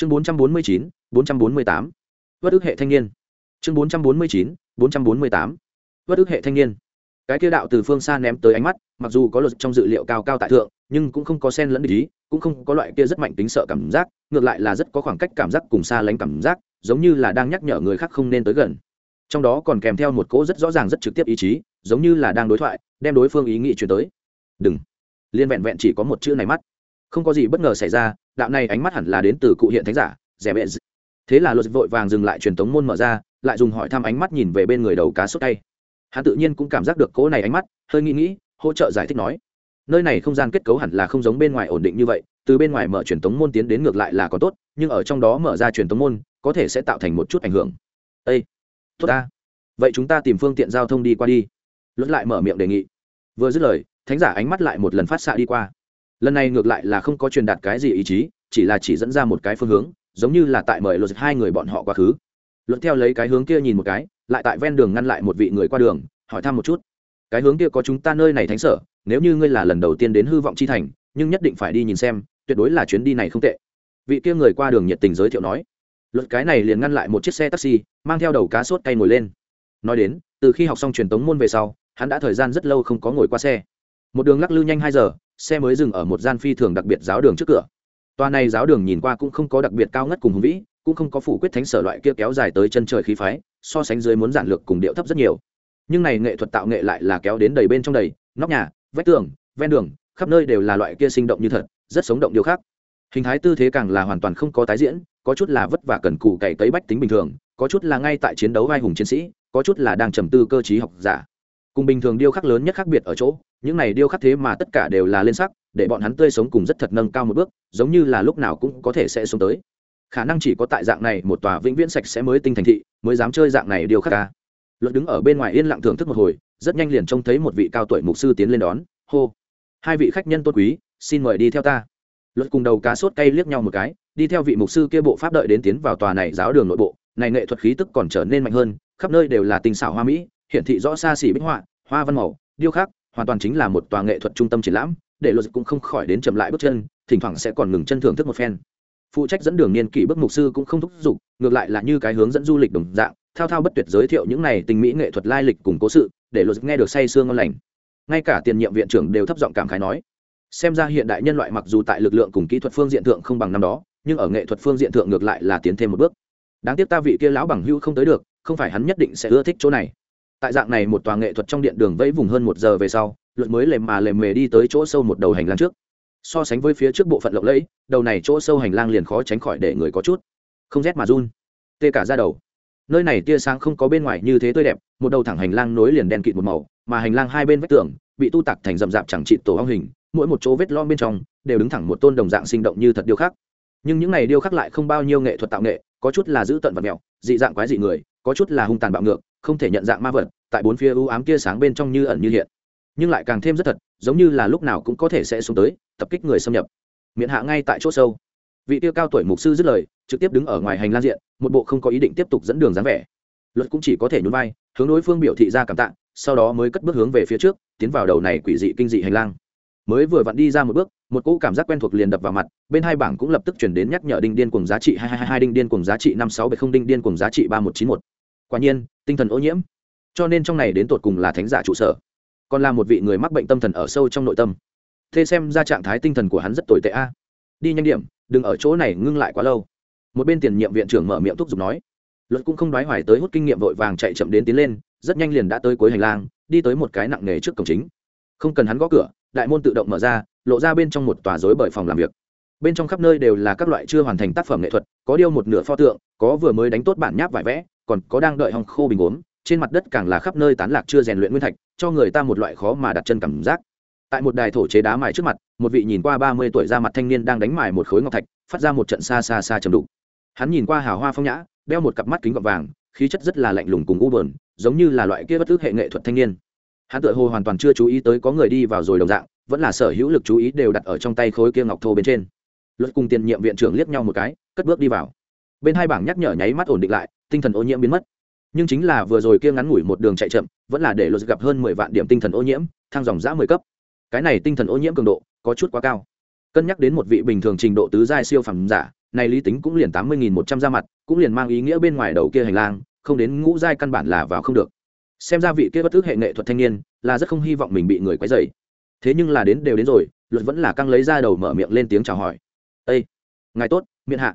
chương bốn trăm bốn mươi chín, bốn trăm bốn mươi tám. Vất ức hệ thanh niên. Chương bốn trăm bốn mươi chín, bốn trăm bốn mươi tám. Vất ức hệ thanh niên. Cái kia đạo từ phương xa ném tới ánh mắt, mặc dù có luật trong dự liệu cao cao tại thượng, nhưng cũng không có sen lẫn ý, cũng không có loại kia rất mạnh tính sợ cảm giác, ngược lại là rất có khoảng cách cảm giác cùng xa lánh cảm giác, giống như là đang nhắc nhở người khác không nên tới gần. Trong đó còn kèm theo một cỗ rất rõ ràng rất trực tiếp ý chí, giống như là đang đối thoại, đem đối phương ý nghĩ chuyển tới. Đừng. Liên vẹn vẹn chỉ có một chữ này mắt không có gì bất ngờ xảy ra, đạo này ánh mắt hẳn là đến từ cụ hiện thánh giả, rẻ bệ thế là luật vội vàng dừng lại truyền tống môn mở ra, lại dùng hỏi thăm ánh mắt nhìn về bên người đầu cá sốt tay. Hắn tự nhiên cũng cảm giác được cỗ này ánh mắt, hơi nghĩ nghĩ, hỗ trợ giải thích nói. Nơi này không gian kết cấu hẳn là không giống bên ngoài ổn định như vậy, từ bên ngoài mở truyền tống môn tiến đến ngược lại là có tốt, nhưng ở trong đó mở ra truyền tống môn, có thể sẽ tạo thành một chút ảnh hưởng. Ê! tốt ta. Vậy chúng ta tìm phương tiện giao thông đi qua đi. Luật lại mở miệng đề nghị. Vừa dứt lời, thánh giả ánh mắt lại một lần phát xạ đi qua lần này ngược lại là không có truyền đạt cái gì ý chí, chỉ là chỉ dẫn ra một cái phương hướng, giống như là tại mời luật hai người bọn họ quá khứ. Luật theo lấy cái hướng kia nhìn một cái, lại tại ven đường ngăn lại một vị người qua đường, hỏi thăm một chút. Cái hướng kia có chúng ta nơi này thánh sở, nếu như ngươi là lần đầu tiên đến hư vọng chi thành, nhưng nhất định phải đi nhìn xem, tuyệt đối là chuyến đi này không tệ. Vị kia người qua đường nhiệt tình giới thiệu nói. Luật cái này liền ngăn lại một chiếc xe taxi, mang theo đầu cá sốt tay ngồi lên. Nói đến, từ khi học xong truyền tống môn về sau, hắn đã thời gian rất lâu không có ngồi qua xe. Một đường lắc lư nhanh hai giờ xe mới dừng ở một gian phi thường đặc biệt giáo đường trước cửa. Toa này giáo đường nhìn qua cũng không có đặc biệt cao ngất cùng hùng vĩ, cũng không có phủ quyết thánh sở loại kia kéo dài tới chân trời khí phái, so sánh dưới muốn giản lược cùng điệu thấp rất nhiều. Nhưng này nghệ thuật tạo nghệ lại là kéo đến đầy bên trong đầy, nóc nhà, vách tường, ven đường, khắp nơi đều là loại kia sinh động như thật, rất sống động điều khác. Hình thái tư thế càng là hoàn toàn không có tái diễn, có chút là vất vả cần cù cày cấy bách tính bình thường, có chút là ngay tại chiến đấu vai hùng chiến sĩ, có chút là đang trầm tư cơ t học giả. Cùng bình thường điêu khắc lớn nhất khác biệt ở chỗ những này điêu khắc thế mà tất cả đều là lên sắc, để bọn hắn tươi sống cùng rất thật nâng cao một bước, giống như là lúc nào cũng có thể sẽ sống tới. Khả năng chỉ có tại dạng này, một tòa vĩnh viễn sạch sẽ mới tinh thành thị, mới dám chơi dạng này điêu khắc ca luật đứng ở bên ngoài yên lặng thưởng thức một hồi, rất nhanh liền trông thấy một vị cao tuổi mục sư tiến lên đón, hô, hai vị khách nhân tôn quý, xin mời đi theo ta. Luật cùng đầu cá sốt cay liếc nhau một cái, đi theo vị mục sư kia bộ pháp đợi đến tiến vào tòa này giáo đường nội bộ, này nghệ thuật khí tức còn trở nên mạnh hơn, khắp nơi đều là tình xảo hoa mỹ, hiển thị rõ xa xỉ bích họa, hoa văn màu, điêu khắc hoàn toàn chính là một tòa nghệ thuật trung tâm triển lãm, để luật cũng không khỏi đến chậm lại bước chân, thỉnh thoảng sẽ còn ngừng chân thưởng thức một phen. Phụ trách dẫn đường niên kỷ bức mục sư cũng không thúc giục, ngược lại là như cái hướng dẫn du lịch đồng dạng, thao thao bất tuyệt giới thiệu những này tình mỹ nghệ thuật lai lịch cùng cố sự, để luật nghe được say sương ngon lành. Ngay cả tiền nhiệm viện trưởng đều thấp giọng cảm khái nói, xem ra hiện đại nhân loại mặc dù tại lực lượng cùng kỹ thuật phương diện thượng không bằng năm đó, nhưng ở nghệ thuật phương diện thượng ngược lại là tiến thêm một bước. Đáng tiếc ta vị kia lão bằng hưu không tới được, không phải hắn nhất định sẽ ưa thích chỗ này tại dạng này một tòa nghệ thuật trong điện đường vẫy vùng hơn một giờ về sau, luật mới lềm mà lềm mề đi tới chỗ sâu một đầu hành lang trước. So sánh với phía trước bộ phận lộng lẫy, đầu này chỗ sâu hành lang liền khó tránh khỏi để người có chút không rét mà run. Tê cả ra đầu. Nơi này tia sáng không có bên ngoài như thế tươi đẹp, một đầu thẳng hành lang nối liền đen kịt một màu, mà hành lang hai bên vách tường bị tu tạc thành rậm rạp chẳng trị tổ hong hình, mỗi một chỗ vết lom bên trong đều đứng thẳng một tôn đồng dạng sinh động như thật điêu khắc. Nhưng những này điêu khắc lại không bao nhiêu nghệ thuật tạo nghệ, có chút là giữ tận vật mèo dị dạng quái dị người, có chút là hung tàn bạo ngược không thể nhận dạng ma vật, tại bốn phía ưu ám kia sáng bên trong như ẩn như hiện. Nhưng lại càng thêm rất thật, giống như là lúc nào cũng có thể sẽ xuống tới, tập kích người xâm nhập. Miệng hạ ngay tại chỗ sâu. Vị tiêu cao tuổi mục sư dứt lời, trực tiếp đứng ở ngoài hành lang diện, một bộ không có ý định tiếp tục dẫn đường dáng vẻ. Luật cũng chỉ có thể nhún vai, hướng đối phương biểu thị ra cảm tạ, sau đó mới cất bước hướng về phía trước, tiến vào đầu này quỷ dị kinh dị hành lang. Mới vừa vặn đi ra một bước, một cỗ cảm giác quen thuộc liền đập vào mặt, bên hai bảng cũng lập tức chuyển đến nhắc nhở đinh điên cùng giá trị hai hai hai đinh điên cùng giá trị năm sáu bảy không đinh điên cùng giá trị ba một chín một quả nhiên, tinh thần ô nhiễm. Cho nên trong này đến tột cùng là thánh giả trụ sở. Còn là một vị người mắc bệnh tâm thần ở sâu trong nội tâm. Thế xem ra trạng thái tinh thần của hắn rất tồi tệ a. Đi nhanh điểm, đừng ở chỗ này ngưng lại quá lâu. Một bên tiền nhiệm viện trưởng mở miệng thúc giục nói. Luật cũng không đoái hoài tới hút kinh nghiệm vội vàng chạy chậm đến tiến lên, rất nhanh liền đã tới cuối hành lang, đi tới một cái nặng nề trước cổng chính. Không cần hắn gõ cửa, đại môn tự động mở ra, lộ ra bên trong một tòa rối bởi phòng làm việc. Bên trong khắp nơi đều là các loại chưa hoàn thành tác phẩm nghệ thuật, có điêu một nửa pho tượng, có vừa mới đánh tốt bản nháp vải vẽ còn có đang đợi hòng khô bình uống trên mặt đất càng là khắp nơi tán lạc chưa rèn luyện nguyên thạch, cho người ta một loại khó mà đặt chân cảm giác. Tại một đài thổ chế đá mài trước mặt, một vị nhìn qua ba mươi tuổi ra mặt thanh niên đang đánh mài một khối ngọc thạch, phát ra một trận xa xa xa chầm đục. Hắn nhìn qua hào hoa phong nhã, đeo một cặp mắt kính gọt vàng, khí chất rất là lạnh lùng cùng u bờn giống như là loại kia bất ước hệ nghệ thuật thanh niên. Hắn tự hồ hoàn toàn chưa chú ý tới có người đi vào rồi đồng dạng, vẫn là sở hữu lực chú ý đều đặt ở trong tay khối kia ngọc thô bên trên. Luật cùng tiền nhiệm viện trưởng liếc nhau một cái, cất bước đi vào. Bên hai bảng nhắc nhở nháy mắt ổn định lại tinh thần ô nhiễm biến mất. Nhưng chính là vừa rồi kia ngắn ngủi một đường chạy chậm, vẫn là để luật gặp hơn mười vạn điểm tinh thần ô nhiễm thang dòng giã mười cấp. Cái này tinh thần ô nhiễm cường độ có chút quá cao. Cân nhắc đến một vị bình thường trình độ tứ giai siêu phẩm giả, này lý tính cũng liền tám mươi nghìn một trăm ra mặt, cũng liền mang ý nghĩa bên ngoài đầu kia hành lang, không đến ngũ giai căn bản là vào không được. Xem ra vị kia bất thức hệ nghệ thuật thanh niên là rất không hy vọng mình bị người quấy dày thế nhưng là đến đều đến rồi, luật vẫn là căng lấy ra đầu mở miệng lên tiếng chào hỏi. Ây ngài tốt, miệng hạ.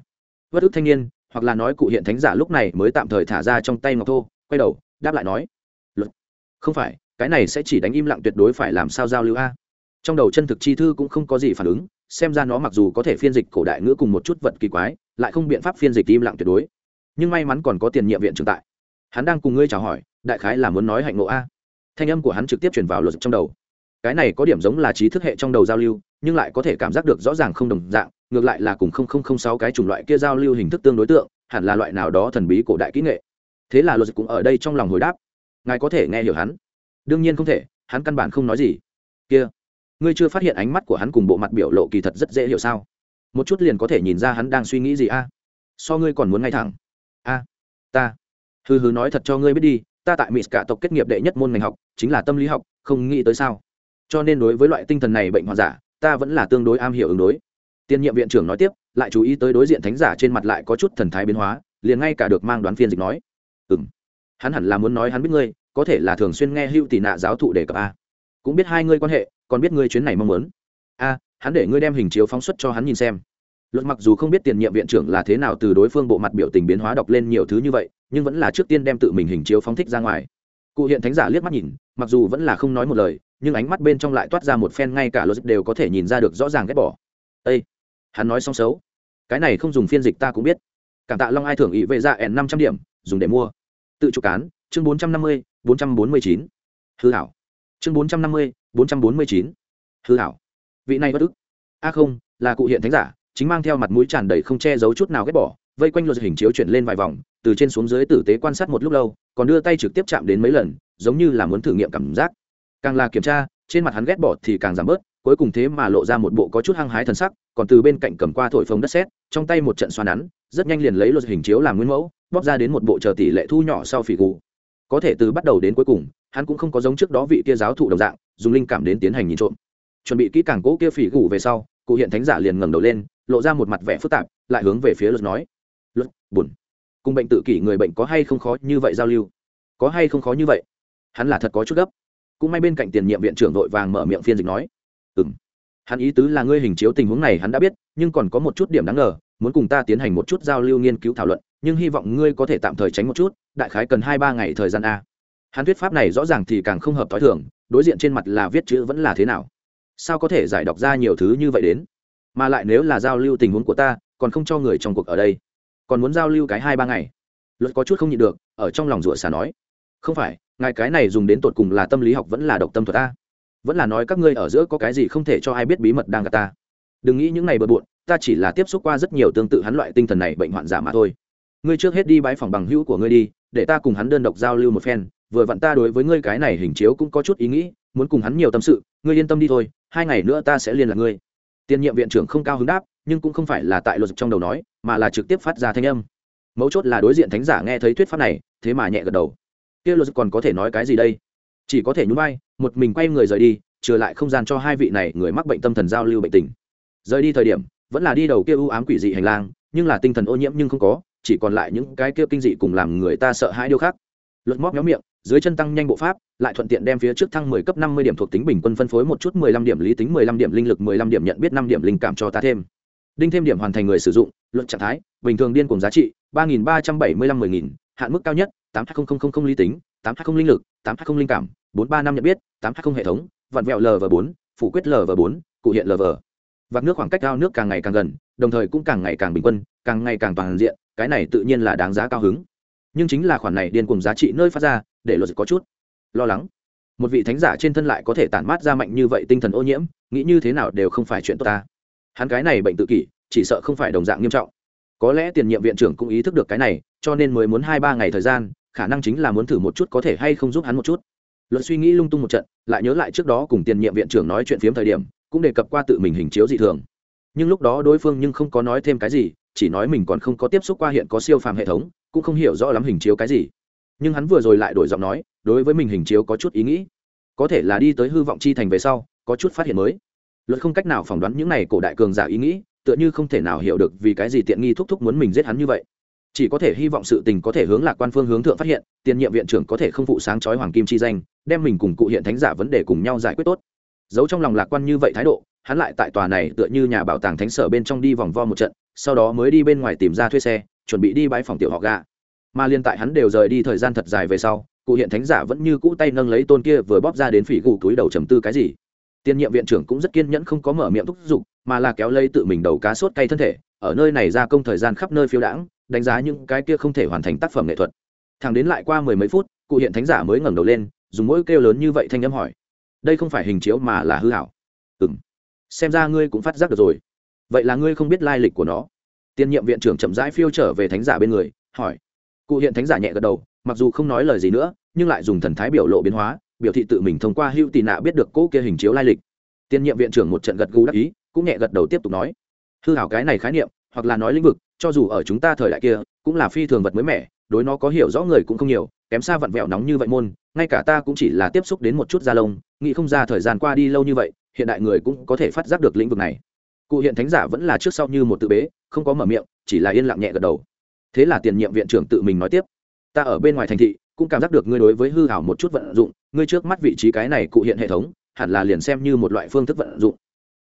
Bất thức thanh niên hoặc là nói cụ hiện thánh giả lúc này mới tạm thời thả ra trong tay ngọc thô, quay đầu, đáp lại nói, luật, không phải, cái này sẽ chỉ đánh im lặng tuyệt đối phải làm sao giao lưu a? Trong đầu chân thực chi thư cũng không có gì phản ứng, xem ra nó mặc dù có thể phiên dịch cổ đại ngữ cùng một chút vật kỳ quái, lại không biện pháp phiên dịch im lặng tuyệt đối. Nhưng may mắn còn có tiền nhiệm viện trưởng tại. Hắn đang cùng ngươi chào hỏi, đại khái là muốn nói hạnh ngộ a. Thanh âm của hắn trực tiếp chuyển vào luật trong đầu. Cái này có điểm giống là trí thức hệ trong đầu giao lưu, nhưng lại có thể cảm giác được rõ ràng không đồng dạng ngược lại là cùng không không không sáu cái chủng loại kia giao lưu hình thức tương đối tượng, hẳn là loại nào đó thần bí cổ đại kỹ nghệ. Thế là luật cũng ở đây trong lòng hồi đáp. Ngài có thể nghe hiểu hắn. Đương nhiên không thể, hắn căn bản không nói gì. Kia, ngươi chưa phát hiện ánh mắt của hắn cùng bộ mặt biểu lộ kỳ thật rất dễ hiểu sao? Một chút liền có thể nhìn ra hắn đang suy nghĩ gì a. So ngươi còn muốn ngay thẳng. A, ta. Hừ hừ nói thật cho ngươi biết đi, ta tại mỹ cả tộc kết nghiệp đệ nhất môn ngành học, chính là tâm lý học, không nghĩ tới sao. Cho nên đối với loại tinh thần này bệnh hoạn giả ta vẫn là tương đối am hiểu ứng đối tiên nhiệm viện trưởng nói tiếp, lại chú ý tới đối diện thánh giả trên mặt lại có chút thần thái biến hóa, liền ngay cả được mang đoán phiên dịch nói. Ừ m hắn hẳn là muốn nói hắn biết ngươi, có thể là thường xuyên nghe hưu tị nạ giáo thụ đề cập a. Cũng biết hai ngươi quan hệ, còn biết ngươi chuyến này mong muốn. A, hắn để ngươi đem hình chiếu phóng xuất cho hắn nhìn xem. Luật mặc dù không biết tiền nhiệm viện trưởng là thế nào từ đối phương bộ mặt biểu tình biến hóa đọc lên nhiều thứ như vậy, nhưng vẫn là trước tiên đem tự mình hình chiếu phóng thích ra ngoài. Cụ hiện thánh giả liếc mắt nhìn, mặc dù vẫn là không nói một lời, nhưng ánh mắt bên trong lại toát ra một phen, ngay cả luật đều có thể nhìn ra được rõ ràng ghét bỏ. Ây hắn nói xong xấu. Cái này không dùng phiên dịch ta cũng biết. Cảm tạ long ai thưởng ý vệ dạ ẻn năm trăm điểm, dùng để mua. Tự chủ cán, chương bốn trăm năm mươi, bốn trăm bốn mươi chín. Hư hảo. Chương bốn trăm năm mươi, bốn trăm bốn mươi chín. Hư hảo. Vị này bất ức. A không, là cụ hiện thánh giả, chính mang theo mặt mũi tràn đầy không che giấu chút nào ghét bỏ, vây quanh luật hình chiếu chuyển lên vài vòng, từ trên xuống dưới tử tế quan sát một lúc lâu, còn đưa tay trực tiếp chạm đến mấy lần, giống như là muốn thử nghiệm cảm giác. Càng là kiểm tra, trên mặt hắn ghét bỏ thì càng giảm bớt cuối cùng thế mà lộ ra một bộ có chút hăng hái thần sắc, còn từ bên cạnh cầm qua thổi phồng đất sét, trong tay một trận xoa nắn, rất nhanh liền lấy luật hình chiếu làm nguyên mẫu, bóp ra đến một bộ chờ tỷ lệ thu nhỏ sau phỉ gù. Có thể từ bắt đầu đến cuối cùng, hắn cũng không có giống trước đó vị kia giáo thụ đồng dạng, dùng linh cảm đến tiến hành nhìn trộm. Chuẩn bị kỹ càng cỗ kia phỉ gù về sau, cụ hiện thánh giả liền ngẩng đầu lên, lộ ra một mặt vẻ phức tạp, lại hướng về phía luật nói. Luật, buồn. Cùng bệnh tự kỷ người bệnh có hay không khó như vậy giao lưu? Có hay không khó như vậy? Hắn là thật có chút gấp. Cũng may bên cạnh tiền nhiệm viện trưởng đội vàng mở miệng phiên dịch nói hắn ý tứ là ngươi hình chiếu tình huống này hắn đã biết, nhưng còn có một chút điểm đáng ngờ, muốn cùng ta tiến hành một chút giao lưu nghiên cứu thảo luận, nhưng hy vọng ngươi có thể tạm thời tránh một chút, đại khái cần hai ba ngày thời gian a. Hắn thuyết pháp này rõ ràng thì càng không hợp t h o i thường, đối diện trên mặt là viết chữ vẫn là thế nào? Sao có thể giải đọc ra nhiều thứ như vậy đến? Mà lại nếu là giao lưu tình huống của ta, còn không cho người trong cuộc ở đây. Còn muốn giao lưu cái hai ba ngày? Luật có chút không nhịn được, ở trong lòng rủa xà nói. Không phải, ngài cái này dùng đến tột cùng là tâm lý học vẫn là độc tâm thuật ta vẫn là nói các ngươi ở giữa có cái gì không thể cho ai biết bí mật đang gặp ta. Đừng nghĩ những này bừa bộn, ta chỉ là tiếp xúc qua rất nhiều tương tự hắn loại tinh thần này bệnh hoạn giả mà thôi. Ngươi trước hết đi bãi phòng bằng hữu của ngươi đi, để ta cùng hắn đơn độc giao lưu một phen, vừa vặn ta đối với ngươi cái này hình chiếu cũng có chút ý nghĩ, muốn cùng hắn nhiều tâm sự, ngươi yên tâm đi thôi, hai ngày nữa ta sẽ liên lạc ngươi. Tiền nhiệm viện trưởng không cao hứng đáp, nhưng cũng không phải là tại luật trong đầu nói, mà là trực tiếp phát ra thanh âm. Mấu chốt là đối diện thánh giả nghe thấy thuyết pháp này, thế mà nhẹ gật đầu. Kia luật còn có thể nói cái gì đây? Chỉ có thể nhún vai, một mình quay người rời đi, trừ lại không gian cho hai vị này người mắc bệnh tâm thần giao lưu bệnh tình. Rời đi thời điểm, vẫn là đi đầu kia u ám quỷ dị hành lang, nhưng là tinh thần ô nhiễm nhưng không có, chỉ còn lại những cái kia kinh dị cùng làm người ta sợ hãi điều khác luật móc méo miệng, dưới chân tăng nhanh bộ pháp, lại thuận tiện đem phía trước thăng mười cấp năm mươi điểm thuộc tính bình quân phân phối một chút mười lăm điểm lý tính, mười lăm điểm linh lực, mười lăm điểm nhận biết, năm điểm linh cảm cho ta thêm. Đinh thêm điểm hoàn thành người sử dụng, luật trạng thái, bình thường điên cùng giá trị, ba nghìn ba trăm bảy mươi lăm mười nghìn, hạn mức cao nhất, tám hai nghìn lý tính, tám linh lực, tám linh cảm bốn ba năm nhận biết, tám hai không hệ thống, vặn vẹo lv bốn, phủ quyết lv bốn, cụ hiện lv vạc nước khoảng cách cao nước càng ngày càng gần, đồng thời cũng càng ngày càng bình quân, càng ngày càng toàn diện, cái này tự nhiên là đáng giá cao hứng. Nhưng chính là khoản này điên cùng giá trị nơi phát ra, để luật có chút lo lắng. Một vị thánh giả trên thân lại có thể tản mát ra mạnh như vậy tinh thần ô nhiễm, nghĩ như thế nào đều không phải chuyện tốt ta. Hắn cái này bệnh tự kỷ, chỉ sợ không phải đồng dạng nghiêm trọng. Có lẽ tiền nhiệm viện trưởng cũng ý thức được cái này, cho nên mới muốn hai ba ngày thời gian, khả năng chính là muốn thử một chút có thể hay không giúp hắn một chút luật suy nghĩ lung tung một trận, lại nhớ lại trước đó cùng tiền nhiệm viện trưởng nói chuyện phiếm thời điểm, cũng đề cập qua tự mình hình chiếu dị thường. Nhưng lúc đó đối phương nhưng không có nói thêm cái gì, chỉ nói mình còn không có tiếp xúc qua hiện có siêu phàm hệ thống, cũng không hiểu rõ lắm hình chiếu cái gì. Nhưng hắn vừa rồi lại đổi giọng nói, đối với mình hình chiếu có chút ý nghĩ. Có thể là đi tới hư vọng chi thành về sau, có chút phát hiện mới. Luật không cách nào phỏng đoán những này cổ đại cường giả ý nghĩ, tựa như không thể nào hiểu được vì cái gì tiện nghi thúc thúc muốn mình giết hắn như vậy chỉ có thể hy vọng sự tình có thể hướng lạc quan phương hướng thượng phát hiện, tiền nhiệm viện trưởng có thể không phụ sáng chói hoàng kim chi danh, đem mình cùng cụ hiện thánh giả vấn đề cùng nhau giải quyết tốt. Giấu trong lòng lạc quan như vậy thái độ, hắn lại tại tòa này tựa như nhà bảo tàng thánh sở bên trong đi vòng vo một trận, sau đó mới đi bên ngoài tìm ra thuê xe, chuẩn bị đi bãi phòng tiểu họ gà. Mà liên tại hắn đều rời đi thời gian thật dài về sau, cụ hiện thánh giả vẫn như cũ tay nâng lấy tôn kia vừa bóp ra đến phỉ gù túi đầu trầm tư cái gì. Tiên nhiệm viện trưởng cũng rất kiên nhẫn không có mở miệng thúc giục, mà là kéo lấy tự mình đầu cá sốt cay thân thể, ở nơi này ra công thời gian khắp nơi phiêu đãng đánh giá những cái kia không thể hoàn thành tác phẩm nghệ thuật. Thằng đến lại qua mười mấy phút, cụ hiện thánh giả mới ngẩng đầu lên, dùng mỗi kêu lớn như vậy thanh âm hỏi. Đây không phải hình chiếu mà là hư hảo ừ m xem ra ngươi cũng phát giác được rồi. Vậy là ngươi không biết lai lịch của nó. Tiên nhiệm viện trưởng chậm rãi phiêu trở về thánh giả bên người, hỏi. Cụ hiện thánh giả nhẹ gật đầu, mặc dù không nói lời gì nữa, nhưng lại dùng thần thái biểu lộ biến hóa, biểu thị tự mình thông qua hữu tị nạ biết được cỗ kia hình chiếu lai lịch. Tiên nhiệm viện trưởng một trận gật gù đắc ý, cũng nhẹ gật đầu tiếp tục nói. Hư hảo cái này khái niệm hoặc là nói lĩnh vực, cho dù ở chúng ta thời đại kia, cũng là phi thường vật mới mẻ, đối nó có hiểu rõ người cũng không nhiều, kém xa vặn vẹo nóng như vậy môn, ngay cả ta cũng chỉ là tiếp xúc đến một chút da lông, nghĩ không ra thời gian qua đi lâu như vậy, hiện đại người cũng có thể phát giác được lĩnh vực này. Cụ hiện thánh giả vẫn là trước sau như một tự bế, không có mở miệng, chỉ là yên lặng nhẹ gật đầu. Thế là tiền nhiệm viện trưởng tự mình nói tiếp. Ta ở bên ngoài thành thị, cũng cảm giác được ngươi đối với hư hảo một chút vận dụng, ngươi trước mắt vị trí cái này cụ hiện hệ thống, hẳn là liền xem như một loại phương thức vận dụng.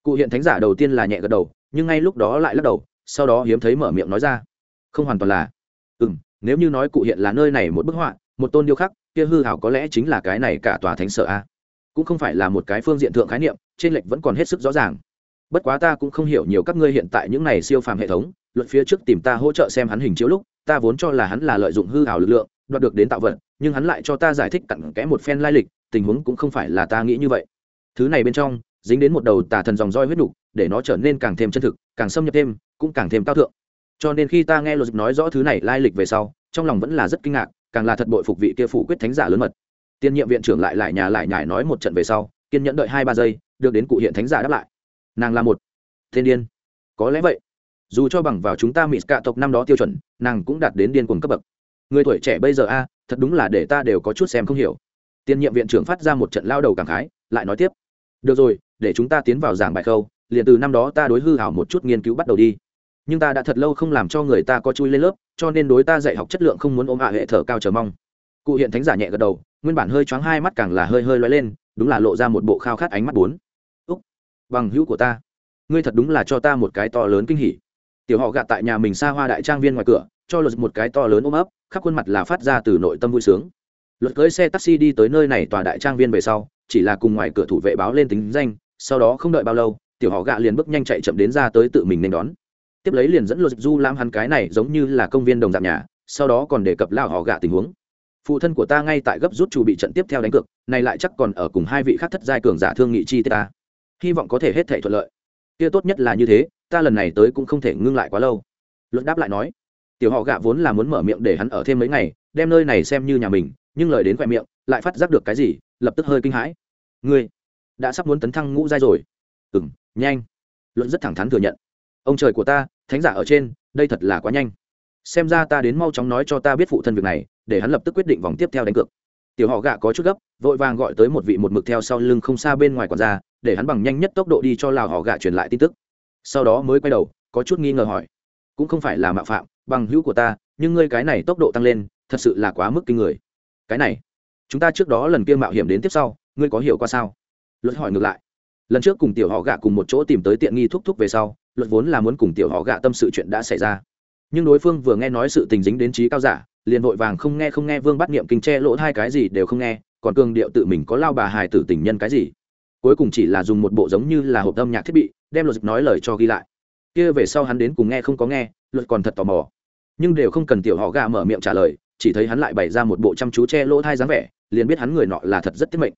Cụ hiện thánh giả đầu tiên là nhẹ gật đầu, nhưng ngay lúc đó lại lắc đầu sau đó hiếm thấy mở miệng nói ra. Không hoàn toàn là ừ m nếu như nói cụ hiện là nơi này một bức họa, một tôn điêu khắc, kia hư hảo có lẽ chính là cái này cả tòa thánh sở a. Cũng không phải là một cái phương diện thượng khái niệm, trên lệch vẫn còn hết sức rõ ràng. Bất quá ta cũng không hiểu nhiều các ngươi hiện tại những này siêu phàm hệ thống luật phía trước tìm ta hỗ trợ xem hắn hình chiếu lúc, ta vốn cho là hắn là lợi dụng hư hảo lực lượng, đoạt được đến tạo vật, nhưng hắn lại cho ta giải thích cặn kẽ một phen lai lịch, tình huống cũng không phải là ta nghĩ như vậy. Thứ này bên trong, dính đến một đầu tà thần dòng roi huyết nục, để nó trở nên càng thêm chân thực, càng xâm nhập thêm cũng càng thêm cao thượng. Cho nên khi ta nghe luật nói rõ thứ này lai lịch về sau, trong lòng vẫn là rất kinh ngạc, càng là thật bội phục vị kia phủ quyết thánh giả lớn mật. Tiên nhiệm viện trưởng lại lại nhà lại nhải nói một trận về sau, kiên nhẫn đợi hai ba giây, được đến cụ hiện thánh giả đáp lại. Nàng là một thiên điên. Có lẽ vậy, dù cho bằng vào chúng ta mỹ cạ tộc năm đó tiêu chuẩn, nàng cũng đạt đến điên cuồng cấp bậc. Người tuổi trẻ bây giờ a, thật đúng là để ta đều có chút xem không hiểu. Tiên nhiệm viện trưởng phát ra một trận lao đầu cảm khái, lại nói tiếp. Được rồi, để chúng ta tiến vào giảng bài khâu, liền từ năm đó ta đối hư hảo một chút nghiên cứu bắt đầu đi nhưng ta đã thật lâu không làm cho người ta có chui lên lớp, cho nên đối ta dạy học chất lượng không muốn ôm hạ hệ thở cao chờ mong. Cụ hiện thánh giả nhẹ gật đầu, nguyên bản hơi choáng hai mắt càng là hơi hơi loay lên, đúng là lộ ra một bộ khao khát ánh mắt bốn. Úc, bằng hữu của ta, ngươi thật đúng là cho ta một cái to lớn kinh hỉ. Tiểu họ gạt tại nhà mình xa hoa đại trang viên ngoài cửa, cho luật một cái to lớn ôm ấp, khắp khuôn mặt là phát ra từ nội tâm vui sướng. Luật cưới xe taxi đi tới nơi này tòa đại trang viên về sau, chỉ là cùng ngoài cửa thủ vệ báo lên tính danh, sau đó không đợi bao lâu, tiểu họ gạ liền bước nhanh chạy chậm đến ra tới tự mình nên đón tiếp lấy liền dẫn luật du lam hắn cái này giống như là công viên đồng dạng nhà, sau đó còn đề cập lao họ gạ tình huống. Phụ thân của ta ngay tại gấp rút chủ bị trận tiếp theo đánh cược, này lại chắc còn ở cùng hai vị khác thất giai cường giả thương nghị chi tiết ta. Hy vọng có thể hết thể thuận lợi. Kia tốt nhất là như thế, ta lần này tới cũng không thể ngưng lại quá lâu. Luật đáp lại nói, tiểu họ gạ vốn là muốn mở miệng để hắn ở thêm mấy ngày, đem nơi này xem như nhà mình, nhưng lời đến khoe miệng, lại phát giác được cái gì, lập tức hơi kinh hãi. Ngươi đã sắp muốn tấn thăng ngũ giai rồi. Ừ m nhanh. Luận rất thẳng thắn thừa nhận. Ông trời của ta thánh giả ở trên, đây thật là quá nhanh. Xem ra ta đến mau chóng nói cho ta biết phụ thân việc này, để hắn lập tức quyết định vòng tiếp theo đánh cược. Tiểu họ gạ có chút gấp, vội vàng gọi tới một vị một mực theo sau lưng không xa bên ngoài quản ra để hắn bằng nhanh nhất tốc độ đi cho lào họ gạ truyền lại tin tức. Sau đó mới quay đầu, có chút nghi ngờ hỏi, cũng không phải là mạo phạm, bằng hữu của ta, nhưng ngươi cái này tốc độ tăng lên, thật sự là quá mức kinh người. Cái này, chúng ta trước đó lần kia mạo hiểm đến tiếp sau, ngươi có hiểu qua sao? Luật hỏi ngược lại. Lần trước cùng tiểu họ gạ cùng một chỗ tìm tới tiện nghi thúc thúc về sau luật vốn là muốn cùng tiểu họ gạ tâm sự chuyện đã xảy ra. Nhưng đối phương vừa nghe nói sự tình dính đến trí cao giả, liền vội vàng không nghe không nghe vương bắt niệm kinh tre lỗ hai cái gì đều không nghe, còn cường điệu tự mình có lao bà hài tử tình nhân cái gì. Cuối cùng chỉ là dùng một bộ giống như là hộp âm nhạc thiết bị, đem luật nói lời cho ghi lại. Kia về sau hắn đến cùng nghe không có nghe, luật còn thật tò mò. Nhưng đều không cần tiểu họ gạ mở miệng trả lời, chỉ thấy hắn lại bày ra một bộ chăm chú che lỗ thai dáng vẻ, liền biết hắn người nọ là thật rất tiết mệnh.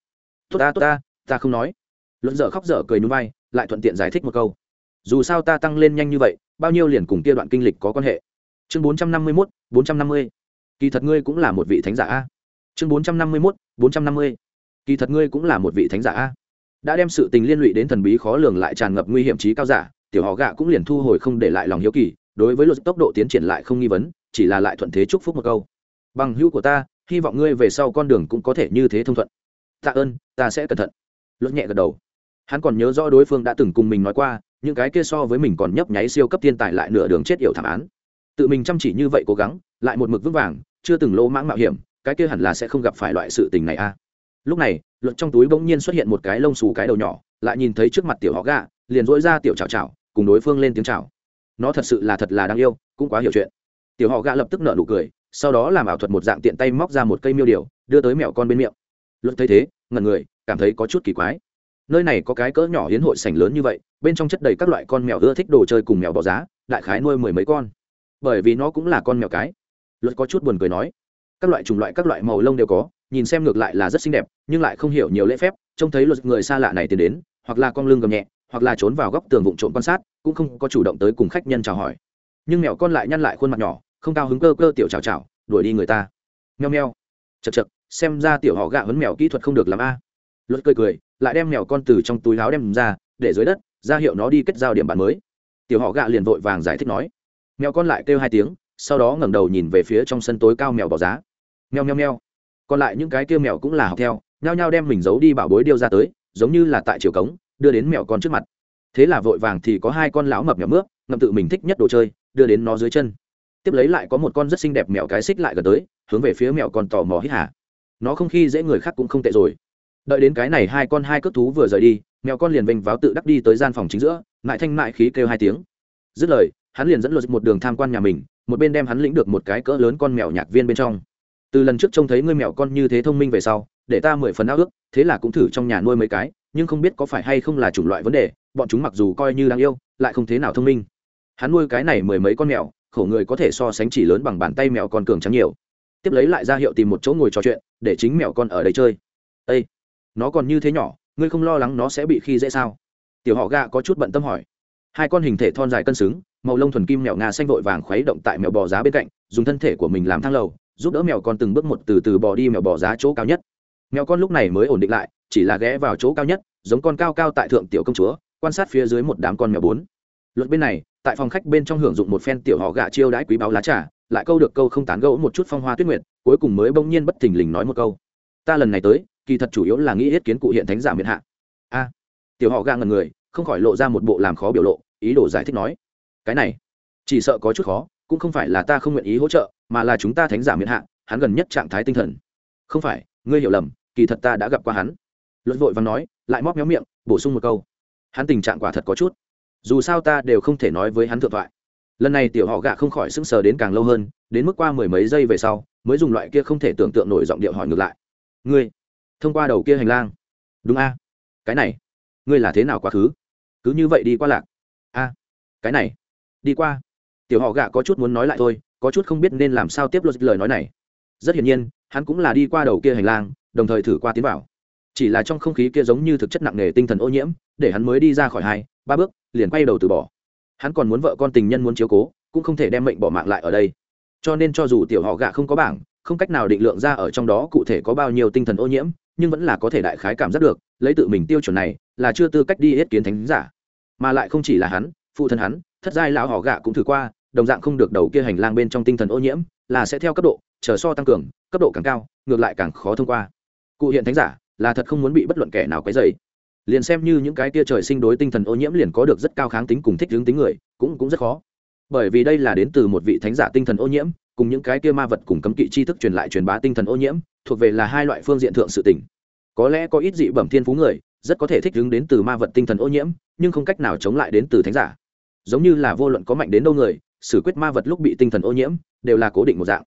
Tốt ta tốt ta ta không nói. Luận dở khóc dở cười núi bay, lại thuận tiện giải thích một câu dù sao ta tăng lên nhanh như vậy, bao nhiêu liền cùng kia đoạn kinh lịch có quan hệ. Chương bốn trăm năm mươi mốt, bốn trăm năm mươi. Kỳ thật ngươi cũng là một vị thánh giả a. Chương bốn trăm năm mươi mốt, bốn trăm năm mươi. Kỳ thật ngươi cũng là một vị thánh giả a. Đã đem sự tình liên lụy đến thần bí khó lường lại tràn ngập nguy hiểm trí cao giả, tiểu họ gạ cũng liền thu hồi không để lại lòng hiếu kỳ, đối với luật tốc độ tiến triển lại không nghi vấn, chỉ là lại thuận thế chúc phúc một câu. Bằng hữu của ta, hy vọng ngươi về sau con đường cũng có thể như thế thông thuận. Tạ ơn, ta sẽ cẩn thận. Luật nhẹ gật đầu. Hắn còn nhớ rõ đối phương đã từng cùng mình nói qua những cái kia so với mình còn nhấp nháy siêu cấp thiên tài lại nửa đường chết yểu thảm án. Tự mình chăm chỉ như vậy cố gắng, lại một mực vững vàng, chưa từng lỗ mãng mạo hiểm, cái kia hẳn là sẽ không gặp phải loại sự tình này a lúc này, luật trong túi bỗng nhiên xuất hiện một cái lông xù cái đầu nhỏ, lại nhìn thấy trước mặt tiểu họ gà, liền dỗi ra tiểu chào chào cùng đối phương lên tiếng chào nó thật sự là thật là đáng yêu, cũng quá hiểu chuyện. Tiểu họ gà lập tức nở nụ cười, sau đó làm ảo thuật một dạng tiện tay móc ra một cây miêu điều, đưa tới mẹo con bên miệng. Luật thấy thế, ngẩn người, cảm thấy có chút kỳ quái nơi này có cái cỡ nhỏ hiến hội sảnh lớn như vậy, bên trong chất đầy các loại con mèo ưa thích đồ chơi cùng mèo bỏ giá, đại khái nuôi mười mấy con. Bởi vì nó cũng là con mèo cái. Luật có chút buồn cười nói, các loại chủng loại các loại màu lông đều có, nhìn xem ngược lại là rất xinh đẹp, nhưng lại không hiểu nhiều lễ phép, trông thấy luật người xa lạ này tiến đến, hoặc là con lưng gầm nhẹ, hoặc là trốn vào góc tường vụn trộm quan sát, cũng không có chủ động tới cùng khách nhân chào hỏi. Nhưng mèo con lại nhăn lại khuôn mặt nhỏ, không cao hứng cơ cơ tiểu chào chào, đuổi đi người ta. Nheo nheo chật chật xem ra tiểu họ gạ hấn mèo kỹ thuật không được làm a luật cười cười, lại đem mèo con từ trong túi láo đem ra, để dưới đất, ra hiệu nó đi kết giao điểm bản mới. Tiểu họ gạ liền vội vàng giải thích nói. Mèo con lại kêu hai tiếng, sau đó ngẩng đầu nhìn về phía trong sân tối cao mèo bỏ giá. Mèo meo meo còn lại những cái kêu mèo cũng là học theo, nhao nhao đem mình giấu đi bảo bối điêu ra tới, giống như là tại chiều cống, đưa đến mèo con trước mặt. Thế là vội vàng thì có hai con lão mập mèo mướp, ngậm tự mình thích nhất đồ chơi, đưa đến nó dưới chân. Tiếp lấy lại có một con rất xinh đẹp mèo cái xích lại gần tới, hướng về phía mèo con tò mò hít hả nó không khi dễ người khác cũng không tệ rồi đợi đến cái này hai con hai cước thú vừa rời đi, mèo con liền vênh váo tự đắc đi tới gian phòng chính giữa, mại thanh mại khí kêu hai tiếng. Dứt lời, hắn liền dẫn luật một đường tham quan nhà mình, một bên đem hắn lĩnh được một cái cỡ lớn con mèo nhạc viên bên trong. Từ lần trước trông thấy ngươi mèo con như thế thông minh về sau, để ta mười phần ao ước, thế là cũng thử trong nhà nuôi mấy cái, nhưng không biết có phải hay không là chủng loại vấn đề, bọn chúng mặc dù coi như đáng yêu, lại không thế nào thông minh. Hắn nuôi cái này mười mấy con mèo, khổ người có thể so sánh chỉ lớn bằng bàn tay mèo con cường trắng nhiều. Tiếp lấy lại ra hiệu tìm một chỗ ngồi trò chuyện, để chính mèo con ở đây chơi. Ê! Nó còn như thế nhỏ, ngươi không lo lắng nó sẽ bị khi dễ sao? Tiểu họ gạ có chút bận tâm hỏi. Hai con hình thể thon dài cân xứng, màu lông thuần kim mèo nga xanh vội vàng khuấy động tại mèo bò giá bên cạnh, dùng thân thể của mình làm thang lầu, giúp đỡ mèo con từng bước một từ từ bò đi mèo bò giá chỗ cao nhất. Mèo con lúc này mới ổn định lại, chỉ là ghé vào chỗ cao nhất, giống con cao cao tại thượng tiểu công chúa, quan sát phía dưới một đám con mèo bốn. Luật bên này, tại phòng khách bên trong hưởng dụng một phen tiểu họ gạ chiêu đãi quý báo lá trà, lại câu được câu không tán gẫu một chút phong hoa tuyết nguyệt, cuối cùng mới bỗng nhiên bất thình lình nói một câu. Ta lần này tới kỳ thật chủ yếu là nghĩ yết kiến cụ hiện thánh giả miền hạ. A, tiểu họ ga ngần người, không khỏi lộ ra một bộ làm khó biểu lộ, ý đồ giải thích nói, cái này, chỉ sợ có chút khó, cũng không phải là ta không nguyện ý hỗ trợ, mà là chúng ta thánh giả miền hạ, hắn gần nhất trạng thái tinh thần. Không phải, ngươi hiểu lầm, kỳ thật ta đã gặp qua hắn. Luật vội và nói, lại móc méo miệng, bổ sung một câu, hắn tình trạng quả thật có chút, dù sao ta đều không thể nói với hắn thượng thoại. Lần này tiểu họ gạ không khỏi sững sờ đến càng lâu hơn, đến mức qua mười mấy giây về sau, mới dùng loại kia không thể tưởng tượng nổi giọng điệu hỏi ngược lại, ngươi thông qua đầu kia hành lang. Đúng a. Cái này, ngươi là thế nào quá khứ? Cứ như vậy đi qua lạc. A. Cái này, đi qua. Tiểu họ gạ có chút muốn nói lại thôi, có chút không biết nên làm sao tiếp luật lời nói này. Rất hiển nhiên, hắn cũng là đi qua đầu kia hành lang, đồng thời thử qua tiến vào. Chỉ là trong không khí kia giống như thực chất nặng nề tinh thần ô nhiễm, để hắn mới đi ra khỏi hai, ba bước, liền quay đầu từ bỏ. Hắn còn muốn vợ con tình nhân muốn chiếu cố, cũng không thể đem mệnh bỏ mạng lại ở đây. Cho nên cho dù tiểu họ gạ không có bảng, không cách nào định lượng ra ở trong đó cụ thể có bao nhiêu tinh thần ô nhiễm nhưng vẫn là có thể đại khái cảm giác được, lấy tự mình tiêu chuẩn này là chưa tư cách đi yết kiến thánh giả. Mà lại không chỉ là hắn, phụ thân hắn, thất giai lão họ gạ cũng thử qua, đồng dạng không được đầu kia hành lang bên trong tinh thần ô nhiễm, là sẽ theo cấp độ, chờ so tăng cường, cấp độ càng cao, ngược lại càng khó thông qua. Cụ hiện thánh giả là thật không muốn bị bất luận kẻ nào quấy dày liền xem như những cái tia trời sinh đối tinh thần ô nhiễm liền có được rất cao kháng tính cùng thích hướng tính người, cũng cũng rất khó. Bởi vì đây là đến từ một vị thánh giả tinh thần ô nhiễm, cùng những cái kia ma vật cùng cấm kỵ tri thức truyền lại truyền bá tinh thần ô nhiễm, thuộc về là hai loại phương diện thượng sự tỉnh có lẽ có ít dị bẩm thiên phú người, rất có thể thích ứng đến từ ma vật tinh thần ô nhiễm, nhưng không cách nào chống lại đến từ thánh giả. Giống như là vô luận có mạnh đến đâu người, xử quyết ma vật lúc bị tinh thần ô nhiễm, đều là cố định một dạng.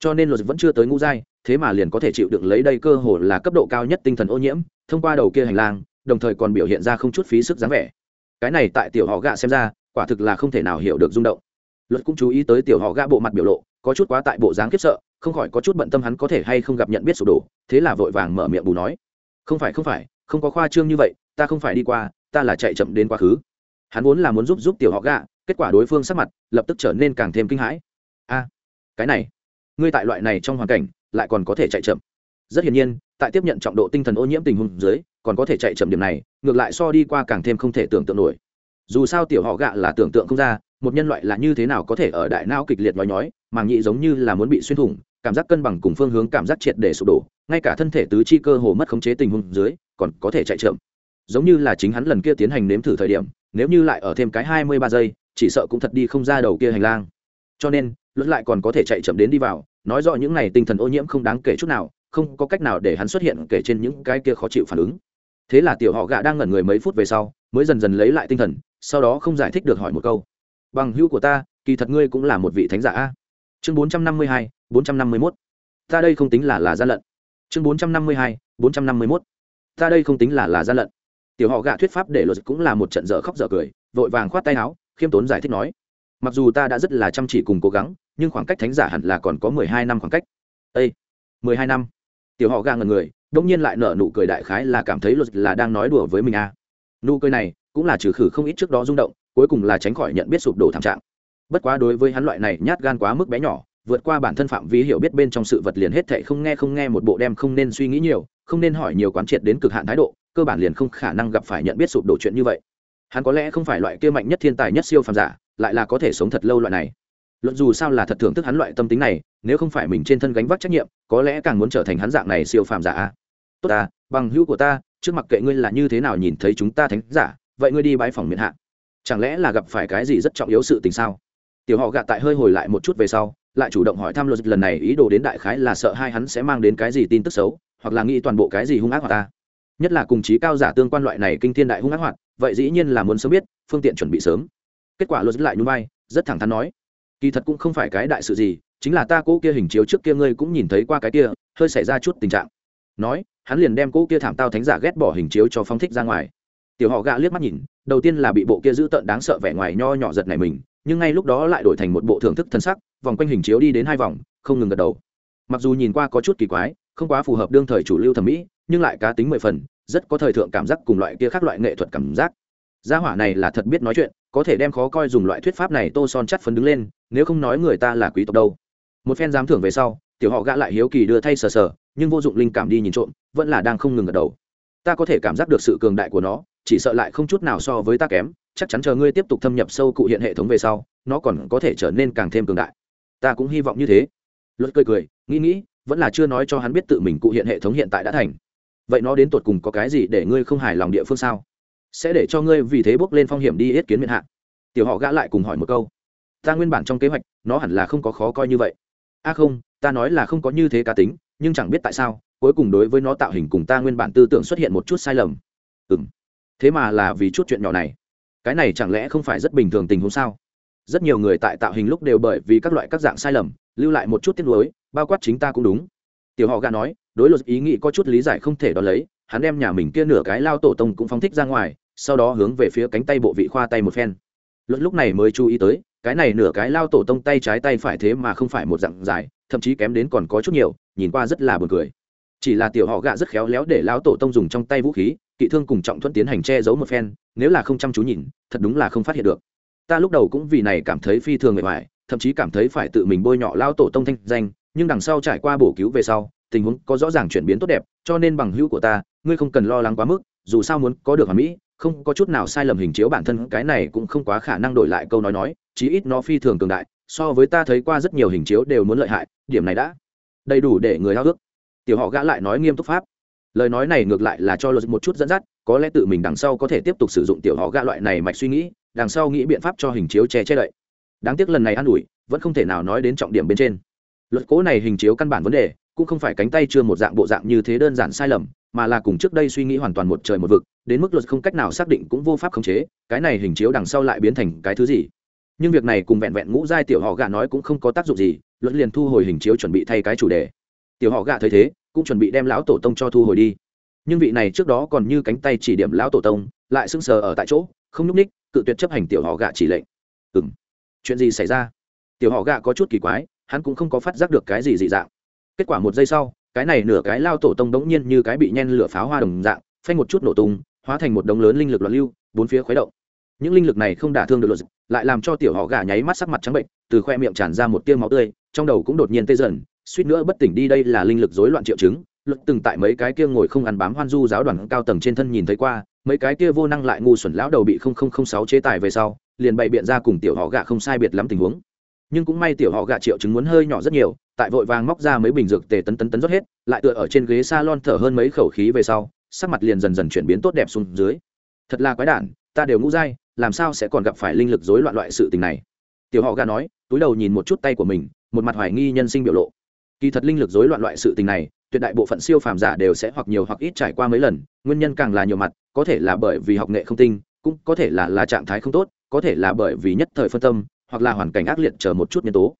Cho nên luật vẫn chưa tới ngũ giai, thế mà liền có thể chịu đựng lấy đây cơ hồ là cấp độ cao nhất tinh thần ô nhiễm, thông qua đầu kia hành lang, đồng thời còn biểu hiện ra không chút phí sức dáng vẻ. Cái này tại tiểu họ gạ xem ra, quả thực là không thể nào hiểu được rung động. Luật cũng chú ý tới tiểu họ gạ bộ mặt biểu lộ, có chút quá tại bộ dáng khiếp sợ, không khỏi có chút bận tâm hắn có thể hay không gặp nhận biết sụp đổ, thế là vội vàng mở miệng bù nói không phải không phải, không có khoa trương như vậy, ta không phải đi qua, ta là chạy chậm đến quá khứ. Hắn vốn là muốn giúp giúp tiểu họ gạ kết quả đối phương sắc mặt lập tức trở nên càng thêm kinh hãi. A, cái này, ngươi tại loại này trong hoàn cảnh, lại còn có thể chạy chậm. Rất hiển nhiên, tại tiếp nhận trọng độ tinh thần ô nhiễm tình huống dưới, còn có thể chạy chậm điểm này, ngược lại so đi qua càng thêm không thể tưởng tượng nổi. Dù sao tiểu họ gạ là tưởng tượng không ra, một nhân loại là như thế nào có thể ở đại não kịch liệt nói nhói, màng nhị giống như là muốn bị xuyên thủng cảm giác cân bằng cùng phương hướng cảm giác triệt để sụp đổ, ngay cả thân thể tứ chi cơ hồ mất khống chế tình huống dưới, còn có thể chạy chậm. Giống như là chính hắn lần kia tiến hành nếm thử thời điểm, nếu như lại ở thêm cái hai mươi ba giây, chỉ sợ cũng thật đi không ra đầu kia hành lang. Cho nên luật lại còn có thể chạy chậm đến đi vào, nói rõ những này tinh thần ô nhiễm không đáng kể chút nào, không có cách nào để hắn xuất hiện kể trên những cái kia khó chịu phản ứng. Thế là tiểu họ gạ đang ngẩn người mấy phút về sau, mới dần dần lấy lại tinh thần, sau đó không giải thích được hỏi một câu. Bằng hữu của ta, kỳ thật ngươi cũng là một vị thánh giả a? Chương bốn trăm năm mươi hai, bốn trăm năm mươi mốt. Ta đây không tính là là gian lận. Chương bốn trăm năm mươi hai, bốn trăm năm mươi mốt. Ta đây không tính là là gian lận. Tiểu họ gạ thuyết pháp để luật cũng là một trận dở khóc dở cười, vội vàng khoát tay áo, khiêm tốn giải thích nói. Mặc dù ta đã rất là chăm chỉ cùng cố gắng, nhưng khoảng cách thánh giả hẳn là còn có mười hai năm khoảng cách. Ây mười hai năm. Tiểu họ gạ ngần người đông nhiên lại nở nụ cười đại khái là cảm thấy luật là đang nói đùa với mình à. nụ cười này cũng là trừ khử không ít trước đó rung động, cuối cùng là tránh khỏi nhận biết sụp đổ thảm trạng bất quá đối với hắn loại này nhát gan quá mức bé nhỏ, vượt qua bản thân phạm vi hiểu biết bên trong sự vật liền hết thệ không nghe không nghe một bộ đem không nên suy nghĩ nhiều, không nên hỏi nhiều quán triệt đến cực hạn thái độ, cơ bản liền không khả năng gặp phải nhận biết sụp đổ chuyện như vậy. Hắn có lẽ không phải loại kia mạnh nhất thiên tài nhất siêu phàm giả, lại là có thể sống thật lâu loại này. Luận dù sao là thật thưởng thức hắn loại tâm tính này, nếu không phải mình trên thân gánh vác trách nhiệm, có lẽ càng muốn trở thành hắn dạng này siêu phàm giả tốt ta, bằng hữu của ta, trước mặt kệ ngươi là như thế nào nhìn thấy chúng ta thánh giả, vậy ngươi đi bãi phòng miền hạ. Chẳng lẽ là gặp phải cái gì rất trọng yếu sự tình sao? Tiểu họ gạ tại hơi hồi lại một chút về sau, lại chủ động hỏi thăm luật lần này ý đồ đến đại khái là sợ hai hắn sẽ mang đến cái gì tin tức xấu, hoặc là nghĩ toàn bộ cái gì hung ác hoặc ta. Nhất là cùng chí cao giả tương quan loại này kinh thiên đại hung ác hoạt, vậy dĩ nhiên là muốn sớm biết, phương tiện chuẩn bị sớm. Kết quả luật lại nhún vai, rất thẳng thắn nói, kỳ thật cũng không phải cái đại sự gì, chính là ta cỗ kia hình chiếu trước kia ngươi cũng nhìn thấy qua cái kia, hơi xảy ra chút tình trạng. Nói, hắn liền đem cỗ kia thảm tao thánh giả ghét bỏ hình chiếu cho phóng thích ra ngoài. Tiểu họ gạ liếc mắt nhìn, đầu tiên là bị bộ kia giữ tợn đáng sợ vẻ ngoài nho nhỏ giật này mình nhưng ngay lúc đó lại đổi thành một bộ thưởng thức thân sắc, vòng quanh hình chiếu đi đến hai vòng, không ngừng gật đầu. Mặc dù nhìn qua có chút kỳ quái, không quá phù hợp đương thời chủ lưu thẩm mỹ, nhưng lại cá tính mười phần, rất có thời thượng cảm giác cùng loại kia khác loại nghệ thuật cảm giác. Gia hỏa này là thật biết nói chuyện, có thể đem khó coi dùng loại thuyết pháp này tô son chắt phấn đứng lên, nếu không nói người ta là quý tộc đâu. Một phen giám thưởng về sau, tiểu họ gã lại hiếu kỳ đưa thay sờ sờ, nhưng vô dụng linh cảm đi nhìn trộm, vẫn là đang không ngừng gật đầu. Ta có thể cảm giác được sự cường đại của nó, chỉ sợ lại không chút nào so với ta kém chắc chắn chờ ngươi tiếp tục thâm nhập sâu cụ hiện hệ thống về sau, nó còn có thể trở nên càng thêm cường đại. Ta cũng hy vọng như thế. Luật cười cười, nghĩ nghĩ, vẫn là chưa nói cho hắn biết tự mình cụ hiện hệ thống hiện tại đã thành. Vậy nó đến tột cùng có cái gì để ngươi không hài lòng địa phương sao? Sẽ để cho ngươi vì thế bước lên phong hiểm đi yết kiến miền hạn tiểu họ gã lại cùng hỏi một câu. Ta nguyên bản trong kế hoạch, nó hẳn là không có khó coi như vậy. A à không, ta nói là không có như thế cá tính, nhưng chẳng biết tại sao, cuối cùng đối với nó tạo hình cùng ta nguyên bản tư tưởng xuất hiện một chút sai lầm. Ừ m thế mà là vì chút chuyện nhỏ này cái này chẳng lẽ không phải rất bình thường tình huống sao? Rất nhiều người tại tạo hình lúc đều bởi vì các loại các dạng sai lầm, lưu lại một chút tiếc nuối, bao quát chính ta cũng đúng. Tiểu họ gà nói, đối luật ý nghĩ có chút lý giải không thể đo lấy, hắn đem nhà mình kia nửa cái lao tổ tông cũng phóng thích ra ngoài, sau đó hướng về phía cánh tay bộ vị khoa tay một phen. Luật lúc này mới chú ý tới, cái này nửa cái lao tổ tông tay trái tay phải thế mà không phải một dạng dài, thậm chí kém đến còn có chút nhiều, nhìn qua rất là buồn cười. Chỉ là tiểu họ gạ rất khéo léo để lao tổ tông dùng trong tay vũ khí, kỵ thương cùng trọng thuẫn tiến hành che giấu một phen nếu là không chăm chú nhìn, thật đúng là không phát hiện được. Ta lúc đầu cũng vì này cảm thấy phi thường mệt mỏi, thậm chí cảm thấy phải tự mình bôi nhọ lao tổ tông thanh danh, nhưng đằng sau trải qua bổ cứu về sau, tình huống có rõ ràng chuyển biến tốt đẹp, cho nên bằng hữu của ta, ngươi không cần lo lắng quá mức, dù sao muốn có được hoàn mỹ, không có chút nào sai lầm hình chiếu bản thân, cái này cũng không quá khả năng đổi lại câu nói nói, chí ít nó phi thường cường đại, so với ta thấy qua rất nhiều hình chiếu đều muốn lợi hại, điểm này đã đầy đủ để người hao ước. Tiểu họ gã lại nói nghiêm túc pháp. Lời nói này ngược lại là cho luật một chút dẫn dắt có lẽ tự mình đằng sau có thể tiếp tục sử dụng tiểu họ gạ loại này mạch suy nghĩ, đằng sau nghĩ biện pháp cho hình chiếu che che đậy. Đáng tiếc lần này an ủi, vẫn không thể nào nói đến trọng điểm bên trên. Luật cố này hình chiếu căn bản vấn đề, cũng không phải cánh tay chưa một dạng bộ dạng như thế đơn giản sai lầm, mà là cùng trước đây suy nghĩ hoàn toàn một trời một vực, đến mức luật không cách nào xác định cũng vô pháp khống chế, cái này hình chiếu đằng sau lại biến thành cái thứ gì. Nhưng việc này cùng vẹn vẹn ngũ giai tiểu họ gạ nói cũng không có tác dụng gì, luật liền thu hồi hình chiếu chuẩn bị thay cái chủ đề. Tiểu họ gạ thấy thế, cũng chuẩn bị đem lão tổ tông cho thu hồi đi nhưng vị này trước đó còn như cánh tay chỉ điểm lão tổ tông, lại sững sờ ở tại chỗ, không nhúc ních cự tuyệt chấp hành tiểu họ gạ chỉ lệnh. Ừ m chuyện gì xảy ra? Tiểu họ gạ có chút kỳ quái, hắn cũng không có phát giác được cái gì dị dạng. Kết quả một giây sau, cái này nửa cái lao tổ tông đống nhiên như cái bị nhen lửa pháo hoa đồng dạng, phanh một chút nổ tung, hóa thành một đống lớn linh lực loạn lưu, bốn phía khuấy động. Những linh lực này không đả thương được luật lại làm cho tiểu họ gà nháy mắt sắc mặt trắng bệnh, từ khoe miệng tràn ra một tiêu máu tươi, trong đầu cũng đột nhiên tê dần, suýt nữa bất tỉnh đi đây là linh lực rối loạn triệu chứng luật từng tại mấy cái kia ngồi không ăn bám hoan du giáo đoàn cao tầng trên thân nhìn thấy qua, mấy cái kia vô năng lại ngu xuẩn lão đầu bị không không không sáu chế tài về sau, liền bày biện ra cùng tiểu họ gạ không sai biệt lắm tình huống. Nhưng cũng may tiểu họ gạ triệu chứng muốn hơi nhỏ rất nhiều, tại vội vàng móc ra mấy bình dược tề tấn tấn tấn rót hết, lại tựa ở trên ghế s a lon thở hơn mấy khẩu khí về sau, sắc mặt liền dần dần chuyển biến tốt đẹp xuống dưới. Thật là quái đản, ta đều ngũ dai, làm sao sẽ còn gặp phải linh lực rối loạn loại sự tình này? Tiểu họ gà nói, túi đầu nhìn một chút tay của mình, một mặt hoài nghi nhân sinh biểu lộ kỳ thật linh lực rối loạn loại sự tình này, tuyệt đại bộ phận siêu phàm giả đều sẽ hoặc nhiều hoặc ít trải qua mấy lần, nguyên nhân càng là nhiều mặt, có thể là bởi vì học nghệ không tinh, cũng có thể là là trạng thái không tốt, có thể là bởi vì nhất thời phân tâm, hoặc là hoàn cảnh ác liệt chờ một chút nhân tố.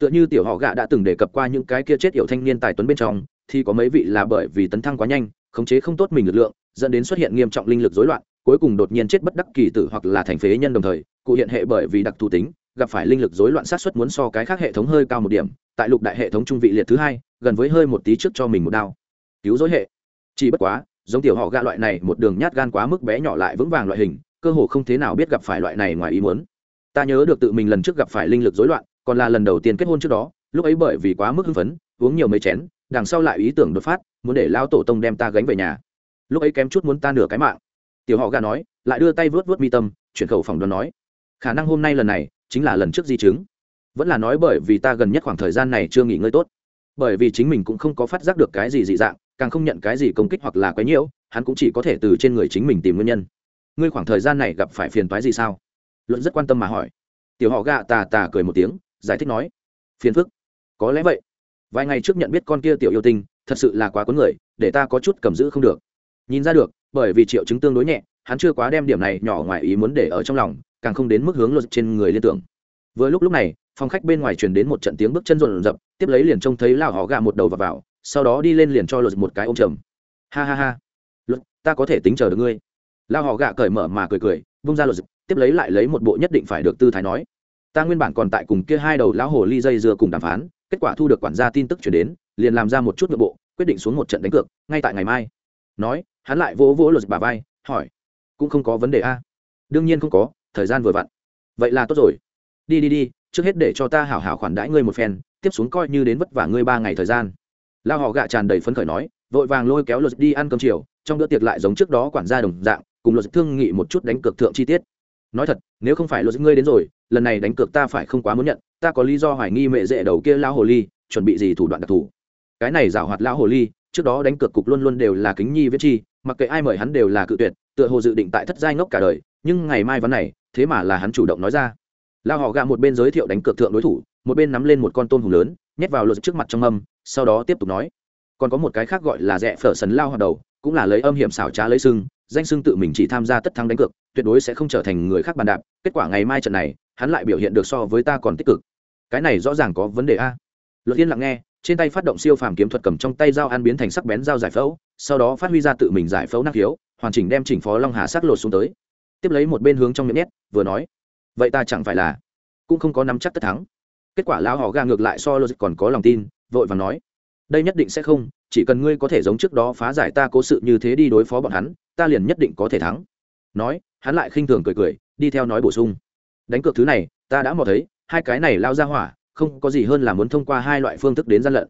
Tựa như tiểu họ gạ đã từng đề cập qua những cái kia chết yểu thanh niên tài tuấn bên trong, thì có mấy vị là bởi vì tấn thăng quá nhanh, khống chế không tốt mình lực lượng, dẫn đến xuất hiện nghiêm trọng linh lực rối loạn, cuối cùng đột nhiên chết bất đắc kỳ tử hoặc là thành phế nhân đồng thời, cụ hiện hệ bởi vì đặc thù tính, gặp phải linh lực rối loạn sát xuất muốn so cái khác hệ thống hơi cao một điểm tại lục đại hệ thống trung vị liệt thứ hai, gần với hơi một tí trước cho mình một đao. Cứu rối hệ. Chỉ bất quá, giống tiểu họ gạ loại này, một đường nhát gan quá mức bé nhỏ lại vững vàng loại hình, cơ hồ không thế nào biết gặp phải loại này ngoài ý muốn. Ta nhớ được tự mình lần trước gặp phải linh lực rối loạn, còn là lần đầu tiên kết hôn trước đó, lúc ấy bởi vì quá mức hưng phấn, uống nhiều mấy chén, đằng sau lại ý tưởng đột phát, muốn để lao tổ tông đem ta gánh về nhà. Lúc ấy kém chút muốn ta nửa cái mạng. Tiểu họ gà nói, lại đưa tay vớt vớt mi tâm, chuyển khẩu phòng đoán nói, khả năng hôm nay lần này chính là lần trước di chứng vẫn là nói bởi vì ta gần nhất khoảng thời gian này chưa nghỉ ngơi tốt. Bởi vì chính mình cũng không có phát giác được cái gì dị dạng, càng không nhận cái gì công kích hoặc là quấy nhiễu, hắn cũng chỉ có thể từ trên người chính mình tìm nguyên nhân. Ngươi khoảng thời gian này gặp phải phiền toái gì sao? Luận rất quan tâm mà hỏi. Tiểu họ gạ tà tà cười một tiếng, giải thích nói. Phiền phức. Có lẽ vậy. Vài ngày trước nhận biết con kia tiểu yêu tinh, thật sự là quá cuốn người, để ta có chút cầm giữ không được. Nhìn ra được, bởi vì triệu chứng tương đối nhẹ, hắn chưa quá đem điểm này nhỏ ngoài ý muốn để ở trong lòng, càng không đến mức hướng luật trên người liên tưởng vừa lúc lúc này phòng khách bên ngoài truyền đến một trận tiếng bước chân rộn rập tiếp lấy liền trông thấy lão họ gạ một đầu vào, vào sau đó đi lên liền cho luật một cái ôm trầm ha ha ha. Luật ta có thể tính chờ được ngươi. Lão họ gạ cởi mở mà cười cười vung ra luật tiếp lấy lại lấy một bộ nhất định phải được tư thái nói. Ta nguyên bản còn tại cùng kia hai đầu lão hồ ly dây dưa cùng đàm phán kết quả thu được quản gia tin tức chuyển đến liền làm ra một chút nội bộ quyết định xuống một trận đánh cược ngay tại ngày mai. Nói hắn lại vỗ vỗ luật bà vai hỏi cũng không có vấn đề a? Đương nhiên không có thời gian vừa vặn. Vậy là tốt rồi đi đi đi, trước hết để cho ta hảo hảo khoản đãi ngươi một phen, tiếp xuống coi như đến vất vả ngươi ba ngày thời gian. Lao họ gạ tràn đầy phấn khởi nói, vội vàng lôi kéo luật đi ăn cơm chiều, trong bữa tiệc lại giống trước đó quản gia đồng dạng, cùng luật thương nghị một chút đánh cược thượng chi tiết. Nói thật, nếu không phải luật ngươi đến rồi, lần này đánh cược ta phải không quá muốn nhận, ta có lý do hoài nghi mẹ dễ đầu kia lao hồ ly, chuẩn bị gì thủ đoạn đặc thù? Cái này giảo hoạt lao hồ ly, trước đó đánh cược cục luôn luôn đều là kính nhi viết chi, mặc kệ ai mời hắn đều là cự tuyệt, tựa hồ dự định tại thất giai ngốc cả đời, nhưng ngày mai vấn này, thế mà là hắn chủ động nói ra lao họ gạ một bên giới thiệu đánh cược thượng đối thủ, một bên nắm lên một con tôm hùm lớn, nhét vào luật trước mặt trong âm sau đó tiếp tục nói. Còn có một cái khác gọi là rẽ phở sần lao hoạt đầu, cũng là lấy âm hiểm xảo trá lấy sưng, danh sưng tự mình chỉ tham gia tất thắng đánh cược, tuyệt đối sẽ không trở thành người khác bàn đạp, kết quả ngày mai trận này, hắn lại biểu hiện được so với ta còn tích cực. Cái này rõ ràng có vấn đề a. Luật yên lặng nghe, trên tay phát động siêu phàm kiếm thuật cầm trong tay dao ăn biến thành sắc bén dao giải phẫu, sau đó phát huy ra tự mình giải phẫu năng khiếu, hoàn chỉnh đem chỉnh phó long hà sắc lột xuống tới. Tiếp lấy một bên hướng trong miệng nhét, vừa nói vậy ta chẳng phải là cũng không có nắm chắc tất thắng. Kết quả lão họ ga ngược lại so logic còn có lòng tin, vội vàng nói, đây nhất định sẽ không, chỉ cần ngươi có thể giống trước đó phá giải ta cố sự như thế đi đối phó bọn hắn, ta liền nhất định có thể thắng. Nói, hắn lại khinh thường cười cười, đi theo nói bổ sung, đánh cược thứ này, ta đã mò thấy, hai cái này lao ra hỏa, không có gì hơn là muốn thông qua hai loại phương thức đến gian lận,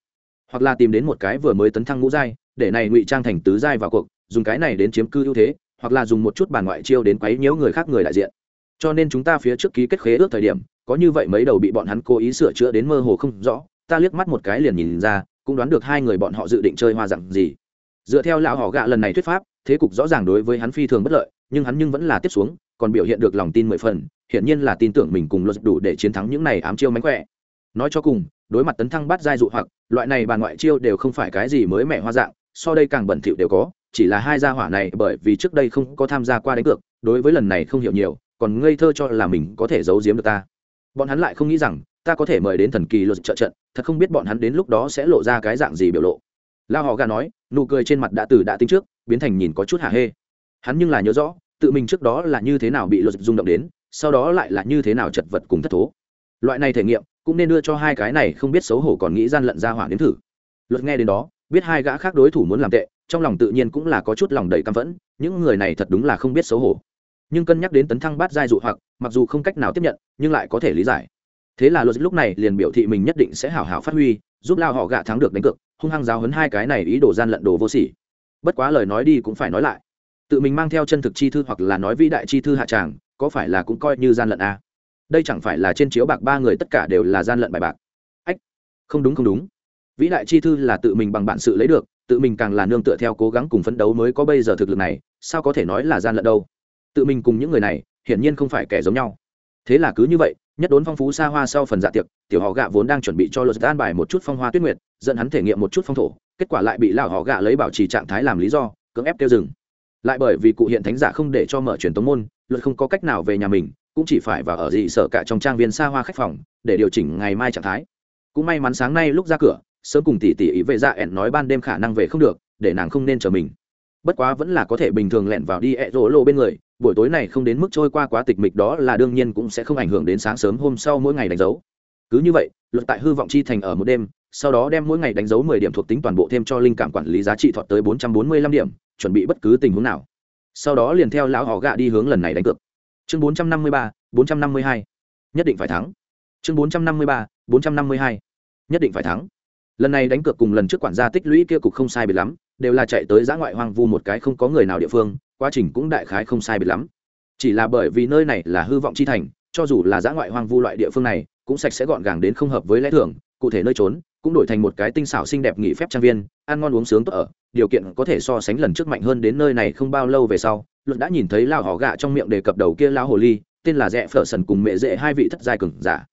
hoặc là tìm đến một cái vừa mới tấn thăng ngũ giai, để này ngụy trang thành tứ giai vào cuộc, dùng cái này đến chiếm cư ưu thế, hoặc là dùng một chút bàn ngoại chiêu đến quấy nhiễu người khác người đại diện cho nên chúng ta phía trước ký kết khế ước thời điểm, có như vậy mấy đầu bị bọn hắn cố ý sửa chữa đến mơ hồ không rõ, ta liếc mắt một cái liền nhìn ra, cũng đoán được hai người bọn họ dự định chơi hoa dặn gì. Dựa theo lão họ gạ lần này thuyết pháp, thế cục rõ ràng đối với hắn phi thường bất lợi, nhưng hắn nhưng vẫn là tiếp xuống, còn biểu hiện được lòng tin mười phần, hiển nhiên là tin tưởng mình cùng luật đủ để chiến thắng những này ám chiêu mánh khỏe. Nói cho cùng, đối mặt tấn thăng bắt giai dụ hoặc, loại này bàn ngoại chiêu đều không phải cái gì mới mẻ hoa dạng, so đây càng bẩn thỉu đều có, chỉ là hai gia hỏa này bởi vì trước đây không có tham gia qua đánh cược, đối với lần này không hiểu nhiều còn ngây thơ cho là mình có thể giấu giếm được ta. Bọn hắn lại không nghĩ rằng, ta có thể mời đến thần kỳ luật trợ trận, thật không biết bọn hắn đến lúc đó sẽ lộ ra cái dạng gì biểu lộ. La họ gà nói, nụ cười trên mặt đã từ đã tính trước, biến thành nhìn có chút hả hê. Hắn nhưng là nhớ rõ, tự mình trước đó là như thế nào bị luật rung động đến, sau đó lại là như thế nào chật vật cùng thất thố. Loại này thể nghiệm, cũng nên đưa cho hai cái này không biết xấu hổ còn nghĩ gian lận ra hỏa đến thử. Luật nghe đến đó, biết hai gã khác đối thủ muốn làm tệ, trong lòng tự nhiên cũng là có chút lòng đầy căm phẫn, những người này thật đúng là không biết xấu hổ nhưng cân nhắc đến tấn thăng bát giai dụ hoặc, mặc dù không cách nào tiếp nhận, nhưng lại có thể lý giải. Thế là luật lúc này liền biểu thị mình nhất định sẽ hảo hảo phát huy, giúp lao họ gạ thắng được đánh cược, hung hăng giáo hấn hai cái này ý đồ gian lận đồ vô sỉ. Bất quá lời nói đi cũng phải nói lại. Tự mình mang theo chân thực chi thư hoặc là nói vĩ đại chi thư hạ tràng, có phải là cũng coi như gian lận à? đây chẳng phải là trên chiếu bạc ba người tất cả đều là gian lận bài bạc? Ách, không đúng không đúng. Vĩ đại chi thư là tự mình bằng bản sự lấy được, tự mình càng là nương tựa theo cố gắng cùng phấn đấu mới có bây giờ thực lực này, sao có thể nói là gian lận đâu? Tự mình cùng những người này hiển nhiên không phải kẻ giống nhau. Thế là cứ như vậy, nhất đốn phong phú xa hoa sau phần dạ tiệc, tiểu họ gạ vốn đang chuẩn bị cho luật an bài một chút phong hoa tuyết nguyệt, dẫn hắn thể nghiệm một chút phong thổ, kết quả lại bị lão họ gạ lấy bảo trì trạng thái làm lý do, cưỡng ép tiêu dừng. Lại bởi vì cụ hiện thánh giả không để cho mở truyền tống môn, luật không có cách nào về nhà mình, cũng chỉ phải vào ở dị sở cả trong trang viên xa hoa khách phòng, để điều chỉnh ngày mai trạng thái. Cũng may mắn sáng nay lúc ra cửa, sớm cùng tỷ tỷ ý về dạ ẹn nói ban đêm khả năng về không được, để nàng không nên chờ mình. Bất quá vẫn là có thể bình thường lẹn vào đi ẹ rỗ lộ bên người buổi tối này không đến mức trôi qua quá tịch mịch đó là đương nhiên cũng sẽ không ảnh hưởng đến sáng sớm hôm sau mỗi ngày đánh dấu. Cứ như vậy, luật tại hư vọng chi thành ở một đêm, sau đó đem mỗi ngày đánh dấu mười điểm thuộc tính toàn bộ thêm cho linh cảm quản lý giá trị thọt tới bốn trăm bốn mươi lăm điểm, chuẩn bị bất cứ tình huống nào. Sau đó liền theo lão họ gạ đi hướng lần này đánh cược. Chương bốn trăm năm mươi ba, bốn trăm năm mươi hai. Nhất định phải thắng. Chương bốn trăm năm mươi ba, bốn trăm năm mươi hai. Nhất định phải thắng. Lần này đánh cược cùng lần trước quản gia tích lũy kia cục không sai biệt lắm, đều là chạy tới giã ngoại hoang vu một cái không có người nào địa phương quá trình cũng đại khái không sai biệt lắm. Chỉ là bởi vì nơi này là hư vọng chi thành, cho dù là giã ngoại hoang vu loại địa phương này, cũng sạch sẽ gọn gàng đến không hợp với lẽ thường, cụ thể nơi trốn, cũng đổi thành một cái tinh xảo xinh đẹp nghỉ phép trang viên, ăn ngon uống sướng tốt ở, điều kiện có thể so sánh lần trước mạnh hơn đến nơi này không bao lâu về sau, luận đã nhìn thấy lao họ gạ trong miệng đề cập đầu kia lao hồ ly, tên là rẽ phở sần cùng mẹ dễ hai vị thất giai cường giả.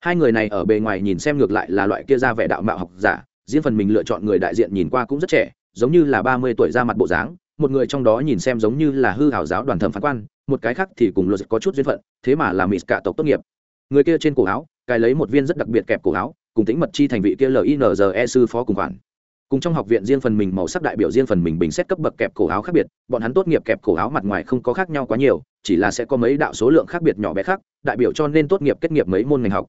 Hai người này ở bề ngoài nhìn xem ngược lại là loại kia ra vẻ đạo mạo học giả, riêng phần mình lựa chọn người đại diện nhìn qua cũng rất trẻ, giống như là ba mươi tuổi ra mặt bộ dáng một người trong đó nhìn xem giống như là hư hảo giáo đoàn thẩm phán quan, một cái khác thì cùng luật có chút duyên phận, thế mà là mỹ cả tộc tốt nghiệp. Người kia trên cổ áo cài lấy một viên rất đặc biệt kẹp cổ áo, cùng tính mật chi thành vị kia linze sư phó cùng khoản. Cùng trong học viện riêng phần mình màu sắc đại biểu riêng phần mình bình xét cấp bậc kẹp cổ áo khác biệt, bọn hắn tốt nghiệp kẹp cổ áo mặt ngoài không có khác nhau quá nhiều, chỉ là sẽ có mấy đạo số lượng khác biệt nhỏ bé khác, đại biểu cho nên tốt nghiệp kết nghiệp mấy môn ngành học.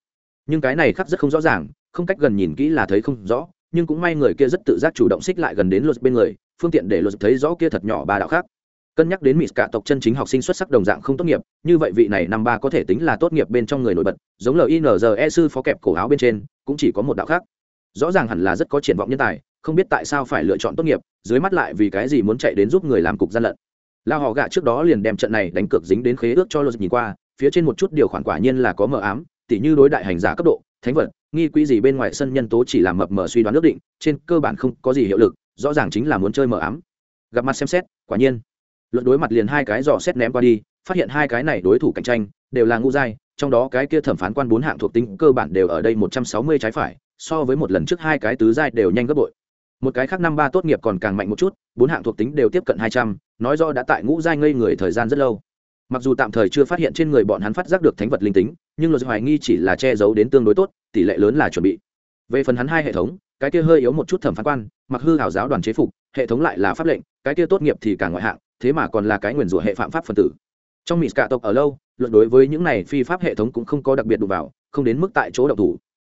Nhưng cái này khác rất không rõ ràng, không cách gần nhìn kỹ là thấy không rõ, nhưng cũng may người kia rất tự giác chủ động xích lại gần đến luật bên người phương tiện để luật thấy rõ kia thật nhỏ ba đạo khác. Cân nhắc đến mỹ cả tộc chân chính học sinh xuất sắc đồng dạng không tốt nghiệp, như vậy vị này năm ba có thể tính là tốt nghiệp bên trong người nổi bật, giống linze sư phó kẹp cổ áo bên trên, cũng chỉ có một đạo khác. Rõ ràng hẳn là rất có triển vọng nhân tài, không biết tại sao phải lựa chọn tốt nghiệp, dưới mắt lại vì cái gì muốn chạy đến giúp người làm cục gian lận. Lao họ gạ trước đó liền đem trận này đánh cược dính đến khế ước cho luật nhìn qua, phía trên một chút điều khoản quả nhiên là có mờ ám, tỉ như đối đại hành giả cấp độ, thánh vật, nghi quỹ gì bên ngoài sân nhân tố chỉ làm mập mờ suy đoán ước định, trên cơ bản không có gì hiệu lực rõ ràng chính là muốn chơi mờ ám. Gặp mặt xem xét, quả nhiên. Luận đối mặt liền hai cái dò xét ném qua đi, phát hiện hai cái này đối thủ cạnh tranh, đều là ngu dai trong đó cái kia thẩm phán quan bốn hạng thuộc tính cơ bản đều ở đây một trăm sáu mươi trái phải, so với một lần trước hai cái tứ giai đều nhanh gấp bội. Một cái khác năm ba tốt nghiệp còn càng mạnh một chút, bốn hạng thuộc tính đều tiếp cận hai trăm, nói do đã tại ngũ giai ngây người thời gian rất lâu. Mặc dù tạm thời chưa phát hiện trên người bọn hắn phát giác được thánh vật linh tính, nhưng luật hoài nghi chỉ là che giấu đến tương đối tốt, tỷ lệ lớn là chuẩn bị. Về phần hắn hai hệ thống, cái kia hơi yếu một chút thẩm phán quan mặc hư hảo giáo đoàn chế phục, hệ thống lại là pháp lệnh, cái kia tốt nghiệp thì càng ngoại hạng, thế mà còn là cái nguyền rủa hệ phạm pháp phân tử. Trong mỹ cả tộc ở lâu, luận đối với những này phi pháp hệ thống cũng không có đặc biệt đụng vào, không đến mức tại chỗ độc thủ.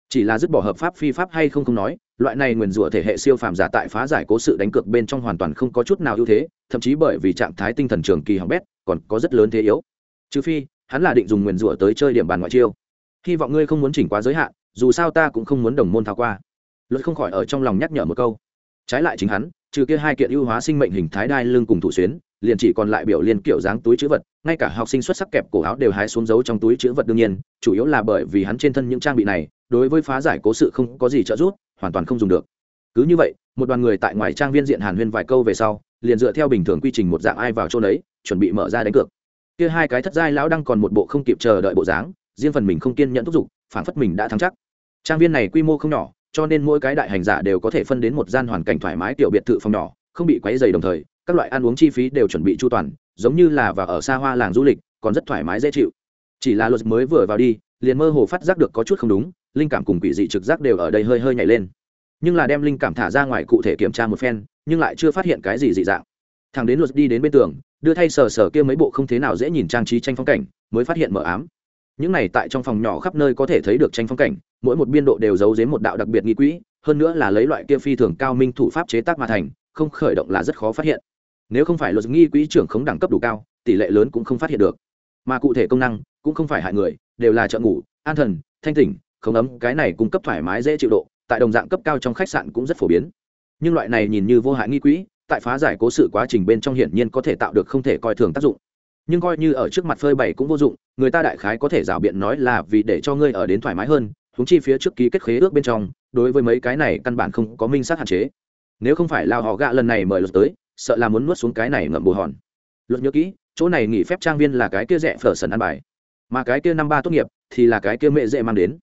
Chỉ là dứt bỏ hợp pháp phi pháp hay không không nói, loại này nguyền rủa thể hệ siêu phàm giả tại phá giải cố sự đánh cược bên trong hoàn toàn không có chút nào ưu thế, thậm chí bởi vì trạng thái tinh thần trường kỳ hỏng bét, còn có rất lớn thế yếu. Trừ phi, hắn là định dùng nguyền rủa tới chơi điểm bàn ngoại chiêu. Hy vọng ngươi không muốn chỉnh quá giới hạn, dù sao ta cũng không muốn đồng môn thao qua. Luật không khỏi ở trong lòng nhắc nhở một câu trái lại chính hắn, trừ kia hai kiện ưu hóa sinh mệnh hình thái đai lưng cùng thủ xuyến, liền chỉ còn lại biểu liên kiểu dáng túi chữ vật, ngay cả học sinh xuất sắc kẹp cổ áo đều hái xuống giấu trong túi chữ vật đương nhiên, chủ yếu là bởi vì hắn trên thân những trang bị này, đối với phá giải cố sự không có gì trợ giúp, hoàn toàn không dùng được. Cứ như vậy, một đoàn người tại ngoài trang viên diện hàn huyên vài câu về sau, liền dựa theo bình thường quy trình một dạng ai vào chỗ đấy chuẩn bị mở ra đánh cược. Kia hai cái thất giai lão đang còn một bộ không kịp chờ đợi bộ dáng, riêng phần mình không kiên nhẫn thúc giục phản phất mình đã thắng chắc. Trang viên này quy mô không nhỏ cho nên mỗi cái đại hành giả đều có thể phân đến một gian hoàn cảnh thoải mái tiểu biệt thự phòng nhỏ, không bị quấy dày đồng thời, các loại ăn uống chi phí đều chuẩn bị chu toàn, giống như là và ở xa hoa làng du lịch, còn rất thoải mái dễ chịu. Chỉ là luật mới vừa vào đi, liền mơ hồ phát giác được có chút không đúng, linh cảm cùng quỷ dị trực giác đều ở đây hơi hơi nhảy lên. Nhưng là đem linh cảm thả ra ngoài cụ thể kiểm tra một phen, nhưng lại chưa phát hiện cái gì dị dạng. Thằng đến luật đi đến bên tường, đưa thay sờ sờ kia mấy bộ không thế nào dễ nhìn trang trí tranh phong cảnh, mới phát hiện mở ám những này tại trong phòng nhỏ khắp nơi có thể thấy được tranh phong cảnh, mỗi một biên độ đều giấu giếm một đạo đặc biệt nghi quỹ, hơn nữa là lấy loại kia phi thường cao minh thủ pháp chế tác mà thành, không khởi động là rất khó phát hiện. Nếu không phải luật nghi quỹ trưởng khống đẳng cấp đủ cao, tỷ lệ lớn cũng không phát hiện được. Mà cụ thể công năng cũng không phải hại người, đều là trợ ngủ, an thần, thanh tỉnh không ấm, cái này cung cấp thoải mái dễ chịu độ, tại đồng dạng cấp cao trong khách sạn cũng rất phổ biến. Nhưng loại này nhìn như vô hại nghi quỹ, tại phá giải cố sự quá trình bên trong hiển nhiên có thể tạo được không thể coi thường tác dụng nhưng coi như ở trước mặt phơi bày cũng vô dụng, người ta đại khái có thể rảo biện nói là vì để cho ngươi ở đến thoải mái hơn húng chi phía trước ký kết khế ước bên trong, đối với mấy cái này căn bản không có minh sát hạn chế. Nếu không phải lao họ gạ lần này mời luật tới, sợ là muốn nuốt xuống cái này ngậm bù hòn. Luật nhớ kỹ, chỗ này nghỉ phép trang viên là cái kia rẻ phở sần ăn bài. Mà cái kia năm ba tốt nghiệp, thì là cái kia mẹ dễ mang đến.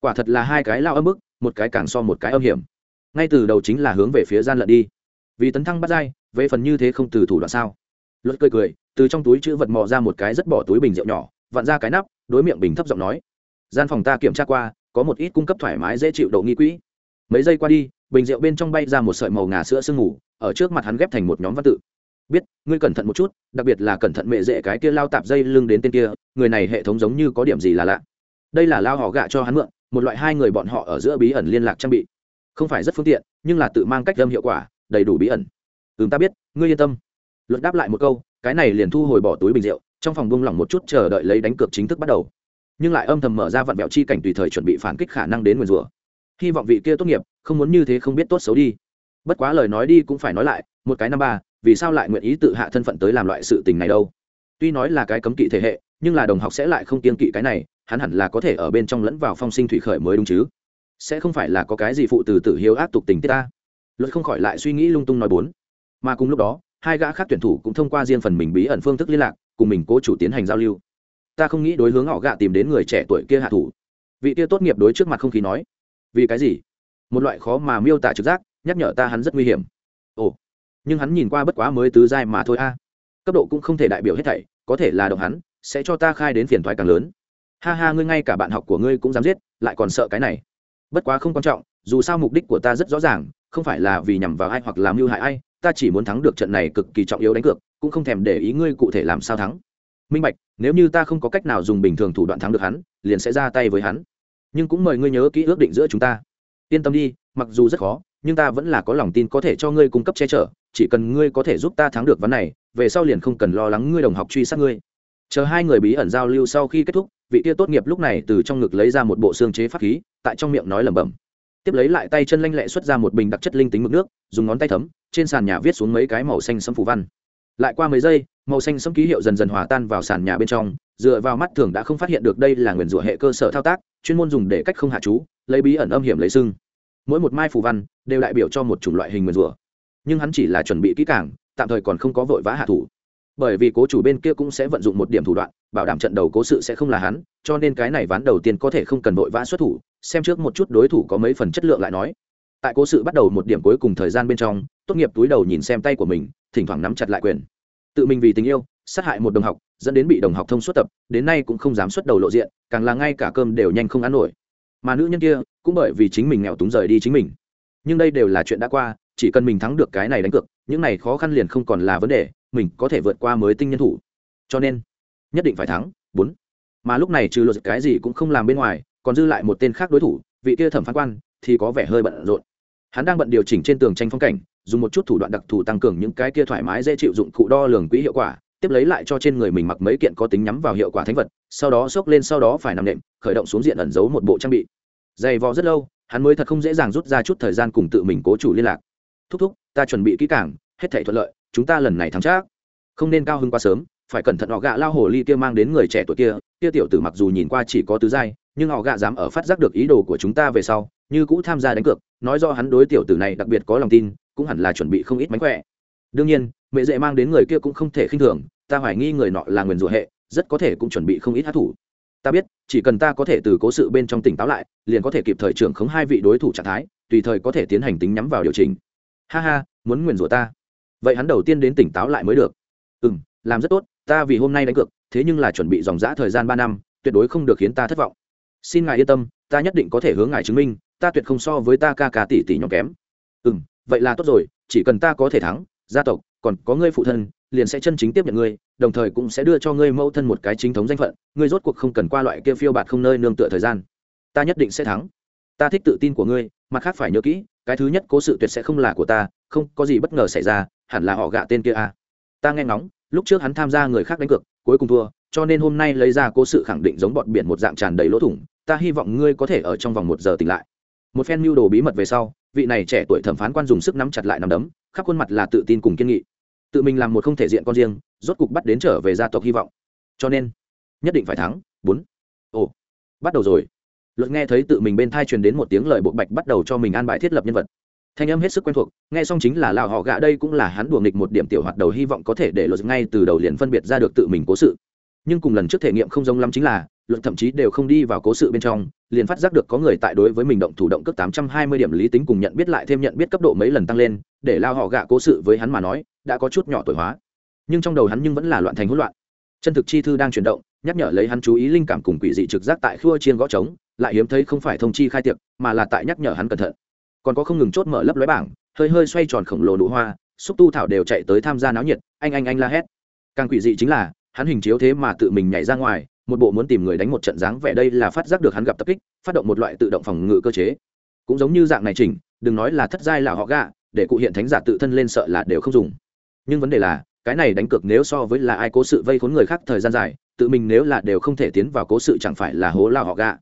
Quả thật là hai cái lao âm bức, một cái càng so một cái âm hiểm. Ngay từ đầu chính là hướng về phía gian lận đi. Vì tấn thăng bắt dai về phần như thế không từ thủ đoạn sao? Luật cười cười từ trong túi chữ vật mò ra một cái rất bỏ túi bình rượu nhỏ, vặn ra cái nắp, đối miệng bình thấp giọng nói, gian phòng ta kiểm tra qua, có một ít cung cấp thoải mái dễ chịu độ nghi quỹ. Mấy giây qua đi, bình rượu bên trong bay ra một sợi màu ngà sữa sương ngủ ở trước mặt hắn ghép thành một nhóm văn tự. Biết, ngươi cẩn thận một chút, đặc biệt là cẩn thận mẹ dễ cái kia lao tạp dây lưng đến tên kia, người này hệ thống giống như có điểm gì là lạ. Đây là lao họ gạ cho hắn mượn, một loại hai người bọn họ ở giữa bí ẩn liên lạc trang bị. Không phải rất phương tiện, nhưng là tự mang cách âm hiệu quả, đầy đủ bí ẩn. Ừm, ta biết, ngươi yên tâm. Luật đáp lại một câu cái này liền thu hồi bỏ túi bình rượu, trong phòng buông lỏng một chút chờ đợi lấy đánh cược chính thức bắt đầu. Nhưng lại âm thầm mở ra vặn vẹo chi cảnh tùy thời chuẩn bị phản kích khả năng đến nguyền rủa. Hy vọng vị kia tốt nghiệp không muốn như thế không biết tốt xấu đi. Bất quá lời nói đi cũng phải nói lại, một cái năm ba, vì sao lại nguyện ý tự hạ thân phận tới làm loại sự tình này đâu? Tuy nói là cái cấm kỵ thể hệ, nhưng là đồng học sẽ lại không kiên kỵ cái này, hắn hẳn là có thể ở bên trong lẫn vào phong sinh thủy khởi mới đúng chứ? Sẽ không phải là có cái gì phụ từ tử hiếu ác tục tình tiết ta. Luật không khỏi lại suy nghĩ lung tung nói bốn. Mà cùng lúc đó hai gã khác tuyển thủ cũng thông qua riêng phần mình bí ẩn phương thức liên lạc, cùng mình cố chủ tiến hành giao lưu. Ta không nghĩ đối hướng họ gạ tìm đến người trẻ tuổi kia hạ thủ. Vị kia tốt nghiệp đối trước mặt không khí nói, vì cái gì? Một loại khó mà miêu tả trực giác, nhắc nhở ta hắn rất nguy hiểm. Ồ, nhưng hắn nhìn qua bất quá mới tứ giai mà thôi a. Cấp độ cũng không thể đại biểu hết thảy, có thể là động hắn, sẽ cho ta khai đến phiền thoái càng lớn. Ha ha, ngươi ngay cả bạn học của ngươi cũng dám giết, lại còn sợ cái này. Bất quá không quan trọng, dù sao mục đích của ta rất rõ ràng, không phải là vì nhằm vào ai hoặc làm mưu hại ai ta chỉ muốn thắng được trận này cực kỳ trọng yếu đánh cược, cũng không thèm để ý ngươi cụ thể làm sao thắng. Minh bạch, nếu như ta không có cách nào dùng bình thường thủ đoạn thắng được hắn, liền sẽ ra tay với hắn. Nhưng cũng mời ngươi nhớ kỹ ước định giữa chúng ta. Yên tâm đi, mặc dù rất khó, nhưng ta vẫn là có lòng tin có thể cho ngươi cung cấp che chở, chỉ cần ngươi có thể giúp ta thắng được ván này, về sau liền không cần lo lắng ngươi đồng học truy sát ngươi. Chờ hai người bí ẩn giao lưu sau khi kết thúc, vị tia tốt nghiệp lúc này từ trong ngực lấy ra một bộ xương chế pháp khí, tại trong miệng nói lẩm bẩm tiếp lấy lại tay chân lanh lẹ xuất ra một bình đặc chất linh tính mực nước, dùng ngón tay thấm, trên sàn nhà viết xuống mấy cái màu xanh sẫm phù văn. Lại qua mấy giây, màu xanh sẫm ký hiệu dần dần hòa tan vào sàn nhà bên trong, dựa vào mắt thường đã không phát hiện được đây là nguyền rủa hệ cơ sở thao tác, chuyên môn dùng để cách không hạ chú, lấy bí ẩn âm hiểm lấy sưng. Mỗi một mai phù văn đều đại biểu cho một chủng loại hình nguyền rủa. Nhưng hắn chỉ là chuẩn bị kỹ càng, tạm thời còn không có vội vã hạ thủ. Bởi vì cố chủ bên kia cũng sẽ vận dụng một điểm thủ đoạn bảo đảm trận đầu cố sự sẽ không là hắn, cho nên cái này ván đầu tiên có thể không cần vội vã xuất thủ, xem trước một chút đối thủ có mấy phần chất lượng lại nói. Tại cố sự bắt đầu một điểm cuối cùng thời gian bên trong, tốt nghiệp túi đầu nhìn xem tay của mình, thỉnh thoảng nắm chặt lại quyền. Tự mình vì tình yêu, sát hại một đồng học, dẫn đến bị đồng học thông suốt tập, đến nay cũng không dám xuất đầu lộ diện, càng là ngay cả cơm đều nhanh không ăn nổi. Mà nữ nhân kia, cũng bởi vì chính mình nghèo túng rời đi chính mình. Nhưng đây đều là chuyện đã qua, chỉ cần mình thắng được cái này đánh cược, những này khó khăn liền không còn là vấn đề, mình có thể vượt qua mới tinh nhân thủ. Cho nên nhất định phải thắng, bốn. Mà lúc này trừ luật cái gì cũng không làm bên ngoài, còn dư lại một tên khác đối thủ, vị kia thẩm phán quan thì có vẻ hơi bận rộn. Hắn đang bận điều chỉnh trên tường tranh phong cảnh, dùng một chút thủ đoạn đặc thù tăng cường những cái kia thoải mái dễ chịu dụng cụ đo lường quỹ hiệu quả, tiếp lấy lại cho trên người mình mặc mấy kiện có tính nhắm vào hiệu quả thánh vật, sau đó xốc lên sau đó phải nằm nệm, khởi động xuống diện ẩn giấu một bộ trang bị. Dày vò rất lâu, hắn mới thật không dễ dàng rút ra chút thời gian cùng tự mình cố chủ liên lạc. Thúc thúc, ta chuẩn bị kỹ càng, hết thể thuận lợi, chúng ta lần này thắng chắc. Không nên cao hơn quá sớm phải cẩn thận, họ gạ lao hồ ly kia mang đến người trẻ tuổi kia kia tiểu tử mặc dù nhìn qua chỉ có tứ giai, nhưng họ gạ dám ở phát giác được ý đồ của chúng ta về sau, như cũ tham gia đánh cược, nói do hắn đối tiểu tử này đặc biệt có lòng tin, cũng hẳn là chuẩn bị không ít mánh khỏe. Đương nhiên, mẹ dễ mang đến người kia cũng không thể khinh thường, ta hoài nghi người nọ là nguyền rủa hệ, rất có thể cũng chuẩn bị không ít hát thủ ta biết, chỉ cần ta có thể từ cố sự bên trong tỉnh táo lại, liền có thể kịp thời trưởng khống hai vị đối thủ trạng thái, tùy thời có thể tiến hành tính nhắm vào điều chỉnh. Ha ha, muốn nguyền rủa ta. Vậy hắn đầu tiên đến tỉnh táo lại mới được. Ừ m làm rất tốt ta vì hôm nay đánh cược, thế nhưng là chuẩn bị dòng giã thời gian ba năm, tuyệt đối không được khiến ta thất vọng. Xin ngài yên tâm, ta nhất định có thể hướng ngài chứng minh, ta tuyệt không so với ta ca ca tỷ tỷ nhỏ kém. Ừ m vậy là tốt rồi, chỉ cần ta có thể thắng, gia tộc, còn có ngươi phụ thân, liền sẽ chân chính tiếp nhận ngươi, đồng thời cũng sẽ đưa cho ngươi mẫu thân một cái chính thống danh phận, ngươi rốt cuộc không cần qua loại kia phiêu bạt không nơi nương tựa thời gian. Ta nhất định sẽ thắng. Ta thích tự tin của ngươi, mặt khác phải nhớ kỹ, cái thứ nhất cố sự tuyệt sẽ không là của ta, không có gì bất ngờ xảy ra, hẳn là họ gạ tên kia à. ta nghe ngóng lúc trước hắn tham gia người khác đánh cược, cuối cùng thua, cho nên hôm nay lấy ra cố sự khẳng định giống bọn biển một dạng tràn đầy lỗ thủng, ta hy vọng ngươi có thể ở trong vòng một giờ tỉnh lại. Một phen mưu đồ bí mật về sau, vị này trẻ tuổi thẩm phán quan dùng sức nắm chặt lại nắm đấm, khắp khuôn mặt là tự tin cùng kiên nghị. Tự mình làm một không thể diện con riêng, rốt cục bắt đến trở về gia tộc hy vọng. Cho nên, nhất định phải thắng, bốn. Ồ, bắt đầu rồi. Luật nghe thấy tự mình bên thai truyền đến một tiếng lời bộ bạch bắt đầu cho mình an bài thiết lập nhân vật thanh âm hết sức quen thuộc, nghe xong chính là lão họ gạ đây cũng là hắn đùa nghịch một điểm tiểu hoạt đầu hy vọng có thể để luật ngay từ đầu liền phân biệt ra được tự mình cố sự. Nhưng cùng lần trước thể nghiệm không giống lắm chính là, luật thậm chí đều không đi vào cố sự bên trong, liền phát giác được có người tại đối với mình động thủ động cấp tám trăm hai mươi điểm lý tính cùng nhận biết lại thêm nhận biết cấp độ mấy lần tăng lên, để lao họ gạ cố sự với hắn mà nói, đã có chút nhỏ tuổi hóa. Nhưng trong đầu hắn nhưng vẫn là loạn thành hỗn loạn. Chân thực chi thư đang chuyển động, nhắc nhở lấy hắn chú ý linh cảm cùng quỷ dị trực giác tại khua chiên gõ trống, lại hiếm thấy không phải thông chi khai tiệc, mà là tại nhắc nhở hắn cẩn thận còn có không ngừng chốt mở lấp lóe bảng, hơi hơi xoay tròn khổng lồ nụ hoa, xúc tu thảo đều chạy tới tham gia náo nhiệt, anh anh anh la hét. Càng quỷ dị chính là, hắn hình chiếu thế mà tự mình nhảy ra ngoài, một bộ muốn tìm người đánh một trận dáng vẻ đây là phát giác được hắn gặp tập kích, phát động một loại tự động phòng ngự cơ chế. Cũng giống như dạng này chỉnh, đừng nói là thất giai là họ gạ để cụ hiện thánh giả tự thân lên sợ là đều không dùng. Nhưng vấn đề là, cái này đánh cược nếu so với là ai cố sự vây khốn người khác thời gian dài, tự mình nếu là đều không thể tiến vào cố sự chẳng phải là hố lao họ gạ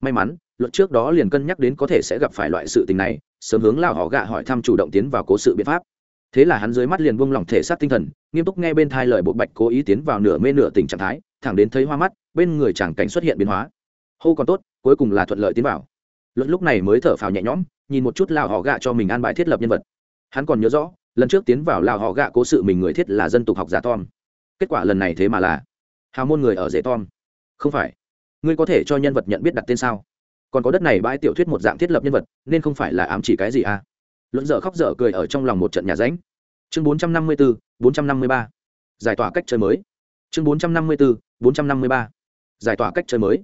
may mắn, luật trước đó liền cân nhắc đến có thể sẽ gặp phải loại sự tình này sớm hướng lão họ gạ hỏi thăm chủ động tiến vào cố sự biện pháp. Thế là hắn dưới mắt liền buông lỏng thể xác tinh thần, nghiêm túc nghe bên thai lời bộ bạch cố ý tiến vào nửa mê nửa tình trạng thái, thẳng đến thấy hoa mắt, bên người chẳng cảnh xuất hiện biến hóa. Hô còn tốt, cuối cùng là thuận lợi tiến vào. Luận lúc này mới thở phào nhẹ nhõm, nhìn một chút lão họ gạ cho mình an bài thiết lập nhân vật. Hắn còn nhớ rõ, lần trước tiến vào lão họ gạ cố sự mình người thiết là dân tục học giả tom. Kết quả lần này thế mà là, hào môn người ở rể tom. Không phải. Ngươi có thể cho nhân vật nhận biết đặt tên sao? Còn có đất này bãi tiểu thuyết một dạng thiết lập nhân vật, nên không phải là ám chỉ cái gì à? Luận dở khóc dở cười ở trong lòng một trận nhà ránh. Chương bốn trăm năm mươi bốn bốn trăm năm mươi ba. Giải tỏa cách chơi mới. Chương bốn trăm năm mươi bốn bốn trăm năm mươi ba. Giải tỏa cách chơi mới.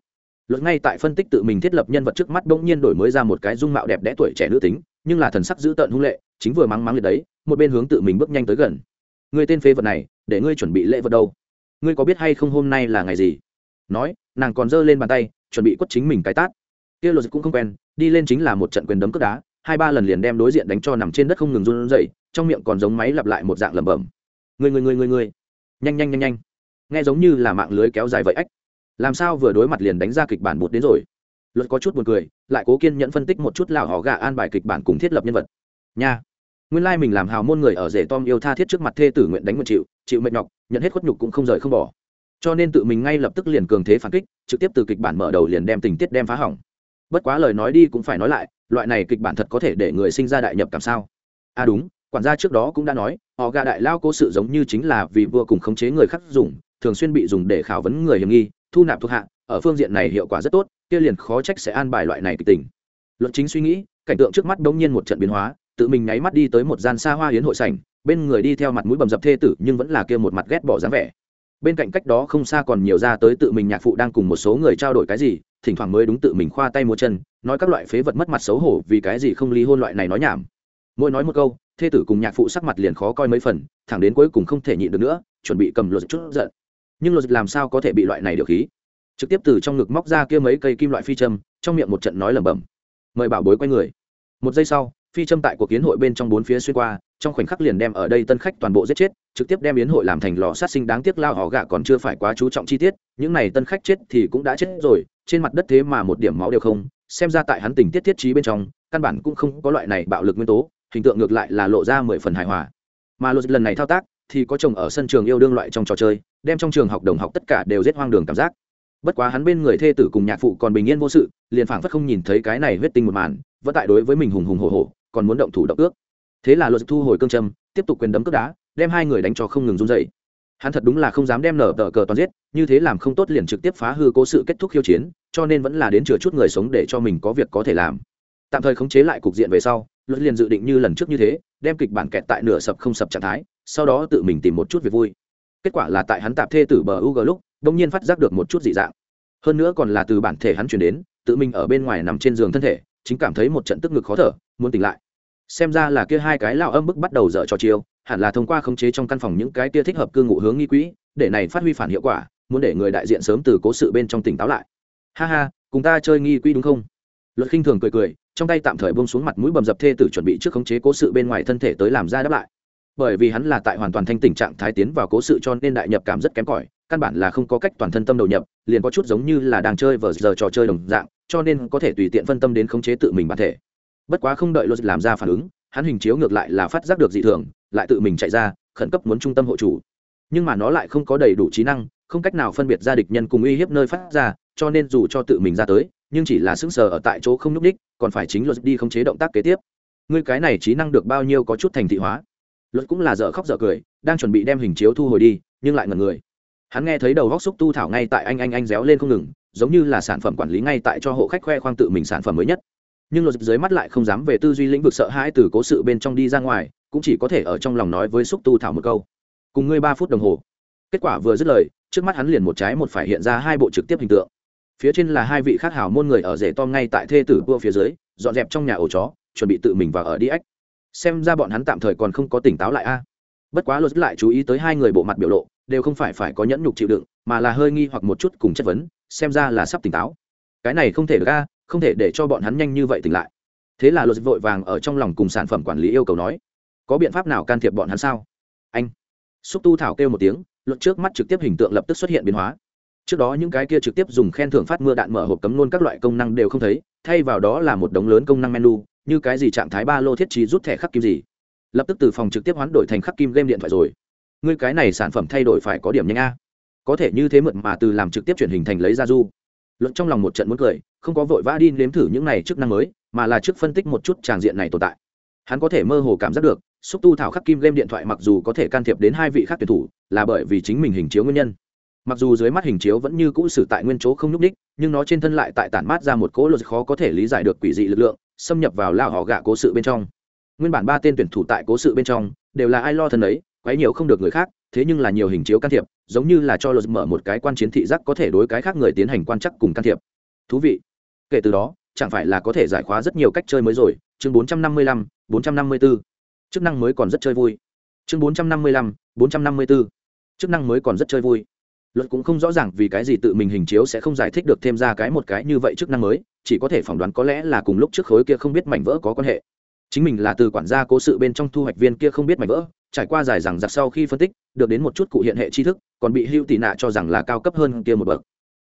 Luật ngay tại phân tích tự mình thiết lập nhân vật trước mắt bỗng nhiên đổi mới ra một cái dung mạo đẹp đẽ tuổi trẻ nữ tính, nhưng là thần sắc dữ tợn hung lệ, chính vừa mắng mắng liệt đấy, một bên hướng tự mình bước nhanh tới gần. Người tên phế vật này, để ngươi chuẩn bị lễ vật đâu? Ngươi có biết hay không hôm nay là ngày gì? Nói, nàng còn giơ lên bàn tay, chuẩn bị quất chính mình cái tát kia dịch cũng không quen, đi lên chính là một trận quyền đấm cướp đá, hai ba lần liền đem đối diện đánh cho nằm trên đất không ngừng run rẩy, trong miệng còn giống máy lặp lại một dạng lẩm bẩm. Người người người người người nhanh nhanh nhanh nhanh. Nghe giống như là mạng lưới kéo dài vậy ách. Làm sao vừa đối mặt liền đánh ra kịch bản bột đến rồi? Luật có chút buồn cười, lại cố kiên nhẫn phân tích một chút lào họ gà an bài kịch bản cùng thiết lập nhân vật. Nha. Nguyên lai mình làm hào môn người ở rể tom yêu tha thiết trước mặt thê tử nguyện đánh một chịu chịu mệt nhọc, nhận hết khuất nhục cũng không rời không bỏ. Cho nên tự mình ngay lập tức liền cường thế phản kích, trực tiếp từ kịch bản mở đầu liền đem tình tiết đem phá hỏng bất quá lời nói đi cũng phải nói lại, loại này kịch bản thật có thể để người sinh ra đại nhập cảm sao? À đúng, quản gia trước đó cũng đã nói, họ gạ đại lao cố sự giống như chính là vì vua cùng khống chế người khác dùng, thường xuyên bị dùng để khảo vấn người hiểm nghi, thu nạp thuộc hạ, ở phương diện này hiệu quả rất tốt, kia liền khó trách sẽ an bài loại này kịch tình. Luận chính suy nghĩ, cảnh tượng trước mắt đ nhiên một trận biến hóa, tự mình nháy mắt đi tới một gian xa hoa hiến hội sảnh, bên người đi theo mặt mũi bầm dập thê tử nhưng vẫn là kia một mặt ghét bỏ dáng vẻ. Bên cạnh cách đó không xa còn nhiều ra tới tự mình nhạc phụ đang cùng một số người trao đổi cái gì thỉnh thoảng mới đúng tự mình khoa tay mua chân, nói các loại phế vật mất mặt xấu hổ vì cái gì không ly hôn loại này nói nhảm. Mỗi nói một câu, thê tử cùng nhạc phụ sắc mặt liền khó coi mấy phần, thẳng đến cuối cùng không thể nhịn được nữa, chuẩn bị cầm luật chút giận. Nhưng luật làm sao có thể bị loại này điều khí? Trực tiếp từ trong ngực móc ra kia mấy cây kim loại phi châm, trong miệng một trận nói lẩm bẩm. Mời bảo bối quay người. Một giây sau phi châm tại cuộc kiến hội bên trong bốn phía xuyên qua, trong khoảnh khắc liền đem ở đây tân khách toàn bộ giết chết, trực tiếp đem yến hội làm thành lò sát sinh đáng tiếc lao họ gạ còn chưa phải quá chú trọng chi tiết, những này tân khách chết thì cũng đã chết rồi, trên mặt đất thế mà một điểm máu đều không, xem ra tại hắn tình tiết thiết trí bên trong, căn bản cũng không có loại này bạo lực nguyên tố, hình tượng ngược lại là lộ ra mười phần hài hòa. Mà luật lần này thao tác, thì có chồng ở sân trường yêu đương loại trong trò chơi, đem trong trường học đồng học tất cả đều giết hoang đường cảm giác. Bất quá hắn bên người thê tử cùng nhạc phụ còn bình yên vô sự, liền phảng phất không nhìn thấy cái này huyết tinh một màn, vẫn tại đối với mình hùng hùng hổ hổ còn muốn động thủ động ước. Thế là luật thu hồi cương châm, tiếp tục quyền đấm cướp đá, đem hai người đánh cho không ngừng run dậy hắn thật đúng là không dám đem nở tờ cờ toàn giết, như thế làm không tốt liền trực tiếp phá hư cố sự kết thúc khiêu chiến, cho nên vẫn là đến chừa chút người sống để cho mình có việc có thể làm. Tạm thời khống chế lại cục diện về sau, luật liền dự định như lần trước như thế, đem kịch bản kẹt tại nửa sập không sập trạng thái, sau đó tự mình tìm một chút việc vui. Kết quả là tại hắn tạp thê tử bờ u lúc đông nhiên phát giác được một chút dị dạng. Hơn nữa còn là từ bản thể hắn chuyển đến, tự mình ở bên ngoài nằm trên giường thân thể, chính cảm thấy một trận tức ngực khó thở, muốn tỉnh lại xem ra là kia hai cái lao âm bức bắt đầu dở trò chiêu, hẳn là thông qua khống chế trong căn phòng những cái kia thích hợp cư ngụ hướng nghi quỹ, để này phát huy phản hiệu quả, muốn để người đại diện sớm từ cố sự bên trong tỉnh táo lại. Ha ha, cùng ta chơi nghi quỹ đúng không? Luật khinh thường cười cười, trong tay tạm thời bông xuống mặt mũi bầm dập thê tử chuẩn bị trước khống chế cố sự bên ngoài thân thể tới làm ra đáp lại. Bởi vì hắn là tại hoàn toàn thanh tình trạng thái tiến vào cố sự cho nên đại nhập cảm rất kém cỏi, căn bản là không có cách toàn thân tâm đầu nhập, liền có chút giống như là đang chơi vờ giờ trò chơi đồng dạng, cho nên có thể tùy tiện phân tâm đến khống chế tự mình bản thể bất quá không đợi luật làm ra phản ứng, hắn hình chiếu ngược lại là phát giác được dị thường, lại tự mình chạy ra, khẩn cấp muốn trung tâm hộ chủ. Nhưng mà nó lại không có đầy đủ trí năng, không cách nào phân biệt ra địch nhân cùng uy hiếp nơi phát ra, cho nên dù cho tự mình ra tới, nhưng chỉ là sững sờ ở tại chỗ không nhúc đích, còn phải chính luật đi không chế động tác kế tiếp. Ngươi cái này trí năng được bao nhiêu có chút thành thị hóa. Luật cũng là dở khóc dở cười, đang chuẩn bị đem hình chiếu thu hồi đi, nhưng lại ngần người. Hắn nghe thấy đầu góc xúc tu thảo ngay tại anh anh anh réo lên không ngừng, giống như là sản phẩm quản lý ngay tại cho hộ khách khoe khoang tự mình sản phẩm mới nhất nhưng luật dưới mắt lại không dám về tư duy lĩnh vực sợ hãi từ cố sự bên trong đi ra ngoài, cũng chỉ có thể ở trong lòng nói với xúc tu thảo một câu. Cùng ngươi ba phút đồng hồ. Kết quả vừa dứt lời, trước mắt hắn liền một trái một phải hiện ra hai bộ trực tiếp hình tượng. Phía trên là hai vị khác hảo môn người ở rể to ngay tại thê tử vua phía dưới, dọn dẹp trong nhà ổ chó, chuẩn bị tự mình vào ở đi ếch xem ra bọn hắn tạm thời còn không có tỉnh táo lại a. Bất quá luật lại chú ý tới hai người bộ mặt biểu lộ, đều không phải phải có nhẫn nhục chịu đựng, mà là hơi nghi hoặc một chút cùng chất vấn, xem ra là sắp tỉnh táo. Cái này không thể được a không thể để cho bọn hắn nhanh như vậy tỉnh lại. Thế là luật vội vàng ở trong lòng cùng sản phẩm quản lý yêu cầu nói, có biện pháp nào can thiệp bọn hắn sao? Anh. Xúc tu thảo kêu một tiếng luật trước mắt trực tiếp hình tượng lập tức xuất hiện biến hóa. Trước đó những cái kia trực tiếp dùng khen thưởng phát mưa đạn mở hộp cấm luôn các loại công năng đều không thấy, thay vào đó là một đống lớn công năng menu, như cái gì trạng thái ba lô thiết trí rút thẻ khắc kim gì. Lập tức từ phòng trực tiếp hoán đổi thành khắc kim game điện thoại rồi. Ngươi cái này sản phẩm thay đổi phải có điểm nhanh a. Có thể như thế mượn mà từ làm trực tiếp chuyển hình thành lấy ra du luận trong lòng một trận muốn cười, không có vội vã đi nếm thử những này chức năng mới, mà là trước phân tích một chút tràng diện này tồn tại. Hắn có thể mơ hồ cảm giác được, xúc tu thảo khắc kim game điện thoại mặc dù có thể can thiệp đến hai vị khác tuyển thủ, là bởi vì chính mình hình chiếu nguyên nhân. Mặc dù dưới mắt hình chiếu vẫn như cũ xử tại nguyên chỗ không n ú c ních nhưng nó trên thân lại tại tản mát ra một cỗ luật khó có thể lý giải được quỷ dị lực lượng, xâm nhập vào lao họ gạ cố sự bên trong. Nguyên bản ba tên tuyển thủ tại cố sự bên trong, đều là ai lo thân ấy, quấy nhiều không được người khác, thế nhưng là nhiều hình chiếu can thiệp giống như là cho luật mở một cái quan chiến thị giác có thể đối cái khác người tiến hành quan chắc cùng can thiệp. Thú vị. Kể từ đó chẳng phải là có thể giải khóa rất nhiều cách chơi mới rồi. Chương 455, 454. chức năng mới còn rất chơi vui. Chương 455, 454. chức năng mới còn rất chơi vui. Luật cũng không rõ ràng vì cái gì tự mình hình chiếu sẽ không giải thích được thêm ra cái một cái như vậy chức năng mới chỉ có thể phỏng đoán có lẽ là cùng lúc trước khối kia không biết mảnh vỡ có quan hệ. Chính mình là từ quản gia cố sự bên trong thu hoạch viên kia không biết mảnh vỡ trải qua dài rằng giặc sau khi phân tích, được đến một chút cụ hiện hệ tri thức, còn bị hưu tị nạ cho rằng là cao cấp hơn kia một bậc.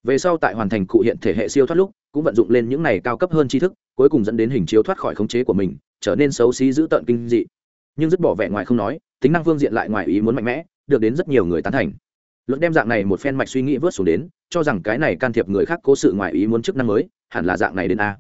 Về sau tại hoàn thành cụ hiện thể hệ siêu thoát lúc, cũng vận dụng lên những này cao cấp hơn tri thức, cuối cùng dẫn đến hình chiếu thoát khỏi khống chế của mình, trở nên xấu xí dữ tợn kinh dị. Nhưng dứt bỏ vẻ ngoài không nói, tính năng phương diện lại ngoài ý muốn mạnh mẽ, được đến rất nhiều người tán thành. Luận đem dạng này một phen mạch suy nghĩ vớt xuống đến, cho rằng cái này can thiệp người khác cố sự ngoài ý muốn chức năng mới, hẳn là dạng này đến a.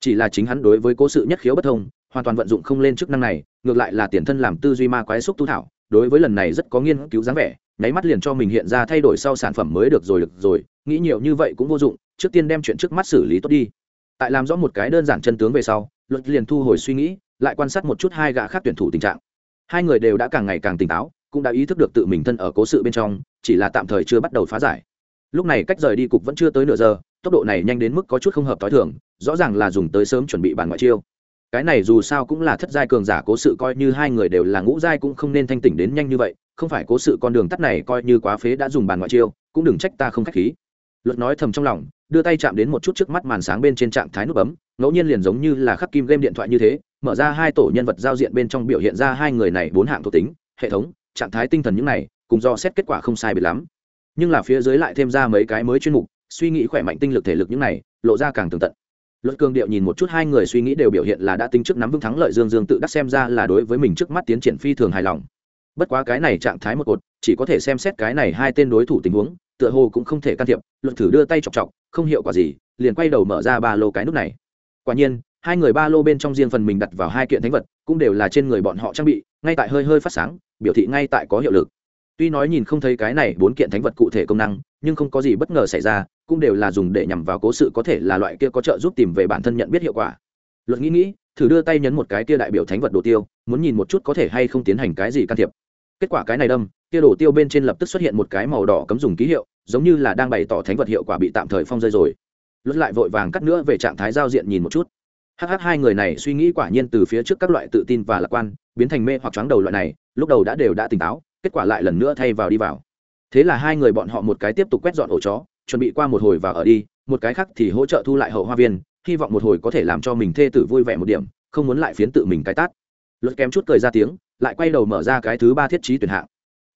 Chỉ là chính hắn đối với cố sự nhất khiếu bất thông hoàn toàn vận dụng không lên chức năng này, ngược lại là tiền thân làm tư duy ma quái xúc tu thảo, đối với lần này rất có nghiên cứu dáng vẻ, nháy mắt liền cho mình hiện ra thay đổi sau sản phẩm mới được rồi được rồi, nghĩ nhiều như vậy cũng vô dụng, trước tiên đem chuyện trước mắt xử lý tốt đi. Tại làm rõ một cái đơn giản chân tướng về sau, luật liền thu hồi suy nghĩ, lại quan sát một chút hai gã khác tuyển thủ tình trạng. Hai người đều đã càng ngày càng tỉnh táo, cũng đã ý thức được tự mình thân ở cố sự bên trong, chỉ là tạm thời chưa bắt đầu phá giải. Lúc này cách rời đi cục vẫn chưa tới nửa giờ, tốc độ này nhanh đến mức có chút không hợp t h o i thường, rõ ràng là dùng tới sớm chuẩn bị bàn ngoại chiêu cái này dù sao cũng là thất giai cường giả, cố sự coi như hai người đều là ngũ giai cũng không nên thanh tỉnh đến nhanh như vậy, không phải cố sự con đường tắt này coi như quá phế đã dùng bàn ngoại chiêu, cũng đừng trách ta không khách khí. Luật nói thầm trong lòng, đưa tay chạm đến một chút trước mắt màn sáng bên trên trạng thái nút bấm, ngẫu nhiên liền giống như là khắc kim game điện thoại như thế, mở ra hai tổ nhân vật giao diện bên trong biểu hiện ra hai người này bốn hạng thuộc tính, hệ thống, trạng thái tinh thần những này, cùng do xét kết quả không sai biệt lắm. Nhưng là phía dưới lại thêm ra mấy cái mới chuyên mục, suy nghĩ khỏe mạnh tinh lực thể lực những này, lộ ra càng tường tận luật cường điệu nhìn một chút, hai người suy nghĩ đều biểu hiện là đã tính trước nắm vững thắng lợi dương dương tự đắc xem ra là đối với mình trước mắt tiến triển phi thường hài lòng. Bất quá cái này trạng thái một cột, chỉ có thể xem xét cái này hai tên đối thủ tình huống, tựa hồ cũng không thể can thiệp, luật thử đưa tay chọc chọc, không hiệu quả gì, liền quay đầu mở ra ba lô cái nút này. Quả nhiên, hai người ba lô bên trong riêng phần mình đặt vào hai kiện thánh vật, cũng đều là trên người bọn họ trang bị, ngay tại hơi hơi phát sáng, biểu thị ngay tại có hiệu lực. Tuy nói nhìn không thấy cái này bốn kiện thánh vật cụ thể công năng, nhưng không có gì bất ngờ xảy ra cũng đều là dùng để nhằm vào cố sự có thể là loại kia có trợ giúp tìm về bản thân nhận biết hiệu quả. Luật nghĩ nghĩ, thử đưa tay nhấn một cái kia đại biểu thánh vật đồ tiêu, muốn nhìn một chút có thể hay không tiến hành cái gì can thiệp. Kết quả cái này đâm, kia đồ tiêu bên trên lập tức xuất hiện một cái màu đỏ cấm dùng ký hiệu, giống như là đang bày tỏ thánh vật hiệu quả bị tạm thời phong rơi rồi. Luật lại vội vàng cắt nữa về trạng thái giao diện nhìn một chút. Hh hai người này suy nghĩ quả nhiên từ phía trước các loại tự tin và lạc quan, biến thành mê hoặc chóng đầu loại này, lúc đầu đã đều đã tỉnh táo, kết quả lại lần nữa thay vào đi vào. Thế là hai người bọn họ một cái tiếp tục quét dọn ổ chó chuẩn bị qua một hồi và ở đi, một cái khác thì hỗ trợ thu lại hậu hoa viên, hy vọng một hồi có thể làm cho mình thê tử vui vẻ một điểm, không muốn lại phiến tự mình cái tát. Luật kém chút cười ra tiếng, lại quay đầu mở ra cái thứ ba thiết trí tuyển hạng.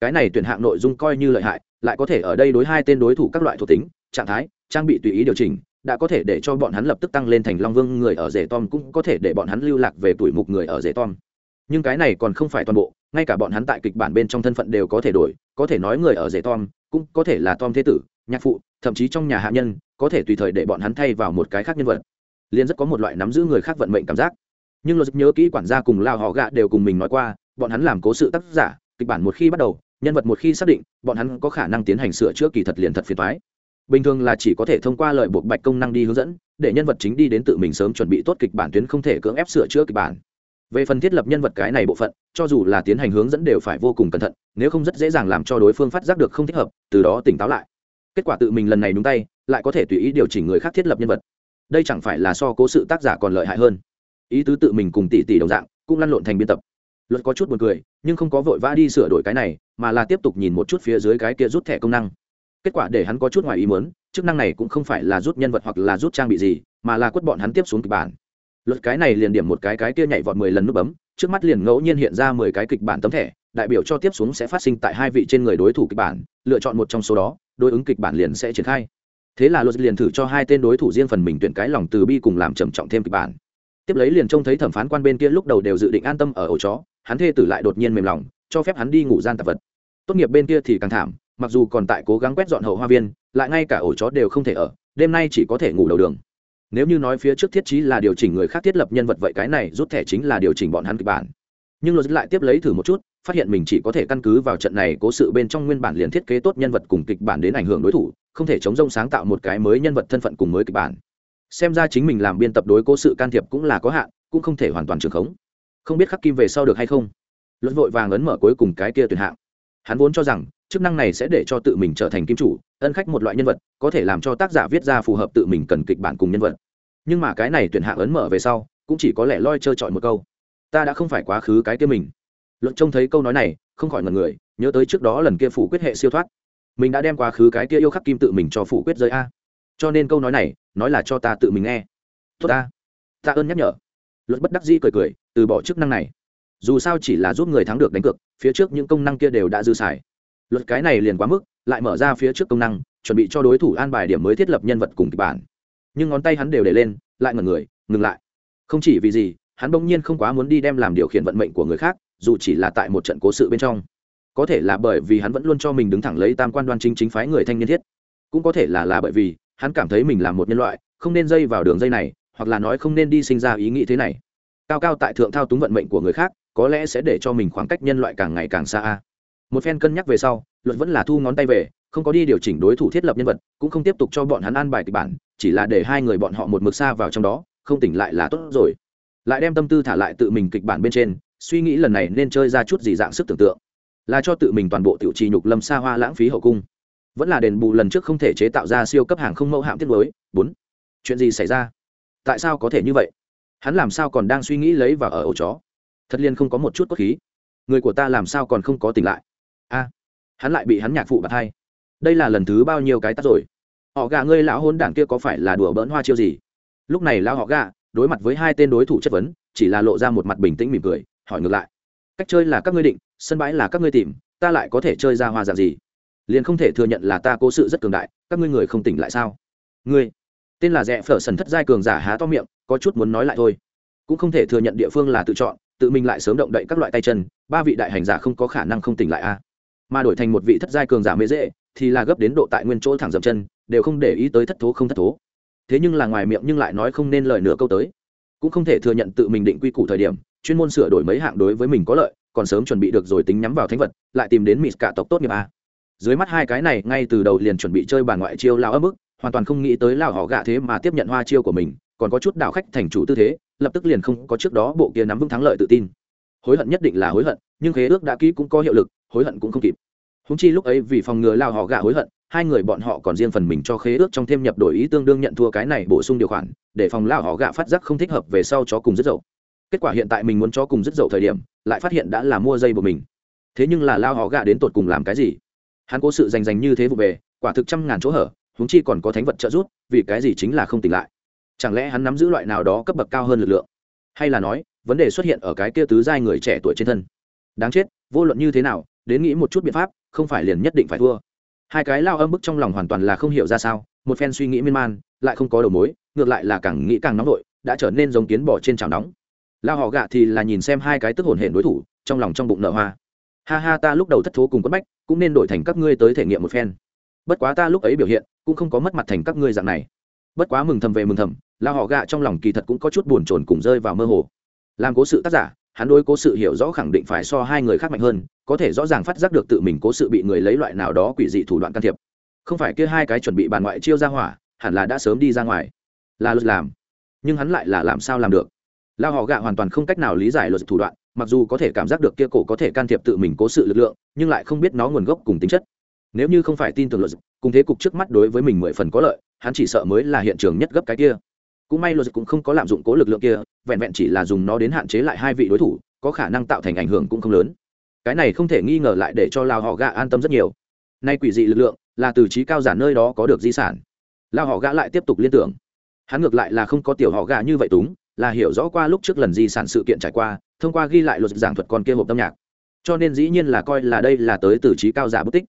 Cái này tuyển hạng nội dung coi như lợi hại, lại có thể ở đây đối hai tên đối thủ các loại thuộc tính, trạng thái, trang bị tùy ý điều chỉnh, đã có thể để cho bọn hắn lập tức tăng lên thành long vương người ở rể tom cũng có thể để bọn hắn lưu lạc về tuổi mục người ở rể tom. Nhưng cái này còn không phải toàn bộ, ngay cả bọn hắn tại kịch bản bên trong thân phận đều có thể đổi, có thể nói người ở rể tom cũng có thể là tom thế tử nhạc phụ, thậm chí trong nhà hạ nhân, có thể tùy thời để bọn hắn thay vào một cái khác nhân vật. Liên rất có một loại nắm giữ người khác vận mệnh cảm giác. Nhưng luật nhớ kỹ quản gia cùng lao họ gạ đều cùng mình nói qua, bọn hắn làm cố sự tác giả, kịch bản một khi bắt đầu, nhân vật một khi xác định, bọn hắn có khả năng tiến hành sửa chữa kỳ thật liền thật phiền thoái bình thường là chỉ có thể thông qua lời buộc bạch công năng đi hướng dẫn, để nhân vật chính đi đến tự mình sớm chuẩn bị tốt kịch bản tuyến không thể cưỡng ép sửa chữa kịch bản. Về phần thiết lập nhân vật cái này bộ phận, cho dù là tiến hành hướng dẫn đều phải vô cùng cẩn thận, nếu không rất dễ dàng làm cho đối phương phát giác được không thích hợp, từ đó tỉnh táo lại kết quả tự mình lần này đúng tay, lại có thể tùy ý điều chỉnh người khác thiết lập nhân vật. Đây chẳng phải là so cố sự tác giả còn lợi hại hơn. Ý tứ tự mình cùng tỷ tỷ đồng dạng, cũng lăn lộn thành biên tập. Luật có chút buồn cười, nhưng không có vội vã đi sửa đổi cái này, mà là tiếp tục nhìn một chút phía dưới cái kia rút thẻ công năng. Kết quả để hắn có chút ngoài ý muốn, chức năng này cũng không phải là rút nhân vật hoặc là rút trang bị gì, mà là quất bọn hắn tiếp xuống kịch bản. Luật cái này liền điểm một cái cái kia nhảy vọt mười lần nút bấm, trước mắt liền ngẫu nhiên hiện ra mười cái kịch bản tấm thẻ, đại biểu cho tiếp xuống sẽ phát sinh tại hai vị trên người đối thủ kịch bản, lựa chọn một trong số đó đối ứng kịch bản liền sẽ triển khai. Thế là luật liền thử cho hai tên đối thủ riêng phần mình tuyển cái lòng từ bi cùng làm trầm trọng thêm kịch bản. Tiếp lấy liền trông thấy thẩm phán quan bên kia lúc đầu đều dự định an tâm ở ổ chó, hắn thê tử lại đột nhiên mềm lòng, cho phép hắn đi ngủ gian tạp vật. Tốt nghiệp bên kia thì càng thảm, mặc dù còn tại cố gắng quét dọn hậu hoa viên, lại ngay cả ổ chó đều không thể ở, đêm nay chỉ có thể ngủ đầu đường. Nếu như nói phía trước thiết trí là điều chỉnh người khác thiết lập nhân vật vậy cái này rút thẻ chính là điều chỉnh bọn hắn kịch bản. Nhưng luật lại tiếp lấy thử một chút phát hiện mình chỉ có thể căn cứ vào trận này cố sự bên trong nguyên bản liền thiết kế tốt nhân vật cùng kịch bản đến ảnh hưởng đối thủ, không thể chống rông sáng tạo một cái mới nhân vật thân phận cùng mới kịch bản. Xem ra chính mình làm biên tập đối cố sự can thiệp cũng là có hạn, cũng không thể hoàn toàn trường khống. Không biết khắc kim về sau được hay không? Luật vội vàng ấn mở cuối cùng cái kia tuyển hạng. Hắn vốn cho rằng, chức năng này sẽ để cho tự mình trở thành kim chủ, ân khách một loại nhân vật, có thể làm cho tác giả viết ra phù hợp tự mình cần kịch bản cùng nhân vật. Nhưng mà cái này tuyển hạng ấn mở về sau, cũng chỉ có lẽ loi trơ trọi một câu. Ta đã không phải quá khứ cái kia mình luận trông thấy câu nói này, không khỏi ngần người, nhớ tới trước đó lần kia phủ quyết hệ siêu thoát. Mình đã đem quá khứ cái kia yêu khắc kim tự mình cho phủ quyết rơi a. Cho nên câu nói này, nói là cho ta tự mình nghe. Tốt ta. Ta ơn nhắc nhở. Luật bất đắc dĩ cười cười, từ bỏ chức năng này. Dù sao chỉ là giúp người thắng được đánh cược, phía trước những công năng kia đều đã dư xài. Luật cái này liền quá mức, lại mở ra phía trước công năng, chuẩn bị cho đối thủ an bài điểm mới thiết lập nhân vật cùng kịch bản. Nhưng ngón tay hắn đều để lên, lại ngẩn người, ngừng lại. Không chỉ vì gì, hắn bỗng nhiên không quá muốn đi đem làm điều khiển vận mệnh của người khác dù chỉ là tại một trận cố sự bên trong. Có thể là bởi vì hắn vẫn luôn cho mình đứng thẳng lấy tam quan đoan chính chính phái người thanh niên thiết. Cũng có thể là là bởi vì, hắn cảm thấy mình là một nhân loại, không nên dây vào đường dây này, hoặc là nói không nên đi sinh ra ý nghĩ thế này. Cao cao tại thượng thao túng vận mệnh của người khác, có lẽ sẽ để cho mình khoảng cách nhân loại càng ngày càng xa một phen cân nhắc về sau luật vẫn là thu ngón tay về, không có đi điều chỉnh đối thủ thiết lập nhân vật, cũng không tiếp tục cho bọn hắn an bài kịch bản, chỉ là để hai người bọn họ một mực xa vào trong đó, không tỉnh lại là tốt rồi. Lại đem tâm tư thả lại tự mình kịch bản bên trên suy nghĩ lần này nên chơi ra chút gì dạng sức tưởng tượng. Là cho tự mình toàn bộ tiểu trì nhục lâm xa hoa lãng phí hậu cung. Vẫn là đền bù lần trước không thể chế tạo ra siêu cấp hàng không mẫu hạm tiết mới. Bốn, chuyện gì xảy ra? Tại sao có thể như vậy? Hắn làm sao còn đang suy nghĩ lấy và ở ổ chó? Thật liên không có một chút cốt khí. Người của ta làm sao còn không có tỉnh lại? A, hắn lại bị hắn nhạc phụ bạc hai. Đây là lần thứ bao nhiêu cái tắt rồi? Họ gà ngươi lão hôn đảng kia có phải là đùa bỡn hoa chiêu gì? Lúc này lão họ gà đối mặt với hai tên đối thủ chất vấn, chỉ là lộ ra một mặt bình tĩnh mỉm cười hỏi ngược lại. Cách chơi là các ngươi định, sân bãi là các ngươi tìm, ta lại có thể chơi ra hoa dạng gì? Liền không thể thừa nhận là ta cố sự rất cường đại, các ngươi người không tỉnh lại sao? Ngươi, tên là rẽ phở sần thất giai cường giả há to miệng, có chút muốn nói lại thôi. Cũng không thể thừa nhận địa phương là tự chọn, tự mình lại sớm động đậy các loại tay chân, ba vị đại hành giả không có khả năng không tỉnh lại a. Mà đổi thành một vị thất giai cường giả mới dễ, thì là gấp đến độ tại nguyên chỗ thẳng dậm chân, đều không để ý tới thất thố không thất thố. Thế nhưng là ngoài miệng nhưng lại nói không nên lời nửa câu tới. Cũng không thể thừa nhận tự mình định quy củ thời điểm chuyên môn sửa đổi mấy hạng đối với mình có lợi, còn sớm chuẩn bị được rồi tính nhắm vào thánh vật, lại tìm đến mịt cả tộc tốt nghiệp a. Dưới mắt hai cái này, ngay từ đầu liền chuẩn bị chơi bàn ngoại chiêu lao ấm ức, hoàn toàn không nghĩ tới lao họ gạ thế mà tiếp nhận hoa chiêu của mình, còn có chút đảo khách thành chủ tư thế, lập tức liền không có trước đó bộ kia nắm vững thắng lợi tự tin. Hối hận nhất định là hối hận, nhưng khế ước đã ký cũng có hiệu lực, hối hận cũng không kịp. Húng chi lúc ấy vì phòng ngừa lao họ gạ hối hận, hai người bọn họ còn riêng phần mình cho khế ước trong thêm nhập đổi ý tương đương nhận thua cái này bổ sung điều khoản, để phòng lao họ gạ phát giác không thích hợp về sau chó cùng rất dậu kết quả hiện tại mình muốn cho cùng rất dậu thời điểm, lại phát hiện đã là mua dây của mình. Thế nhưng là lao họ gạ đến tột cùng làm cái gì? Hắn cố sự rành rành như thế vụ về, quả thực trăm ngàn chỗ hở húng chi còn có thánh vật trợ giúp, vì cái gì chính là không tỉnh lại? Chẳng lẽ hắn nắm giữ loại nào đó cấp bậc cao hơn lực lượng? Hay là nói, vấn đề xuất hiện ở cái kia tứ giai người trẻ tuổi trên thân? Đáng chết, vô luận như thế nào, đến nghĩ một chút biện pháp, không phải liền nhất định phải thua. Hai cái lao âm bức trong lòng hoàn toàn là không hiểu ra sao, một phen suy nghĩ miên man, lại không có đầu mối, ngược lại là càng nghĩ càng nóng vội, đã trở nên giống kiến bỏ trên chảo nóng lao họ gạ thì là nhìn xem hai cái tức hồn hển đối thủ, trong lòng trong bụng nợ hoa. Ha ha, ta lúc đầu thất thố cùng quất bách, cũng nên đổi thành các ngươi tới thể nghiệm một phen. Bất quá ta lúc ấy biểu hiện, cũng không có mất mặt thành các ngươi dạng này. Bất quá mừng thầm về mừng thầm, lao họ gạ trong lòng kỳ thật cũng có chút buồn chồn cùng rơi vào mơ hồ. Làm cố sự tác giả, hắn đối cố sự hiểu rõ khẳng định phải so hai người khác mạnh hơn, có thể rõ ràng phát giác được tự mình cố sự bị người lấy loại nào đó quỷ dị thủ đoạn can thiệp. Không phải kia hai cái chuẩn bị bàn ngoại chiêu ra hỏa, hẳn là đã sớm đi ra ngoài. Là luật làm, nhưng hắn lại là làm sao làm được? Lao họ gạ hoàn toàn không cách nào lý giải luật thủ đoạn, mặc dù có thể cảm giác được kia cổ có thể can thiệp tự mình cố sự lực lượng, nhưng lại không biết nó nguồn gốc cùng tính chất. Nếu như không phải tin tưởng luật cùng thế cục trước mắt đối với mình mười phần có lợi, hắn chỉ sợ mới là hiện trường nhất gấp cái kia. Cũng may luật cũng không có lạm dụng cố lực lượng kia, vẹn vẹn chỉ là dùng nó đến hạn chế lại hai vị đối thủ, có khả năng tạo thành ảnh hưởng cũng không lớn. Cái này không thể nghi ngờ lại để cho lao họ gạ an tâm rất nhiều. Nay quỷ dị lực lượng là từ trí cao giả nơi đó có được di sản. Lao họ gạ lại tiếp tục liên tưởng. Hắn ngược lại là không có tiểu họ gạ như vậy túng là hiểu rõ qua lúc trước lần di sản sự kiện trải qua, thông qua ghi lại luật giảng thuật con kia hộp âm nhạc. Cho nên dĩ nhiên là coi là đây là tới từ trí cao giả bất tích.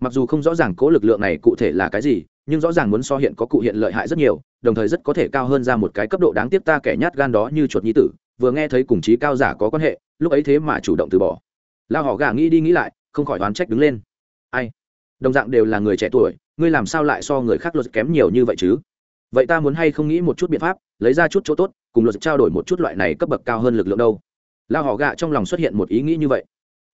Mặc dù không rõ ràng cố lực lượng này cụ thể là cái gì, nhưng rõ ràng muốn so hiện có cụ hiện lợi hại rất nhiều, đồng thời rất có thể cao hơn ra một cái cấp độ đáng tiếc ta kẻ nhát gan đó như chuột nhi tử, vừa nghe thấy cùng trí cao giả có quan hệ, lúc ấy thế mà chủ động từ bỏ. Lao họ gà nghĩ đi nghĩ lại, không khỏi đoán trách đứng lên. Ai? Đồng dạng đều là người trẻ tuổi, ngươi làm sao lại so người khác luật kém nhiều như vậy chứ? Vậy ta muốn hay không nghĩ một chút biện pháp, lấy ra chút chỗ tốt, cùng luật trao đổi một chút loại này cấp bậc cao hơn lực lượng đâu. Lao họ gạ trong lòng xuất hiện một ý nghĩ như vậy.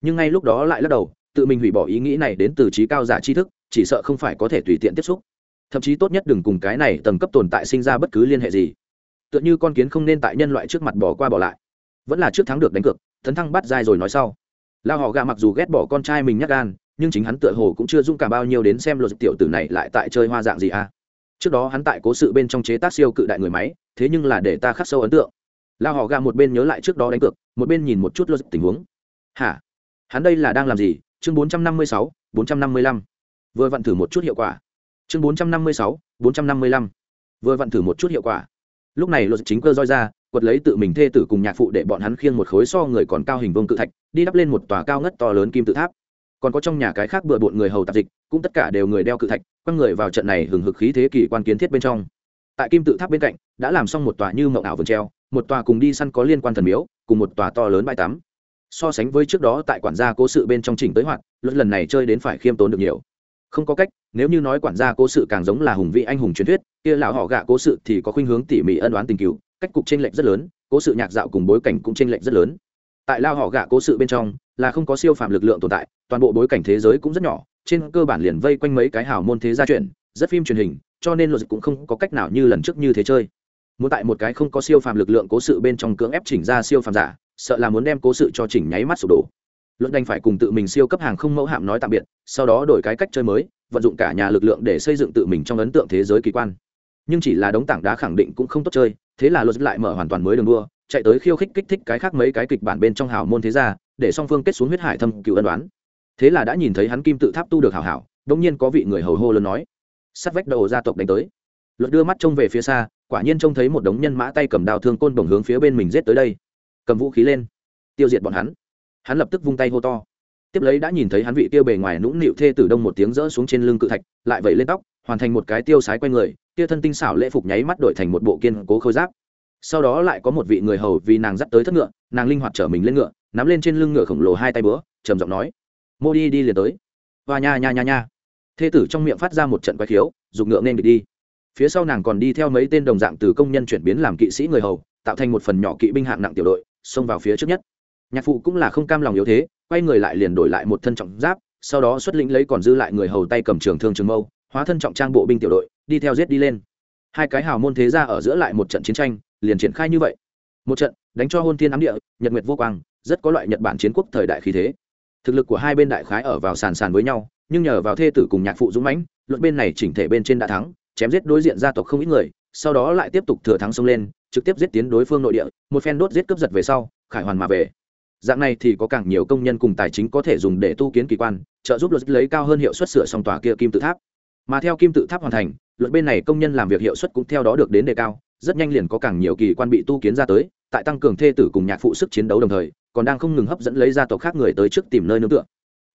Nhưng ngay lúc đó lại lắc đầu, tự mình hủy bỏ ý nghĩ này đến từ trí cao giả tri thức, chỉ sợ không phải có thể tùy tiện tiếp xúc. Thậm chí tốt nhất đừng cùng cái này tầng cấp tồn tại sinh ra bất cứ liên hệ gì. Tựa như con kiến không nên tại nhân loại trước mặt bỏ qua bỏ lại. Vẫn là trước thắng được đánh cược, tấn thăng bắt dai rồi nói sau. Lao họ gạ mặc dù ghét bỏ con trai mình nhắc gan, nhưng chính hắn tựa hồ cũng chưa dung cả bao nhiêu đến xem luật tiểu tử này lại tại chơi hoa dạng gì à trước đó hắn tại cố sự bên trong chế tác siêu cự đại người máy, thế nhưng là để ta khắc sâu ấn tượng. Lao họ gà một bên nhớ lại trước đó đánh cược, một bên nhìn một chút luật tình huống. Hả? Hắn đây là đang làm gì? Chương bốn trăm năm mươi sáu, bốn trăm năm mươi lăm. Vừa vặn thử một chút hiệu quả. Chương bốn trăm năm mươi sáu, bốn trăm năm mươi lăm. Vừa vặn thử một chút hiệu quả. Lúc này luật chính cơ roi ra, quật lấy tự mình thê tử cùng nhạc phụ để bọn hắn khiêng một khối so người còn cao hình vương cự thạch, đi đắp lên một tòa cao ngất to lớn kim tự tháp còn có trong nhà cái khác bừa bộn người hầu tạp dịch, cũng tất cả đều người đeo cự thạch, quăng người vào trận này hừng hực khí thế kỷ quan kiến thiết bên trong. Tại kim tự tháp bên cạnh, đã làm xong một tòa như mậu ảo vườn treo, một tòa cùng đi săn có liên quan thần miếu, cùng một tòa to lớn bãi tắm. So sánh với trước đó tại quản gia cố sự bên trong chỉnh tới hoạt, luật lần này chơi đến phải khiêm tốn được nhiều. Không có cách, nếu như nói quản gia cố sự càng giống là hùng vị anh hùng truyền thuyết, kia lão họ gạ cố sự thì có khuynh hướng tỉ mỉ ân oán tình cựu cách cục tranh lệch rất lớn, cố sự nhạc dạo cùng bối cảnh cũng tranh lệch rất lớn. Tại lao họ gạ cố sự bên trong là không có siêu phạm lực lượng tồn tại toàn bộ bối cảnh thế giới cũng rất nhỏ trên cơ bản liền vây quanh mấy cái hào môn thế gia truyền, rất phim truyền hình cho nên luật cũng không có cách nào như lần trước như thế chơi. Muốn tại một cái không có siêu phàm lực lượng cố sự bên trong cưỡng ép chỉnh ra siêu phàm giả sợ là muốn đem cố sự cho chỉnh nháy mắt sụp đổ. Luận đành phải cùng tự mình siêu cấp hàng không mẫu hạm nói tạm biệt sau đó đổi cái cách chơi mới vận dụng cả nhà lực lượng để xây dựng tự mình trong ấn tượng thế giới kỳ quan. Nhưng chỉ là đống tảng đá khẳng định cũng không tốt chơi thế là luật lại mở hoàn toàn mới đường đua chạy tới khiêu khích kích thích cái khác mấy cái kịch bản bên trong hào môn thế gia để song phương kết xuống huyết hải thâm cựu ân đoán. Thế là đã nhìn thấy hắn kim tự tháp tu được hảo hảo đông nhiên có vị người hầu hô lớn nói sắt vách đầu gia tộc đánh tới. Luật đưa mắt trông về phía xa, quả nhiên trông thấy một đống nhân mã tay cầm đào thương côn đồng hướng phía bên mình giết tới đây. Cầm vũ khí lên, tiêu diệt bọn hắn. Hắn lập tức vung tay hô to. Tiếp lấy đã nhìn thấy hắn vị tiêu bề ngoài nũng nịu thê tử đông một tiếng rỡ xuống trên lưng cự thạch, lại vẩy lên tóc, hoàn thành một cái tiêu sái quay người tia thân tinh xảo lễ phục nháy mắt đổi thành một bộ kiên cố khôi giáp. Sau đó lại có một vị người hầu vì nàng dắt tới thất ngựa, nàng linh hoạt trở mình lên ngựa nắm lên trên lưng ngựa khổng lồ hai tay bữa trầm giọng nói, mô đi đi liền tới. Và nha nha nha nha. Thê tử trong miệng phát ra một trận quái khiếu, dùng ngựa nên địch đi. Phía sau nàng còn đi theo mấy tên đồng dạng từ công nhân chuyển biến làm kỵ sĩ người hầu, tạo thành một phần nhỏ kỵ binh hạng nặng tiểu đội, xông vào phía trước nhất. Nhạc phụ cũng là không cam lòng yếu thế, quay người lại liền đổi lại một thân trọng giáp, sau đó xuất lĩnh lấy còn dư lại người hầu tay cầm trường thương trường mâu, hóa thân trọng trang bộ binh tiểu đội, đi theo giết đi lên. Hai cái hào môn thế ra ở giữa lại một trận chiến tranh, liền triển khai như vậy. Một trận, đánh cho hôn thiên ám địa, nhật nguyệt vô quang rất có loại nhật bản chiến quốc thời đại khí thế. Thực lực của hai bên đại khái ở vào sàn sàn với nhau, nhưng nhờ vào thê tử cùng nhạc phụ dũng mãnh, luận bên này chỉnh thể bên trên đã thắng, chém giết đối diện gia tộc không ít người, sau đó lại tiếp tục thừa thắng xông lên, trực tiếp giết tiến đối phương nội địa, một phen đốt giết cướp giật về sau, khải hoàn mà về. Dạng này thì có càng nhiều công nhân cùng tài chính có thể dùng để tu kiến kỳ quan, trợ giúp luật lấy cao hơn hiệu suất sửa xong tòa kia kim tự tháp. Mà theo kim tự tháp hoàn thành, luật bên này công nhân làm việc hiệu suất cũng theo đó được đến đề cao, rất nhanh liền có càng nhiều kỳ quan bị tu kiến ra tới, tại tăng cường thê tử cùng nhạc phụ sức chiến đấu đồng thời còn đang không ngừng hấp dẫn lấy gia tộc khác người tới trước tìm nơi nương tựa.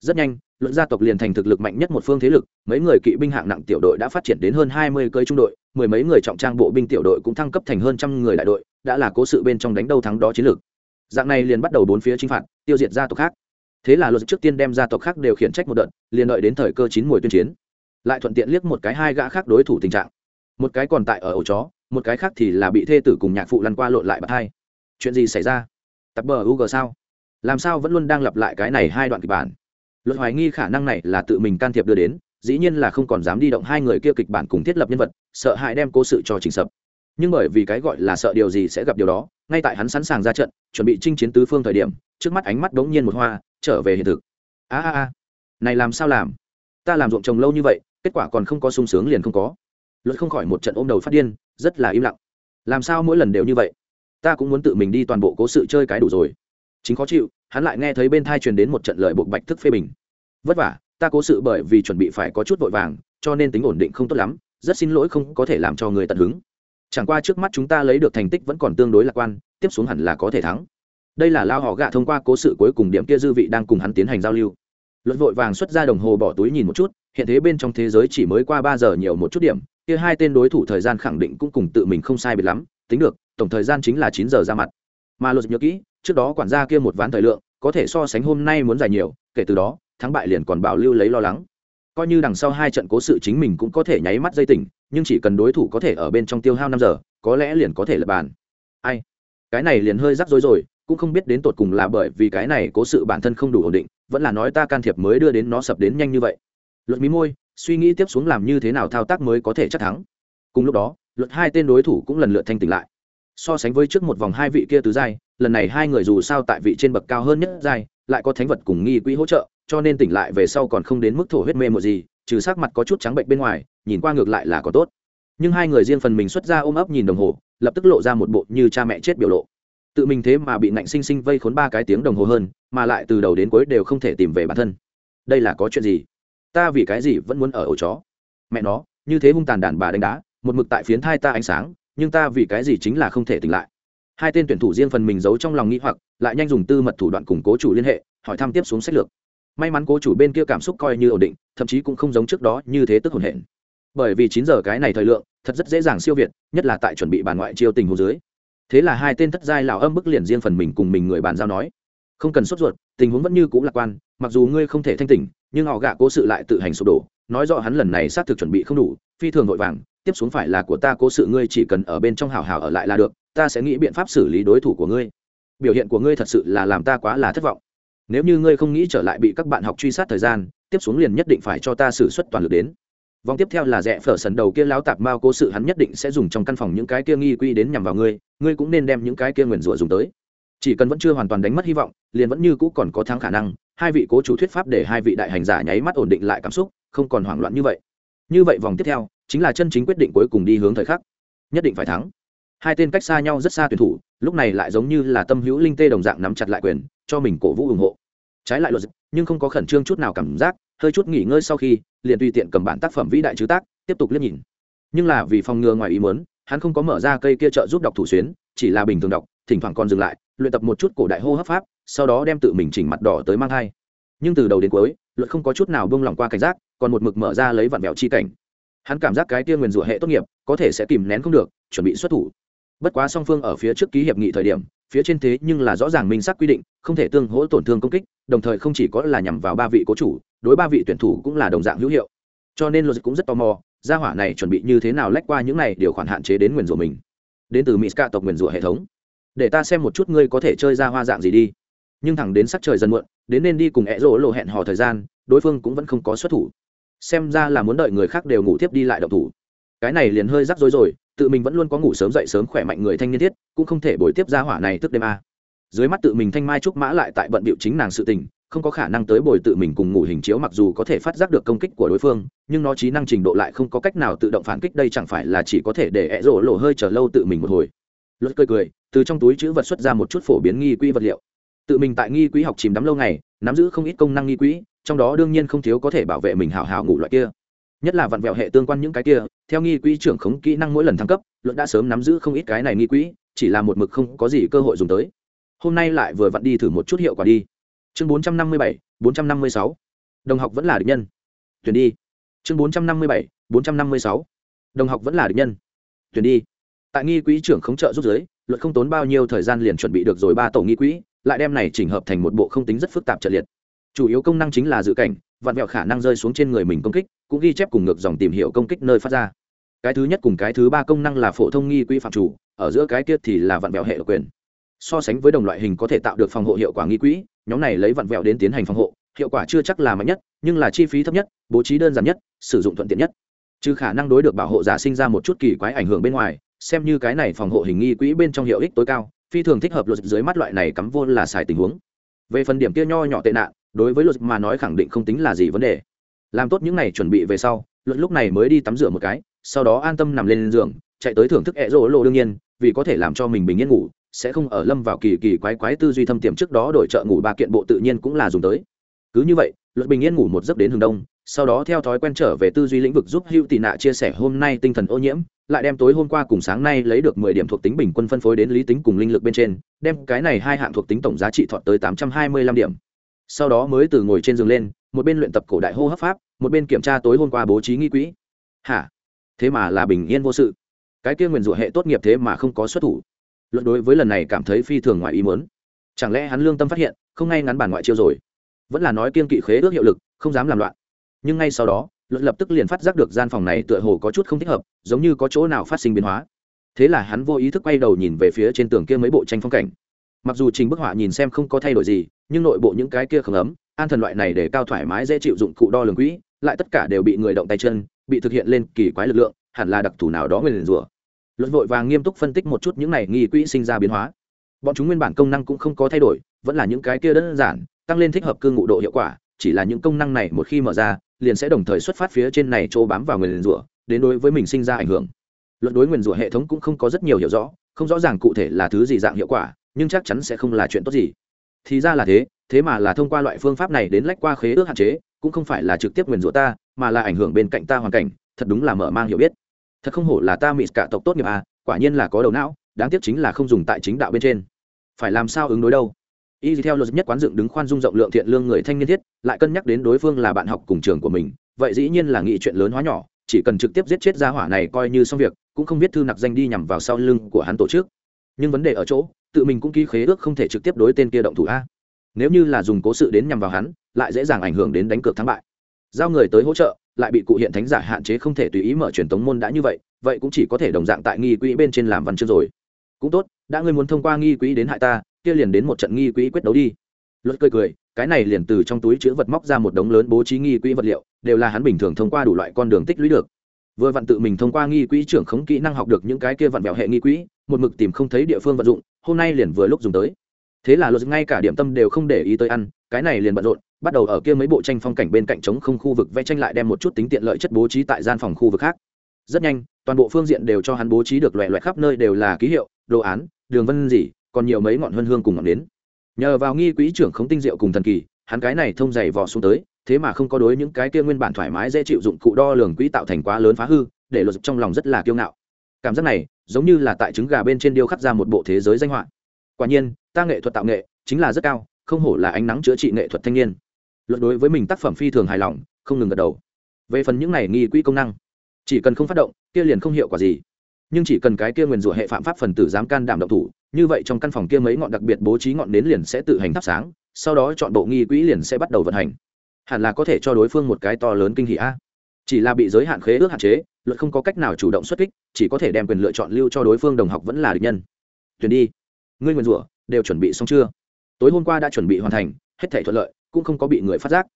Rất nhanh, luận gia tộc liền thành thực lực mạnh nhất một phương thế lực, mấy người kỵ binh hạng nặng tiểu đội đã phát triển đến hơn hai mươi cơi trung đội, mười mấy người trọng trang bộ binh tiểu đội cũng thăng cấp thành hơn trăm người đại đội, đã là cố sự bên trong đánh đâu thắng đó chiến lược. Dạng này liền bắt đầu bốn phía chinh phạt, tiêu diệt gia tộc khác. Thế là luật trước tiên đem gia tộc khác đều khiển trách một đợt, liền đợi đến thời cơ chín mùi tuyên chiến. Lại thuận tiện liếc một cái hai gã khác đối thủ tình trạng. Một cái còn tại ở ổ chó, một cái khác thì là bị thê tử cùng nhạc phụ lăn qua lộn lại bạc hai. Chuyện gì xảy ra? Tập bờ u g sao? Làm sao vẫn luôn đang lặp lại cái này hai đoạn kịch bản? Luật hoài nghi khả năng này là tự mình can thiệp đưa đến, dĩ nhiên là không còn dám đi động hai người kia kịch bản cùng thiết lập nhân vật, sợ hãi đem cố sự cho trình sập. Nhưng bởi vì cái gọi là sợ điều gì sẽ gặp điều đó, ngay tại hắn sẵn sàng ra trận, chuẩn bị chinh chiến tứ phương thời điểm, trước mắt ánh mắt đống nhiên một hoa, trở về hiện thực. A a a, này làm sao làm? Ta làm ruộng trồng lâu như vậy, kết quả còn không có sung sướng liền không có. Luật không khỏi một trận ôm đầu phát điên, rất là im lặng. Làm sao mỗi lần đều như vậy? Ta cũng muốn tự mình đi toàn bộ cố sự chơi cái đủ rồi. Chính khó chịu, hắn lại nghe thấy bên thai truyền đến một trận lời buộc bạch thức phê bình. Vất vả, ta cố sự bởi vì chuẩn bị phải có chút vội vàng, cho nên tính ổn định không tốt lắm, rất xin lỗi không có thể làm cho người tận hứng. Chẳng qua trước mắt chúng ta lấy được thành tích vẫn còn tương đối lạc quan, tiếp xuống hẳn là có thể thắng. Đây là lao họ gạ thông qua cố sự cuối cùng điểm kia dư vị đang cùng hắn tiến hành giao lưu. Luận vội vàng xuất ra đồng hồ bỏ túi nhìn một chút, hiện thế bên trong thế giới chỉ mới qua ba giờ nhiều một chút điểm, kia hai tên đối thủ thời gian khẳng định cũng cùng tự mình không sai biệt lắm, tính được tổng thời gian chính là chín giờ ra mặt. Mà luật nhớ kỹ, trước đó quản gia kia một ván thời lượng, có thể so sánh hôm nay muốn dài nhiều, kể từ đó, thắng bại liền còn bảo lưu lấy lo lắng. Coi như đằng sau hai trận cố sự chính mình cũng có thể nháy mắt dây tỉnh, nhưng chỉ cần đối thủ có thể ở bên trong tiêu hao năm giờ, có lẽ liền có thể lập bàn. Ai? Cái này liền hơi rắc rối rồi, cũng không biết đến tột cùng là bởi vì cái này cố sự bản thân không đủ ổn định, vẫn là nói ta can thiệp mới đưa đến nó sập đến nhanh như vậy. Luật mí môi, suy nghĩ tiếp xuống làm như thế nào thao tác mới có thể chắc thắng. Cùng lúc đó, luật hai tên đối thủ cũng lần lượt thanh tỉnh lại so sánh với trước một vòng hai vị kia tứ giai, lần này hai người dù sao tại vị trên bậc cao hơn nhất giai, lại có thánh vật cùng nghi quỹ hỗ trợ, cho nên tỉnh lại về sau còn không đến mức thổ huyết mê một gì, trừ sắc mặt có chút trắng bệnh bên ngoài, nhìn qua ngược lại là có tốt. Nhưng hai người riêng phần mình xuất ra ôm ấp nhìn đồng hồ, lập tức lộ ra một bộ như cha mẹ chết biểu lộ. Tự mình thế mà bị nạnh sinh sinh vây khốn ba cái tiếng đồng hồ hơn, mà lại từ đầu đến cuối đều không thể tìm về bản thân. Đây là có chuyện gì? Ta vì cái gì vẫn muốn ở ổ chó? Mẹ nó, như thế hung tàn đàn bà đánh đá, một mực tại phiến thai ta ánh sáng nhưng ta vì cái gì chính là không thể tỉnh lại. Hai tên tuyển thủ riêng phần mình giấu trong lòng nghĩ hoặc, lại nhanh dùng tư mật thủ đoạn củng cố chủ liên hệ, hỏi thăm tiếp xuống sách lược. May mắn cố chủ bên kia cảm xúc coi như ổn định, thậm chí cũng không giống trước đó như thế tức hồn hển. Bởi vì chín giờ cái này thời lượng, thật rất dễ dàng siêu việt, nhất là tại chuẩn bị bàn ngoại chiêu tình hồ dưới. Thế là hai tên thất giai lào âm bức liền riêng phần mình cùng mình người bàn giao nói, không cần sốt ruột, tình huống vẫn như c ũ lạc quan, mặc dù ngươi không thể thanh tỉnh, nhưng họ gạ cố sự lại tự hành sụp đổ, nói rõ hắn lần này xác thực chuẩn bị không đủ, phi thường vội vàng tiếp xuống phải là của ta, cố sự ngươi chỉ cần ở bên trong hào hào ở lại là được, ta sẽ nghĩ biện pháp xử lý đối thủ của ngươi. Biểu hiện của ngươi thật sự là làm ta quá là thất vọng. Nếu như ngươi không nghĩ trở lại bị các bạn học truy sát thời gian, tiếp xuống liền nhất định phải cho ta xử suất toàn lực đến. Vòng tiếp theo là rẽ phở sần đầu kia láo tạp mao, cố sự hắn nhất định sẽ dùng trong căn phòng những cái kia nghi quy đến nhằm vào ngươi ngươi cũng nên đem những cái kia nguyền rủa dùng tới. Chỉ cần vẫn chưa hoàn toàn đánh mất hy vọng, liền vẫn như cũ còn có thắng khả năng, hai vị cố chủ thuyết pháp để hai vị đại hành giả nháy mắt ổn định lại cảm xúc, không còn hoảng loạn như vậy như vậy vòng tiếp theo, chính là chân chính quyết định cuối cùng đi hướng thời khắc. Nhất định phải thắng. Hai tên cách xa nhau rất xa tuyển thủ, lúc này lại giống như là tâm hữu linh tê đồng dạng nắm chặt lại quyền, cho mình cổ vũ ủng hộ. Trái lại luật nhưng không có khẩn trương chút nào cảm giác, hơi chút nghỉ ngơi sau khi, liền tùy tiện cầm bản tác phẩm vĩ đại chứ tác, tiếp tục liếc nhìn. Nhưng là vì phòng ngừa ngoài ý muốn, hắn không có mở ra cây kia trợ giúp đọc thủ xuyến, chỉ là bình thường đọc, thỉnh thoảng còn dừng lại, luyện tập một chút cổ đại hô hấp pháp, sau đó đem tự mình chỉnh mặt đỏ tới mang thai. Nhưng từ đầu đến cuối, luật không có chút nào buông lỏng qua cảnh giác còn một mực mở ra lấy vạn vẹo chi cảnh. Hắn cảm giác cái tia nguyền rủa hệ tốt nghiệp, có thể sẽ kìm nén không được, chuẩn bị xuất thủ. Bất quá song phương ở phía trước ký hiệp nghị thời điểm, phía trên thế nhưng là rõ ràng minh xác quy định, không thể tương hỗ tổn thương công kích, đồng thời không chỉ có là nhằm vào ba vị cố chủ, đối ba vị tuyển thủ cũng là đồng dạng hữu hiệu. Cho nên luật cũng rất tò mò, gia hỏa này chuẩn bị như thế nào lách qua những này điều khoản hạn chế đến nguyền rủa mình. Đến từ mỹ ca tộc nguyền rủa hệ thống. Để ta xem một chút ngươi có thể chơi ra hoa dạng gì đi. Nhưng thẳng đến sắc trời dần muộn, đến nên đi cùng ẹ rỗ lộ hẹn hò thời gian, đối phương cũng vẫn không có xuất thủ xem ra là muốn đợi người khác đều ngủ tiếp đi lại đậu thủ. Cái này liền hơi rắc rối rồi, tự mình vẫn luôn có ngủ sớm dậy sớm khỏe mạnh người thanh niên thiết, cũng không thể bồi tiếp ra hỏa này tức đêm a. Dưới mắt tự mình thanh mai trúc mã lại tại bận bịu chính nàng sự tình, không có khả năng tới bồi tự mình cùng ngủ hình chiếu mặc dù có thể phát giác được công kích của đối phương, nhưng nó trí năng trình độ lại không có cách nào tự động phản kích, đây chẳng phải là chỉ có thể để ẹ rổ lộ hơi chờ lâu tự mình một hồi. Luật cười cười, từ trong túi chữ vật xuất ra một chút phổ biến nghi quy vật liệu tự mình tại nghi quỹ học chìm đắm lâu ngày, nắm giữ không ít công năng nghi quỹ, trong đó đương nhiên không thiếu có thể bảo vệ mình hào hào ngủ loại kia. Nhất là vặn vẹo hệ tương quan những cái kia, theo nghi quỹ trưởng khống kỹ năng mỗi lần thăng cấp, luận đã sớm nắm giữ không ít cái này nghi quỹ, chỉ là một mực không có gì cơ hội dùng tới. Hôm nay lại vừa vặn đi thử một chút hiệu quả đi. Chương bốn trăm năm mươi bảy, bốn trăm năm mươi sáu. Đồng học vẫn là địch nhân. Tuyển đi. Chương bốn trăm năm mươi bảy, bốn trăm năm mươi sáu. Đồng học vẫn là địch nhân. Tuyển đi. Tại nghi quỹ trưởng khống trợ giúp giới luật không tốn bao nhiêu thời gian liền chuẩn bị được rồi ba tổ nghi quỹ lại đem này chỉnh hợp thành một bộ không tính rất phức tạp trận liệt. Chủ yếu công năng chính là dự cảnh, vặn vẹo khả năng rơi xuống trên người mình công kích, cũng ghi chép cùng ngược dòng tìm hiểu công kích nơi phát ra. Cái thứ nhất cùng cái thứ ba công năng là phổ thông nghi quỹ phạm chủ, ở giữa cái tiết thì là vặn vẹo hệ độc quyền. So sánh với đồng loại hình có thể tạo được phòng hộ hiệu quả nghi quỹ nhóm này lấy vặn vẹo đến tiến hành phòng hộ, hiệu quả chưa chắc là mạnh nhất, nhưng là chi phí thấp nhất, bố trí đơn giản nhất, sử dụng thuận tiện nhất. Trừ khả năng đối được bảo hộ giả sinh ra một chút kỳ quái ảnh hưởng bên ngoài, xem như cái này phòng hộ hình nghi quỹ bên trong hiệu ích tối cao phi thường thích hợp luật dưới mắt loại này cắm vô là xài tình huống. Về phần điểm kia nho nhỏ tệ nạn, đối với luật mà nói khẳng định không tính là gì vấn đề. Làm tốt những này chuẩn bị về sau, luật lúc này mới đi tắm rửa một cái, sau đó an tâm nằm lên giường, chạy tới thưởng thức ẹ rỗ lộ đương nhiên, vì có thể làm cho mình bình yên ngủ, sẽ không ở lâm vào kỳ kỳ quái quái tư duy thâm tiềm trước đó đổi chợ ngủ ba kiện bộ tự nhiên cũng là dùng tới. Cứ như vậy, luật bình yên ngủ một giấc đến hướng đông, sau đó theo thói quen trở về tư duy lĩnh vực giúp hữu tị nạ chia sẻ hôm nay tinh thần ô nhiễm lại đem tối hôm qua cùng sáng nay lấy được mười điểm thuộc tính bình quân phân phối đến lý tính cùng linh lực bên trên, đem cái này hai hạng thuộc tính tổng giá trị thọt tới tám trăm hai mươi lăm điểm. Sau đó mới từ ngồi trên giường lên, một bên luyện tập cổ đại hô hấp pháp, một bên kiểm tra tối hôm qua bố trí nghi quỹ. Hả? Thế mà là bình yên vô sự. Cái kia nguyền rủa hệ tốt nghiệp thế mà không có xuất thủ. Luận đối với lần này cảm thấy phi thường ngoài ý muốn. Chẳng lẽ hắn lương tâm phát hiện, không ngay ngắn bản ngoại chiêu rồi? Vẫn là nói kiên kỵ khế ước hiệu lực, không dám làm loạn. Nhưng ngay sau đó luật lập tức liền phát giác được gian phòng này tựa hồ có chút không thích hợp, giống như có chỗ nào phát sinh biến hóa. Thế là hắn vô ý thức quay đầu nhìn về phía trên tường kia mấy bộ tranh phong cảnh. Mặc dù trình bức họa nhìn xem không có thay đổi gì, nhưng nội bộ những cái kia không ấm, an thần loại này để cao thoải mái dễ chịu dụng cụ đo lường quỹ, lại tất cả đều bị người động tay chân, bị thực hiện lên kỳ quái lực lượng, hẳn là đặc thù nào đó người liền rủa. Luận vội vàng nghiêm túc phân tích một chút những này nghi quỹ sinh ra biến hóa. Bọn chúng nguyên bản công năng cũng không có thay đổi, vẫn là những cái kia đơn giản, tăng lên thích hợp cư ngụ độ hiệu quả, chỉ là những công năng này một khi mở ra liền sẽ đồng thời xuất phát phía trên này chỗ bám vào nguyền liền rủa, đến đối với mình sinh ra ảnh hưởng. Luận đối nguyền rủa hệ thống cũng không có rất nhiều hiểu rõ, không rõ ràng cụ thể là thứ gì dạng hiệu quả, nhưng chắc chắn sẽ không là chuyện tốt gì. Thì ra là thế thế mà là thông qua loại phương pháp này đến lách qua khế ước hạn chế, cũng không phải là trực tiếp nguyền rủa ta, mà là ảnh hưởng bên cạnh ta hoàn cảnh, thật đúng là mở mang hiểu biết. Thật không hổ là ta mịt cả tộc tốt nghiệp à quả nhiên là có đầu não, đáng tiếc chính là không dùng tại chính đạo bên trên. Phải làm sao ứng đối đâu? Y theo luật nhất quán dựng đứng khoan dung rộng lượng thiện lương người thanh niên thiết, lại cân nhắc đến đối phương là bạn học cùng trường của mình. Vậy dĩ nhiên là nghị chuyện lớn hóa nhỏ, chỉ cần trực tiếp giết chết gia hỏa này coi như xong việc, cũng không biết thư nặc danh đi nhằm vào sau lưng của hắn tổ chức. Nhưng vấn đề ở chỗ, tự mình cũng ký khế ước không thể trực tiếp đối tên kia động thủ a. Nếu như là dùng cố sự đến nhằm vào hắn, lại dễ dàng ảnh hưởng đến đánh cược thắng bại. Giao người tới hỗ trợ, lại bị cụ hiện thánh giả hạn chế không thể tùy ý mở truyền tống môn đã như vậy vậy cũng chỉ có thể đồng dạng tại nghi quỹ bên trên làm văn chương rồi. Cũng tốt, đã ngươi muốn thông qua nghi quỹ đến hại ta kia liền đến một trận nghi quỹ quyết đấu đi. Luật cười cười, cái này liền từ trong túi chữ vật móc ra một đống lớn bố trí nghi quỹ vật liệu, đều là hắn bình thường thông qua đủ loại con đường tích lũy được. Vừa vặn tự mình thông qua nghi quỹ trưởng khống kỹ năng học được những cái kia vặn vẹo hệ nghi quỹ, một mực tìm không thấy địa phương vận dụng, hôm nay liền vừa lúc dùng tới. Thế là luật ngay cả điểm tâm đều không để ý tới ăn, cái này liền bận rộn, bắt đầu ở kia mấy bộ tranh phong cảnh bên cạnh trống không khu vực vẽ tranh lại đem một chút tính tiện lợi chất bố trí tại gian phòng khu vực khác. Rất nhanh, toàn bộ phương diện đều cho hắn bố trí được loẹ loẹt khắp nơi đều là ký hiệu, đồ án, đường vân gì còn nhiều mấy ngọn hân hương cùng ngọn nến. Nhờ vào nghi quỹ trưởng không tinh diệu cùng thần kỳ, hắn cái này thông dày vò xuống tới, thế mà không có đối những cái kia nguyên bản thoải mái dễ chịu dụng cụ đo lường quỹ tạo thành quá lớn phá hư, để luật trong lòng rất là kiêu ngạo. Cảm giác này, giống như là tại trứng gà bên trên điêu khắc ra một bộ thế giới danh họa. Quả nhiên, ta nghệ thuật tạo nghệ chính là rất cao, không hổ là ánh nắng chữa trị nghệ thuật thanh niên. Luận đối với mình tác phẩm phi thường hài lòng, không ngừng gật đầu. Về phần những này nghi quỹ công năng, chỉ cần không phát động, kia liền không hiệu quả gì nhưng chỉ cần cái kia nguyền rủa hệ phạm pháp phần tử dám can đảm động thủ, như vậy trong căn phòng kia mấy ngọn đặc biệt bố trí ngọn nến liền sẽ tự hành thắp sáng, sau đó chọn bộ nghi quỹ liền sẽ bắt đầu vận hành. Hẳn là có thể cho đối phương một cái to lớn kinh hỷ a. Chỉ là bị giới hạn khế ước hạn chế, luật không có cách nào chủ động xuất kích, chỉ có thể đem quyền lựa chọn lưu cho đối phương đồng học vẫn là địch nhân. Tuyển đi. Ngươi nguyền rủa, đều chuẩn bị xong chưa? Tối hôm qua đã chuẩn bị hoàn thành, hết thể thuận lợi, cũng không có bị người phát giác.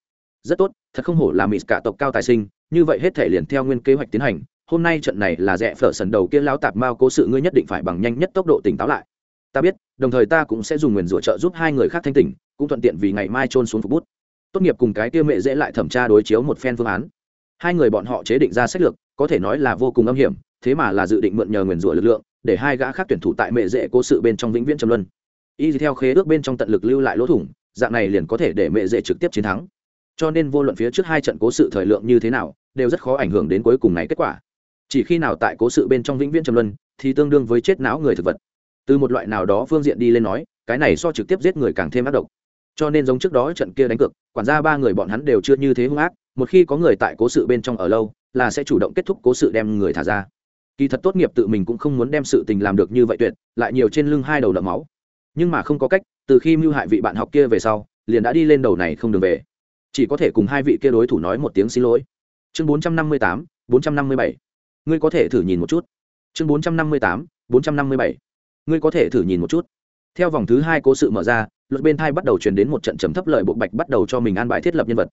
Rất tốt, thật không hổ là mỹ cả tộc cao tài sinh, như vậy hết thể liền theo nguyên kế hoạch tiến hành hôm nay trận này là rẽ phở sần đầu kia lao tạp mao cố sự, ngươi nhất định phải bằng nhanh nhất tốc độ tỉnh táo lại. Ta biết, đồng thời ta cũng sẽ dùng nguyền rủa trợ giúp hai người khác thanh tỉnh, cũng thuận tiện vì ngày mai trôn xuống phục bút. Tốt nghiệp cùng cái kia mẹ dễ lại thẩm tra đối chiếu một phen phương án. Hai người bọn họ chế định ra sách lược, có thể nói là vô cùng âm hiểm, thế mà là dự định mượn nhờ nguyền rủa lực lượng, để hai gã khác tuyển thủ tại mẹ dễ cố sự bên trong vĩnh viễn trầm luân. Y theo khế ước bên trong tận lực lưu lại lỗ thủng, dạng này liền có thể để mẹ dễ trực tiếp chiến thắng. Cho nên vô luận phía trước hai trận cố sự thời lượng như thế nào, đều rất khó ảnh hưởng đến cuối cùng này kết quả chỉ khi nào tại cố sự bên trong vĩnh viễn trầm luân, thì tương đương với chết não người thực vật. Từ một loại nào đó phương diện đi lên nói, cái này so trực tiếp giết người càng thêm ác độc. Cho nên giống trước đó trận kia đánh cược, quản gia ba người bọn hắn đều chưa như thế hung ác, một khi có người tại cố sự bên trong ở lâu, là sẽ chủ động kết thúc cố sự đem người thả ra. Kỳ thật tốt nghiệp tự mình cũng không muốn đem sự tình làm được như vậy tuyệt, lại nhiều trên lưng hai đầu đậm máu. Nhưng mà không có cách, từ khi mưu hại vị bạn học kia về sau, liền đã đi lên đầu này không đường về. Chỉ có thể cùng hai vị kia đối thủ nói một tiếng xin lỗi. Chương bốn trăm năm mươi tám, bốn trăm năm mươi bảy ngươi có thể thử nhìn một chút. Chương bốn trăm năm mươi tám, bốn trăm năm mươi bảy. Ngươi có thể thử nhìn một chút. Theo vòng thứ hai cố sự mở ra, luật bên thai bắt đầu chuyển đến một trận trầm thấp lợi bộ bạch bắt đầu cho mình an bài thiết lập nhân vật.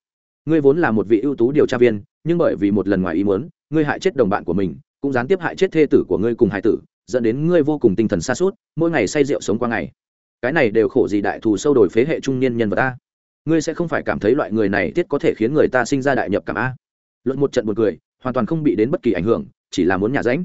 Ngươi vốn là một vị ưu tú điều tra viên, nhưng bởi vì một lần ngoài ý muốn, ngươi hại chết đồng bạn của mình, cũng gián tiếp hại chết thê tử của ngươi cùng hai tử, dẫn đến ngươi vô cùng tinh thần xa suốt mỗi ngày say rượu sống qua ngày. Cái này đều khổ gì đại thù sâu đổi phế hệ trung niên nhân vật ta ngươi sẽ không phải cảm thấy loại người này tiết có thể khiến người ta sinh ra đại nhập cảm a. Luận một trận một cười, hoàn toàn không bị đến bất kỳ ảnh hưởng chỉ là muốn nhà ránh.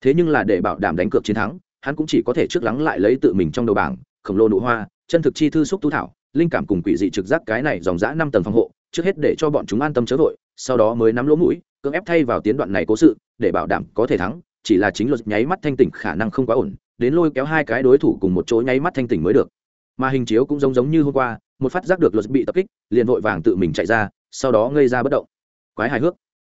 Thế nhưng là để bảo đảm đánh cược chiến thắng, hắn cũng chỉ có thể trước lắng lại lấy tự mình trong đầu bảng, khổng lồ nụ hoa, chân thực chi thư xúc tu thảo, linh cảm cùng quỷ dị trực giác cái này dòng dã năm tầng phòng hộ, trước hết để cho bọn chúng an tâm chớ vội, sau đó mới nắm lỗ mũi, cưỡng ép thay vào tiến đoạn này cố sự, để bảo đảm có thể thắng, chỉ là chính luật nháy mắt thanh tỉnh khả năng không quá ổn, đến lôi kéo hai cái đối thủ cùng một chỗ nháy mắt thanh tỉnh mới được. Mà hình chiếu cũng giống giống như hôm qua, một phát giác được luật bị tập kích, liền vội vàng tự mình chạy ra, sau đó ngây ra bất động. Quái hài hước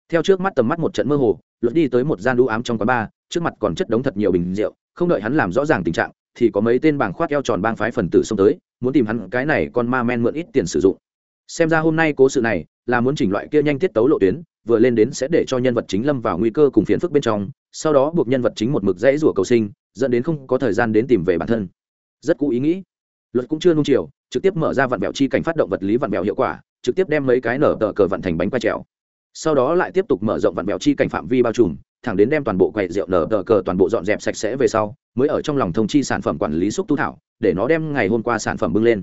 theo trước mắt tầm mắt một trận mơ hồ, luật đi tới một gian đũ ám trong quán bar, trước mặt còn chất đống thật nhiều bình rượu, không đợi hắn làm rõ ràng tình trạng, thì có mấy tên bảng khoát eo tròn bang phái phần tử xông tới, muốn tìm hắn cái này con ma men mượn ít tiền sử dụng. Xem ra hôm nay cố sự này là muốn chỉnh loại kia nhanh tiết tấu lộ tuyến, vừa lên đến sẽ để cho nhân vật chính lâm vào nguy cơ cùng phiền phức bên trong, sau đó buộc nhân vật chính một mực dãy rủa cầu sinh, dẫn đến không có thời gian đến tìm về bản thân. Rất cũ ý nghĩ. Luật cũng chưa nung chiều, trực tiếp mở ra vặn bèo chi cảnh phát động vật lý vặn bèo hiệu quả, trực tiếp đem mấy cái nở tờ cờ vận thành bánh quay trèo sau đó lại tiếp tục mở rộng vạn mèo chi cảnh phạm vi bao trùm, thẳng đến đem toàn bộ quầy rượu nở tờ cờ toàn bộ dọn dẹp sạch sẽ về sau, mới ở trong lòng thông chi sản phẩm quản lý xúc tu thảo, để nó đem ngày hôm qua sản phẩm bưng lên.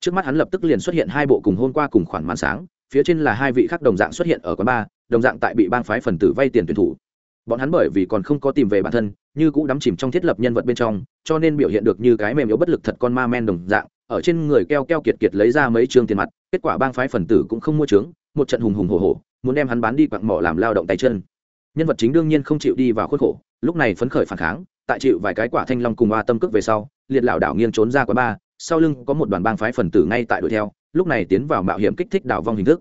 Trước mắt hắn lập tức liền xuất hiện hai bộ cùng hôm qua cùng khoản màn sáng, phía trên là hai vị khác đồng dạng xuất hiện ở quán bar, đồng dạng tại bị bang phái phần tử vay tiền tuyển thủ. Bọn hắn bởi vì còn không có tìm về bản thân, như cũ đắm chìm trong thiết lập nhân vật bên trong, cho nên biểu hiện được như cái mềm yếu bất lực thật con ma men đồng dạng, ở trên người keo keo kiệt kiệt lấy ra mấy trường tiền mặt, kết quả bang phái phần tử cũng không mua trướng, một trận hùng hùng hổ hổ muốn đem hắn bán đi quặng mỏ làm lao động tay chân. Nhân vật chính đương nhiên không chịu đi vào khuất khổ, lúc này phấn khởi phản kháng, tại chịu vài cái quả thanh long cùng ba tâm cước về sau, liệt lảo đảo nghiêng trốn ra quán ba, sau lưng có một đoàn bang phái phần tử ngay tại đuổi theo, lúc này tiến vào mạo hiểm kích thích đảo vong hình thức.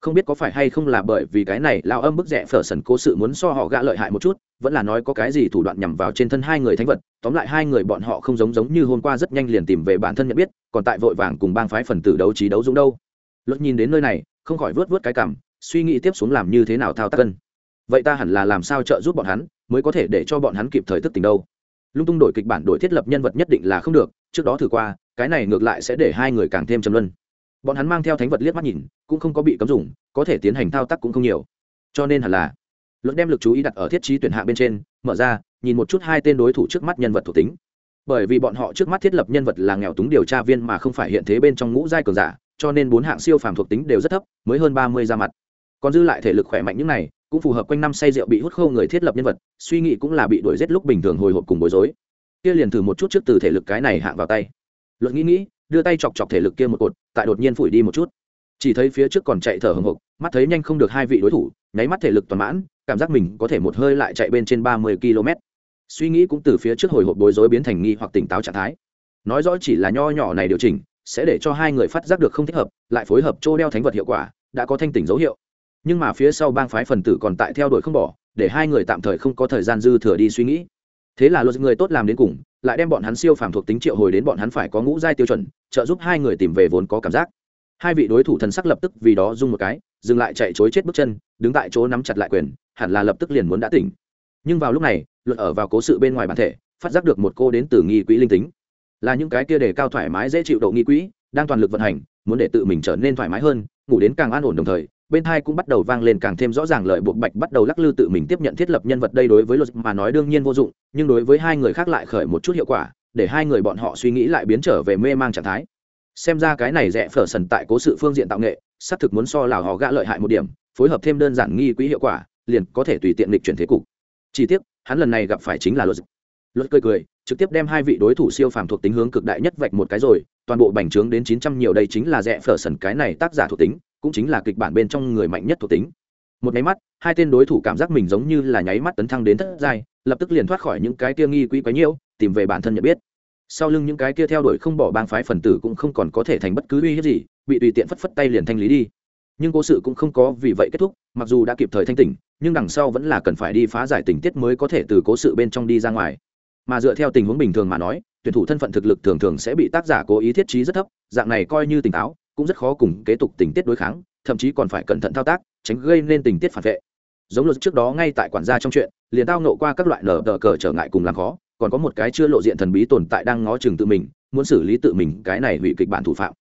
Không biết có phải hay không là bởi vì cái này lao âm bức rẻ phở sần cố sự muốn so họ gã lợi hại một chút, vẫn là nói có cái gì thủ đoạn nhằm vào trên thân hai người thánh vật, tóm lại hai người bọn họ không giống giống như hôm qua rất nhanh liền tìm về bản thân nhận biết, còn tại vội vàng cùng bang phái phần tử đấu trí đấu dũng đâu. Luật nhìn đến nơi này, không khỏi vớt vớt cái cảm suy nghĩ tiếp xuống làm như thế nào thao tác cân. Vậy ta hẳn là làm sao trợ giúp bọn hắn, mới có thể để cho bọn hắn kịp thời thức tỉnh đâu? Lung tung đổi kịch bản đổi thiết lập nhân vật nhất định là không được, trước đó thử qua, cái này ngược lại sẽ để hai người càng thêm châm luân. Bọn hắn mang theo thánh vật liếc mắt nhìn, cũng không có bị cấm dùng, có thể tiến hành thao tác cũng không nhiều. Cho nên hẳn là, luận đem lực chú ý đặt ở thiết trí tuyển hạ bên trên, mở ra, nhìn một chút hai tên đối thủ trước mắt nhân vật thuộc tính. Bởi vì bọn họ trước mắt thiết lập nhân vật là nghèo túng điều tra viên mà không phải hiện thế bên trong ngũ giai cường giả, cho nên bốn hạng siêu phàm thuộc tính đều rất thấp, mới hơn ba mươi ra mặt còn dư lại thể lực khỏe mạnh những này, cũng phù hợp quanh năm say rượu bị hút khô người thiết lập nhân vật, suy nghĩ cũng là bị đuổi giết lúc bình thường hồi hộp cùng bối rối. Kia liền thử một chút trước từ thể lực cái này hạ vào tay. Luận nghĩ nghĩ, đưa tay chọc chọc thể lực kia một cột, tại đột nhiên phủi đi một chút. Chỉ thấy phía trước còn chạy thở hồng hộc, mắt thấy nhanh không được hai vị đối thủ, nháy mắt thể lực toàn mãn, cảm giác mình có thể một hơi lại chạy bên trên ba mươi km suy nghĩ cũng từ phía trước hồi hộp bối rối biến thành nghi hoặc tỉnh táo trạng thái. Nói rõ chỉ là nho nhỏ này điều chỉnh, sẽ để cho hai người phát giác được không thích hợp, lại phối hợp trô đeo thánh vật hiệu quả, đã có thanh tỉnh dấu hiệu nhưng mà phía sau bang phái phần tử còn tại theo đuổi không bỏ, để hai người tạm thời không có thời gian dư thừa đi suy nghĩ. Thế là luật người tốt làm đến cùng, lại đem bọn hắn siêu phàm thuộc tính triệu hồi đến bọn hắn phải có ngũ giai tiêu chuẩn, trợ giúp hai người tìm về vốn có cảm giác. Hai vị đối thủ thần sắc lập tức vì đó rung một cái, dừng lại chạy chối chết bước chân, đứng tại chỗ nắm chặt lại quyền, hẳn là lập tức liền muốn đã tỉnh. Nhưng vào lúc này, luật ở vào cố sự bên ngoài bản thể, phát giác được một cô đến từ nghi quỹ linh tính. Là những cái kia để cao thoải mái dễ chịu độ nghi quỹ đang toàn lực vận hành, muốn để tự mình trở nên thoải mái hơn, ngủ đến càng an ổn đồng thời bên hai cũng bắt đầu vang lên càng thêm rõ ràng lợi buộc bạch bắt đầu lắc lư tự mình tiếp nhận thiết lập nhân vật đây đối với luật mà nói đương nhiên vô dụng, nhưng đối với hai người khác lại khởi một chút hiệu quả, để hai người bọn họ suy nghĩ lại biến trở về mê mang trạng thái. Xem ra cái này rẽ phở sần tại cố sự phương diện tạo nghệ, xác thực muốn so lào họ gã lợi hại một điểm, phối hợp thêm đơn giản nghi quỹ hiệu quả, liền có thể tùy tiện lịch chuyển thế cục. Chi tiết hắn lần này gặp phải chính là luật. Luật cười cười, trực tiếp đem hai vị đối thủ siêu phàm thuộc tính hướng cực đại nhất vạch một cái rồi, toàn bộ bành trướng đến chín trăm nhiều đây chính là rẽ phở sần cái này tác giả thuộc tính cũng chính là kịch bản bên trong người mạnh nhất thuộc tính. Một nháy mắt, hai tên đối thủ cảm giác mình giống như là nháy mắt tấn thăng đến thất giai, lập tức liền thoát khỏi những cái kia nghi quỹ quái nhiễu, tìm về bản thân nhận biết. Sau lưng những cái kia theo đuổi không bỏ bang phái phần tử cũng không còn có thể thành bất cứ uy hiếp gì, bị tùy tiện phất phất tay liền thanh lý đi. Nhưng cố sự cũng không có vì vậy kết thúc, mặc dù đã kịp thời thanh tỉnh, nhưng đằng sau vẫn là cần phải đi phá giải tình tiết mới có thể từ cố sự bên trong đi ra ngoài. Mà dựa theo tình huống bình thường mà nói, tuyển thủ thân phận thực lực thường thường sẽ bị tác giả cố ý thiết trí rất thấp, dạng này coi như tỉnh táo cũng rất khó cùng kế tục tình tiết đối kháng, thậm chí còn phải cẩn thận thao tác, tránh gây nên tình tiết phản vệ. Giống luật trước đó ngay tại quản gia trong chuyện, liền tao nộ qua các loại nở đờ cờ trở ngại cùng làm khó, còn có một cái chưa lộ diện thần bí tồn tại đang ngó chừng tự mình, muốn xử lý tự mình, cái này hủy kịch bản thủ phạm.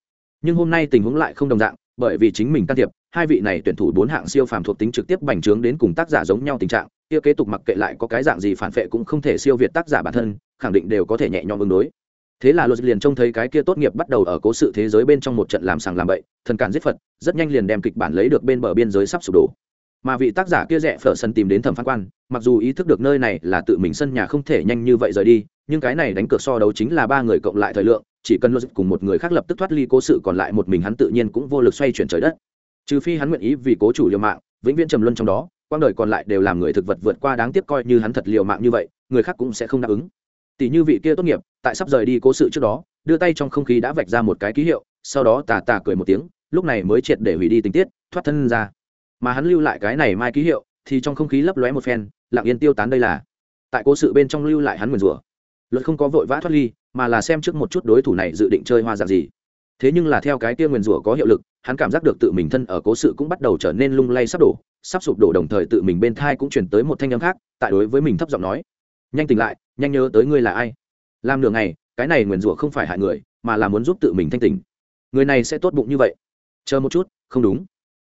Nhưng hôm nay tình huống lại không đồng dạng, bởi vì chính mình can thiệp, hai vị này tuyển thủ bốn hạng siêu phàm thuộc tính trực tiếp bành trướng đến cùng tác giả giống nhau tình trạng, kia kế tục mặc kệ lại có cái dạng gì phản vệ cũng không thể siêu việt tác giả bản thân, khẳng định đều có thể nhẹ nhõm ứng đối thế là luật liền trông thấy cái kia tốt nghiệp bắt đầu ở cố sự thế giới bên trong một trận làm sàng làm bậy, thần cản giết phật, rất nhanh liền đem kịch bản lấy được bên bờ biên giới sắp sụp đổ. Mà vị tác giả kia rẽ phở sân tìm đến thẩm phán quan, mặc dù ý thức được nơi này là tự mình sân nhà không thể nhanh như vậy rời đi, nhưng cái này đánh cược so đấu chính là ba người cộng lại thời lượng, chỉ cần luật cùng một người khác lập tức thoát ly cố sự còn lại một mình hắn tự nhiên cũng vô lực xoay chuyển trời đất. Trừ phi hắn nguyện ý vì cố chủ liều mạng, vĩnh viễn trầm luân trong đó quang đời còn lại đều làm người thực vật vượt qua đáng tiếc coi như hắn thật liều mạng như vậy, người khác cũng sẽ không đáp ứng tỷ như vị kia tốt nghiệp, tại sắp rời đi cố sự trước đó, đưa tay trong không khí đã vạch ra một cái ký hiệu, sau đó tà tà cười một tiếng, lúc này mới triệt để hủy đi tình tiết, thoát thân ra. Mà hắn lưu lại cái này mai ký hiệu, thì trong không khí lấp lóe một phen, lặng yên tiêu tán đây là. Tại cố sự bên trong lưu lại hắn nguyền rủa. Luật không có vội vã thoát ly, mà là xem trước một chút đối thủ này dự định chơi hoa dạng gì. Thế nhưng là theo cái kia nguyền rủa có hiệu lực, hắn cảm giác được tự mình thân ở cố sự cũng bắt đầu trở nên lung lay sắp đổ, sắp sụp đổ đồng thời tự mình bên thai cũng chuyển tới một thanh âm khác, tại đối với mình thấp giọng nói. Nhanh tỉnh lại nhanh nhớ tới ngươi là ai. Làm nửa ngày, cái này nguyền rủa không phải hại người, mà là muốn giúp tự mình thanh tình người này sẽ tốt bụng như vậy. Chờ một chút, không đúng.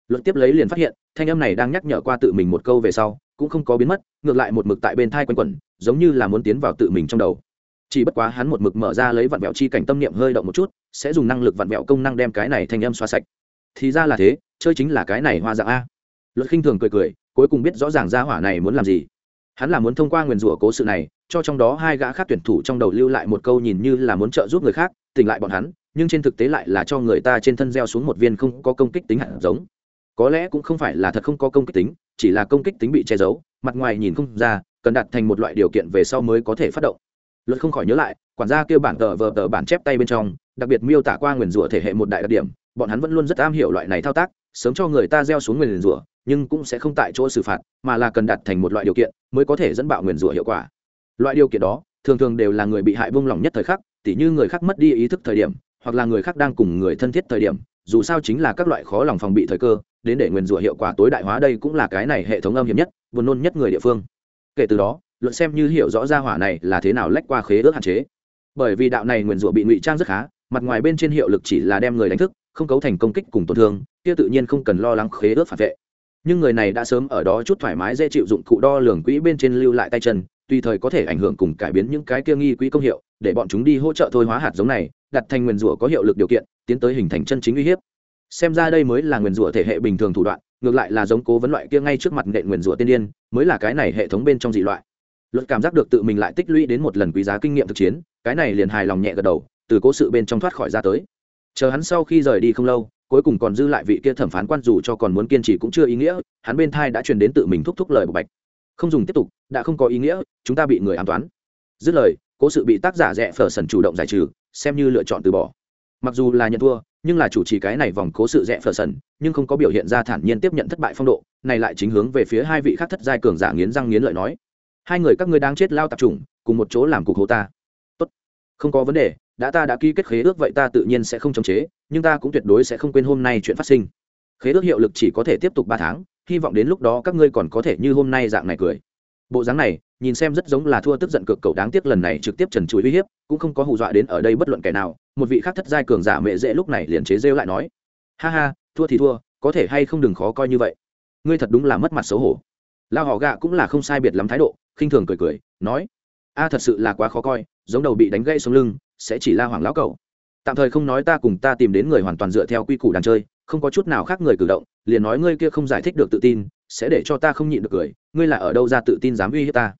Luật tiếp lấy liền phát hiện, thanh âm này đang nhắc nhở qua tự mình một câu về sau, cũng không có biến mất, ngược lại một mực tại bên thai quanh quẩn, giống như là muốn tiến vào tự mình trong đầu. Chỉ bất quá hắn một mực mở ra lấy vặn vẹo chi cảnh tâm niệm hơi động một chút, sẽ dùng năng lực vặn vẹo công năng đem cái này thanh âm xoa sạch. Thì ra là thế, chơi chính là cái này hoa dạng a. Luật khinh thường cười cười, cuối cùng biết rõ ràng ra hỏa này muốn làm gì. Hắn là muốn thông qua nguyền rủa cố sự này cho trong đó hai gã khác tuyển thủ trong đầu lưu lại một câu nhìn như là muốn trợ giúp người khác, tỉnh lại bọn hắn, nhưng trên thực tế lại là cho người ta trên thân gieo xuống một viên không có công kích tính hạt giống. Có lẽ cũng không phải là thật không có công kích tính, chỉ là công kích tính bị che giấu, mặt ngoài nhìn không ra, cần đặt thành một loại điều kiện về sau mới có thể phát động. Luật không khỏi nhớ lại, quản gia kêu bản tờ vờ tờ bản chép tay bên trong, đặc biệt miêu tả qua nguyền rủa thể hệ một đại đặc điểm, bọn hắn vẫn luôn rất am hiểu loại này thao tác, sớm cho người ta gieo xuống nguyền rủa, nhưng cũng sẽ không tại chỗ xử phạt, mà là cần đặt thành một loại điều kiện mới có thể dẫn bạo nguyền rủa hiệu quả loại điều kiện đó, thường thường đều là người bị hại buông lỏng nhất thời khắc, tỉ như người khác mất đi ý thức thời điểm, hoặc là người khác đang cùng người thân thiết thời điểm, dù sao chính là các loại khó lòng phòng bị thời cơ, đến để nguyền rủa hiệu quả tối đại hóa đây cũng là cái này hệ thống âm hiểm nhất, buồn nôn nhất người địa phương. Kể từ đó, luận xem như hiểu rõ ra hỏa này là thế nào lách qua khế ước hạn chế. Bởi vì đạo này nguyền rủa bị ngụy trang rất khá, mặt ngoài bên trên hiệu lực chỉ là đem người đánh thức, không cấu thành công kích cùng tổn thương, kia tự nhiên không cần lo lắng khế ước phản vệ. Nhưng người này đã sớm ở đó chút thoải mái dễ chịu dụng cụ đo lường quỹ bên trên lưu lại tay chân tùy thời có thể ảnh hưởng cùng cải biến những cái kia nghi quỹ công hiệu, để bọn chúng đi hỗ trợ thôi hóa hạt giống này, đặt thành nguyền rủa có hiệu lực điều kiện, tiến tới hình thành chân chính uy hiếp. Xem ra đây mới là nguyền rủa thể hệ bình thường thủ đoạn, ngược lại là giống cố vấn loại kia ngay trước mặt nện nguyền rủa tiên điên, mới là cái này hệ thống bên trong dị loại. Luật cảm giác được tự mình lại tích lũy đến một lần quý giá kinh nghiệm thực chiến, cái này liền hài lòng nhẹ gật đầu, từ cố sự bên trong thoát khỏi ra tới. Chờ hắn sau khi rời đi không lâu, cuối cùng còn dư lại vị kia thẩm phán quan dù cho còn muốn kiên trì cũng chưa ý nghĩa, hắn bên thai đã truyền đến tự mình thúc thúc lời bộc bạch không dùng tiếp tục, đã không có ý nghĩa, chúng ta bị người an toán. Dứt lời, cố sự bị tác giả rẽ phở sần chủ động giải trừ, xem như lựa chọn từ bỏ. Mặc dù là nhận thua, nhưng là chủ trì cái này vòng cố sự rẽ phở sần, nhưng không có biểu hiện ra thản nhiên tiếp nhận thất bại phong độ, này lại chính hướng về phía hai vị khác thất giai cường giả nghiến răng nghiến lợi nói. Hai người các ngươi đang chết lao tập trùng cùng một chỗ làm cục hố ta. Tốt. Không có vấn đề, đã ta đã ký kết khế ước vậy ta tự nhiên sẽ không chống chế, nhưng ta cũng tuyệt đối sẽ không quên hôm nay chuyện phát sinh. Khế ước hiệu lực chỉ có thể tiếp tục ba tháng hy vọng đến lúc đó các ngươi còn có thể như hôm nay dạng này cười. Bộ dáng này, nhìn xem rất giống là thua tức giận cực cầu đáng tiếc lần này trực tiếp trần chuối uy hiếp, cũng không có hù dọa đến ở đây bất luận kẻ nào, một vị khác thất giai cường giả mẹ dễ lúc này liền chế rêu lại nói. Ha ha, thua thì thua, có thể hay không đừng khó coi như vậy. Ngươi thật đúng là mất mặt xấu hổ. Lao họ gạ cũng là không sai biệt lắm thái độ, khinh thường cười cười, nói. A thật sự là quá khó coi, giống đầu bị đánh gãy xuống lưng, sẽ chỉ la hoàng lão cậu tạm thời không nói ta cùng ta tìm đến người hoàn toàn dựa theo quy củ đàn chơi không có chút nào khác người cử động, liền nói ngươi kia không giải thích được tự tin, sẽ để cho ta không nhịn được cười, ngươi là ở đâu ra tự tin dám uy hiếp ta?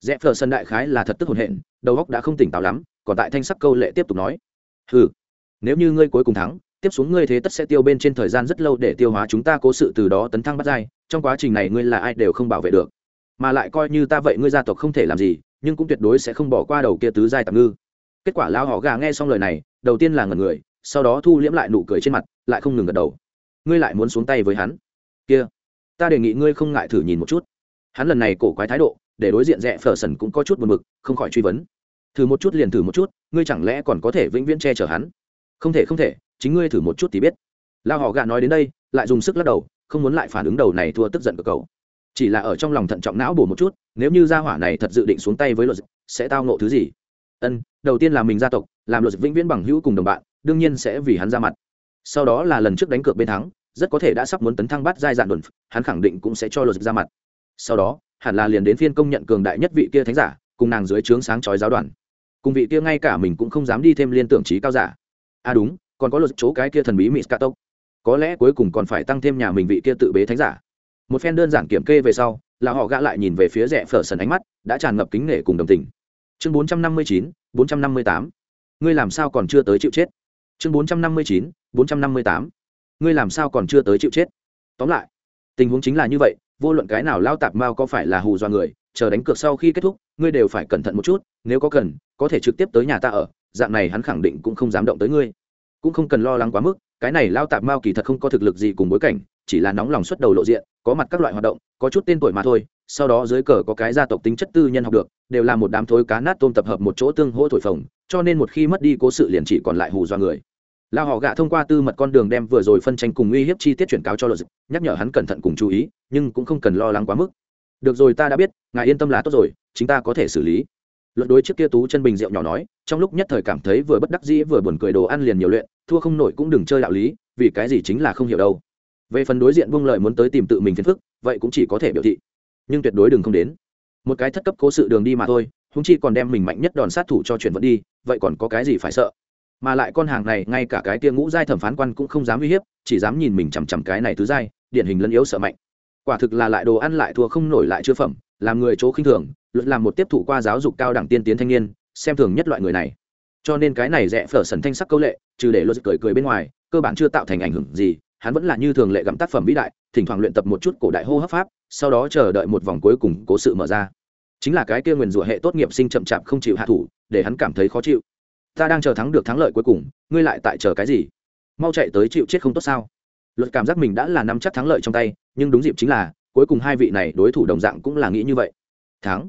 Dẹp phờ sân đại khái là thật tức hồn hện đầu óc đã không tỉnh táo lắm, còn tại thanh sắc câu lệ tiếp tục nói. Ừ nếu như ngươi cuối cùng thắng, tiếp xuống ngươi thế tất sẽ tiêu bên trên thời gian rất lâu để tiêu hóa chúng ta cố sự từ đó tấn thăng bắt dai trong quá trình này ngươi là ai đều không bảo vệ được. Mà lại coi như ta vậy ngươi gia tộc không thể làm gì, nhưng cũng tuyệt đối sẽ không bỏ qua đầu kia tứ giai tạm ngư. Kết quả lao họ gà nghe xong lời này, đầu tiên là ngần người sau đó thu liễm lại nụ cười trên mặt, lại không ngừng gật đầu. Ngươi lại muốn xuống tay với hắn? Kia, ta đề nghị ngươi không ngại thử nhìn một chút. Hắn lần này cổ quái thái độ, để đối diện rẽ phở sần cũng có chút buồn mực không khỏi truy vấn. Thử một chút liền thử một chút, ngươi chẳng lẽ còn có thể vĩnh viễn che chở hắn? Không thể không thể, chính ngươi thử một chút thì biết. Lao họ gạ nói đến đây, lại dùng sức lắc đầu, không muốn lại phản ứng đầu này thua tức giận của cậu. Chỉ là ở trong lòng thận trọng não bổ một chút, nếu như gia hỏa này thật dự định xuống tay với luật, sẽ tao nộ thứ gì? Ân, đầu tiên là mình gia tộc, làm luật vĩnh viễn bằng hữu cùng đồng bạn, đương nhiên sẽ vì hắn ra mặt. Sau đó là lần trước đánh cược bên thắng, rất có thể đã sắp muốn tấn thăng bắt giai dạn đồn, hắn khẳng định cũng sẽ cho luật ra mặt. Sau đó, hẳn là liền đến phiên công nhận cường đại nhất vị kia thánh giả, cùng nàng dưới trướng sáng chói giáo đoàn. Cùng vị kia ngay cả mình cũng không dám đi thêm liên tưởng trí cao giả. À đúng, còn có luật chỗ cái kia thần bí mỹ scatốc có lẽ cuối cùng còn phải tăng thêm nhà mình vị kia tự bế thánh giả. Một phen đơn giản kiểm kê về sau, là họ gã lại nhìn về phía rẽ phở sần ánh mắt, đã tràn ngập kính nể cùng đồng tình chương bốn trăm năm mươi chín, bốn trăm năm mươi tám. Ngươi làm sao còn chưa tới chịu chết? Chương bốn trăm năm mươi chín, bốn trăm năm mươi tám. Ngươi làm sao còn chưa tới chịu chết? Tóm lại, tình huống chính là như vậy, vô luận cái nào lao tạp mao có phải là hù dọa người, chờ đánh cược sau khi kết thúc, ngươi đều phải cẩn thận một chút, nếu có cần, có thể trực tiếp tới nhà ta ở, dạng này hắn khẳng định cũng không dám động tới ngươi. Cũng không cần lo lắng quá mức, cái này lao tạp mao kỳ thật không có thực lực gì cùng bối cảnh, chỉ là nóng lòng xuất đầu lộ diện, có mặt các loại hoạt động, có chút tên tuổi mà thôi, sau đó dưới cờ có cái gia tộc tính chất tư nhân học được đều là một đám thối cá nát tôm tập hợp một chỗ tương hỗ thổi phồng, cho nên một khi mất đi cố sự liền chỉ còn lại hù do người. Lao họ gạ thông qua tư mật con đường đem vừa rồi phân tranh cùng uy hiếp chi tiết chuyển cáo cho luật nhắc nhở hắn cẩn thận cùng chú ý, nhưng cũng không cần lo lắng quá mức. Được rồi, ta đã biết, ngài yên tâm là tốt rồi chúng ta có thể xử lý. Luật đối trước kia tú chân bình rượu nhỏ nói, trong lúc nhất thời cảm thấy vừa bất đắc dĩ vừa buồn cười đồ ăn liền nhiều luyện, thua không nổi cũng đừng chơi đạo lý, vì cái gì chính là không hiểu đâu. Về phần đối diện buông lợi muốn tới tìm tự mình phiền phức, vậy cũng chỉ có thể biểu thị. Nhưng tuyệt đối đừng không đến một cái thất cấp cố sự đường đi mà thôi húng chi còn đem mình mạnh nhất đòn sát thủ cho chuyển vận đi, vậy còn có cái gì phải sợ? Mà lại con hàng này, ngay cả cái tia ngũ giai thẩm phán quan cũng không dám uy hiếp, chỉ dám nhìn mình chằm chằm cái này tứ giai, điển hình lân yếu sợ mạnh. Quả thực là lại đồ ăn lại thua không nổi lại chưa phẩm, làm người chỗ khinh thường luật làm một tiếp thụ qua giáo dục cao đẳng tiên tiến thanh niên, xem thường nhất loại người này. Cho nên cái này rẽ phở sần thanh sắc câu lệ, trừ để luật cười cười bên ngoài, cơ bản chưa tạo thành ảnh hưởng gì, hắn vẫn là như thường lệ gặm tác phẩm vĩ đại, thỉnh thoảng luyện tập một chút cổ đại hô hấp pháp sau đó chờ đợi một vòng cuối cùng cố sự mở ra. Chính là cái kia nguyền rủa hệ tốt nghiệp sinh chậm chạp không chịu hạ thủ, để hắn cảm thấy khó chịu. Ta đang chờ thắng được thắng lợi cuối cùng, ngươi lại tại chờ cái gì? Mau chạy tới chịu chết không tốt sao? Luật cảm giác mình đã là nắm chắc thắng lợi trong tay, nhưng đúng dịp chính là, cuối cùng hai vị này đối thủ đồng dạng cũng là nghĩ như vậy. Thắng.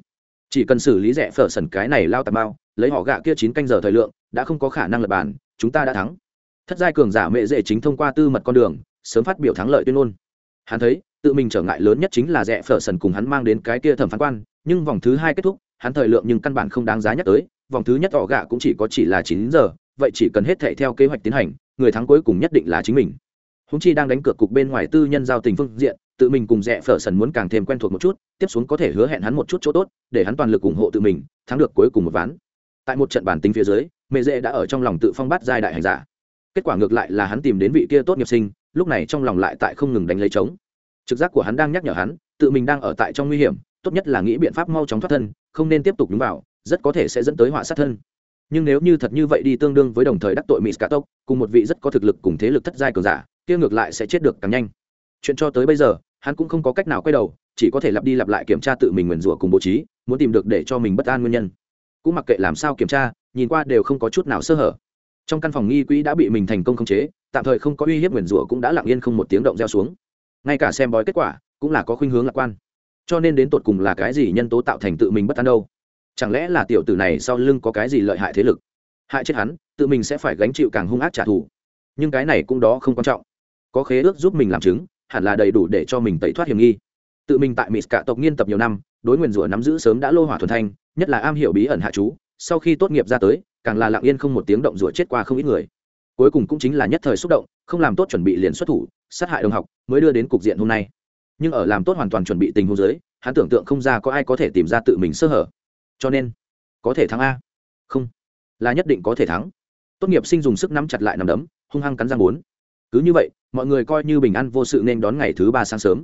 Chỉ cần xử lý rẻ phở sần cái này lao tà bao, lấy họ gạ kia chín canh giờ thời lượng, đã không có khả năng lập bàn, chúng ta đã thắng. Thất giai cường giả mệ dễ chính thông qua tư mật con đường, sớm phát biểu thắng lợi tuyên ngôn. Hắn thấy tự mình trở ngại lớn nhất chính là rẽ phở sần cùng hắn mang đến cái kia thẩm phán quan, nhưng vòng thứ hai kết thúc, hắn thời lượng nhưng căn bản không đáng giá nhắc tới, vòng thứ nhất họ gạ cũng chỉ có chỉ là chín giờ, vậy chỉ cần hết thệ theo kế hoạch tiến hành, người thắng cuối cùng nhất định là chính mình. Húng chi đang đánh cược cục bên ngoài tư nhân giao tình phương diện, tự mình cùng rẽ phở sần muốn càng thêm quen thuộc một chút, tiếp xuống có thể hứa hẹn hắn một chút chỗ tốt, để hắn toàn lực ủng hộ tự mình, thắng được cuối cùng một ván. Tại một trận bản tính phía dưới mẹ dễ đã ở trong lòng tự phong bắt giai đại hành giả. Kết quả ngược lại là hắn tìm đến vị kia tốt nghiệp sinh, lúc này trong lòng lại tại không ngừng đánh lấy trống trực giác của hắn đang nhắc nhở hắn, tự mình đang ở tại trong nguy hiểm, tốt nhất là nghĩ biện pháp mau chóng thoát thân, không nên tiếp tục nhúng vào, rất có thể sẽ dẫn tới họa sát thân. Nhưng nếu như thật như vậy đi tương đương với đồng thời đắc tội mỹ scatốc cùng một vị rất có thực lực cùng thế lực thất giai cường giả, kia ngược lại sẽ chết được càng nhanh. Chuyện cho tới bây giờ, hắn cũng không có cách nào quay đầu, chỉ có thể lặp đi lặp lại kiểm tra tự mình nguyền rủa cùng bố trí, muốn tìm được để cho mình bất an nguyên nhân. Cũng mặc kệ làm sao kiểm tra, nhìn qua đều không có chút nào sơ hở. Trong căn phòng nghi quỹ đã bị mình thành công khống chế, tạm thời không có uy hiếp nguyền rủa cũng đã lặng yên không một tiếng động gieo xuống ngay cả xem bói kết quả cũng là có khuynh hướng lạc quan. Cho nên đến tột cùng là cái gì nhân tố tạo thành tự mình bất an đâu? Chẳng lẽ là tiểu tử này sau lưng có cái gì lợi hại thế lực? Hại chết hắn, tự mình sẽ phải gánh chịu càng hung ác trả thù. Nhưng cái này cũng đó không quan trọng. Có khế ước giúp mình làm chứng, hẳn là đầy đủ để cho mình tẩy thoát hiểm nghi. Tự mình tại mỹ cả tộc nghiên tập nhiều năm, đối nguyền rủa nắm giữ sớm đã lô hỏa thuần thanh, nhất là am hiểu bí ẩn hạ chú, sau khi tốt nghiệp ra tới, càng là lặng yên không một tiếng động rủa chết qua không ít người. Cuối cùng cũng chính là nhất thời xúc động, không làm tốt chuẩn bị liền xuất thủ sát hại đồng học mới đưa đến cục diện hôm nay. Nhưng ở làm tốt hoàn toàn chuẩn bị tình huống giới hắn tưởng tượng không ra có ai có thể tìm ra tự mình sơ hở. Cho nên, có thể thắng a. Không. Là nhất định có thể thắng. Tốt nghiệp sinh dùng sức nắm chặt lại nằm đấm, hung hăng cắn răng bốn. Cứ như vậy, mọi người coi như bình an vô sự nên đón ngày thứ ba sáng sớm.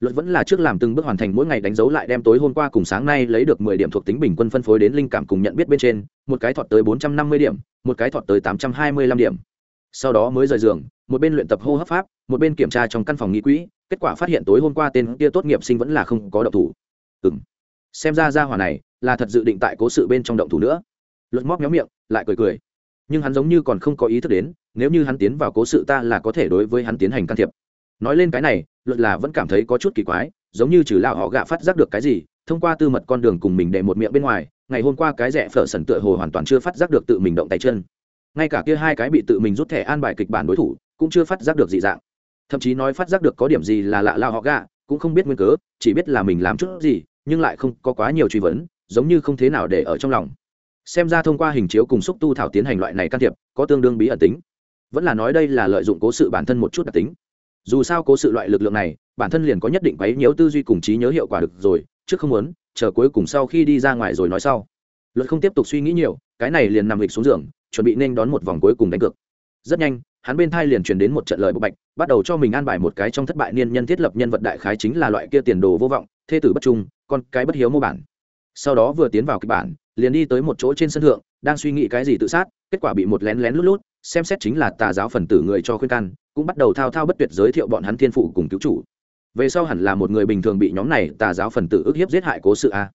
Luật vẫn là trước làm từng bước hoàn thành mỗi ngày đánh dấu lại đem tối hôm qua cùng sáng nay lấy được mười điểm thuộc tính bình quân phân phối đến linh cảm cùng nhận biết bên trên, một cái thọt tới bốn trăm năm mươi điểm, một cái thọt tới tám trăm hai mươi lăm điểm sau đó mới rời giường, một bên luyện tập hô hấp pháp, một bên kiểm tra trong căn phòng nghi quỹ, kết quả phát hiện tối hôm qua tên kia tốt nghiệp sinh vẫn là không có động thủ. Ừ m xem ra ra hỏa này là thật dự định tại cố sự bên trong động thủ nữa. Luật móc nhóm miệng, lại cười cười. Nhưng hắn giống như còn không có ý thức đến, nếu như hắn tiến vào cố sự ta là có thể đối với hắn tiến hành can thiệp. Nói lên cái này, luật là vẫn cảm thấy có chút kỳ quái, giống như trừ lao họ gạ phát giác được cái gì, thông qua tư mật con đường cùng mình để một miệng bên ngoài, ngày hôm qua cái rẻ phở sần tựa hồ hoàn toàn chưa phát giác được tự mình động tay chân ngay cả kia hai cái bị tự mình rút thẻ an bài kịch bản đối thủ, cũng chưa phát giác được dị dạng. Thậm chí nói phát giác được có điểm gì là lạ lao họ gạ, cũng không biết nguyên cớ, chỉ biết là mình làm chút gì, nhưng lại không có quá nhiều truy vấn, giống như không thế nào để ở trong lòng. Xem ra thông qua hình chiếu cùng xúc tu thảo tiến hành loại này can thiệp, có tương đương bí ẩn tính. Vẫn là nói đây là lợi dụng cố sự bản thân một chút đặc tính. Dù sao cố sự loại lực lượng này, bản thân liền có nhất định quấy nhiễu tư duy cùng trí nhớ hiệu quả được rồi, trước không muốn, chờ cuối cùng sau khi đi ra ngoài rồi nói sau. Luật không tiếp tục suy nghĩ nhiều, cái này liền nằm lịch xuống giường chuẩn bị nên đón một vòng cuối cùng đánh cược. Rất nhanh, hắn bên thai liền truyền đến một trận lời bộ bạch, bắt đầu cho mình an bài một cái trong thất bại niên nhân thiết lập nhân vật đại khái chính là loại kia tiền đồ vô vọng, thê tử bất trung, con cái bất hiếu mô bản. Sau đó vừa tiến vào kịch bản, liền đi tới một chỗ trên sân thượng, đang suy nghĩ cái gì tự sát, kết quả bị một lén lén lút lút, xem xét chính là tà giáo phần tử người cho khuyên can, cũng bắt đầu thao thao bất tuyệt giới thiệu bọn hắn thiên phụ cùng cứu chủ. Về sau hẳn là một người bình thường bị nhóm này tà giáo phần tử ức hiếp giết hại cố sự a.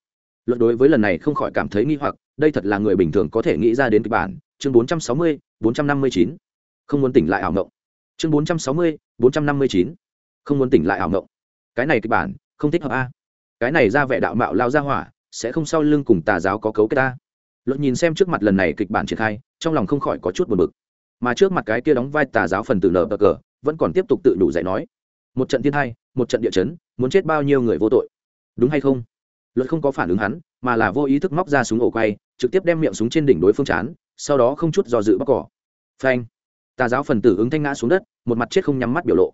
Luận đối với lần này không khỏi cảm thấy nghi hoặc, đây thật là người bình thường có thể nghĩ ra đến kịch bản chương 460, 459. không muốn tỉnh lại ảo mộng. Chương 460, 459. không muốn tỉnh lại ảo mộng. Cái này kịch bản không thích hợp a. Cái này ra vẻ đạo mạo lao ra hỏa sẽ không sau lưng cùng tà giáo có cấu kết ta. Luật nhìn xem trước mặt lần này kịch bản triển khai trong lòng không khỏi có chút buồn bực. Mà trước mặt cái kia đóng vai tà giáo phần tử nở bờ cờ vẫn còn tiếp tục tự đủ dạy nói. Một trận thiên hai một trận địa chấn muốn chết bao nhiêu người vô tội. Đúng hay không? Luật không có phản ứng hắn mà là vô ý thức móc ra súng ổ quay trực tiếp đem miệng súng trên đỉnh đối phương chán sau đó không chút do dự bóc cỏ. Phanh. Tà giáo phần tử ứng thanh ngã xuống đất, một mặt chết không nhắm mắt biểu lộ.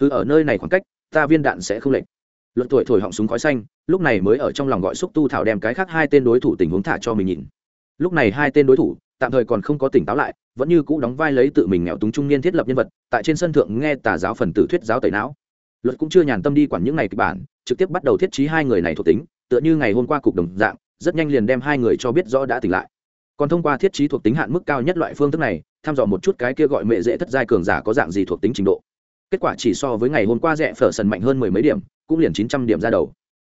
Thứ ở nơi này khoảng cách, ta viên đạn sẽ không lệnh luận tuổi thổi họng súng khói xanh, lúc này mới ở trong lòng gọi xúc tu thảo đem cái khác hai tên đối thủ tình huống thả cho mình nhìn. Lúc này hai tên đối thủ, tạm thời còn không có tỉnh táo lại, vẫn như cũ đóng vai lấy tự mình nghèo túng trung niên thiết lập nhân vật, tại trên sân thượng nghe tà giáo phần tử thuyết giáo tẩy não. Luật cũng chưa nhàn tâm đi quản những ngày kịch bản, trực tiếp bắt đầu thiết trí hai người này thuộc tính, tựa như ngày hôm qua cục đồng dạng, rất nhanh liền đem hai người cho biết rõ đã tỉnh lại còn thông qua thiết trí thuộc tính hạn mức cao nhất loại phương thức này thăm dò một chút cái kia gọi mẹ dễ thất giai cường giả có dạng gì thuộc tính trình độ. Kết quả chỉ so với ngày hôm qua rẽ phở sần mạnh hơn mười mấy điểm, cũng liền chín trăm điểm ra đầu.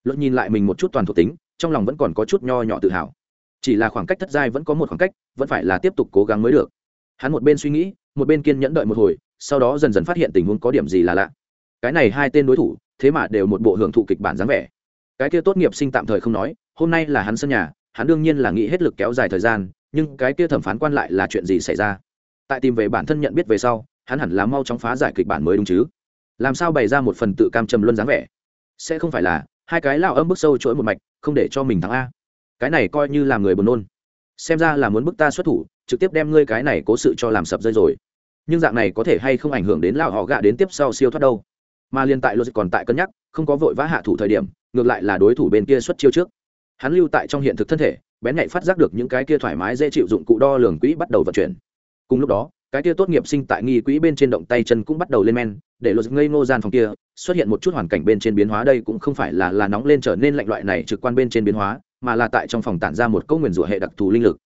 Luật nhìn lại mình một chút toàn thuộc tính, trong lòng vẫn còn có chút nho nhỏ tự hào. Chỉ là khoảng cách thất giai vẫn có một khoảng cách, vẫn phải là tiếp tục cố gắng mới được. Hắn một bên suy nghĩ, một bên kiên nhẫn đợi một hồi, sau đó dần dần phát hiện tình huống có điểm gì là lạ. Cái này hai tên đối thủ, thế mà đều một bộ hưởng thụ kịch bản dáng vẻ. Cái kia tốt nghiệp sinh tạm thời không nói, hôm nay là hắn sân nhà hắn đương nhiên là nghĩ hết lực kéo dài thời gian, nhưng cái kia thẩm phán quan lại là chuyện gì xảy ra? Tại tìm về bản thân nhận biết về sau, hắn hẳn là mau chóng phá giải kịch bản mới đúng chứ? Làm sao bày ra một phần tự cam trầm luân dáng vẻ? Sẽ không phải là, hai cái lao âm bước sâu chuỗi một mạch, không để cho mình thắng a. Cái này coi như là người buồn nôn. Xem ra là muốn bức ta xuất thủ, trực tiếp đem ngươi cái này cố sự cho làm sập rơi rồi. Nhưng dạng này có thể hay không ảnh hưởng đến lão họ gạ đến tiếp sau siêu thoát đâu? Mà liên tại logic còn tại cân nhắc, không có vội vã hạ thủ thời điểm, ngược lại là đối thủ bên kia xuất chiêu trước hắn lưu tại trong hiện thực thân thể, bén nhạy phát giác được những cái kia thoải mái dễ chịu dụng cụ đo lường quỹ bắt đầu vận chuyển. Cùng lúc đó, cái kia tốt nghiệp sinh tại nghi quỹ bên trên động tay chân cũng bắt đầu lên men, để lột ngây ngô gian phòng kia xuất hiện một chút hoàn cảnh bên trên biến hóa đây cũng không phải là là nóng lên trở nên lạnh loại này trực quan bên trên biến hóa, mà là tại trong phòng tản ra một câu nguyền rủa hệ đặc thù linh lực.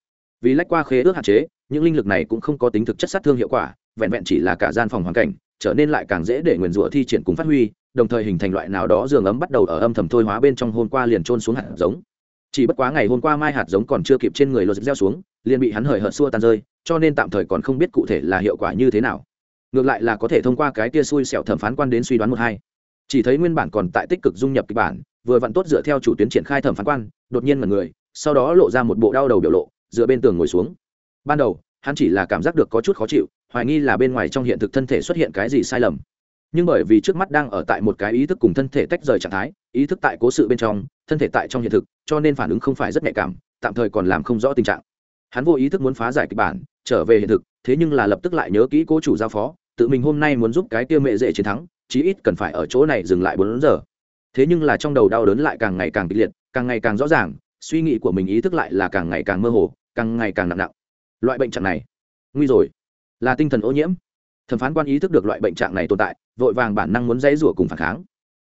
Vì lách qua khế ước hạn chế, những linh lực này cũng không có tính thực chất sát thương hiệu quả, vẹn vẹn chỉ là cả gian phòng hoàn cảnh, trở nên lại càng dễ để nguyền rủa thi triển cùng phát huy, đồng thời hình thành loại nào đó giường ấm bắt đầu ở âm thầm thôi hóa bên trong hôm qua liền trôn xuống hạt giống chỉ bất quá ngày hôm qua mai hạt giống còn chưa kịp trên người lột gieo xuống, liền bị hắn hời hợt xua tan rơi, cho nên tạm thời còn không biết cụ thể là hiệu quả như thế nào. Ngược lại là có thể thông qua cái kia xui xẻo thẩm phán quan đến suy đoán một hai. Chỉ thấy nguyên bản còn tại tích cực dung nhập kịch bản, vừa vặn tốt dựa theo chủ tuyến triển khai thẩm phán quan, đột nhiên mật người, sau đó lộ ra một bộ đau đầu biểu lộ, dựa bên tường ngồi xuống. Ban đầu, hắn chỉ là cảm giác được có chút khó chịu, hoài nghi là bên ngoài trong hiện thực thân thể xuất hiện cái gì sai lầm. Nhưng bởi vì trước mắt đang ở tại một cái ý thức cùng thân thể tách rời trạng thái, ý thức tại cố sự bên trong thân thể tại trong hiện thực, cho nên phản ứng không phải rất nhạy cảm, tạm thời còn làm không rõ tình trạng. Hắn vô ý thức muốn phá giải kịch bản, trở về hiện thực, thế nhưng là lập tức lại nhớ kỹ cố chủ giao phó, tự mình hôm nay muốn giúp cái tiêu mẹ dễ chiến thắng, chí ít cần phải ở chỗ này dừng lại bốn giờ. Thế nhưng là trong đầu đau đớn lại càng ngày càng kịch liệt, càng ngày càng rõ ràng, suy nghĩ của mình ý thức lại là càng ngày càng mơ hồ, càng ngày càng nặng nặng. Loại bệnh trạng này, nguy rồi, là tinh thần ô nhiễm. Thẩm phán quan ý thức được loại bệnh trạng này tồn tại, vội vàng bản năng muốn dãy rủa cùng phản kháng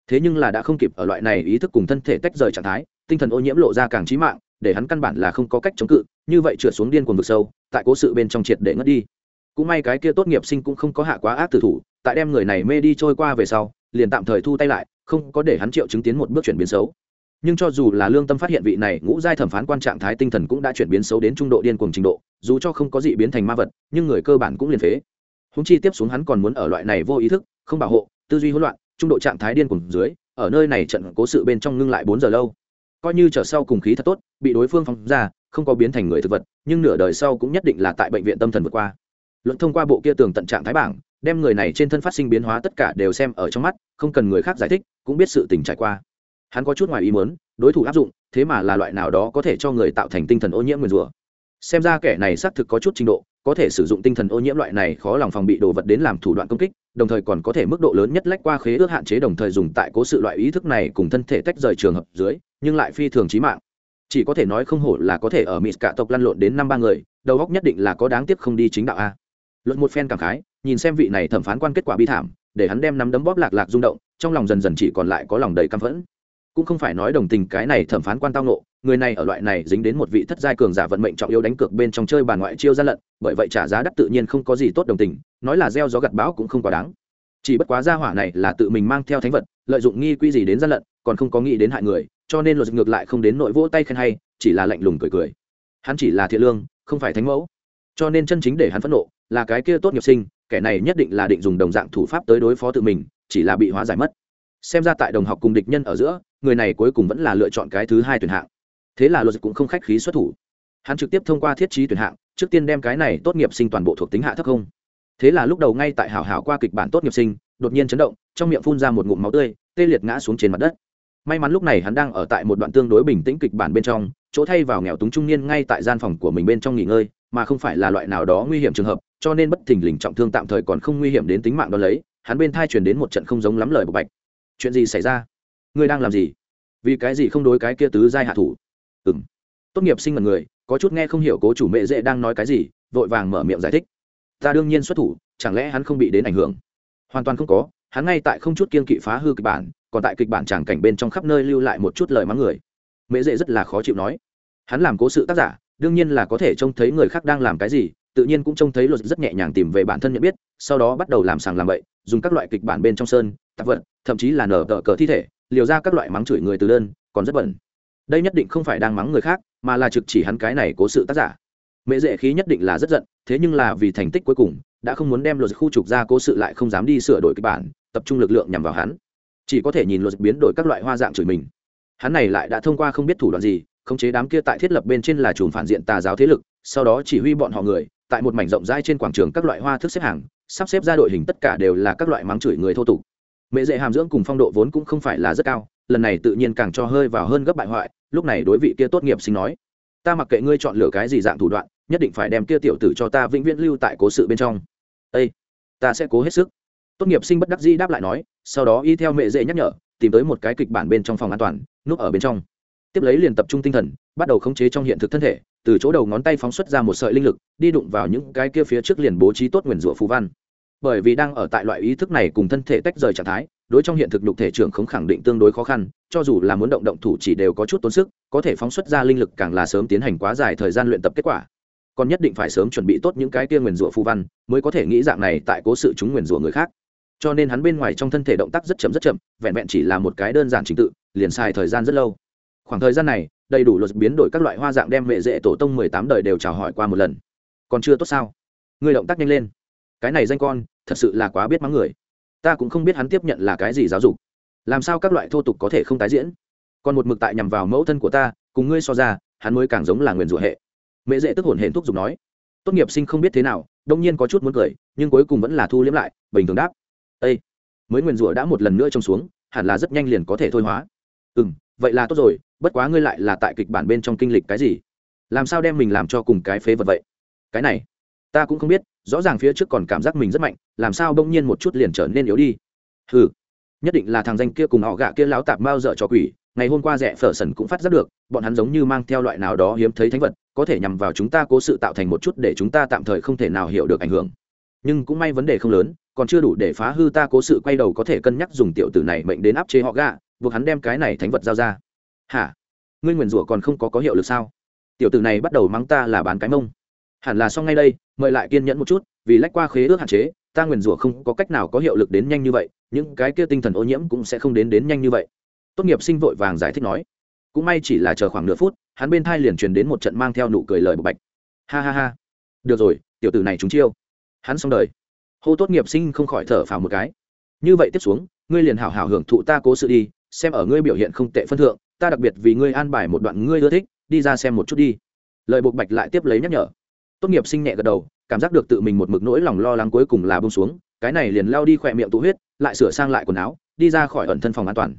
thế nhưng là đã không kịp ở loại này ý thức cùng thân thể tách rời trạng thái, tinh thần ô nhiễm lộ ra càng trí mạng, để hắn căn bản là không có cách chống cự, như vậy trượt xuống điên cuồng vực sâu, tại cố sự bên trong triệt để ngất đi. Cũng may cái kia tốt nghiệp sinh cũng không có hạ quá ác tử thủ, tại đem người này mê đi trôi qua về sau, liền tạm thời thu tay lại, không có để hắn triệu chứng tiến một bước chuyển biến xấu. Nhưng cho dù là lương tâm phát hiện vị này ngũ giai thẩm phán quan trạng thái tinh thần cũng đã chuyển biến xấu đến trung độ điên cuồng trình độ, dù cho không có gì biến thành ma vật, nhưng người cơ bản cũng liền phế. Húng chi tiếp xuống hắn còn muốn ở loại này vô ý thức, không bảo hộ, tư duy hỗn loạn trung độ trạng thái điên cuồng dưới, ở nơi này trận cố sự bên trong ngưng lại bốn giờ lâu. Coi như trở sau cùng khí thật tốt, bị đối phương phóng ra, không có biến thành người thực vật, nhưng nửa đời sau cũng nhất định là tại bệnh viện tâm thần vượt qua. Luận thông qua bộ kia tường tận trạng thái bảng, đem người này trên thân phát sinh biến hóa tất cả đều xem ở trong mắt, không cần người khác giải thích, cũng biết sự tình trải qua. Hắn có chút ngoài ý muốn, đối thủ áp dụng, thế mà là loại nào đó có thể cho người tạo thành tinh thần ô nhiễm nguyền rủa. Xem ra kẻ này xác thực có chút trình độ có thể sử dụng tinh thần ô nhiễm loại này khó lòng phòng bị đồ vật đến làm thủ đoạn công kích, đồng thời còn có thể mức độ lớn nhất lách qua khế ước hạn chế đồng thời dùng tại cố sự loại ý thức này cùng thân thể tách rời trường hợp dưới, nhưng lại phi thường trí mạng. Chỉ có thể nói không hổ là có thể ở mỹ cả tộc lăn lộn đến năm ba người, đầu góc nhất định là có đáng tiếc không đi chính đạo a. Luận một phen cảm khái, nhìn xem vị này thẩm phán quan kết quả bi thảm, để hắn đem nắm đấm bóp lạc lạc rung động, trong lòng dần dần chỉ còn lại có lòng đầy căm phẫn cũng không phải nói đồng tình cái này thẩm phán quan tao nộ người này ở loại này dính đến một vị thất giai cường giả vận mệnh trọng yếu đánh cược bên trong chơi bàn ngoại chiêu gian lận, bởi vậy trả giá đắt tự nhiên không có gì tốt đồng tình, nói là gieo gió gặt bão cũng không quá đáng. Chỉ bất quá gia hỏa này là tự mình mang theo thánh vật, lợi dụng nghi quy gì đến gian lận, còn không có nghĩ đến hại người, cho nên luật ngược lại không đến nội vỗ tay khen hay, chỉ là lạnh lùng cười cười. Hắn chỉ là thiện lương, không phải thánh mẫu. Cho nên chân chính để hắn phẫn nộ, là cái kia tốt nghiệp sinh, kẻ này nhất định là định dùng đồng dạng thủ pháp tới đối phó tự mình, chỉ là bị hóa giải mất xem ra tại đồng học cùng địch nhân ở giữa, người này cuối cùng vẫn là lựa chọn cái thứ hai tuyển hạng. Thế là luật cũng không khách khí xuất thủ. Hắn trực tiếp thông qua thiết trí tuyển hạng, trước tiên đem cái này tốt nghiệp sinh toàn bộ thuộc tính hạ thấp không. Thế là lúc đầu ngay tại hảo hảo qua kịch bản tốt nghiệp sinh, đột nhiên chấn động, trong miệng phun ra một ngụm máu tươi, tê liệt ngã xuống trên mặt đất. May mắn lúc này hắn đang ở tại một đoạn tương đối bình tĩnh kịch bản bên trong, chỗ thay vào nghèo túng trung niên ngay tại gian phòng của mình bên trong nghỉ ngơi, mà không phải là loại nào đó nguy hiểm trường hợp, cho nên bất thình lình trọng thương tạm thời còn không nguy hiểm đến tính mạng đó lấy, hắn bên thai truyền đến một trận không giống lắm lời bộc bạch chuyện gì xảy ra? Ngươi đang làm gì? Vì cái gì không đối cái kia tứ giai hạ thủ? Ừ m tốt nghiệp sinh mật người, có chút nghe không hiểu cố chủ mẹ dễ đang nói cái gì, vội vàng mở miệng giải thích. Ta đương nhiên xuất thủ, chẳng lẽ hắn không bị đến ảnh hưởng? Hoàn toàn không có, hắn ngay tại không chút kiên kỵ phá hư kịch bản, còn tại kịch bản tràng cảnh bên trong khắp nơi lưu lại một chút lời mắng người. Mẹ dễ rất là khó chịu nói. Hắn làm cố sự tác giả, đương nhiên là có thể trông thấy người khác đang làm cái gì, tự nhiên cũng trông thấy luật rất nhẹ nhàng tìm về bản thân nhận biết sau đó bắt đầu làm sàng làm bậy, dùng các loại kịch bản bên trong sơn, tạp vật, thậm chí là nở tờ cờ thi thể, liều ra các loại mắng chửi người từ đơn, còn rất bẩn. Đây nhất định không phải đang mắng người khác, mà là trực chỉ hắn cái này cố sự tác giả. Mẹ dễ khí nhất định là rất giận, thế nhưng là vì thành tích cuối cùng, đã không muốn đem luật khu trục ra cố sự lại không dám đi sửa đổi kịch bản, tập trung lực lượng nhằm vào hắn. Chỉ có thể nhìn luật biến đổi các loại hoa dạng chửi mình. Hắn này lại đã thông qua không biết thủ đoạn gì, khống chế đám kia tại thiết lập bên trên là chùm phản diện tà giáo thế lực, sau đó chỉ huy bọn họ người, tại một mảnh rộng rãi trên quảng trường các loại hoa thức xếp hàng sắp xếp ra đội hình tất cả đều là các loại mắng chửi người thô tục. Mẹ dễ hàm dưỡng cùng phong độ vốn cũng không phải là rất cao, lần này tự nhiên càng cho hơi vào hơn gấp bại hoại, lúc này đối vị kia tốt nghiệp sinh nói, ta mặc kệ ngươi chọn lựa cái gì dạng thủ đoạn, nhất định phải đem kia tiểu tử cho ta vĩnh viễn lưu tại cố sự bên trong. Ây ta sẽ cố hết sức. Tốt nghiệp sinh bất đắc dĩ đáp lại nói, sau đó y theo mẹ dễ nhắc nhở, tìm tới một cái kịch bản bên trong phòng an toàn, núp ở bên trong tiếp lấy liền tập trung tinh thần, bắt đầu khống chế trong hiện thực thân thể, từ chỗ đầu ngón tay phóng xuất ra một sợi linh lực, đi đụng vào những cái kia phía trước liền bố trí tốt nguyền rủa phù văn. Bởi vì đang ở tại loại ý thức này cùng thân thể tách rời trạng thái, đối trong hiện thực nhục thể trưởng không khẳng định tương đối khó khăn, cho dù là muốn động động thủ chỉ đều có chút tốn sức, có thể phóng xuất ra linh lực càng là sớm tiến hành quá dài thời gian luyện tập kết quả. Còn nhất định phải sớm chuẩn bị tốt những cái kia nguyền rủa phù văn, mới có thể nghĩ dạng này tại cố sự chúng nguyền rủa người khác. Cho nên hắn bên ngoài trong thân thể động tác rất chậm rất chậm, vẹn vẹn chỉ là một cái đơn giản trình tự, liền xài thời gian rất lâu khoảng thời gian này, đầy đủ luật biến đổi các loại hoa dạng đem mẹ dễ tổ tông mười tám đời đều chào hỏi qua một lần. Còn chưa tốt sao? Người động tác nhanh lên. Cái này danh con, thật sự là quá biết mắng người. Ta cũng không biết hắn tiếp nhận là cái gì giáo dục. Làm sao các loại thô tục có thể không tái diễn? Còn một mực tại nhằm vào mẫu thân của ta, cùng ngươi so ra, hắn mới càng giống là nguyền rủa hệ. Mẹ dễ tức hồn hển thúc giục nói. Tốt nghiệp sinh không biết thế nào, đông nhiên có chút muốn cười, nhưng cuối cùng vẫn là thu liếm lại, bình thường đáp. Ây mới nguyền rủa đã một lần nữa trông xuống, hẳn là rất nhanh liền có thể thôi hóa. Ừ m vậy là tốt rồi bất quá ngươi lại là tại kịch bản bên trong kinh lịch cái gì? Làm sao đem mình làm cho cùng cái phế vật vậy? Cái này, ta cũng không biết, rõ ràng phía trước còn cảm giác mình rất mạnh, làm sao bỗng nhiên một chút liền trở nên yếu đi? Ừ nhất định là thằng danh kia cùng họ gạ kia láo tạp bao dợ cho quỷ, ngày hôm qua rẻ phở sần cũng phát giác được, bọn hắn giống như mang theo loại nào đó hiếm thấy thánh vật, có thể nhằm vào chúng ta cố sự tạo thành một chút để chúng ta tạm thời không thể nào hiểu được ảnh hưởng. Nhưng cũng may vấn đề không lớn, còn chưa đủ để phá hư ta cố sự quay đầu có thể cân nhắc dùng tiểu tử này mệnh đến áp chế họ gạ, buộc hắn đem cái này thánh vật giao ra hả? Ngươi nguyền rủa còn không có có hiệu lực sao? Tiểu tử này bắt đầu mắng ta là bán cái mông. Hẳn là xong ngay đây, mời lại kiên nhẫn một chút, vì lách qua khế ước hạn chế, ta nguyền rủa không có cách nào có hiệu lực đến nhanh như vậy, những cái kia tinh thần ô nhiễm cũng sẽ không đến đến nhanh như vậy. Tốt nghiệp sinh vội vàng giải thích nói. Cũng may chỉ là chờ khoảng nửa phút, hắn bên thai liền truyền đến một trận mang theo nụ cười lời bộc bạch. Ha ha ha. Được rồi, tiểu tử này trúng chiêu. Hắn xong đời. Hô tốt nghiệp sinh không khỏi thở phào một cái. Như vậy tiếp xuống, ngươi liền hảo hảo hưởng thụ ta cố sự đi, xem ở ngươi biểu hiện không tệ phân thượng ta đặc biệt vì ngươi an bài một đoạn ngươi ưa thích, đi ra xem một chút đi. Lời buộc bạch lại tiếp lấy nhắc nhở. Tốt nghiệp sinh nhẹ gật đầu, cảm giác được tự mình một mực nỗi lòng lo lắng cuối cùng là bông xuống, cái này liền lao đi khỏe miệng tụ huyết, lại sửa sang lại quần áo, đi ra khỏi ẩn thân phòng an toàn.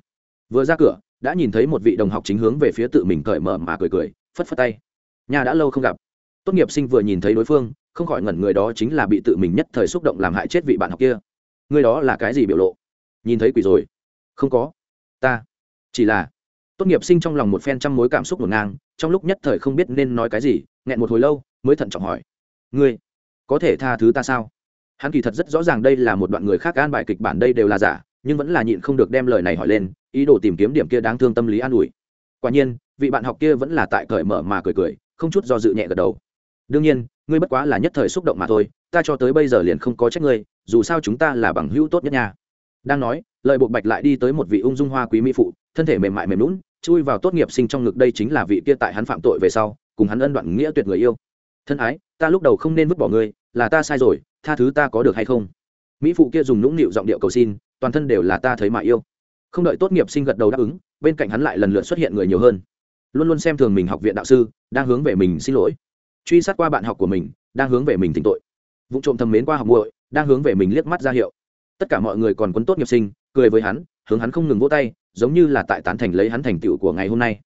Vừa ra cửa, đã nhìn thấy một vị đồng học chính hướng về phía tự mình cởi mở mà cười cười, phất phất tay. Nhà đã lâu không gặp. Tốt nghiệp sinh vừa nhìn thấy đối phương, không khỏi ngẩn người đó chính là bị tự mình nhất thời xúc động làm hại chết vị bạn học kia. Người đó là cái gì biểu lộ? Nhìn thấy quỷ rồi. Không có. Ta. Chỉ là tốt nghiệp sinh trong lòng một phen trăm mối cảm xúc ngổn ngang, trong lúc nhất thời không biết nên nói cái gì, nghẹn một hồi lâu, mới thận trọng hỏi. Ngươi có thể tha thứ ta sao? Hắn kỳ thật rất rõ ràng đây là một đoạn người khác an bài kịch bản đây đều là giả, nhưng vẫn là nhịn không được đem lời này hỏi lên, ý đồ tìm kiếm điểm kia đáng thương tâm lý an ủi. Quả nhiên, vị bạn học kia vẫn là tại cởi mở mà cười cười, không chút do dự nhẹ gật đầu. Đương nhiên, ngươi bất quá là nhất thời xúc động mà thôi, ta cho tới bây giờ liền không có trách ngươi, dù sao chúng ta là bằng hữu tốt nhất nha. Đang nói lời bộ bạch lại đi tới một vị ung dung hoa quý mỹ phụ, thân thể mềm mại mềm lún chui vào tốt nghiệp sinh trong ngực đây chính là vị kia tại hắn phạm tội về sau, cùng hắn ân đoạn nghĩa tuyệt người yêu. Thân ái, ta lúc đầu không nên vứt bỏ ngươi, là ta sai rồi, tha thứ ta có được hay không? Mỹ phụ kia dùng nũng nịu giọng điệu cầu xin, toàn thân đều là ta thấy mà yêu. Không đợi tốt nghiệp sinh gật đầu đáp ứng, bên cạnh hắn lại lần lượt xuất hiện người nhiều hơn. Luôn luôn xem thường mình học viện đạo sư, đang hướng về mình xin lỗi. Truy sát qua bạn học của mình, đang hướng về mình tỉnh tội. Vụ trộm thầm mến qua học muội, đang hướng về mình liếc mắt ra hiệu. Tất cả mọi người còn quấn tốt nghiệp sinh cười với hắn, hướng hắn không ngừng vỗ tay, giống như là tại tán thành lấy hắn thành tựu của ngày hôm nay.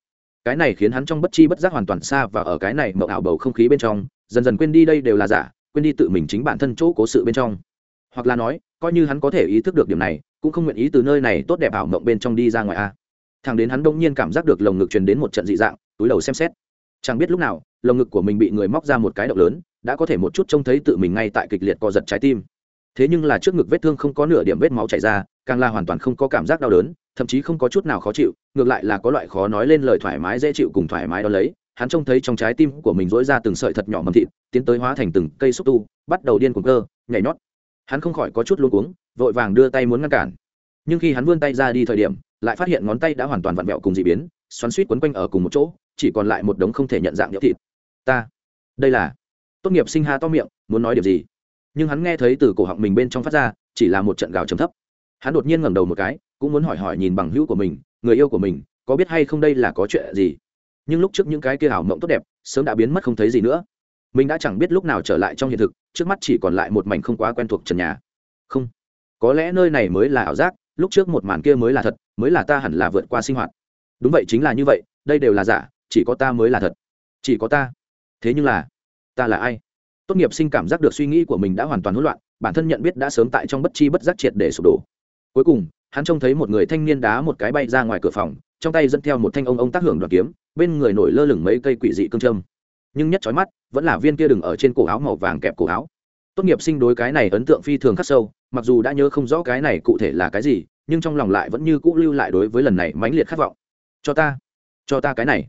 Cái này khiến hắn trong bất chi bất giác hoàn toàn xa và ở cái này mậu ảo bầu không khí bên trong, dần dần quên đi đây đều là giả, quên đi tự mình chính bản thân chỗ cố sự bên trong. Hoặc là nói, coi như hắn có thể ý thức được điểm này, cũng không nguyện ý từ nơi này tốt đẹp ảo mộng bên trong đi ra ngoài a. Thằng đến hắn đông nhiên cảm giác được lồng ngực truyền đến một trận dị dạng, túi đầu xem xét. Chẳng biết lúc nào, lồng ngực của mình bị người móc ra một cái động lớn, đã có thể một chút trông thấy tự mình ngay tại kịch liệt co giật trái tim thế nhưng là trước ngực vết thương không có nửa điểm vết máu chảy ra, càng là hoàn toàn không có cảm giác đau đớn, thậm chí không có chút nào khó chịu, ngược lại là có loại khó nói lên lời thoải mái dễ chịu cùng thoải mái đó lấy. Hắn trông thấy trong trái tim của mình dỗi ra từng sợi thật nhỏ mầm thịt, tiến tới hóa thành từng cây xúc tu, bắt đầu điên cuồng cơ, nhảy nhót. Hắn không khỏi có chút luôn cuống, vội vàng đưa tay muốn ngăn cản. Nhưng khi hắn vươn tay ra đi thời điểm, lại phát hiện ngón tay đã hoàn toàn vặn vẹo cùng dị biến, xoắn suýt quấn quanh ở cùng một chỗ, chỉ còn lại một đống không thể nhận dạng nhỡ thịt. Ta, đây là, tốt nghiệp sinh ha to miệng, muốn nói điều gì? Nhưng hắn nghe thấy từ cổ họng mình bên trong phát ra, chỉ là một trận gào trầm thấp. Hắn đột nhiên ngẩng đầu một cái, cũng muốn hỏi hỏi nhìn bằng hữu của mình, người yêu của mình, có biết hay không đây là có chuyện gì? Nhưng lúc trước những cái kia ảo mộng tốt đẹp, sớm đã biến mất không thấy gì nữa. Mình đã chẳng biết lúc nào trở lại trong hiện thực, trước mắt chỉ còn lại một mảnh không quá quen thuộc trần nhà. Không. Có lẽ nơi này mới là ảo giác, lúc trước một màn kia mới là thật, mới là ta hẳn là vượt qua sinh hoạt. Đúng vậy, chính là như vậy, đây đều là giả, chỉ có ta mới là thật. Chỉ có ta. Thế nhưng là, ta là ai? Tốt nghiệp sinh cảm giác được suy nghĩ của mình đã hoàn toàn hỗn loạn, bản thân nhận biết đã sớm tại trong bất chi bất giác triệt để sụp đổ. Cuối cùng, hắn trông thấy một người thanh niên đá một cái bay ra ngoài cửa phòng, trong tay dẫn theo một thanh ông ông tác hưởng đoạt kiếm, bên người nổi lơ lửng mấy cây quỷ dị cương trâm nhưng nhất trói mắt, vẫn là viên kia đừng ở trên cổ áo màu vàng kẹp cổ áo. Tốt nghiệp sinh đối cái này ấn tượng phi thường khắc sâu, mặc dù đã nhớ không rõ cái này cụ thể là cái gì, nhưng trong lòng lại vẫn như cũ lưu lại đối với lần này mãnh liệt khát vọng. Cho ta cho ta cái này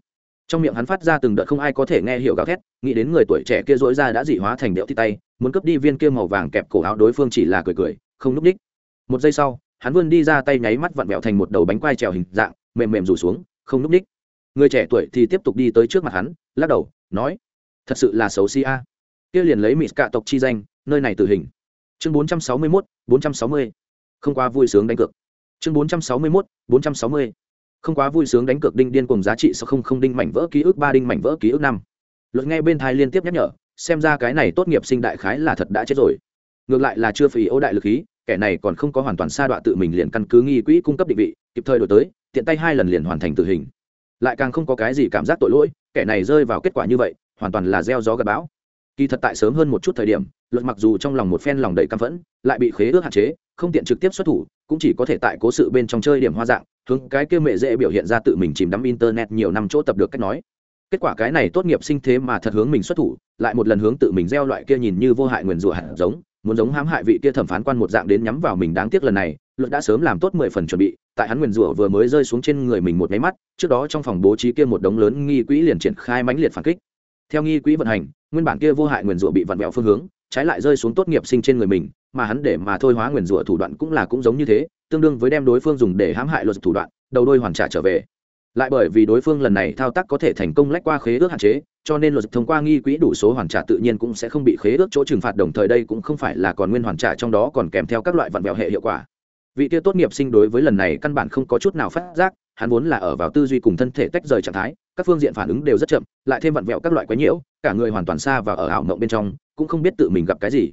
trong miệng hắn phát ra từng đợt không ai có thể nghe hiểu gào thét, nghĩ đến người tuổi trẻ kia dỗi ra đã dị hóa thành điệu thi tay, muốn cướp đi viên kia màu vàng kẹp cổ áo, đối phương chỉ là cười cười, không núp đích. Một giây sau, hắn vươn đi ra tay nháy mắt vặn vẹo thành một đầu bánh quai trèo hình dạng, mềm mềm rủ xuống, không núp đích. Người trẻ tuổi thì tiếp tục đi tới trước mặt hắn, lắc đầu, nói, thật sự là xấu xí a. Kia liền lấy mỹ cạ tộc chi danh, nơi này tử hình. Chương bốn trăm sáu mươi mốt, bốn trăm sáu mươi. Không quá vui sướng đánh cược. Chương bốn trăm sáu mươi mốt, bốn trăm sáu mươi không quá vui sướng đánh cược đinh điên cùng giá trị sau không không đinh mảnh vỡ ký ức ba đinh mảnh vỡ ký ức năm. Luật nghe bên thai liên tiếp nhắc nhở, xem ra cái này tốt nghiệp sinh đại khái là thật đã chết rồi. Ngược lại là chưa phí ô đại lực khí, kẻ này còn không có hoàn toàn sa đọa tự mình liền căn cứ nghi quỹ cung cấp định vị, kịp thời đổi tới, tiện tay hai lần liền hoàn thành tử hình. Lại càng không có cái gì cảm giác tội lỗi, kẻ này rơi vào kết quả như vậy, hoàn toàn là gieo gió gặp bão. Kỳ thật tại sớm hơn một chút thời điểm, luật mặc dù trong lòng một phen lòng đầy căm phẫn, lại bị khế ước hạn chế, không tiện trực tiếp xuất thủ cũng chỉ có thể tại cố sự bên trong chơi điểm hoa dạng, hướng cái kia mẹ dễ biểu hiện ra tự mình chìm đắm internet nhiều năm chỗ tập được cách nói. Kết quả cái này tốt nghiệp sinh thế mà thật hướng mình xuất thủ, lại một lần hướng tự mình gieo loại kia nhìn như vô hại nguyền rủa hạt giống, muốn giống hãm hại vị kia thẩm phán quan một dạng đến nhắm vào mình đáng tiếc lần này, luật đã sớm làm tốt mười phần chuẩn bị, tại hắn nguyền rủa vừa mới rơi xuống trên người mình một máy mắt, trước đó trong phòng bố trí kia một đống lớn nghi quỹ liền triển khai mãnh liệt phản kích. Theo nghi quỹ vận hành, nguyên bản kia vô hại nguyền rủa bị vặn vẹo phương hướng trái lại rơi xuống tốt nghiệp sinh trên người mình, mà hắn để mà thôi hóa nguyền rủa thủ đoạn cũng là cũng giống như thế, tương đương với đem đối phương dùng để hãm hại luật thủ đoạn, đầu đôi hoàn trả trở về. Lại bởi vì đối phương lần này thao tác có thể thành công lách qua khế ước hạn chế, cho nên luật thông qua nghi quỹ đủ số hoàn trả tự nhiên cũng sẽ không bị khế ước chỗ trừng phạt đồng thời đây cũng không phải là còn nguyên hoàn trả trong đó còn kèm theo các loại vặn vẹo hệ hiệu quả. Vị kia tốt nghiệp sinh đối với lần này căn bản không có chút nào phát giác, hắn vốn là ở vào tư duy cùng thân thể tách rời trạng thái, các phương diện phản ứng đều rất chậm, lại thêm vặn vẹo các loại quái nhiễu, cả người hoàn toàn xa và ở ảo mộng bên trong cũng không biết tự mình gặp cái gì.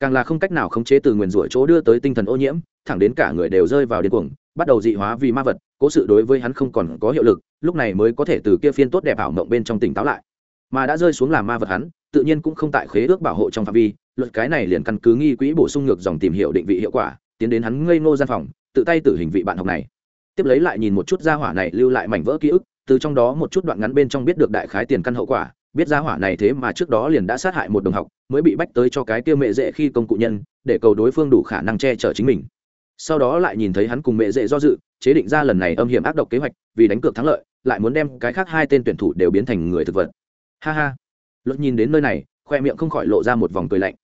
Càng là không cách nào khống chế từ nguyền rủa chỗ đưa tới tinh thần ô nhiễm, thẳng đến cả người đều rơi vào điên cuồng, bắt đầu dị hóa vì ma vật, cố sự đối với hắn không còn có hiệu lực, lúc này mới có thể từ kia phiên tốt đẹp ảo mộng bên trong tỉnh táo lại. Mà đã rơi xuống làm ma vật hắn, tự nhiên cũng không tại khế ước bảo hộ trong phạm vi, luật cái này liền căn cứ nghi quỹ bổ sung ngược dòng tìm hiểu định vị hiệu quả, tiến đến hắn ngây ngô gian phòng, tự tay tử hình vị bạn học này. Tiếp lấy lại nhìn một chút gia hỏa này lưu lại mảnh vỡ ký ức, từ trong đó một chút đoạn ngắn bên trong biết được đại khái tiền căn hậu quả biết gia hỏa này thế mà trước đó liền đã sát hại một đồng học, mới bị bách tới cho cái kia mẹ dễ khi công cụ nhân, để cầu đối phương đủ khả năng che chở chính mình. Sau đó lại nhìn thấy hắn cùng mẹ dễ do dự, chế định ra lần này âm hiểm ác độc kế hoạch, vì đánh cược thắng lợi, lại muốn đem cái khác hai tên tuyển thủ đều biến thành người thực vật. Ha ha. Luật nhìn đến nơi này, khoe miệng không khỏi lộ ra một vòng cười lạnh.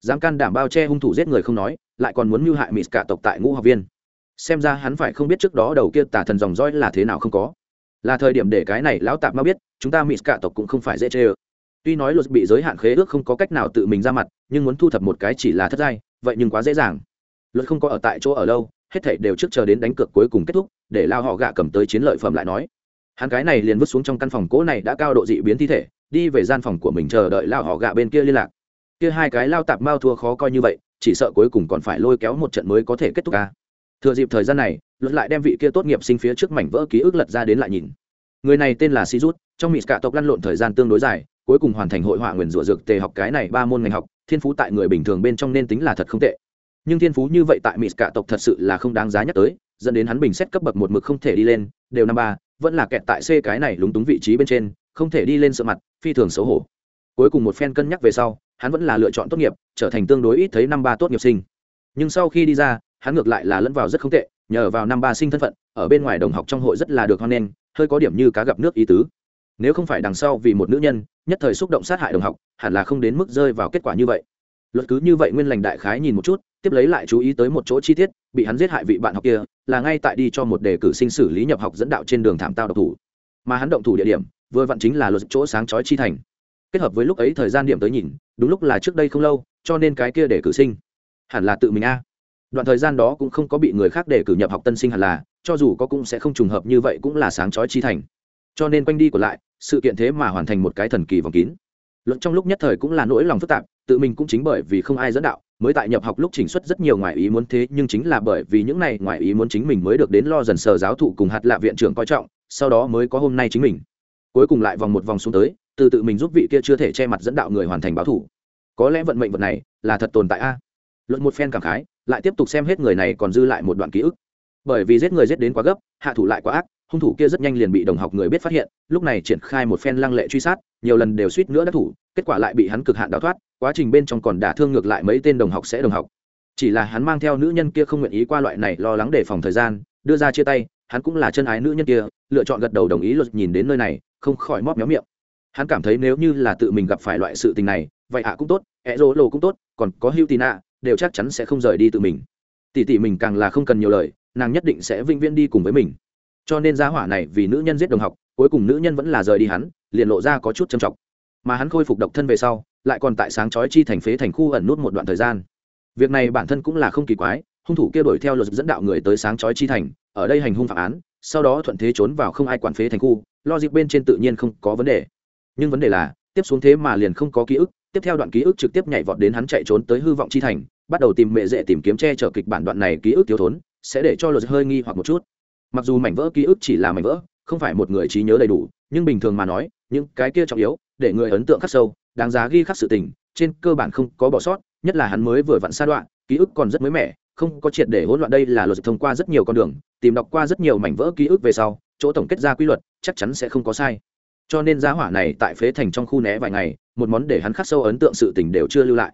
Dám can đảm bao che hung thủ giết người không nói, lại còn muốn mưu hại mỹ cả tộc tại ngũ học viên. Xem ra hắn phải không biết trước đó đầu kia tả thần dòng roi là thế nào không có là thời điểm để cái này lão tạp mau biết, chúng ta mỹ cả tộc cũng không phải dễ chê ơ. Tuy nói luật bị giới hạn khế ước không có cách nào tự mình ra mặt, nhưng muốn thu thập một cái chỉ là thất giai, vậy nhưng quá dễ dàng. Luật không có ở tại chỗ ở lâu, hết thảy đều trước chờ đến đánh cược cuối cùng kết thúc, để lao họ gạ cầm tới chiến lợi phẩm lại nói. Hắn cái này liền vứt xuống trong căn phòng cố này đã cao độ dị biến thi thể, đi về gian phòng của mình chờ đợi lao họ gạ bên kia liên lạc. Kia hai cái lao tạp mao thua khó coi như vậy, chỉ sợ cuối cùng còn phải lôi kéo một trận mới có thể kết thúc ca thừa dịp thời gian này luật lại đem vị kia tốt nghiệp sinh phía trước mảnh vỡ ký ức lật ra đến lại nhìn. Người này tên là si rút trong mỹ cả tộc lăn lộn thời gian tương đối dài, cuối cùng hoàn thành hội họa nguyền rủa dược tề học cái này ba môn ngành học, thiên phú tại người bình thường bên trong nên tính là thật không tệ. Nhưng thiên phú như vậy tại mỹ cả tộc thật sự là không đáng giá nhắc tới, dẫn đến hắn bình xét cấp bậc một mực không thể đi lên, đều năm ba, vẫn là kẹt tại c cái này lúng túng vị trí bên trên, không thể đi lên sợ mặt, phi thường xấu hổ. Cuối cùng một phen cân nhắc về sau, hắn vẫn là lựa chọn tốt nghiệp, trở thành tương đối ít thấy năm ba tốt nghiệp sinh. Nhưng sau khi đi ra hắn ngược lại là lẫn vào rất không tệ, nhờ vào năm ba sinh thân phận, ở bên ngoài đồng học trong hội rất là được hoan nghênh, hơi có điểm như cá gặp nước ý tứ. Nếu không phải đằng sau vì một nữ nhân, nhất thời xúc động sát hại đồng học, hẳn là không đến mức rơi vào kết quả như vậy. Luật cứ như vậy nguyên lành đại khái nhìn một chút, tiếp lấy lại chú ý tới một chỗ chi tiết, bị hắn giết hại vị bạn học kia, là ngay tại đi cho một đề cử sinh xử lý nhập học dẫn đạo trên đường thảm tao độc thủ. Mà hắn động thủ địa điểm, vừa vặn chính là luật chỗ sáng chói chi thành. Kết hợp với lúc ấy thời gian điểm tới nhìn, đúng lúc là trước đây không lâu, cho nên cái kia để cử sinh, hẳn là tự mình a đoạn thời gian đó cũng không có bị người khác để cử nhập học tân sinh hẳn là, cho dù có cũng sẽ không trùng hợp như vậy cũng là sáng chói chi thành. Cho nên quanh đi còn lại, sự kiện thế mà hoàn thành một cái thần kỳ vòng kín. Luận trong lúc nhất thời cũng là nỗi lòng phức tạp, tự mình cũng chính bởi vì không ai dẫn đạo, mới tại nhập học lúc chỉnh xuất rất nhiều ngoại ý muốn thế, nhưng chính là bởi vì những này ngoại ý muốn chính mình mới được đến lo dần sờ giáo thụ cùng hạt lạ viện trưởng coi trọng, sau đó mới có hôm nay chính mình. Cuối cùng lại vòng một vòng xuống tới, từ tự mình giúp vị kia chưa thể che mặt dẫn đạo người hoàn thành báo thủ. Có lẽ vận mệnh vật này là thật tồn tại a. Luận một phen cảm khái lại tiếp tục xem hết người này còn dư lại một đoạn ký ức. Bởi vì giết người giết đến quá gấp, hạ thủ lại quá ác, hung thủ kia rất nhanh liền bị đồng học người biết phát hiện, lúc này triển khai một phen lăng lệ truy sát, nhiều lần đều suýt nữa đắc thủ, kết quả lại bị hắn cực hạn đào thoát, quá trình bên trong còn đả thương ngược lại mấy tên đồng học sẽ đồng học. Chỉ là hắn mang theo nữ nhân kia không nguyện ý qua loại này lo lắng đề phòng thời gian, đưa ra chia tay, hắn cũng là chân ái nữ nhân kia, lựa chọn gật đầu đồng ý luật nhìn đến nơi này, không khỏi móp méo miệng. Hắn cảm thấy nếu như là tự mình gặp phải loại sự tình này, vậy ạ cũng tốt, ẹ rỗ lộ cũng tốt, còn có hữu tì nạ đều chắc chắn sẽ không rời đi tự mình. Tỷ tỷ mình càng là không cần nhiều lời, nàng nhất định sẽ vĩnh viễn đi cùng với mình. Cho nên giá hỏa này vì nữ nhân giết đồng học, cuối cùng nữ nhân vẫn là rời đi hắn, liền lộ ra có chút trầm trọng. Mà hắn khôi phục độc thân về sau, lại còn tại sáng chói chi thành phế thành khu ẩn nút một đoạn thời gian. Việc này bản thân cũng là không kỳ quái, hung thủ kia đuổi theo luật dẫn đạo người tới sáng chói chi thành, ở đây hành hung phạm án, sau đó thuận thế trốn vào không ai quản phế thành khu, lo dịp bên trên tự nhiên không có vấn đề. Nhưng vấn đề là, tiếp xuống thế mà liền không có ký ức, tiếp theo đoạn ký ức trực tiếp nhảy vọt đến hắn chạy trốn tới hư vọng chi thành bắt đầu tìm mẹ dễ tìm kiếm che chở kịch bản đoạn này ký ức thiếu thốn, sẽ để cho luật hơi nghi hoặc một chút. Mặc dù mảnh vỡ ký ức chỉ là mảnh vỡ, không phải một người trí nhớ đầy đủ, nhưng bình thường mà nói, những cái kia trọng yếu, để người ấn tượng khắc sâu, đáng giá ghi khắc sự tình, trên cơ bản không có bỏ sót, nhất là hắn mới vừa vặn xa đoạn, ký ức còn rất mới mẻ, không có triệt để hỗn loạn đây là luật thông qua rất nhiều con đường, tìm đọc qua rất nhiều mảnh vỡ ký ức về sau, chỗ tổng kết ra quy luật, chắc chắn sẽ không có sai. Cho nên giá hỏa này tại phế thành trong khu né vài ngày, một món để hắn khắc sâu ấn tượng sự tình đều chưa lưu lại.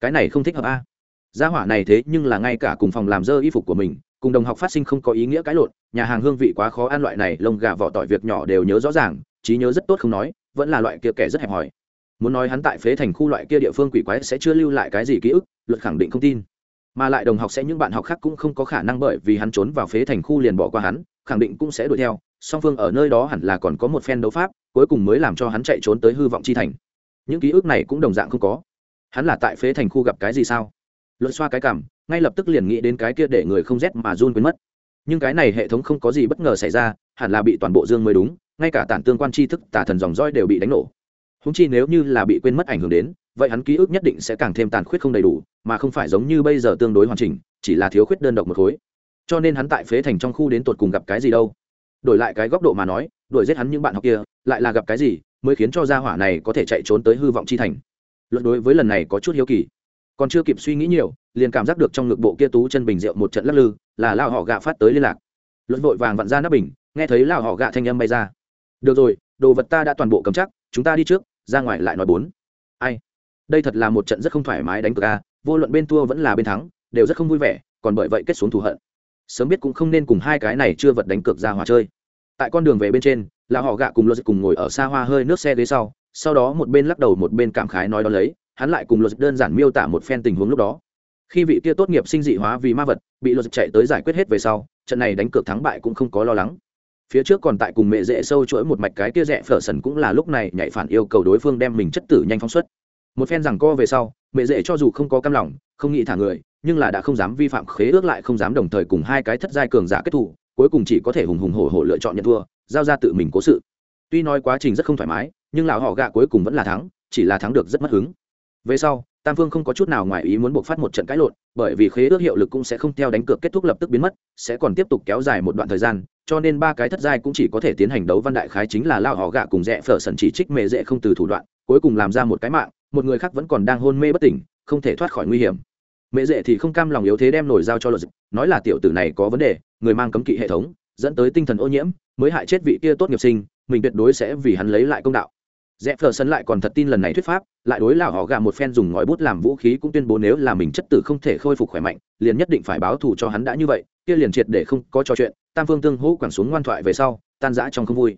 Cái này không thích hợp a gia hỏa này thế nhưng là ngay cả cùng phòng làm dơ y phục của mình, cùng đồng học phát sinh không có ý nghĩa cái lộn, nhà hàng hương vị quá khó ăn loại này, lông gà vỏ tỏi việc nhỏ đều nhớ rõ ràng, trí nhớ rất tốt không nói, vẫn là loại kia kẻ rất hẹp hòi. Muốn nói hắn tại phế thành khu loại kia địa phương quỷ quái sẽ chưa lưu lại cái gì ký ức, luật khẳng định không tin. Mà lại đồng học sẽ những bạn học khác cũng không có khả năng bởi vì hắn trốn vào phế thành khu liền bỏ qua hắn, khẳng định cũng sẽ đuổi theo, song phương ở nơi đó hẳn là còn có một phen đấu pháp, cuối cùng mới làm cho hắn chạy trốn tới hư vọng chi thành. Những ký ức này cũng đồng dạng không có. Hắn là tại phế thành khu gặp cái gì sao? Luận xoa cái cảm, ngay lập tức liền nghĩ đến cái kia để người không rét mà run quên mất. Nhưng cái này hệ thống không có gì bất ngờ xảy ra, hẳn là bị toàn bộ dương mới đúng, ngay cả tản tương quan tri thức, tả thần dòng roi đều bị đánh nổ. Húng chi nếu như là bị quên mất ảnh hưởng đến, vậy hắn ký ức nhất định sẽ càng thêm tàn khuyết không đầy đủ, mà không phải giống như bây giờ tương đối hoàn chỉnh, chỉ là thiếu khuyết đơn độc một khối. Cho nên hắn tại phế thành trong khu đến tột cùng gặp cái gì đâu. Đổi lại cái góc độ mà nói, đuổi giết hắn những bạn học kia, lại là gặp cái gì, mới khiến cho gia hỏa này có thể chạy trốn tới hư vọng chi thành. Luận đối với lần này có chút hiếu kỳ còn chưa kịp suy nghĩ nhiều, liền cảm giác được trong ngực bộ kia tú chân bình rượu một trận lắc lư, là lao họ gạ phát tới liên lạc. Luận vội vàng vặn ra nắp bình, nghe thấy lao họ gạ thanh âm bay ra. Được rồi, đồ vật ta đã toàn bộ cầm chắc, chúng ta đi trước, ra ngoài lại nói bốn. Ai? Đây thật là một trận rất không thoải mái đánh cược a, vô luận bên thua vẫn là bên thắng, đều rất không vui vẻ, còn bởi vậy kết xuống thù hận. Sớm biết cũng không nên cùng hai cái này chưa vật đánh cược ra hòa chơi. Tại con đường về bên trên là họ gạ cùng lô dịch cùng ngồi ở xa hoa hơi nước xe ghế sau sau đó một bên lắc đầu một bên cảm khái nói đó lấy hắn lại cùng luật đơn giản miêu tả một phen tình huống lúc đó. Khi vị kia tốt nghiệp sinh dị hóa vì ma vật, bị luật chạy tới giải quyết hết về sau, trận này đánh cược thắng bại cũng không có lo lắng. Phía trước còn tại cùng mẹ dễ sâu chuỗi một mạch cái kia rẽ phở sần cũng là lúc này nhảy phản yêu cầu đối phương đem mình chất tử nhanh phóng xuất. Một phen rằng co về sau, mẹ dễ cho dù không có cam lòng, không nghĩ thả người, nhưng là đã không dám vi phạm khế ước lại không dám đồng thời cùng hai cái thất giai cường giả kết thủ cuối cùng chỉ có thể hùng hùng hổ hổ lựa chọn nhận thua, giao ra tự mình cố sự. Tuy nói quá trình rất không thoải mái, nhưng lão họ gạ cuối cùng vẫn là thắng, chỉ là thắng được rất mất hứng về sau, tam phương không có chút nào ngoài ý muốn buộc phát một trận cãi lộn, bởi vì khế ước hiệu lực cũng sẽ không theo đánh cược kết thúc lập tức biến mất, sẽ còn tiếp tục kéo dài một đoạn thời gian, cho nên ba cái thất giai cũng chỉ có thể tiến hành đấu văn đại khái chính là lao họ gạ cùng rẽ phở sần chỉ trích mệ dễ không từ thủ đoạn, cuối cùng làm ra một cái mạng, một người khác vẫn còn đang hôn mê bất tỉnh, không thể thoát khỏi nguy hiểm. Mẹ dễ thì không cam lòng yếu thế đem nổi giao cho luật nói là tiểu tử này có vấn đề, người mang cấm kỵ hệ thống, dẫn tới tinh thần ô nhiễm, mới hại chết vị kia tốt nghiệp sinh, mình tuyệt đối sẽ vì hắn lấy lại công đạo rẽ phờ sân lại còn thật tin lần này thuyết pháp, lại đối lão họ gà một phen dùng ngòi bút làm vũ khí cũng tuyên bố nếu là mình chất tử không thể khôi phục khỏe mạnh, liền nhất định phải báo thù cho hắn đã như vậy, kia liền triệt để không có trò chuyện, tam phương tương hỗ quẳng xuống ngoan thoại về sau, tan rã trong không vui.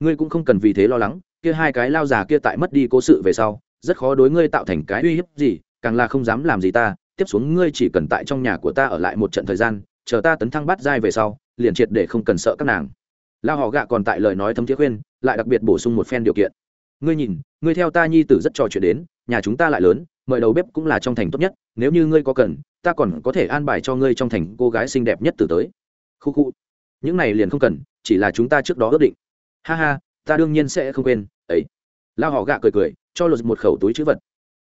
Ngươi cũng không cần vì thế lo lắng, kia hai cái lao già kia tại mất đi cố sự về sau, rất khó đối ngươi tạo thành cái uy hiếp gì, càng là không dám làm gì ta, tiếp xuống ngươi chỉ cần tại trong nhà của ta ở lại một trận thời gian, chờ ta tấn thăng bắt giai về sau, liền triệt để không cần sợ các nàng. Lao họ gạ còn tại lời nói thấm thiết khuyên, lại đặc biệt bổ sung một phen điều kiện ngươi nhìn, ngươi theo ta nhi tử rất trò chuyện đến, nhà chúng ta lại lớn, mời đầu bếp cũng là trong thành tốt nhất, nếu như ngươi có cần, ta còn có thể an bài cho ngươi trong thành cô gái xinh đẹp nhất từ tới. Khu khu. Những này liền không cần, chỉ là chúng ta trước đó ước định. Ha ha, ta đương nhiên sẽ không quên, ấy. Lao họ gạ cười cười, cho luật một khẩu túi chữ vật.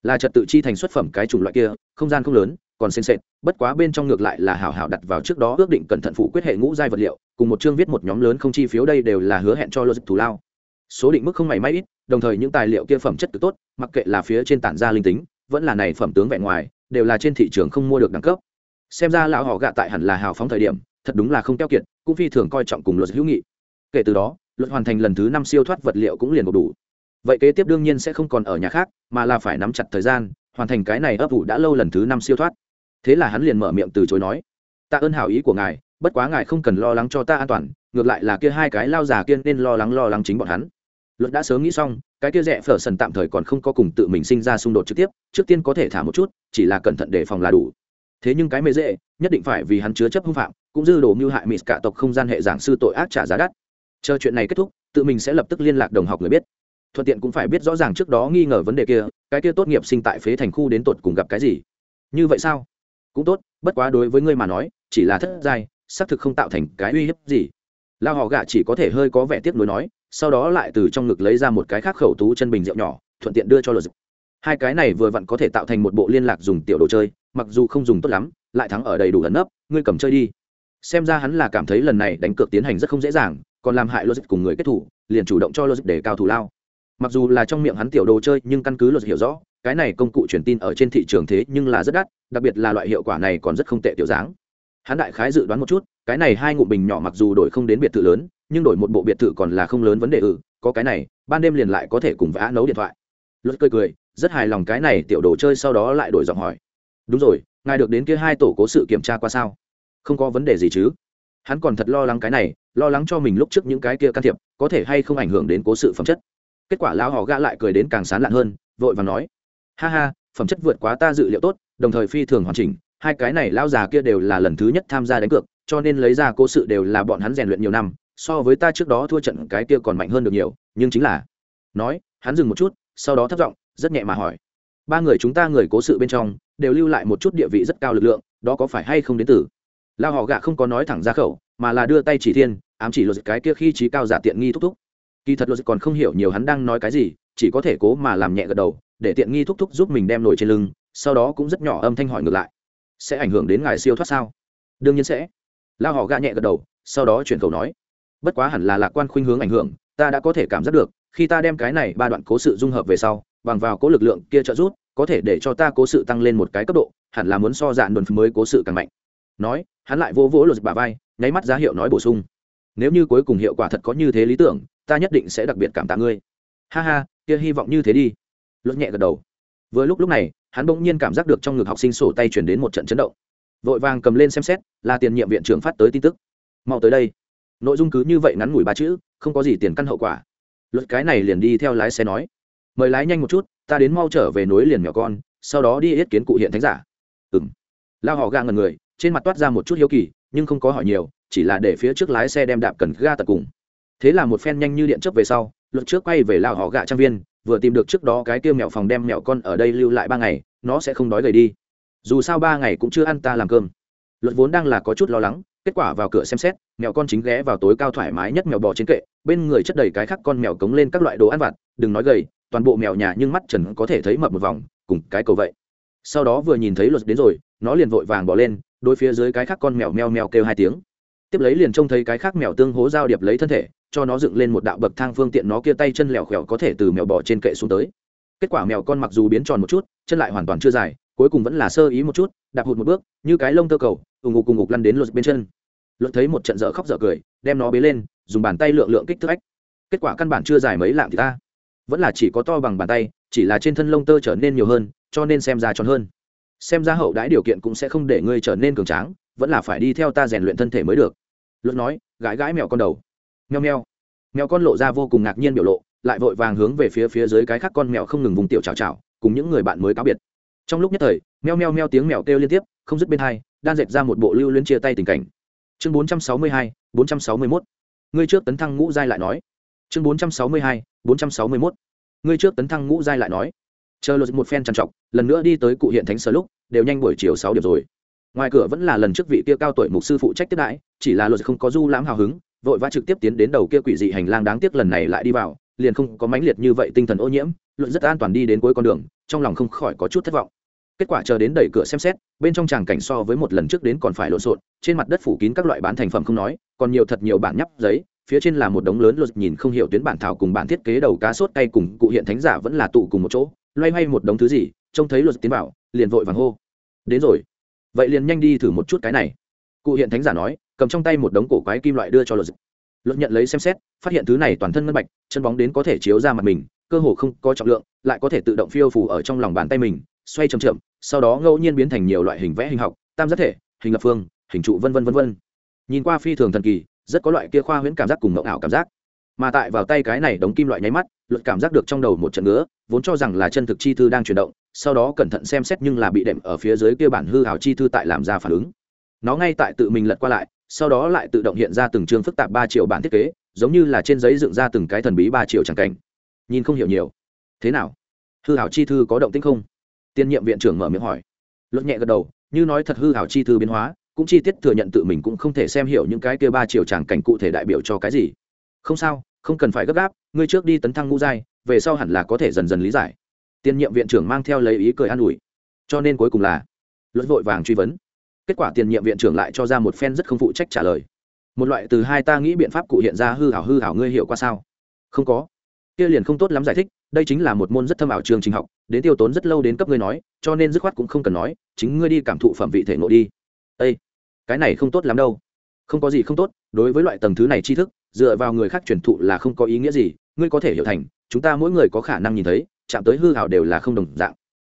Là trật tự chi thành xuất phẩm cái chủng loại kia, không gian không lớn, còn sên sệt bất quá bên trong ngược lại là hảo hảo đặt vào trước đó ước định cẩn thận phụ quyết hệ ngũ giai vật liệu, cùng một chương viết một nhóm lớn không chi phiếu đây đều là hứa hẹn cho luật thù lao. Số định mức không mảy may ít đồng thời những tài liệu kia phẩm chất cực tốt, mặc kệ là phía trên tản ra linh tính, vẫn là này phẩm tướng vẹn ngoài, đều là trên thị trường không mua được đẳng cấp. Xem ra lão họ gạ tại hẳn là hào phóng thời điểm, thật đúng là không keo kiệt, cũng phi thường coi trọng cùng luật hữu nghị. Kể từ đó, luật hoàn thành lần thứ năm siêu thoát vật liệu cũng liền đủ. Vậy kế tiếp đương nhiên sẽ không còn ở nhà khác, mà là phải nắm chặt thời gian, hoàn thành cái này ấp ủ đã lâu lần thứ năm siêu thoát. Thế là hắn liền mở miệng từ chối nói, tạ ơn hảo ý của ngài, bất quá ngài không cần lo lắng cho ta an toàn, ngược lại là kia hai cái lao già kiên nên lo lắng lo lắng chính bọn hắn luật đã sớm nghĩ xong, cái kia rẻ phở sần tạm thời còn không có cùng tự mình sinh ra xung đột trực tiếp, trước tiên có thể thả một chút, chỉ là cẩn thận đề phòng là đủ. Thế nhưng cái mê dễ, nhất định phải vì hắn chứa chấp hưng phạm, cũng dư đồ mưu hại mịt cả tộc không gian hệ giảng sư tội ác trả giá đắt. Chờ chuyện này kết thúc, tự mình sẽ lập tức liên lạc đồng học người biết. Thuận tiện cũng phải biết rõ ràng trước đó nghi ngờ vấn đề kia, cái kia tốt nghiệp sinh tại phế thành khu đến tột cùng gặp cái gì. Như vậy sao? Cũng tốt, bất quá đối với ngươi mà nói, chỉ là thất giai, xác thực không tạo thành cái uy hiếp gì. Lao họ gạ chỉ có thể hơi có vẻ tiếc nuối nói sau đó lại từ trong ngực lấy ra một cái khác khẩu tú chân bình rượu nhỏ, thuận tiện đưa cho luật hai cái này vừa vặn có thể tạo thành một bộ liên lạc dùng tiểu đồ chơi, mặc dù không dùng tốt lắm, lại thắng ở đầy đủ ẩn nấp, ngươi cầm chơi đi. Xem ra hắn là cảm thấy lần này đánh cược tiến hành rất không dễ dàng, còn làm hại logic cùng người kết thủ, liền chủ động cho logic để cao thủ lao. Mặc dù là trong miệng hắn tiểu đồ chơi, nhưng căn cứ logic hiểu rõ, cái này công cụ truyền tin ở trên thị trường thế nhưng là rất đắt, đặc biệt là loại hiệu quả này còn rất không tệ tiểu dáng. Hắn đại khái dự đoán một chút, cái này hai ngụm bình nhỏ mặc dù đổi không đến biệt thự lớn nhưng đổi một bộ biệt thự còn là không lớn vấn đề ư, có cái này, ban đêm liền lại có thể cùng vã nấu điện thoại. Luật cười cười, rất hài lòng cái này tiểu đồ chơi sau đó lại đổi giọng hỏi. Đúng rồi, ngài được đến kia hai tổ cố sự kiểm tra qua sao? Không có vấn đề gì chứ? Hắn còn thật lo lắng cái này, lo lắng cho mình lúc trước những cái kia can thiệp, có thể hay không ảnh hưởng đến cố sự phẩm chất. Kết quả lão họ gã lại cười đến càng sán lạn hơn, vội và nói. Ha ha, phẩm chất vượt quá ta dự liệu tốt, đồng thời phi thường hoàn chỉnh, hai cái này lão già kia đều là lần thứ nhất tham gia đánh cược, cho nên lấy ra cố sự đều là bọn hắn rèn luyện nhiều năm so với ta trước đó thua trận cái kia còn mạnh hơn được nhiều, nhưng chính là, nói, hắn dừng một chút, sau đó thấp giọng, rất nhẹ mà hỏi. Ba người chúng ta người cố sự bên trong, đều lưu lại một chút địa vị rất cao lực lượng, đó có phải hay không đến từ? Lao họ gạ không có nói thẳng ra khẩu, mà là đưa tay chỉ thiên, ám chỉ luật cái kia khi trí cao giả tiện nghi thúc thúc. Kỳ thật luật còn không hiểu nhiều hắn đang nói cái gì, chỉ có thể cố mà làm nhẹ gật đầu, để tiện nghi thúc thúc giúp mình đem nổi trên lưng, sau đó cũng rất nhỏ âm thanh hỏi ngược lại. Sẽ ảnh hưởng đến ngài siêu thoát sao? Đương nhiên sẽ. Lao họ gạ nhẹ gật đầu, sau đó chuyển khẩu nói bất quá hẳn là lạc quan khuynh hướng ảnh hưởng, ta đã có thể cảm giác được, khi ta đem cái này ba đoạn cố sự dung hợp về sau, bằng vào cố lực lượng kia trợ giúp, có thể để cho ta cố sự tăng lên một cái cấp độ, hẳn là muốn so dạn đồn mới cố sự càng mạnh. Nói, hắn lại vỗ vỗ lột bà vai, nháy mắt giá hiệu nói bổ sung. Nếu như cuối cùng hiệu quả thật có như thế lý tưởng, ta nhất định sẽ đặc biệt cảm tạ ngươi. Ha ha, kia hy vọng như thế đi. Luật nhẹ gật đầu. Vừa lúc lúc này, hắn bỗng nhiên cảm giác được trong ngực học sinh sổ tay chuyển đến một trận chấn động. Vội vàng cầm lên xem xét, là tiền nhiệm viện trưởng phát tới tin tức. Mau tới đây nội dung cứ như vậy ngắn ngủi ba chữ, không có gì tiền căn hậu quả. Luật cái này liền đi theo lái xe nói. Mời lái nhanh một chút, ta đến mau trở về nối liền nhỏ con, sau đó đi yết kiến cụ hiện thánh giả. Ừng lao họ ga ngần người, trên mặt toát ra một chút hiếu kỳ, nhưng không có hỏi nhiều, chỉ là để phía trước lái xe đem đạp cần ga tận cùng. Thế là một phen nhanh như điện chấp về sau, luật trước quay về lao họ gạ trang viên, vừa tìm được trước đó cái kia mẹo phòng đem mẹo con ở đây lưu lại ba ngày, nó sẽ không đói gầy đi. Dù sao ba ngày cũng chưa ăn ta làm cơm. Luật vốn đang là có chút lo lắng kết quả vào cửa xem xét, mèo con chính ghé vào tối cao thoải mái nhất mèo bò trên kệ, bên người chất đầy cái khác con mèo cống lên các loại đồ ăn vặt, đừng nói gầy, toàn bộ mèo nhà nhưng mắt trần có thể thấy mập một vòng, cùng cái cầu vậy. Sau đó vừa nhìn thấy luật đến rồi, nó liền vội vàng bỏ lên đôi phía dưới cái khác con mèo meo meo kêu hai tiếng. Tiếp lấy liền trông thấy cái khác mèo tương hố giao điệp lấy thân thể, cho nó dựng lên một đạo bậc thang phương tiện nó kia tay chân lèo khèo có thể từ mèo bò trên kệ xuống tới. Kết quả mèo con mặc dù biến tròn một chút, chân lại hoàn toàn chưa dài cuối cùng vẫn là sơ ý một chút, đạp hụt một bước, như cái lông tơ cầu ùng ục cùng ục lăn đến luật bên chân. Luật thấy một trận dở khóc dở cười, đem nó bế lên, dùng bàn tay lượng lượng kích thước ách. Kết quả căn bản chưa dài mấy lạng thì ta. Vẫn là chỉ có to bằng bàn tay, chỉ là trên thân lông tơ trở nên nhiều hơn, cho nên xem ra tròn hơn. Xem ra hậu đãi điều kiện cũng sẽ không để ngươi trở nên cường tráng, vẫn là phải đi theo ta rèn luyện thân thể mới được. Luật nói, gãi gãi mèo con đầu. Meo meo. Mèo con lộ ra vô cùng ngạc nhiên biểu lộ, lại vội vàng hướng về phía phía dưới cái khác con mèo không ngừng vùng tiểu chào chào cùng những người bạn mới cáo biệt trong lúc nhất thời, meo meo meo tiếng mèo kêu liên tiếp, không dứt bên hai, đan dệt ra một bộ lưu luyến chia tay tình cảnh. Chương bốn trăm sáu mươi hai, bốn trăm sáu mươi mốt. Ngươi trước tấn thăng ngũ giai lại nói. Chương bốn trăm sáu mươi hai, bốn trăm sáu mươi mốt. Ngươi trước tấn thăng ngũ giai lại nói. Chờ luật một phen trằn trọc, lần nữa đi tới cụ hiện thánh sở lúc, đều nhanh buổi chiều sáu điểm rồi. Ngoài cửa vẫn là lần trước vị kia cao tuổi mục sư phụ trách tiếp đãi, chỉ là luật không có du lãm hào hứng, vội vã trực tiếp tiến đến đầu kia quỷ dị hành lang đáng tiếc lần này lại đi vào, liền không có mãnh liệt như vậy tinh thần ô nhiễm luận rất an toàn đi đến cuối con đường, trong lòng không khỏi có chút thất vọng kết quả chờ đến đẩy cửa xem xét, bên trong tràng cảnh so với một lần trước đến còn phải lộn xộn, trên mặt đất phủ kín các loại bán thành phẩm không nói, còn nhiều thật nhiều bản nhắp giấy, phía trên là một đống lớn luật nhìn không hiểu tuyến bản thảo cùng bản thiết kế đầu cá sốt tay cùng cụ hiện thánh giả vẫn là tụ cùng một chỗ, loay hoay một đống thứ gì, trông thấy luật tiến bảo, liền vội vàng hô. Đến rồi. Vậy liền nhanh đi thử một chút cái này. Cụ hiện thánh giả nói, cầm trong tay một đống cổ quái kim loại đưa cho luật luật nhận lấy xem xét, phát hiện thứ này toàn thân ngân bạch, chân bóng đến có thể chiếu ra mặt mình, cơ hồ không có trọng lượng, lại có thể tự động phiêu phủ ở trong lòng bàn tay mình xoay chậm chậm, sau đó ngẫu nhiên biến thành nhiều loại hình vẽ hình học, tam giác thể, hình lập phương, hình trụ, vân vân vân vân. Nhìn qua phi thường thần kỳ, rất có loại kia khoa huyễn cảm giác cùng mộng ảo cảm giác. Mà tại vào tay cái này đống kim loại nháy mắt, luật cảm giác được trong đầu một trận nữa vốn cho rằng là chân thực chi thư đang chuyển động, sau đó cẩn thận xem xét nhưng là bị đệm ở phía dưới kia bản hư ảo chi thư tại làm ra phản ứng. Nó ngay tại tự mình lật qua lại, sau đó lại tự động hiện ra từng chương phức tạp ba triệu bản thiết kế, giống như là trên giấy dựng ra từng cái thần bí ba triệu chẳng cảnh. Nhìn không hiểu nhiều. Thế nào? Hư hảo chi thư có động tĩnh không? Tiên nhiệm viện trưởng mở miệng hỏi. Luật nhẹ gật đầu, như nói thật hư hảo chi thư biến hóa, cũng chi tiết thừa nhận tự mình cũng không thể xem hiểu những cái kia ba triệu tràng cảnh cụ thể đại biểu cho cái gì. Không sao, không cần phải gấp gáp, ngươi trước đi tấn thăng ngũ giai, về sau hẳn là có thể dần dần lý giải. Tiên nhiệm viện trưởng mang theo lấy ý cười an ủi. Cho nên cuối cùng là, luật vội vàng truy vấn. Kết quả tiền nhiệm viện trưởng lại cho ra một phen rất không phụ trách trả lời. Một loại từ hai ta nghĩ biện pháp cụ hiện ra hư hảo hư hảo ngươi hiểu qua sao? Không có. Kia liền không tốt lắm giải thích, đây chính là một môn rất thâm ảo trường trình học đến tiêu tốn rất lâu đến cấp ngươi nói, cho nên dứt khoát cũng không cần nói, chính ngươi đi cảm thụ phẩm vị thể ngộ đi. Ây cái này không tốt lắm đâu. Không có gì không tốt, đối với loại tầng thứ này tri thức, dựa vào người khác truyền thụ là không có ý nghĩa gì, ngươi có thể hiểu thành, chúng ta mỗi người có khả năng nhìn thấy, chạm tới hư hảo đều là không đồng dạng.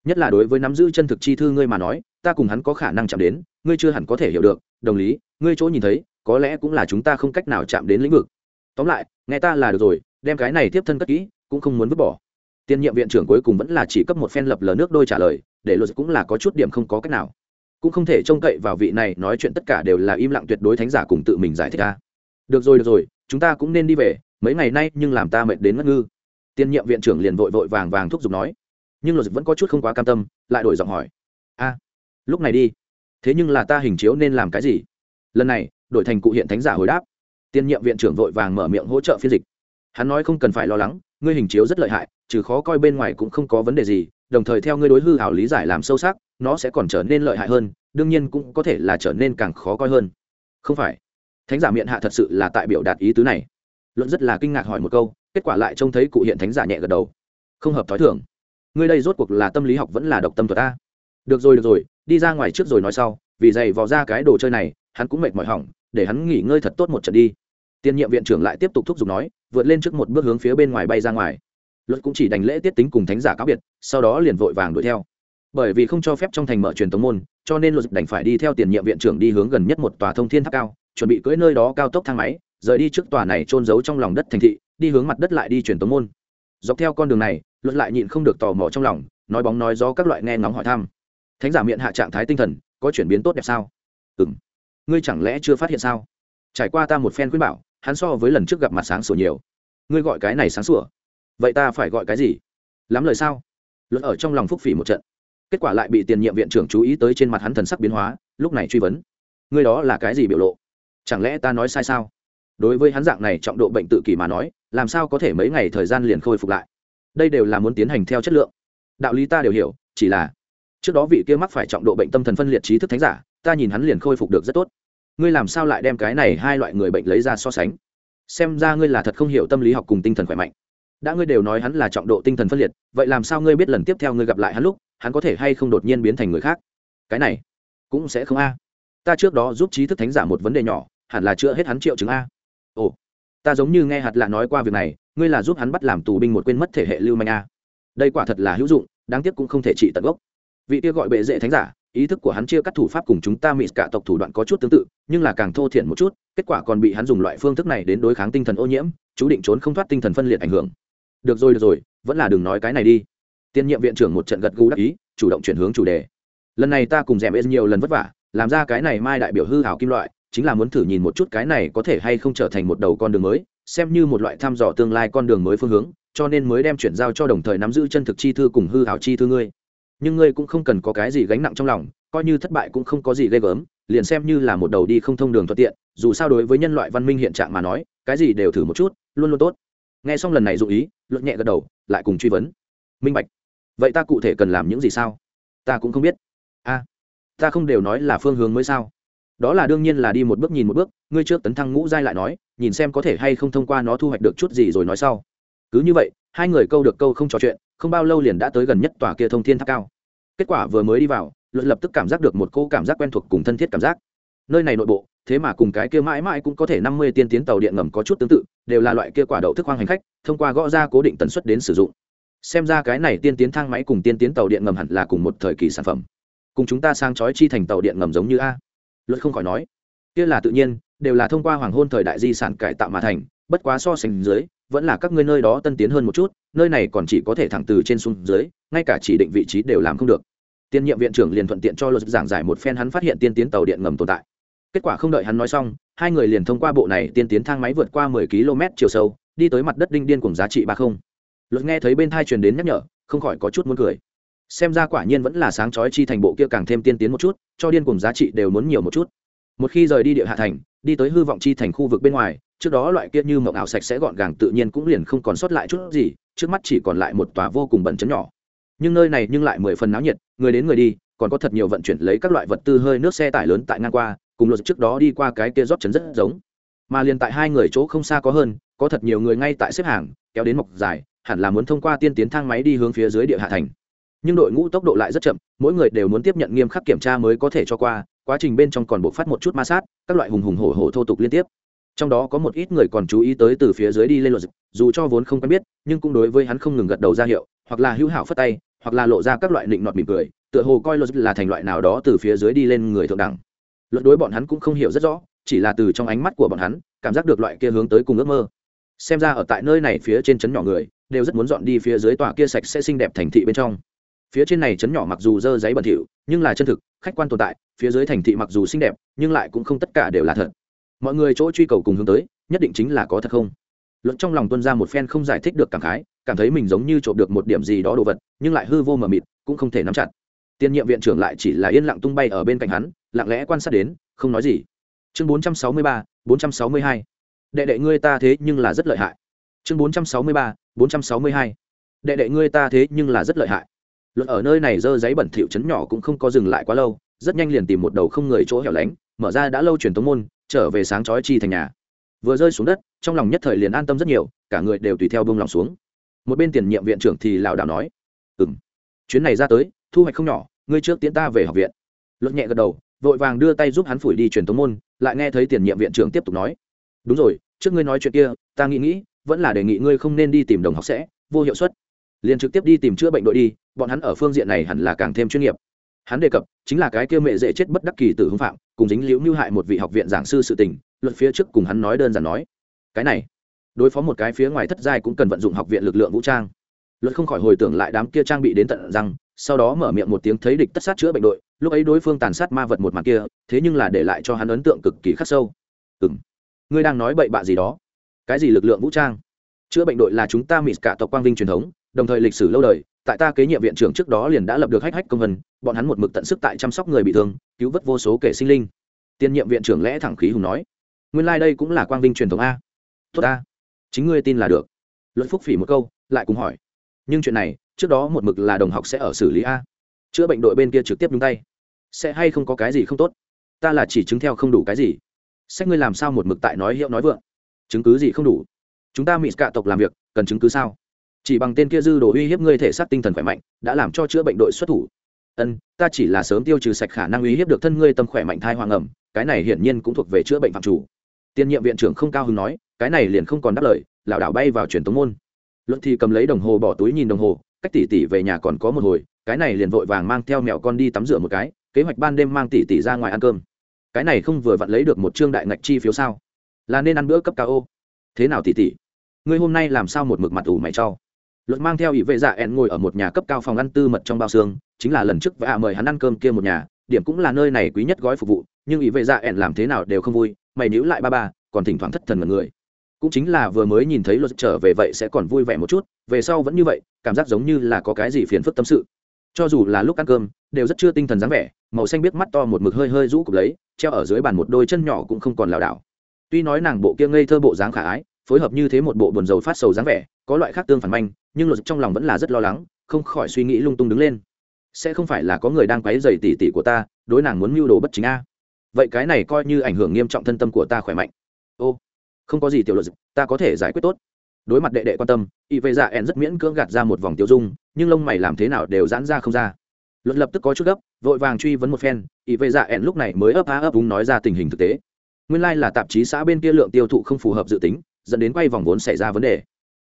Nhất là đối với nắm giữ chân thực chi thư ngươi mà nói, ta cùng hắn có khả năng chạm đến, ngươi chưa hẳn có thể hiểu được, đồng lý, ngươi chỗ nhìn thấy, có lẽ cũng là chúng ta không cách nào chạm đến lĩnh vực. Tóm lại, nghe ta là được rồi, đem cái này tiếp thân cất kỹ, cũng không muốn vứt bỏ tiên nhiệm viện trưởng cuối cùng vẫn là chỉ cấp một phen lập lờ nước đôi trả lời, để luật cũng là có chút điểm không có cách nào. Cũng không thể trông cậy vào vị này, nói chuyện tất cả đều là im lặng tuyệt đối thánh giả cùng tự mình giải thích ra được rồi được rồi, chúng ta cũng nên đi về, mấy ngày nay nhưng làm ta mệt đến ngất ngư. Tiên nhiệm viện trưởng liền vội vội vàng vàng thúc giục nói. Nhưng luật vẫn có chút không quá cam tâm, lại đổi giọng hỏi. A, lúc này đi. Thế nhưng là ta hình chiếu nên làm cái gì? Lần này, đổi thành cụ hiện thánh giả hồi đáp. Tiên nhiệm viện trưởng vội vàng mở miệng hỗ trợ phiên dịch. Hắn nói không cần phải lo lắng ngươi hình chiếu rất lợi hại, trừ khó coi bên ngoài cũng không có vấn đề gì, đồng thời theo ngươi đối hư hảo lý giải làm sâu sắc, nó sẽ còn trở nên lợi hại hơn, đương nhiên cũng có thể là trở nên càng khó coi hơn. Không phải. Thánh giả miệng hạ thật sự là tại biểu đạt ý tứ này. Luận rất là kinh ngạc hỏi một câu, kết quả lại trông thấy cụ hiện thánh giả nhẹ gật đầu. Không hợp thói thường. Ngươi đây rốt cuộc là tâm lý học vẫn là độc tâm thuật ta? Được rồi được rồi, đi ra ngoài trước rồi nói sau, vì giày vò ra cái đồ chơi này, hắn cũng mệt mỏi hỏng, để hắn nghỉ ngơi thật tốt một trận đi tiền nhiệm viện trưởng lại tiếp tục thúc giục nói, vượt lên trước một bước hướng phía bên ngoài bay ra ngoài. Luật cũng chỉ đành lễ tiết tính cùng thánh giả cáo biệt, sau đó liền vội vàng đuổi theo. Bởi vì không cho phép trong thành mở truyền tống môn, cho nên luật đành phải đi theo tiền nhiệm viện trưởng đi hướng gần nhất một tòa thông thiên tháp cao, chuẩn bị cưỡi nơi đó cao tốc thang máy, rời đi trước tòa này trôn giấu trong lòng đất thành thị, đi hướng mặt đất lại đi truyền tống môn. Dọc theo con đường này, luật lại nhịn không được tò mò trong lòng, nói bóng nói gió các loại nghe ngóng hỏi thăm. Thánh giả miệng hạ trạng thái tinh thần, có chuyển biến tốt đẹp sao? Ừ ngươi chẳng lẽ chưa phát hiện sao? Trải qua ta một phen khuyên bảo hắn so với lần trước gặp mặt sáng sủa nhiều. Ngươi gọi cái này sáng sủa? Vậy ta phải gọi cái gì? Lắm lời sao? Luật ở trong lòng phúc phỉ một trận. Kết quả lại bị tiền nhiệm viện trưởng chú ý tới trên mặt hắn thần sắc biến hóa, lúc này truy vấn. Ngươi đó là cái gì biểu lộ? Chẳng lẽ ta nói sai sao? Đối với hắn dạng này trọng độ bệnh tự kỷ mà nói, làm sao có thể mấy ngày thời gian liền khôi phục lại? Đây đều là muốn tiến hành theo chất lượng. Đạo lý ta đều hiểu, chỉ là trước đó vị kia mắc phải trọng độ bệnh tâm thần phân liệt trí thức thánh giả, ta nhìn hắn liền khôi phục được rất tốt ngươi làm sao lại đem cái này hai loại người bệnh lấy ra so sánh? Xem ra ngươi là thật không hiểu tâm lý học cùng tinh thần khỏe mạnh. Đã ngươi đều nói hắn là trọng độ tinh thần phân liệt, vậy làm sao ngươi biết lần tiếp theo ngươi gặp lại hắn lúc, hắn có thể hay không đột nhiên biến thành người khác? Cái này cũng sẽ không a. Ta trước đó giúp trí thức thánh giả một vấn đề nhỏ, hẳn là chữa hết hắn triệu chứng a. Ồ, ta giống như nghe hạt lạ nói qua việc này, ngươi là giúp hắn bắt làm tù binh một quên mất thể hệ lưu manh a. Đây quả thật là hữu dụng, đáng tiếc cũng không thể trị tận gốc. Vị kia gọi bệ dễ thánh giả ý thức của hắn chia cắt thủ pháp cùng chúng ta mỹ cả tộc thủ đoạn có chút tương tự, nhưng là càng thô thiển một chút, kết quả còn bị hắn dùng loại phương thức này đến đối kháng tinh thần ô nhiễm, chú định trốn không thoát tinh thần phân liệt ảnh hưởng. Được rồi được rồi, vẫn là đừng nói cái này đi. Tiên nhiệm viện trưởng một trận gật gù đắc ý, chủ động chuyển hướng chủ đề. Lần này ta cùng rèm ê nhiều lần vất vả, làm ra cái này mai đại biểu hư hảo kim loại, chính là muốn thử nhìn một chút cái này có thể hay không trở thành một đầu con đường mới, xem như một loại thăm dò tương lai con đường mới phương hướng, cho nên mới đem chuyển giao cho đồng thời nắm giữ chân thực chi thư cùng hư hảo chi thư ngươi nhưng ngươi cũng không cần có cái gì gánh nặng trong lòng, coi như thất bại cũng không có gì ghê gớm, liền xem như là một đầu đi không thông đường thuận tiện, dù sao đối với nhân loại văn minh hiện trạng mà nói, cái gì đều thử một chút, luôn luôn tốt. Nghe xong lần này dụ ý, luận nhẹ gật đầu, lại cùng truy vấn. Minh bạch, vậy ta cụ thể cần làm những gì sao? Ta cũng không biết. A, ta không đều nói là phương hướng mới sao? Đó là đương nhiên là đi một bước nhìn một bước, ngươi trước tấn thăng ngũ giai lại nói, nhìn xem có thể hay không thông qua nó thu hoạch được chút gì rồi nói sau. Cứ như vậy, hai người câu được câu không trò chuyện, không bao lâu liền đã tới gần nhất tòa kia thông thiên tháp cao kết quả vừa mới đi vào luật lập tức cảm giác được một cô cảm giác quen thuộc cùng thân thiết cảm giác. Nơi này nội bộ, thế mà cùng cái kia mãi mãi cũng có thể năm mươi tiên tiến tàu điện ngầm có chút tương tự, đều là loại kia quả đậu thức hoang hành khách, thông qua gõ ra cố định tần suất đến sử dụng. Xem ra cái này tiên tiến thang máy cùng tiên tiến tàu điện ngầm hẳn là cùng một thời kỳ sản phẩm. Cùng chúng ta sang chói chi thành tàu điện ngầm giống như a. Luật không khỏi nói, kia là tự nhiên, đều là thông qua hoàng hôn thời đại di sản cải tạo mà thành, bất quá so sánh dưới vẫn là các ngươi nơi đó tân tiến hơn một chút, nơi này còn chỉ có thể thẳng từ trên xuống dưới, ngay cả chỉ định vị trí đều làm không được. Tiên nhiệm viện trưởng liền thuận tiện cho luật giảng giải một phen hắn phát hiện tiên tiến tàu điện ngầm tồn tại. Kết quả không đợi hắn nói xong, hai người liền thông qua bộ này tiên tiến thang máy vượt qua mười km chiều sâu, đi tới mặt đất đinh điên cùng giá trị ba không. Luật nghe thấy bên thai truyền đến nhắc nhở, không khỏi có chút muốn cười. Xem ra quả nhiên vẫn là sáng chói chi thành bộ kia càng thêm tiên tiến một chút, cho điên cùng giá trị đều muốn nhiều một chút. Một khi rời đi địa hạ thành, đi tới hư vọng chi thành khu vực bên ngoài trước đó loại kia như mộng ảo sạch sẽ gọn gàng tự nhiên cũng liền không còn sót lại chút gì, trước mắt chỉ còn lại một tòa vô cùng bẩn chấn nhỏ. Nhưng nơi này nhưng lại mười phần náo nhiệt, người đến người đi, còn có thật nhiều vận chuyển lấy các loại vật tư hơi nước xe tải lớn tại ngang qua, cùng luật trước đó đi qua cái kia rót chấn rất giống. Mà liền tại hai người chỗ không xa có hơn, có thật nhiều người ngay tại xếp hàng, kéo đến mọc dài, hẳn là muốn thông qua tiên tiến thang máy đi hướng phía dưới địa hạ thành. Nhưng đội ngũ tốc độ lại rất chậm, mỗi người đều muốn tiếp nhận nghiêm khắc kiểm tra mới có thể cho qua, quá trình bên trong còn buộc phát một chút ma sát, các loại hùng hùng hổ hổ thô tục liên tiếp trong đó có một ít người còn chú ý tới từ phía dưới đi lên luật dù cho vốn không quen biết, nhưng cũng đối với hắn không ngừng gật đầu ra hiệu, hoặc là hữu hảo phất tay, hoặc là lộ ra các loại định nọt mỉm cười, tựa hồ coi luật là thành loại nào đó từ phía dưới đi lên người thượng đẳng. Luật đối bọn hắn cũng không hiểu rất rõ, chỉ là từ trong ánh mắt của bọn hắn, cảm giác được loại kia hướng tới cùng ước mơ. Xem ra ở tại nơi này phía trên trấn nhỏ người, đều rất muốn dọn đi phía dưới tòa kia sạch sẽ xinh đẹp thành thị bên trong. Phía trên này trấn nhỏ mặc dù dơ giấy bẩn thỉu, nhưng là chân thực, khách quan tồn tại, phía dưới thành thị mặc dù xinh đẹp, nhưng lại cũng không tất cả đều là thật mọi người chỗ truy cầu cùng hướng tới, nhất định chính là có thật không? Luận trong lòng tuân ra một phen không giải thích được cảm khái, cảm thấy mình giống như trộm được một điểm gì đó đồ vật, nhưng lại hư vô mờ mịt, cũng không thể nắm chặt. Tiên nhiệm viện trưởng lại chỉ là yên lặng tung bay ở bên cạnh hắn, lặng lẽ quan sát đến, không nói gì. Chương bốn trăm sáu mươi ba, bốn trăm sáu mươi hai. Đệ đệ ngươi ta thế nhưng là rất lợi hại. Chương bốn trăm sáu mươi ba, bốn trăm sáu mươi hai. Đệ đệ ngươi ta thế nhưng là rất lợi hại. Luận ở nơi này dơ giấy bẩn thỉu chấn nhỏ cũng không có dừng lại quá lâu, rất nhanh liền tìm một đầu không người chỗ hẻo lánh, mở ra đã lâu truyền tống môn trở về sáng chói chi thành nhà. Vừa rơi xuống đất, trong lòng nhất thời liền an tâm rất nhiều, cả người đều tùy theo bông lòng xuống. Một bên tiền nhiệm viện trưởng thì lảo đảo nói ừ m chuyến này ra tới, thu hoạch không nhỏ, ngươi trước tiến ta về học viện. Luật nhẹ gật đầu, vội vàng đưa tay giúp hắn phủi đi truyền tống môn, lại nghe thấy tiền nhiệm viện trưởng tiếp tục nói, đúng rồi, trước ngươi nói chuyện kia, ta nghĩ nghĩ, vẫn là đề nghị ngươi không nên đi tìm đồng học sẽ, vô hiệu suất. Liền trực tiếp đi tìm chữa bệnh đội đi, bọn hắn ở phương diện này hẳn là càng thêm chuyên nghiệp hắn đề cập, chính là cái kia mẹ dễ chết bất đắc kỳ tử hưng phạm, cùng dính liễu mưu hại một vị học viện giảng sư sự tình, luật phía trước cùng hắn nói đơn giản nói. Cái này, đối phó một cái phía ngoài thất giai cũng cần vận dụng học viện lực lượng vũ trang. Luật không khỏi hồi tưởng lại đám kia trang bị đến tận răng, sau đó mở miệng một tiếng thấy địch tất sát chữa bệnh đội, lúc ấy đối phương tàn sát ma vật một mặt kia, thế nhưng là để lại cho hắn ấn tượng cực kỳ khắc sâu. Ừ m ngươi đang nói bậy bạ gì đó? Cái gì lực lượng vũ trang? Chữa bệnh đội là chúng ta mịt cả tộc quang vinh truyền thống, đồng thời lịch sử lâu đời tại ta kế nhiệm viện trưởng trước đó liền đã lập được hách hách công vân, bọn hắn một mực tận sức tại chăm sóc người bị thương, cứu vớt vô số kẻ sinh linh. Tiên nhiệm viện trưởng lẽ thẳng khí hùng nói, nguyên lai、like、đây cũng là quang vinh truyền thống a. Tốt a chính ngươi tin là được. Luật phúc phỉ một câu, lại cùng hỏi, nhưng chuyện này, trước đó một mực là đồng học sẽ ở xử lý a? Chữa bệnh đội bên kia trực tiếp nhúng tay, sẽ hay không có cái gì không tốt? Ta là chỉ chứng theo không đủ cái gì. Sách ngươi làm sao một mực tại nói hiệu nói vượng? Chứng cứ gì không đủ? Chúng ta mỹ cạ tộc làm việc, cần chứng cứ sao? Chỉ bằng tên kia dư đồ uy hiếp ngươi thể xác tinh thần khỏe mạnh, đã làm cho chữa bệnh đội xuất thủ. Ân, ta chỉ là sớm tiêu trừ sạch khả năng uy hiếp được thân ngươi tâm khỏe mạnh thai hoàng ẩm, cái này hiển nhiên cũng thuộc về chữa bệnh phạm chủ. Tiên nhiệm viện trưởng không cao hứng nói, cái này liền không còn đáp lời, lảo đảo bay vào truyền tống môn. Luận thì cầm lấy đồng hồ bỏ túi nhìn đồng hồ, cách tỷ tỷ về nhà còn có một hồi, cái này liền vội vàng mang theo mẹo con đi tắm rửa một cái, kế hoạch ban đêm mang tỷ tỷ ra ngoài ăn cơm. Cái này không vừa vặn lấy được một trương đại ngạch chi phiếu sao? Là nên ăn bữa cấp cao ô. Thế nào tỷ tỷ ngươi hôm nay làm sao một mực mặt ủ mày cho? Luật mang theo ỷ vệ dạ ẹn ngồi ở một nhà cấp cao phòng ăn tư mật trong bao xương, chính là lần trước và mời hắn ăn cơm kia một nhà, điểm cũng là nơi này quý nhất gói phục vụ, nhưng ỷ vệ dạ ẹn làm thế nào đều không vui, mày níu lại ba ba, còn thỉnh thoảng thất thần mật người. Cũng chính là vừa mới nhìn thấy luật trở về vậy sẽ còn vui vẻ một chút, về sau vẫn như vậy, cảm giác giống như là có cái gì phiền phức tâm sự. Cho dù là lúc ăn cơm, đều rất chưa tinh thần dáng vẻ, màu xanh biết mắt to một mực hơi hơi rũ cục lấy, treo ở dưới bàn một đôi chân nhỏ cũng không còn lảo đảo. Tuy nói nàng bộ kia ngây thơ bộ dáng khả ái, phối hợp như thế một bộ buồn rầu phát sầu dáng vẻ có loại khác tương phản manh, nhưng luật trong lòng vẫn là rất lo lắng, không khỏi suy nghĩ lung tung đứng lên. Sẽ không phải là có người đang quấy dày tỉ tỉ của ta, đối nàng muốn mưu đồ bất chính a. Vậy cái này coi như ảnh hưởng nghiêm trọng thân tâm của ta khỏe mạnh. Ô, không có gì tiểu luật, ta có thể giải quyết tốt. Đối mặt đệ đệ quan tâm, y vệ dạ ẻn rất miễn cưỡng gạt ra một vòng tiêu dung, nhưng lông mày làm thế nào đều giãn ra không ra. Luật lập tức có chút gấp, vội vàng truy vấn một phen, y vệ dạ ẻn lúc này mới ấp á ấp úng nói ra tình hình thực tế. Nguyên lai là tạp chí xã bên kia lượng tiêu thụ không phù hợp dự tính, dẫn đến quay vòng vốn xảy ra vấn đề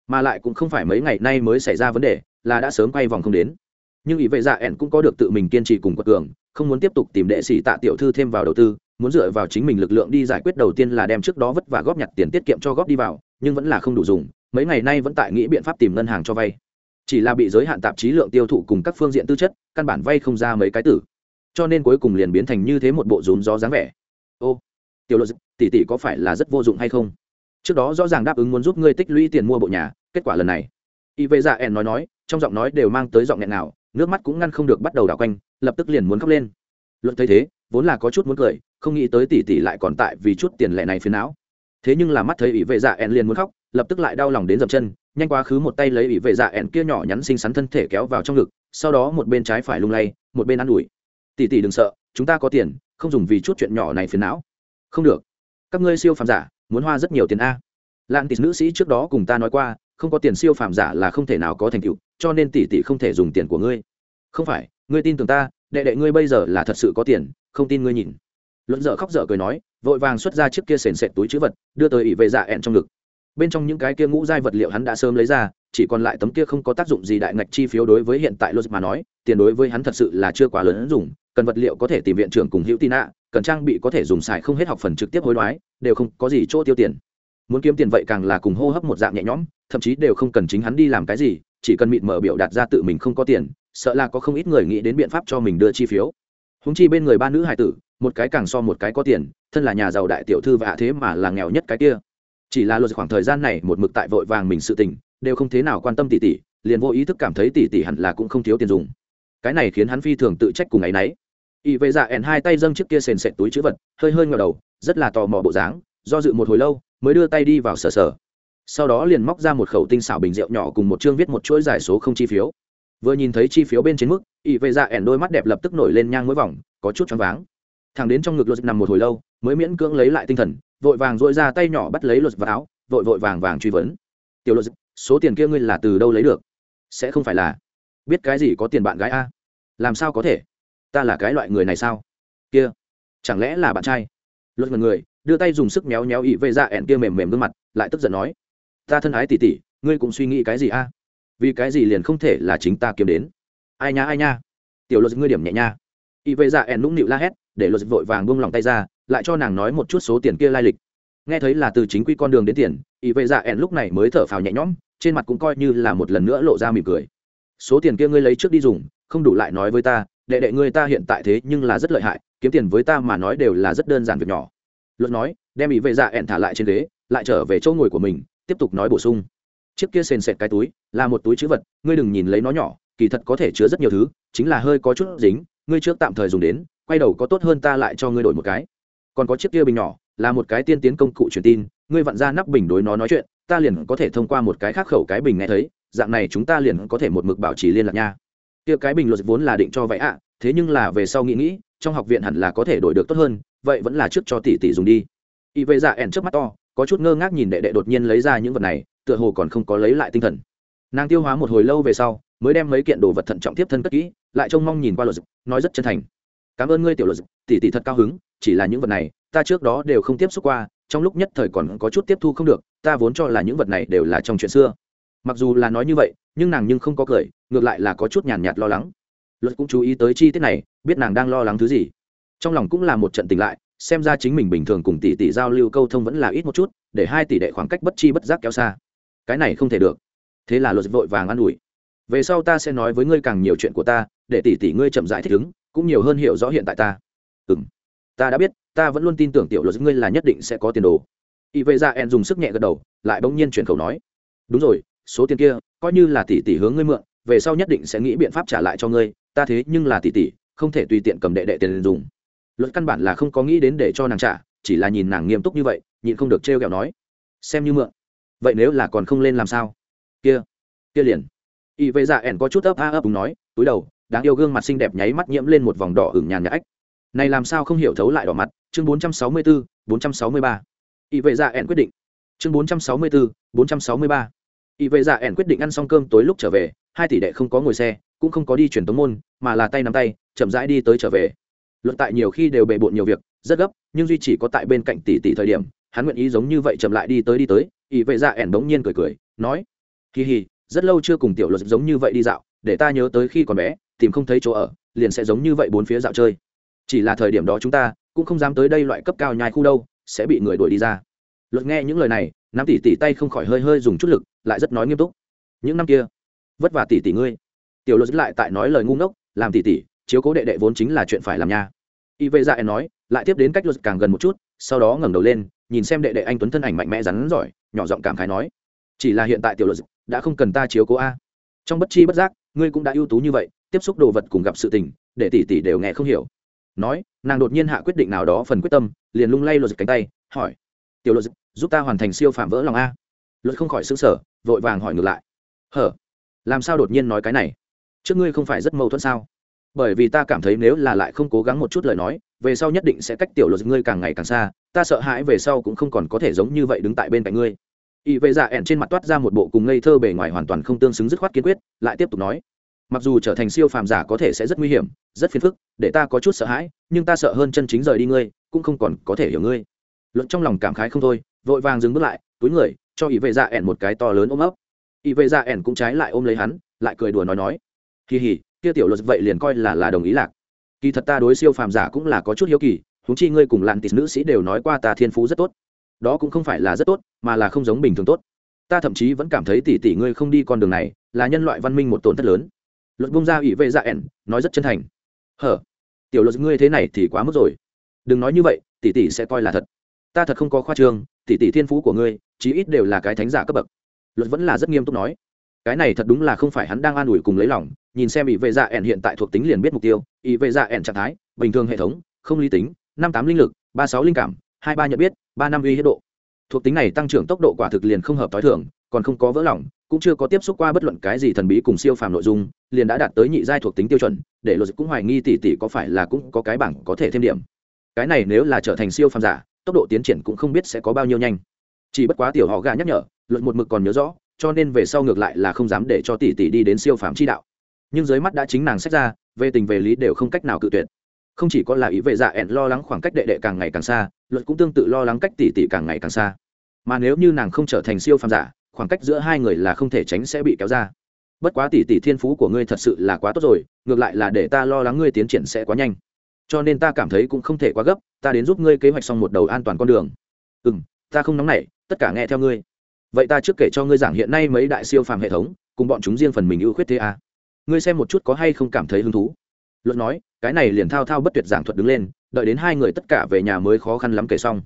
mà lại cũng không phải mấy ngày nay mới xảy ra vấn đề, là đã sớm quay vòng không đến. Nhưng ý vệ dạ ẻn cũng có được tự mình kiên trì cùng quật cường, không muốn tiếp tục tìm đệ sĩ tạ tiểu thư thêm vào đầu tư, muốn dựa vào chính mình lực lượng đi giải quyết đầu tiên là đem trước đó vất vả góp nhặt tiền tiết kiệm cho góp đi vào, nhưng vẫn là không đủ dùng, mấy ngày nay vẫn tại nghĩ biện pháp tìm ngân hàng cho vay. Chỉ là bị giới hạn tạp chí lượng tiêu thụ cùng các phương diện tư chất, căn bản vay không ra mấy cái tử. Cho nên cuối cùng liền biến thành như thế một bộ rốn gió dáng vẻ. Ô, tiểu luật tỷ tỷ có phải là rất vô dụng hay không? Trước đó rõ ràng đáp ứng muốn giúp ngươi tích lũy tiền mua bộ nhà, kết quả lần này. Y vệ dạ ẻn nói nói, trong giọng nói đều mang tới giọng nghẹn nào nước mắt cũng ngăn không được bắt đầu đảo quanh, lập tức liền muốn khóc lên. Luận thấy thế, vốn là có chút muốn cười, không nghĩ tới tỷ tỷ lại còn tại vì chút tiền lệ này phiền não. Thế nhưng là mắt thấy ỷ vệ dạ ẻn liền muốn khóc, lập tức lại đau lòng đến dập chân, nhanh quá khứ một tay lấy ỷ vệ dạ ẻn kia nhỏ nhắn xinh xắn thân thể kéo vào trong ngực, sau đó một bên trái phải lung lay, một bên ă n ủi. Tỷ tỷ đừng sợ, chúng ta có tiền, không dùng vì chút chuyện nhỏ này phiền não. Không được. Các ngươi siêu phàm giả muốn hoa rất nhiều tiền a. Lan tỷ nữ sĩ trước đó cùng ta nói qua, không có tiền siêu phàm giả là không thể nào có thành tựu, cho nên tỷ tỷ không thể dùng tiền của ngươi. Không phải, ngươi tin tưởng ta, đệ đệ ngươi bây giờ là thật sự có tiền, không tin ngươi nhìn. Luận dở khóc dở cười nói, vội vàng xuất ra chiếc kia sền sệt túi chữ vật, đưa tới ỷ vệ dạ ẹn trong ngực. Bên trong những cái kia ngũ giai vật liệu hắn đã sớm lấy ra, chỉ còn lại tấm kia không có tác dụng gì đại ngạch chi phiếu đối với hiện tại luật mà nói, tiền đối với hắn thật sự là chưa quá lớn dùng cần vật liệu có thể tìm viện trưởng cùng hữu tin ạ cần trang bị có thể dùng xài không hết học phần trực tiếp hối đoái, đều không có gì chỗ tiêu tiền. Muốn kiếm tiền vậy càng là cùng hô hấp một dạng nhẹ nhõm, thậm chí đều không cần chính hắn đi làm cái gì, chỉ cần mịt mở biểu đạt ra tự mình không có tiền, sợ là có không ít người nghĩ đến biện pháp cho mình đưa chi phiếu. Húng chi bên người ba nữ hải tử, một cái càng so một cái có tiền, thân là nhà giàu đại tiểu thư và thế mà là nghèo nhất cái kia. Chỉ là luật khoảng thời gian này một mực tại vội vàng mình sự tình, đều không thế nào quan tâm tỷ tỷ, liền vô ý thức cảm thấy tỷ tỷ hẳn là cũng không thiếu tiền dùng. Cái này khiến hắn phi thường tự trách cùng ấ y n ấ y ỵ vệ dạ ẻn hai tay dâng chiếc kia sền sệt túi chữ vật, hơi hơi ngờ đầu, rất là tò mò bộ dáng, do dự một hồi lâu, mới đưa tay đi vào sở sở sau đó liền móc ra một khẩu tinh xảo bình rượu nhỏ cùng một chương viết một chuỗi giải số không chi phiếu. Vừa nhìn thấy chi phiếu bên trên mức ỵ vệ dạ ẻn đôi mắt đẹp lập tức nổi lên nhang mỗi vòng, có chút choáng váng. Thằng đến trong ngực luật nằm một hồi lâu, mới miễn cưỡng lấy lại tinh thần, vội vàng dội ra tay nhỏ bắt lấy luật vào áo, vội vội vàng vàng truy vấn. Tiểu luật, số tiền kia ngươi là từ đâu lấy được? Sẽ không phải là biết cái gì có tiền bạn gái a? Làm sao có thể? Ta là cái loại người này sao? Kia, chẳng lẽ là bạn trai? Luật mật người, đưa tay dùng sức méo méo ị vệ dạ ẹn kia mềm mềm gương mặt, lại tức giận nói, ta thân ái tỉ tỉ ngươi cũng suy nghĩ cái gì a? Vì cái gì liền không thể là chính ta kiếm đến? Ai nha ai nha, tiểu luật ngươi điểm nhẹ nha. Ị vệ dạ ẹn nũng nịu la hét, để luật vội vàng buông lòng tay ra, lại cho nàng nói một chút số tiền kia lai lịch. Nghe thấy là từ chính quy con đường đến tiền ỵ vệ dạ ẹn lúc này mới thở phào nhẹ nhõm, trên mặt cũng coi như là một lần nữa lộ ra mỉm cười. Số tiền kia ngươi lấy trước đi dùng, không đủ lại nói với ta đệ đệ ngươi ta hiện tại thế nhưng là rất lợi hại, kiếm tiền với ta mà nói đều là rất đơn giản việc nhỏ. Luật nói, đem ý vệ dạ ẹn thả lại trên ghế, lại trở về chỗ ngồi của mình, tiếp tục nói bổ sung. Chiếc kia sền sệt cái túi, là một túi chữ vật, ngươi đừng nhìn lấy nó nhỏ, kỳ thật có thể chứa rất nhiều thứ, chính là hơi có chút dính, ngươi trước tạm thời dùng đến, quay đầu có tốt hơn ta lại cho ngươi đổi một cái. Còn có chiếc kia bình nhỏ, là một cái tiên tiến công cụ truyền tin, ngươi vặn ra nắp bình đối nó nói chuyện, ta liền có thể thông qua một cái khác khẩu cái bình nghe thấy, dạng này chúng ta liền có thể một mực bảo trì liên lạc nha kia cái bình luật vốn là định cho vậy ạ, thế nhưng là về sau nghĩ nghĩ, trong học viện hẳn là có thể đổi được tốt hơn, vậy vẫn là trước cho tỷ tỷ dùng đi. Y vệ dạ ẻn trước mắt to, có chút ngơ ngác nhìn đệ đệ đột nhiên lấy ra những vật này, tựa hồ còn không có lấy lại tinh thần. Nàng tiêu hóa một hồi lâu về sau, mới đem mấy kiện đồ vật thận trọng tiếp thân cất kỹ, lại trông mong nhìn qua luật nói rất chân thành. Cảm ơn ngươi, tiểu luật, tỷ tỷ thật cao hứng, chỉ là những vật này, ta trước đó đều không tiếp xúc qua, trong lúc nhất thời còn có chút tiếp thu không được, ta vốn cho là những vật này đều là trong chuyện xưa mặc dù là nói như vậy nhưng nàng nhưng không có cười ngược lại là có chút nhàn nhạt, nhạt lo lắng. Luật cũng chú ý tới chi tiết này biết nàng đang lo lắng thứ gì. Trong lòng cũng là một trận tỉnh lại xem ra chính mình bình thường cùng tỷ tỷ giao lưu câu thông vẫn là ít một chút để hai tỷ đệ khoảng cách bất chi bất giác kéo xa. Cái này không thể được. Thế là luật vội vàng an ủi. Về sau ta sẽ nói với ngươi càng nhiều chuyện của ta để tỷ tỷ ngươi chậm rãi thích ứng cũng nhiều hơn hiểu rõ hiện tại ta. Ừ m ta đã biết ta vẫn luôn tin tưởng tiểu luật ngươi là nhất định sẽ có tiền đồ. Y vệ dạ ra en dùng sức nhẹ gật đầu lại bỗng nhiên chuyển khẩu nói. Đúng rồi số tiền kia coi như là tỷ tỷ hướng ngươi mượn về sau nhất định sẽ nghĩ biện pháp trả lại cho ngươi ta thế nhưng là tỷ tỷ không thể tùy tiện cầm đệ đệ tiền dùng. Luật căn bản là không có nghĩ đến để cho nàng trả chỉ là nhìn nàng nghiêm túc như vậy nhịn không được trêu ghẹo nói. Xem như mượn. Vậy nếu là còn không lên làm sao? Kia kia liền. Y vệ dạ ẻn có chút ấp a ấp đúng nói túi đầu đáng yêu gương mặt xinh đẹp nháy mắt nhiễm lên một vòng đỏ hửng nhàn nhã ách. Này làm sao không hiểu thấu lại đỏ mặt? Chương 464, 463. y vệ dạ ẻn quyết định. Chương 464, 463 y vệ dạ ẻn quyết định ăn xong cơm tối lúc trở về, hai tỷ đệ không có ngồi xe, cũng không có đi chuyển tống môn, mà là tay nắm tay, chậm rãi đi tới trở về. Luận tại nhiều khi đều bề bộn nhiều việc, rất gấp, nhưng duy chỉ có tại bên cạnh tỷ tỷ thời điểm, hắn nguyện ý giống như vậy chậm lại đi tới đi tới ỷ vệ dạ ẻn bỗng nhiên cười cười, nói, kỳ hì, rất lâu chưa cùng tiểu luật giống như vậy đi dạo, để ta nhớ tới khi còn bé, tìm không thấy chỗ ở, liền sẽ giống như vậy bốn phía dạo chơi. Chỉ là thời điểm đó chúng ta, cũng không dám tới đây loại cấp cao nhai khu đâu, sẽ bị người đuổi đi ra. Luật nghe những lời này nam tỷ tỷ tay không khỏi hơi hơi dùng chút lực, lại rất nói nghiêm túc. Những năm kia, vất vả tỷ tỷ ngươi. Tiểu luật lại tại nói lời ngu ngốc, làm tỷ tỷ, chiếu cố đệ đệ vốn chính là chuyện phải làm nha. Y vệ dạ em nói, lại tiếp đến cách luật càng gần một chút, sau đó ngẩng đầu lên, nhìn xem đệ đệ anh tuấn thân ảnh mạnh mẽ rắn giỏi, nhỏ giọng cảm khái nói, chỉ là hiện tại tiểu luật đã không cần ta chiếu cố a. Trong bất chi bất giác, ngươi cũng đã ưu tú như vậy, tiếp xúc đồ vật cùng gặp sự tình, để tỷ tỷ đều nghe không hiểu. Nói, nàng đột nhiên hạ quyết định nào đó phần quyết tâm, liền lung lay luật cánh tay, hỏi tiểu luật giúp ta hoàn thành siêu phạm vỡ lòng a. Luật không khỏi xứng sở vội vàng hỏi ngược lại. Hở, làm sao đột nhiên nói cái này? Trước ngươi không phải rất mâu thuẫn sao? Bởi vì ta cảm thấy nếu là lại không cố gắng một chút lời nói, về sau nhất định sẽ cách tiểu luật ngươi càng ngày càng xa, ta sợ hãi về sau cũng không còn có thể giống như vậy đứng tại bên cạnh ngươi. Y vệ dạ ẹn trên mặt toát ra một bộ cùng ngây thơ bề ngoài hoàn toàn không tương xứng dứt khoát kiên quyết, lại tiếp tục nói. Mặc dù trở thành siêu phàm giả có thể sẽ rất nguy hiểm, rất phiền phức, để ta có chút sợ hãi, nhưng ta sợ hơn chân chính rời đi ngươi, cũng không còn có thể hiểu ngươi luận trong lòng cảm khái không thôi, vội vàng dừng bước lại, túi người, cho ý vệ dạ ẻn một cái to lớn ôm ấp. Ý vệ dạ ẻn cũng trái lại ôm lấy hắn, lại cười đùa nói nói. Kỳ hỉ kia tiểu luật vậy liền coi là là đồng ý lạc. Kỳ thật ta đối siêu phàm giả cũng là có chút hiếu kỳ húng chi ngươi cùng làn tịt nữ sĩ đều nói qua ta thiên phú rất tốt. Đó cũng không phải là rất tốt, mà là không giống bình thường tốt. Ta thậm chí vẫn cảm thấy tỷ tỷ ngươi không đi con đường này, là nhân loại văn minh một tổn thất lớn. Luật bông ra ủy vệ dạ ẻn, nói rất chân thành. Hở, tiểu luật ngươi thế này thì quá mức rồi. Đừng nói như vậy, tỷ tỷ sẽ coi là thật ta thật không có khoa trương, tỷ tỷ thiên phú của ngươi, chí ít đều là cái thánh giả cấp bậc. Luật vẫn là rất nghiêm túc nói. Cái này thật đúng là không phải hắn đang an ủi cùng lấy lòng, nhìn xem ỷ vệ dạ ẻn hiện tại thuộc tính liền biết mục tiêu, ỷ vệ dạ ẻn trạng thái, bình thường hệ thống, không lý tính, năm tám linh lực, ba sáu linh cảm, hai ba nhận biết, ba năm uy hiếp độ. Thuộc tính này tăng trưởng tốc độ quả thực liền không hợp t h o i thường, còn không có vỡ lỏng cũng chưa có tiếp xúc qua bất luận cái gì thần bí cùng siêu phàm nội dung, liền đã đạt tới nhị giai thuộc tính tiêu chuẩn, để luật cũng hoài nghi tỷ tỷ có phải là cũng có cái bảng có thể thêm điểm. Cái này nếu là trở thành siêu phàm giả tốc độ tiến triển cũng không biết sẽ có bao nhiêu nhanh. Chỉ bất quá tiểu họ gà nhắc nhở luận một mực còn nhớ rõ, cho nên về sau ngược lại là không dám để cho tỷ tỷ đi đến siêu phàm chi đạo. Nhưng dưới mắt đã chính nàng xét ra, về tình về lý đều không cách nào cự tuyệt. Không chỉ có là ý vệ dạ ẹn lo lắng khoảng cách đệ đệ càng ngày càng xa, luật cũng tương tự lo lắng cách tỷ tỷ càng ngày càng xa. Mà nếu như nàng không trở thành siêu phàm giả, khoảng cách giữa hai người là không thể tránh sẽ bị kéo ra. Bất quá tỷ tỷ thiên phú của ngươi thật sự là quá tốt rồi, ngược lại là để ta lo lắng ngươi tiến triển sẽ quá nhanh cho nên ta cảm thấy cũng không thể quá gấp, ta đến giúp ngươi kế hoạch xong một đầu an toàn con đường. Ừ m ta không nóng nảy, tất cả nghe theo ngươi. Vậy ta trước kể cho ngươi giảng hiện nay mấy đại siêu phàm hệ thống, cùng bọn chúng riêng phần mình ưu khuyết thế à. ngươi xem một chút có hay không cảm thấy hứng thú. Luận nói, cái này liền thao thao bất tuyệt giảng thuật đứng lên, đợi đến hai người tất cả về nhà mới khó khăn lắm kể xong.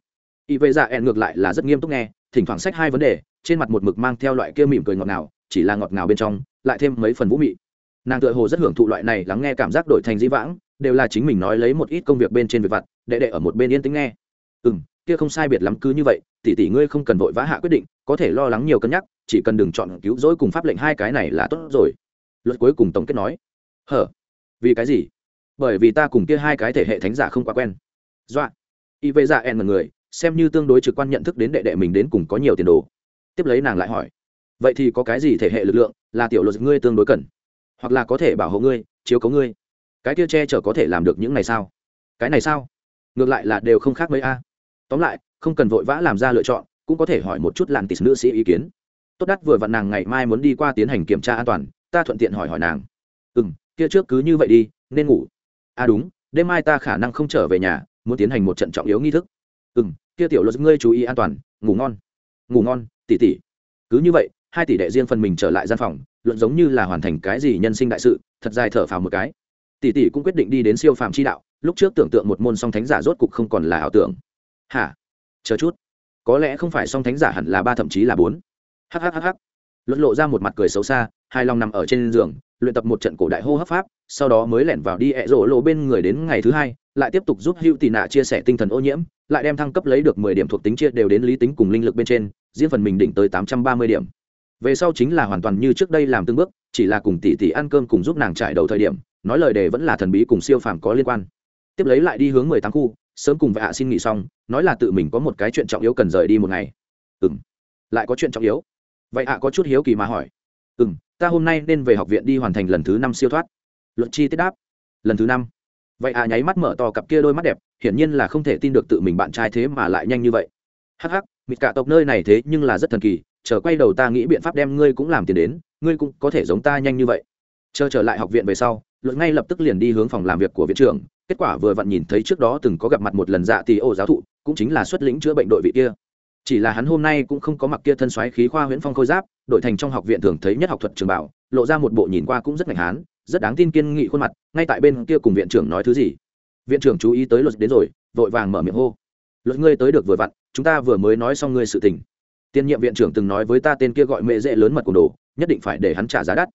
Y vệ dạ ẹn ngược lại là rất nghiêm túc nghe, thỉnh thoảng sách hai vấn đề, trên mặt một mực mang theo loại kia mỉm cười ngọt ngào, chỉ là ngọt ngào bên trong, lại thêm mấy phần vũ mị. Nàng tựa hồ rất hưởng thụ loại này lắng nghe cảm giác đổi thành dĩ vãng đều là chính mình nói lấy một ít công việc bên trên việc vặt, đệ đệ ở một bên yên tĩnh nghe. Ừ m kia không sai biệt lắm cứ như vậy, tỷ tỷ ngươi không cần vội vã hạ quyết định, có thể lo lắng nhiều cân nhắc, chỉ cần đừng chọn cứu rỗi cùng pháp lệnh hai cái này là tốt rồi. Luật cuối cùng tổng kết nói. Hở? Vì cái gì? Bởi vì ta cùng kia hai cái thể hệ thánh giả không quá quen. Dọa y vệ dạ en là người, xem như tương đối trực quan nhận thức đến đệ đệ mình đến cùng có nhiều tiền đồ. Tiếp lấy nàng lại hỏi. Vậy thì có cái gì thể hệ lực lượng là tiểu luật ngươi tương đối cần? Hoặc là có thể bảo hộ ngươi, chiếu cấu ngươi? Cái kia che chở có thể làm được những này sao? Cái này sao? Ngược lại là đều không khác mấy a. Tóm lại, không cần vội vã làm ra lựa chọn, cũng có thể hỏi một chút làn tịt nữ sĩ ý kiến. Tốt đắt vừa vặn nàng ngày mai muốn đi qua tiến hành kiểm tra an toàn, ta thuận tiện hỏi hỏi nàng. Ừ m kia trước cứ như vậy đi, nên ngủ. À đúng, đêm mai ta khả năng không trở về nhà, muốn tiến hành một trận trọng yếu nghi thức. Ừ m kia tiểu luật ngươi chú ý an toàn, ngủ ngon. Ngủ ngon, tỉ tỉ. Cứ như vậy, hai tỷ đệ riêng phần mình trở lại gian phòng, luận giống như là hoàn thành cái gì nhân sinh đại sự, thật dài thở phào một cái tỷ tỷ cũng quyết định đi đến siêu phàm chi đạo, lúc trước tưởng tượng một môn song thánh giả rốt cục không còn là ảo tưởng. Hả? Chờ chút. Có lẽ không phải song thánh giả hẳn là ba, thậm chí là bốn. Hhhh luận lộ ra một mặt cười xấu xa, hai lòng nằm ở trên giường, luyện tập một trận cổ đại hô hấp pháp, sau đó mới lẻn vào đi ẹ rổ lộ bên người đến ngày thứ hai, lại tiếp tục giúp hữu tị nạ chia sẻ tinh thần ô nhiễm, lại đem thăng cấp lấy được mười điểm thuộc tính chia đều đến lý tính cùng linh lực bên trên riêng phần mình đỉnh tới tám trăm ba mươi điểm. Về sau chính là hoàn toàn như trước đây làm từng bước, chỉ là cùng tỷ tỷ ăn cơm cùng giúp nàng trải đầu thời điểm nói lời đề vẫn là thần bí cùng siêu phàm có liên quan. Tiếp lấy lại đi hướng mười tám khu, sớm cùng vạ xin nghỉ xong, nói là tự mình có một cái chuyện trọng yếu cần rời đi một ngày. Ừ m lại có chuyện trọng yếu. Vậy ạ, có chút hiếu kỳ mà hỏi. Ừ m ta hôm nay nên về học viện đi hoàn thành lần thứ năm siêu thoát. Luật chi tiết đáp. Lần thứ năm. Vậy ạ, nháy mắt mở to cặp kia đôi mắt đẹp, hiển nhiên là không thể tin được tự mình bạn trai thế mà lại nhanh như vậy. Hắc hắc, mịt cả tộc nơi này thế nhưng là rất thần kỳ, chờ quay đầu ta nghĩ biện pháp đem ngươi cũng làm tiền đến, ngươi cũng có thể giống ta nhanh như vậy chờ trở lại học viện về sau luận ngay lập tức liền đi hướng phòng làm việc của viện trưởng, kết quả vừa vặn nhìn thấy trước đó từng có gặp mặt một lần dạ tỷ ô giáo thụ, cũng chính là xuất lĩnh chữa bệnh đội vị kia. Chỉ là hắn hôm nay cũng không có mặc kia thân xoáy khí khoa huyễn phong khôi giáp, đội thành trong học viện thường thấy nhất học thuật trường bảo, lộ ra một bộ nhìn qua cũng rất ngạch hán, rất đáng tin kiên nghị khuôn mặt, ngay tại bên kia cùng viện trưởng nói thứ gì. Viện trưởng chú ý tới luật đến rồi, vội vàng mở miệng hô. Luật ngươi tới được vừa vặn, chúng ta vừa mới nói xong ngươi sự tình. Tiên nhiệm viện trưởng từng nói với ta tên kia gọi mẹ dễ lớn mật cùng đồ, nhất định phải để hắn trả giá đắt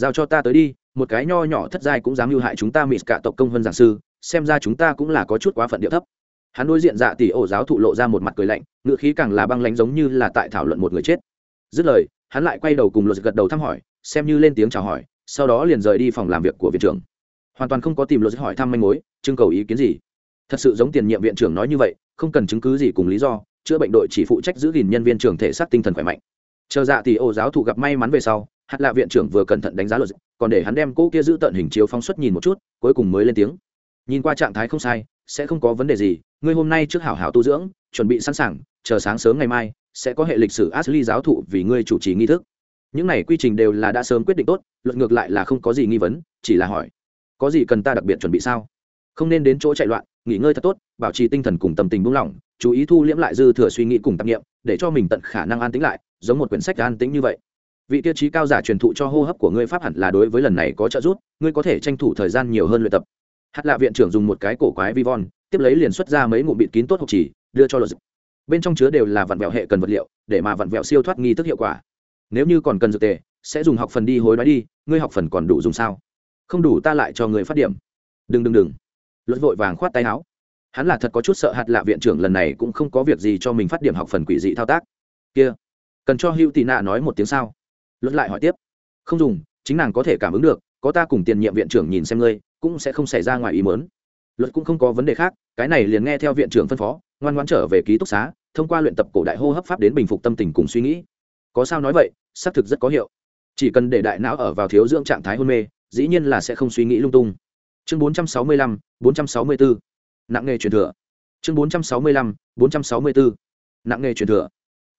giao cho ta tới đi, một cái nho nhỏ thất giai cũng dám mưu hại chúng ta mịt cả tộc công hơn giảng sư, xem ra chúng ta cũng là có chút quá phận điệu thấp. Hắn đối diện dạ tỷ ổ giáo thụ lộ ra một mặt cười lạnh ngựa khí càng là băng lánh giống như là tại thảo luận một người chết. Dứt lời, hắn lại quay đầu cùng luật gật đầu thăm hỏi, xem như lên tiếng chào hỏi, sau đó liền rời đi phòng làm việc của viện trưởng. Hoàn toàn không có tìm luật hỏi thăm manh mối, trưng cầu ý kiến gì. Thật sự giống tiền nhiệm viện trưởng nói như vậy, không cần chứng cứ gì cùng lý do, chữa bệnh đội chỉ phụ trách giữ gìn nhân viên trưởng thể xác tinh thần khỏe mạnh. Chờ dạ tỷ ổ giáo thụ gặp may mắn về sau hạt lạ viện trưởng vừa cẩn thận đánh giá luật, còn để hắn đem cô kia giữ tận hình chiếu phóng xuất nhìn một chút, cuối cùng mới lên tiếng. Nhìn qua trạng thái không sai, sẽ không có vấn đề gì, ngươi hôm nay trước hảo hảo tu dưỡng, chuẩn bị sẵn sàng, chờ sáng sớm ngày mai, sẽ có hệ lịch sử ashley giáo thụ vì ngươi chủ trì nghi thức. Những này quy trình đều là đã sớm quyết định tốt luận ngược lại là không có gì nghi vấn, chỉ là hỏi, có gì cần ta đặc biệt chuẩn bị sao? Không nên đến chỗ chạy loạn, nghỉ ngơi thật tốt, bảo trì tinh thần cùng tâm tình buông lỏng, chú ý thu liễm lại dư thừa suy nghĩ cùng tạp nghiệm để cho mình tận khả năng an tĩnh lại, giống một quyển sách an tĩnh như vậy vị tiêu chí cao giả truyền thụ cho hô hấp của ngươi pháp hẳn là đối với lần này có trợ giúp, ngươi có thể tranh thủ thời gian nhiều hơn luyện tập. Hát lạ viện trưởng dùng một cái cổ quái vi von tiếp lấy liền xuất ra mấy ngụm bịt kín tốt hộp chỉ, đưa cho luật bên trong chứa đều là vặn vẹo hệ cần vật liệu, để mà vặn vẹo siêu thoát nghi thức hiệu quả. Nếu như còn cần dược tề, sẽ dùng học phần đi hối đoái đi, ngươi học phần còn đủ dùng sao? Không đủ ta lại cho người phát điểm. Đừng đừng đừng. Luật vội vàng khoát tay áo. Hắn là thật có chút sợ hạt lạ viện trưởng lần này cũng không có việc gì cho mình phát điểm học phần quỷ dị thao tác. Kia, cần cho hữu tị nạ nói một tiếng sao? Luật lại hỏi tiếp. Không dùng chính nàng có thể cảm ứng được có ta cùng tiền nhiệm viện trưởng nhìn xem ngươi cũng sẽ không xảy ra ngoài ý mớn luật cũng không có vấn đề khác cái này liền nghe theo viện trưởng phân phó ngoan ngoan trở về ký túc xá thông qua luyện tập cổ đại hô hấp pháp đến bình phục tâm tình cùng suy nghĩ. Có sao nói vậy xác thực rất có hiệu. Chỉ cần để đại não ở vào thiếu dưỡng trạng thái hôn mê dĩ nhiên là sẽ không suy nghĩ lung tung. Chương 465, 464. nặng nghề truyền thừa. Chương 465, 464. nặng nghề truyền thừa.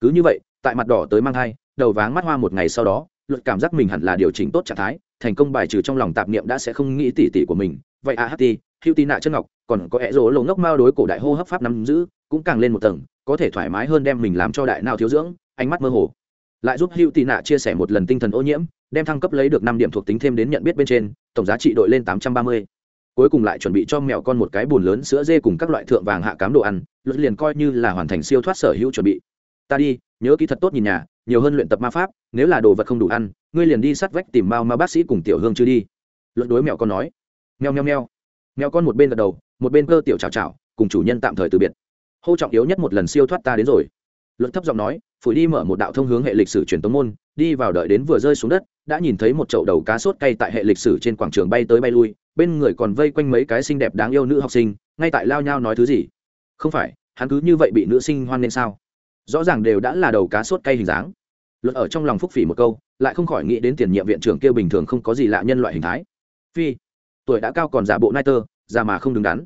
Cứ như vậy tại mặt đỏ tới mang thai, đầu váng mắt hoa một ngày sau đó, luật cảm giác mình hẳn là điều chỉnh tốt trạng thái, thành công bài trừ trong lòng tạp niệm đã sẽ không nghĩ tỉ tỉ của mình. Vậy à, a ht hữu tì nạ chân ngọc, còn có ẹ rỗ lỗ ngốc mao đối cổ đại hô hấp pháp nắm giữ, cũng càng lên một tầng, có thể thoải mái hơn đem mình làm cho đại nào thiếu dưỡng, ánh mắt mơ hồ. Lại giúp hữu tì nạ chia sẻ một lần tinh thần ô nhiễm, đem thăng cấp lấy được năm điểm thuộc tính thêm đến nhận biết bên trên, tổng giá trị đội lên tám trăm ba mươi. Cuối cùng lại chuẩn bị cho mèo con một cái bùn lớn sữa dê cùng các loại thượng vàng hạ cám đồ ăn, luật liền coi như là hoàn thành siêu thoát sở hữu chuẩn bị. Ta đi nhớ kỹ thật tốt nhìn nhà, nhiều hơn luyện tập ma pháp, nếu là đồ vật không đủ ăn, ngươi liền đi sát vách tìm mao ma bác sĩ cùng tiểu hương chưa đi. Luận đối mèo con nói. Meo meo meo. Mèo con một bên gật đầu, một bên cơ tiểu chào chào, cùng chủ nhân tạm thời từ biệt. Hô trọng yếu nhất một lần siêu thoát ta đến rồi. Luận thấp giọng nói, phủi đi mở một đạo thông hướng hệ lịch sử truyền tống môn, đi vào đợi đến vừa rơi xuống đất, đã nhìn thấy một chậu đầu cá sốt cay tại hệ lịch sử trên quảng trường bay tới bay lui, bên người còn vây quanh mấy cái xinh đẹp đáng yêu nữ học sinh, ngay tại lao nhau nói thứ gì? Không phải, hắn cứ như vậy bị nữ sinh hoan nên sao? Rõ ràng đều đã là đầu cá sốt cay hình dáng. Luật ở trong lòng phúc phỉ một câu, lại không khỏi nghĩ đến tiền nhiệm viện trưởng kia bình thường không có gì lạ nhân loại hình thái. Phi, tuổi đã cao còn giả bộ nai tơ già mà không đứng đắn.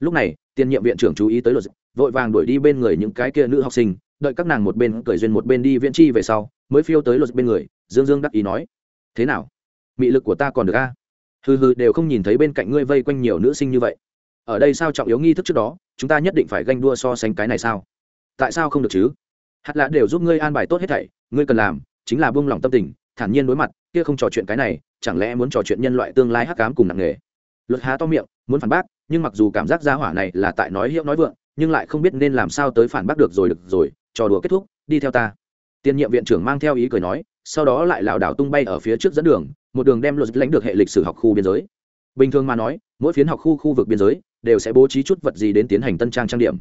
Lúc này, tiền nhiệm viện trưởng chú ý tới luật, vội vàng đuổi đi bên người những cái kia nữ học sinh, đợi các nàng một bên cởi duyên một bên đi viễn chi về sau, mới phiêu tới luật bên người, dương dương đắc ý nói, thế nào? Mị lực của ta còn được a à? hừ hừ, đều không nhìn thấy bên cạnh ngươi vây quanh nhiều nữ sinh như vậy. Ở đây sao trọng yếu nghi thức trước đó, chúng ta nhất định phải ganh đua so sánh cái này sao? Tại sao không được chứ? Hạt lạ đều giúp ngươi an bài tốt hết thảy, ngươi cần làm chính là buông lỏng tâm tình, thản nhiên đối mặt, kia không trò chuyện cái này, chẳng lẽ muốn trò chuyện nhân loại tương lai hắc cám cùng nặng nghề luật há to miệng, muốn phản bác, nhưng mặc dù cảm giác gia hỏa này là tại nói hiệu nói vượng, nhưng lại không biết nên làm sao tới phản bác được rồi được rồi, trò đùa kết thúc, đi theo ta. Tiền nhiệm viện trưởng mang theo ý cười nói, sau đó lại lảo đảo tung bay ở phía trước dẫn đường, một đường đem luật lãnh được hệ lịch sử học khu biên giới. Bình thường mà nói, mỗi phiến học khu khu vực biên giới đều sẽ bố trí chút vật gì đến tiến hành tân trang trang điểm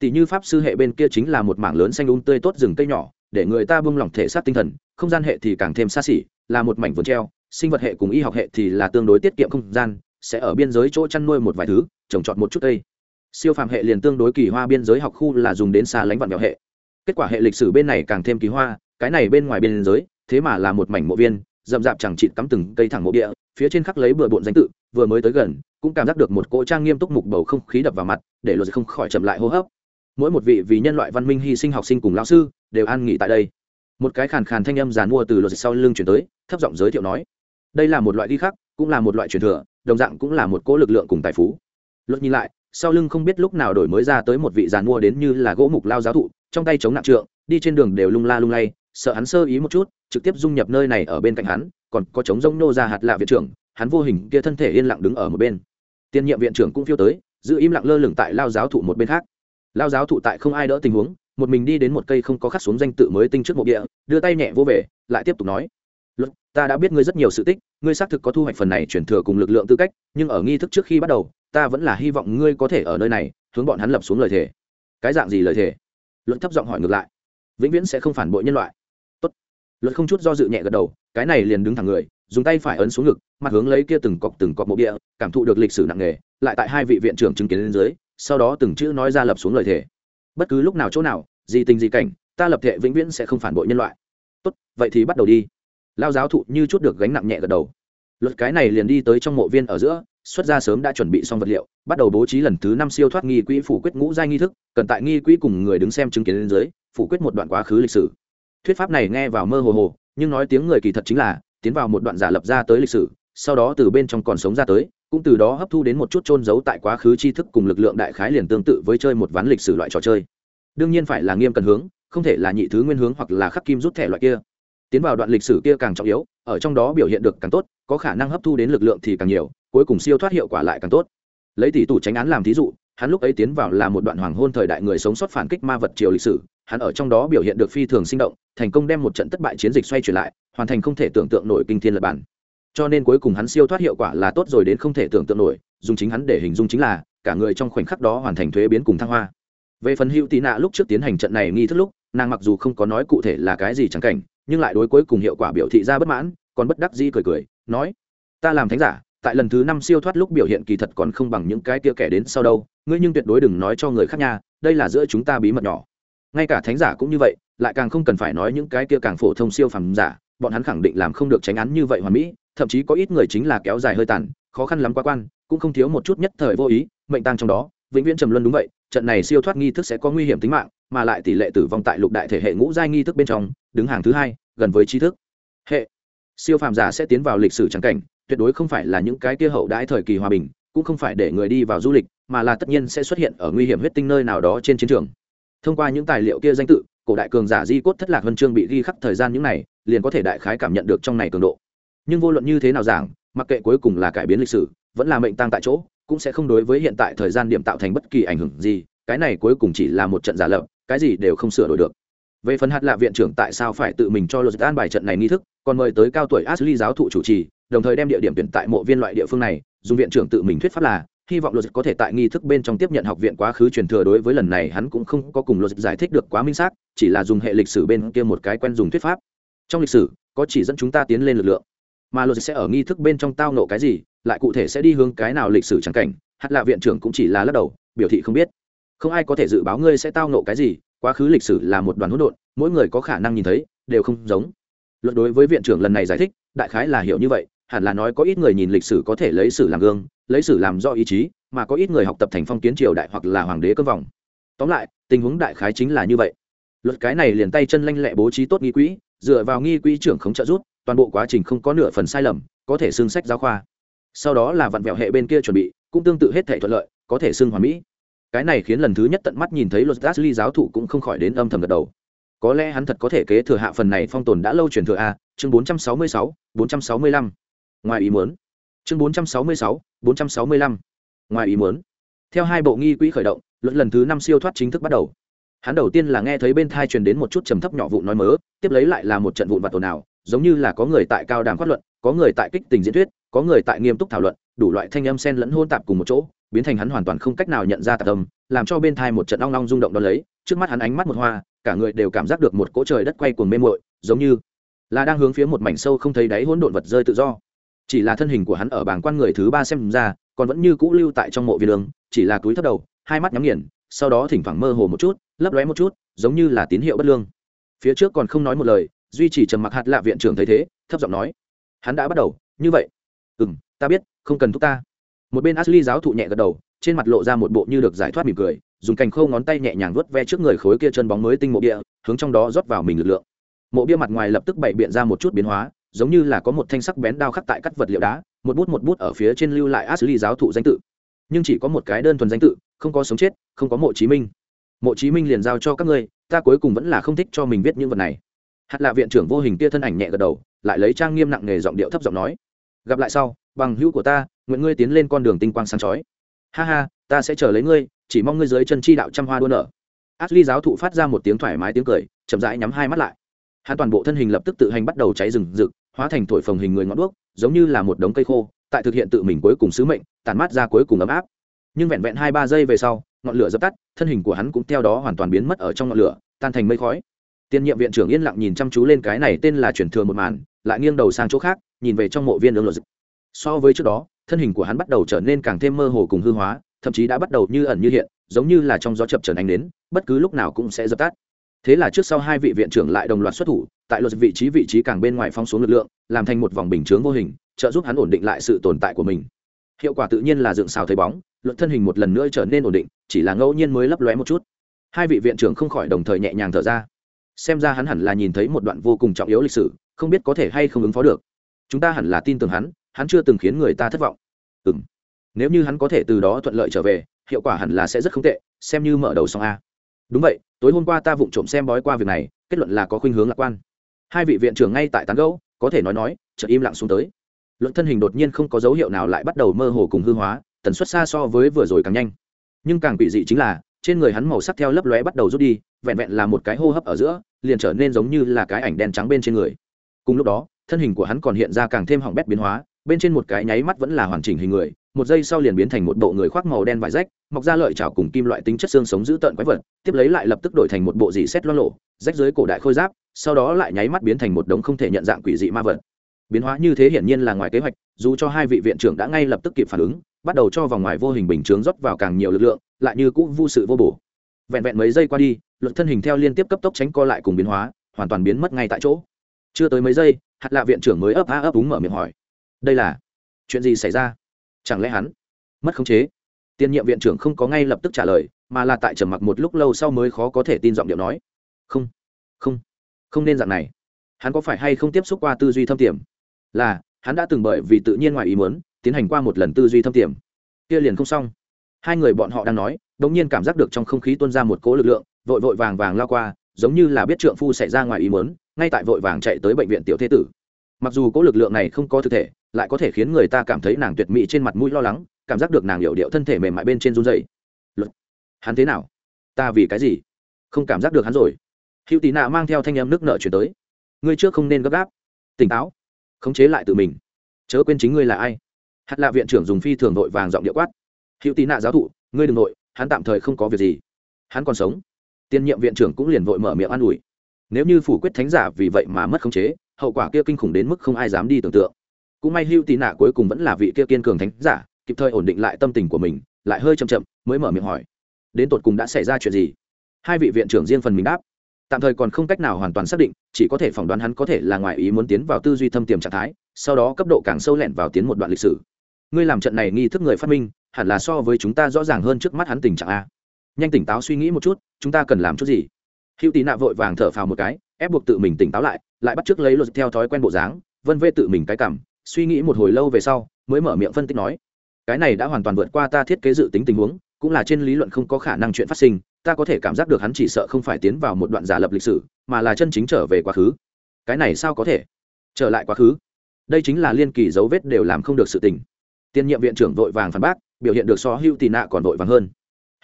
tỷ như pháp sư hệ bên kia chính là một mảng lớn xanh úng tươi tốt rừng cây nhỏ, để người ta buông lỏng thể xác tinh thần, không gian hệ thì càng thêm xa xỉ, là một mảnh vườn treo, sinh vật hệ cùng y học hệ thì là tương đối tiết kiệm không gian, sẽ ở biên giới chỗ chăn nuôi một vài thứ, trồng trọt một chút cây. Siêu phàm hệ liền tương đối kỳ hoa biên giới học khu là dùng đến xa lánh vạn mèo hệ. Kết quả hệ lịch sử bên này càng thêm kỳ hoa, cái này bên ngoài biên giới, thế mà là một mảnh mộ viên, rậm rạp chẳng chịt cắm từng cây thẳng mộ địa, phía trên khắc lấy bừa bộn danh tự, vừa mới tới gần, cũng cảm giác được một cỗ trang nghiêm túc mục bầu không khí đập vào mặt, để luật không khỏi chậm lại hô hấp mỗi một vị vì nhân loại văn minh hy sinh học sinh cùng lao sư đều an nghỉ tại đây. Một cái khàn khàn thanh âm giàn mua từ luật sau lưng chuyển tới, thấp giọng giới thiệu nói, đây là một loại ghi khắc, cũng là một loại truyền thừa, đồng dạng cũng là một cỗ lực lượng cùng tài phú. Luật nhìn lại, sau lưng không biết lúc nào đổi mới ra tới một vị giàn mua đến như là gỗ mục lao giáo thụ, trong tay chống nặng trượng, đi trên đường đều lung la lung lay, sợ hắn sơ ý một chút, trực tiếp dung nhập nơi này ở bên cạnh hắn, còn có chống rông nô ra hạt lạ viện trưởng, hắn vô hình kia thân thể yên lặng đứng ở một bên. Tiên nhiệm viện trưởng cũng phiêu tới, giữ im lặng lơ lửng tại lao giáo thụ một bên khác lao giáo thụ tại không ai đỡ tình huống, một mình đi đến một cây không có khắc xuống danh tự mới tinh trước mộ địa, đưa tay nhẹ vô về, lại tiếp tục nói. Luật, ta đã biết ngươi rất nhiều sự tích, ngươi xác thực có thu hoạch phần này chuyển thừa cùng lực lượng tư cách, nhưng ở nghi thức trước khi bắt đầu, ta vẫn là hy vọng ngươi có thể ở nơi này, hướng bọn hắn lập xuống lời thề. Cái dạng gì lời thề? Luật thấp giọng hỏi ngược lại. Vĩnh viễn sẽ không phản bội nhân loại. Tốt. luật không chút do dự nhẹ gật đầu, cái này liền đứng thẳng người, dùng tay phải ấn xuống ngực, mặt hướng lấy kia từng cọc từng cọc mộ địa, cảm thụ được lịch sử nặng nề, lại tại hai vị viện trưởng chứng kiến lên dưới sau đó từng chữ nói ra lập xuống lời thề. Bất cứ lúc nào chỗ nào, gì tình gì cảnh, ta lập thệ vĩnh viễn sẽ không phản bội nhân loại. Tốt, vậy thì bắt đầu đi. Lao giáo thụ như chút được gánh nặng nhẹ gật đầu. Luật cái này liền đi tới trong mộ viên ở giữa, xuất ra sớm đã chuẩn bị xong vật liệu, bắt đầu bố trí lần thứ năm siêu thoát nghi quỹ phủ quyết ngũ giai nghi thức, cần tại nghi quỹ cùng người đứng xem chứng kiến lên dưới, phủ quyết một đoạn quá khứ lịch sử. Thuyết pháp này nghe vào mơ hồ hồ, nhưng nói tiếng người kỳ thật chính là, tiến vào một đoạn giả lập ra tới lịch sử, sau đó từ bên trong còn sống ra tới cũng từ đó hấp thu đến một chút trôn giấu tại quá khứ tri thức cùng lực lượng đại khái liền tương tự với chơi một ván lịch sử loại trò chơi. Đương nhiên phải là nghiêm cần hướng, không thể là nhị thứ nguyên hướng hoặc là khắc kim rút thẻ loại kia. Tiến vào đoạn lịch sử kia càng trọng yếu, ở trong đó biểu hiện được càng tốt, có khả năng hấp thu đến lực lượng thì càng nhiều, cuối cùng siêu thoát hiệu quả lại càng tốt. Lấy tỷ tủ tránh án làm thí dụ, hắn lúc ấy tiến vào là một đoạn hoàng hôn thời đại người sống sót phản kích ma vật triều lịch sử, hắn ở trong đó biểu hiện được phi thường sinh động, thành công đem một trận thất bại chiến dịch xoay chuyển lại, hoàn thành không thể tưởng tượng nổi kinh thiên lập bản cho nên cuối cùng hắn siêu thoát hiệu quả là tốt rồi đến không thể tưởng tượng nổi, dùng chính hắn để hình dung chính là, cả người trong khoảnh khắc đó hoàn thành thuế biến cùng thăng hoa. Về phần hữu tị nạ lúc trước tiến hành trận này nghi thức lúc, nàng mặc dù không có nói cụ thể là cái gì chẳng cảnh, nhưng lại đối cuối cùng hiệu quả biểu thị ra bất mãn, còn bất đắc dĩ cười cười, nói, ta làm thánh giả, tại lần thứ năm siêu thoát lúc biểu hiện kỳ thật còn không bằng những cái kia kẻ đến sau đâu, ngươi nhưng tuyệt đối đừng nói cho người khác nha, đây là giữa chúng ta bí mật nhỏ. Ngay cả thánh giả cũng như vậy, lại càng không cần phải nói những cái kia càng phổ thông siêu phàm giả bọn hắn khẳng định làm không được tránh án như vậy hoàn mỹ, thậm chí có ít người chính là kéo dài hơi tàn, khó khăn lắm quá quan, cũng không thiếu một chút nhất thời vô ý, mệnh tăng trong đó, vĩnh viễn trầm luân đúng vậy, trận này siêu thoát nghi thức sẽ có nguy hiểm tính mạng, mà lại tỷ lệ tử vong tại lục đại thể hệ ngũ giai nghi thức bên trong, đứng hàng thứ hai, gần với trí thức. Hệ, siêu phàm giả sẽ tiến vào lịch sử trắng cảnh, tuyệt đối không phải là những cái kia hậu đãi thời kỳ hòa bình, cũng không phải để người đi vào du lịch, mà là tất nhiên sẽ xuất hiện ở nguy hiểm huyết tinh nơi nào đó trên chiến trường. Thông qua những tài liệu kia danh tự cổ đại cường giả di cốt thất lạc huân chương bị ghi khắc thời gian những này, liền có thể đại khái cảm nhận được trong này cường độ. Nhưng vô luận như thế nào giảng, mặc kệ cuối cùng là cải biến lịch sử, vẫn là mệnh tăng tại chỗ, cũng sẽ không đối với hiện tại thời gian điểm tạo thành bất kỳ ảnh hưởng gì, cái này cuối cùng chỉ là một trận giả lập, cái gì đều không sửa đổi được. Về phần hạt lạ viện trưởng tại sao phải tự mình cho luật an bài trận này nghi thức, còn mời tới cao tuổi ashley giáo thụ chủ trì, đồng thời đem địa điểm tuyển tại mộ viên loại địa phương này, dùng viện trưởng tự mình thuyết pháp là hy vọng luật có thể tại nghi thức bên trong tiếp nhận học viện quá khứ truyền thừa đối với lần này hắn cũng không có cùng luật giải thích được quá minh xác, chỉ là dùng hệ lịch sử bên kia một cái quen dùng thuyết pháp. Trong lịch sử, có chỉ dẫn chúng ta tiến lên lực lượng. Mà luật sẽ ở nghi thức bên trong tao nộ cái gì, lại cụ thể sẽ đi hướng cái nào lịch sử chẳng cảnh, hạt là viện trưởng cũng chỉ là lắc đầu, biểu thị không biết. Không ai có thể dự báo ngươi sẽ tao nộ cái gì, quá khứ lịch sử là một đoàn hỗn độn, mỗi người có khả năng nhìn thấy, đều không giống. Luật đối với viện trưởng lần này giải thích, đại khái là hiểu như vậy hẳn là nói có ít người nhìn lịch sử có thể lấy sử làm gương lấy sử làm do ý chí mà có ít người học tập thành phong kiến triều đại hoặc là hoàng đế cơ vòng tóm lại tình huống đại khái chính là như vậy. Luật cái này liền tay chân lanh lẹ bố trí tốt nghi quỹ dựa vào nghi quỹ trưởng khống trợ rút toàn bộ quá trình không có nửa phần sai lầm có thể xưng sách giáo khoa. Sau đó là vặn vẹo hệ bên kia chuẩn bị cũng tương tự hết thể thuận lợi có thể xưng hoàn mỹ. Cái này khiến lần thứ nhất tận mắt nhìn thấy luật gasly giáo thụ cũng không khỏi đến âm thầm gật đầu. Có lẽ hắn thật có thể kế thừa hạ phần này phong tồn đã lâu truyền thừa a chương 466, 465 ngoài ý muốn. Chương 466, 465. ngoài ý muốn. Theo hai bộ nghi quỹ khởi động luật lần thứ năm siêu thoát chính thức bắt đầu. Hắn đầu tiên là nghe thấy bên thai truyền đến một chút trầm thấp nhỏ vụ nói mớ tiếp lấy lại là một trận vụn vặt ồn ào giống như là có người tại cao đàm phát luận có người tại kích tình diễn thuyết có người tại nghiêm túc thảo luận đủ loại thanh âm sen lẫn hôn tạp cùng một chỗ biến thành hắn hoàn toàn không cách nào nhận ra tạp tâm làm cho bên thai một trận long long rung động đ ó lấy trước mắt hắn ánh mắt một hoa cả người đều cảm giác được một cỗ trời đất quay cuồng mê mội giống như là đang hướng phía một mảnh sâu không thấy đáy hỗn độn vật rơi tự do chỉ là thân hình của hắn ở bảng quan người thứ ba xem ra còn vẫn như cũ lưu tại trong mộ viên đường, chỉ là túi thấp đầu hai mắt nhắm nghiền sau đó thỉnh thoảng mơ hồ một chút lấp lóe một chút giống như là tín hiệu bất lương. Phía trước còn không nói một lời duy chỉ trầm mặc hạt lạ viện trưởng thấy thế thấp giọng nói hắn đã bắt đầu như vậy. Ừ m ta biết không cần thúc ta. Một bên ashley giáo thụ nhẹ gật đầu trên mặt lộ ra một bộ như được giải thoát mỉm cười dùng cành khâu ngón tay nhẹ nhàng vuốt ve trước người khối kia chân bóng mới tinh mộ bia hướng trong đó rót vào mình lực lượng. Mộ bia mặt ngoài lập tức bày biện ra một chút biến hóa giống như là có một thanh sắc bén đao khắc tại các vật liệu đá, một bút một bút ở phía trên lưu lại ashley giáo thụ danh tự. Nhưng chỉ có một cái đơn thuần danh tự, không có sống chết, không có mộ chí minh. Mộ chí minh liền giao cho các ngươi, ta cuối cùng vẫn là không thích cho mình viết những vật này. Hạt lạ viện trưởng vô hình kia thân ảnh nhẹ gật đầu, lại lấy trang nghiêm nặng nề giọng điệu thấp giọng nói, gặp lại sau, bằng hữu của ta, nguyện ngươi tiến lên con đường tinh quang sáng chói. Ha ha, ta sẽ chờ lấy ngươi, chỉ mong ngươi dưới chân chi đạo trăm hoa đua nở. Ashley giáo thụ phát ra một tiếng thoải mái tiếng cười, chậm rãi nhắm hai mắt lại. Hắn toàn bộ thân hình lập tức tự hành bắt đầu cháy rừng rực hóa thành thổi phồng hình người ngọn đuốc, giống như là một đống cây khô, tại thực hiện tự mình cuối cùng sứ mệnh tàn mát ra cuối cùng ấm áp. Nhưng vẹn vẹn hai ba giây về sau, ngọn lửa dập tắt, thân hình của hắn cũng theo đó hoàn toàn biến mất ở trong ngọn lửa, tan thành mây khói. Tiên nhiệm viện trưởng yên lặng nhìn chăm chú lên cái này tên là chuyển thừa một màn, lại nghiêng đầu sang chỗ khác, nhìn về trong mộ viên ương luật so với trước đó, thân hình của hắn bắt đầu trở nên càng thêm mơ hồ cùng hư hóa, thậm chí đã bắt đầu như ẩn như hiện, giống như là trong gió chập trần ánh đến, bất cứ lúc nào cũng sẽ dập tắt. Thế là trước sau hai vị viện trưởng lại đồng loạt xuất thủ tại luật vị trí vị trí càng bên ngoài phong xuống lực lượng, làm thành một vòng bình chướng vô hình, trợ giúp hắn ổn định lại sự tồn tại của mình. Hiệu quả tự nhiên là dựng xào thấy bóng luận thân hình một lần nữa trở nên ổn định, chỉ là ngẫu nhiên mới lấp lóe một chút. Hai vị viện trưởng không khỏi đồng thời nhẹ nhàng thở ra. Xem ra hắn hẳn là nhìn thấy một đoạn vô cùng trọng yếu lịch sử, không biết có thể hay không ứng phó được. Chúng ta hẳn là tin tưởng hắn hắn chưa từng khiến người ta thất vọng. Ừ m nếu như hắn có thể từ đó thuận lợi trở về, hiệu quả hẳn là sẽ rất không tệ, xem như mở đầu xong a. Đúng vậy, tối hôm qua ta vụng trộm xem bói qua việc này, kết luận là có khuynh hướng lạc quan hai vị viện trưởng ngay tại tán gẫu, có thể nói nói, chợt im lặng xuống tới. Luận thân hình đột nhiên không có dấu hiệu nào lại bắt đầu mơ hồ cùng hư hóa, tần suất xa so với vừa rồi càng nhanh. Nhưng càng bị dị chính là, trên người hắn màu sắc theo lấp lóe bắt đầu rút đi, vẹn vẹn là một cái hô hấp ở giữa, liền trở nên giống như là cái ảnh đen trắng bên trên người. Cùng lúc đó, thân hình của hắn còn hiện ra càng thêm hỏng bét biến hóa, bên trên một cái nháy mắt vẫn là hoàn chỉnh hình người một giây sau liền biến thành một bộ người khoác màu đen vải rách, mọc ra lợi chảo cùng kim loại tính chất xương sống giữ tợn quái vật, tiếp lấy lại lập tức đổi thành một bộ dị xét lo lộ rách dưới cổ đại khôi giáp, sau đó lại nháy mắt biến thành một đống không thể nhận dạng quỷ dị ma vật. Biến hóa như thế hiển nhiên là ngoài kế hoạch, dù cho hai vị viện trưởng đã ngay lập tức kịp phản ứng, bắt đầu cho vòng ngoài vô hình bình chướng rót vào càng nhiều lực lượng, lại như cũng vô sự vô bổ. Vẹn vẹn mấy giây qua đi, luật thân hình theo liên tiếp cấp tốc tránh co lại cùng biến hóa, hoàn toàn biến mất ngay tại chỗ. Chưa tới mấy giây, hạt lạ viện trưởng mới ấp á ấp úng mở miệng hỏi, đây là chuyện gì xảy ra? Chẳng lẽ hắn mất khống chế? Tiên nhiệm viện trưởng không có ngay lập tức trả lời, mà là tại trầm mặc một lúc lâu sau mới khó có thể tin giọng điệu nói. Không không không nên dạng này. Hắn có phải hay không tiếp xúc qua tư duy thâm tiềm? Là, hắn đã từng bởi vì tự nhiên ngoài ý muốn, tiến hành qua một lần tư duy thâm tiềm. Kia liền không xong. Hai người bọn họ đang nói đ ỗ n g nhiên cảm giác được trong không khí tuôn ra một cỗ lực lượng, vội vội vàng vàng lao qua, giống như là biết trượng phu xảy ra ngoài ý muốn, ngay tại vội vàng chạy tới bệnh viện tiểu thế tử. Mặc dù cỗ lực lượng này không có thực thể lại có thể khiến người ta cảm thấy nàng tuyệt mỹ trên mặt mũi lo lắng, cảm giác được nàng hiệu điệu thân thể mềm mại bên trên run dày hắn thế nào? Ta vì cái gì? Không cảm giác được hắn rồi. Hữu tị nạ mang theo thanh em nước nợ chuyển tới. Ngươi trước không nên gấp gáp. Tỉnh táo. Khống chế lại tự mình. Chớ quên chính ngươi là ai. Hạt lạ viện trưởng dùng phi thường nội vàng giọng điệu quát. Hữu tị nạ giáo thụ, ngươi đ ừ n g nội, hắn tạm thời không có việc gì. Hắn còn sống. Tiên nhiệm viện trưởng cũng liền vội mở miệng an ủi. Nếu như phủ quyết thánh giả vì vậy mà mất khống chế, hậu quả kia kinh khủng đến mức không ai dám đi tưởng tượng cũng may hưu tị nạ cuối cùng vẫn là vị kia kiên cường thánh giả, kịp thời ổn định lại tâm tình của mình, lại hơi chậm chậm, mới mở miệng hỏi, đến tột cùng đã xảy ra chuyện gì? Hai vị viện trưởng riêng phần mình đáp, tạm thời còn không cách nào hoàn toàn xác định, chỉ có thể phỏng đoán hắn có thể là ngoài ý muốn tiến vào tư duy thâm tiềm trạng thái, sau đó cấp độ càng sâu lẹn vào tiến một đoạn lịch sử. Ngươi làm trận này nghi thức người phát minh, hẳn là so với chúng ta rõ ràng hơn trước mắt hắn tình trạng a. Nhanh tỉnh táo suy nghĩ một chút, chúng ta cần làm chút gì? Hữu tì nạ vội vàng thở phào một cái, ép buộc tự mình tỉnh táo lại lại bắt chước lấy luật theo thói quen bộ dáng, vân vê tự mình cái cảm suy nghĩ một hồi lâu về sau, mới mở miệng phân tích nói, cái này đã hoàn toàn vượt qua ta thiết kế dự tính tình huống, cũng là trên lý luận không có khả năng chuyện phát sinh, ta có thể cảm giác được hắn chỉ sợ không phải tiến vào một đoạn giả lập lịch sử, mà là chân chính trở về quá khứ. Cái này sao có thể? Trở lại quá khứ? Đây chính là liên kỳ dấu vết đều làm không được sự tình. Tiên nhiệm viện trưởng vội vàng phản bác, biểu hiện được so hữu tì nạ còn vội vàng hơn.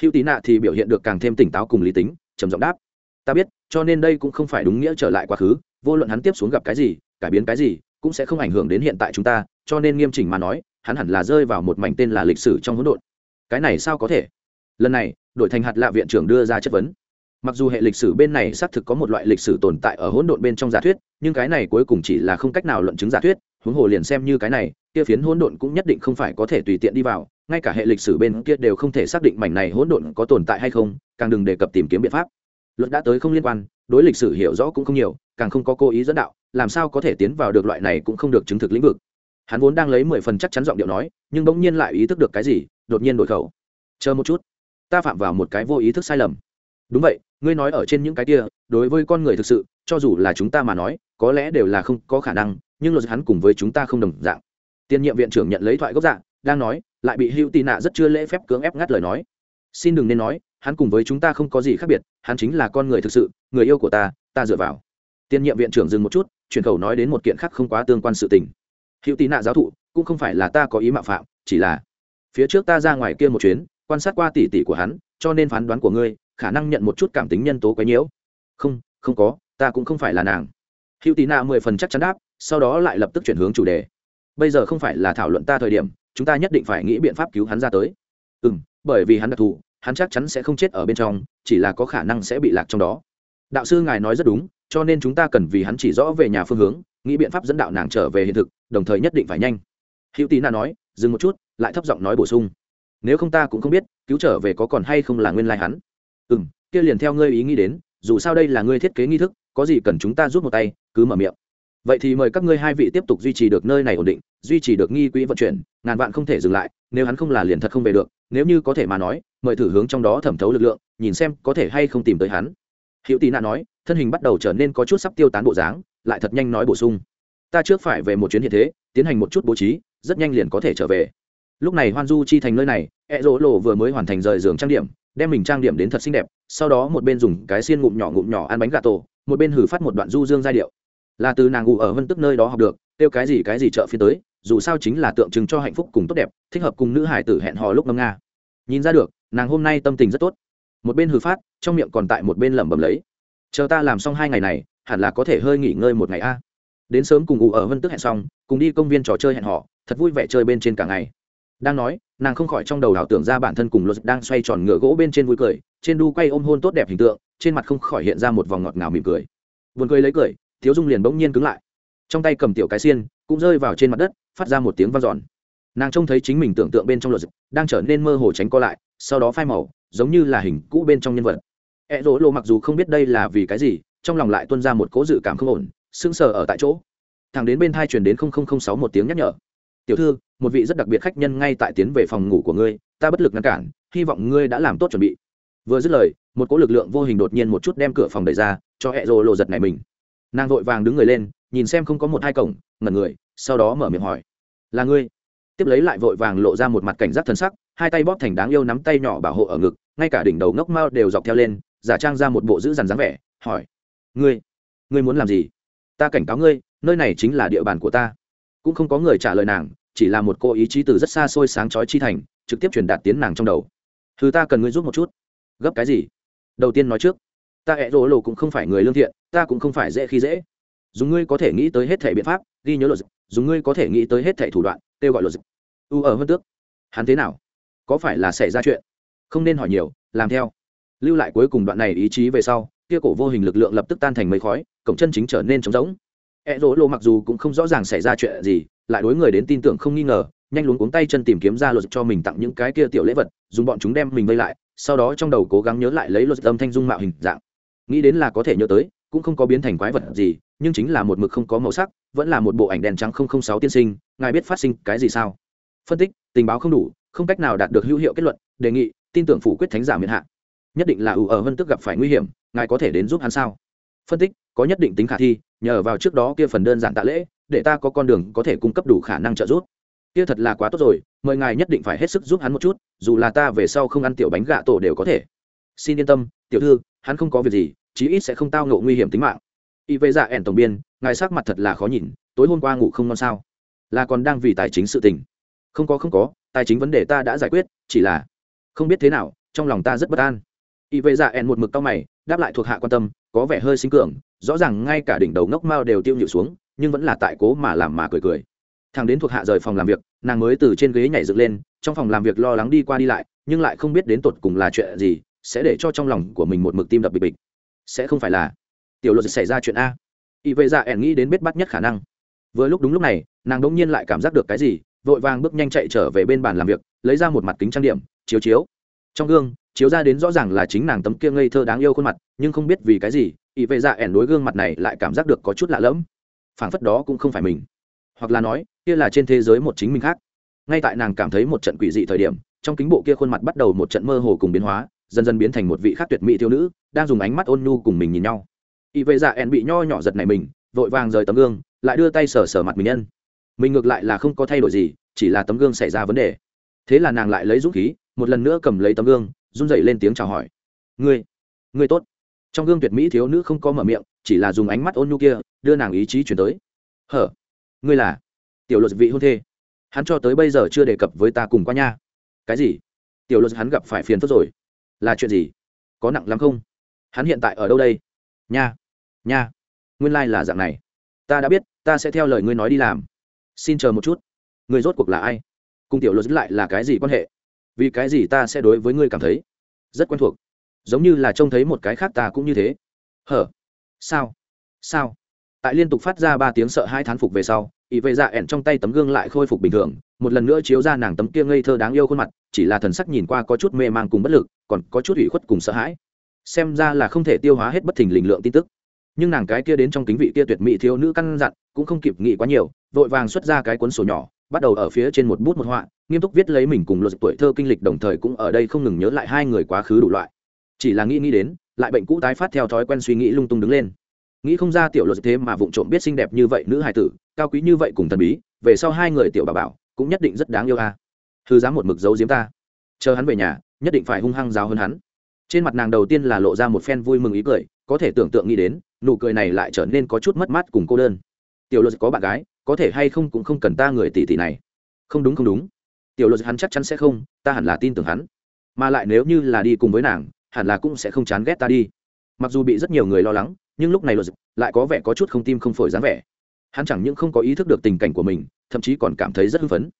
Hữu tì nạ thì biểu hiện được càng thêm tỉnh táo cùng lý tính, trầm giọng đáp, ta biết, cho nên đây cũng không phải đúng nghĩa trở lại quá khứ, vô luận hắn tiếp xuống gặp cái gì, cải biến cái gì cũng sẽ không ảnh hưởng đến hiện tại chúng ta, cho nên nghiêm chỉnh mà nói, hắn hẳn là rơi vào một mảnh tên là lịch sử trong hỗn độn. Cái này sao có thể? Lần này, đội thành hạt lạ viện trưởng đưa ra chất vấn. Mặc dù hệ lịch sử bên này xác thực có một loại lịch sử tồn tại ở hỗn độn bên trong giả thuyết, nhưng cái này cuối cùng chỉ là không cách nào luận chứng giả thuyết, huống hồ liền xem như cái này, kia phiến hỗn độn cũng nhất định không phải có thể tùy tiện đi vào, ngay cả hệ lịch sử bên kia đều không thể xác định mảnh này hỗn độn có tồn tại hay không, càng đừng đề cập tìm kiếm biện pháp luật đã tới không liên quan, đối lịch sử hiểu rõ cũng không nhiều, càng không có cố ý dẫn đạo, làm sao có thể tiến vào được loại này cũng không được chứng thực lĩnh vực. Hắn vốn đang lấy mười phần chắc chắn giọng điệu nói, nhưng bỗng nhiên lại ý thức được cái gì, đột nhiên đổi khẩu. Chờ một chút, ta phạm vào một cái vô ý thức sai lầm. Đúng vậy, ngươi nói ở trên những cái kia, đối với con người thực sự, cho dù là chúng ta mà nói, có lẽ đều là không có khả năng, nhưng luật hắn cùng với chúng ta không đồng dạng. Tiền nhiệm viện trưởng nhận lấy thoại gốc dạng, đang nói, lại bị hữu tị nạ rất chưa lễ phép cưỡng ép ngắt lời nói. Xin đừng nên nói hắn cùng với chúng ta không có gì khác biệt, hắn chính là con người thực sự, người yêu của ta ta dựa vào. Tiên nhiệm viện trưởng dừng một chút, chuyển khẩu nói đến một kiện khác không quá tương quan sự tình. Hữu tị nạ giáo thụ, cũng không phải là ta có ý mạo phạm, chỉ là phía trước ta ra ngoài kia một chuyến, quan sát qua tỉ tỉ của hắn, cho nên phán đoán của ngươi, khả năng nhận một chút cảm tính nhân tố quấy nhiễu. Không không có, ta cũng không phải là nàng. Hữu tị nạ mười phần chắc chắn đáp, sau đó lại lập tức chuyển hướng chủ đề. Bây giờ không phải là thảo luận ta thời điểm, chúng ta nhất định phải nghĩ biện pháp cứu hắn ra tới. Ừ m bởi vì hắn đặc thù hắn chắc chắn sẽ không chết ở bên trong, chỉ là có khả năng sẽ bị lạc trong đó. Đạo sư ngài nói rất đúng, cho nên chúng ta cần vì hắn chỉ rõ về nhà phương hướng, nghĩ biện pháp dẫn đạo nàng trở về hiện thực, đồng thời nhất định phải nhanh. Hữu tín nạ nói, dừng một chút, lại thấp giọng nói bổ sung. Nếu không ta cũng không biết, cứu trở về có còn hay không là nguyên lai hắn. Ừ m kia liền theo ngươi ý nghĩ đến, dù sao đây là ngươi thiết kế nghi thức, có gì cần chúng ta giúp một tay, cứ mở miệng. Vậy thì mời các ngươi hai vị tiếp tục duy trì được nơi này ổn định, duy trì được nghi quỹ vận chuyển, ngàn vạn không thể dừng lại, nếu hắn không là liền thật không về được, nếu như có thể mà nói mời thử hướng trong đó thẩm thấu lực lượng, nhìn xem có thể hay không tìm tới hắn. Hữu tị nạn nói, thân hình bắt đầu trở nên có chút sắp tiêu tán bộ dáng, lại thật nhanh nói bổ sung. Ta trước phải về một chuyến hiện thế, tiến hành một chút bố trí, rất nhanh liền có thể trở về. Lúc này hoan du chi thành nơi này e rỗ lộ vừa mới hoàn thành rời giường trang điểm, đem mình trang điểm đến thật xinh đẹp, sau đó một bên dùng cái xiên ngụm nhỏ ngụm nhỏ ăn bánh gà tổ, một bên hử phát một đoạn du dương giai điệu. Là từ nàng ngủ ở vân tức nơi đó học được, kêu cái gì cái gì chợ phiên tới, dù sao chính là tượng trưng cho hạnh phúc cùng tốt đẹp, thích hợp cùng nữ hải tử hẹn hò lúc ngâm nga. Nhìn ra được nàng hôm nay tâm tình rất tốt. Một bên hư phát, trong miệng còn tại một bên lẩm bẩm lấy. Chờ ta làm xong hai ngày này, hẳn là có thể hơi nghỉ ngơi một ngày a. Đến sớm cùng ngủ ở vân tức hẹn xong, cùng đi công viên trò chơi hẹn họ thật vui vẻ chơi bên trên cả ngày. Đang nói, nàng không khỏi trong đầu ảo tưởng ra bản thân cùng luật đang xoay tròn ngựa gỗ bên trên vui cười, trên đu quay ôm hôn tốt đẹp hình tượng, trên mặt không khỏi hiện ra một vòng ngọt ngào mỉm cười. Vườn cười lấy cười, thiếu dung liền bỗng nhiên cứng lại. Trong tay cầm tiểu cái xiên, cũng rơi vào trên mặt đất, phát ra một tiếng vang dọn. Nàng trông thấy chính mình tưởng tượng bên trong luật đang trở nên mơ hồ tránh co lại sau đó phai màu, giống như là hình cũ bên trong nhân vật. E rỗ lộ mặc dù không biết đây là vì cái gì, trong lòng lại tuân ra một cố dự cảm không ổn, sững sờ ở tại chỗ. Thằng đến bên thai chuyển đến sáu một tiếng nhắc nhở. Tiểu thư, một vị rất đặc biệt khách nhân ngay tại tiến về phòng ngủ của ngươi, ta bất lực ngăn cản, hy vọng ngươi đã làm tốt chuẩn bị. Vừa dứt lời, một cỗ lực lượng vô hình đột nhiên một chút đem cửa phòng đẩy ra, cho e hẹ rồ lộ giật này mình. Nàng vội vàng đứng người lên, nhìn xem không có một hai cổng, ngẩn người, sau đó mở miệng hỏi, là ngươi? Tiếp lấy lại vội vàng lộ ra một mặt cảnh giác thân sắc, hai tay bóp thành đáng yêu nắm tay nhỏ bảo hộ ở ngực, ngay cả đỉnh đầu ngốc mao đều dọc theo lên, giả trang ra một bộ giữ dằn dáng vẻ, hỏi, ngươi ngươi muốn làm gì? Ta cảnh cáo ngươi, nơi này chính là địa bàn của ta. Cũng không có người trả lời nàng, chỉ là một cô ý chí từ rất xa xôi sáng chói chi thành, trực tiếp truyền đạt tiến nàng trong đầu. Thứ ta cần ngươi giúp một chút. Gấp cái gì? Đầu tiên nói trước, ta hẹ rỗ lộ cũng không phải người lương thiện, ta cũng không phải dễ khi dễ. Dùng ngươi có thể nghĩ tới hết thể biện pháp, ghi nhớ luật, dùng ngươi có thể nghĩ tới hết thể thủ đoạn kêu gọi luật u ở hơn tước, hắn thế nào? Có phải là xảy ra chuyện? Không nên hỏi nhiều, làm theo. Lưu lại cuối cùng đoạn này ý chí về sau, kia cổ vô hình lực lượng lập tức tan thành mây khói, cổng chân chính trở nên trống rỗng. E rỗ lộ mặc dù cũng không rõ ràng xảy ra chuyện gì, lại đối người đến tin tưởng không nghi ngờ, nhanh luống cuống tay chân tìm kiếm ra luật cho mình tặng những cái kia tiểu lễ vật, dùng bọn chúng đem mình vây lại, sau đó trong đầu cố gắng nhớ lại lấy luật âm thanh dung mạo hình dạng. Nghĩ đến là có thể nhớ tới cũng không có biến thành quái vật gì, nhưng chính là một mực không có màu sắc, vẫn là một bộ ảnh đèn trắng không không sáu tiên sinh, ngài biết phát sinh cái gì sao? Phân tích, tình báo không đủ, không cách nào đạt được hữu hiệu kết luận, đề nghị, tin tưởng phủ quyết thánh giả miền hạ. Nhất định là ủ ở vân tức gặp phải nguy hiểm, ngài có thể đến giúp hắn sao? Phân tích, có nhất định tính khả thi, nhờ vào trước đó kia phần đơn giản tạ lễ, để ta có con đường có thể cung cấp đủ khả năng trợ giúp. Kia thật là quá tốt rồi, mời ngài nhất định phải hết sức giúp hắn một chút, dù là ta về sau không ăn tiểu bánh gạ tổ đều có thể. Xin yên tâm, tiểu thư, hắn không có việc gì chí ít sẽ không tao ngộ nguy hiểm tính mạng. Y vệ dạ ẻn tổng biên, ngài sắc mặt thật là khó nhìn, tối hôm qua ngủ không ngon sao? Là còn đang vì tài chính sự tình. Không có không có, tài chính vấn đề ta đã giải quyết, chỉ là không biết thế nào, trong lòng ta rất bất an. Y vệ dạ ẻn một mực tao mày, đáp lại thuộc hạ quan tâm, có vẻ hơi sinh cường, rõ ràng ngay cả đỉnh đầu ngốc mao đều tiêu nhịu xuống, nhưng vẫn là tại cố mà làm mà cười cười. Thằng đến thuộc hạ rời phòng làm việc, nàng mới từ trên ghế nhảy dựng lên, trong phòng làm việc lo lắng đi qua đi lại, nhưng lại không biết đến tột cùng là chuyện gì, sẽ để cho trong lòng của mình một mực tim đập bịch bịch sẽ không phải là tiểu luật xảy ra chuyện a. Y vệ dạ ẻn nghĩ đến biết bắt nhất khả năng. Vừa lúc đúng lúc này, nàng đỗng nhiên lại cảm giác được cái gì, vội vàng bước nhanh chạy trở về bên bàn làm việc, lấy ra một mặt kính trang điểm, chiếu chiếu. Trong gương, chiếu ra đến rõ ràng là chính nàng tấm kia ngây thơ đáng yêu khuôn mặt, nhưng không biết vì cái gì, y vệ dạ ẻn đối gương mặt này lại cảm giác được có chút lạ lẫm. Phảng phất đó cũng không phải mình. Hoặc là nói, kia là trên thế giới một chính mình khác. Ngay tại nàng cảm thấy một trận quỷ dị thời điểm, trong kính bộ kia khuôn mặt bắt đầu một trận mơ hồ cùng biến hóa dần dần biến thành một vị khác tuyệt mỹ thiếu nữ, đang dùng ánh mắt ôn nhu cùng mình nhìn nhau. Y vệ dạ ẹn bị nho nhỏ giật này mình, vội vàng rời tấm gương, lại đưa tay sờ sờ mặt mình nhân. Mình ngược lại là không có thay đổi gì, chỉ là tấm gương xảy ra vấn đề. Thế là nàng lại lấy dũng khí, một lần nữa cầm lấy tấm gương, run dậy lên tiếng chào hỏi. Ngươi ngươi tốt. Trong gương tuyệt mỹ thiếu nữ không có mở miệng, chỉ là dùng ánh mắt ôn nhu kia, đưa nàng ý chí chuyển tới. Hở, ngươi là tiểu luật vị hôn thê. Hắn cho tới bây giờ chưa đề cập với ta cùng qua nha. Cái gì? Tiểu luật hắn gặp phải phiền phức rồi là chuyện gì? Có nặng lắm không? Hắn hiện tại ở đâu đây? Nha nha, nguyên lai、like、là dạng này. Ta đã biết, ta sẽ theo lời ngươi nói đi làm. Xin chờ một chút. Người rốt cuộc là ai? Cùng tiểu luật lại là cái gì quan hệ? Vì cái gì ta sẽ đối với ngươi cảm thấy rất quen thuộc? Giống như là trông thấy một cái khác ta cũng như thế. Hở? Sao? Sao? Tại liên tục phát ra ba tiếng sợ hai thán phục về sau ỵ vệ dạ ẻn trong tay tấm gương lại khôi phục bình thường một lần nữa chiếu ra nàng tấm kia ngây thơ đáng yêu khuôn mặt, chỉ là thần sắc nhìn qua có chút mê man cùng bất lực, còn có chút ủy khuất cùng sợ hãi. Xem ra là không thể tiêu hóa hết bất thình lình lượng tin tức. Nhưng nàng cái kia đến trong kính vị kia tuyệt mỹ thiếu nữ căn dặn, cũng không kịp nghĩ quá nhiều, vội vàng xuất ra cái cuốn sổ nhỏ, bắt đầu ở phía trên một bút một họa, nghiêm túc viết lấy mình cùng luật tuổi thơ kinh lịch đồng thời cũng ở đây không ngừng nhớ lại hai người quá khứ đủ loại. Chỉ là nghĩ nghĩ đến, lại bệnh cũ tái phát theo thói quen suy nghĩ lung tung đứng lên. Nghĩ không ra tiểu luật thế mà vụng trộm biết xinh đẹp như vậy nữ hài tử, cao quý như vậy cùng thần bí, về sau hai người tiểu bà bảo cũng nhất định rất đáng yêu a. À. thư dám một mực giấu giếm ta. Chờ hắn về nhà, nhất định phải hung hăng giáo hơn hắn. Trên mặt nàng đầu tiên là lộ ra một phen vui mừng ý cười, có thể tưởng tượng nghĩ đến, nụ cười này lại trở nên có chút mất mát cùng cô đơn. Tiểu luật có bạn gái, có thể hay không cũng không cần ta người tỷ tỷ này. Không đúng không đúng. Tiểu luật hắn chắc chắn sẽ không, ta hẳn là tin tưởng hắn. Mà lại nếu như là đi cùng với nàng, hẳn là cũng sẽ không chán ghét ta đi. Mặc dù bị rất nhiều người lo lắng, nhưng lúc này luật lại có vẻ có chút không tim không phổi dáng vẻ hắn chẳng những không có ý thức được tình cảnh của mình, thậm chí còn cảm thấy rất hưng phấn.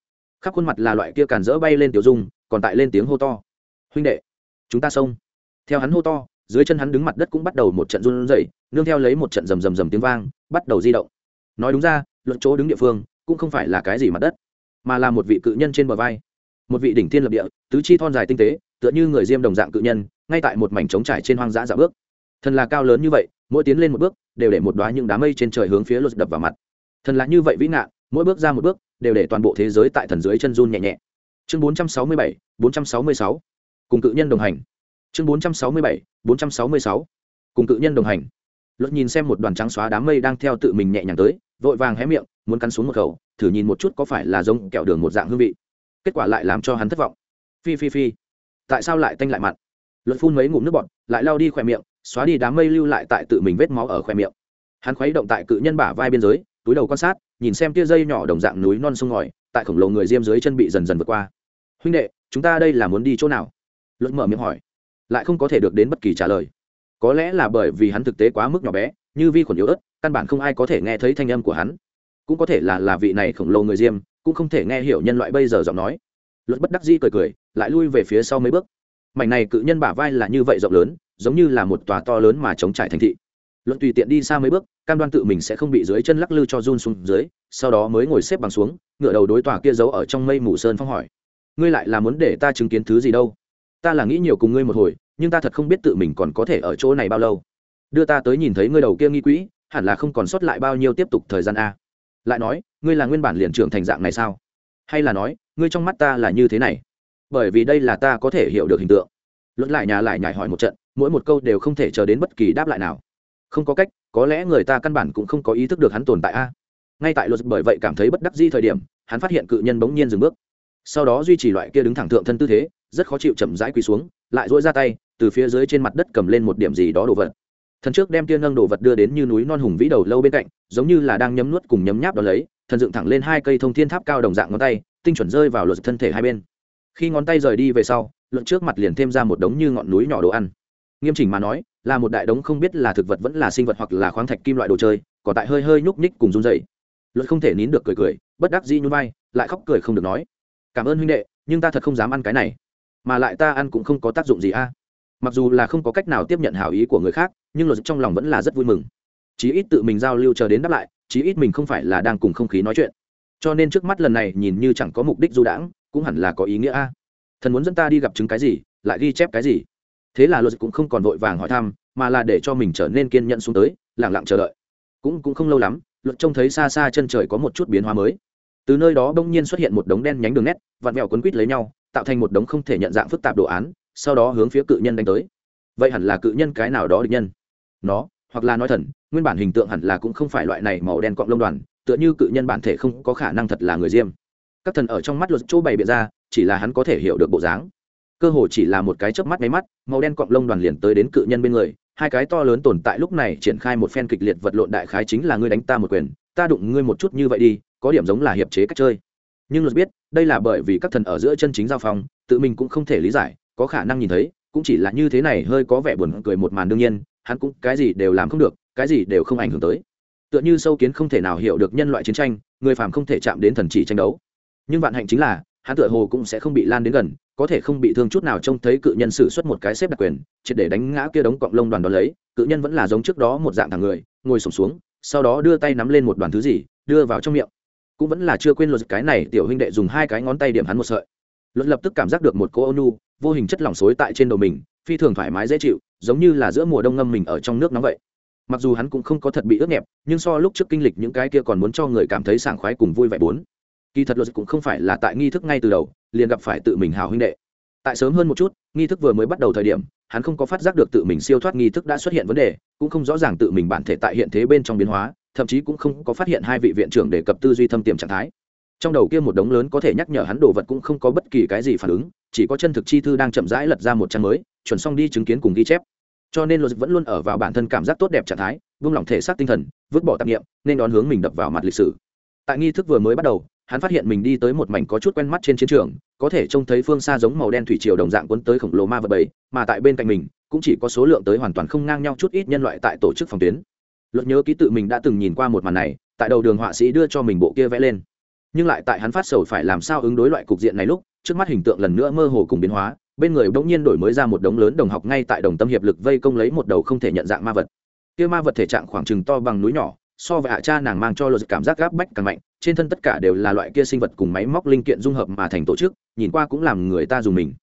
Khắp khuôn mặt là loại kia càn dỡ bay lên tiểu dung, còn tại lên tiếng hô to. Huynh đệ, chúng ta xông. Theo hắn hô to, dưới chân hắn đứng mặt đất cũng bắt đầu một trận run rẩy, nương theo lấy một trận rầm rầm rầm tiếng vang, bắt đầu di động. Nói đúng ra, luận chỗ đứng địa phương cũng không phải là cái gì mặt đất, mà là một vị cự nhân trên bờ vai. Một vị đỉnh thiên lập địa, tứ chi thon dài tinh tế, tựa như người diêm đồng dạng cự nhân, ngay tại một mảnh trống trải trên hoang dã dạo bước. Thần là cao lớn như vậy, mỗi tiến lên một bước, đều để một đoá những đám mây trên trời hướng phía lột đập vào mặt thần là như vậy vĩ ngạn mỗi bước ra một bước đều để toàn bộ thế giới tại thần dưới chân run nhẹ nhẹ. Chương 467, 466. cùng cự nhân đồng hành. Chương 467, 466. cùng cự nhân đồng hành. Luật nhìn xem một đoàn trắng xóa đám mây đang theo tự mình nhẹ nhàng tới vội vàng hé miệng muốn cắn xuống một khẩu thử nhìn một chút có phải là giống kẹo đường một dạng hương vị. Kết quả lại làm cho hắn thất vọng. Phi phi phi. Tại sao lại tanh lại mặn? Luật phun mấy ngụm nước bọt lại lao đi khỏe miệng xóa đi đám mây lưu lại tại tự mình vết máu ở khỏe miệng. Hắn khuấy động tại cự nhân bả vai biên giới túi đầu quan sát, nhìn xem tia dây nhỏ đồng dạng núi non sông ngòi, tại khổng lồ người diêm dưới chân bị dần dần vượt qua. Huynh đệ, chúng ta đây là muốn đi chỗ nào? Luật mở miệng hỏi. Lại không có thể được đến bất kỳ trả lời. Có lẽ là bởi vì hắn thực tế quá mức nhỏ bé, như vi khuẩn yếu ớt, căn bản không ai có thể nghe thấy thanh âm của hắn. Cũng có thể là là vị này khổng lồ người diêm, cũng không thể nghe hiểu nhân loại bây giờ giọng nói. Luật bất đắc dĩ cười cười, lại lui về phía sau mấy bước. Mảnh này cự nhân bả vai là như vậy rộng lớn, giống như là một tòa to lớn mà chống trải thành thị luận tùy tiện đi xa mấy bước, cam đoan tự mình sẽ không bị dưới chân lắc lư cho run xuống dưới, sau đó mới ngồi xếp bằng xuống ngựa đầu đối tòa kia giấu ở trong mây mù sơn phong hỏi. Ngươi lại là muốn để ta chứng kiến thứ gì đâu? Ta là nghĩ nhiều cùng ngươi một hồi, nhưng ta thật không biết tự mình còn có thể ở chỗ này bao lâu. Đưa ta tới nhìn thấy ngươi đầu kia nghi quỹ, hẳn là không còn sót lại bao nhiêu tiếp tục thời gian a. Lại nói, ngươi là nguyên bản liền trưởng thành dạng này sao? Hay là nói, ngươi trong mắt ta là như thế này? Bởi vì đây là ta có thể hiểu được hình tượng. Luận lại nhà lại nhải hỏi một trận, mỗi một câu đều không thể chờ đến bất kỳ đáp lại nào không có cách, có lẽ người ta căn bản cũng không có ý thức được hắn tồn tại a. Ngay tại luật bởi vậy cảm thấy bất đắc di thời điểm, hắn phát hiện cự nhân bỗng nhiên dừng bước. Sau đó duy trì loại kia đứng thẳng thượng thân tư thế, rất khó chịu chậm rãi quỳ xuống, lại dỗi ra tay, từ phía dưới trên mặt đất cầm lên một điểm gì đó đồ vật. Thần trước đem tiên nâng đồ vật đưa đến như núi non hùng vĩ đầu lâu bên cạnh, giống như là đang nhấm nuốt cùng nhấm nháp đó lấy, thần dựng thẳng lên hai cây thông thiên tháp cao đồng dạng ngón tay, tinh chuẩn rơi vào luật thân thể hai bên. Khi ngón tay rời đi về sau luận trước mặt liền thêm ra một đống như ngọn núi nhỏ đồ ăn. Nghiêm chỉnh mà nói là một đại đống không biết là thực vật vẫn là sinh vật hoặc là khoáng thạch kim loại đồ chơi, còn tại hơi hơi nhúc nhích cùng run dày luật không thể nín được cười cười, bất đắc dĩ nhún vai, lại khóc cười không được nói. Cảm ơn huynh đệ, nhưng ta thật không dám ăn cái này. Mà lại ta ăn cũng không có tác dụng gì a. Mặc dù là không có cách nào tiếp nhận hảo ý của người khác, nhưng luật trong lòng vẫn là rất vui mừng. Chí ít tự mình giao lưu chờ đến đáp lại, chí ít mình không phải là đang cùng không khí nói chuyện. Cho nên trước mắt lần này nhìn như chẳng có mục đích du đãng, cũng hẳn là có ý nghĩa a. Thần muốn dẫn ta đi gặp chứng cái gì, lại ghi chép cái gì? Thế là luật cũng không còn vội vàng hỏi thăm, mà là để cho mình trở nên kiên nhẫn xuống tới lẳng lặng chờ đợi. Cũng cũng không lâu lắm luật trông thấy xa xa chân trời có một chút biến hóa mới. Từ nơi đó bỗng nhiên xuất hiện một đống đen nhánh đường nét, vặn vẹo quấn quít lấy nhau, tạo thành một đống không thể nhận dạng phức tạp đồ án, sau đó hướng phía cự nhân đánh tới. Vậy hẳn là cự nhân cái nào đó địch nhân? Nó, hoặc là nói thần, nguyên bản hình tượng hẳn là cũng không phải loại này màu đen cọng lông đoàn, tựa như cự nhân bản thể không có khả năng thật là người diêm. Các thần ở trong mắt luật chỗ bày biện ra, chỉ là hắn có thể hiểu được bộ dáng cơ hồ chỉ là một cái chớp mắt máy mắt, màu đen cọng lông đoàn liền tới đến cự nhân bên người, hai cái to lớn tồn tại lúc này triển khai một phen kịch liệt vật lộn đại khái chính là ngươi đánh ta một quyền, ta đụng ngươi một chút như vậy đi, có điểm giống là hiệp chế cách chơi. Nhưng luật biết, đây là bởi vì các thần ở giữa chân chính giao phong, tự mình cũng không thể lý giải, có khả năng nhìn thấy, cũng chỉ là như thế này hơi có vẻ buồn cười một màn đương nhiên, hắn cũng cái gì đều làm không được, cái gì đều không ảnh hưởng tới. Tựa như sâu kiến không thể nào hiểu được nhân loại chiến tranh, người phàm không thể chạm đến thần chỉ tranh đấu. Nhưng vạn hạnh chính là, hắn tựa hồ cũng sẽ không bị lan đến gần có thể không bị thương chút nào trông thấy cự nhân sử xuất một cái xếp đặc quyền, triệt để đánh ngã kia đống cọng lông đoàn đó lấy, cự nhân vẫn là giống trước đó một dạng thằng người, ngồi sổm xuống, sau đó đưa tay nắm lên một đoàn thứ gì, đưa vào trong miệng. Cũng vẫn là chưa quên luật cái này, tiểu huynh đệ dùng hai cái ngón tay điểm hắn một sợi. Luật lập tức cảm giác được một cô ônu vô hình chất lỏng xối tại trên đầu mình, phi thường thoải mái dễ chịu, giống như là giữa mùa đông ngâm mình ở trong nước nóng vậy. Mặc dù hắn cũng không có thật bị ướt nhẹp, nhưng so lúc trước kinh lịch những cái kia còn muốn cho người cảm thấy sảng khoái cùng vui vẻ bốn kỳ thật luật cũng không phải là tại nghi thức ngay từ đầu, liền gặp phải tự mình hào huynh đệ. Tại sớm hơn một chút, nghi thức vừa mới bắt đầu thời điểm, hắn không có phát giác được tự mình siêu thoát nghi thức đã xuất hiện vấn đề, cũng không rõ ràng tự mình bản thể tại hiện thế bên trong biến hóa, thậm chí cũng không có phát hiện hai vị viện trưởng đề cập tư duy thâm tiềm trạng thái. Trong đầu kia một đống lớn có thể nhắc nhở hắn đồ vật cũng không có bất kỳ cái gì phản ứng, chỉ có chân thực chi thư đang chậm rãi lật ra một trang mới, chuẩn xong đi chứng kiến cùng ghi chép. Cho nên luật vẫn luôn ở vào bản thân cảm giác tốt đẹp trạng thái, vung lòng thể xác tinh thần, vứt bỏ tạp nghiệm nên đón hướng mình đập vào mặt lịch sử. Tại nghi thức vừa mới bắt đầu hắn phát hiện mình đi tới một mảnh có chút quen mắt trên chiến trường, có thể trông thấy phương xa giống màu đen thủy triều đồng dạng cuốn tới khổng lồ ma vật bầy, mà tại bên cạnh mình, cũng chỉ có số lượng tới hoàn toàn không ngang nhau chút ít nhân loại tại tổ chức phòng tuyến. Luật nhớ ký tự mình đã từng nhìn qua một màn này, tại đầu đường họa sĩ đưa cho mình bộ kia vẽ lên. Nhưng lại tại hắn phát sầu phải làm sao ứng đối loại cục diện này lúc, trước mắt hình tượng lần nữa mơ hồ cùng biến hóa, bên người bỗng nhiên đổi mới ra một đống lớn đồng học ngay tại đồng tâm hiệp lực vây công lấy một đầu không thể nhận dạng ma vật. Kia ma vật thể trạng khoảng chừng to bằng núi nhỏ so với hạ cha nàng mang cho luật cảm giác gáp bách càng mạnh, trên thân tất cả đều là loại kia sinh vật cùng máy móc linh kiện dung hợp mà thành tổ chức, nhìn qua cũng làm người ta dùng mình.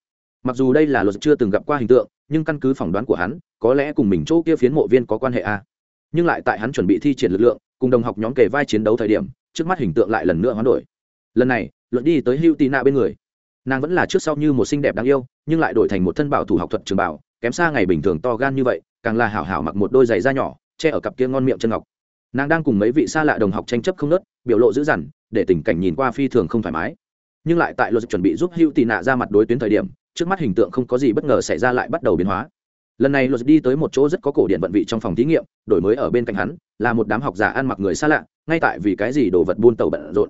Mặc dù đây là luật chưa từng gặp qua hình tượng, nhưng căn cứ phỏng đoán của hắn, có lẽ cùng mình chỗ kia phiến mộ viên có quan hệ a. Nhưng lại tại hắn chuẩn bị thi triển lực lượng, cùng đồng học nhóm kề vai chiến đấu thời điểm, trước mắt hình tượng lại lần nữa hoán đổi. Lần này luận đi tới hưu tì nạ bên người. Nàng vẫn là trước sau như một xinh đẹp đáng yêu, nhưng lại đổi thành một thân bảo thủ học thuật trường bảo kém xa ngày bình thường to gan như vậy, càng là hảo hảo mặc một đôi giày da nhỏ, che ở cặp kia ngon miệng chân ngọc nàng đang cùng mấy vị xa lạ đồng học tranh chấp không nớt, biểu lộ dữ dằn, để tình cảnh nhìn qua phi thường không thoải mái. Nhưng lại tại luật chuẩn bị giúp hữu tị nạ ra mặt đối tuyến thời điểm, trước mắt hình tượng không có gì bất ngờ xảy ra lại bắt đầu biến hóa. Lần này luật đi tới một chỗ rất có cổ điện vận vị trong phòng thí nghiệm, đổi mới ở bên cạnh hắn, là một đám học giả ăn mặc người xa lạ, ngay tại vì cái gì đồ vật buôn tàu bận rộn.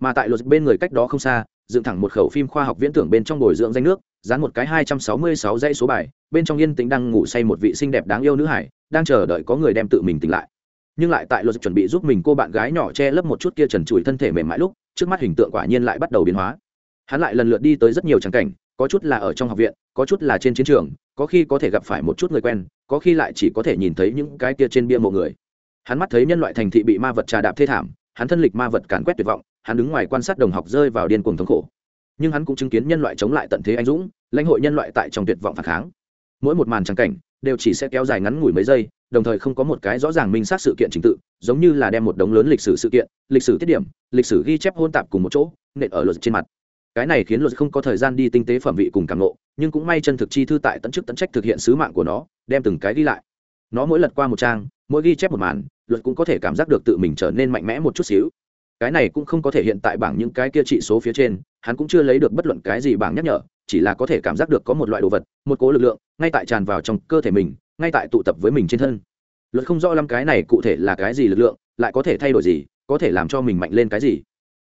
Mà tại luật bên người cách đó không xa, dựng thẳng một khẩu phim khoa học viễn tưởng bên trong bồi dưỡng danh nước, dán một cái hai trăm sáu mươi sáu dãy số bài, bên trong yên tĩnh đang ngủ say một vị xinh đẹp đáng yêu nữ hải, đang chờ đợi có người đem tự mình tỉnh lại nhưng lại tại luật chuẩn bị giúp mình cô bạn gái nhỏ che lấp một chút kia trần trụi thân thể mềm mại lúc, trước mắt hình tượng quả nhiên lại bắt đầu biến hóa. Hắn lại lần lượt đi tới rất nhiều tràng cảnh, có chút là ở trong học viện, có chút là trên chiến trường, có khi có thể gặp phải một chút người quen, có khi lại chỉ có thể nhìn thấy những cái kia trên bia mộ người. Hắn mắt thấy nhân loại thành thị bị ma vật trà đạp thê thảm, hắn thân lịch ma vật càn quét tuyệt vọng, hắn đứng ngoài quan sát đồng học rơi vào điên cuồng thống khổ. Nhưng hắn cũng chứng kiến nhân loại chống lại tận thế anh dũng, lãnh hội nhân loại tại trong tuyệt vọng phản kháng. Mỗi một màn trắng cảnh đều chỉ sẽ kéo dài ngắn ngủi mấy giây, đồng thời không có một cái rõ ràng minh xác sự kiện trình tự, giống như là đem một đống lớn lịch sử sự kiện, lịch sử tiết điểm, lịch sử ghi chép hôn tạp cùng một chỗ, nện ở luật trên mặt. Cái này khiến luật không có thời gian đi tinh tế phẩm vị cùng cảm nộ nhưng cũng may chân thực chi thư tại tận chức tận trách thực hiện sứ mạng của nó, đem từng cái ghi lại. Nó mỗi lật qua một trang, mỗi ghi chép một màn, luật cũng có thể cảm giác được tự mình trở nên mạnh mẽ một chút xíu cái này cũng không có thể hiện tại bảng những cái kia trị số phía trên, hắn cũng chưa lấy được bất luận cái gì bảng nhắc nhở, chỉ là có thể cảm giác được có một loại đồ vật, một cố lực lượng, ngay tại tràn vào trong cơ thể mình, ngay tại tụ tập với mình trên thân. Luật không rõ lắm cái này cụ thể là cái gì lực lượng, lại có thể thay đổi gì, có thể làm cho mình mạnh lên cái gì.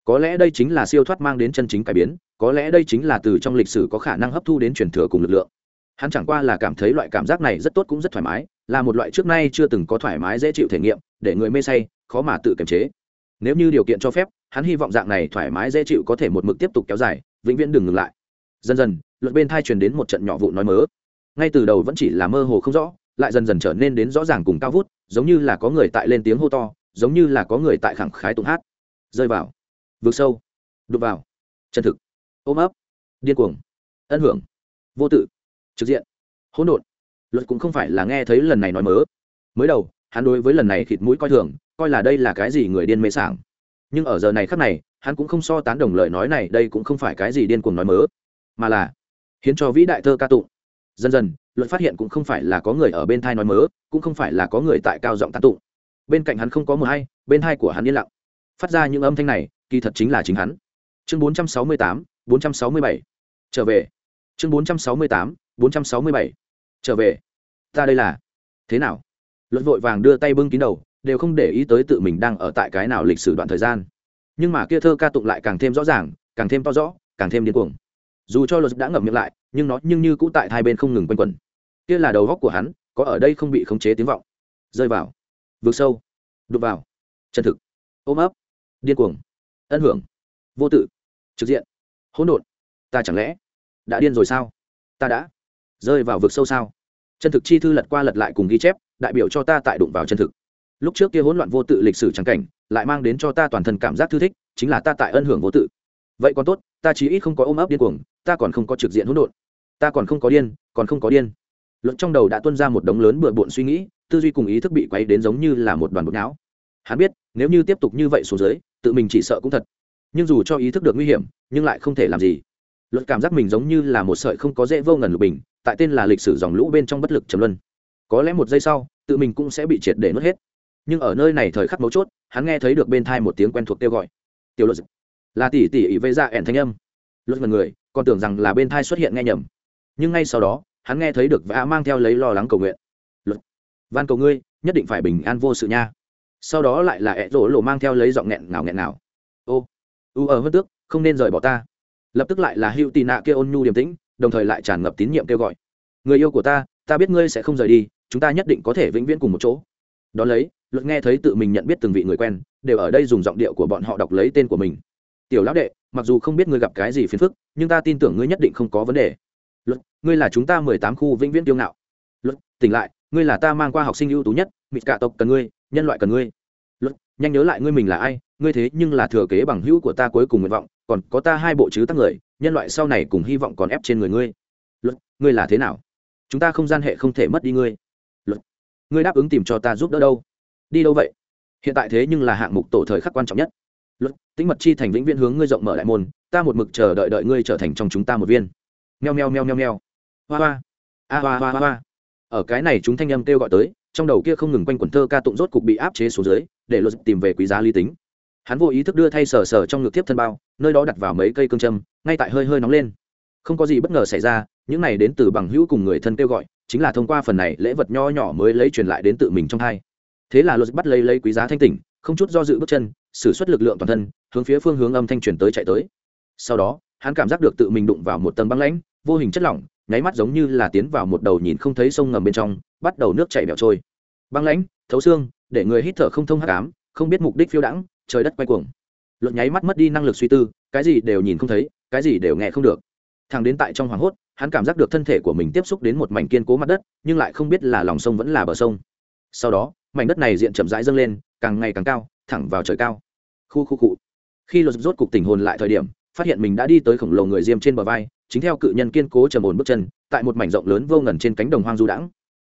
Có lẽ đây chính là siêu thoát mang đến chân chính cải biến, có lẽ đây chính là từ trong lịch sử có khả năng hấp thu đến truyền thừa cùng lực lượng. Hắn chẳng qua là cảm thấy loại cảm giác này rất tốt cũng rất thoải mái, là một loại trước nay chưa từng có thoải mái dễ chịu thể nghiệm, để người mê say, khó mà tự kiềm chế nếu như điều kiện cho phép, hắn hy vọng dạng này thoải mái dễ chịu có thể một mực tiếp tục kéo dài, vĩnh viễn đừng ngừng lại. Dần dần, luật bên thai truyền đến một trận nhỏ vụ nói mớ. Ngay từ đầu vẫn chỉ là mơ hồ không rõ, lại dần dần trở nên đến rõ ràng cùng cao vút, giống như là có người tại lên tiếng hô to, giống như là có người tại khẳng khái tụng hát. Rơi vào. Vượt sâu. Đục vào. Chân thực. Ôm ấp. Điên cuồng. Ân hưởng. Vô tự. Trực diện. Hỗn độn. Luật cũng không phải là nghe thấy lần này nói mớ. Mới đầu hắn đối với lần này thịt mũi coi thường coi là đây là cái gì người điên mê sảng. Nhưng ở giờ này khắc này hắn cũng không so tán đồng lời nói này đây cũng không phải cái gì điên cuồng nói mớ mà là hiến cho vĩ đại thơ ca tụng. Dần dần luật phát hiện cũng không phải là có người ở bên thai nói mớ cũng không phải là có người tại cao giọng tán tụng. Bên cạnh hắn không có mờ hay bên thai của hắn yên lặng. Phát ra những âm thanh này kỳ thật chính là chính hắn. Chương 468, 467. trở về. Chương 468, 467. trở về. Ta đây là thế nào? Luật vội vàng đưa tay bưng kín đầu, đều không để ý tới tự mình đang ở tại cái nào lịch sử đoạn thời gian. Nhưng mà kia thơ ca tụng lại càng thêm rõ ràng, càng thêm to rõ, càng thêm điên cuồng. Dù cho luật đã ngậm miệng lại, nhưng nó nhưng như cũ tại hai bên không ngừng quanh quẩn. Kia là đầu góc của hắn, có ở đây không bị khống chế tiếng vọng. Rơi vào. Vượt sâu. Đục vào. Chân thực. Ôm ấp. Điên cuồng. Ân hưởng. Vô tự. Trực diện. Hỗn độn. Ta chẳng lẽ đã điên rồi sao? Ta đã rơi vào vực sâu sao? Chân thực chi thư lật qua lật lại cùng ghi chép đại biểu cho ta tại đụng vào chân thực. Lúc trước kia hỗn loạn vô tự lịch sử trắng cảnh, lại mang đến cho ta toàn thân cảm giác thư thích, chính là ta tại ân hưởng vô tự. Vậy còn tốt, ta chí ít không có ôm ấp điên cuồng, ta còn không có trực diện hỗn độn. Ta còn không có điên, còn không có điên. Luận trong đầu đã tuân ra một đống lớn bừa bộn suy nghĩ, tư duy cùng ý thức bị quấy đến giống như là một đoàn bột não. Hắn biết, nếu như tiếp tục như vậy xuống dưới, tự mình chỉ sợ cũng thật. Nhưng dù cho ý thức được nguy hiểm, nhưng lại không thể làm gì. Luật cảm giác mình giống như là một sợi không có dễ vô ngần lục bình, tại tên là lịch sử dòng lũ bên trong bất lực trầm luân có lẽ một giây sau, tự mình cũng sẽ bị triệt để nuốt hết. Nhưng ở nơi này thời khắc mấu chốt, hắn nghe thấy được bên thai một tiếng quen thuộc kêu gọi. Tiểu luật là tỷ tỷ ỉ vây ra ẻn thanh âm. Luật mật người, còn tưởng rằng là bên thai xuất hiện nghe nhầm. Nhưng ngay sau đó, hắn nghe thấy được vã mang theo lấy lo lắng cầu nguyện. Luật van cầu ngươi, nhất định phải bình an vô sự nha. Sau đó lại là ẹ rỗ lộ mang theo lấy giọng nghẹn ngào nghẹn nào ô, u ở hơn tước, không nên rời bỏ ta. Lập tức lại là hữu tì nạ kia ôn nhu điềm tĩnh, đồng thời lại tràn ngập tín nhiệm kêu gọi. Người yêu của ta ta biết ngươi sẽ không rời đi, chúng ta nhất định có thể vĩnh viễn cùng một chỗ. Đ ó lấy, luật nghe thấy tự mình nhận biết từng vị người quen, đều ở đây dùng giọng điệu của bọn họ đọc lấy tên của mình. Tiểu lão đệ, mặc dù không biết ngươi gặp cái gì phiền phức, nhưng ta tin tưởng ngươi nhất định không có vấn đề. Luật, ngươi là chúng ta mười tám khu vĩnh viễn tiêu ngạo. Luật, tỉnh lại, ngươi là ta mang qua học sinh ưu tú nhất, mịt cả tộc cần ngươi, nhân loại cần ngươi. Luật, nhanh nhớ lại ngươi mình là ai, ngươi thế nhưng là thừa kế bằng hữu của ta cuối cùng nguyện vọng, còn có ta hai bộ chứ tắc người, nhân loại sau này cùng hy vọng còn ép trên người ngươi. Luật, ngươi là thế nào? Chúng ta không gian hệ không thể mất đi ngươi. Luật. Ngươi đáp ứng tìm cho ta giúp đỡ đâu? Đi đâu vậy? Hiện tại thế nhưng là hạng mục tổ thời khắc quan trọng nhất. Luật tính mật chi thành vĩnh viễn hướng ngươi rộng mở đại môn, ta một mực chờ đợi đợi ngươi trở thành trong chúng ta một viên. Meo meo meo meo meo. Hoa hoa. A hoa hoa hoa hoa. Ở cái này chúng thanh âm kêu gọi tới, trong đầu kia không ngừng quanh quẩn thơ ca tụng rốt cục bị áp chế xuống dưới, để luật tìm về quý giá lý tính. Hắn vô ý thức đưa thay sờ sờ trong ngực tiếp thân bao, nơi đó đặt vào mấy cây cương châm, ngay tại hơi hơi nóng lên không có gì bất ngờ xảy ra, những này đến từ bằng hữu cùng người thân kêu gọi, chính là thông qua phần này lễ vật nho nhỏ mới lấy truyền lại đến tự mình trong hai. Thế là luật bắt lấy lấy quý giá thanh tỉnh, không chút do dự bước chân, sử suất lực lượng toàn thân, hướng phía phương hướng âm thanh truyền tới chạy tới. Sau đó, hắn cảm giác được tự mình đụng vào một tầng băng lãnh, vô hình chất lỏng, nháy mắt giống như là tiến vào một đầu nhìn không thấy sông ngầm bên trong, bắt đầu nước chảy bẹo trôi. Băng lãnh, thấu xương, để người hít thở không thông hắc ám, không biết mục đích phiêu đãng, trời đất quay cuồng. Luật nháy mắt mất đi năng lực suy tư, cái gì đều nhìn không thấy, cái gì đều nghe không được thằng đến tại trong hoảng hốt, hắn cảm giác được thân thể của mình tiếp xúc đến một mảnh kiên cố mặt đất, nhưng lại không biết là lòng sông vẫn là bờ sông. Sau đó, mảnh đất này diện chậm rãi dâng lên, càng ngày càng cao, thẳng vào trời cao. Khu khu cụ khi luật rốt cục tình hồn lại thời điểm, phát hiện mình đã đi tới khổng lồ người diêm trên bờ vai, chính theo cự nhân kiên cố trầm ổn bước chân, tại một mảnh rộng lớn vô ngần trên cánh đồng hoang du đãng.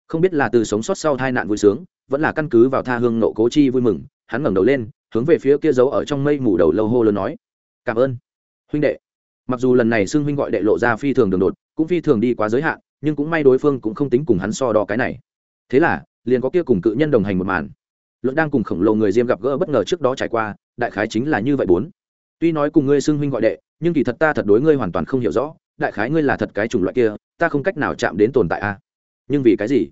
Không biết là từ sống sót sau tai nạn vui sướng, vẫn là căn cứ vào tha hương nộ cố chi vui mừng, hắn ngẩng đầu lên, hướng về phía kia giấu ở trong mây mù đầu lâu hô lớn nói, cảm ơn, huynh đệ mặc dù lần này xưng huynh gọi đệ lộ ra phi thường đường đột, cũng phi thường đi quá giới hạn, nhưng cũng may đối phương cũng không tính cùng hắn so đo cái này. Thế là, liền có kia cùng cự nhân đồng hành một màn. Luận đang cùng khổng lồ người diêm gặp gỡ bất ngờ trước đó trải qua, đại khái chính là như vậy bốn. Tuy nói cùng ngươi xưng huynh gọi đệ, nhưng kỳ thật ta thật đối ngươi hoàn toàn không hiểu rõ, đại khái ngươi là thật cái chủng loại kia, ta không cách nào chạm đến tồn tại a. Nhưng vì cái gì?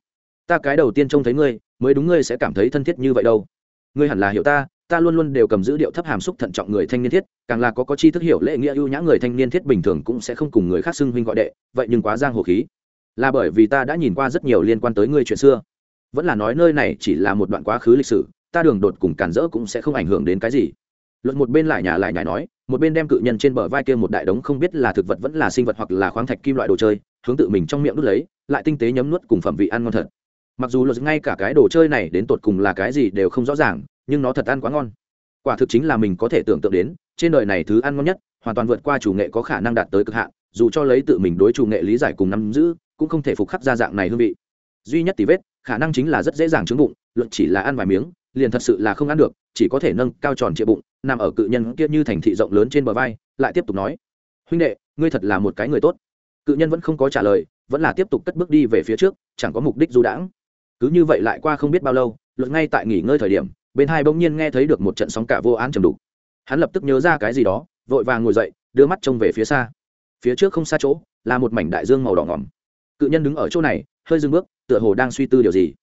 Ta cái đầu tiên trông thấy ngươi, mới đúng ngươi sẽ cảm thấy thân thiết như vậy đâu. Ngươi hẳn là hiểu ta ta luôn luôn đều cầm giữ điệu thấp hàm xúc thận trọng người thanh niên thiết, càng là có có chi thức hiểu lễ nghĩa ưu nhã người thanh niên thiết bình thường cũng sẽ không cùng người khác xưng huynh gọi đệ, vậy nhưng quá giang hồ khí. Là bởi vì ta đã nhìn qua rất nhiều liên quan tới ngươi chuyện xưa. Vẫn là nói nơi này chỉ là một đoạn quá khứ lịch sử, ta đường đột cùng cản rỡ cũng sẽ không ảnh hưởng đến cái gì. Luận một bên lại nhà lại nhảy nói, một bên đem cự nhân trên bờ vai kia một đại đống không biết là thực vật vẫn là sinh vật hoặc là khoáng thạch kim loại đồ chơi, hướng tự mình trong miệng đút lấy, lại tinh tế nhấm nuốt cùng phẩm vị ăn ngon thật. Mặc dù luật ngay cả cái đồ chơi này đến tột cùng là cái gì đều không rõ ràng nhưng nó thật ăn quá ngon. Quả thực chính là mình có thể tưởng tượng đến, trên đời này thứ ăn ngon nhất, hoàn toàn vượt qua chủ nghệ có khả năng đạt tới cực hạn, dù cho lấy tự mình đối chủ nghệ lý giải cùng nắm giữ, cũng không thể phục khắc ra dạng này hương vị. Duy nhất tí vết, khả năng chính là rất dễ dàng chứng bụng luận chỉ là ăn vài miếng, liền thật sự là không ăn được, chỉ có thể nâng cao tròn trịa bụng, nằm ở cự nhân kia như thành thị rộng lớn trên bờ vai, lại tiếp tục nói, huynh đệ, ngươi thật là một cái người tốt. Cự nhân vẫn không có trả lời, vẫn là tiếp tục cất bước đi về phía trước, chẳng có mục đích du đãng. Cứ như vậy lại qua không biết bao lâu luật ngay tại nghỉ ngơi thời điểm bên hai bỗng nhiên nghe thấy được một trận sóng cả vô án trầm đục. Hắn lập tức nhớ ra cái gì đó, vội vàng ngồi dậy, đưa mắt trông về phía xa. Phía trước không xa chỗ, là một mảnh đại dương màu đỏ ngỏm. Cự nhân đứng ở chỗ này, hơi dừng bước, tựa hồ đang suy tư điều gì.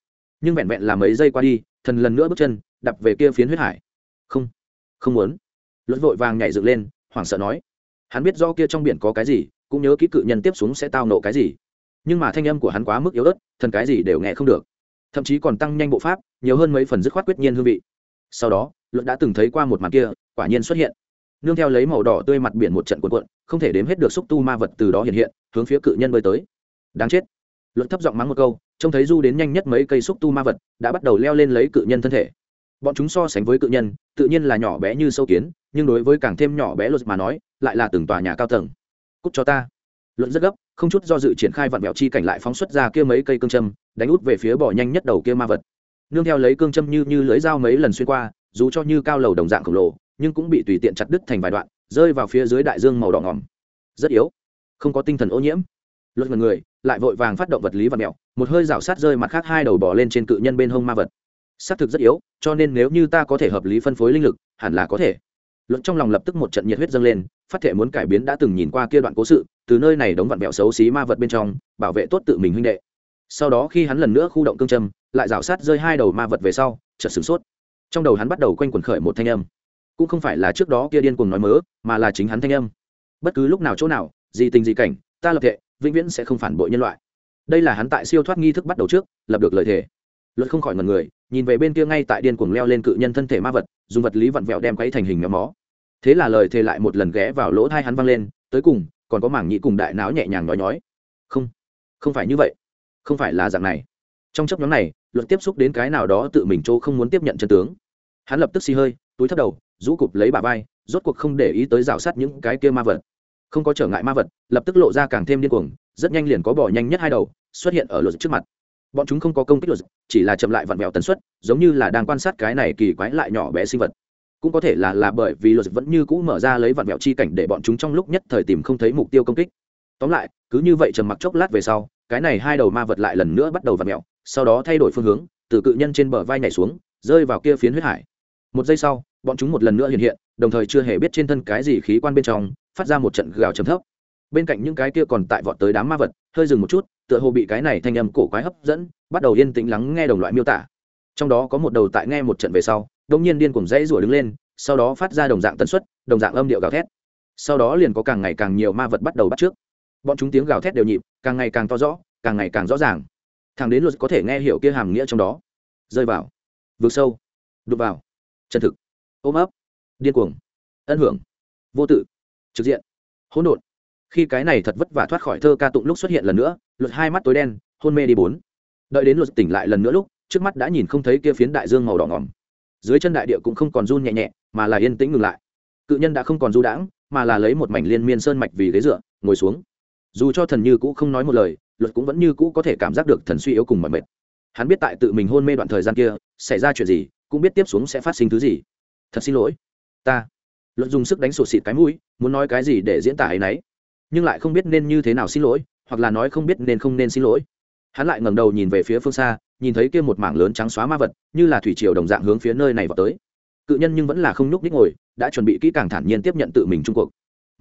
Nhưng vẹn vẹn là mấy giây qua đi, thần lần nữa bước chân đập về kia phiến huyết hải. Không không muốn. Luật vội vàng nhảy dựng lên, hoảng sợ nói. Hắn biết do kia trong biển có cái gì, cũng nhớ kỹ cự nhân tiếp xuống sẽ tao nộ cái gì. Nhưng mà thanh âm của hắn quá mức yếu ớt, thần cái gì đều nghe không được thậm chí còn tăng nhanh bộ pháp, nhiều hơn mấy phần dứt khoát quyết nhiên hương vị. Sau đó, luận đã từng thấy qua một màn kia, quả nhiên xuất hiện. Nương theo lấy màu đỏ tươi mặt biển một trận cuộn cuộn, không thể đếm hết được xúc tu ma vật từ đó hiện hiện, hướng phía cự nhân bơi tới. Đáng chết. Luận thấp giọng mắng một câu, trông thấy du đến nhanh nhất mấy cây xúc tu ma vật, đã bắt đầu leo lên lấy cự nhân thân thể. Bọn chúng so sánh với cự nhân, tự nhiên là nhỏ bé như sâu kiến, nhưng đối với càng thêm nhỏ bé luật mà nói, lại là từng tòa nhà cao tầng. Cúc cho ta. Luận rất gấp, không chút do dự triển khai vặn vẹo chi cảnh lại phóng xuất ra kia mấy cây cương châm đánh út về phía bỏ nhanh nhất đầu kia ma vật. Nương theo lấy cương châm như như lưới dao mấy lần xuyên qua, dù cho như cao lầu đồng dạng khổng lồ, nhưng cũng bị tùy tiện chặt đứt thành vài đoạn, rơi vào phía dưới đại dương màu đỏ ngòm rất yếu. Không có tinh thần ô nhiễm. Luật mật người, lại vội vàng phát động vật lý và mẹo, một hơi rảo sát rơi mặt khác hai đầu bỏ lên trên cự nhân bên hông ma vật. Xác thực rất yếu, cho nên nếu như ta có thể hợp lý phân phối linh lực, hẳn là có thể. Luận trong lòng lập tức một trận nhiệt huyết dâng lên, phát thể muốn cải biến đã từng nhìn qua kia đoạn cố sự, từ nơi này đóng vặn mẹo xấu xí ma vật bên trong, bảo vệ tốt tự mình huynh đệ sau đó khi hắn lần nữa khu động cương châm, lại rảo sát rơi hai đầu ma vật về sau, chợt sửng sốt. Trong đầu hắn bắt đầu quanh quẩn khởi một thanh âm. Cũng không phải là trước đó kia điên cuồng nói mớ, mà là chính hắn thanh âm. Bất cứ lúc nào chỗ nào, gì tình gì cảnh, ta lập thể vĩnh viễn sẽ không phản bội nhân loại. Đây là hắn tại siêu thoát nghi thức bắt đầu trước, lập được lời thề. Luật không khỏi ngần người, nhìn về bên kia ngay tại điên cuồng leo lên cự nhân thân thể ma vật, dùng vật lý vặn vẹo đem quấy thành hình méo mó. Thế là lời thề lại một lần ghé vào lỗ thai hắn văng lên, tới cùng, còn có mảng nhĩ cùng đại não nhẹ nhàng nói nhói. Không không phải như vậy không phải là dạng này. Trong chấp nhóm này, luật tiếp xúc đến cái nào đó tự mình chỗ không muốn tiếp nhận chân tướng. Hắn lập tức xì hơi, túi thấp đầu, rũ cụp lấy bà vai, rốt cuộc không để ý tới rào sát những cái kia ma vật. Không có trở ngại ma vật, lập tức lộ ra càng thêm điên cuồng, rất nhanh liền có bỏ nhanh nhất hai đầu xuất hiện ở luật trước mặt. Bọn chúng không có công kích luật, chỉ là chậm lại vặn vẹo tần suất, giống như là đang quan sát cái này kỳ quái lại nhỏ bé sinh vật. Cũng có thể là là bởi vì luật vẫn như cũ mở ra lấy vặn vẹo chi cảnh để bọn chúng trong lúc nhất thời tìm không thấy mục tiêu công kích. Tóm lại, cứ như vậy trầm mặc chốc lát về sau cái này hai đầu ma vật lại lần nữa bắt đầu vặn mẹo, sau đó thay đổi phương hướng, từ cự nhân trên bờ vai nhảy xuống, rơi vào kia phiến huyết hải. Một giây sau, bọn chúng một lần nữa hiện hiện, đồng thời chưa hề biết trên thân cái gì khí quan bên trong, phát ra một trận gào trầm thấp. Bên cạnh những cái kia còn tại vọt tới đám ma vật, hơi dừng một chút, tựa hồ bị cái này thanh âm cổ quái hấp dẫn, bắt đầu yên tĩnh lắng nghe đồng loại miêu tả. Trong đó có một đầu tại nghe một trận về sau đông nhiên điên cùng dãy rủa đứng lên, sau đó phát ra đồng dạng tần suất, đồng dạng âm điệu gào thét. Sau đó liền có càng ngày càng nhiều ma vật bắt đầu bắt trước bọn chúng tiếng gào thét đều nhịp, càng ngày càng to rõ, càng ngày càng rõ ràng. Thằng đến luật có thể nghe hiểu kia hàm nghĩa trong đó. Rơi vào. Vượt sâu. Đục vào. Chân thực. Ôm ấp. Điên cuồng. Ân hưởng. Vô tự. Trực diện. Hỗn độn. Khi cái này thật vất vả thoát khỏi thơ ca tụng lúc xuất hiện lần nữa, luật hai mắt tối đen, hôn mê đi bốn. Đợi đến luật tỉnh lại lần nữa lúc, trước mắt đã nhìn không thấy kia phiến đại dương màu đỏ ngỏm. Dưới chân đại địa cũng không còn run nhẹ nhẹ, mà là yên tĩnh ngừng lại. Cự nhân đã không còn du đãng, mà là lấy một mảnh liên miên sơn mạch vì ghế dựa, ngồi xuống dù cho thần như cũ không nói một lời, luật cũng vẫn như cũ có thể cảm giác được thần suy yếu cùng mọi mệt. Hắn biết tại tự mình hôn mê đoạn thời gian kia, xảy ra chuyện gì, cũng biết tiếp xuống sẽ phát sinh thứ gì. Thật xin lỗi. Ta. Luật dùng sức đánh sụt xịt cái mũi, muốn nói cái gì để diễn tả ấy nấy. Nhưng lại không biết nên như thế nào xin lỗi, hoặc là nói không biết nên không nên xin lỗi. Hắn lại ngẩng đầu nhìn về phía phương xa, nhìn thấy kia một mảng lớn trắng xóa ma vật, như là thủy triều đồng dạng hướng phía nơi này vào tới. Cự nhân nhưng vẫn là không nhúc ních ngồi, đã chuẩn bị kỹ càng thản nhiên tiếp nhận tự mình trung cuộc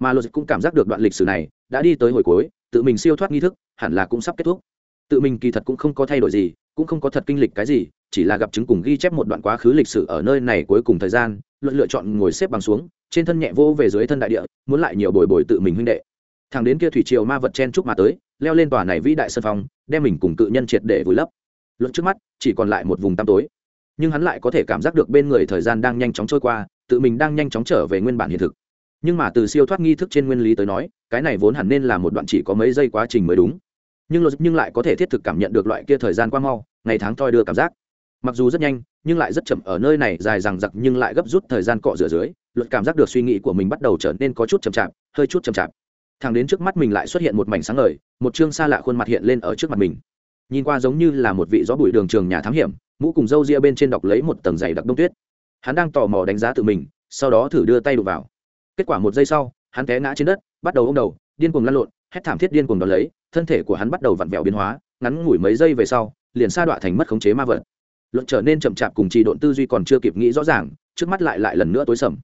mà luật cũng cảm giác được đoạn lịch sử này đã đi tới hồi cuối, tự mình siêu thoát nghi thức, hẳn là cũng sắp kết thúc. Tự mình kỳ thật cũng không có thay đổi gì, cũng không có thật kinh lịch cái gì, chỉ là gặp chứng cùng ghi chép một đoạn quá khứ lịch sử ở nơi này cuối cùng thời gian, luận lựa chọn ngồi xếp bằng xuống, trên thân nhẹ vô về dưới thân đại địa, muốn lại nhiều bồi bồi tự mình huynh đệ. Thằng đến kia thủy triều ma vật chen chúc mà tới, leo lên tòa này vĩ đại sân phong, đem mình cùng cự nhân triệt để vùi lấp. Luận trước mắt, chỉ còn lại một vùng tăm tối. Nhưng hắn lại có thể cảm giác được bên người thời gian đang nhanh chóng trôi qua, tự mình đang nhanh chóng trở về nguyên bản hiện thực nhưng mà từ siêu thoát nghi thức trên nguyên lý tới nói, cái này vốn hẳn nên là một đoạn chỉ có mấy giây quá trình mới đúng. Nhưng luật nhưng lại có thể thiết thực cảm nhận được loại kia thời gian qua mau, ngày tháng thoi đưa cảm giác. Mặc dù rất nhanh, nhưng lại rất chậm ở nơi này, dài rằng giặc nhưng lại gấp rút thời gian cọ rửa dưới, luật cảm giác được suy nghĩ của mình bắt đầu trở nên có chút chậm chạp, hơi chút chậm chạp. Thằng đến trước mắt mình lại xuất hiện một mảnh sáng ngời, một chương xa lạ khuôn mặt hiện lên ở trước mặt mình. Nhìn qua giống như là một vị gió bụi đường trường nhà thám hiểm, mũ cùng râu ria bên trên đọc lấy một tầng dày đặc đông tuyết. Hắn đang tò mò đánh giá tự mình, sau đó thử đưa tay đụng vào kết quả một giây sau, hắn té ngã trên đất, bắt đầu ô m đầu, điên cuồng lăn lộn, hét thảm thiết điên cuồng đ ó lấy, thân thể của hắn bắt đầu vặn vẹo biến hóa, ngắn ngủi mấy giây về sau, liền sa đọa thành mất khống chế ma vật. Luận trở nên chậm chạp cùng trì độn tư duy còn chưa kịp nghĩ rõ ràng, trước mắt lại lại lần nữa tối sầm.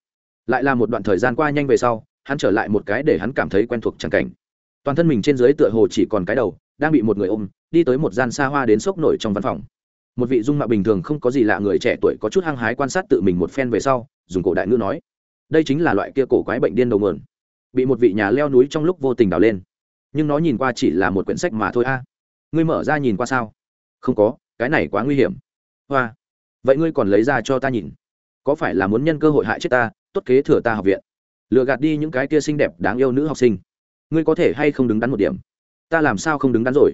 Lại là một đoạn thời gian qua nhanh về sau, hắn trở lại một cái để hắn cảm thấy quen thuộc chẳng cảnh. Toàn thân mình trên dưới tựa hồ chỉ còn cái đầu, đang bị một người ôm, đi tới một gian xa hoa đến sốc nổi trong văn phòng. Một vị dung mạo bình thường không có gì lạ người trẻ tuổi có chút hăng hái quan sát tự mình một phen về sau, dùng cổ đại ngữ nói đây chính là loại kia cổ quái bệnh điên đầu mượn bị một vị nhà leo núi trong lúc vô tình đào lên. Nhưng nó nhìn qua chỉ là một quyển sách mà thôi a. Ngươi mở ra nhìn qua sao? Không có, cái này quá nguy hiểm. Hoa. Vậy ngươi còn lấy ra cho ta nhìn. Có phải là muốn nhân cơ hội hại chết ta, tốt kế thừa ta học viện? Lựa gạt đi những cái kia xinh đẹp, đáng yêu nữ học sinh. Ngươi có thể hay không đứng đắn một điểm? Ta làm sao không đứng đắn rồi?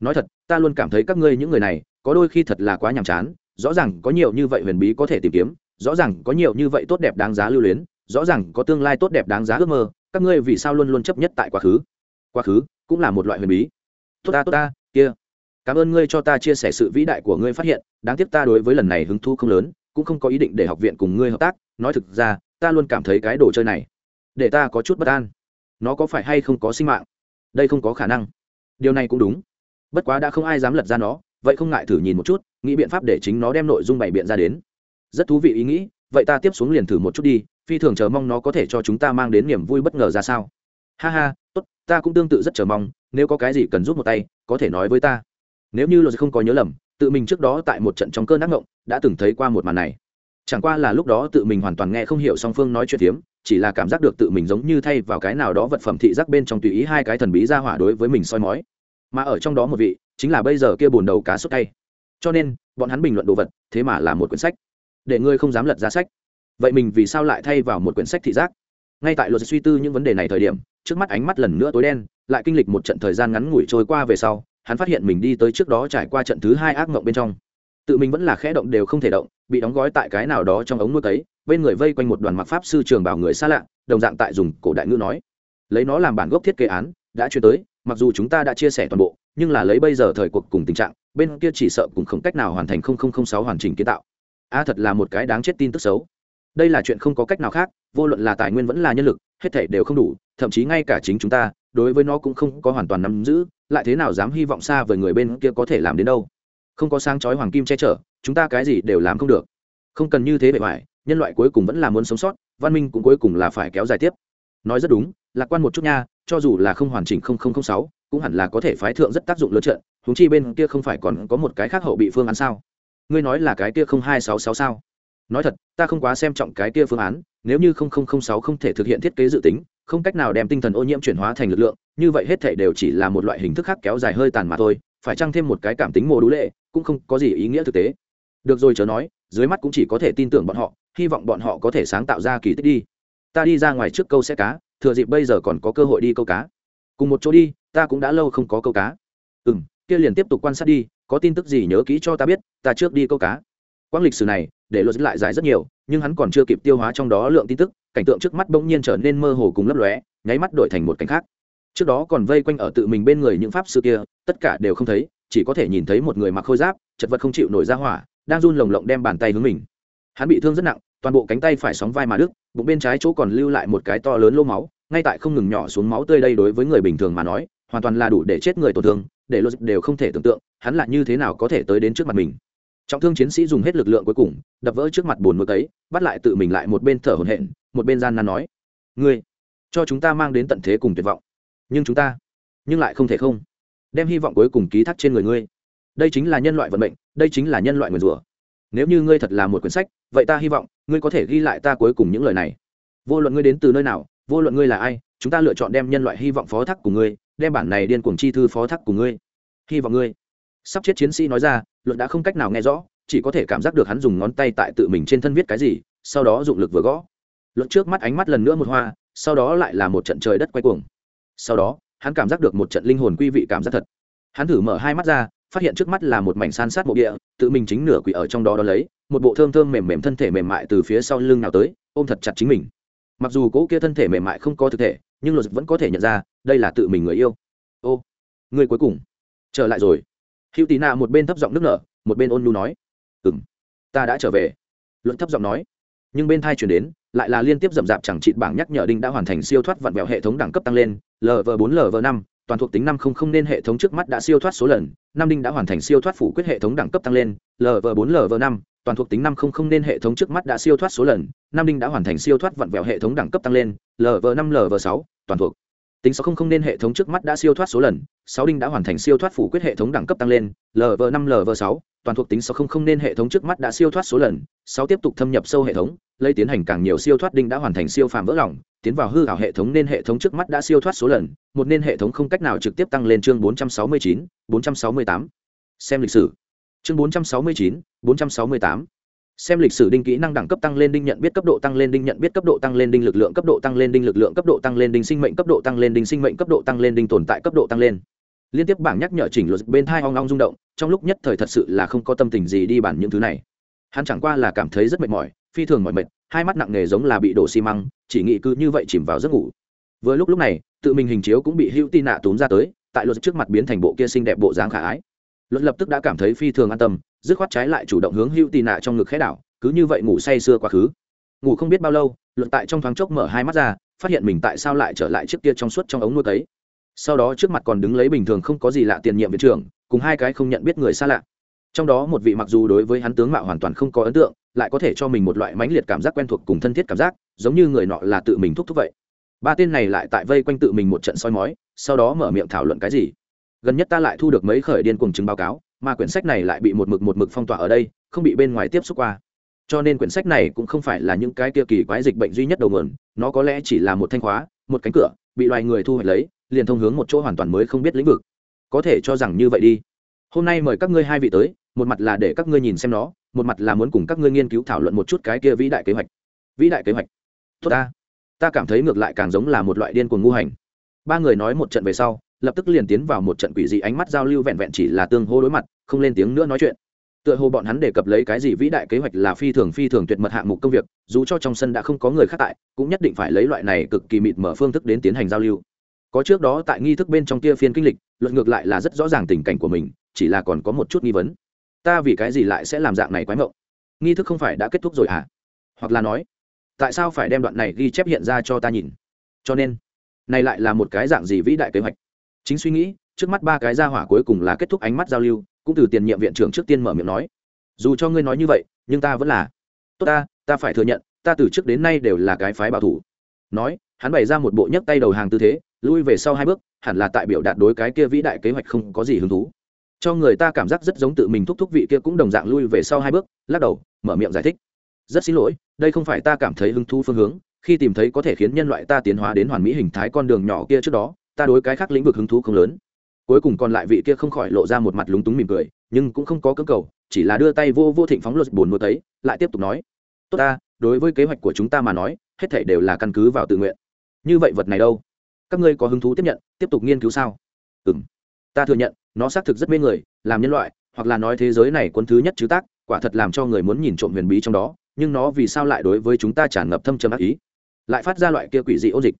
Nói thật, ta luôn cảm thấy các ngươi những người này, có đôi khi thật là quá nhàm chán. Rõ ràng có nhiều như vậy huyền bí có thể tìm kiếm, rõ ràng có nhiều như vậy tốt đẹp đáng giá lưu luyến rõ ràng có tương lai tốt đẹp đáng giá ước mơ, các ngươi vì sao luôn luôn chấp nhất tại quá khứ? Quá khứ cũng là một loại huyền bí. Tốt ta tốt ta, kia. Cảm ơn ngươi cho ta chia sẻ sự vĩ đại của ngươi phát hiện, đáng tiếc ta đối với lần này hứng thu không lớn, cũng không có ý định để học viện cùng ngươi hợp tác. Nói thực ra, ta luôn cảm thấy cái đồ chơi này để ta có chút bất an. Nó có phải hay không có sinh mạng? Đây không có khả năng. Điều này cũng đúng. Bất quá đã không ai dám lật ra nó, vậy không ngại thử nhìn một chút, nghĩ biện pháp để chính nó đem nội dung bày biện ra đến. Rất thú vị ý nghĩ vậy ta tiếp xuống liền thử một chút đi, phi thường chờ mong nó có thể cho chúng ta mang đến niềm vui bất ngờ ra sao. Ha ha, tốt, ta cũng tương tự rất chờ mong, nếu có cái gì cần giúp một tay, có thể nói với ta. Nếu như luật không có nhớ lầm, tự mình trước đó tại một trận trong cơn ác ngộng đã từng thấy qua một màn này. Chẳng qua là lúc đó tự mình hoàn toàn nghe không hiểu song phương nói chuyện tiếm chỉ là cảm giác được tự mình giống như thay vào cái nào đó vật phẩm thị giác bên trong tùy ý hai cái thần bí ra hỏa đối với mình soi mói. Mà ở trong đó một vị, chính là bây giờ kia bồn đầu cá sốt tay. Cho nên, bọn hắn bình luận đồ vật, thế mà là một quyển sách để ngươi không dám lật ra sách. Vậy mình vì sao lại thay vào một quyển sách thị giác? Ngay tại luật suy tư những vấn đề này thời điểm, trước mắt ánh mắt lần nữa tối đen, lại kinh lịch một trận thời gian ngắn ngủi trôi qua về sau, hắn phát hiện mình đi tới trước đó trải qua trận thứ hai ác mộng bên trong. Tự mình vẫn là khẽ động đều không thể động, bị đóng gói tại cái nào đó trong ống nuôi cấy, bên người vây quanh một đoàn mặc pháp sư trường bảo người xa lạ, đồng dạng tại dùng cổ đại ngữ nói. Lấy nó làm bản gốc thiết kế án, đã chuyển tới, mặc dù chúng ta đã chia sẻ toàn bộ, nhưng là lấy bây giờ thời cuộc cùng tình trạng, bên kia chỉ sợ cũng không cách nào hoàn thành sáu hoàn chỉnh kiến tạo a thật là một cái đáng chết tin tức xấu. Đây là chuyện không có cách nào khác, vô luận là tài nguyên vẫn là nhân lực, hết thể đều không đủ, thậm chí ngay cả chính chúng ta, đối với nó cũng không có hoàn toàn nắm giữ, lại thế nào dám hy vọng xa với người bên kia có thể làm đến đâu? Không có sáng chói hoàng kim che chở, chúng ta cái gì đều làm không được. Không cần như thế bề ngoài, nhân loại cuối cùng vẫn là muốn sống sót, văn minh cũng cuối cùng là phải kéo dài tiếp. Nói rất đúng, lạc quan một chút nha, cho dù là không hoàn chỉnh sáu, cũng hẳn là có thể phái thượng rất tác dụng lớn trận húng chi bên kia không phải còn có một cái khác hậu bị phương án sao? Ngươi nói là cái kia không hai sáu sáu sao? Nói thật, ta không quá xem trọng cái kia phương án, nếu như không không không sáu không thể thực hiện thiết kế dự tính, không cách nào đem tinh thần ô nhiễm chuyển hóa thành lực lượng, như vậy hết thể đều chỉ là một loại hình thức khác kéo dài hơi tàn mà thôi, phải chăng thêm một cái cảm tính mồ đũ lệ, cũng không có gì ý nghĩa thực tế. Được rồi chớ nói, dưới mắt cũng chỉ có thể tin tưởng bọn họ, hy vọng bọn họ có thể sáng tạo ra kỳ tích đi. Ta đi ra ngoài trước câu xe cá, thừa dịp bây giờ còn có cơ hội đi câu cá. Cùng một chỗ đi, ta cũng đã lâu không có câu cá. Ừ m kia liền tiếp tục quan sát đi có tin tức gì nhớ kỹ cho ta biết, ta trước đi câu cá. Quãng lịch sử này, để luật lại dài rất nhiều, nhưng hắn còn chưa kịp tiêu hóa trong đó lượng tin tức, cảnh tượng trước mắt bỗng nhiên trở nên mơ hồ cùng lấp lóe, nháy mắt đổi thành một cảnh khác. Trước đó còn vây quanh ở tự mình bên người những pháp sư kia, tất cả đều không thấy, chỉ có thể nhìn thấy một người mặc khôi giáp, chật vật không chịu nổi ra hỏa, đang run lồng lộng đem bàn tay hướng mình. Hắn bị thương rất nặng, toàn bộ cánh tay phải sóng vai mà đứt, bụng bên trái chỗ còn lưu lại một cái to lớn lô máu, ngay tại không ngừng nhỏ xuống máu tươi đây đối với người bình thường mà nói, hoàn toàn là đủ để chết người tổn thương để luật đều không thể tưởng tượng, hắn là như thế nào có thể tới đến trước mặt mình. Trọng thương chiến sĩ dùng hết lực lượng cuối cùng, đập vỡ trước mặt bồn mực ấy, bắt lại tự mình lại một bên thở hổn hển, một bên gian nan nói, ngươi, cho chúng ta mang đến tận thế cùng tuyệt vọng. Nhưng chúng ta, nhưng lại không thể không, đem hy vọng cuối cùng ký thác trên người ngươi. Đây chính là nhân loại vận mệnh, đây chính là nhân loại nguyền rủa. Nếu như ngươi thật là một quyển sách, vậy ta hy vọng, ngươi có thể ghi lại ta cuối cùng những lời này. Vô luận ngươi đến từ nơi nào, vô luận ngươi là ai, chúng ta lựa chọn đem nhân loại hy vọng phó thác của ngươi đem bản này điên cuồng chi thư phó thác của ngươi. Hy vọng ngươi. Sắp chết chiến sĩ nói ra, luận đã không cách nào nghe rõ, chỉ có thể cảm giác được hắn dùng ngón tay tại tự mình trên thân viết cái gì, sau đó dụng lực vừa gõ. Luận trước mắt ánh mắt lần nữa một hoa, sau đó lại là một trận trời đất quay cuồng. Sau đó, hắn cảm giác được một trận linh hồn quy vị cảm giác thật. Hắn thử mở hai mắt ra, phát hiện trước mắt là một mảnh san sát mộ địa, tự mình chính nửa quỷ ở trong đó đó lấy, một bộ thơm thơm mềm mềm thân thể mềm mại từ phía sau lưng nào tới, ôm thật chặt chính mình. Mặc dù cỗ kia thân thể mềm mại không có thực thể nhưng luật vẫn có thể nhận ra đây là tự mình người yêu. Ô người cuối cùng. Trở lại rồi. Hữu tì nạ một bên thấp giọng nước nở, một bên ôn nhu nói. Ừ m ta đã trở về. Luật thấp giọng nói. Nhưng bên thai chuyển đến, lại là liên tiếp rậm rạp chẳng chịt bảng nhắc nhở đinh đã hoàn thành siêu thoát vặn vẹo hệ thống đẳng cấp tăng lên lv bốn lv năm, toàn thuộc tính năm không không nên hệ thống trước mắt đã siêu thoát số lần, năm đinh đã hoàn thành siêu thoát phủ quyết hệ thống đẳng cấp tăng lên lv bốn lv năm, toàn thuộc tính năm không không nên hệ thống trước mắt đã siêu thoát số lần Nam đinh đã hoàn thành siêu thoát vặn vẹo hệ thống đẳng cấp tăng lên lv năm lv sáu, toàn thuộc. Tính sáu không nên hệ thống trước mắt đã siêu thoát số lần, sáu đinh đã hoàn thành siêu thoát phủ quyết hệ thống đẳng cấp tăng lên lv năm lv sáu, toàn thuộc tính sáu không không nên hệ thống trước mắt đã siêu thoát số lần, sáu tiếp tục thâm nhập sâu hệ thống, lấy tiến hành càng nhiều siêu thoát đinh đã hoàn thành siêu phàm vỡ lỏng tiến vào hư ảo hệ thống nên hệ thống trước mắt đã siêu thoát số lần, một nên hệ thống không cách nào trực tiếp tăng lên chương bốn trăm sáu mươi chín, bốn trăm sáu mươi tám. Xem lịch sử. Chương bốn trăm sáu mươi chín, bốn trăm sáu mươi tám xem lịch sử đinh kỹ năng đẳng cấp tăng lên đinh nhận biết cấp độ tăng lên đinh nhận biết cấp độ tăng lên đinh lực lượng cấp độ tăng lên đinh lực lượng cấp độ tăng lên đinh sinh mệnh cấp độ tăng lên đinh sinh mệnh cấp độ tăng lên đinh tồn tại cấp độ tăng lên. Liên tiếp bảng nhắc nhở chỉnh luật bên thai ong ong rung động, trong lúc nhất thời thật sự là không có tâm tình gì đi bản những thứ này. Hắn chẳng qua là cảm thấy rất mệt mỏi, phi thường mỏi mệt, hai mắt nặng nề giống là bị đổ xi măng, chỉ nghĩ cứ như vậy chìm vào giấc ngủ. Vừa lúc lúc này, tự mình hình chiếu cũng bị hữu tin nạ tốn ra tới, tại luật trước mặt biến thành bộ kia xinh đẹp bộ dáng khả ái. Luật lập tức đã cảm thấy phi thường an tâm dứt khoát trái lại chủ động hướng hữu tì nạ trong ngực khẽ đảo, cứ như vậy ngủ say sưa quá khứ. Ngủ không biết bao lâu, luận tại trong thoáng chốc mở hai mắt ra, phát hiện mình tại sao lại trở lại trước kia trong suốt trong ống nuôi cấy. Sau đó trước mặt còn đứng lấy bình thường không có gì lạ tiền nhiệm viện trưởng, cùng hai cái không nhận biết người xa lạ. Trong đó một vị mặc dù đối với hắn tướng mạo hoàn toàn không có ấn tượng, lại có thể cho mình một loại mãnh liệt cảm giác quen thuộc cùng thân thiết cảm giác, giống như người nọ là tự mình thúc thúc vậy. Ba tên này lại tại vây quanh tự mình một trận soi mói, sau đó mở miệng thảo luận cái gì. Gần nhất ta lại thu được mấy khởi điên cùng chứng báo cáo mà quyển sách này lại bị một mực một mực phong tỏa ở đây, không bị bên ngoài tiếp xúc qua. Cho nên quyển sách này cũng không phải là những cái kia kỳ quái dịch bệnh duy nhất đầu nguồn, nó có lẽ chỉ là một thanh khóa, một cánh cửa, bị loài người thu hoạch lấy, liền thông hướng một chỗ hoàn toàn mới không biết lĩnh vực. Có thể cho rằng như vậy đi. Hôm nay mời các ngươi hai vị tới, một mặt là để các ngươi nhìn xem nó, một mặt là muốn cùng các ngươi nghiên cứu thảo luận một chút cái kia vĩ đại kế hoạch. Vĩ đại kế hoạch? Tốt ta. Ta cảm thấy ngược lại càng giống là một loại điên cuồng ngu hành. Ba người nói một trận về sau lập tức liền tiến vào một trận quỷ dị ánh mắt giao lưu vẹn vẹn chỉ là tương hô đối mặt, không lên tiếng nữa nói chuyện. Tựa hồ bọn hắn đề cập lấy cái gì vĩ đại kế hoạch là phi thường phi thường tuyệt mật hạng mục công việc, dù cho trong sân đã không có người khác tại, cũng nhất định phải lấy loại này cực kỳ mịt mở phương thức đến tiến hành giao lưu. Có trước đó tại nghi thức bên trong kia phiên kinh lịch luận ngược lại là rất rõ ràng tình cảnh của mình, chỉ là còn có một chút nghi vấn. Ta vì cái gì lại sẽ làm dạng này quái mộng nghi thức không phải đã kết thúc rồi à hoặc là nói, tại sao phải đem đoạn này ghi chép hiện ra cho ta nhìn? Cho nên, này lại là một cái dạng gì vĩ đại kế hoạch? Chính suy nghĩ, trước mắt ba cái ra hỏa cuối cùng là kết thúc ánh mắt giao lưu, cũng từ tiền nhiệm viện trưởng trước tiên mở miệng nói. Dù cho ngươi nói như vậy, nhưng ta vẫn là. Tốt ta ta phải thừa nhận, ta từ trước đến nay đều là cái phái bảo thủ. Nói, hắn bày ra một bộ nhấc tay đầu hàng tư thế, lui về sau hai bước, hẳn là tại biểu đạt đối cái kia vĩ đại kế hoạch không có gì hứng thú. Cho người ta cảm giác rất giống tự mình thúc thúc vị kia cũng đồng dạng lui về sau hai bước, lắc đầu, mở miệng giải thích. Rất xin lỗi, đây không phải ta cảm thấy hứng thú phương hướng, khi tìm thấy có thể khiến nhân loại ta tiến hóa đến hoàn mỹ hình thái con đường nhỏ kia trước đó ta đối cái khác lĩnh vực hứng thú không lớn. Cuối cùng còn lại vị kia không khỏi lộ ra một mặt lúng túng mỉm cười, nhưng cũng không có cơ cầu, chỉ là đưa tay vô vô thịnh phóng luật buồn mua thấy, lại tiếp tục nói, tốt ta, đối với kế hoạch của chúng ta mà nói, hết thể đều là căn cứ vào tự nguyện. Như vậy vật này đâu? Các ngươi có hứng thú tiếp nhận, tiếp tục nghiên cứu sao? Ừ m ta thừa nhận, nó xác thực rất mê người, làm nhân loại, hoặc là nói thế giới này quân thứ nhất chứ tác, quả thật làm cho người muốn nhìn trộm huyền bí trong đó, nhưng nó vì sao lại đối với chúng ta tràn ngập thâm trầm ác ý? Lại phát ra loại kia quỷ dị ôn dịch.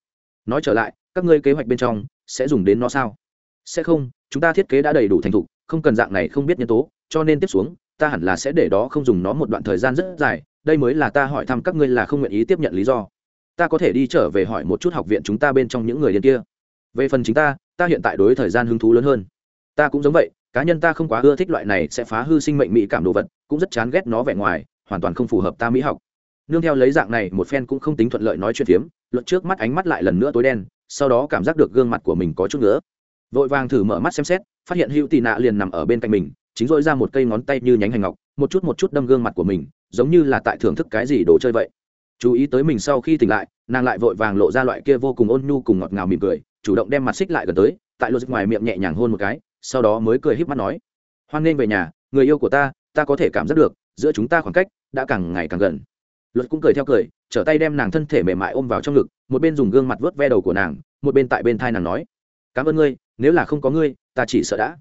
Nói trở lại các ngươi kế hoạch bên trong sẽ dùng đến nó sao? Sẽ không, chúng ta thiết kế đã đầy đủ thành thục, không cần dạng này không biết nhân tố, cho nên tiếp xuống, ta hẳn là sẽ để đó không dùng nó một đoạn thời gian rất dài, đây mới là ta hỏi thăm các ngươi là không nguyện ý tiếp nhận lý do. Ta có thể đi trở về hỏi một chút học viện chúng ta bên trong những người điên kia. Về phần chính ta ta hiện tại đối thời gian hứng thú lớn hơn. Ta cũng giống vậy, cá nhân ta không quá ưa thích loại này sẽ phá hư sinh mệnh mỹ cảm đồ vật, cũng rất chán ghét nó vẻ ngoài, hoàn toàn không phù hợp ta mỹ học. Nương theo lấy dạng này, một phen cũng không tính thuận lợi nói chuyện phiếm luận trước mắt ánh mắt lại lần nữa tối đen sau đó cảm giác được gương mặt của mình có chút nữa vội vàng thử mở mắt xem xét, phát hiện hữu tị nạ liền nằm ở bên cạnh mình, chính dội ra một cây ngón tay như nhánh hành ngọc, một chút một chút đâm gương mặt của mình, giống như là tại thưởng thức cái gì đồ chơi vậy. Chú ý tới mình sau khi tỉnh lại, nàng lại vội vàng lộ ra loại kia vô cùng ôn nhu cùng ngọt ngào mỉm cười, chủ động đem mặt xích lại gần tới, tại lột ngoài miệng nhẹ nhàng hôn một cái, sau đó mới cười híp mắt nói, hoan nghênh về nhà, người yêu của ta ta có thể cảm giác được, giữa chúng ta khoảng cách đã càng ngày càng gần luật cũng cười theo cười, trở tay đem nàng thân thể mềm mại ôm vào trong ngực, một bên dùng gương mặt vớt ve đầu của nàng, một bên tại bên thai nàng nói, cảm ơn ngươi, nếu là không có ngươi, ta chỉ sợ đã.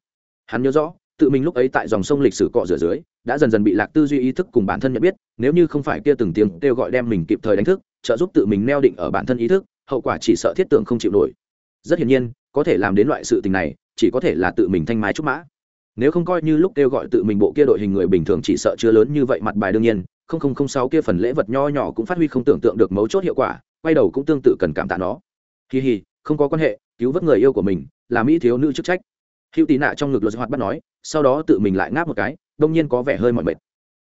Hắn nhớ rõ, tự mình lúc ấy tại dòng sông lịch sử cọ rửa dưới, đã dần dần bị lạc tư duy ý thức cùng bản thân nhận biết, nếu như không phải kia từng tiếng kêu gọi đem mình kịp thời đánh thức, trợ giúp tự mình neo định ở bản thân ý thức, hậu quả chỉ sợ thiết tưởng không chịu nổi. Rất hiển nhiên, có thể làm đến loại sự tình này, chỉ có thể là tự mình thanh mai trúc mã. Nếu không coi như lúc kêu gọi tự mình bộ kia đội hình người bình thường chỉ sợ chưa lớn như vậy, mặt bài đương nhiên sáu kia phần lễ vật nho nhỏ cũng phát huy không tưởng tượng được mấu chốt hiệu quả, quay đầu cũng tương tự cần cảm tạ nó. Kỳ hì không có quan hệ, cứu vớt người yêu của mình, là mỹ thiếu nữ chức trách. Hữu tì nạ trong ngực luật hoạt bắt nói, sau đó tự mình lại ngáp một cái, đông nhiên có vẻ hơi mỏi mệt.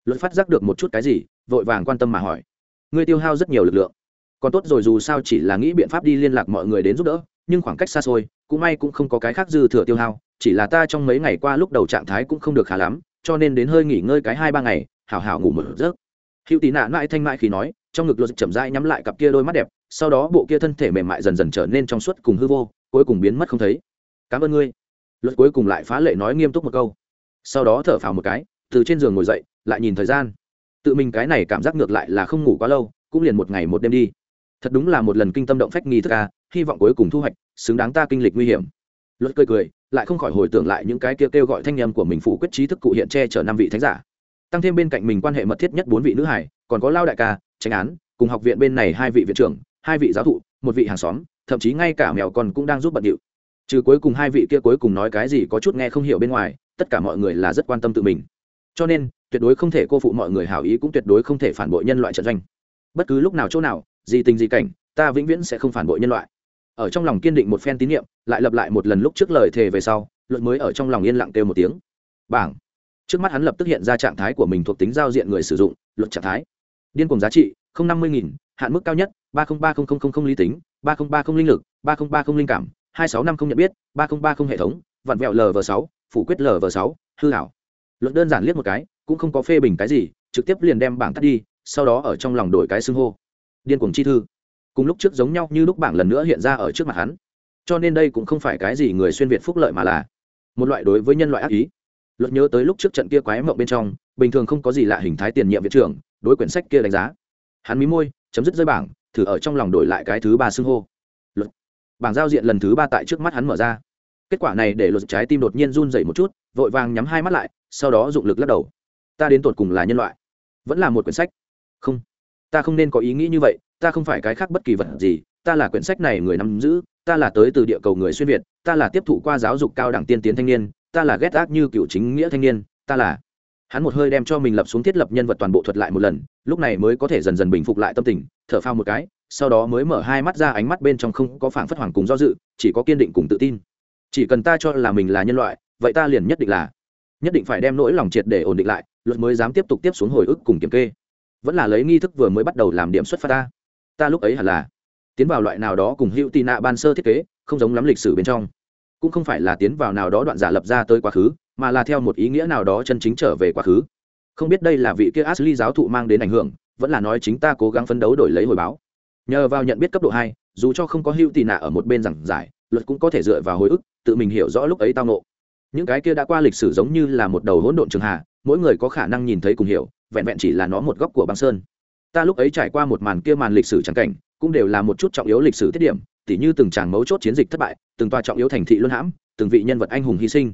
Luật phát giác được một chút cái gì, vội vàng quan tâm mà hỏi, ngươi tiêu hao rất nhiều lực lượng. Còn tốt rồi dù sao chỉ là nghĩ biện pháp đi liên lạc mọi người đến giúp đỡ, nhưng khoảng cách xa xôi, cũng may cũng không có cái khác dư thừa tiêu hao, chỉ là ta trong mấy ngày qua lúc đầu trạng thái cũng không được khá lắm, cho nên đến hơi nghỉ ngơi cái hai ba ngày, hảo hảo ngủ một giấc hữu tì nạ mãi thanh mãi khi nói, trong ngực luật chậm rãi nhắm lại cặp kia đôi mắt đẹp, sau đó bộ kia thân thể mềm mại dần dần trở nên trong suốt cùng hư vô, cuối cùng biến mất không thấy. Cảm ơn ngươi. Luật cuối cùng lại phá lệ nói nghiêm túc một câu. Sau đó thở phào một cái, từ trên giường ngồi dậy, lại nhìn thời gian. Tự mình cái này cảm giác ngược lại là không ngủ quá lâu, cũng liền một ngày một đêm đi. Thật đúng là một lần kinh tâm động phách nghi thức ca hy vọng cuối cùng thu hoạch, xứng đáng ta kinh lịch nguy hiểm. Luật cười cười, lại không khỏi hồi tưởng lại những cái kêu kêu gọi thanh nhầm của mình phủ quyết trí thức cụ hiện che chở năm vị thánh giả tăng thêm bên cạnh mình quan hệ mật thiết nhất bốn vị nữ hải, còn có lao đại ca tranh án, cùng học viện bên này hai vị viện trưởng, hai vị giáo thụ, một vị hàng xóm, thậm chí ngay cả mèo con cũng đang giúp bận điệu. Trừ cuối cùng hai vị kia cuối cùng nói cái gì có chút nghe không hiểu bên ngoài, tất cả mọi người là rất quan tâm tự mình. Cho nên, tuyệt đối không thể cô phụ mọi người hảo ý cũng tuyệt đối không thể phản bội nhân loại trận doanh. Bất cứ lúc nào chỗ nào, gì tình gì cảnh, ta vĩnh viễn sẽ không phản bội nhân loại. Ở trong lòng kiên định một phen tín nhiệm, lại lặp lại một lần lúc trước lời thề về sau luận mới ở trong lòng yên lặng kêu một tiếng. Bảng trước mắt hắn lập tức hiện ra trạng thái của mình thuộc tính giao diện người sử dụng, luật trạng thái. Điên cùng giá trị, không năm mươi nghìn, hạn mức cao nhất, ba nghìn ba không lý tính, ba nghìn ba mươi linh lực, ba nghìn ba mươi linh cảm, hai sáu năm không nhận biết, ba nghìn ba mươi hệ thống, vặn vẹo lv sáu, phủ quyết lv sáu, hư hảo. Luật đơn giản liếc một cái, cũng không có phê bình cái gì, trực tiếp liền đem bảng tắt đi, sau đó ở trong lòng đổi cái xưng hô. Điên cuồng chi thư. Cùng lúc trước giống nhau như lúc bảng lần nữa hiện ra ở trước mặt hắn. Cho nên đây cũng không phải cái gì người xuyên việt phúc lợi mà là một loại đối với nhân loại ác ý luật nhớ tới lúc trước trận kia quái mộng bên trong, bình thường không có gì lạ hình thái tiền nhiệm viện trưởng, đối quyển sách kia đánh giá. Hắn mí môi, chấm dứt rơi bảng, thử ở trong lòng đổi lại cái thứ ba xưng hô. Luật. Bảng giao diện lần thứ ba tại trước mắt hắn mở ra. Kết quả này để luật trái tim đột nhiên run dậy một chút, vội vàng nhắm hai mắt lại, sau đó dụng lực lắc đầu. Ta đến tột cùng là nhân loại? Vẫn là một quyển sách? Không. Ta không nên có ý nghĩ như vậy, ta không phải cái khác bất kỳ vật gì, ta là quyển sách này người nắm giữ, ta là tới từ địa cầu người xuyên việt, ta là tiếp thụ qua giáo dục cao đẳng tiên tiến thanh niên ta là ghét ác như cựu chính nghĩa thanh niên, ta là. Hắn một hơi đem cho mình lập xuống thiết lập nhân vật toàn bộ thuật lại một lần, lúc này mới có thể dần dần bình phục lại tâm tình, thở phao một cái, sau đó mới mở hai mắt ra ánh mắt bên trong không có phảng phất hoàng cùng do dự, chỉ có kiên định cùng tự tin. Chỉ cần ta cho là mình là nhân loại, vậy ta liền nhất định là. Nhất định phải đem nỗi lòng triệt để ổn định lại, luật mới dám tiếp tục tiếp xuống hồi ức cùng kiểm kê. Vẫn là lấy nghi thức vừa mới bắt đầu làm điểm xuất phát ta. Ta lúc ấy hẳn là tiến vào loại nào đó cùng hữu tị nạ ban sơ thiết kế, không giống lắm lịch sử bên trong cũng không phải là tiến vào nào đó đoạn giả lập ra tới quá khứ, mà là theo một ý nghĩa nào đó chân chính trở về quá khứ. Không biết đây là vị kia ashley giáo thụ mang đến ảnh hưởng, vẫn là nói chính ta cố gắng phấn đấu đổi lấy hồi báo. Nhờ vào nhận biết cấp độ hai, dù cho không có hữu tị nạ ở một bên giảng giải, luật cũng có thể dựa vào hồi ức, tự mình hiểu rõ lúc ấy tao nộ những cái kia đã qua lịch sử giống như là một đầu hỗn độn trường hà mỗi người có khả năng nhìn thấy cùng hiểu, vẹn vẹn chỉ là nó một góc của băng sơn. Ta lúc ấy trải qua một màn kia màn lịch sử trắng cảnh, cũng đều là một chút trọng yếu lịch sử tiết điểm tỉ như từng tràng mấu chốt chiến dịch thất bại, từng tòa trọng yếu thành thị luân hãm, từng vị nhân vật anh hùng hy sinh.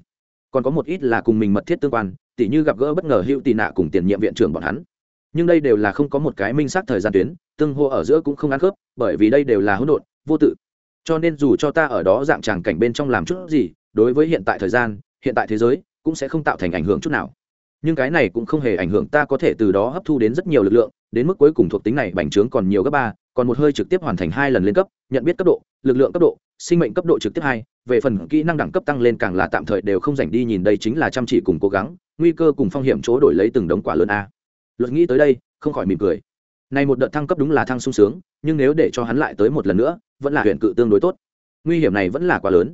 Còn có một ít là cùng mình mật thiết tương quan, tỉ như gặp gỡ bất ngờ hữu tị nạ cùng tiền nhiệm viện trưởng bọn hắn. Nhưng đây đều là không có một cái minh xác thời gian tuyến, tương hô ở giữa cũng không ăn khớp, bởi vì đây đều là hỗn độn, vô tự. Cho nên dù cho ta ở đó dạng tràng cảnh bên trong làm chút gì, đối với hiện tại thời gian, hiện tại thế giới, cũng sẽ không tạo thành ảnh hưởng chút nào. Nhưng cái này cũng không hề ảnh hưởng, ta có thể từ đó hấp thu đến rất nhiều lực lượng, đến mức cuối cùng thuộc tính này bành trướng còn nhiều gấp ba còn một hơi trực tiếp hoàn thành hai lần lên cấp, nhận biết cấp độ, lực lượng cấp độ, sinh mệnh cấp độ trực tiếp hai, về phần kỹ năng đẳng cấp tăng lên càng là tạm thời đều không dành đi nhìn đây chính là chăm chỉ cùng cố gắng, nguy cơ cùng phong hiểm chỗ đổi lấy từng đống quả lớn a. Luật nghĩ tới đây, không khỏi mỉm cười. Này một đợt thăng cấp đúng là thăng sung sướng, nhưng nếu để cho hắn lại tới một lần nữa, vẫn là huyện cự tương đối tốt. Nguy hiểm này vẫn là quá lớn.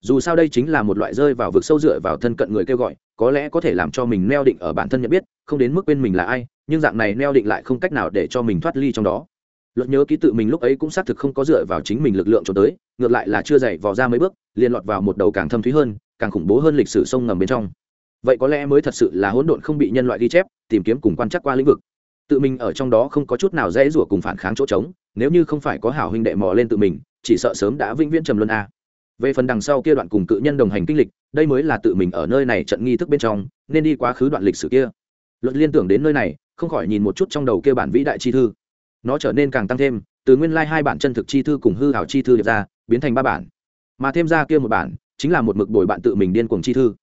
Dù sao đây chính là một loại rơi vào vực sâu dựa vào thân cận người kêu gọi, có lẽ có thể làm cho mình neo định ở bản thân nhận biết, không đến mức quên mình là ai, nhưng dạng này neo định lại không cách nào để cho mình thoát ly trong đó luật nhớ ký tự mình lúc ấy cũng xác thực không có dựa vào chính mình lực lượng cho tới, ngược lại là chưa dậy vò ra mấy bước, liền lọt vào một đầu càng thâm thúy hơn, càng khủng bố hơn lịch sử sông ngầm bên trong. Vậy có lẽ mới thật sự là hỗn độn không bị nhân loại ghi chép, tìm kiếm cùng quan chắc qua lĩnh vực. Tự mình ở trong đó không có chút nào dễ rủa cùng phản kháng chỗ trống, nếu như không phải có hảo huynh đệ mò lên tự mình, chỉ sợ sớm đã vĩnh viễn trầm luân a. Về phần đằng sau kia đoạn cùng cự nhân đồng hành kinh lịch, đây mới là tự mình ở nơi này trận nghi thức bên trong, nên đi quá khứ đoạn lịch sử kia. Luật liên tưởng đến nơi này, không khỏi nhìn một chút trong đầu kia bản vĩ đại chi thư nó trở nên càng tăng thêm, từ nguyên lai hai bản chân thực chi thư cùng hư hảo chi thư điệp ra, biến thành ba bản. Mà thêm ra kia một bản, chính là một mực bồi bạn tự mình điên cuồng chi thư.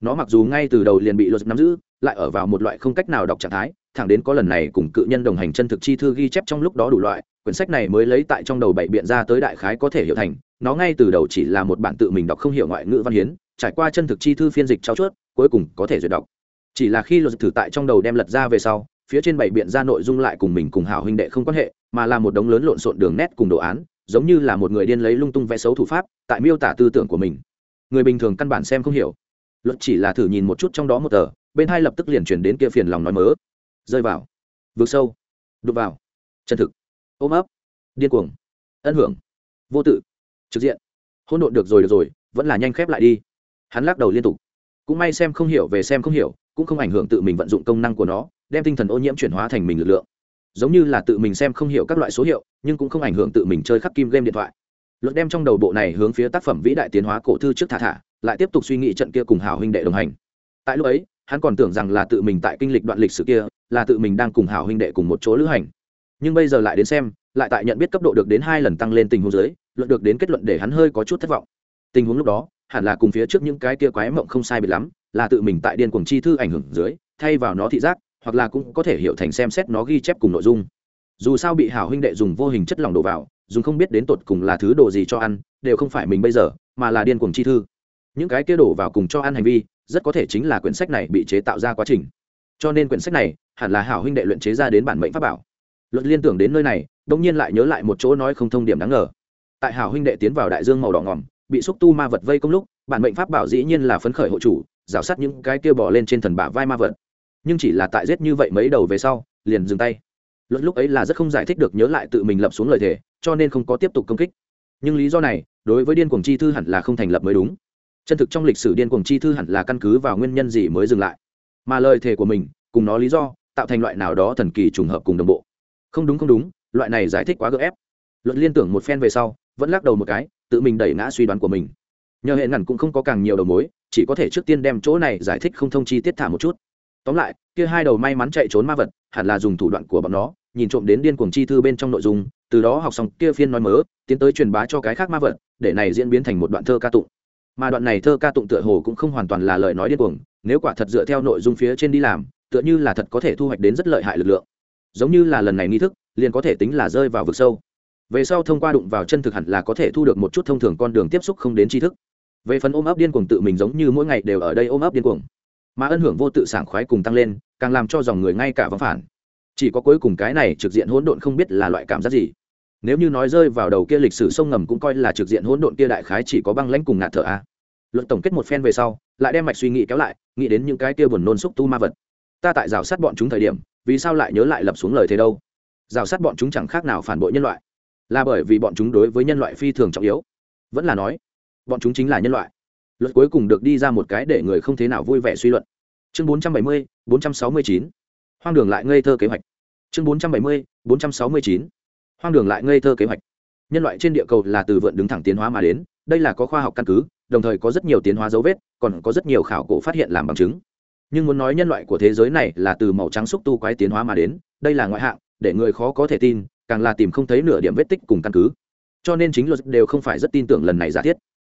Nó mặc dù ngay từ đầu liền bị luật nắm giữ, lại ở vào một loại không cách nào đọc trạng thái, thẳng đến có lần này cùng cự nhân đồng hành chân thực chi thư ghi chép trong lúc đó đủ loại, quyển sách này mới lấy tại trong đầu bảy biện ra tới đại khái có thể hiểu thành, nó ngay từ đầu chỉ là một bản tự mình đọc không hiểu ngoại ngữ văn hiến, trải qua chân thực chi thư phiên dịch trao chuốt, cuối cùng có thể duyệt đọc. Chỉ là khi luật thử tại trong đầu đem lật ra về sau phía trên bảy biện ra nội dung lại cùng mình cùng hảo huynh đệ không quan hệ, mà là một đống lớn lộn xộn đường nét cùng đồ án, giống như là một người điên lấy lung tung vẽ xấu thủ pháp, tại miêu tả tư tưởng của mình. Người bình thường căn bản xem không hiểu. Luật chỉ là thử nhìn một chút trong đó một tờ, bên hai lập tức liền chuyển đến kia phiền lòng nói mớ. Rơi vào. Vượt sâu. Đục vào. Chân thực. Ôm ấp. Điên cuồng. Ân hưởng. Vô tự. Trực diện. Hỗn độn được rồi được rồi, vẫn là nhanh khép lại đi. Hắn lắc đầu liên tục. Cũng may xem không hiểu về xem không hiểu, cũng không ảnh hưởng tự mình vận dụng công năng của nó đem tinh thần ô nhiễm chuyển hóa thành mình lực lượng. Giống như là tự mình xem không hiểu các loại số hiệu, nhưng cũng không ảnh hưởng tự mình chơi khắc kim game điện thoại. Luật đem trong đầu bộ này hướng phía tác phẩm vĩ đại tiến hóa cổ thư trước thả thả, lại tiếp tục suy nghĩ trận kia cùng hảo huynh đệ đồng hành. Tại lúc ấy, hắn còn tưởng rằng là tự mình tại kinh lịch đoạn lịch sử kia, là tự mình đang cùng hảo huynh đệ cùng một chỗ lữ hành. Nhưng bây giờ lại đến xem, lại tại nhận biết cấp độ được đến hai lần tăng lên tình huống dưới luận được đến kết luận để hắn hơi có chút thất vọng. Tình huống lúc đó, hẳn là cùng phía trước những cái kia quái mộng không sai biệt lắm, là tự mình tại điên cuồng chi thư ảnh hưởng dưới, thay vào nó thị giác hoặc là cũng có thể hiểu thành xem xét nó ghi chép cùng nội dung. Dù sao bị hảo huynh đệ dùng vô hình chất lỏng đổ vào, dùng không biết đến tột cùng là thứ đồ gì cho ăn, đều không phải mình bây giờ, mà là điên cuồng chi thư. Những cái kia đổ vào cùng cho ăn hành vi, rất có thể chính là quyển sách này bị chế tạo ra quá trình. Cho nên quyển sách này, hẳn là hảo huynh đệ luyện chế ra đến bản mệnh pháp bảo. Luật liên tưởng đến nơi này đông nhiên lại nhớ lại một chỗ nói không thông điểm đáng ngờ. Tại hảo huynh đệ tiến vào đại dương màu đỏ ngòm bị xúc tu ma vật vây công lúc, bản mệnh pháp bảo dĩ nhiên là phấn khởi hộ chủ, rào sát những cái kia bỏ lên trên thần bả vai ma vật nhưng chỉ là tại giết như vậy mấy đầu về sau, liền dừng tay. Luật lúc ấy là rất không giải thích được nhớ lại tự mình lập xuống lời thề, cho nên không có tiếp tục công kích. Nhưng lý do này, đối với điên cuồng chi thư hẳn là không thành lập mới đúng. Chân thực trong lịch sử điên cuồng chi thư hẳn là căn cứ vào nguyên nhân gì mới dừng lại. Mà lời thề của mình, cùng nó lý do, tạo thành loại nào đó thần kỳ trùng hợp cùng đồng bộ. Không đúng không đúng, loại này giải thích quá gỡ ép. Luật liên tưởng một phen về sau, vẫn lắc đầu một cái, tự mình đẩy ngã suy đoán của mình. Nhờ hệ ngẩn cũng không có càng nhiều đầu mối, chỉ có thể trước tiên đem chỗ này giải thích không thông chi tiết thả một chút tóm lại, kia hai đầu may mắn chạy trốn ma vật, hẳn là dùng thủ đoạn của bọn nó, nhìn trộm đến điên cuồng chi thư bên trong nội dung, từ đó học xong kia phiên nói mớ, tiến tới truyền bá cho cái khác ma vật, để này diễn biến thành một đoạn thơ ca tụng. Mà đoạn này thơ ca tụng tựa hồ cũng không hoàn toàn là lời nói điên cuồng, nếu quả thật dựa theo nội dung phía trên đi làm, tựa như là thật có thể thu hoạch đến rất lợi hại lực lượng. Giống như là lần này nghi thức, liền có thể tính là rơi vào vực sâu. Về sau thông qua đụng vào chân thực hẳn là có thể thu được một chút thông thường con đường tiếp xúc không đến tri thức. Về phần ôm ấp điên cuồng tự mình giống như mỗi ngày đều ở đây ôm ấp điên cuồng mà ân hưởng vô tự sảng khoái cùng tăng lên, càng làm cho dòng người ngay cả vắng phản. Chỉ có cuối cùng cái này trực diện hỗn độn không biết là loại cảm giác gì. Nếu như nói rơi vào đầu kia lịch sử sông ngầm cũng coi là trực diện hỗn độn kia đại khái chỉ có băng lãnh cùng ngạt thở a. Luận tổng kết một phen về sau, lại đem mạch suy nghĩ kéo lại, nghĩ đến những cái kia buồn nôn xúc tu ma vật. Ta tại rào sát bọn chúng thời điểm, vì sao lại nhớ lại lập xuống lời thế đâu? Rào sát bọn chúng chẳng khác nào phản bội nhân loại. Là bởi vì bọn chúng đối với nhân loại phi thường trọng yếu. Vẫn là nói, bọn chúng chính là nhân loại luật cuối cùng được đi ra một cái để người không thế nào vui vẻ suy luận. Chương 470, 469. hoang đường lại ngây thơ kế hoạch. Chương 470, 469. hoang đường lại ngây thơ kế hoạch. Nhân loại trên địa cầu là từ vượn đứng thẳng tiến hóa mà đến đây là có khoa học căn cứ đồng thời có rất nhiều tiến hóa dấu vết còn có rất nhiều khảo cổ phát hiện làm bằng chứng. Nhưng muốn nói nhân loại của thế giới này là từ màu trắng xúc tu quái tiến hóa mà đến đây là ngoại hạng để người khó có thể tin càng là tìm không thấy nửa điểm vết tích cùng căn cứ. Cho nên chính luật đều không phải rất tin tưởng lần này giả thiết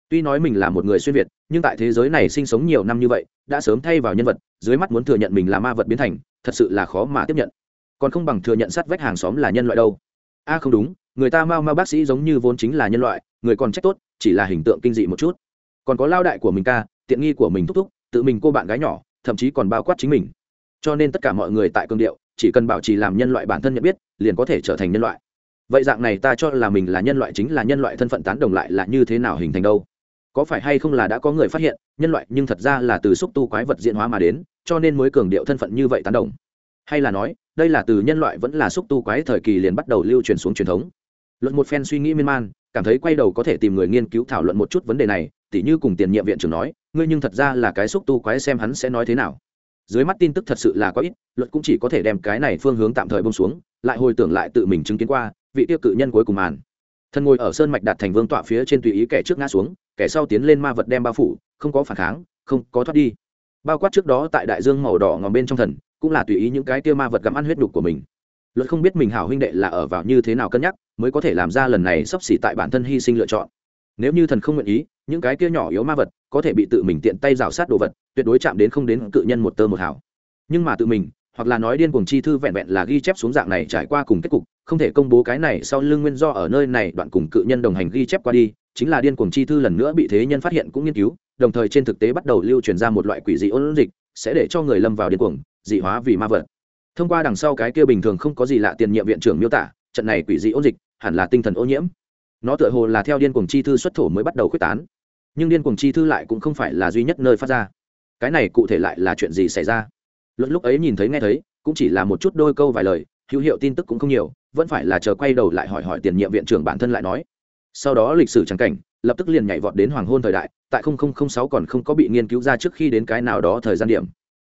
tuy nói mình là một người xuyên việt, nhưng tại thế giới này sinh sống nhiều năm như vậy, đã sớm thay vào nhân vật, dưới mắt muốn thừa nhận mình là ma vật biến thành, thật sự là khó mà tiếp nhận. Còn không bằng thừa nhận sát vách hàng xóm là nhân loại đâu. A, không đúng, người ta mau mau bác sĩ giống như vốn chính là nhân loại, người còn trách tốt, chỉ là hình tượng kinh dị một chút. Còn có lao đại của mình ca, tiện nghi của mình thúc thúc, tự mình cô bạn gái nhỏ, thậm chí còn bao quát chính mình. Cho nên tất cả mọi người tại cương điệu, chỉ cần bảo trì làm nhân loại bản thân nhận biết, liền có thể trở thành nhân loại. Vậy dạng này ta cho là mình là nhân loại chính là nhân loại thân phận tán đồng lại là như thế nào hình thành đâu? Có phải hay không là đã có người phát hiện, nhân loại nhưng thật ra là từ xúc tu quái vật diễn hóa mà đến, cho nên mới cường điệu thân phận như vậy tán đồng. Hay là nói, đây là từ nhân loại vẫn là xúc tu quái thời kỳ liền bắt đầu lưu truyền xuống truyền thống. Luận một phen suy nghĩ miên man, cảm thấy quay đầu có thể tìm người nghiên cứu thảo luận một chút vấn đề này, tỉ như cùng tiền nhiệm viện trưởng nói, ngươi nhưng thật ra là cái xúc tu quái xem hắn sẽ nói thế nào. Dưới mắt tin tức thật sự là có ít luật cũng chỉ có thể đem cái này phương hướng tạm thời bông xuống, lại hồi tưởng lại tự mình chứng kiến qua, vị tiêu cự nhân cuối cùng màn thân ngồi ở sơn mạch đạt thành vương tọa phía trên tùy ý kẻ trước ngã xuống, kẻ sau tiến lên ma vật đem bao phủ, không có phản kháng, không có thoát đi. Bao quát trước đó tại đại dương màu đỏ ngòm bên trong thần, cũng là tùy ý những cái tiêu ma vật gặm ăn huyết đục của mình. Luật không biết mình hảo huynh đệ là ở vào như thế nào cân nhắc, mới có thể làm ra lần này sắp xỉ tại bản thân hy sinh lựa chọn. Nếu như thần không nguyện ý, những cái kia nhỏ yếu ma vật có thể bị tự mình tiện tay rào sát đồ vật, tuyệt đối chạm đến không đến cự nhân một tơ một hảo nhưng mà tự mình hoặc là nói điên cuồng chi thư vẹn vẹn là ghi chép xuống dạng này trải qua cùng kết cục, không thể công bố cái này sau lưng nguyên do ở nơi này đoạn cùng cự nhân đồng hành ghi chép qua đi, chính là điên cuồng chi thư lần nữa bị thế nhân phát hiện cũng nghiên cứu, đồng thời trên thực tế bắt đầu lưu truyền ra một loại quỷ dị ôn dịch, sẽ để cho người lâm vào điên cuồng, dị hóa vì ma vật. Thông qua đằng sau cái kia bình thường không có gì lạ tiền nhiệm viện trưởng miêu tả, trận này quỷ dị ôn dịch hẳn là tinh thần ô nhiễm. Nó tựa hồ là theo điên cuồng chi thư xuất thổ mới bắt đầu quyết tán, nhưng điên cuồng chi thư lại cũng không phải là duy nhất nơi phát ra. Cái này cụ thể lại là chuyện gì xảy ra? Luận lúc ấy nhìn thấy nghe thấy, cũng chỉ là một chút đôi câu vài lời, hữu hiệu tin tức cũng không nhiều, vẫn phải là chờ quay đầu lại hỏi hỏi tiền nhiệm viện trưởng bản thân lại nói. Sau đó lịch sử trắng cảnh, lập tức liền nhảy vọt đến hoàng hôn thời đại, tại sáu còn không có bị nghiên cứu ra trước khi đến cái nào đó thời gian điểm.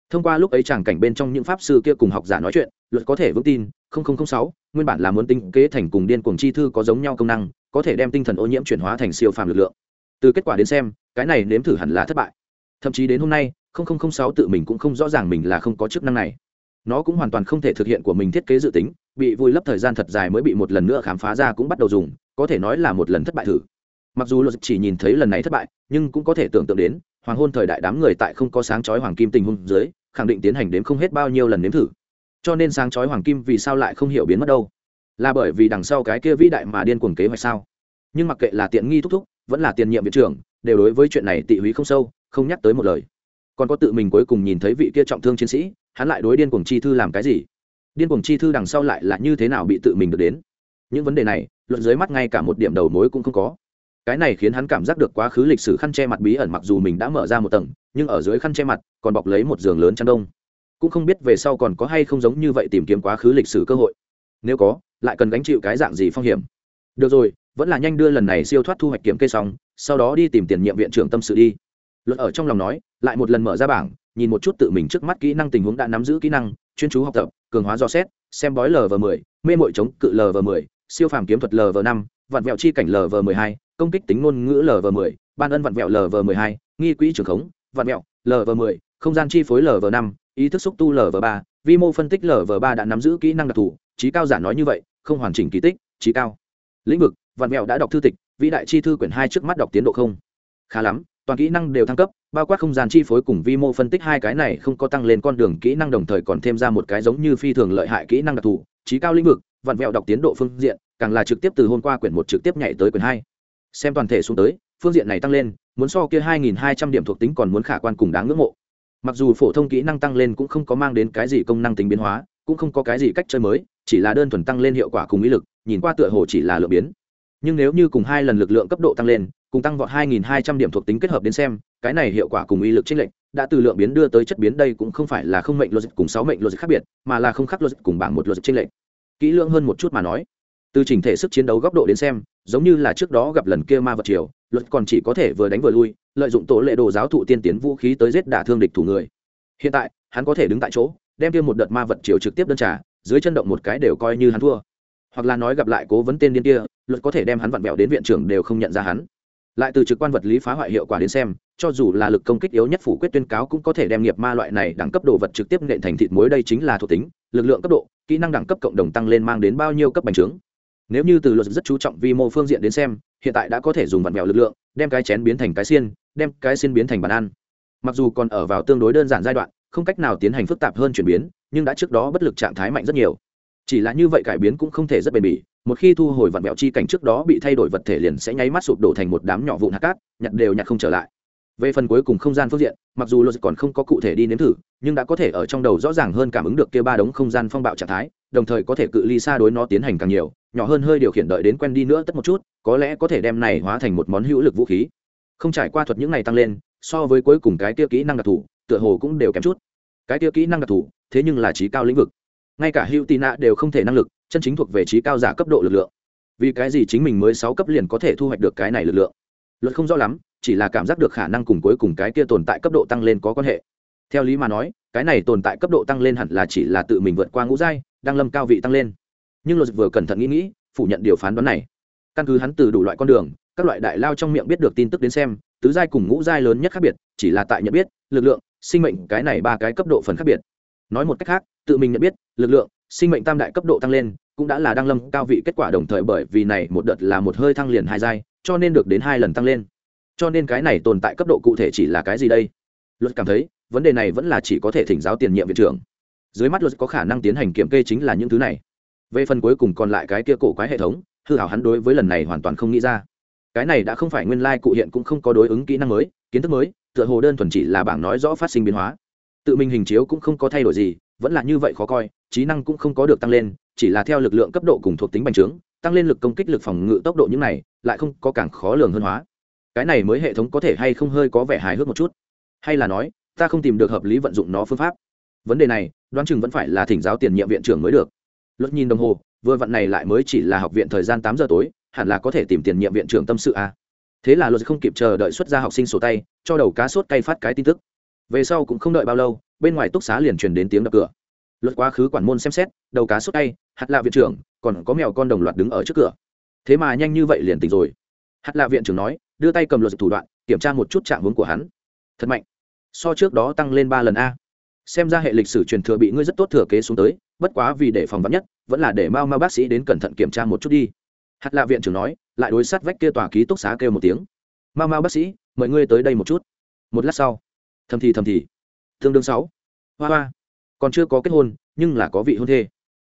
Thông qua lúc ấy tràng cảnh bên trong những pháp sư kia cùng học giả nói chuyện, luật có thể vững tin sáu, nguyên bản là muốn tinh kế thành cùng điên cuồng chi thư có giống nhau công năng, có thể đem tinh thần ô nhiễm chuyển hóa thành siêu phàm lực lượng. Từ kết quả đến xem, cái này nếm thử hẳn là thất bại. Thậm chí đến hôm nay sáu tự mình cũng không rõ ràng mình là không có chức năng này. Nó cũng hoàn toàn không thể thực hiện của mình thiết kế dự tính, bị vùi lấp thời gian thật dài mới bị một lần nữa khám phá ra cũng bắt đầu dùng, có thể nói là một lần thất bại thử. Mặc dù luật chỉ nhìn thấy lần này thất bại, nhưng cũng có thể tưởng tượng đến, hoàng hôn thời đại đám người tại không có sáng chói hoàng kim tình huống dưới, khẳng định tiến hành đến không hết bao nhiêu lần nếm thử. Cho nên sáng chói hoàng kim vì sao lại không hiểu biến mất đâu? Là bởi vì đằng sau cái kia vĩ đại mà điên cuồng kế hoạch sao? Nhưng mặc kệ là tiện nghi thúc thúc, vẫn là tiền nhiệm viện trưởng, đều đối với chuyện này tị húy không sâu, không nhắc tới một lời còn có tự mình cuối cùng nhìn thấy vị kia trọng thương chiến sĩ, hắn lại đối điên cuồng chi thư làm cái gì? Điên cuồng chi thư đằng sau lại là như thế nào bị tự mình được đến? Những vấn đề này, luận dưới mắt ngay cả một điểm đầu mối cũng không có. Cái này khiến hắn cảm giác được quá khứ lịch sử khăn che mặt bí ẩn mặc dù mình đã mở ra một tầng, nhưng ở dưới khăn che mặt, còn bọc lấy một giường lớn chăn đông. Cũng không biết về sau còn có hay không giống như vậy tìm kiếm quá khứ lịch sử cơ hội. Nếu có, lại cần gánh chịu cái dạng gì phong hiểm? Được rồi, vẫn là nhanh đưa lần này siêu thoát thu hoạch kiếm cây xong, sau đó đi tìm tiền nhiệm viện trưởng tâm sự đi luật ở trong lòng nói lại một lần mở ra bảng nhìn một chút tự mình trước mắt kỹ năng tình huống đã nắm giữ kỹ năng chuyên chú học tập cường hóa do xét xem bói lv m ộ mê mội chống cự lv m ộ siêu phàm kiếm thuật lv năm vạn vẹo chi cảnh lv m ộ hai công kích tính ngôn ngữ lv m ộ ban ân vạn vẹo lv m ộ hai nghi quỹ trường khống vạn vẹo lv m ộ không gian chi phối lv năm ý thức xúc tu lv ba vi mô phân tích lv ba đã nắm giữ kỹ năng đặc thù trí cao giả nói như vậy không hoàn chỉnh kỳ tích trí cao lĩnh vực vạn mẹo đã đọc thư tịch vĩ đại chi thư quyển hai trước mắt đọc tiến độ không khá lắm toàn kỹ năng đều thăng cấp, bao quát không gian chi phối cùng vi mô phân tích hai cái này không có tăng lên con đường kỹ năng đồng thời còn thêm ra một cái giống như phi thường lợi hại kỹ năng đặc thù, trí cao lĩnh vực vạn vẹo đọc tiến độ phương diện, càng là trực tiếp từ hôm qua quyển một trực tiếp nhảy tới quyển hai. Xem toàn thể xuống tới, phương diện này tăng lên, muốn so kia hai nghìn hai trăm điểm thuộc tính còn muốn khả quan cùng đáng ngưỡng mộ. Mặc dù phổ thông kỹ năng tăng lên cũng không có mang đến cái gì công năng tính biến hóa, cũng không có cái gì cách chơi mới, chỉ là đơn thuần tăng lên hiệu quả cùng ý lực, nhìn qua tựa hồ chỉ là lượng biến nhưng nếu như cùng hai lần lực lượng cấp độ tăng lên, cùng tăng vọt 2.200 điểm thuộc tính kết hợp đến xem, cái này hiệu quả cùng uy lực chênh lệch, đã từ lượng biến đưa tới chất biến đây cũng không phải là không mệnh logic cùng sáu mệnh logic khác biệt, mà là không khắc logic cùng bảng một logic chênh lệch. Kỹ lưỡng hơn một chút mà nói, từ chỉnh thể sức chiến đấu góc độ đến xem, giống như là trước đó gặp lần kia ma vật triều luật còn chỉ có thể vừa đánh vừa lui, lợi dụng tổ lệ đồ giáo thụ tiên tiến vũ khí tới giết đả thương địch thủ người. Hiện tại, hắn có thể đứng tại chỗ, đem kia một đợt ma vật triều trực tiếp đơn trả, dưới chân động một cái đều coi như hắn thua hoặc là nói gặp lại cố vấn tên điên kia, luật có thể đem hắn vặn vẹo đến viện trưởng đều không nhận ra hắn. Lại từ trực quan vật lý phá hoại hiệu quả đến xem, cho dù là lực công kích yếu nhất phủ quyết tuyên cáo cũng có thể đem nghiệp ma loại này đẳng cấp đồ vật trực tiếp nện thành thịt muối đây chính là thuộc tính, lực lượng cấp độ, kỹ năng đẳng cấp cộng đồng tăng lên mang đến bao nhiêu cấp bành trướng. Nếu như từ luật rất chú trọng vi mô phương diện đến xem, hiện tại đã có thể dùng vặn vẹo lực lượng, đem cái chén biến thành cái xiên, đem cái xiên biến thành bàn ăn. Mặc dù còn ở vào tương đối đơn giản giai đoạn, không cách nào tiến hành phức tạp hơn chuyển biến, nhưng đã trước đó bất lực trạng thái mạnh rất nhiều chỉ là như vậy cải biến cũng không thể rất bền bỉ, một khi thu hồi vặn vẹo chi cảnh trước đó bị thay đổi vật thể liền sẽ nháy mắt sụp đổ thành một đám nhỏ vụn hạt cát, nhặt đều nhặt không trở lại. Về phần cuối cùng không gian phương diện, mặc dù logic còn không có cụ thể đi nếm thử, nhưng đã có thể ở trong đầu rõ ràng hơn cảm ứng được kia ba đống không gian phong bạo trạng thái, đồng thời có thể cự ly xa đối nó tiến hành càng nhiều, nhỏ hơn hơi điều khiển đợi đến quen đi nữa tất một chút, có lẽ có thể đem này hóa thành một món hữu lực vũ khí. Không trải qua thuật những này tăng lên, so với cuối cùng cái kia kỹ năng đặc thù, tựa hồ cũng đều kém chút. Cái kia kỹ năng đặc thù, thế nhưng là trí cao lĩnh vực ngay cả hữu tị nạ đều không thể năng lực, chân chính thuộc về trí cao giả cấp độ lực lượng. Vì cái gì chính mình mới sáu cấp liền có thể thu hoạch được cái này lực lượng? Luật không rõ lắm, chỉ là cảm giác được khả năng cùng cuối cùng cái kia tồn tại cấp độ tăng lên có quan hệ. Theo lý mà nói, cái này tồn tại cấp độ tăng lên hẳn là chỉ là tự mình vượt qua ngũ giai, đang lâm cao vị tăng lên. Nhưng luật vừa cẩn thận nghĩ nghĩ, phủ nhận điều phán đoán này. Căn cứ hắn từ đủ loại con đường, các loại đại lao trong miệng biết được tin tức đến xem, tứ giai cùng ngũ giai lớn nhất khác biệt, chỉ là tại nhận biết, lực lượng, sinh mệnh, cái này ba cái cấp độ phần khác biệt nói một cách khác, tự mình nhận biết, lực lượng, sinh mệnh tam đại cấp độ tăng lên, cũng đã là đăng lâm cao vị kết quả đồng thời bởi vì này một đợt là một hơi thăng liền hai giai, cho nên được đến hai lần tăng lên. Cho nên cái này tồn tại cấp độ cụ thể chỉ là cái gì đây? Luật cảm thấy, vấn đề này vẫn là chỉ có thể thỉnh giáo tiền nhiệm viện trưởng. Dưới mắt luật có khả năng tiến hành kiểm kê chính là những thứ này. Về phần cuối cùng còn lại cái kia cổ quái hệ thống, hư hảo hắn đối với lần này hoàn toàn không nghĩ ra. Cái này đã không phải nguyên lai cụ hiện cũng không có đối ứng kỹ năng mới, kiến thức mới, tựa hồ đơn thuần chỉ là bảng nói rõ phát sinh biến hóa tự mình hình chiếu cũng không có thay đổi gì, vẫn là như vậy khó coi, trí năng cũng không có được tăng lên, chỉ là theo lực lượng cấp độ cùng thuộc tính bành trướng, tăng lên lực công kích lực phòng ngự tốc độ những này, lại không có càng khó lường hơn hóa. Cái này mới hệ thống có thể hay không hơi có vẻ hài hước một chút. Hay là nói, ta không tìm được hợp lý vận dụng nó phương pháp. Vấn đề này, đoán chừng vẫn phải là thỉnh giáo tiền nhiệm viện trưởng mới được. Luật nhìn đồng hồ, vừa vặn này lại mới chỉ là học viện thời gian tám giờ tối, hẳn là có thể tìm tiền nhiệm viện trưởng tâm sự a à. thế là luật không kịp chờ đợi xuất ra học sinh sổ tay, cho đầu cá sốt cay phát cái tin tức về sau cũng không đợi bao lâu, bên ngoài túc xá liền truyền đến tiếng đập cửa. Luật quá khứ quản môn xem xét, đầu cá sốt tay, hạt lạ viện trưởng, còn có mèo con đồng loạt đứng ở trước cửa. Thế mà nhanh như vậy liền tỉnh rồi. Hạt lạ viện trưởng nói, đưa tay cầm luật thủ đoạn, kiểm tra một chút trạng vốn của hắn. Thật mạnh. So trước đó tăng lên ba lần a. Xem ra hệ lịch sử truyền thừa bị ngươi rất tốt thừa kế xuống tới, bất quá vì để phòng vắn nhất, vẫn là để mau mau bác sĩ đến cẩn thận kiểm tra một chút đi. Hạt lạ viện trưởng nói, lại đối sát vách kia tòa ký túc xá kêu một tiếng. Mau mau bác sĩ, mời ngươi tới đây một chút. Một lát sau thầm thì thầm thì. Tương đương sáu. Hoa hoa. Còn chưa có kết hôn, nhưng là có vị hôn thê.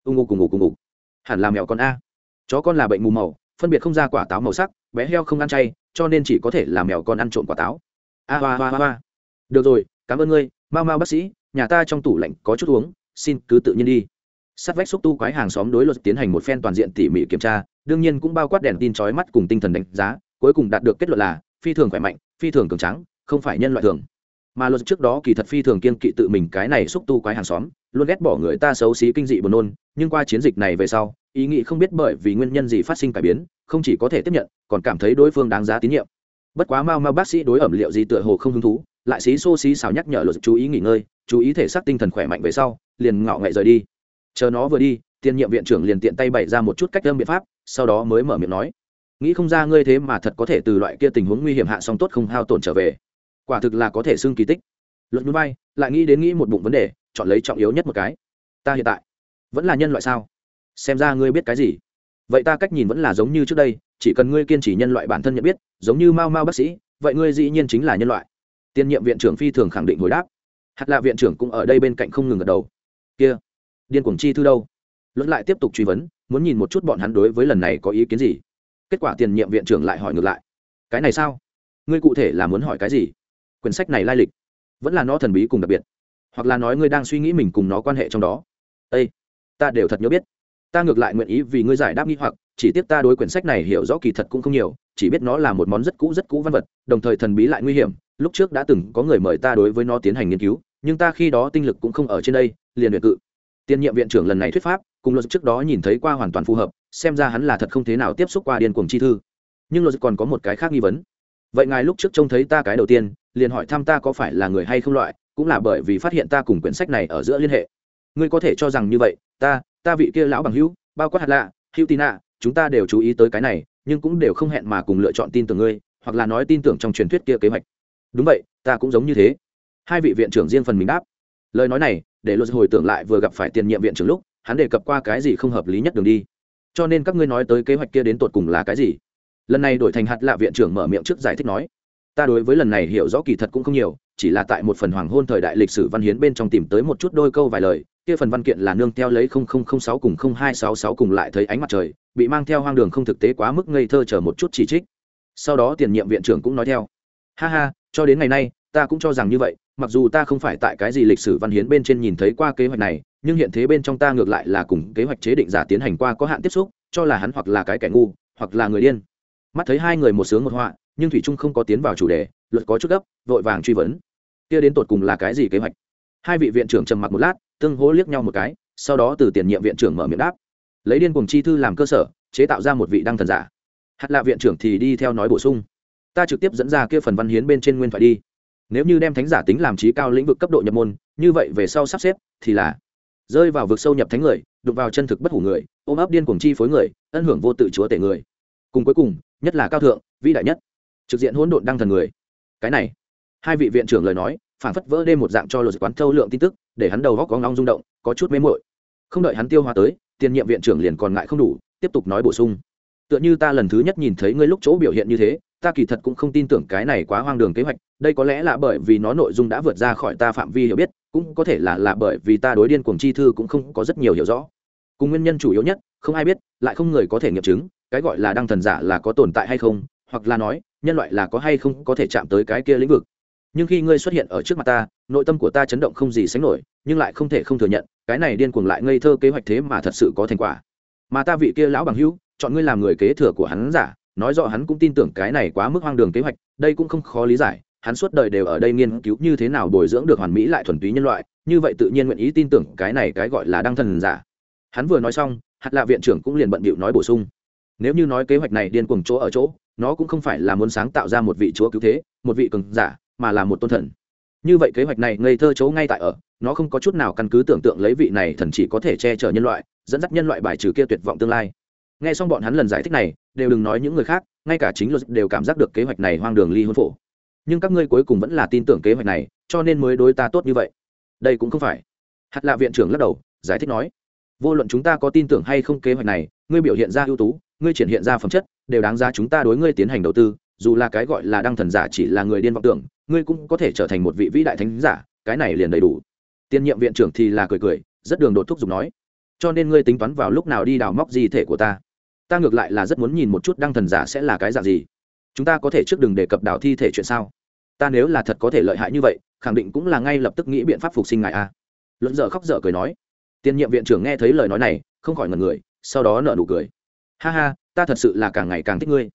Ưng ngủ cùng ngủ cùng ngủ hẳn là mẹo con a. Chó con là bệnh mù màu, phân biệt không ra quả táo màu sắc, bé heo không ăn chay, cho nên chỉ có thể là mèo con ăn trộm quả táo. A hoa hoa hoa được rồi, cảm ơn ngươi, mau mau bác sĩ, nhà ta trong tủ lạnh có chút uống, xin cứ tự nhiên đi. Sát vách xúc tu quái hàng xóm đối luật tiến hành một phen toàn diện tỉ mỉ kiểm tra, đương nhiên cũng bao quát đèn tin chói mắt cùng tinh thần đánh giá, cuối cùng đạt được kết luận là phi thường khỏe mạnh, phi thường cường trắng không phải nhân loại thường mà luật trước đó kỳ thật phi thường kiên kỵ tự mình cái này xúc tu quái hàng xóm, luôn ghét bỏ người ta xấu xí kinh dị buồn nôn, nhưng qua chiến dịch này về sau, ý nghĩ không biết bởi vì nguyên nhân gì phát sinh cải biến, không chỉ có thể tiếp nhận, còn cảm thấy đối phương đáng giá tín nhiệm. Bất quá mau mau bác sĩ đối ẩm liệu gì tựa hồ không hứng thú, lại xí xô xí xào nhắc nhở luật chú ý nghỉ ngơi, chú ý thể xác tinh thần khỏe mạnh về sau, liền ngạo nghệ rời đi. Chờ nó vừa đi, tiền nhiệm viện trưởng liền tiện tay bày ra một chút cách âm biện pháp, sau đó mới mở miệng nói, nghĩ không ra ngươi thế mà thật có thể từ loại kia tình huống nguy hiểm hạ song tốt không hao tổn trở về quả thực là có thể xưng kỳ tích. Luận núi bay, lại nghĩ đến nghĩ một bụng vấn đề, chọn lấy trọng yếu nhất một cái. Ta hiện tại, vẫn là nhân loại sao? Xem ra ngươi biết cái gì? Vậy ta cách nhìn vẫn là giống như trước đây, chỉ cần ngươi kiên trì nhân loại bản thân nhận biết, giống như mau mau bác sĩ, vậy ngươi dĩ nhiên chính là nhân loại. Tiên nhiệm viện trưởng phi thường khẳng định hồi đáp. Hạt lạ viện trưởng cũng ở đây bên cạnh không ngừng gật đầu. Kia, điên cuồng chi thư đâu? Luận lại tiếp tục truy vấn, muốn nhìn một chút bọn hắn đối với lần này có ý kiến gì. Kết quả tiền nhiệm viện trưởng lại hỏi ngược lại. Cái này sao? Ngươi cụ thể là muốn hỏi cái gì? Quyển sách này lai lịch, vẫn là nó thần bí cùng đặc biệt, hoặc là nói ngươi đang suy nghĩ mình cùng nó quan hệ trong đó. Â ta đều thật nhớ biết. Ta ngược lại nguyện ý vì ngươi giải đáp nghi hoặc, chỉ tiếc ta đối quyển sách này hiểu rõ kỳ thật cũng không nhiều, chỉ biết nó là một món rất cũ rất cũ văn vật, đồng thời thần bí lại nguy hiểm. Lúc trước đã từng có người mời ta đối với nó tiến hành nghiên cứu, nhưng ta khi đó tinh lực cũng không ở trên đây, liền luyện cự. Tiên nhiệm viện trưởng lần này thuyết pháp, cùng luật trước đó nhìn thấy qua hoàn toàn phù hợp, xem ra hắn là thật không thế nào tiếp xúc qua điên cuồng chi thư. Nhưng luật còn có một cái khác nghi vấn. Vậy ngài lúc trước trông thấy ta cái đầu tiên liền hỏi thăm ta có phải là người hay không loại, cũng là bởi vì phát hiện ta cùng quyển sách này ở giữa liên hệ. Ngươi có thể cho rằng như vậy, ta ta vị kia lão bằng hữu, bao quát hạt lạ, hữu tín ạ chúng ta đều chú ý tới cái này, nhưng cũng đều không hẹn mà cùng lựa chọn tin tưởng ngươi, hoặc là nói tin tưởng trong truyền thuyết kia kế hoạch. Đúng vậy, ta cũng giống như thế. Hai vị viện trưởng riêng phần mình đáp. Lời nói này, để luật hồi tưởng lại vừa gặp phải tiền nhiệm viện trưởng lúc, hắn đề cập qua cái gì không hợp lý nhất đường đi. Cho nên các ngươi nói tới kế hoạch kia đến tột cùng là cái gì? Lần này đổi thành hạt lạ viện trưởng mở miệng trước giải thích nói ta đối với lần này hiểu rõ kỳ thật cũng không nhiều, chỉ là tại một phần hoàng hôn thời đại lịch sử văn hiến bên trong tìm tới một chút đôi câu vài lời, kia phần văn kiện là nương theo lấy sáu cùng hai sáu sáu cùng lại thấy ánh mặt trời, bị mang theo hoang đường không thực tế quá mức ngây thơ chờ một chút chỉ trích. Sau đó tiền nhiệm viện trưởng cũng nói theo. Ha ha, cho đến ngày nay, ta cũng cho rằng như vậy, mặc dù ta không phải tại cái gì lịch sử văn hiến bên trên nhìn thấy qua kế hoạch này, nhưng hiện thế bên trong ta ngược lại là cùng kế hoạch chế định giả tiến hành qua có hạn tiếp xúc, cho là hắn hoặc là cái kẻ ngu, hoặc là người điên. Mắt thấy hai người một sướng một họa nhưng thủy trung không có tiến vào chủ đề, luật có chút gấp, vội vàng truy vấn. Kia đến tột cùng là cái gì kế hoạch? Hai vị viện trưởng trầm mặc một lát, tương hỗ liếc nhau một cái, sau đó từ tiền nhiệm viện trưởng mở miệng đáp. Lấy điên cùng chi thư làm cơ sở, chế tạo ra một vị đăng thần giả. Hạt lạ viện trưởng thì đi theo nói bổ sung. Ta trực tiếp dẫn ra kia phần văn hiến bên trên nguyên thoại đi. Nếu như đem thánh giả tính làm trí cao lĩnh vực cấp độ nhập môn, như vậy về sau sắp xếp thì là rơi vào vực sâu nhập thánh người, đụng vào chân thực bất hủ người, ôm ấp điên cuồng chi phối người, ân hưởng vô tự chúa tể người. Cùng cuối cùng, nhất là cao thượng, vĩ đại nhất trực diện hỗn độn đăng thần người. Cái này. Hai vị viện trưởng lời nói phản phất vỡ đêm một dạng cho luật quán thâu lượng tin tức, để hắn đầu góc có ngong rung động, có chút mê mội không đợi hắn tiêu hóa tới, tiền nhiệm viện trưởng liền còn ngại không đủ, tiếp tục nói bổ sung. Tựa như ta lần thứ nhất nhìn thấy ngươi lúc chỗ biểu hiện như thế, ta kỳ thật cũng không tin tưởng cái này quá hoang đường kế hoạch, đây có lẽ là bởi vì nó nội dung đã vượt ra khỏi ta phạm vi hiểu biết, cũng có thể là là bởi vì ta đối điên cuồng chi thư cũng không có rất nhiều hiểu rõ. Cùng nguyên nhân chủ yếu nhất, không ai biết, lại không người có thể nghiệm chứng, cái gọi là đăng thần giả là có tồn tại hay không hoặc là nói, nhân loại là có hay không có thể chạm tới cái kia lĩnh vực. Nhưng khi ngươi xuất hiện ở trước mặt ta, nội tâm của ta chấn động không gì sánh nổi, nhưng lại không thể không thừa nhận, cái này điên cuồng lại ngây thơ kế hoạch thế mà thật sự có thành quả. Mà ta vị kia lão bằng hữu, chọn ngươi làm người kế thừa của hắn giả, nói rõ hắn cũng tin tưởng cái này quá mức hoang đường kế hoạch, đây cũng không khó lý giải, hắn suốt đời đều ở đây nghiên cứu như thế nào bồi dưỡng được hoàn mỹ lại thuần túy nhân loại, như vậy tự nhiên nguyện ý tin tưởng cái này cái gọi là đăng thần giả. Hắn vừa nói xong, hạt lạ viện trưởng cũng liền bận bịu nói bổ sung. Nếu như nói kế hoạch này điên cuồng chỗ ở chỗ nó cũng không phải là muốn sáng tạo ra một vị chúa cứu thế, một vị cường giả, mà là một tôn thần. Như vậy kế hoạch này ngây thơ chỗ ngay tại ở, nó không có chút nào căn cứ tưởng tượng lấy vị này thần chỉ có thể che chở nhân loại, dẫn dắt nhân loại bài trừ kia tuyệt vọng tương lai. Nghe xong bọn hắn lần giải thích này, đều đừng nói những người khác, ngay cả chính luật đều cảm giác được kế hoạch này hoang đường ly hôn phổ. Nhưng các ngươi cuối cùng vẫn là tin tưởng kế hoạch này, cho nên mới đối ta tốt như vậy. Đây cũng không phải. Hạt lạ viện trưởng lắc đầu, giải thích nói, vô luận chúng ta có tin tưởng hay không kế hoạch này, ngươi biểu hiện ra ưu tú ngươi triển hiện ra phẩm chất, đều đáng ra chúng ta đối ngươi tiến hành đầu tư, dù là cái gọi là đăng thần giả chỉ là người điên vọng tưởng, ngươi cũng có thể trở thành một vị vĩ đại thánh giả, cái này liền đầy đủ. Tiên nhiệm viện trưởng thì là cười cười, rất đường đột thúc giục nói, cho nên ngươi tính toán vào lúc nào đi đào móc di thể của ta? Ta ngược lại là rất muốn nhìn một chút đăng thần giả sẽ là cái dạng gì. Chúng ta có thể trước đừng đề cập đào thi thể chuyện sao? Ta nếu là thật có thể lợi hại như vậy, khẳng định cũng là ngay lập tức nghĩ biện pháp phục sinh ngài a. Luận dở khóc dở cười nói. Tiên nhiệm viện trưởng nghe thấy lời nói này, không khỏi ngần người, sau đó nợ nụ cười ha ha, ta thật sự là càng ngày càng thích ngươi.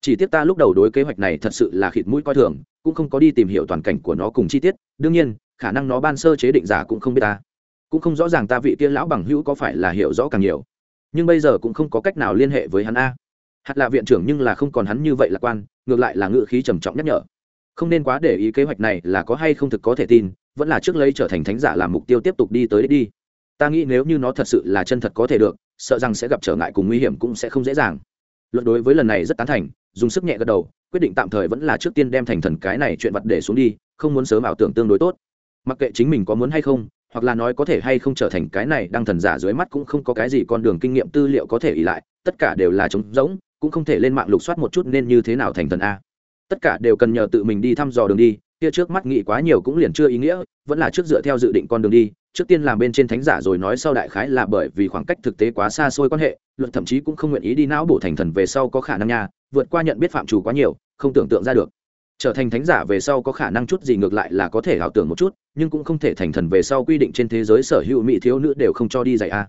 Chỉ tiếc ta lúc đầu đối kế hoạch này thật sự là khịt mũi coi thường, cũng không có đi tìm hiểu toàn cảnh của nó cùng chi tiết, đương nhiên, khả năng nó ban sơ chế định giả cũng không biết ta. Cũng không rõ ràng ta vị tiên lão bằng hữu có phải là hiểu rõ càng nhiều. Nhưng bây giờ cũng không có cách nào liên hệ với hắn a. Hạt là viện trưởng nhưng là không còn hắn như vậy lạc quan, ngược lại là ngự khí trầm trọng nhắc nhở. Không nên quá để ý kế hoạch này là có hay không thực có thể tin, vẫn là trước lấy trở thành thánh giả làm mục tiêu tiếp tục đi tới đi. Ta nghĩ nếu như nó thật sự là chân thật có thể được sợ rằng sẽ gặp trở ngại cùng nguy hiểm cũng sẽ không dễ dàng. Luận đối với lần này rất tán thành, dùng sức nhẹ gật đầu, quyết định tạm thời vẫn là trước tiên đem thành thần cái này chuyện vật để xuống đi, không muốn sớm ảo tưởng tương đối tốt. Mặc kệ chính mình có muốn hay không, hoặc là nói có thể hay không trở thành cái này đang thần giả dưới mắt cũng không có cái gì con đường kinh nghiệm tư liệu có thể ỉ lại, tất cả đều là trống rỗng, cũng không thể lên mạng lục soát một chút nên như thế nào thành thần a. Tất cả đều cần nhờ tự mình đi thăm dò đường đi, kia trước mắt nghĩ quá nhiều cũng liền chưa ý nghĩa, vẫn là trước dựa theo dự định con đường đi trước tiên làm bên trên thánh giả rồi nói sau đại khái là bởi vì khoảng cách thực tế quá xa xôi quan hệ luật thậm chí cũng không nguyện ý đi não bổ thành thần về sau có khả năng nha, vượt qua nhận biết phạm chủ quá nhiều, không tưởng tượng ra được. Trở thành thánh giả về sau có khả năng chút gì ngược lại là có thể ảo tưởng một chút, nhưng cũng không thể thành thần về sau quy định trên thế giới sở hữu mỹ thiếu nữ đều không cho đi dạy a.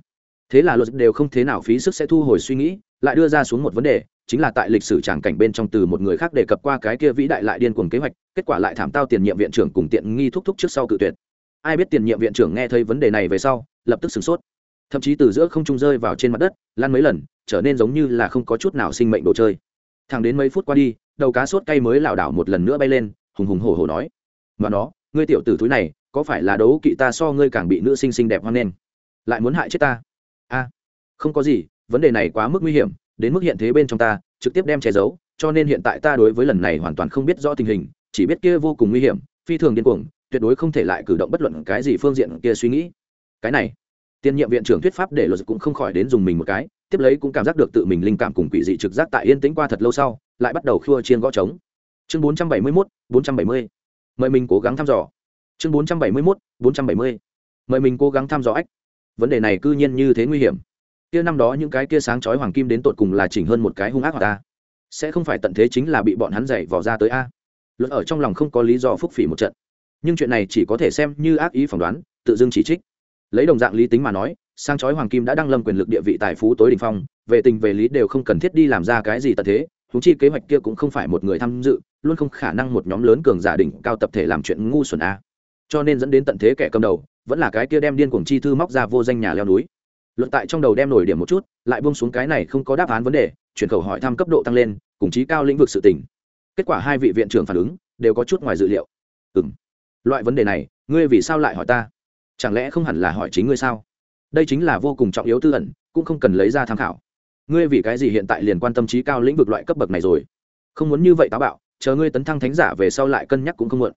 Thế là luật đều không thế nào phí sức sẽ thu hồi suy nghĩ, lại đưa ra xuống một vấn đề, chính là tại lịch sử tràng cảnh bên trong từ một người khác đề cập qua cái kia vĩ đại lại điên cuồng kế hoạch, kết quả lại thảm tao tiền nhiệm viện trưởng cùng tiện nghi thúc thúc trước sau cự tuyệt ai biết tiền nhiệm viện trưởng nghe thấy vấn đề này về sau, lập tức sửng sốt. Thậm chí từ giữa không trung rơi vào trên mặt đất, lăn mấy lần, trở nên giống như là không có chút nào sinh mệnh đồ chơi. Thẳng đến mấy phút qua đi, đầu cá sốt cay mới lảo đảo một lần nữa bay lên, hùng hùng hổ hổ nói, mà nó, ngươi tiểu tử thúi này, có phải là đấu kỵ ta so ngươi càng bị nữ sinh xinh đẹp hoan nghênh? Lại muốn hại chết ta? A, không có gì, vấn đề này quá mức nguy hiểm, đến mức hiện thế bên trong ta, trực tiếp đem che giấu, cho nên hiện tại ta đối với lần này hoàn toàn không biết rõ tình hình, chỉ biết kia vô cùng nguy hiểm, phi thường điên cuồng tuyệt đối không thể lại cử động bất luận cái gì phương diện kia suy nghĩ. Cái này, tiên nhiệm viện trưởng thuyết pháp để luật cũng không khỏi đến dùng mình một cái, tiếp lấy cũng cảm giác được tự mình linh cảm cùng quỷ dị trực giác tại yên tĩnh qua thật lâu sau, lại bắt đầu khua chiên gõ trống. Chương bốn trăm bảy mươi mốt, bốn trăm bảy mươi. Mời mình cố gắng thăm dò. Chương bốn trăm bảy mươi mốt, bốn trăm bảy mươi. Mời mình cố gắng thăm dò ách. Vấn đề này cư nhiên như thế nguy hiểm. Kia năm đó những cái kia sáng chói hoàng kim đến tột cùng là chỉnh hơn một cái hung ác hoặc ta. Sẽ không phải tận thế chính là bị bọn hắn dạy vò ra tới a. Luật ở trong lòng không có lý do phúc phỉ một trận nhưng chuyện này chỉ có thể xem như ác ý phỏng đoán, tự dưng chỉ trích. Lấy đồng dạng lý tính mà nói, sang chói hoàng kim đã đăng lâm quyền lực địa vị tài phú tối đỉnh phong, về tình về lý đều không cần thiết đi làm ra cái gì tật thế thú chi kế hoạch kia cũng không phải một người tham dự, luôn không khả năng một nhóm lớn cường giả đỉnh cao tập thể làm chuyện ngu xuẩn a. Cho nên dẫn đến tận thế kẻ cầm đầu, vẫn là cái kia đem điên cuồng chi thư móc ra vô danh nhà leo núi. Luận tại trong đầu đem nổi điểm một chút, lại buông xuống cái này không có đáp án vấn đề, chuyển khẩu hỏi thăm cấp độ tăng lên, cùng chí cao lĩnh vực sự tỉnh kết quả hai vị viện trưởng phản ứng, đều có chút ngoài dự liệu. Ừ m loại vấn đề này, ngươi vì sao lại hỏi ta? Chẳng lẽ không hẳn là hỏi chính ngươi sao? Đây chính là vô cùng trọng yếu tư ẩn, cũng không cần lấy ra tham khảo. Ngươi vì cái gì hiện tại liền quan tâm trí cao lĩnh vực loại cấp bậc này rồi? Không muốn như vậy táo bạo, chờ ngươi tấn thăng thánh giả về sau lại cân nhắc cũng không muộn.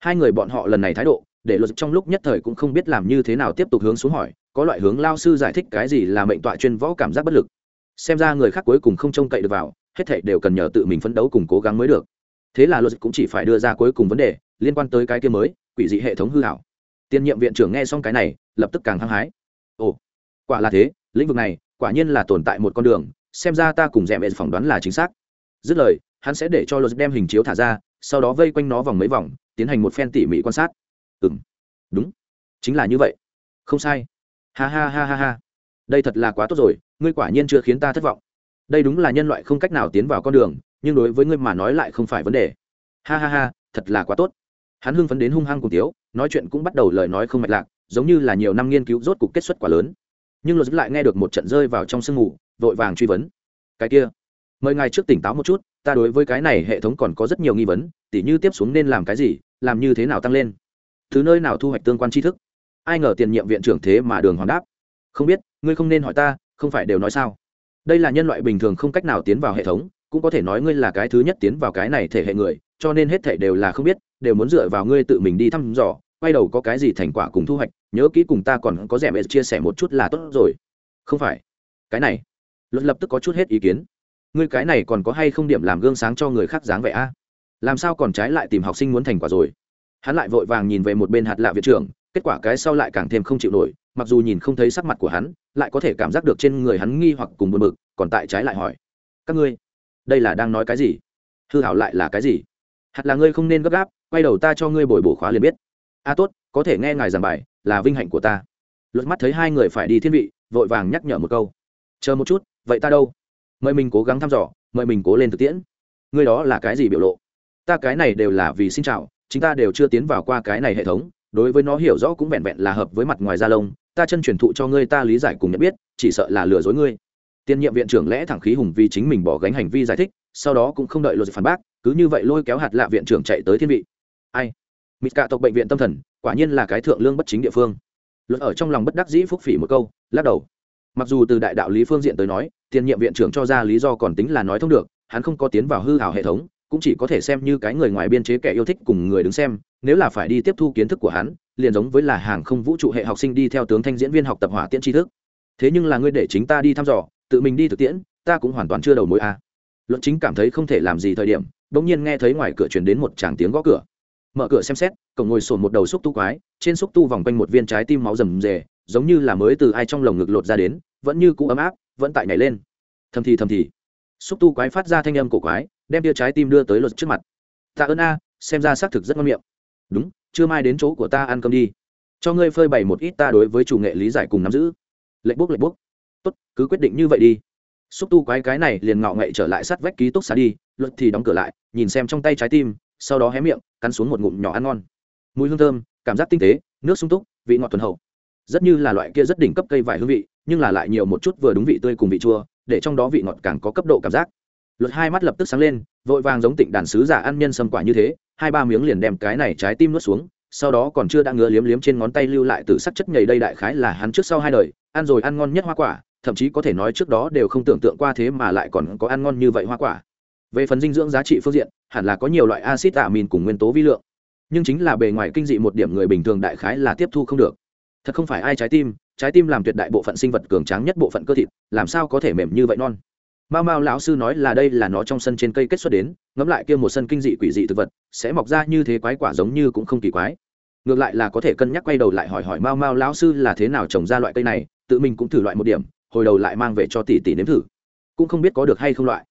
Hai người bọn họ lần này thái độ, để luật trong lúc nhất thời cũng không biết làm như thế nào tiếp tục hướng xuống hỏi, có loại hướng lao sư giải thích cái gì là mệnh tọa chuyên võ cảm giác bất lực. Xem ra người khác cuối cùng không trông cậy được vào, hết thảy đều cần nhờ tự mình phấn đấu cùng cố gắng mới được. Thế là luật cũng chỉ phải đưa ra cuối cùng vấn đề liên quan tới cái kia mới, quỷ dị hệ thống hư hảo. Tiên nhiệm viện trưởng nghe xong cái này, lập tức càng hăng hái. Ồ, quả là thế, lĩnh vực này, quả nhiên là tồn tại một con đường, xem ra ta cùng rèm ệ phỏng đoán là chính xác. Dứt lời, hắn sẽ để cho luật đem hình chiếu thả ra, sau đó vây quanh nó vòng mấy vòng, tiến hành một phen tỉ mỉ quan sát. Ừ m đúng, chính là như vậy. Không sai. Ha ha ha ha ha. Đây thật là quá tốt rồi, ngươi quả nhiên chưa khiến ta thất vọng. Đây đúng là nhân loại không cách nào tiến vào con đường, nhưng đối với ngươi mà nói lại không phải vấn đề. Ha ha ha, thật là quá tốt hắn hưng phấn đến hung hăng cùng tiếu, nói chuyện cũng bắt đầu lời nói không mạch lạc, giống như là nhiều năm nghiên cứu rốt cục kết xuất quả lớn. Nhưng luật lại nghe được một trận rơi vào trong sương ngủ vội vàng truy vấn. Cái kia, mời ngài trước tỉnh táo một chút, ta đối với cái này hệ thống còn có rất nhiều nghi vấn, tỉ như tiếp xuống nên làm cái gì, làm như thế nào tăng lên, thứ nơi nào thu hoạch tương quan tri thức. Ai ngờ tiền nhiệm viện trưởng thế mà đường hoàng đáp. Không biết, ngươi không nên hỏi ta, không phải đều nói sao? Đây là nhân loại bình thường không cách nào tiến vào hệ thống, cũng có thể nói ngươi là cái thứ nhất tiến vào cái này thể hệ người, cho nên hết thể đều là không biết đều muốn dựa vào ngươi tự mình đi thăm dò, quay đầu có cái gì thành quả cùng thu hoạch, nhớ kỹ cùng ta còn có rẻ mệt chia sẻ một chút là tốt rồi. Không phải. Cái này. Luật lập tức có chút hết ý kiến. Ngươi cái này còn có hay không điểm làm gương sáng cho người khác dáng vẻ a? Làm sao còn trái lại tìm học sinh muốn thành quả rồi? Hắn lại vội vàng nhìn về một bên hạt lạ viện trưởng, kết quả cái sau lại càng thêm không chịu nổi, mặc dù nhìn không thấy sắc mặt của hắn, lại có thể cảm giác được trên người hắn nghi hoặc cùng buồn bực, còn tại trái lại hỏi. Các ngươi, đây là đang nói cái gì? Hư hảo lại là cái gì? Hạt là ngươi không nên gấp gáp quay đầu ta cho ngươi bồi bổ khóa liền biết. A tốt, có thể nghe ngài giảng bài, là vinh hạnh của ta. Luật mắt thấy hai người phải đi thiên vị, vội vàng nhắc nhở một câu. Chờ một chút, vậy ta đâu? Mời mình cố gắng thăm dò, mời mình cố lên thực tiễn. Ngươi đó là cái gì biểu lộ? Ta cái này đều là vì xin chào, chúng ta đều chưa tiến vào qua cái này hệ thống, đối với nó hiểu rõ cũng vẹn vẹn là hợp với mặt ngoài da lông. Ta chân truyền thụ cho ngươi ta lý giải cùng nhận biết, chỉ sợ là lừa dối ngươi. Tiên nhiệm viện trưởng lẽ thẳng khí hùng vì chính mình bỏ gánh hành vi giải thích, sau đó cũng không đợi luật phản bác, cứ như vậy lôi kéo hạt lạ viện trưởng chạy tới thiên vị ai? Mịt cạ tộc bệnh viện tâm thần, quả nhiên là cái thượng lương bất chính địa phương. Luật ở trong lòng bất đắc dĩ phúc phỉ một câu, lắc đầu. Mặc dù từ đại đạo lý phương diện tới nói, tiền nhiệm viện trưởng cho ra lý do còn tính là nói thông được, hắn không có tiến vào hư hảo hệ thống, cũng chỉ có thể xem như cái người ngoài biên chế kẻ yêu thích cùng người đứng xem, nếu là phải đi tiếp thu kiến thức của hắn, liền giống với là hàng không vũ trụ hệ học sinh đi theo tướng thanh diễn viên học tập hỏa tiễn tri thức. Thế nhưng là ngươi để chính ta đi thăm dò, tự mình đi thực tiễn, ta cũng hoàn toàn chưa đầu mối à. a luận chính cảm thấy không thể làm gì thời điểm đ ỗ n g nhiên nghe thấy ngoài cửa chuyển đến một tràng tiếng gõ cửa mở cửa xem xét, cổng ngồi sồn một đầu xúc tu quái, trên xúc tu vòng quanh một viên trái tim máu rầm rề, giống như là mới từ ai trong lồng ngực lột ra đến, vẫn như cũ ấm áp, vẫn tại nhảy lên. Thầm thì thầm thì, xúc tu quái phát ra thanh âm cổ quái, đem tia trái tim đưa tới luật trước mặt. Tạ ơn a, xem ra xác thực rất ngon miệng. Đúng chưa mai đến chỗ của ta ăn cơm đi. Cho ngươi phơi bày một ít ta đối với chủ nghệ lý giải cùng nắm giữ. Lệnh bốc lệnh bốc. Tốt, cứ quyết định như vậy đi. Xúc tu quái cái này liền ngạo nghệ trở lại sát vách ký túc xá đi, luật thì đóng cửa lại, nhìn xem trong tay trái tim sau đó hé miệng, cắn xuống một ngụm nhỏ ăn ngon. Mùi hương thơm, cảm giác tinh tế, nước sung túc, vị ngọt thuần hậu. Rất như là loại kia rất đỉnh cấp cây vải hương vị, nhưng là lại nhiều một chút vừa đúng vị tươi cùng vị chua, để trong đó vị ngọt càng có cấp độ cảm giác. Luật hai mắt lập tức sáng lên, vội vàng giống tịnh đàn sứ giả ăn nhân sâm quả như thế, hai ba miếng liền đem cái này trái tim nuốt xuống, sau đó còn chưa đã ngứa liếm liếm trên ngón tay lưu lại từ sắc chất nhầy đây đại khái là hắn trước sau hai đời, ăn rồi ăn ngon nhất hoa quả, thậm chí có thể nói trước đó đều không tưởng tượng qua thế mà lại còn có ăn ngon như vậy hoa quả về phần dinh dưỡng giá trị phương diện, hẳn là có nhiều loại acid amin cùng nguyên tố vi lượng. Nhưng chính là bề ngoài kinh dị một điểm người bình thường đại khái là tiếp thu không được. Thật không phải ai trái tim trái tim làm tuyệt đại bộ phận sinh vật cường tráng nhất bộ phận cơ thịt, làm sao có thể mềm như vậy non? Mao mao lão sư nói là đây là nó trong sân trên cây kết xuất đến, ngẫm lại kia một sân kinh dị quỷ dị thực vật, sẽ mọc ra như thế quái quả giống như cũng không kỳ quái. Ngược lại là có thể cân nhắc quay đầu lại hỏi hỏi mao mao lão sư là thế nào trồng ra loại cây này, tự mình cũng thử loại một điểm, hồi đầu lại mang về cho tỷ tỷ nếm thử. Cũng không biết có được hay không loại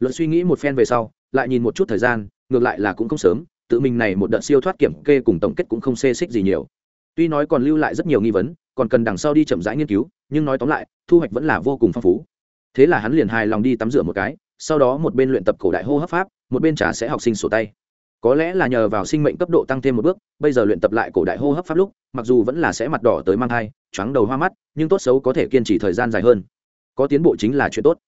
luận suy nghĩ một phen về sau, lại nhìn một chút thời gian, ngược lại là cũng không sớm, tự mình này một đợt siêu thoát kiểm kê cùng tổng kết cũng không xê xích gì nhiều. Tuy nói còn lưu lại rất nhiều nghi vấn, còn cần đằng sau đi chậm rãi nghiên cứu, nhưng nói tóm lại, thu hoạch vẫn là vô cùng phong phú. Thế là hắn liền hài lòng đi tắm rửa một cái, sau đó một bên luyện tập cổ đại hô hấp pháp, một bên trả sẽ học sinh sổ tay. Có lẽ là nhờ vào sinh mệnh cấp độ tăng thêm một bước, bây giờ luyện tập lại cổ đại hô hấp pháp lúc, mặc dù vẫn là sẽ mặt đỏ tới mang thai, choáng đầu hoa mắt, nhưng tốt xấu có thể kiên trì thời gian dài hơn. Có tiến bộ chính là chuyện tốt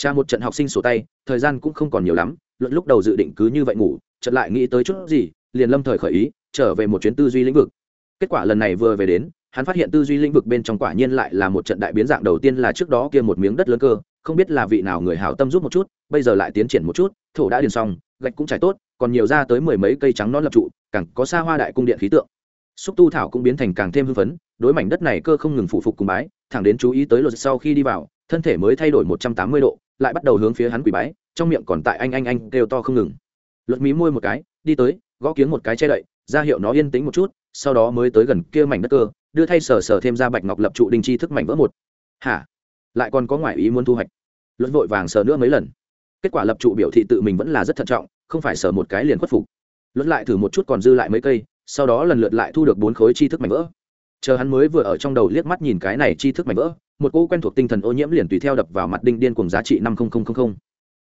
cha một trận học sinh sổ tay, thời gian cũng không còn nhiều lắm luận lúc đầu dự định cứ như vậy ngủ, chợt lại nghĩ tới chút gì, liền lâm thời khởi ý, trở về một chuyến tư duy lĩnh vực. Kết quả lần này vừa về đến, hắn phát hiện tư duy lĩnh vực bên trong quả nhiên lại là một trận đại biến dạng đầu tiên là trước đó kia một miếng đất lớn cơ, không biết là vị nào người hảo tâm giúp một chút, bây giờ lại tiến triển một chút, thổ đã điền xong, gạch cũng trải tốt, còn nhiều ra tới mười mấy cây trắng non lập trụ, càng có xa hoa đại cung điện khí tượng. Xúc tu thảo cũng biến thành càng thêm hưng phấn, đối mảnh đất này cơ không ngừng phụ phục cùng bái, thẳng đến chú ý tới luật sau khi đi vào, thân thể mới thay đổi một trăm tám mươi độ lại bắt đầu hướng phía hắn quỷ bái, trong miệng còn tại anh anh anh kêu to không ngừng. Luật mí môi một cái, đi tới, gõ kiếng một cái che đậy, ra hiệu nó yên tĩnh một chút, sau đó mới tới gần kia mảnh đất cơ, đưa thay sờ sờ thêm ra bạch ngọc lập trụ đinh chi thức mảnh vỡ một. Hả? Lại còn có ngoại ý muốn thu hoạch. Luật vội vàng sờ nữa mấy lần. Kết quả lập trụ biểu thị tự mình vẫn là rất thận trọng, không phải sờ một cái liền khuất phục. Luật lại thử một chút còn dư lại mấy cây, sau đó lần lượt lại thu được bốn khối chi thức mảnh vỡ chờ hắn mới vừa ở trong đầu liếc mắt nhìn cái này chi thức mảnh vỡ, một cỗ quen thuộc tinh thần ô nhiễm liền tùy theo đập vào mặt đinh điên cùng giá trị năm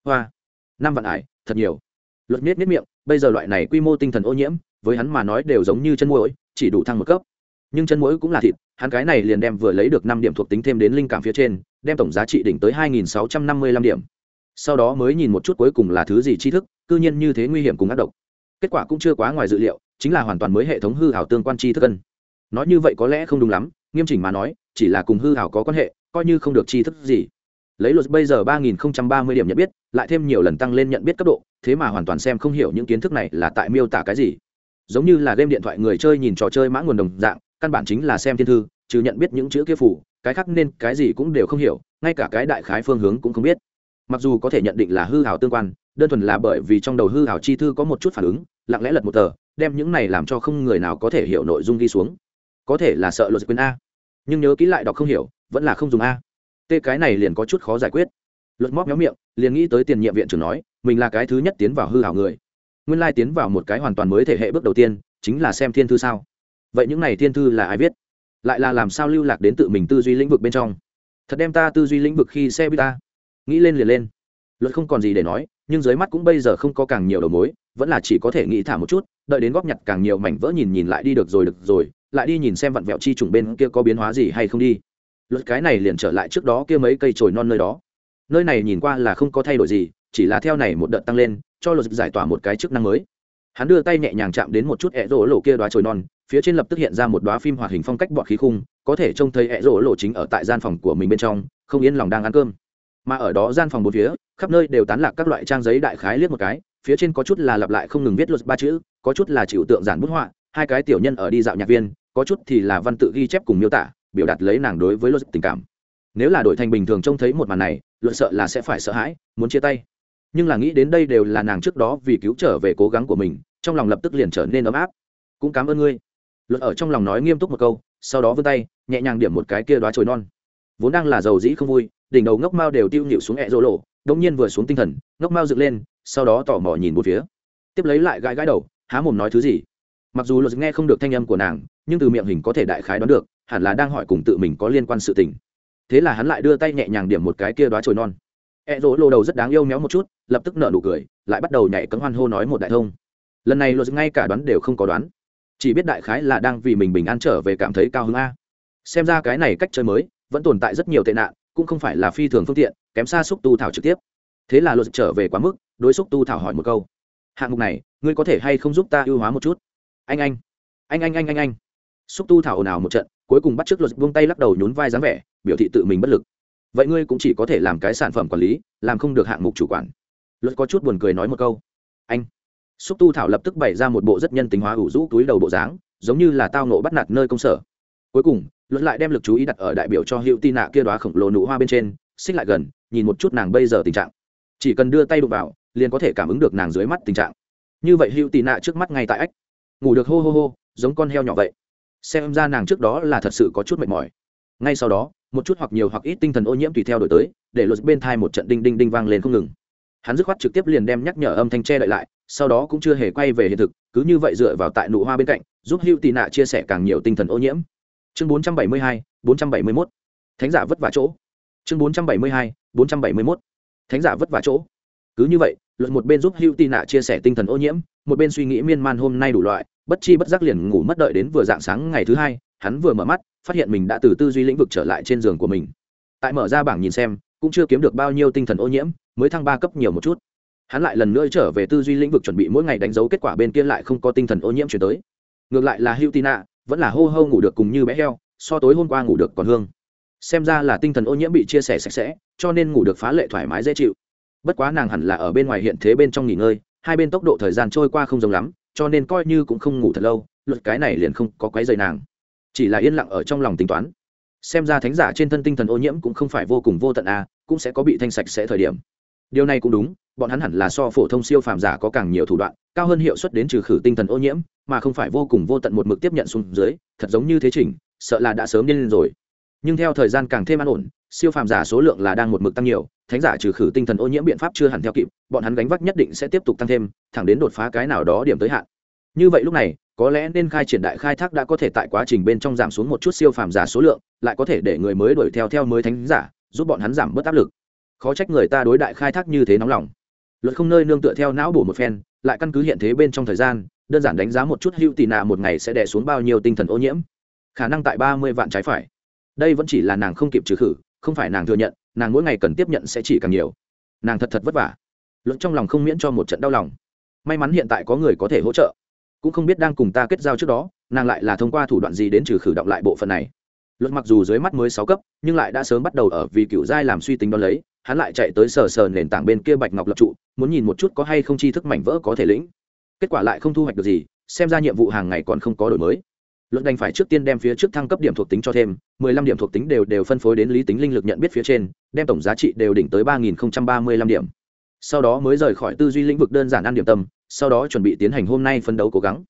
hoa, năm vạn ải, thật nhiều. Luật miết miết miệng, bây giờ loại này quy mô tinh thần ô nhiễm, với hắn mà nói đều giống như chân mũi chỉ đủ thăng một cấp. Nhưng chân mũi cũng là thịt, hắn cái này liền đem vừa lấy được năm điểm thuộc tính thêm đến linh cảm phía trên, đem tổng giá trị đỉnh tới hai nghìn sáu trăm năm mươi lăm điểm. Sau đó mới nhìn một chút cuối cùng là thứ gì tri thức, cư nhiên như thế nguy hiểm cùng ác độc. Kết quả cũng chưa quá ngoài dự liệu, chính là hoàn toàn mới hệ thống hư hảo tương quan tri thức cân nói như vậy có lẽ không đúng lắm, nghiêm chỉnh mà nói, chỉ là cùng hư hảo có quan hệ, coi như không được tri thức gì. Lấy luật bây giờ ba nghìn ba mươi điểm nhận biết, lại thêm nhiều lần tăng lên nhận biết cấp độ, thế mà hoàn toàn xem không hiểu những kiến thức này là tại miêu tả cái gì. Giống như là game điện thoại người chơi nhìn trò chơi mã nguồn đồng dạng, căn bản chính là xem thiên thư, trừ nhận biết những chữ kia phủ cái khác nên cái gì cũng đều không hiểu, ngay cả cái đại khái phương hướng cũng không biết. Mặc dù có thể nhận định là hư hảo tương quan, đơn thuần là bởi vì trong đầu hư hảo chi thư có một chút phản ứng, lặng lẽ lật một tờ, đem những này làm cho không người nào có thể hiểu nội dung ghi xuống có thể là sợ luật quyền a. Nhưng nhớ kỹ lại đọc không hiểu, vẫn là không dùng a. T cái này liền có chút khó giải quyết. Luật móc méo miệng, liền nghĩ tới tiền nhiệm viện trưởng nói, mình là cái thứ nhất tiến vào hư hảo người. Nguyên lai tiến vào một cái hoàn toàn mới thể hệ bước đầu tiên, chính là xem thiên thư sao. Vậy những này thiên thư là ai viết? Lại là làm sao lưu lạc đến tự mình tư duy lĩnh vực bên trong? Thật đem ta tư duy lĩnh vực khi xe bít ta. Nghĩ lên liền lên. Luật không còn gì để nói, nhưng dưới mắt cũng bây giờ không có càng nhiều đầu mối, vẫn là chỉ có thể nghĩ thả một chút, đợi đến góp nhặt càng nhiều mảnh vỡ nhìn nhìn lại đi được rồi được rồi lại đi nhìn xem vặn vẹo chi trùng bên kia có biến hóa gì hay không đi. Luật cái này liền trở lại trước đó kia mấy cây trồi non nơi đó. Nơi này nhìn qua là không có thay đổi gì, chỉ là theo này một đợt tăng lên, cho luật giải tỏa một cái chức năng mới. Hắn đưa tay nhẹ nhàng chạm đến một chút ẹ rỗ lộ kia đoá trồi non, phía trên lập tức hiện ra một đoá phim hoạt hình phong cách bọt khí khung, có thể trông thấy ẹ rỗ lộ chính ở tại gian phòng của mình bên trong, không yên lòng đang ăn cơm. Mà ở đó gian phòng bốn phía, khắp nơi đều tán lạc các loại trang giấy đại khái liếc một cái, phía trên có chút là lặp lại không ngừng viết luật ba chữ, có chút là chịu tượng giản bút họa hai cái tiểu nhân ở đi dạo nhạc viên, có chút thì là văn tự ghi chép cùng miêu tả, biểu đạt lấy nàng đối với luật tình cảm. Nếu là đội thành bình thường trông thấy một màn này, luật sợ là sẽ phải sợ hãi, muốn chia tay. Nhưng là nghĩ đến đây đều là nàng trước đó vì cứu trở về cố gắng của mình, trong lòng lập tức liền trở nên ấm áp. Cũng cảm ơn ngươi. Luật ở trong lòng nói nghiêm túc một câu, sau đó vươn tay, nhẹ nhàng điểm một cái kia đoá trồi non. Vốn đang là giàu dĩ không vui, đỉnh đầu ngốc mao đều tiêu nhịu xuống hẹ rỗ lộ đông nhiên vừa xuống tinh thần, ngốc mao dựng lên, sau đó tò mò nhìn một phía. Tiếp lấy lại gãi gãi đầu, há mồm nói thứ gì? Mặc dù luật nghe không được thanh âm của nàng, nhưng từ miệng hình có thể đại khái đoán được, hẳn là đang hỏi cùng tự mình có liên quan sự tình. Thế là hắn lại đưa tay nhẹ nhàng điểm một cái kia đoá trồi non. E rỗ lô đầu rất đáng yêu méo một chút, lập tức nở nụ cười, lại bắt đầu nhảy cấm hoan hô nói một đại thông. Lần này luật ngay cả đoán đều không có đoán. Chỉ biết đại khái là đang vì mình bình an trở về cảm thấy cao hứng a. Xem ra cái này cách chơi mới, vẫn tồn tại rất nhiều tệ nạn, cũng không phải là phi thường phương tiện, kém xa xúc tu thảo trực tiếp. Thế là luật trở về quá mức, đối xúc tu thảo hỏi một câu. Hạng mục này, ngươi có thể hay không giúp ta ưu hóa một chút? Anh anh anh anh anh anh anh. Xúc tu thảo ồn ào một trận, cuối cùng bắt t r ư ớ c luật vung tay lắc đầu nhún vai dáng vẻ, biểu thị tự mình bất lực. Vậy ngươi cũng chỉ có thể làm cái sản phẩm quản lý, làm không được hạng mục chủ quản. Luật có chút buồn cười nói một câu. Anh. Xúc tu thảo lập tức bày ra một bộ rất nhân tính hóa ủ rũ túi đầu bộ dáng, giống như là tao nộ bắt nạt nơi công sở. Cuối cùng, luật lại đem lực chú ý đặt ở đại biểu cho hiệu tin nạ kia đoá khổng lồ nụ hoa bên trên, xích lại gần, nhìn một chút nàng bây giờ tình trạng. Chỉ cần đưa tay đụng vào, liền có thể cảm ứng được nàng dưới mắt tình trạng. Như vậy hữu tì nạ trước mắt ngay tại ách ngủ được hô hô hô giống con heo nhỏ vậy. Xem ra nàng trước đó là thật sự có chút mệt mỏi. Ngay sau đó một chút hoặc nhiều hoặc ít tinh thần ô nhiễm tùy theo đổi tới để luật bên thai một trận đinh đinh đinh vang lên không ngừng. Hắn dứt khoát trực tiếp liền đem nhắc nhở âm thanh che đậy lại sau đó cũng chưa hề quay về hiện thực cứ như vậy dựa vào tại nụ hoa bên cạnh giúp hữu tì nạ chia sẻ càng nhiều tinh thần ô nhiễm. Chương 472, 471. thánh giả vất vả chỗ. Chương 472, 471. thánh giả vất vả chỗ. Cứ như vậy luật một bên giúp hữu tì nạ chia sẻ tinh thần ô nhiễm một bên suy nghĩ miên man hôm nay đủ loại, bất chi bất giác liền ngủ mất đợi đến vừa dạng sáng ngày thứ hai, hắn vừa mở mắt, phát hiện mình đã từ tư duy lĩnh vực trở lại trên giường của mình. Tại mở ra bảng nhìn xem, cũng chưa kiếm được bao nhiêu tinh thần ô nhiễm, mới thăng ba cấp nhiều một chút. Hắn lại lần nữa trở về tư duy lĩnh vực chuẩn bị mỗi ngày đánh dấu kết quả bên kia lại không có tinh thần ô nhiễm chuyển tới. Ngược lại là hữu tina vẫn là hô hô ngủ được cùng như bé heo, so tối hôm qua ngủ được còn hương. Xem ra là tinh thần ô nhiễm bị chia sẻ sạch sẽ, cho nên ngủ được phá lệ thoải mái dễ chịu. Bất quá nàng hẳn là ở bên ngoài hiện thế bên trong nghỉ ngơi hai bên tốc độ thời gian trôi qua không giống lắm cho nên coi như cũng không ngủ thật lâu luật cái này liền không có quấy dày nàng. Chỉ là yên lặng ở trong lòng tính toán. Xem ra thánh giả trên thân tinh thần ô nhiễm cũng không phải vô cùng vô tận a cũng sẽ có bị thanh sạch sẽ thời điểm. Điều này cũng đúng bọn hắn hẳn là so phổ thông siêu phàm giả có càng nhiều thủ đoạn cao hơn hiệu suất đến trừ khử tinh thần ô nhiễm mà không phải vô cùng vô tận một mực tiếp nhận xuống dưới thật giống như thế trình, sợ là đã sớm điên rồi. Nhưng theo thời gian càng thêm an ổn siêu phàm giả số lượng là đang một mực tăng nhiều, thánh giả trừ khử tinh thần ô nhiễm biện pháp chưa hẳn theo kịp, bọn hắn gánh vác nhất định sẽ tiếp tục tăng thêm, thẳng đến đột phá cái nào đó điểm tới hạn. Như vậy lúc này, có lẽ nên khai triển đại khai thác đã có thể tại quá trình bên trong giảm xuống một chút siêu phàm giả số lượng, lại có thể để người mới đuổi theo theo mới thánh giả, giúp bọn hắn giảm bớt áp lực. Khó trách người ta đối đại khai thác như thế nóng lòng. Luật không nơi nương tựa theo não bổ một phen, lại căn cứ hiện thế bên trong thời gian, đơn giản đánh giá một chút hữu tì nạ một ngày sẽ đè xuống bao nhiêu tinh thần ô nhiễm. Khả năng tại ba mươi vạn trái phải. Đây vẫn chỉ là nàng không kịp trừ khử không phải nàng thừa nhận, nàng mỗi ngày cần tiếp nhận sẽ chỉ càng nhiều. Nàng thật thật vất vả. Luận trong lòng không miễn cho một trận đau lòng. May mắn hiện tại có người có thể hỗ trợ. Cũng không biết đang cùng ta kết giao trước đó, nàng lại là thông qua thủ đoạn gì đến trừ khử động lại bộ phận này. Luật mặc dù dưới mắt mới sáu cấp, nhưng lại đã sớm bắt đầu ở vì cựu giai làm suy tính đo lấy, hắn lại chạy tới sờ sờ nền tảng bên kia bạch ngọc lập trụ, muốn nhìn một chút có hay không chi thức mảnh vỡ có thể lĩnh. Kết quả lại không thu hoạch được gì, xem ra nhiệm vụ hàng ngày còn không có đổi mới luật đành phải trước tiên đem phía trước thăng cấp điểm thuộc tính cho thêm, mười lăm điểm thuộc tính đều đều phân phối đến lý tính linh lực nhận biết phía trên, đem tổng giá trị đều đỉnh tới ba nghìn không trăm ba mươi lăm điểm. Sau đó mới rời khỏi tư duy lĩnh vực đơn giản ăn điểm tâm, sau đó chuẩn bị tiến hành hôm nay phấn đấu cố gắng.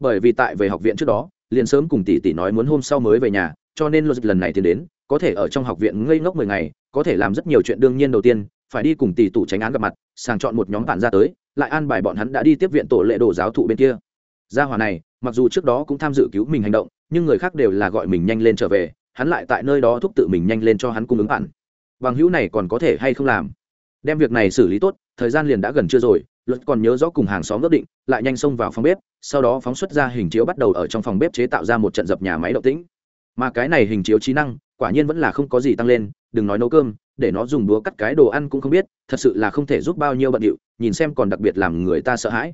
Bởi vì tại về học viện trước đó, liền sớm cùng tỷ tỷ nói muốn hôm sau mới về nhà, cho nên luật lần này tiến đến, có thể ở trong học viện ngây ngốc mười ngày, có thể làm rất nhiều chuyện đương nhiên đầu tiên, phải đi cùng tỷ tủ tránh án gặp mặt, sàng chọn một nhóm bạn ra tới, lại an bài bọn hắn đã đi tiếp viện tổ lệ đồ giáo thụ bên kia. Gia hòa này mặc dù trước đó cũng tham dự cứu mình hành động, nhưng người khác đều là gọi mình nhanh lên trở về, hắn lại tại nơi đó thúc tự mình nhanh lên cho hắn cung ứng bạn. Bằng hữu này còn có thể hay không làm? Đem việc này xử lý tốt, thời gian liền đã gần chưa rồi, luật còn nhớ rõ cùng hàng xóm ước định, lại nhanh xông vào phòng bếp, sau đó phóng xuất ra hình chiếu bắt đầu ở trong phòng bếp chế tạo ra một trận dập nhà máy động tĩnh. Mà cái này hình chiếu trí năng, quả nhiên vẫn là không có gì tăng lên, đừng nói nấu cơm, để nó dùng đũa cắt cái đồ ăn cũng không biết, thật sự là không thể giúp bao nhiêu bận điệu, nhìn xem còn đặc biệt làm người ta sợ hãi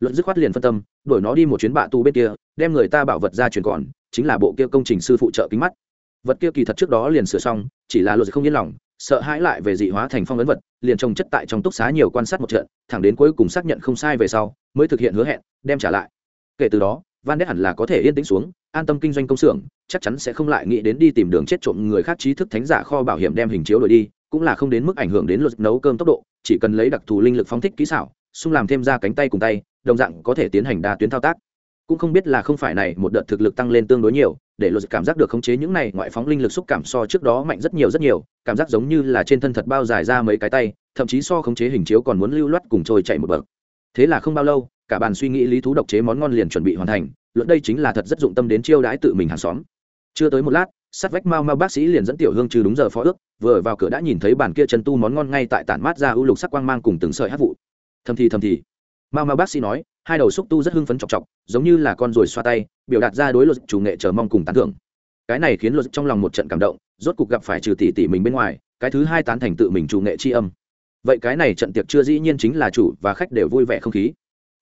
luận dứt khoát liền phân tâm đổi nó đi một chuyến bạ tu bên kia, đem người ta bảo vật ra chuyển còn, chính là bộ kia công trình sư phụ trợ kính mắt. Vật kia kỳ thật trước đó liền sửa xong, chỉ là luật không yên lòng, sợ hãi lại về dị hóa thành phong ấn vật, liền trồng chất tại trong túc xá nhiều quan sát một trận, thẳng đến cuối cùng xác nhận không sai về sau, mới thực hiện hứa hẹn, đem trả lại. Kể từ đó, van đét hẳn là có thể yên tĩnh xuống, an tâm kinh doanh công xưởng, chắc chắn sẽ không lại nghĩ đến đi tìm đường chết trộm người khác trí thức thánh giả kho bảo hiểm đem hình chiếu đổi đi, cũng là không đến mức ảnh hưởng đến luật nấu cơm tốc độ, chỉ cần lấy đặc thù linh lực phóng thích kỹ xảo xung làm thêm ra cánh tay cùng tay, đồng dạng có thể tiến hành đa tuyến thao tác. Cũng không biết là không phải này, một đợt thực lực tăng lên tương đối nhiều, để luật cảm giác được khống chế những này ngoại phóng linh lực xúc cảm so trước đó mạnh rất nhiều rất nhiều, cảm giác giống như là trên thân thật bao dài ra mấy cái tay, thậm chí so khống chế hình chiếu còn muốn lưu loát cùng trôi chạy một bậc. Thế là không bao lâu, cả bàn suy nghĩ lý thú độc chế món ngon liền chuẩn bị hoàn thành, luận đây chính là thật rất dụng tâm đến chiêu đãi tự mình hàng xóm. Chưa tới một lát, sát vách mau mau bác sĩ liền dẫn tiểu hương trừ đúng giờ phó ước, vừa vào cửa đã nhìn thấy bàn kia chân tu món ngon ngay tại tản mát ra ưu lục sắc quang mang cùng từng sợi hát vụ thầm thì thầm thì. Mao mao bác sĩ nói, hai đầu xúc tu rất hưng phấn chọc chọc, giống như là con ruồi xoa tay, biểu đạt ra đối luật chủ nghệ chờ mong cùng tán thưởng. Cái này khiến luật trong lòng một trận cảm động, rốt cục gặp phải trừ tỷ tỷ mình bên ngoài, cái thứ hai tán thành tự mình chủ nghệ tri âm. Vậy cái này trận tiệc chưa dĩ nhiên chính là chủ và khách đều vui vẻ không khí.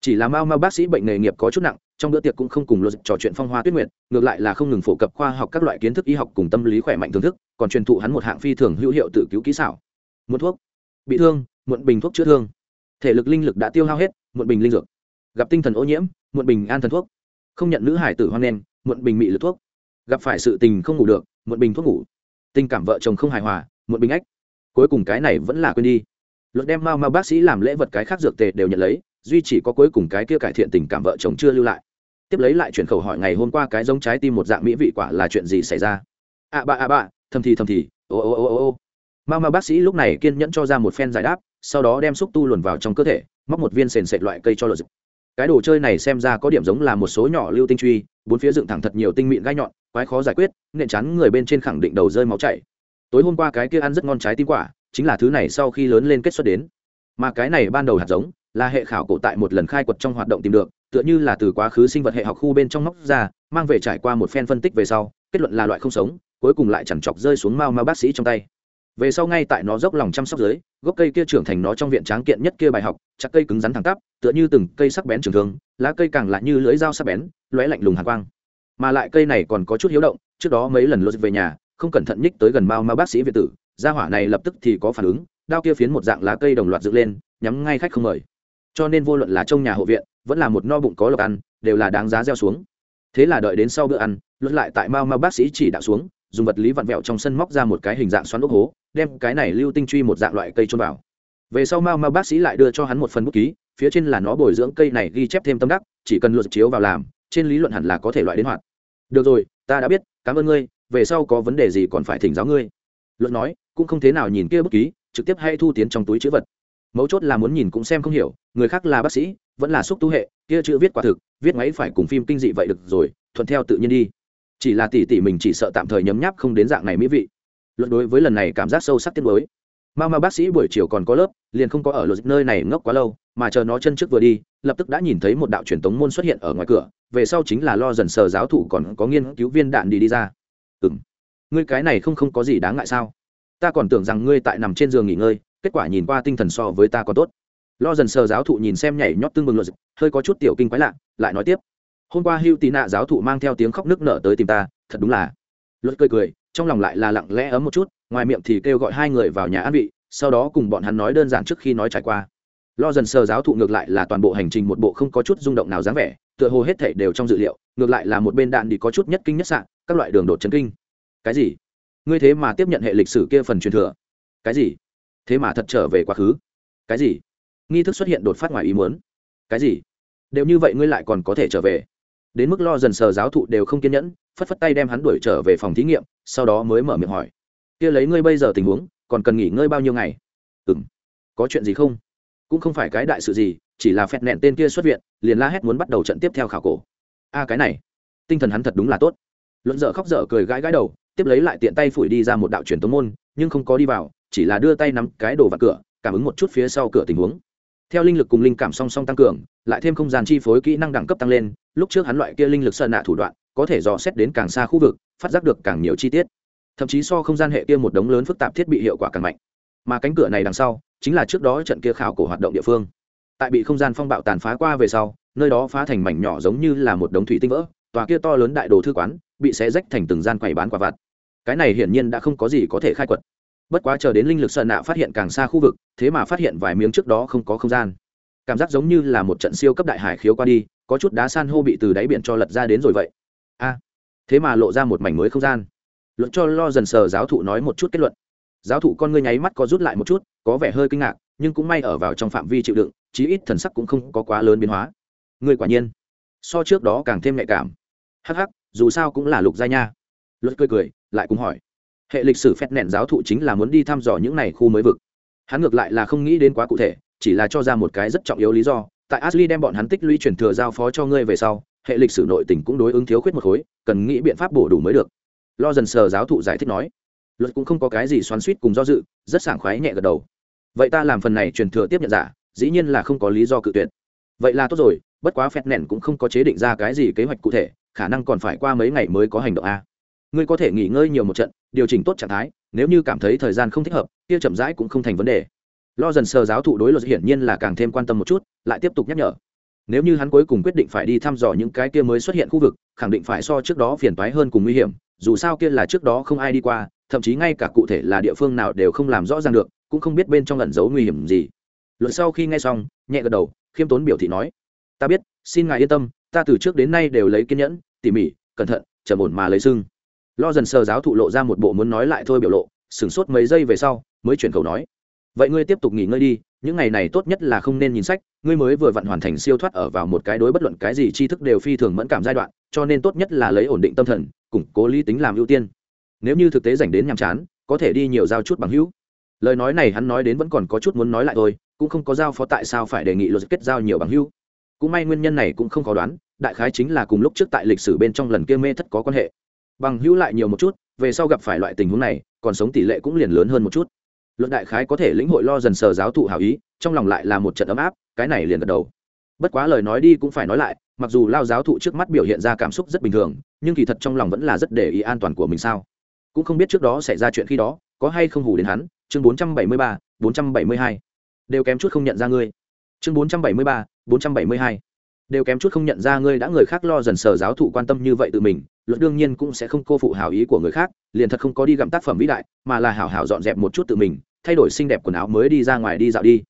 Chỉ là mau mau bác sĩ bệnh nghề nghiệp có chút nặng, trong bữa tiệc cũng không cùng luật trò chuyện phong hoa tuyết nguyệt, ngược lại là không ngừng phổ cập khoa học các loại kiến thức y học cùng tâm lý khỏe mạnh thưởng thức, còn truyền thụ hắn một hạng phi thường hữu hiệu tự cứu kỹ xảo. Muốn thuốc, bị thương, muộn bình thuốc chữa thương thể lực linh lực đã tiêu hao hết, muộn bình linh dược. Gặp tinh thần ô nhiễm, muộn bình an thần thuốc. Không nhận nữ hải tử hoan nen muộn bình mị lực thuốc. Gặp phải sự tình không ngủ được, muộn bình thuốc ngủ. Tình cảm vợ chồng không hài hòa, muộn bình ách. Cuối cùng cái này vẫn là quên đi. Luật đem mau mau bác sĩ làm lễ vật cái khác dược tề đều nhận lấy, duy chỉ có cuối cùng cái kia cải thiện tình cảm vợ chồng chưa lưu lại. Tiếp lấy lại chuyển khẩu hỏi ngày hôm qua cái giống trái tim một dạng mỹ vị quả là chuyện gì xảy ra? Ạ bạ ạ bạ thầm thì thầm thì, ô ô ô ô ô ma ma bác sĩ lúc này kiên nhẫn cho ra một phen giải đáp, sau đó đem xúc tu luồn vào trong cơ thể, móc một viên sền sệt loại cây cho luật cái đồ chơi này xem ra có điểm giống là một số nhỏ lưu tinh truy, bốn phía dựng thẳng thật nhiều tinh mịn gai nhọn, quái khó giải quyết, nện chắn người bên trên khẳng định đầu rơi máu chảy. Tối hôm qua cái kia ăn rất ngon trái tim quả, chính là thứ này sau khi lớn lên kết xuất đến. Mà cái này ban đầu hạt giống, là hệ khảo cổ tại một lần khai quật trong hoạt động tìm được, tựa như là từ quá khứ sinh vật hệ học khu bên trong móc ra, mang về trải qua một phen phân tích về sau, kết luận là loại không sống, cuối cùng lại chẳng chọc rơi xuống mau mau bác sĩ trong tay về sau ngay tại nó dốc lòng chăm sóc dưới, gốc cây kia trưởng thành nó trong viện tráng kiện nhất kia bài học chắc cây cứng rắn thẳng tắp, tựa như từng cây sắc bén trường thương, lá cây càng lại như lưỡi dao sắc bén, lóe lạnh lùng hàn quang. Mà lại cây này còn có chút hiếu động, trước đó mấy lần lột về nhà, không cẩn thận nhích tới gần Mao Mao bác sĩ việt tử, gia hỏa này lập tức thì có phản ứng, đao kia phiến một dạng lá cây đồng loạt dựng lên, nhắm ngay khách không mời. Cho nên vô luận là trong nhà hộ viện, vẫn là một no bụng có lộc ăn, đều là đáng giá gieo xuống. Thế là đợi đến sau bữa ăn luật lại tại Mao Mao bác sĩ chỉ đạo xuống dùng vật lý vặn vẹo trong sân móc ra một cái hình dạng xoắn ốc hố, đem cái này lưu tinh truy một dạng loại cây trôn vào. Về sau mau mau bác sĩ lại đưa cho hắn một phần bút ký, phía trên là nó bồi dưỡng cây này ghi chép thêm tâm đắc, chỉ cần luật chiếu vào làm, trên lý luận hẳn là có thể loại đến hoạt. Được rồi, ta đã biết, cảm ơn ngươi, về sau có vấn đề gì còn phải thỉnh giáo ngươi. Luận nói, cũng không thế nào nhìn kia bút ký, trực tiếp hay thu tiến trong túi chữ vật. Mấu chốt là muốn nhìn cũng xem không hiểu, người khác là bác sĩ, vẫn là xúc tu hệ, kia chữ viết quả thực, viết máy phải cùng phim kinh dị vậy được rồi, thuận theo tự nhiên đi chỉ là tỷ tỷ mình chỉ sợ tạm thời nhấm nháp không đến dạng này mỹ vị. Luận đối với lần này cảm giác sâu sắc tiếc nuối mau mau bác sĩ buổi chiều còn có lớp, liền không có ở luật nơi này ngốc quá lâu, mà chờ nó chân trước vừa đi, lập tức đã nhìn thấy một đạo truyền tống môn xuất hiện ở ngoài cửa, về sau chính là lo dần sờ giáo thủ còn có nghiên cứu viên đạn đi đi ra. Ừ m ngươi cái này không không có gì đáng ngại sao? Ta còn tưởng rằng ngươi tại nằm trên giường nghỉ ngơi, kết quả nhìn qua tinh thần so với ta còn tốt. Lo dần sờ giáo thụ nhìn xem nhảy nhót tương bừng luật, hơi có chút tiểu kinh quái lạ, lại nói tiếp hôm qua hưu tì nạ giáo thụ mang theo tiếng khóc nước nở tới tìm ta, thật đúng là. Luật cười cười, trong lòng lại là lặng lẽ ấm một chút, ngoài miệng thì kêu gọi hai người vào nhà ăn vị, sau đó cùng bọn hắn nói đơn giản trước khi nói trải qua. Lo dần sờ giáo thụ ngược lại là toàn bộ hành trình một bộ không có chút rung động nào dáng vẻ, tựa hồ hết thể đều trong dự liệu, ngược lại là một bên đạn đi có chút nhất kinh nhất sạn các loại đường đột chấn kinh. Cái gì? Ngươi thế mà tiếp nhận hệ lịch sử kia phần truyền thừa? Cái gì? Thế mà thật trở về quá khứ? Cái gì? Nghi thức xuất hiện đột phát ngoài ý muốn. Cái gì? Đều như vậy ngươi lại còn có thể trở về? Đến mức lo dần sờ giáo thụ đều không kiên nhẫn, phất phất tay đem hắn đuổi trở về phòng thí nghiệm, sau đó mới mở miệng hỏi. Kia lấy ngươi bây giờ tình huống, còn cần nghỉ ngơi bao nhiêu ngày? Ừ m có chuyện gì không? Cũng không phải cái đại sự gì, chỉ là phẹt nẹn tên kia xuất viện, liền la hét muốn bắt đầu trận tiếp theo khảo cổ. A, cái này, tinh thần hắn thật đúng là tốt. Luận dở khóc dở cười gãi gãi đầu, tiếp lấy lại tiện tay phủi đi ra một đạo truyền tống môn, nhưng không có đi vào, chỉ là đưa tay nắm cái đồ vào cửa, cảm ứng một chút phía sau cửa tình huống. Theo linh lực cùng linh cảm song song tăng cường, lại thêm không gian chi phối kỹ năng đẳng cấp tăng lên lúc trước hắn loại kia linh lực sơn nạ thủ đoạn, có thể dò xét đến càng xa khu vực, phát giác được càng nhiều chi tiết. Thậm chí so không gian hệ kia một đống lớn phức tạp thiết bị hiệu quả càng mạnh. Mà cánh cửa này đằng sau, chính là trước đó trận kia khảo cổ hoạt động địa phương. Tại bị không gian phong bạo tàn phá qua về sau, nơi đó phá thành mảnh nhỏ giống như là một đống thủy tinh vỡ, tòa kia to lớn đại đồ thư quán, bị xé rách thành từng gian quầy bán quả vặt. Cái này hiển nhiên đã không có gì có thể khai quật. Bất quá chờ đến linh lực sợ nạ phát hiện càng xa khu vực, thế mà phát hiện vài miếng trước đó không có không gian. Cảm giác giống như là một trận siêu cấp đại hải khiếu qua đi có chút đá san hô bị từ đáy biển cho lật ra đến rồi vậy. A à, thế mà lộ ra một mảnh mới không gian. Luận cho lo dần sờ giáo thụ nói một chút kết luận. Giáo thụ con ngươi nháy mắt có rút lại một chút, có vẻ hơi kinh ngạc, nhưng cũng may ở vào trong phạm vi chịu đựng, chí ít thần sắc cũng không có quá lớn biến hóa. Người quả nhiên, so trước đó càng thêm nhạy cảm. Hắc hắc, dù sao cũng là lục gia nha. Luật cười cười, lại cũng hỏi. Hệ lịch sử phép nện giáo thụ chính là muốn đi thăm dò những này khu mới vực. Hắn ngược lại là không nghĩ đến quá cụ thể, chỉ là cho ra một cái rất trọng yếu lý do tại ashley đem bọn hắn tích lũy chuyển thừa giao phó cho ngươi về sau, hệ lịch sử nội tình cũng đối ứng thiếu khuyết một khối, cần nghĩ biện pháp bổ đủ mới được. Lo dần sờ giáo thụ giải thích nói. Luật cũng không có cái gì xoắn xuýt cùng do dự, rất sảng khoái nhẹ gật đầu. Vậy ta làm phần này truyền thừa tiếp nhận giả, dĩ nhiên là không có lý do cự tuyệt. Vậy là tốt rồi, bất quá phẹt nện cũng không có chế định ra cái gì kế hoạch cụ thể, khả năng còn phải qua mấy ngày mới có hành động a. Ngươi có thể nghỉ ngơi nhiều một trận, điều chỉnh tốt trạng thái, nếu như cảm thấy thời gian không thích hợp, kia chậm rãi cũng không thành vấn đề lo dần sờ giáo thụ đối luật hiển nhiên là càng thêm quan tâm một chút, lại tiếp tục nhắc nhở. Nếu như hắn cuối cùng quyết định phải đi thăm dò những cái kia mới xuất hiện khu vực, khẳng định phải so trước đó phiền toái hơn cùng nguy hiểm, dù sao kia là trước đó không ai đi qua, thậm chí ngay cả cụ thể là địa phương nào đều không làm rõ ràng được, cũng không biết bên trong ẩn giấu nguy hiểm gì. Luật sau khi nghe xong, nhẹ gật đầu, khiêm tốn biểu thị nói, ta biết, xin ngài yên tâm, ta từ trước đến nay đều lấy kiên nhẫn, tỉ mỉ, cẩn thận, trầm ổn mà lấy sưng lo dần sờ giáo thụ lộ ra một bộ muốn nói lại thôi biểu lộ, sửng sốt mấy giây về sau, mới chuyển khẩu nói vậy ngươi tiếp tục nghỉ ngơi đi, những ngày này tốt nhất là không nên nhìn sách, ngươi mới vừa vặn hoàn thành siêu thoát ở vào một cái đối bất luận cái gì tri thức đều phi thường mẫn cảm giai đoạn, cho nên tốt nhất là lấy ổn định tâm thần, củng cố lý tính làm ưu tiên. Nếu như thực tế dành đến nhàm chán, có thể đi nhiều giao chút bằng hữu. Lời nói này hắn nói đến vẫn còn có chút muốn nói lại thôi, cũng không có giao phó tại sao phải đề nghị luật kết giao nhiều bằng hữu. Cũng may nguyên nhân này cũng không khó đoán, đại khái chính là cùng lúc trước tại lịch sử bên trong lần kia mê thất có quan hệ. Bằng hữu lại nhiều một chút, về sau gặp phải loại tình huống này, còn sống tỷ lệ cũng liền lớn hơn một chút luận đại khái có thể lĩnh hội lo dần sờ giáo thụ hảo ý, trong lòng lại là một trận ấm áp, cái này liền gật đầu. Bất quá lời nói đi cũng phải nói lại, mặc dù lao giáo thụ trước mắt biểu hiện ra cảm xúc rất bình thường, nhưng kỳ thật trong lòng vẫn là rất để ý an toàn của mình sao. Cũng không biết trước đó xảy ra chuyện khi đó, có hay không hù đến hắn, chương bốn trăm bảy mươi ba, bốn trăm bảy mươi hai. Đều kém chút không nhận ra ngươi. Chương bốn trăm bảy mươi ba, bốn trăm bảy mươi hai. Đều kém chút không nhận ra ngươi đã người khác lo dần sờ giáo thụ quan tâm như vậy tự mình luật đương nhiên cũng sẽ không cô phụ hảo ý của người khác, liền thật không có đi gặm tác phẩm vĩ đại, mà là hảo hảo dọn dẹp một chút tự mình thay đổi xinh đẹp quần áo mới đi ra ngoài đi dạo đi.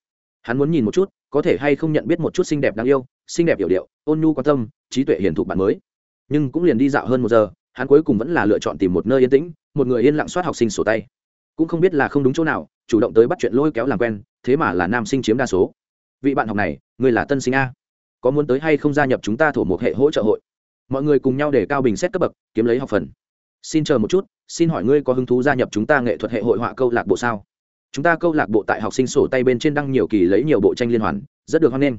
Hắn muốn nhìn một chút, có thể hay không nhận biết một chút xinh đẹp đáng yêu, xinh đẹp hiểu điệu, ôn nhu quan tâm, trí tuệ hiền thục bạn mới. Nhưng cũng liền đi dạo hơn một giờ, hắn cuối cùng vẫn là lựa chọn tìm một nơi yên tĩnh, một người yên lặng soát học sinh sổ tay. Cũng không biết là không đúng chỗ nào, chủ động tới bắt chuyện lôi kéo làm quen, thế mà là nam sinh chiếm đa số. Vị bạn học này, người là tân sinh a. Có muốn tới hay không gia nhập chúng ta thổ một hệ hỗ trợ hội? Mọi người cùng nhau để cao bình xét cấp bậc, kiếm lấy học phần. Xin chờ một chút, xin hỏi ngươi có hứng thú gia nhập chúng ta nghệ thuật hệ hội họa câu lạc bộ sao? Chúng ta câu lạc bộ tại học sinh sổ tay bên trên đăng nhiều kỳ lấy nhiều bộ tranh liên hoàn, rất được hoan nghênh.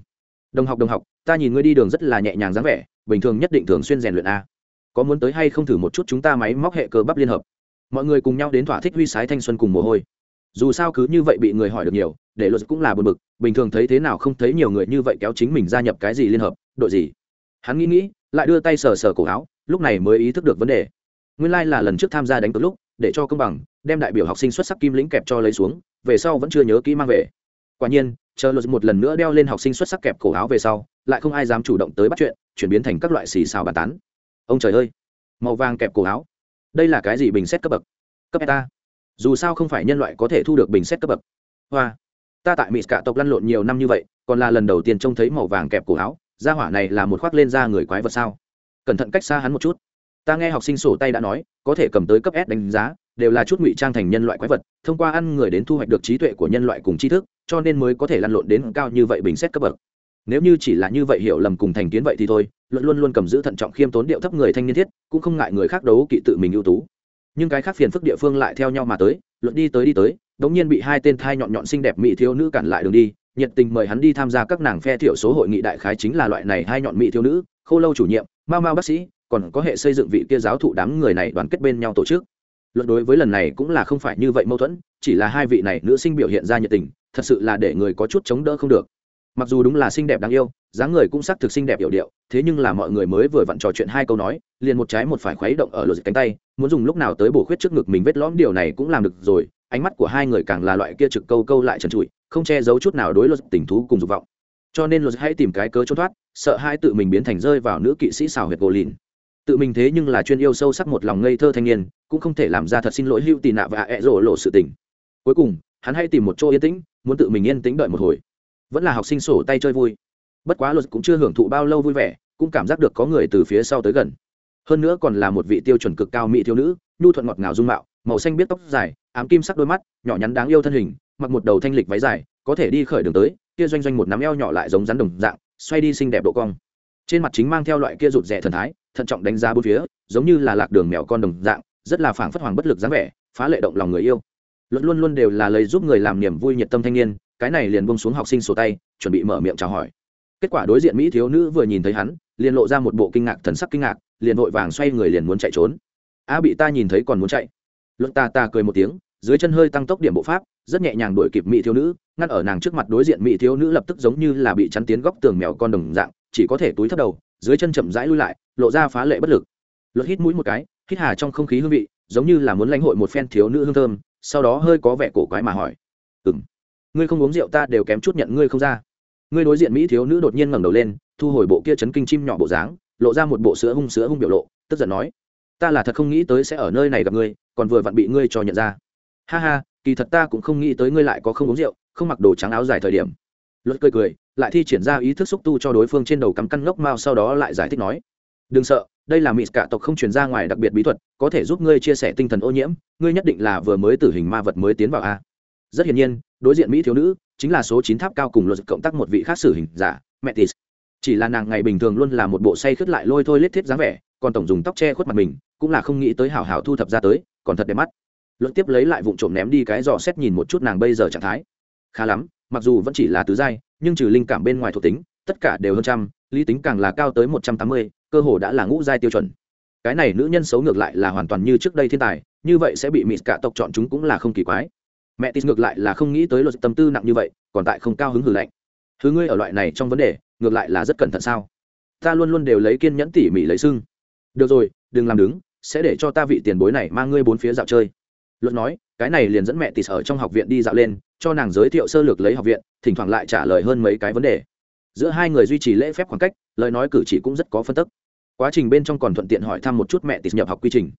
Đồng học đồng học, ta nhìn ngươi đi đường rất là nhẹ nhàng dáng vẻ, bình thường nhất định thường xuyên rèn luyện a. Có muốn tới hay không thử một chút chúng ta máy móc hệ cơ bắp liên hợp. Mọi người cùng nhau đến thỏa thích huy sái thanh xuân cùng mồ hôi. Dù sao cứ như vậy bị người hỏi được nhiều, để luật cũng là buồn bực, bình thường thấy thế nào không thấy nhiều người như vậy kéo chính mình gia nhập cái gì liên hợp, đội gì. Hắn nghĩ nghĩ, lại đưa tay sờ sờ cổ áo, lúc này mới ý thức được vấn đề. Nguyên lai là lần trước tham gia đánh cược lúc để cho công bằng, đem đại biểu học sinh xuất sắc kim lĩnh kẹp cho lấy xuống, về sau vẫn chưa nhớ kỹ mang về. Quả nhiên, chờ luật một lần nữa đeo lên học sinh xuất sắc kẹp cổ áo về sau, lại không ai dám chủ động tới bắt chuyện, chuyển biến thành các loại xì xào bàn tán. Ông trời ơi! Màu vàng kẹp cổ áo. Đây là cái gì bình xét cấp bậc? Cấp eta. Dù sao không phải nhân loại có thể thu được bình xét cấp bậc. Hoa! Ta tại mỹ cả tộc lăn lộn nhiều năm như vậy, còn là lần đầu tiên trông thấy màu vàng kẹp cổ áo. Da hỏa này là một khoác lên da người quái vật sao? Cẩn thận cách xa hắn một chút ta nghe học sinh sổ tay đã nói, có thể cầm tới cấp s đánh giá, đều là chút ngụy trang thành nhân loại quái vật, thông qua ăn người đến thu hoạch được trí tuệ của nhân loại cùng tri thức, cho nên mới có thể lăn lộn đến cao như vậy bình xét cấp bậc. Nếu như chỉ là như vậy hiểu lầm cùng thành kiến vậy thì thôi, luận luôn luôn cầm giữ thận trọng khiêm tốn điệu thấp người thanh niên thiết, cũng không ngại người khác đấu kỵ tự mình ưu tú. Nhưng cái khác phiền phức địa phương lại theo nhau mà tới, luận đi tới đi tới, đống nhiên bị hai tên thai nhọn nhọn xinh đẹp mỹ thiếu nữ cản lại đường đi, nhiệt tình mời hắn đi tham gia các nàng phe thiểu số hội nghị đại khái chính là loại này hai nhọn mỹ thiếu nữ, khô lâu chủ nhiệm, mau mau bác sĩ còn có hệ xây dựng vị kia giáo thụ đám người này đoàn kết bên nhau tổ chức. Luận đối với lần này cũng là không phải như vậy mâu thuẫn, chỉ là hai vị này nữ sinh biểu hiện ra nhiệt tình, thật sự là để người có chút chống đỡ không được. Mặc dù đúng là xinh đẹp đáng yêu, dáng người cũng sắc thực xinh đẹp hiểu điệu, thế nhưng là mọi người mới vừa vặn trò chuyện hai câu nói, liền một trái một phải khuấy động ở lột cánh tay, muốn dùng lúc nào tới bổ khuyết trước ngực mình vết lõm, điều này cũng làm được rồi, ánh mắt của hai người càng là loại kia trực câu câu lại trần trụi, không che giấu chút nào đối luật tình thú cùng dục vọng. Cho nên luật hãy tìm cái cớ trốn thoát, sợ hai tự mình biến thành rơi vào nữ kỵ sĩ xào huyệt gồ lìn tự mình thế nhưng là chuyên yêu sâu sắc một lòng ngây thơ thanh niên, cũng không thể làm ra thật xin lỗi hữu tì nạ và ẹ rổ lộ sự tình. Cuối cùng, hắn hãy tìm một chỗ yên tĩnh, muốn tự mình yên tĩnh đợi một hồi. Vẫn là học sinh sổ tay chơi vui. Bất quá luật cũng chưa hưởng thụ bao lâu vui vẻ, cũng cảm giác được có người từ phía sau tới gần. Hơn nữa còn là một vị tiêu chuẩn cực cao mỹ thiếu nữ, nhu thuận ngọt ngào dung mạo, màu xanh biết tóc dài, ám kim sắc đôi mắt, nhỏ nhắn đáng yêu thân hình, mặc một đầu thanh lịch váy dài, có thể đi khởi đường tới, kia doanh doanh một nắm eo nhỏ lại giống rắn đồng dạng, xoay đi xinh đẹp độ cong trên mặt chính mang theo loại kia rụt rè thần thái, thận trọng đánh giá bốn phía, giống như là lạc đường mèo con đồng dạng, rất là phảng phất hoàng bất lực dáng vẻ, phá lệ động lòng người yêu. Luận luôn luôn đều là lấy giúp người làm niềm vui nhiệt tâm thanh niên, cái này liền bông xuống học sinh sổ tay, chuẩn bị mở miệng chào hỏi. Kết quả đối diện mỹ thiếu nữ vừa nhìn thấy hắn, liền lộ ra một bộ kinh ngạc thần sắc kinh ngạc, liền vội vàng xoay người liền muốn chạy trốn. A, bị ta nhìn thấy còn muốn chạy? Luận ta ta cười một tiếng, dưới chân hơi tăng tốc điểm bộ pháp, rất nhẹ nhàng đuổi kịp mỹ thiếu nữ, ngăn ở nàng trước mặt đối diện mỹ thiếu nữ lập tức giống như là bị chắn tiến góc tường mèo con đồng dạng chỉ có thể túi thấp đầu, dưới chân chậm rãi lui lại, lộ ra phá lệ bất lực. Luật hít mũi một cái, hít hà trong không khí hương vị, giống như là muốn lãnh hội một phen thiếu nữ hương thơm, sau đó hơi có vẻ cổ quái mà hỏi. Ừ m ngươi không uống rượu ta đều kém chút nhận ngươi không ra. Ngươi đối diện mỹ thiếu nữ đột nhiên ngẩng đầu lên, thu hồi bộ kia chấn kinh chim nhỏ bộ dáng, lộ ra một bộ sữa hung sữa hung biểu lộ, tức giận nói, ta là thật không nghĩ tới sẽ ở nơi này gặp ngươi, còn vừa vặn bị ngươi cho nhận ra. Ha ha, kỳ thật ta cũng không nghĩ tới ngươi lại có không uống rượu, không mặc đồ trắng áo dài thời điểm luật cười cười, lại thi triển ra ý thức xúc tu cho đối phương trên đầu cắm căn ngốc mao sau đó lại giải thích nói, đừng sợ, đây là mỹ cả tộc không truyền ra ngoài đặc biệt bí thuật, có thể giúp ngươi chia sẻ tinh thần ô nhiễm, ngươi nhất định là vừa mới tử hình ma vật mới tiến vào a. Rất hiển nhiên, đối diện mỹ thiếu nữ, chính là số chín tháp cao cùng luật cộng tác một vị khác xử hình giả, metis. Chỉ là nàng ngày bình thường luôn là một bộ say khướt lại lôi thôi lết thiết dáng vẻ, còn tổng dùng tóc che khuất mặt mình, cũng là không nghĩ tới hảo hảo thu thập ra tới, còn thật đẹp mắt. Luật tiếp lấy lại vụ trộm ném đi cái dò xét nhìn một chút nàng bây giờ trạng thái. Khá lắm mặc dù vẫn chỉ là tứ giai, nhưng trừ linh cảm bên ngoài thuộc tính, tất cả đều hơn trăm, lý tính càng là cao tới một trăm tám mươi, cơ hồ đã là ngũ giai tiêu chuẩn. Cái này nữ nhân xấu ngược lại là hoàn toàn như trước đây thiên tài, như vậy sẽ bị mỹ cả tộc chọn chúng cũng là không kỳ quái. Mẹ tít ngược lại là không nghĩ tới luật tâm tư nặng như vậy, còn tại không cao hứng hử lạnh. Thứ ngươi ở loại này trong vấn đề, ngược lại là rất cẩn thận sao? Ta luôn luôn đều lấy kiên nhẫn tỉ mỉ lấy sưng được rồi, đừng làm đứng, sẽ để cho ta vị tiền bối này mang ngươi bốn phía dạo chơi. Luật nói, cái này liền dẫn mẹ tít ở trong học viện đi dạo lên cho nàng giới thiệu sơ lược lấy học viện, thỉnh thoảng lại trả lời hơn mấy cái vấn đề. Giữa hai người duy trì lễ phép khoảng cách, lời nói cử chỉ cũng rất có phân tức. Quá trình bên trong còn thuận tiện hỏi thăm một chút mẹ tịt nhập học quy trình.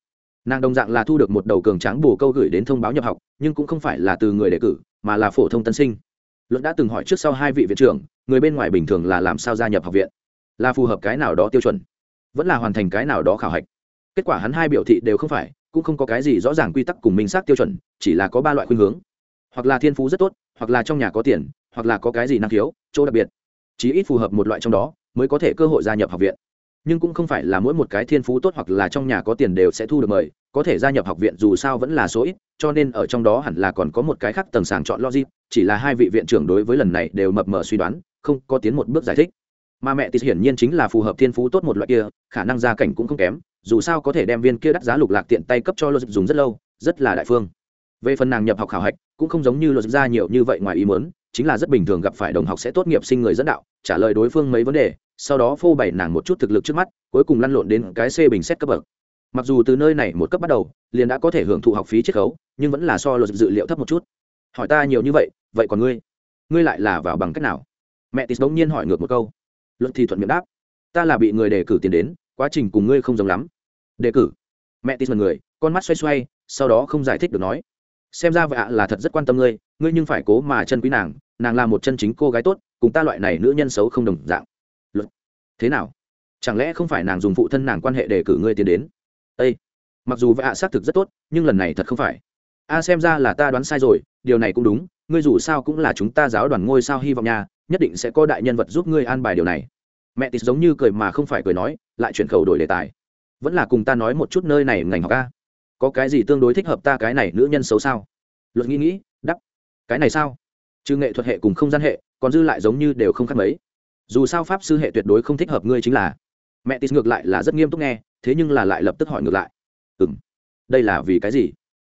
Nàng đồng dạng là thu được một đầu cường tráng bù câu gửi đến thông báo nhập học, nhưng cũng không phải là từ người đề cử, mà là phổ thông tân sinh. Luận đã từng hỏi trước sau hai vị viện trưởng, người bên ngoài bình thường là làm sao gia nhập học viện? Là phù hợp cái nào đó tiêu chuẩn? Vẫn là hoàn thành cái nào đó khảo hạch? Kết quả hắn hai biểu thị đều không phải, cũng không có cái gì rõ ràng quy tắc cùng minh xác tiêu chuẩn, chỉ là có ba loại khuynh hướng hoặc là thiên phú rất tốt, hoặc là trong nhà có tiền, hoặc là có cái gì năng khiếu, chỗ đặc biệt. Chí ít phù hợp một loại trong đó, mới có thể cơ hội gia nhập học viện. Nhưng cũng không phải là mỗi một cái thiên phú tốt hoặc là trong nhà có tiền đều sẽ thu được mời, có thể gia nhập học viện dù sao vẫn là số ít, cho nên ở trong đó hẳn là còn có một cái khác tầng sàng chọn logic, chỉ là hai vị viện trưởng đối với lần này đều mập mờ suy đoán, không có tiến một bước giải thích. Mà mẹ tịt hiển nhiên chính là phù hợp thiên phú tốt một loại kia, khả năng gia cảnh cũng không kém, dù sao có thể đem viên kia đắt giá lục lạc tiện tay cấp cho logic dùng rất lâu, rất là đại phương về phần nàng nhập học khảo hạch, cũng không giống như luật ra nhiều như vậy ngoài ý mớn chính là rất bình thường gặp phải đồng học sẽ tốt nghiệp sinh người dẫn đạo, trả lời đối phương mấy vấn đề, sau đó phô bày nàng một chút thực lực trước mắt, cuối cùng lăn lộn đến cái c bình xét cấp bậc. Mặc dù từ nơi này một cấp bắt đầu, liền đã có thể hưởng thụ học phí chiết khấu, nhưng vẫn là so luật dự liệu thấp một chút. Hỏi ta nhiều như vậy vậy còn ngươi? Ngươi lại là vào bằng cách nào? Mẹ tis bỗng nhiên hỏi ngược một câu. Luật thì thuận miệng đáp. Ta là bị người đề cử tiền đến, quá trình cùng ngươi không giống lắm. Đề cử? Mẹ tis mật người, con mắt xoay xoay, sau đó không giải thích được nói xem ra vợ ạ là thật rất quan tâm ngươi ngươi nhưng phải cố mà chân quý nàng nàng là một chân chính cô gái tốt, cùng ta loại này nữ nhân xấu không đồng dạng. Luật. Thế nào? Chẳng lẽ không phải nàng dùng phụ thân nàng quan hệ để cử ngươi tiến đến? Â mặc dù vợ ạ xác thực rất tốt, nhưng lần này thật không phải. A, xem ra là ta đoán sai rồi, điều này cũng đúng, ngươi dù sao cũng là chúng ta giáo đoàn ngôi sao hy vọng nha, nhất định sẽ có đại nhân vật giúp ngươi an bài điều này. Mẹ tịt giống như cười mà không phải cười nói, lại chuyển khẩu đổi đề tài. Vẫn là cùng ta nói một chút nơi này ngành học a có cái gì tương đối thích hợp ta cái này nữ nhân xấu sao? Luật nghĩ nghĩ đắp cái này sao? Chứ nghệ thuật hệ cùng không gian hệ, còn dư lại giống như đều không khác mấy. Dù sao pháp sư hệ tuyệt đối không thích hợp ngươi chính là. Mẹ tít ngược lại là rất nghiêm túc nghe, thế nhưng là lại lập tức hỏi ngược lại. Ừ m đây là vì cái gì?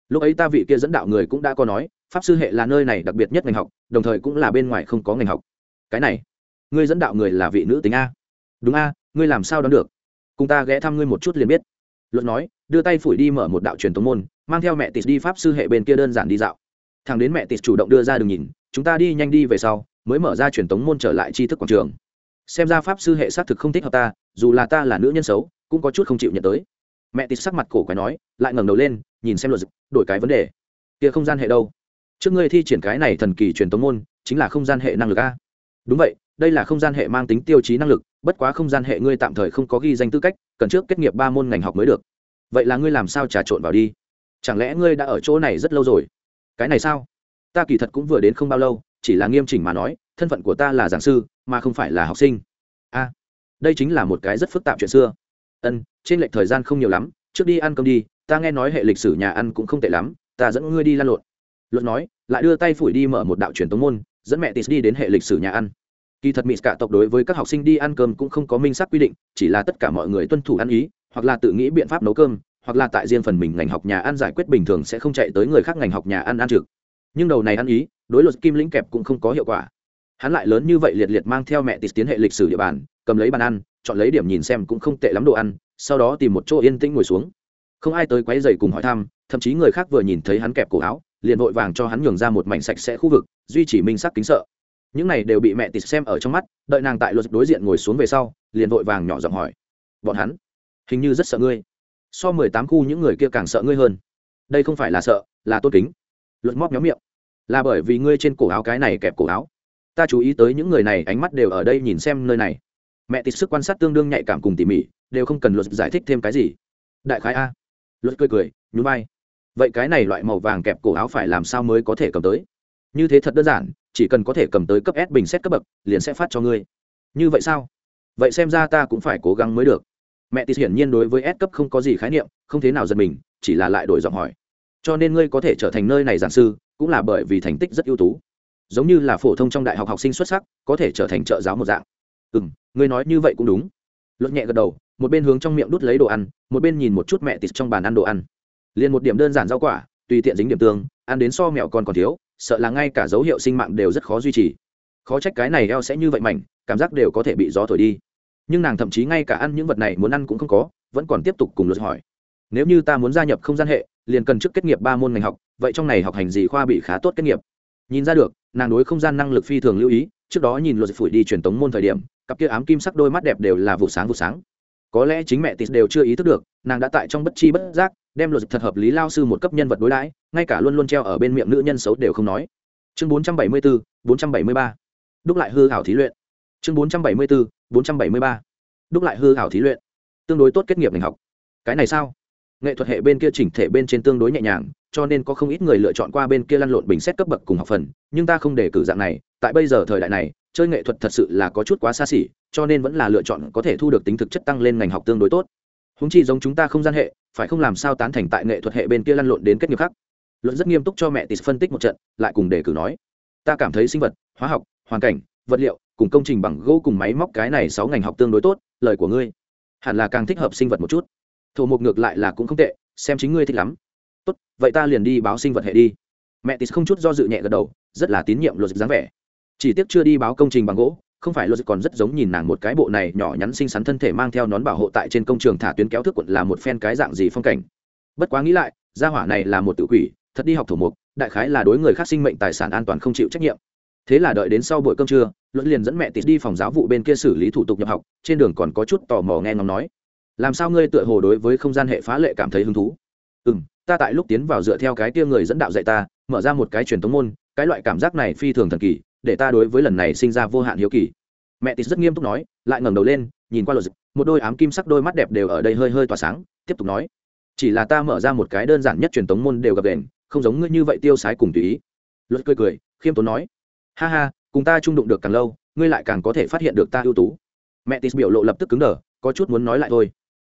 Lúc ấy ta vị kia dẫn đạo người cũng đã có nói, pháp sư hệ là nơi này đặc biệt nhất ngành học, đồng thời cũng là bên ngoài không có ngành học. Cái này, ngươi dẫn đạo người là vị nữ tính a. Đúng a, ngươi làm sao đón được? Cùng ta ghé thăm ngươi một chút liền biết luận nói, đưa tay phủi đi mở một đạo truyền tống môn, mang theo mẹ tịt đi pháp sư hệ bên kia đơn giản đi dạo. Thằng đến mẹ tịt chủ động đưa ra đường nhìn, chúng ta đi nhanh đi về sau, mới mở ra truyền tống môn trở lại tri thức quảng trường. Xem ra pháp sư hệ xác thực không thích hợp ta, dù là ta là nữ nhân xấu, cũng có chút không chịu nhận tới. Mẹ tịt sắc mặt cổ quái nói, lại ngẩng đầu lên, nhìn xem luật đổi cái vấn đề. Kia không gian hệ đâu? Trước ngươi thi triển cái này thần kỳ truyền tống môn, chính là không gian hệ năng lực a. Đúng vậy, đây là không gian hệ mang tính tiêu chí năng lực bất quá không gian hệ ngươi tạm thời không có ghi danh tư cách, cần trước kết nghiệp ba môn ngành học mới được. Vậy là ngươi làm sao trà trộn vào đi? Chẳng lẽ ngươi đã ở chỗ này rất lâu rồi? Cái này sao? Ta kỳ thật cũng vừa đến không bao lâu, chỉ là nghiêm chỉnh mà nói, thân phận của ta là giảng sư, mà không phải là học sinh. A, đây chính là một cái rất phức tạp chuyện xưa. Ân, trên lệch thời gian không nhiều lắm, trước đi ăn cơm đi, ta nghe nói hệ lịch sử nhà ăn cũng không tệ lắm, ta dẫn ngươi đi lan lộn. Luận nói, lại đưa tay phủi đi mở một đạo truyền tống môn, dẫn mẹ tis đi đến hệ lịch sử nhà ăn kỳ thật mỹ cả tộc đối với các học sinh đi ăn cơm cũng không có minh xác quy định, chỉ là tất cả mọi người tuân thủ ăn ý, hoặc là tự nghĩ biện pháp nấu cơm, hoặc là tại riêng phần mình ngành học nhà ăn giải quyết bình thường sẽ không chạy tới người khác ngành học nhà ăn ăn trực. Nhưng đầu này ăn ý, đối luật kim lĩnh kẹp cũng không có hiệu quả. Hắn lại lớn như vậy liệt liệt mang theo mẹ tịt tiến hệ lịch sử địa bàn, cầm lấy bàn ăn, chọn lấy điểm nhìn xem cũng không tệ lắm đồ ăn, sau đó tìm một chỗ yên tĩnh ngồi xuống. Không ai tới quấy dày cùng hỏi thăm, thậm chí người khác vừa nhìn thấy hắn kẹp cổ áo, liền vội vàng cho hắn nhường ra một mảnh sạch sẽ khu vực, duy trì minh sắc kính sợ những này đều bị mẹ tịt xem ở trong mắt, đợi nàng tại luật đối diện ngồi xuống về sau, liền vội vàng nhỏ giọng hỏi. Bọn hắn, hình như rất sợ ngươi. So mười tám khu những người kia càng sợ ngươi hơn. Đây không phải là sợ, là tôn kính. Luật móc nhóm miệng. Là bởi vì ngươi trên cổ áo cái này kẹp cổ áo. Ta chú ý tới những người này, ánh mắt đều ở đây nhìn xem nơi này. Mẹ tịt sức quan sát tương đương nhạy cảm cùng tỉ mỉ, đều không cần luật giải thích thêm cái gì. Đại khái a. Luật cười cười, nhún vai. Vậy cái này loại màu vàng kẹp cổ áo phải làm sao mới có thể cầm tới? Như thế thật đơn giản, chỉ cần có thể cầm tới cấp s bình xét cấp bậc, liền sẽ phát cho ngươi. Như vậy sao? Vậy xem ra ta cũng phải cố gắng mới được. Mẹ tịt hiển nhiên đối với s cấp không có gì khái niệm, không thế nào giật mình, chỉ là lại đổi giọng hỏi. Cho nên ngươi có thể trở thành nơi này giảng sư, cũng là bởi vì thành tích rất ưu tú. Giống như là phổ thông trong đại học học sinh xuất sắc, có thể trở thành trợ giáo một dạng. Ừ m ngươi nói như vậy cũng đúng. Luật nhẹ gật đầu, một bên hướng trong miệng đút lấy đồ ăn, một bên nhìn một chút mẹ tịt trong bàn ăn đồ ăn. Liền một điểm đơn giản rau quả, tùy tiện dính điểm tương, ăn đến so mẹo còn còn thiếu sợ là ngay cả dấu hiệu sinh mạng đều rất khó duy trì. Khó trách cái này eo sẽ như vậy mảnh, cảm giác đều có thể bị gió thổi đi. Nhưng nàng thậm chí ngay cả ăn những vật này muốn ăn cũng không có, vẫn còn tiếp tục cùng luật hỏi. Nếu như ta muốn gia nhập không gian hệ, liền cần trước kết nghiệp ba môn ngành học, vậy trong này học hành gì khoa bị khá tốt kết nghiệp? Nhìn ra được, nàng đối không gian năng lực phi thường lưu ý, trước đó nhìn luật phủi đi truyền tống môn thời điểm, cặp kia ám kim sắc đôi mắt đẹp đều là vụ sáng vụ sáng có lẽ chính mẹ tịt đều chưa ý thức được, nàng đã tại trong bất chi bất giác đem luật thật hợp lý lao sư một cấp nhân vật đối đãi, ngay cả luôn luôn treo ở bên miệng nữ nhân xấu đều không nói. Chương bốn trăm bảy mươi bốn bốn trăm bảy mươi ba. Đúc lại hư hảo thí luyện. Chương bốn trăm bảy mươi bốn bốn trăm bảy mươi ba. Đúc lại hư hảo thí luyện. Tương đối tốt kết nghiệp ngành học. Cái này sao? Nghệ thuật hệ bên kia chỉnh thể bên trên tương đối nhẹ nhàng, cho nên có không ít người lựa chọn qua bên kia lăn lộn bình xét cấp bậc cùng học phần, nhưng ta không để cử dạng này, tại bây giờ thời đại này, chơi nghệ thuật thật sự là có chút quá xa xỉ cho nên vẫn là lựa chọn có thể thu được tính thực chất tăng lên ngành học tương đối tốt. Húng chi giống chúng ta không gian hệ, phải không làm sao tán thành tại nghệ thuật hệ bên kia lăn lộn đến kết nghiệp khác? Luận rất nghiêm túc cho mẹ tis phân tích một trận, lại cùng đề cử nói. Ta cảm thấy sinh vật, hóa học, hoàn cảnh, vật liệu, cùng công trình bằng gỗ cùng máy móc cái này sáu ngành học tương đối tốt, lời của ngươi. Hẳn là càng thích hợp sinh vật một chút. Thổ mục ngược lại là cũng không tệ, xem chính ngươi thích lắm. Tốt, vậy ta liền đi báo sinh vật hệ đi. Mẹ tis không chút do dự nhẹ gật đầu, rất là tín nhiệm luật dáng vẻ. Chỉ tiếc chưa đi báo công trình bằng gỗ không phải logic còn rất giống nhìn nàng một cái bộ này nhỏ nhắn xinh xắn thân thể mang theo nón bảo hộ tại trên công trường thả tuyến kéo thước quận là một phen cái dạng gì phong cảnh. Bất quá nghĩ lại, gia hỏa này là một tự quỷ, thật đi học thủ mục, đại khái là đối người khác sinh mệnh tài sản an toàn không chịu trách nhiệm. Thế là đợi đến sau buổi cơm trưa luận liền dẫn mẹ tịt đi phòng giáo vụ bên kia xử lý thủ tục nhập học, trên đường còn có chút tò mò nghe ngóng nói. Làm sao ngươi tựa hồ đối với không gian hệ phá lệ cảm thấy hứng thú? Ừ m ta tại lúc tiến vào dựa theo cái tia người dẫn đạo dạy ta, mở ra một cái truyền thống môn, cái loại cảm giác này phi thường thần kỳ để ta đối với lần này sinh ra vô hạn hiếu kỳ. Mẹ tịt rất nghiêm túc nói, lại ngẩng đầu lên, nhìn qua luật một đôi ám kim sắc đôi mắt đẹp đều ở đây hơi hơi tỏa sáng, tiếp tục nói, chỉ là ta mở ra một cái đơn giản nhất truyền thống môn đều gặp đèn không giống ngươi như vậy tiêu sái cùng tùy ý. Luật cười cười, khiêm tốn nói, ha ha, cùng ta trung đụng được càng lâu, ngươi lại càng có thể phát hiện được ta ưu tú. Mẹ tis biểu lộ lập tức cứng đờ, có chút muốn nói lại thôi.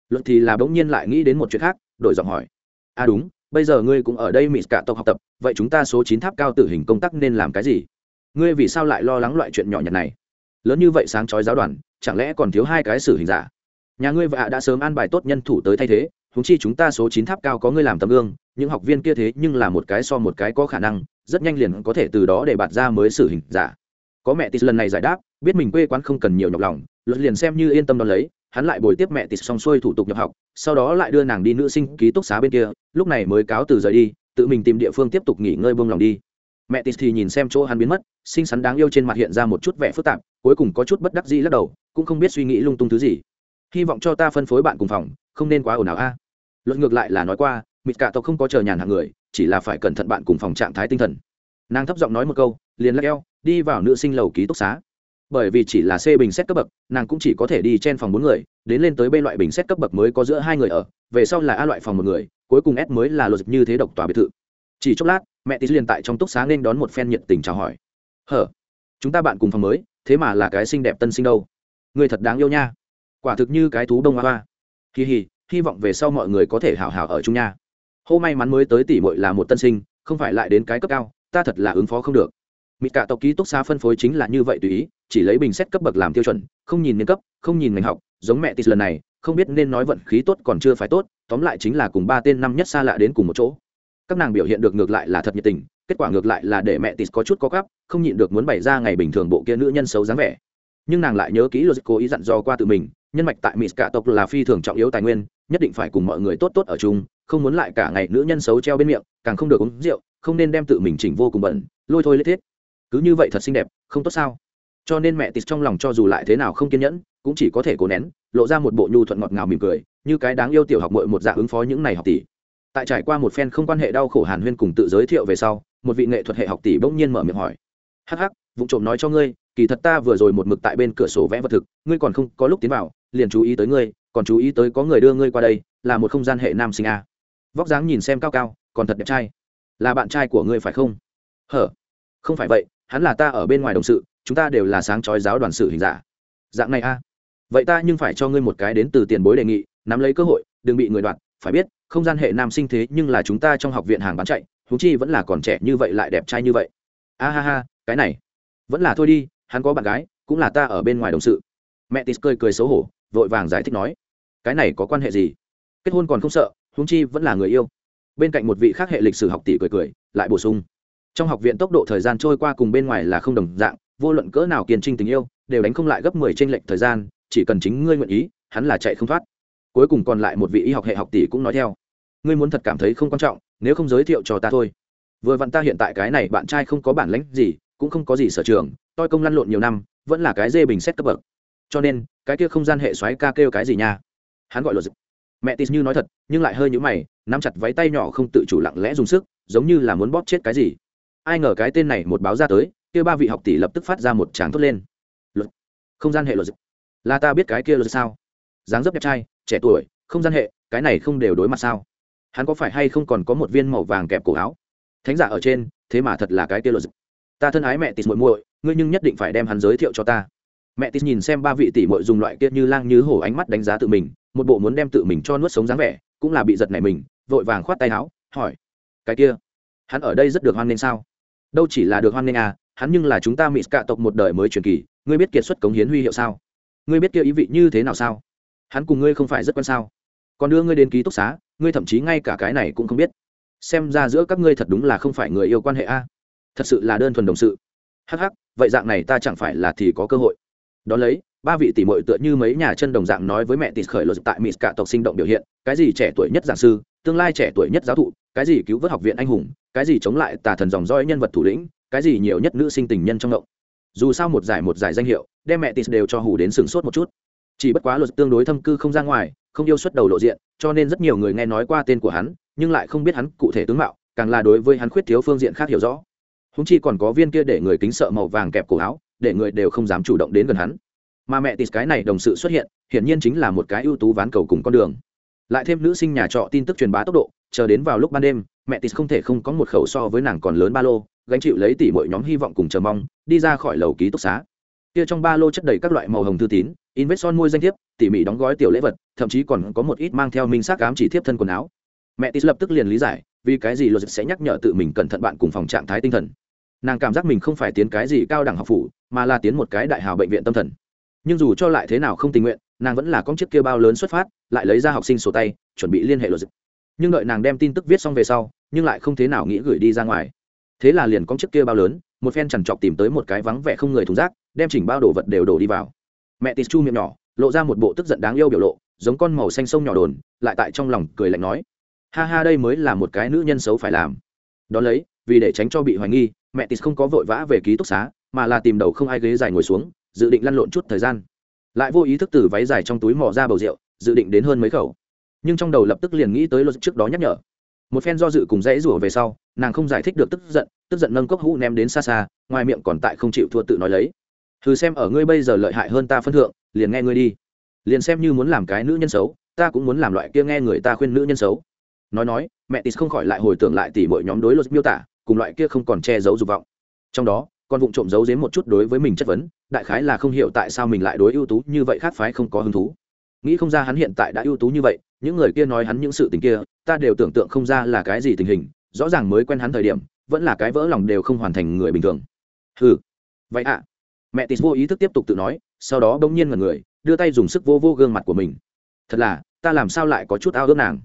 Luật thì là bỗng nhiên lại nghĩ đến một chuyện khác, đổi giọng hỏi à đúng, bây giờ ngươi cũng ở đây mỹ cả tộc học tập, vậy chúng ta số chín tháp cao tử hình công tác nên làm cái gì? Ngươi vì sao lại lo lắng loại chuyện nhỏ nhặt này? Lớn như vậy sáng chói giáo đoàn, chẳng lẽ còn thiếu hai cái xử hình giả? Nhà ngươi và đã sớm an bài tốt nhân thủ tới thay thế húng chi chúng ta số chín tháp cao có ngươi làm tấm gương, những học viên kia thế nhưng là một cái so một cái có khả năng, rất nhanh liền có thể từ đó để bạt ra mới xử hình giả. Có mẹ tis lần này giải đáp, biết mình quê quán không cần nhiều nhọc lòng, luật liền xem như yên tâm đón lấy, hắn lại bồi tiếp mẹ tis xong xuôi thủ tục nhập học, sau đó lại đưa nàng đi nữ sinh ký túc xá bên kia, lúc này mới cáo từ rời đi, tự mình tìm địa phương tiếp tục nghỉ ngơi buông lòng đi mẹ tis thì nhìn xem chỗ hắn biến mất, xinh xắn đáng yêu trên mặt hiện ra một chút vẻ phức tạp, cuối cùng có chút bất đắc dĩ lắc đầu, cũng không biết suy nghĩ lung tung thứ gì. Hy vọng cho ta phân phối bạn cùng phòng, không nên quá ồn ào a. Luật ngược lại là nói qua, mịt cả tộc không có chờ nhàn hàng người, chỉ là phải cẩn thận bạn cùng phòng trạng thái tinh thần. Nàng thấp giọng nói một câu, liền lắc eo, đi vào nữ sinh lầu ký túc xá. Bởi vì chỉ là c bình xét cấp bậc, nàng cũng chỉ có thể đi trên phòng bốn người, đến lên tới b loại bình xét cấp bậc mới có giữa hai người ở, về sau là a loại phòng một người, cuối cùng s mới là luật như thế độc tòa biệt thự chỉ chốc lát, mẹ tý liền tại trong túc xá nên đón một phen nhiệt tình chào hỏi. Hở, chúng ta bạn cùng phòng mới, thế mà là cái xinh đẹp tân sinh đâu. Người thật đáng yêu nha. Quả thực như cái thú đông hoa hoa. Kỳ hì hy vọng về sau mọi người có thể hảo hảo ở chung nha. Hô may mắn mới tới tỷ muội là một tân sinh, không phải lại đến cái cấp cao, ta thật là ứng phó không được. Mỹ cả tộc ký túc xá phân phối chính là như vậy tùy ý, chỉ lấy bình xét cấp bậc làm tiêu chuẩn, không nhìn niên cấp, không nhìn ngành học, giống mẹ tis lần này, không biết nên nói vận khí tốt còn chưa phải tốt, tóm lại chính là cùng ba tên năm nhất xa lạ đến cùng một chỗ các nàng biểu hiện được ngược lại là thật nhiệt tình, kết quả ngược lại là để mẹ tis có chút có gắp, không nhịn được muốn bày ra ngày bình thường bộ kia nữ nhân xấu dáng vẻ. Nhưng nàng lại nhớ kỹ luật cố ý dặn dò qua tự mình, nhân mạch tại mỹ cả tộc là phi thường trọng yếu tài nguyên, nhất định phải cùng mọi người tốt tốt ở chung, không muốn lại cả ngày nữ nhân xấu treo bên miệng, càng không được uống rượu, không nên đem tự mình chỉnh vô cùng bẩn, lôi thôi lết thiết. Cứ như vậy thật xinh đẹp, không tốt sao? Cho nên mẹ tịt trong lòng cho dù lại thế nào không kiên nhẫn, cũng chỉ có thể cố nén, lộ ra một bộ nhu thuận ngọt ngào mỉm cười, như cái đáng yêu tiểu học mội một dạng ứng phó những này học tỷ tại trải qua một phen không quan hệ đau khổ hàn huyên cùng tự giới thiệu về sau, một vị nghệ thuật hệ học tỷ bỗng nhiên mở miệng hỏi. Hắc hắc, vụ trộm nói cho ngươi, kỳ thật ta vừa rồi một mực tại bên cửa sổ vẽ vật thực, ngươi còn không có lúc tiến vào, liền chú ý tới ngươi, còn chú ý tới có người đưa ngươi qua đây, là một không gian hệ nam sinh a. Vóc dáng nhìn xem cao cao, còn thật đẹp trai. Là bạn trai của ngươi phải không? Hở, không phải vậy, hắn là ta ở bên ngoài đồng sự, chúng ta đều là sáng chói giáo đoàn sự hình giả dạng này a. Vậy ta nhưng phải cho ngươi một cái đến từ tiền bối đề nghị, nắm lấy cơ hội, đừng bị người đoạt, phải biết không gian hệ nam sinh thế nhưng là chúng ta trong học viện hàng bán chạy thú chi vẫn là còn trẻ như vậy lại đẹp trai như vậy. A ha ha, cái này, vẫn là thôi đi, hắn có bạn gái, cũng là ta ở bên ngoài đồng sự. Mẹ tis cười cười xấu hổ, vội vàng giải thích nói, cái này có quan hệ gì? Kết hôn còn không sợ húng chi vẫn là người yêu. Bên cạnh một vị khác hệ lịch sử học tỷ cười cười, lại bổ sung, trong học viện tốc độ thời gian trôi qua cùng bên ngoài là không đồng dạng, vô luận cỡ nào kiên trinh tình yêu, đều đánh không lại gấp mười trên lệnh thời gian, chỉ cần chính ngươi nguyện ý, hắn là chạy không thoát cuối cùng còn lại một vị y học hệ học tỷ cũng nói theo. Ngươi muốn thật cảm thấy không quan trọng, nếu không giới thiệu cho ta thôi. Vừa vặn ta hiện tại cái này bạn trai không có bản lãnh gì, cũng không có gì sở trường toi công lăn lộn nhiều năm, vẫn là cái dê bình xét cấp bậc. Cho nên, cái kia không gian hệ xoáy ca kêu cái gì nha? Hắn gọi luật dịch mẹ tis như nói thật, nhưng lại hơi nhũ mày, nắm chặt váy tay nhỏ không tự chủ lặng lẽ dùng sức, giống như là muốn bóp chết cái gì. Ai ngờ cái tên này một báo ra tới, kia ba vị học tỷ lập tức phát ra một tràng thốt lên. Luật không gian hệ luật là ta biết cái kia luật sao? Dáng dấp đẹp trai trẻ tuổi, không gian hệ, cái này không đều đối mặt sao? Hắn có phải hay không còn có một viên màu vàng kẹp cổ áo? Thánh giả ở trên, thế mà thật là cái kia luật ta thân ái mẹ tịt muội muội, ngươi nhưng nhất định phải đem hắn giới thiệu cho ta. Mẹ tịt nhìn xem ba vị tỷ muội dùng loại kia như lang như hổ ánh mắt đánh giá tự mình, một bộ muốn đem tự mình cho nuốt sống dáng vẻ, cũng là bị giật này mình, vội vàng khoát tay áo, hỏi, cái kia, hắn ở đây rất được hoan nghênh sao? Đâu chỉ là được hoan nghênh à hắn nhưng là chúng ta mỹ cạ tộc một đời mới truyền kỳ, ngươi biết kiệt xuất cống hiến huy hiệu sao? Ngươi biết kia ý vị như thế nào sao? Hắn cùng ngươi không phải rất quan sao? Còn đưa ngươi đến ký túc xá, ngươi thậm chí ngay cả cái này cũng không biết. Xem ra giữa các ngươi thật đúng là không phải người yêu quan hệ a. Thật sự là đơn thuần đồng sự. Hắc hắc, vậy dạng này ta chẳng phải là thì có cơ hội. Đón lấy, ba vị tỷ muội tựa như mấy nhà chân đồng dạng nói với mẹ tịt khởi luật tại mỹ cả tộc sinh động biểu hiện, cái gì trẻ tuổi nhất giảng sư, tương lai trẻ tuổi nhất giáo thụ, cái gì cứu vớt học viện anh hùng, cái gì chống lại tà thần dòng roi nhân vật thủ lĩnh, cái gì nhiều nhất nữ sinh tình nhân trong động. Dù sao một giải một giải danh hiệu, đem mẹ tịt đều cho hủ đến sừng sốt một chút chỉ bất quá luật tương đối thâm cư không ra ngoài, không yêu xuất đầu lộ diện, cho nên rất nhiều người nghe nói qua tên của hắn, nhưng lại không biết hắn cụ thể tướng mạo, càng là đối với hắn khuyết thiếu phương diện khác hiểu rõ. Húng chi còn có viên kia để người kính sợ màu vàng kẹp cổ áo, để người đều không dám chủ động đến gần hắn. Mà mẹ tịt cái này đồng sự xuất hiện, hiển nhiên chính là một cái ưu tú ván cầu cùng con đường. Lại thêm nữ sinh nhà trọ tin tức truyền bá tốc độ, chờ đến vào lúc ban đêm, mẹ tịt không thể không có một khẩu so với nàng còn lớn ba lô, gánh chịu lấy tỷ mọi nhóm hy vọng cùng chờ mong, đi ra khỏi lầu ký túc xá. Kia trong ba lô chất đầy các loại màu hồng thư tín investson môi danh thiếp, tỉ mỉ đóng gói tiểu lễ vật, thậm chí còn có một ít mang theo minh xác cám chỉ thiếp thân quần áo. Mẹ tis lập tức liền lý giải, vì cái gì luật sẽ nhắc nhở tự mình cẩn thận bạn cùng phòng trạng thái tinh thần. Nàng cảm giác mình không phải tiến cái gì cao đẳng học phủ, mà là tiến một cái đại hào bệnh viện tâm thần. Nhưng dù cho lại thế nào không tình nguyện, nàng vẫn là con chiếc kia bao lớn xuất phát, lại lấy ra học sinh sổ tay, chuẩn bị liên hệ luật. Nhưng đợi nàng đem tin tức viết xong về sau, nhưng lại không thế nào nghĩ gửi đi ra ngoài. Thế là liền con chiếc kia bao lớn, một phen chằn trọc tìm tới một cái vắng vẻ không người thùng rác, đem chỉnh bao đồ vật đều đổ đi vào mẹ tịt chu miệng nhỏ, lộ ra một bộ tức giận đáng yêu biểu lộ, giống con màu xanh sông nhỏ đồn, lại tại trong lòng cười lạnh nói. Ha ha, đây mới là một cái nữ nhân xấu phải làm. Đón lấy, vì để tránh cho bị hoài nghi, mẹ tịt không có vội vã về ký túc xá, mà là tìm đầu không ai ghế dài ngồi xuống, dự định lăn lộn chút thời gian. Lại vô ý thức từ váy dài trong túi mò ra bầu rượu, dự định đến hơn mấy khẩu. Nhưng trong đầu lập tức liền nghĩ tới luật trước đó nhắc nhở. Một phen do dự cùng dãy rủa về sau, nàng không giải thích được tức giận tức giận nâng cốc hũ ném đến xa xa, ngoài miệng còn tại không chịu thua tự nói lấy thử xem ở ngươi bây giờ lợi hại hơn ta phân thượng, liền nghe ngươi đi. Liền xem như muốn làm cái nữ nhân xấu, ta cũng muốn làm loại kia nghe người ta khuyên nữ nhân xấu. Nói nói, mẹ tis không khỏi lại hồi tưởng lại tỉ mọi nhóm đối luật miêu tả, cùng loại kia không còn che giấu dục vọng. Trong đó, con vụng trộm giấu giếm một chút đối với mình chất vấn, đại khái là không hiểu tại sao mình lại đối ưu tú như vậy khác phái không có hứng thú. Nghĩ không ra hắn hiện tại đã ưu tú như vậy, những người kia nói hắn những sự tình kia, ta đều tưởng tượng không ra là cái gì tình hình, rõ ràng mới quen hắn thời điểm, vẫn là cái vỡ lòng đều không hoàn thành người bình thường. Ừ vậy ạ mẹ tis vô ý thức tiếp tục tự nói, sau đó bỗng nhiên ngần người, đưa tay dùng sức vô vô gương mặt của mình. Thật là, ta làm sao lại có chút ao ước nàng?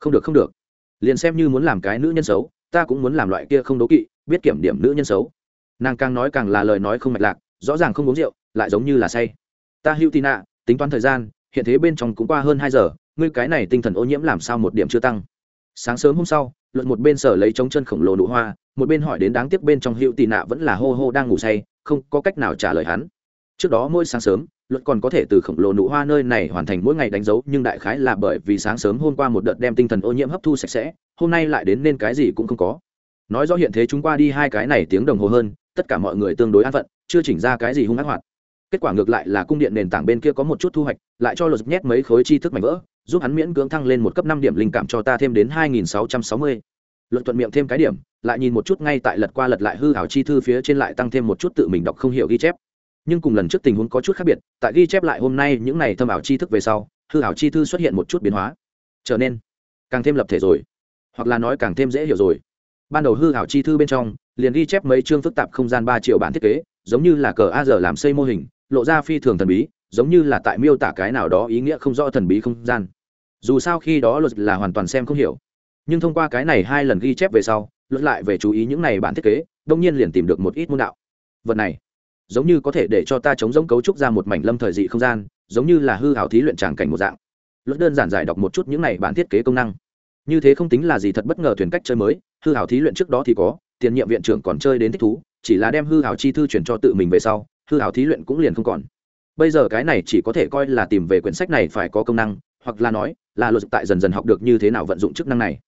Không được không được. Liền xem như muốn làm cái nữ nhân xấu, ta cũng muốn làm loại kia không đố kỵ, biết kiểm điểm nữ nhân xấu. Nàng càng nói càng là lời nói không mạch lạc, rõ ràng không uống rượu, lại giống như là say. Ta hữu tin ạ, tính toán thời gian, hiện thế bên trong cũng qua hơn hai giờ, ngươi cái này tinh thần ô nhiễm làm sao một điểm chưa tăng? Sáng sớm hôm sau luận một bên sở lấy trống chân khổng lồ nụ hoa, một bên hỏi đến đáng tiếc bên trong hữu tị nạ vẫn là hô hô đang ngủ say, không có cách nào trả lời hắn. Trước đó mỗi sáng sớm luật còn có thể từ khổng lồ nụ hoa nơi này hoàn thành mỗi ngày đánh dấu, nhưng đại khái là bởi vì sáng sớm hôm qua một đợt đem tinh thần ô nhiễm hấp thu sạch sẽ, hôm nay lại đến nên cái gì cũng không có. Nói rõ hiện thế chúng qua đi hai cái này tiếng đồng hồ hơn, tất cả mọi người tương đối an phận, chưa chỉnh ra cái gì hung ác hoạt. Kết quả ngược lại là cung điện nền tảng bên kia có một chút thu hoạch, lại cho luật nhét mấy khối chi thức mảnh vỡ giúp hắn miễn cưỡng thăng lên một cấp năm điểm linh cảm cho ta thêm đến hai nghìn sáu trăm sáu mươi. Luận thuận miệng thêm cái điểm, lại nhìn một chút ngay tại lật qua lật lại hư hảo chi thư phía trên lại tăng thêm một chút tự mình đọc không hiểu ghi chép. Nhưng cùng lần trước tình huống có chút khác biệt, tại ghi chép lại hôm nay những này thâm ảo chi thức về sau, hư ảo chi thư xuất hiện một chút biến hóa. Trở nên càng thêm lập thể rồi, hoặc là nói càng thêm dễ hiểu rồi. Ban đầu hư ảo chi thư bên trong, liền ghi chép mấy chương phức tạp không gian ba triệu bản thiết kế, giống như là cờ a giờ làm xây mô hình, lộ ra phi thường thần bí giống như là tại miêu tả cái nào đó ý nghĩa không rõ thần bí không gian. Dù sao khi đó luật là hoàn toàn xem không hiểu. Nhưng thông qua cái này hai lần ghi chép về sau, luật lại về chú ý những này bản thiết kế, đông nhiên liền tìm được một ít môn đạo. Vật này, giống như có thể để cho ta chống giống cấu trúc ra một mảnh lâm thời dị không gian, giống như là hư hảo thí luyện tràng cảnh một dạng. Luật đơn giản giải đọc một chút những này bản thiết kế công năng. Như thế không tính là gì thật bất ngờ thuyền cách chơi mới, hư hảo thí luyện trước đó thì có, tiền nhiệm viện trưởng còn chơi đến thích thú, chỉ là đem hư hảo chi thư chuyển cho tự mình về sau, hư hảo thí luyện cũng liền không còn bây giờ cái này chỉ có thể coi là tìm về quyển sách này phải có công năng, hoặc là nói, là luật tại dần dần học được như thế nào vận dụng chức năng này.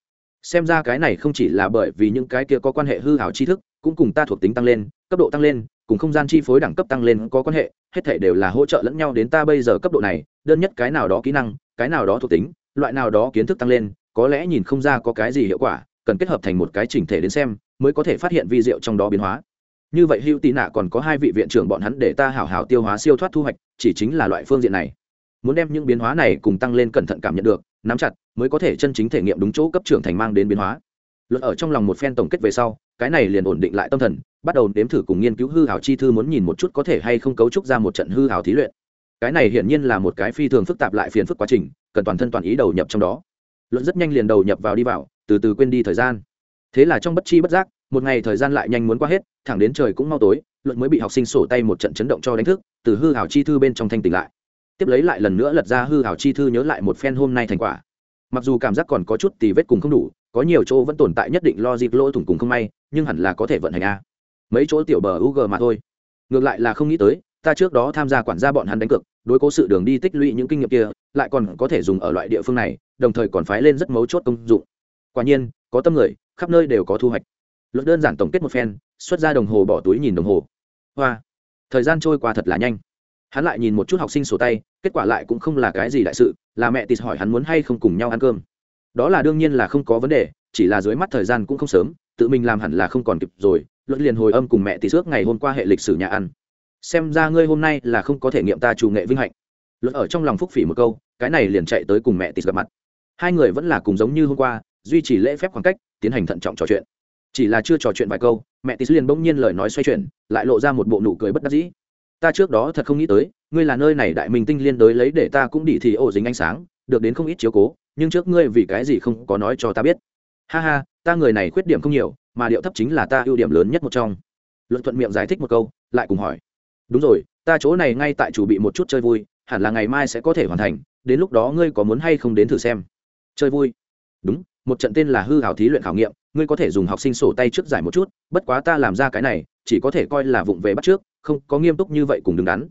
Xem ra cái này không chỉ là bởi vì những cái kia có quan hệ hư hảo tri thức, cũng cùng ta thuộc tính tăng lên, cấp độ tăng lên, cùng không gian chi phối đẳng cấp tăng lên có quan hệ, hết thể đều là hỗ trợ lẫn nhau đến ta bây giờ cấp độ này, đơn nhất cái nào đó kỹ năng, cái nào đó thuộc tính, loại nào đó kiến thức tăng lên, có lẽ nhìn không ra có cái gì hiệu quả, cần kết hợp thành một cái chỉnh thể đến xem, mới có thể phát hiện vi diệu trong đó biến hóa như vậy hữu tị nạ còn có hai vị viện trưởng bọn hắn để ta hảo hảo tiêu hóa siêu thoát thu hoạch, chỉ chính là loại phương diện này. Muốn đem những biến hóa này cùng tăng lên cẩn thận cảm nhận được, nắm chặt, mới có thể chân chính thể nghiệm đúng chỗ cấp trưởng thành mang đến biến hóa. Luật ở trong lòng một phen tổng kết về sau, cái này liền ổn định lại tâm thần, bắt đầu đếm thử cùng nghiên cứu hư hảo chi thư muốn nhìn một chút có thể hay không cấu trúc ra một trận hư hảo thí luyện. Cái này hiển nhiên là một cái phi thường phức tạp lại phiền phức quá trình, cần toàn thân toàn ý đầu nhập trong đó. Luận rất nhanh liền đầu nhập vào đi vào, từ từ quên đi thời gian. Thế là trong bất chi bất giác một ngày thời gian lại nhanh muốn qua hết, thẳng đến trời cũng mau tối, luận mới bị học sinh sổ tay một trận chấn động cho đánh thức, từ hư hảo chi thư bên trong thanh tỉnh lại. Tiếp lấy lại lần nữa lật ra hư hảo chi thư nhớ lại một phen hôm nay thành quả. Mặc dù cảm giác còn có chút tì vết cùng không đủ, có nhiều chỗ vẫn tồn tại nhất định lo dịp lỗ thủng cùng không may, nhưng hẳn là có thể vận hành a. Mấy chỗ tiểu bờ u g mà thôi. Ngược lại là không nghĩ tới, ta trước đó tham gia quản gia bọn hắn đánh cược, đối cố sự đường đi tích lũy những kinh nghiệm kia, lại còn có thể dùng ở loại địa phương này, đồng thời còn phái lên rất mấu chốt công dụng. Quả nhiên, có tâm người, khắp nơi đều có thu hoạch luật đơn giản tổng kết một phen, xuất ra đồng hồ bỏ túi nhìn đồng hồ. Hoa. Thời gian trôi qua thật là nhanh. Hắn lại nhìn một chút học sinh sổ tay, kết quả lại cũng không là cái gì đại sự, là mẹ tịt hỏi hắn muốn hay không cùng nhau ăn cơm. Đó là đương nhiên là không có vấn đề, chỉ là dưới mắt thời gian cũng không sớm, tự mình làm hẳn là không còn kịp rồi, luật liền hồi âm cùng mẹ tịt trước ngày hôm qua hệ lịch sử nhà ăn. Xem ra ngươi hôm nay là không có thể nghiệm ta chủ nghệ vinh hạnh. Luật ở trong lòng phúc phỉ một câu, cái này liền chạy tới cùng mẹ tịt gặp mặt. Hai người vẫn là cùng giống như hôm qua, duy trì lễ phép khoảng cách, tiến hành thận trọng trò chuyện chỉ là chưa trò chuyện vài câu, mẹ tịt liền bỗng nhiên lời nói xoay chuyển, lại lộ ra một bộ nụ cười bất đắc dĩ. Ta trước đó thật không nghĩ tới, ngươi là nơi này đại minh tinh liên đối lấy để ta cũng đi thì ổ dính ánh sáng, được đến không ít chiếu cố, nhưng trước ngươi vì cái gì không có nói cho ta biết. Ha ha, ta người này khuyết điểm không nhiều, mà điệu thấp chính là ta ưu điểm lớn nhất một trong. Luận thuận miệng giải thích một câu, lại cùng hỏi. Đúng rồi, ta chỗ này ngay tại chủ bị một chút chơi vui, hẳn là ngày mai sẽ có thể hoàn thành, đến lúc đó ngươi có muốn hay không đến thử xem. Chơi vui? Đúng một trận tên là hư hảo thí luyện khảo nghiệm, ngươi có thể dùng học sinh sổ tay trước giải một chút, bất quá ta làm ra cái này, chỉ có thể coi là vụng về bắt trước, không, có nghiêm túc như vậy cùng đứng đắn.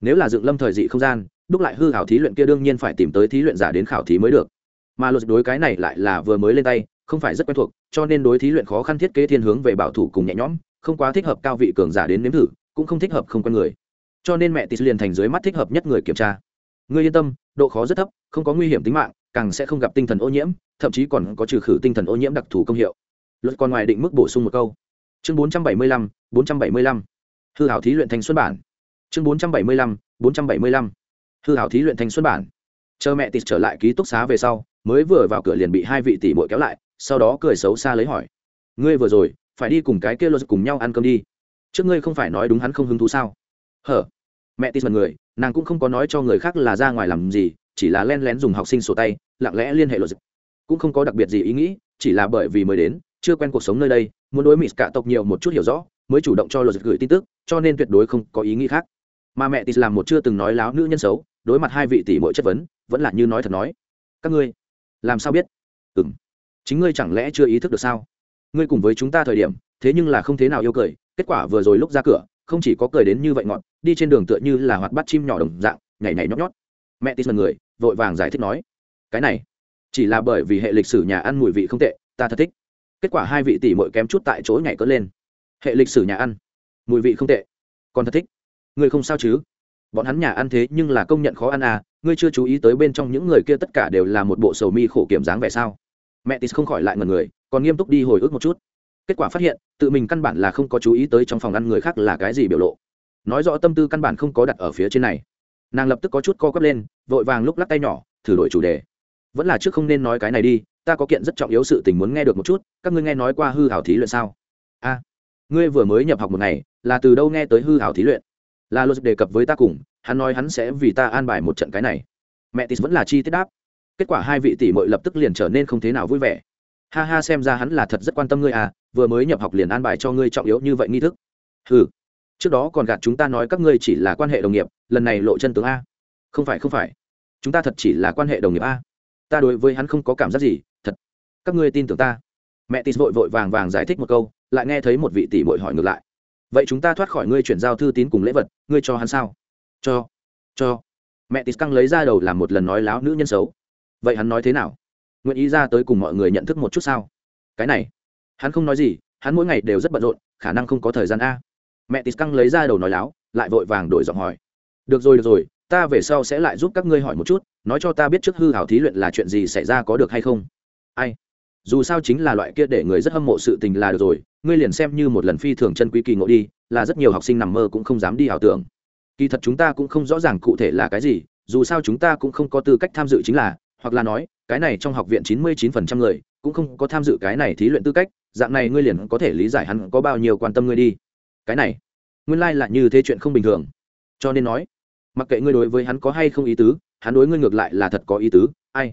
Nếu là dựng lâm thời dị không gian, đúc lại hư hảo thí luyện kia đương nhiên phải tìm tới thí luyện giả đến khảo thí mới được. Mà luật đối cái này lại là vừa mới lên tay, không phải rất quen thuộc, cho nên đối thí luyện khó khăn thiết kế thiên hướng về bảo thủ cùng nhẹ nhõm, không quá thích hợp cao vị cường giả đến nếm thử, cũng không thích hợp không con người. Cho nên mẹ tis liền thành dưới mắt thích hợp nhất người kiểm tra. Ngươi yên tâm, độ khó rất thấp không có nguy hiểm tính mạng càng sẽ không gặp tinh thần ô nhiễm thậm chí còn có trừ khử tinh thần ô nhiễm đặc thù công hiệu. Luật còn ngoài định mức bổ sung một câu. Chương 475, 475. hư hảo thí luyện thành xuất bản. Chương 475, 475. hư hảo thí luyện thành xuất bản. Chờ mẹ tịt trở lại ký túc xá về sau mới vừa vào cửa liền bị hai vị tỷ muội kéo lại sau đó cười xấu xa lấy hỏi. Ngươi vừa rồi phải đi cùng cái kia luật cùng nhau ăn cơm đi. Trước ngươi không phải nói đúng hắn không hứng thú sao? Hở. Mẹ tịt mật người nàng cũng không có nói cho người khác là ra ngoài làm gì chỉ là len lén dùng học sinh sổ tay, lặng lẽ liên hệ lô cũng không có đặc biệt gì ý nghĩ, chỉ là bởi vì mới đến, chưa quen cuộc sống nơi đây, muốn đối mịt cả tộc nhiều một chút hiểu rõ, mới chủ động cho lô gửi tin tức, cho nên tuyệt đối không có ý nghĩ khác. Mà mẹ tis làm một chưa từng nói láo nữ nhân xấu, đối mặt hai vị tỷ mỗi chất vấn, vẫn là như nói thật nói. Các ngươi, làm sao biết? Ừ m chính ngươi chẳng lẽ chưa ý thức được sao? Ngươi cùng với chúng ta thời điểm, thế nhưng là không thế nào yêu cười, kết quả vừa rồi lúc ra cửa, không chỉ có cười đến như vậy ngọn, đi trên đường tựa như là hoạt bắt chim nhỏ đồng dạng, nhảy nhảy nhót nhót. Mẹ tis mật người vội vàng giải thích nói, cái này, chỉ là bởi vì hệ lịch sử nhà ăn mùi vị không tệ, ta thật thích. Kết quả hai vị tỷ mội kém chút tại chỗ nhảy cất lên. Hệ lịch sử nhà ăn, mùi vị không tệ còn thật thích. Ngươi không sao chứ? Bọn hắn nhà ăn thế nhưng là công nhận khó ăn à ngươi chưa chú ý tới bên trong những người kia tất cả đều là một bộ sầu mi khổ kiểm dáng vẻ sao? Mẹ tis không khỏi lại ngần người, còn nghiêm túc đi hồi ức một chút. Kết quả phát hiện, tự mình căn bản là không có chú ý tới trong phòng ăn người khác là cái gì biểu lộ. Nói rõ tâm tư căn bản không có đặt ở phía trên này nàng lập tức có chút co quắp lên, vội vàng lúc lắc tay nhỏ, thử đổi chủ đề. Vẫn là trước không nên nói cái này đi, ta có kiện rất trọng yếu sự tình muốn nghe được một chút, các ngươi nghe nói qua hư hảo thí luyện sao? A, ngươi vừa mới nhập học một ngày, là từ đâu nghe tới hư hảo thí luyện? Là luật đề cập với ta cùng, hắn nói hắn sẽ vì ta an bài một trận cái này. Mẹ tis vẫn là chi tiết đáp. Kết quả hai vị tỷ mội lập tức liền trở nên không thế nào vui vẻ. Ha ha, xem ra hắn là thật rất quan tâm ngươi à vừa mới nhập học liền an bài cho ngươi trọng yếu như vậy nghi thức. Ừ trước đó còn gạt chúng ta nói các ngươi chỉ là quan hệ đồng nghiệp lần này lộ chân tướng a. Không phải không phải. Chúng ta thật chỉ là quan hệ đồng nghiệp a. Ta đối với hắn không có cảm giác gì, thật. Các ngươi tin tưởng ta. Mẹ tis vội vội vàng vàng giải thích một câu, lại nghe thấy một vị tỷ bội hỏi ngược lại. Vậy chúng ta thoát khỏi ngươi chuyển giao thư tín cùng lễ vật, ngươi cho hắn sao? Cho cho. Mẹ tis căng lấy ra đầu làm một lần nói láo nữ nhân xấu. Vậy hắn nói thế nào? Nguyện ý ra tới cùng mọi người nhận thức một chút sao? Cái này, hắn không nói gì, hắn mỗi ngày đều rất bận rộn, khả năng không có thời gian a. Mẹ tis căng lấy ra đầu nói láo, lại vội vàng đổi giọng hỏi được rồi được rồi, ta về sau sẽ lại giúp các ngươi hỏi một chút, nói cho ta biết trước hư hảo thí luyện là chuyện gì xảy ra có được hay không. Ai? Dù sao chính là loại kia để người rất hâm mộ sự tình là được rồi, ngươi liền xem như một lần phi thường chân quý kỳ ngộ đi, là rất nhiều học sinh nằm mơ cũng không dám đi ảo tưởng. Kỳ thật chúng ta cũng không rõ ràng cụ thể là cái gì, dù sao chúng ta cũng không có tư cách tham dự chính là, hoặc là nói, cái này trong học viện chín mươi chín phần trăm người, cũng không có tham dự cái này thí luyện tư cách, dạng này ngươi liền có thể lý giải hắn có bao nhiêu quan tâm ngươi đi. Cái này, nguyên lai、like、là như thế chuyện không bình thường. Cho nên nói mặc kệ ngươi đối với hắn có hay không ý tứ, hắn đối ngươi ngược lại là thật có ý tứ, ai?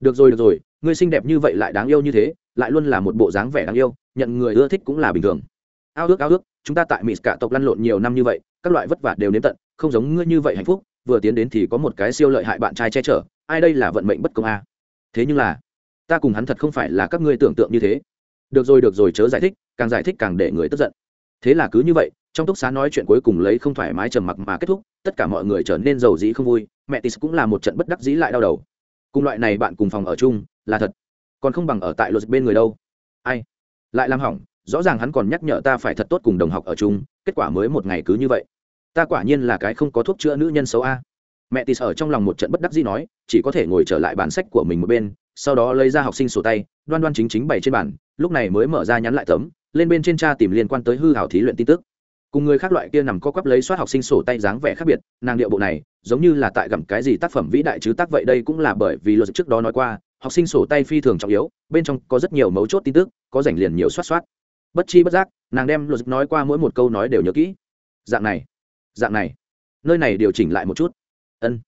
Được rồi được rồi, ngươi xinh đẹp như vậy lại đáng yêu như thế, lại luôn là một bộ dáng vẻ đáng yêu, nhận người ưa thích cũng là bình thường. Ao ước ao ước, chúng ta tại mỹ cả tộc lăn lộn nhiều năm như vậy, các loại vất vả đều nếm tận, không giống ngươi như vậy hạnh phúc, vừa tiến đến thì có một cái siêu lợi hại bạn trai che chở, ai đây là vận mệnh bất công a? Thế nhưng là, ta cùng hắn thật không phải là các ngươi tưởng tượng như thế. Được rồi được rồi, chớ giải thích, càng giải thích càng để người tức giận. Thế là cứ như vậy trong túc xá nói chuyện cuối cùng lấy không thoải mái trầm mặc mà kết thúc, tất cả mọi người trở nên giàu dĩ không vui, mẹ tis cũng là một trận bất đắc dĩ lại đau đầu. Cùng loại này bạn cùng phòng ở chung, là thật. Còn không bằng ở tại luật bên người đâu. Ai? Lại làm hỏng, rõ ràng hắn còn nhắc nhở ta phải thật tốt cùng đồng học ở chung, kết quả mới một ngày cứ như vậy. Ta quả nhiên là cái không có thuốc chữa nữ nhân xấu a. Mẹ tis ở trong lòng một trận bất đắc dĩ nói, chỉ có thể ngồi trở lại bản sách của mình một bên, sau đó lấy ra học sinh sổ tay, đoan đoan chính chính bày trên bàn, lúc này mới mở ra nhắn lại tấm, lên bên trên tra tìm liên quan tới hư hảo thí luyện tin tức cùng người khác loại kia nằm co quắp lấy soát học sinh sổ tay dáng vẻ khác biệt, nàng điệu bộ này, giống như là tại gặm cái gì tác phẩm vĩ đại chứ tác vậy đây cũng là bởi vì luật trước đó nói qua, học sinh sổ tay phi thường trọng yếu, bên trong có rất nhiều mấu chốt tin tức, có rảnh liền nhiều soát soát. Bất chi bất giác, nàng đem luật nói qua mỗi một câu nói đều nhớ kỹ. Dạng này dạng này, nơi này điều chỉnh lại một chút. Ân,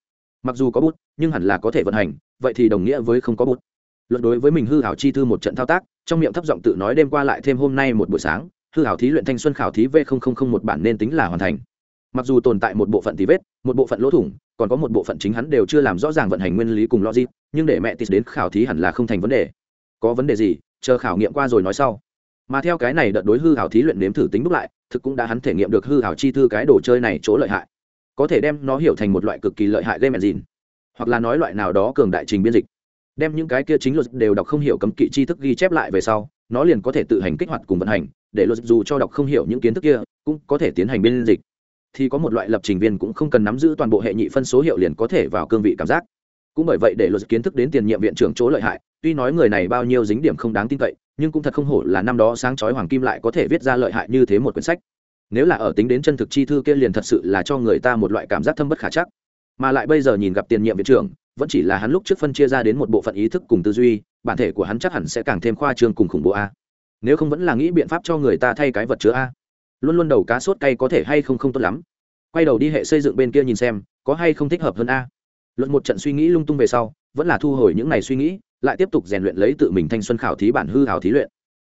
mặc dù có bút, nhưng hẳn là có thể vận hành, vậy thì đồng nghĩa với không có bút. Luật đối với mình hư hảo chi thư một trận thao tác, trong miệng thấp giọng tự nói đêm qua lại thêm hôm nay một buổi sáng hư hảo thí luyện thanh xuân khảo thí v một bản nên tính là hoàn thành. Mặc dù tồn tại một bộ phận tí vết, một bộ phận lỗ thủng, còn có một bộ phận chính hắn đều chưa làm rõ ràng vận hành nguyên lý cùng logic, nhưng để mẹ tis đến khảo thí hẳn là không thành vấn đề. Có vấn đề gì, chờ khảo nghiệm qua rồi nói sau. Mà theo cái này đợt đối hư hảo thí luyện nếm thử tính đúc lại, thực cũng đã hắn thể nghiệm được hư hảo chi thư cái đồ chơi này chỗ lợi hại. Có thể đem nó hiểu thành một loại cực kỳ lợi hại game engine, hoặc là nói loại nào đó cường đại trình biên dịch. Đem những cái kia chính luật đều đọc không hiểu cấm kỵ tri thức ghi chép lại về sau, nó liền có thể tự hành kích hoạt cùng vận hành để luật dù cho đọc không hiểu những kiến thức kia, cũng có thể tiến hành biên dịch. Thì có một loại lập trình viên cũng không cần nắm giữ toàn bộ hệ nhị phân số hiệu liền có thể vào cương vị cảm giác. Cũng bởi vậy để luật kiến thức đến tiền nhiệm viện trưởng chỗ lợi hại, tuy nói người này bao nhiêu dính điểm không đáng tin cậy, nhưng cũng thật không hổ là năm đó sáng chói hoàng kim lại có thể viết ra lợi hại như thế một quyển sách. Nếu là ở tính đến chân thực chi thư kia liền thật sự là cho người ta một loại cảm giác thâm bất khả chắc. Mà lại bây giờ nhìn gặp tiền nhiệm viện trưởng, vẫn chỉ là hắn lúc trước phân chia ra đến một bộ phận ý thức cùng tư duy, bản thể của hắn chắc hẳn sẽ càng thêm khoa trương cùng khủng bố a nếu không vẫn là nghĩ biện pháp cho người ta thay cái vật chứa a. Luôn luôn đầu cá sốt cay có thể hay không không tốt lắm. Quay đầu đi hệ xây dựng bên kia nhìn xem có hay không thích hợp hơn a. Luận một trận suy nghĩ lung tung về sau vẫn là thu hồi những ngày suy nghĩ lại tiếp tục rèn luyện lấy tự mình thanh xuân khảo thí bản hư hảo thí luyện.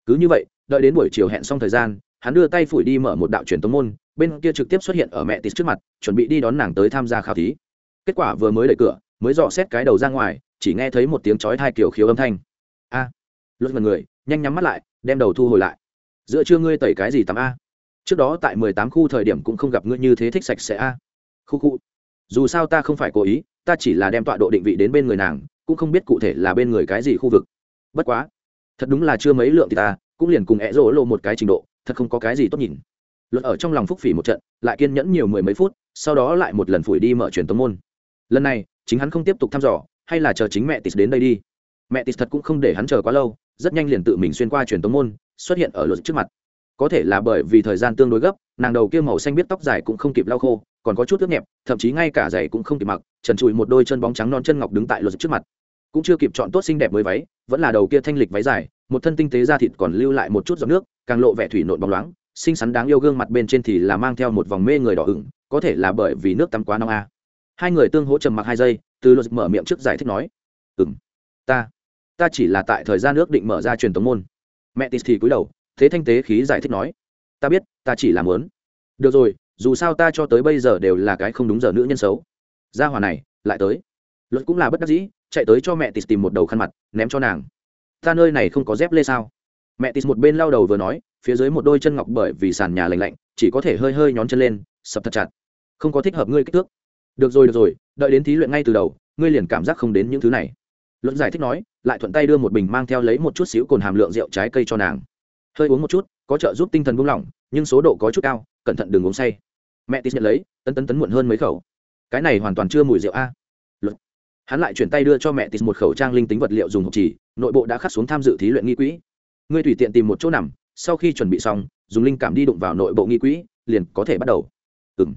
Cứ như vậy đợi đến buổi chiều hẹn xong thời gian hắn đưa tay phủi đi mở một đạo truyền tống môn bên kia trực tiếp xuất hiện ở mẹ tis trước mặt chuẩn bị đi đón nàng tới tham gia khảo thí. Kết quả vừa mới đẩy cửa mới dò xét cái đầu ra ngoài chỉ nghe thấy một tiếng chói thai kiểu khiếu âm thanh. A. à, luật mật người, nhanh nhắm mắt lại, đem đầu thu hồi lại. Giữa trưa ngươi tẩy cái gì tắm a? Trước đó tại mười tám khu thời điểm cũng không gặp ngươi như thế thích sạch sẽ a. Khu khu. Dù sao ta không phải cố ý, ta chỉ là đem tọa độ định vị đến bên người nàng, cũng không biết cụ thể là bên người cái gì khu vực. Bất quá. Thật đúng là chưa mấy lượng thì ta, cũng liền cùng ẹ rỗ lộ một cái trình độ, thật không có cái gì tốt nhìn. Luật ở trong lòng phúc phỉ một trận, lại kiên nhẫn nhiều mười mấy phút, sau đó lại một lần phủi đi mở truyền tống môn. Lần này, chính hắn không tiếp tục thăm dò, hay là chờ chính mẹ tịt đến đây đi mẹ tis thật cũng không để hắn chờ quá lâu, rất nhanh liền tự mình xuyên qua truyền tống môn, xuất hiện ở luật trước mặt. Có thể là bởi vì thời gian tương đối gấp, nàng đầu kia màu xanh biết tóc dài cũng không kịp lau khô, còn có chút ướt nhẹp, thậm chí ngay cả giày cũng không kịp mặc, trần trụi một đôi chân bóng trắng non chân ngọc đứng tại luật trước mặt. Cũng chưa kịp chọn tốt xinh đẹp mới váy, vẫn là đầu kia thanh lịch váy dài, một thân tinh tế da thịt còn lưu lại một chút giọt nước, càng lộ vẻ thủy nộn bóng loáng, xinh xắn đáng yêu gương mặt bên trên thì là mang theo một vòng mê người đỏ ửng, có thể là bởi vì nước tắm quá nóng a. Hai người tương hỗ trầm mặc hai giây, từ luật mở miệng trước giải thích nói ừng ta ta chỉ là tại thời gian nước định mở ra truyền tống môn. Mẹ tis thì cúi đầu, thế thanh tế khí giải thích nói. Ta biết, ta chỉ làm lớn được rồi, dù sao ta cho tới bây giờ đều là cái không đúng giờ nữ nhân xấu. Gia hòa này, lại tới. Luật cũng là bất đắc dĩ, chạy tới cho mẹ tis tìm một đầu khăn mặt, ném cho nàng. Ta nơi này không có dép lê sao? Mẹ tis một bên lau đầu vừa nói, phía dưới một đôi chân ngọc bởi vì sàn nhà lạnh lạnh, chỉ có thể hơi hơi nhón chân lên, sập thật chặt. Không có thích hợp ngươi kích thước. Được rồi được rồi, đợi đến thí luyện ngay từ đầu, ngươi liền cảm giác không đến những thứ này luận giải thích nói, lại thuận tay đưa một bình mang theo lấy một chút xíu cồn hàm lượng rượu trái cây cho nàng. Hơi uống một chút, có trợ giúp tinh thần buông lỏng, nhưng số độ có chút cao, cẩn thận đừng uống say. Mẹ tis nhận lấy, tấn tấn tấn muộn hơn mấy khẩu. Cái này hoàn toàn chưa mùi rượu a. Luật. hắn lại chuyển tay đưa cho mẹ tis một khẩu trang linh tính vật liệu dùng hộp chỉ, nội bộ đã khắc xuống tham dự thí luyện nghi quỹ. Ngươi tùy tiện tìm một chỗ nằm, sau khi chuẩn bị xong, dùng linh cảm đi đụng vào nội bộ nghi quỹ, liền có thể bắt đầu. Ừ m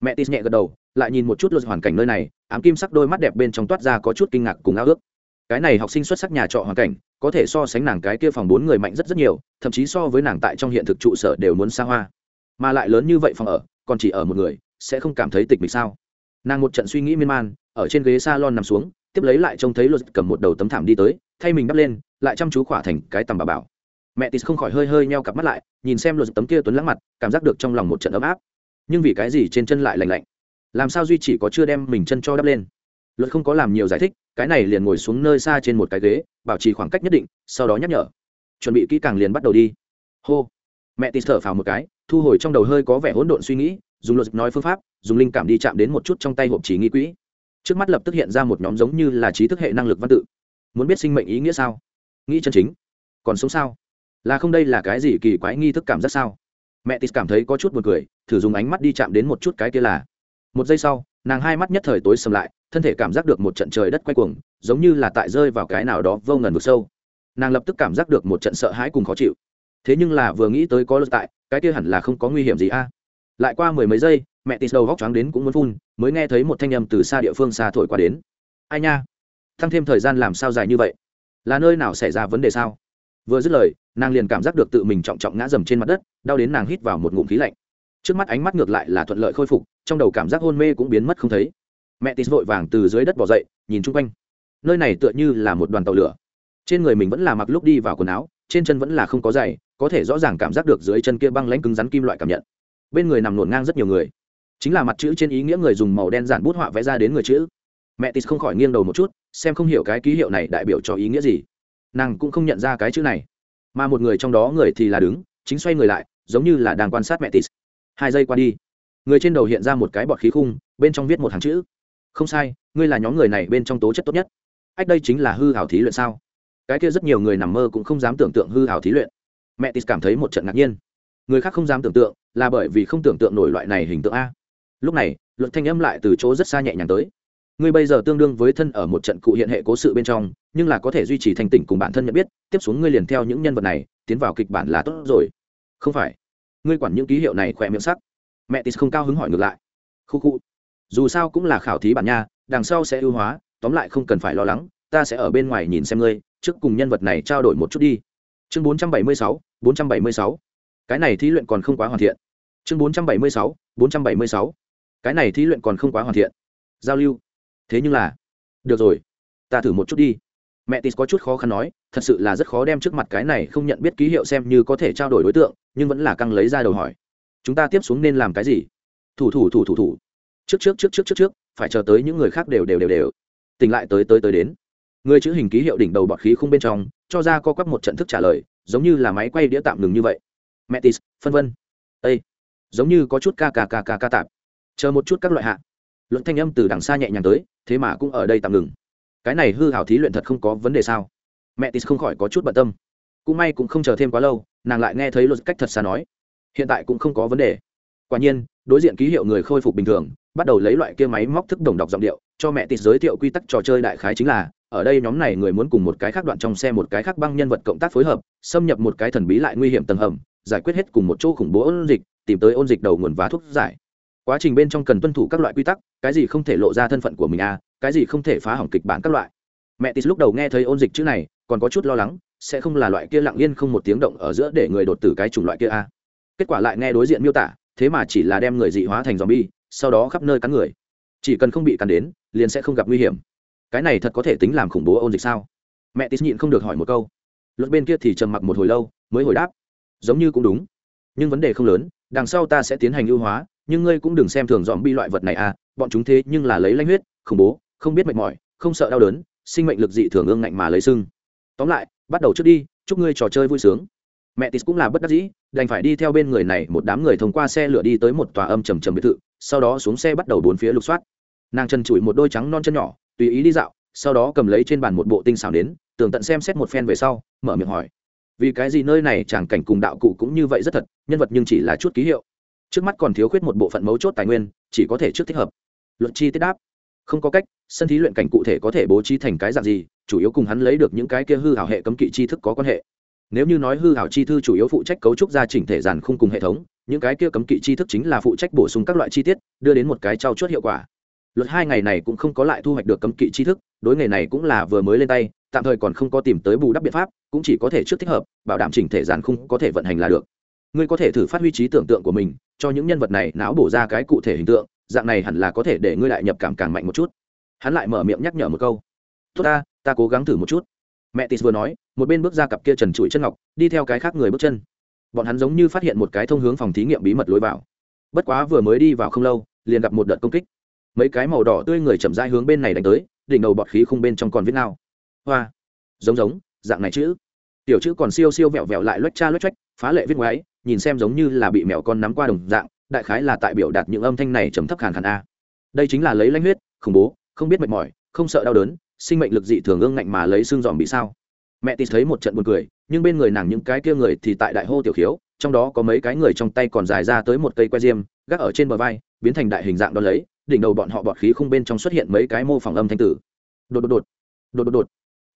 mẹ tis nhẹ gật đầu, lại nhìn một chút luật hoàn cảnh nơi này, ám kim sắc đôi mắt đẹp bên trong toát ra có chút kinh ngạc cùng ao ước cái này học sinh xuất sắc nhà trọ hoàn cảnh, có thể so sánh nàng cái kia phòng bốn người mạnh rất rất nhiều, thậm chí so với nàng tại trong hiện thực trụ sở đều muốn xa hoa. Mà lại lớn như vậy phòng ở, còn chỉ ở một người, sẽ không cảm thấy tịch mịch sao? Nàng một trận suy nghĩ miên man, ở trên ghế s a lon nằm xuống, tiếp lấy lại trông thấy luật cầm một đầu tấm thảm đi tới, thay mình đắp lên, lại chăm chú khỏa thành cái tầm bà bảo. Mẹ tis không khỏi hơi hơi nheo cặp mắt lại, nhìn xem luật tấm kia tuấn lãng mặt, cảm giác được trong lòng một trận ấm áp. Nhưng vì cái gì trên chân lại lành lạnh? Làm sao duy chỉ có chưa đem mình chân cho đắp lên? Luật không có làm nhiều giải thích, cái này liền ngồi xuống nơi xa trên một cái ghế, bảo trì khoảng cách nhất định, sau đó nhắc nhở. Chuẩn bị kỹ càng liền bắt đầu đi. Hô. Mẹ tis thở phào một cái, thu hồi trong đầu hơi có vẻ hỗn độn suy nghĩ, dùng luật nói phương pháp, dùng linh cảm đi chạm đến một chút trong tay hộp chỉ nghi quỹ. Trước mắt lập tức hiện ra một nhóm giống như là trí thức hệ năng lực văn tự. Muốn biết sinh mệnh ý nghĩa sao? Nghĩ chân chính. Còn sống sao? Là không đây là cái gì kỳ quái nghi thức cảm giác sao? Mẹ tis cảm thấy có chút buồn cười, thử dùng ánh mắt đi chạm đến một chút cái kia là. Một giây sau nàng hai mắt nhất thời tối sầm lại, thân thể cảm giác được một trận trời đất quay cuồng, giống như là tại rơi vào cái nào đó vô ngần vực sâu. Nàng lập tức cảm giác được một trận sợ hãi cùng khó chịu. Thế nhưng là vừa nghĩ tới có luật tại, cái kia hẳn là không có nguy hiểm gì a. Lại qua mười mấy giây, mẹ tis đầu vóc choáng đến cũng muốn phun, mới nghe thấy một thanh âm từ xa địa phương xa thổi qua đến. Ai nha? Tăng thêm thời gian làm sao dài như vậy? Là nơi nào xảy ra vấn đề sao? Vừa dứt lời, nàng liền cảm giác được tự mình trọng trọng ngã dầm trên mặt đất, đau đến nàng hít vào một ngụm khí lạnh. Trước mắt ánh mắt ngược lại là thuận lợi khôi phục trong đầu cảm giác hôn mê cũng biến mất không thấy. Mẹ tis vội vàng từ dưới đất bỏ dậy, nhìn chung quanh. Nơi này tựa như là một đoàn tàu lửa. Trên người mình vẫn là mặc lúc đi vào quần áo, trên chân vẫn là không có giày, có thể rõ ràng cảm giác được dưới chân kia băng lãnh cứng rắn kim loại cảm nhận. Bên người nằm nổn ngang rất nhiều người. Chính là mặt chữ trên ý nghĩa người dùng màu đen giản bút họa vẽ ra đến người chữ. Mẹ tis không khỏi nghiêng đầu một chút, xem không hiểu cái ký hiệu này đại biểu cho ý nghĩa gì. Nàng cũng không nhận ra cái chữ này. Mà một người trong đó người thì là đứng, chính xoay người lại, giống như là đang quan sát mẹ tis hai giây qua đi người trên đầu hiện ra một cái bọt khí khung, bên trong viết một hàng chữ. Không sai, ngươi là nhóm người này bên trong tố chất tốt nhất. Ách, đây chính là hư hảo thí luyện sao? Cái kia rất nhiều người nằm mơ cũng không dám tưởng tượng hư hảo thí luyện. Mẹ tis cảm thấy một trận ngạc nhiên. Người khác không dám tưởng tượng, là bởi vì không tưởng tượng nổi loại này hình tượng a. Lúc này, luật thanh âm lại từ chỗ rất xa nhẹ nhàng tới. Ngươi bây giờ tương đương với thân ở một trận cụ hiện hệ cố sự bên trong, nhưng là có thể duy trì thanh tỉnh cùng bản thân nhận biết, tiếp xuống ngươi liền theo những nhân vật này, tiến vào kịch bản là tốt rồi. Không phải. Ngươi quản những ký hiệu này khỏe miệng sắc mẹ tis không cao hứng hỏi ngược lại. Khu khu. Dù sao cũng là khảo thí bản nha đằng sau sẽ ưu hóa tóm lại không cần phải lo lắng ta sẽ ở bên ngoài nhìn xem ngươi trước cùng nhân vật này trao đổi một chút đi. Chương 476, 476. cái này thí luyện còn không quá hoàn thiện. Chương 476, 476. cái này thí luyện còn không quá hoàn thiện. Giao lưu. Thế nhưng là được rồi ta thử một chút đi. Mẹ tis có chút khó khăn nói thật sự là rất khó đem trước mặt cái này không nhận biết ký hiệu xem như có thể trao đổi đối tượng nhưng vẫn là căng lấy ra đầu hỏi chúng ta tiếp xuống nên làm cái gì? Thủ thủ thủ thủ thủ. Trước trước trước trước trước trước, phải chờ tới những người khác đều đều đều đều. Tỉnh lại tới tới tới đến. Người chữ hình ký hiệu đỉnh đầu bọt khí không bên trong, cho ra co quắp một trận thức trả lời, giống như là máy quay đĩa tạm ngừng như vậy. Metis, phân vân. Ây giống như có chút ca ca ca ca ca tạm. Chờ một chút các loại hạ. Luận thanh âm từ đằng xa nhẹ nhàng tới, thế mà cũng ở đây tạm ngừng. Cái này hư hảo thí luyện thật không có vấn đề sao? Mẹ tis không khỏi có chút bận tâm. Cũng may cũng không chờ thêm quá lâu, nàng lại nghe thấy luật cách thật xa nói hiện tại cũng không có vấn đề. Quả nhiên, đối diện ký hiệu người khôi phục bình thường, bắt đầu lấy loại kia máy móc thức đồng đọc giọng điệu, cho mẹ tịt giới thiệu quy tắc trò chơi đại khái chính là, ở đây nhóm này người muốn cùng một cái khác đoạn trong xe một cái khác băng nhân vật cộng tác phối hợp, xâm nhập một cái thần bí lại nguy hiểm tầng hầm, giải quyết hết cùng một chỗ khủng bố ôn dịch, tìm tới ôn dịch đầu nguồn và thuốc giải. Quá trình bên trong cần tuân thủ các loại quy tắc, cái gì không thể lộ ra thân phận của mình à cái gì không thể phá hỏng kịch bản các loại. Mẹ tis lúc đầu nghe thấy ôn dịch chữ này, còn có chút lo lắng, sẽ không là loại kia lặng yên không một tiếng động ở giữa để người đột tử cái chủng loại kia à kết quả lại nghe đối diện miêu tả, thế mà chỉ là đem người dị hóa thành zombie, sau đó khắp nơi cắn người. Chỉ cần không bị cắn đến, liền sẽ không gặp nguy hiểm. Cái này thật có thể tính làm khủng bố ôn dịch sao? Mẹ tis nhịn không được hỏi một câu. Luật bên kia thì trầm mặc một hồi lâu, mới hồi đáp. Giống như cũng đúng. Nhưng vấn đề không lớn, đằng sau ta sẽ tiến hành ưu hóa, nhưng ngươi cũng đừng xem thường dòm bi loại vật này à bọn chúng thế nhưng là lấy lanh huyết, khủng bố, không biết mệt mỏi, không sợ đau đớn, sinh mệnh lực dị thường ương ngạnh mà lấy sưng. Tóm lại, bắt đầu trước đi, chúc ngươi trò chơi vui sướng mẹ tis cũng là bất đắc dĩ, đành phải đi theo bên người này một đám người thông qua xe lửa đi tới một tòa âm trầm trầm biệt thự, sau đó xuống xe bắt đầu bốn phía lục soát. Nàng chân chùi một đôi trắng non chân nhỏ, tùy ý đi dạo, sau đó cầm lấy trên bàn một bộ tinh xảo đến tường tận xem xét một phen về sau, mở miệng hỏi. Vì cái gì nơi này chẳng cảnh cùng đạo cụ cũng như vậy rất thật, nhân vật nhưng chỉ là chút ký hiệu. Trước mắt còn thiếu khuyết một bộ phận mấu chốt tài nguyên, chỉ có thể trước thích hợp. Luận chi tiết đáp. Không có cách, sân thí luyện cảnh cụ thể có thể bố trí thành cái dạng gì, chủ yếu cùng hắn lấy được những cái kia hư hảo hệ cấm kỵ tri thức có quan hệ nếu như nói hư hảo chi thư chủ yếu phụ trách cấu trúc gia chỉnh thể giàn khung cùng hệ thống, những cái kia cấm kỵ chi thức chính là phụ trách bổ sung các loại chi tiết, đưa đến một cái trao chuốt hiệu quả. Luật hai ngày này cũng không có lại thu hoạch được cấm kỵ chi thức, đối nghề này cũng là vừa mới lên tay, tạm thời còn không có tìm tới bù đắp biện pháp, cũng chỉ có thể trước thích hợp, bảo đảm chỉnh thể giàn khung có thể vận hành là được. Ngươi có thể thử phát huy trí tưởng tượng của mình, cho những nhân vật này não bổ ra cái cụ thể hình tượng, dạng này hẳn là có thể để ngươi lại nhập cảm càng mạnh một chút. Hắn lại mở miệng nhắc nhở một câu. Tốt ta ta cố gắng thử một chút mẹ tis vừa nói, một bên bước ra cặp kia trần trụi chân ngọc, đi theo cái khác người bước chân. Bọn hắn giống như phát hiện một cái thông hướng phòng thí nghiệm bí mật lối vào. Bất quá vừa mới đi vào không lâu, liền gặp một đợt công kích. Mấy cái màu đỏ tươi người chậm rãi hướng bên này đánh tới, đỉnh đầu bọt khí khung bên trong còn viết nào hoa. Giống giống, dạng này chữ. Tiểu chữ còn siêu siêu vẹo vẹo lại loách cha loách trách phá lệ viết ngoái nhìn xem giống như là bị mèo con nắm qua đồng dạng, đại khái là tại biểu đạt những âm thanh này trầm thấp khàn khàn a. Đây chính là lấy lãnh huyết, khủng bố, không biết mệt mỏi, không sợ đau đớn sinh mệnh lực dị thường ương ngạnh mà lấy xương dòm bị sao? Mẹ tít thấy một trận buồn cười, nhưng bên người nàng những cái kia người thì tại đại hô tiểu khiếu, trong đó có mấy cái người trong tay còn dài ra tới một cây que diêm, gác ở trên bờ vai, biến thành đại hình dạng đo lấy, đỉnh đầu bọn họ bọt khí khung bên trong xuất hiện mấy cái mô phỏng âm thanh tử. Đột đột đột đột đột đột.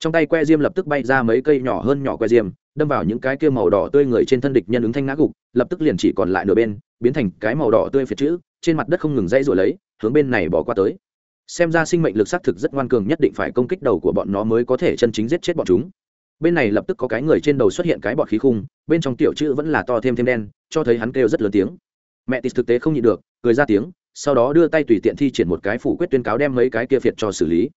Trong tay que diêm lập tức bay ra mấy cây nhỏ hơn nhỏ que diêm, đâm vào những cái kia màu đỏ tươi người trên thân địch nhân ứng thanh ngã gục, lập tức liền chỉ còn lại nửa bên, biến thành cái màu đỏ tươi phiệt chữ, trên mặt đất không ngừng dây rồi lấy, hướng bên này bỏ qua tới xem ra sinh mệnh lực xác thực rất ngoan cường nhất định phải công kích đầu của bọn nó mới có thể chân chính giết chết bọn chúng. Bên này lập tức có cái người trên đầu xuất hiện cái bọt khí khung, bên trong tiểu chữ vẫn là to thêm thêm đen, cho thấy hắn kêu rất lớn tiếng. Mẹ tịt thực tế không nhịn được, cười ra tiếng, sau đó đưa tay tùy tiện thi triển một cái phủ quyết tuyên cáo đem mấy cái kia phiệt cho xử lý.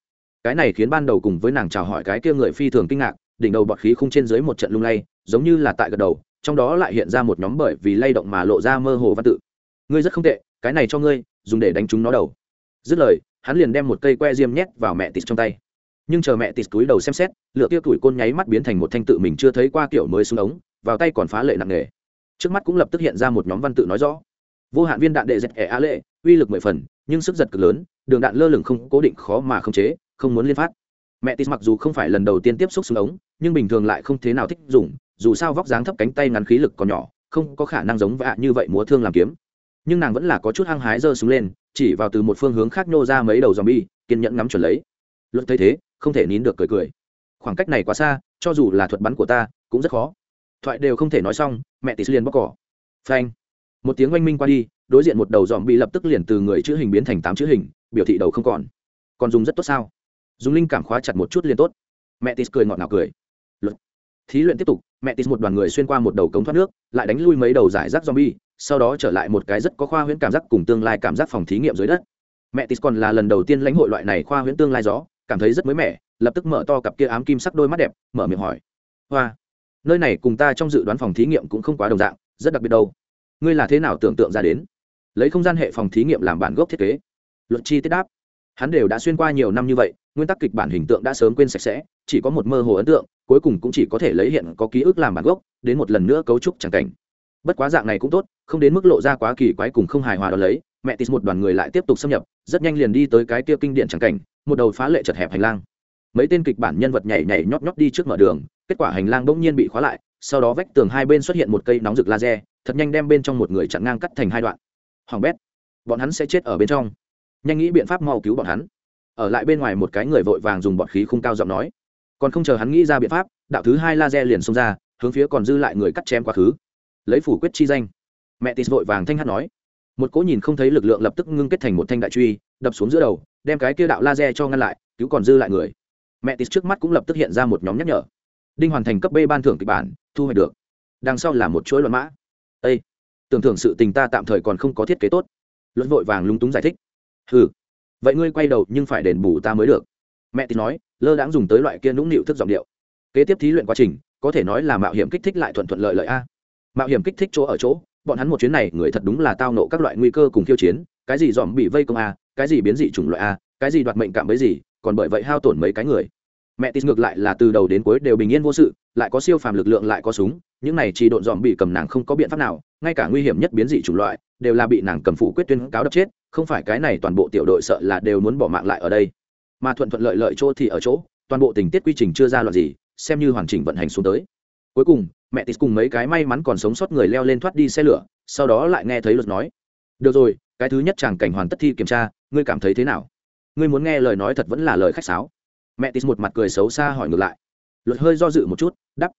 Cái này khiến ban đầu cùng với nàng chào hỏi cái kia người phi thường kinh ngạc, đỉnh đầu bọt khí khung trên dưới một trận lung lay, giống như là tại gật đầu, trong đó lại hiện ra một nhóm bởi vì lay động mà lộ ra mơ hồ văn tự. Ngươi rất không tệ, cái này cho ngươi, dùng để đánh chúng nó đầu. Dứt lời hắn liền đem một cây que diêm nhét vào mẹ tịt trong tay. Nhưng chờ mẹ tịt túi đầu xem xét lựa tiêu tuổi côn nháy mắt biến thành một thanh tự mình chưa thấy qua kiểu mới xuống ống, vào tay còn phá lệ nặng nề. Trước mắt cũng lập tức hiện ra một nhóm văn tự nói rõ. Vô hạn viên đạn đệ dẹt ẻ á lệ, uy lực mười phần, nhưng sức giật cực lớn, đường đạn lơ lửng không cố định khó mà không chế, không muốn liên phát. Mẹ tis mặc dù không phải lần đầu tiên tiếp xúc xuống ống, nhưng bình thường lại không thế nào thích dùng, dù sao vóc dáng thấp cánh tay ngắn khí lực còn nhỏ, không có khả năng giống vạ như vậy múa thương làm kiếm. Nhưng nàng vẫn là có chút hăng hái giơ xuống lên chỉ vào từ một phương hướng khác nhô ra mấy đầu dòm bi kiên nhẫn ngắm chuẩn lấy. Luật thấy thế, không thể nín được cười cười. Khoảng cách này quá xa, cho dù là thuật bắn của ta, cũng rất khó. Thoại đều không thể nói xong, mẹ tỷ liền bóc cỏ. Phanh. Một tiếng oanh minh qua đi, đối diện một đầu dòm bị lập tức liền từ người chữ hình biến thành tám chữ hình, biểu thị đầu không còn. Còn dùng rất tốt sao? Dùng linh cảm khóa chặt một chút liền tốt. Mẹ tis cười ngọt ngào cười. Luật. thí luyện tiếp tục mẹ tis một đoàn người xuyên qua một đầu cống thoát nước, lại đánh lui mấy đầu giải rác zombie, sau đó trở lại một cái rất có khoa huyễn cảm giác cùng tương lai cảm giác phòng thí nghiệm dưới đất. Mẹ tis còn là lần đầu tiên lãnh hội loại này khoa huyễn tương lai gió, cảm thấy rất mới mẻ, lập tức mở to cặp kia ám kim sắc đôi mắt đẹp, mở miệng hỏi. Hoa, nơi này cùng ta trong dự đoán phòng thí nghiệm cũng không quá đồng dạng, rất đặc biệt đâu. Ngươi là thế nào tưởng tượng ra đến? Lấy không gian hệ phòng thí nghiệm làm bản gốc thiết kế. Luật chi tiết đáp hắn đều đã xuyên qua nhiều năm như vậy, nguyên tắc kịch bản hình tượng đã sớm quên sạch sẽ, chỉ có một mơ hồ ấn tượng, cuối cùng cũng chỉ có thể lấy hiện có ký ức làm bản gốc, đến một lần nữa cấu trúc chẳng cảnh. Bất quá dạng này cũng tốt, không đến mức lộ ra quá kỳ quái cùng không hài hòa đó lấy, mẹ tis một đoàn người lại tiếp tục xâm nhập, rất nhanh liền đi tới cái kia kinh điện chẳng cảnh, một đầu phá lệ chật hẹp hành lang. Mấy tên kịch bản nhân vật nhảy nhảy nhót nhót đi trước mở đường, kết quả hành lang bỗng nhiên bị khóa lại, sau đó vách tường hai bên xuất hiện một cây nóng rực laser, thật nhanh đem bên trong một người chặn ngang cắt thành hai đoạn. Hoàng bét, bọn hắn sẽ chết ở bên trong nhanh nghĩ biện pháp mau cứu bọn hắn. Ở lại bên ngoài một cái người vội vàng dùng bọt khí khung cao giọng nói, còn không chờ hắn nghĩ ra biện pháp, đạo thứ hai laser liền xông ra, hướng phía còn dư lại người cắt chém quá khứ. Lấy phủ quyết chi danh. Mẹ tis vội vàng thanh hát nói. Một cỗ nhìn không thấy lực lượng lập tức ngưng kết thành một thanh đại truy, đập xuống giữa đầu, đem cái kia đạo laser cho ngăn lại, cứu còn dư lại người. Mẹ tis trước mắt cũng lập tức hiện ra một nhóm nhắc nhở. Đinh hoàn thành cấp b ban thưởng kịch bản, thu hoạch được. Đằng sau là một chuỗi luận mã. Â tưởng thưởng sự tình ta tạm thời còn không có thiết kế tốt. Luận vội vàng lúng túng giải thích ừ vậy ngươi quay đầu nhưng phải đền bù ta mới được. Mẹ tin nói, lơ đãng dùng tới loại kia nũng nịu thức giọng điệu. Kế tiếp thí luyện quá trình, có thể nói là mạo hiểm kích thích lại thuận thuận lợi lợi a. Mạo hiểm kích thích chỗ ở chỗ, bọn hắn một chuyến này người thật đúng là tao nộ các loại nguy cơ cùng khiêu chiến, cái gì dòm bị vây công a, cái gì biến dị chủng loại a, cái gì đoạt mệnh cảm với gì, còn bởi vậy hao tổn mấy cái người. Mẹ tít ngược lại là từ đầu đến cuối đều bình yên vô sự, lại có siêu phàm lực lượng lại có súng, những này chỉ độn dòm bị cầm nàng không có biện pháp nào, ngay cả nguy hiểm nhất biến dị chủng loại đều là bị nàng cầm phủ quyết tuyên cáo đập chết, không phải cái này toàn bộ tiểu đội sợ là đều muốn bỏ mạng lại ở đây. Mà thuận thuận lợi lợi chỗ thì ở chỗ, toàn bộ tình tiết quy trình chưa ra loạt gì, xem như hoàn chỉnh vận hành xuống tới. Cuối cùng, mẹ tis cùng mấy cái may mắn còn sống sót người leo lên thoát đi xe lửa, sau đó lại nghe thấy luật nói. Được rồi, cái thứ nhất chàng cảnh hoàn tất thi kiểm tra, ngươi cảm thấy thế nào? Ngươi muốn nghe lời nói thật vẫn là lời khách sáo. Mẹ tis một mặt cười xấu xa hỏi ngược lại. Luật hơi do dự một chút đắp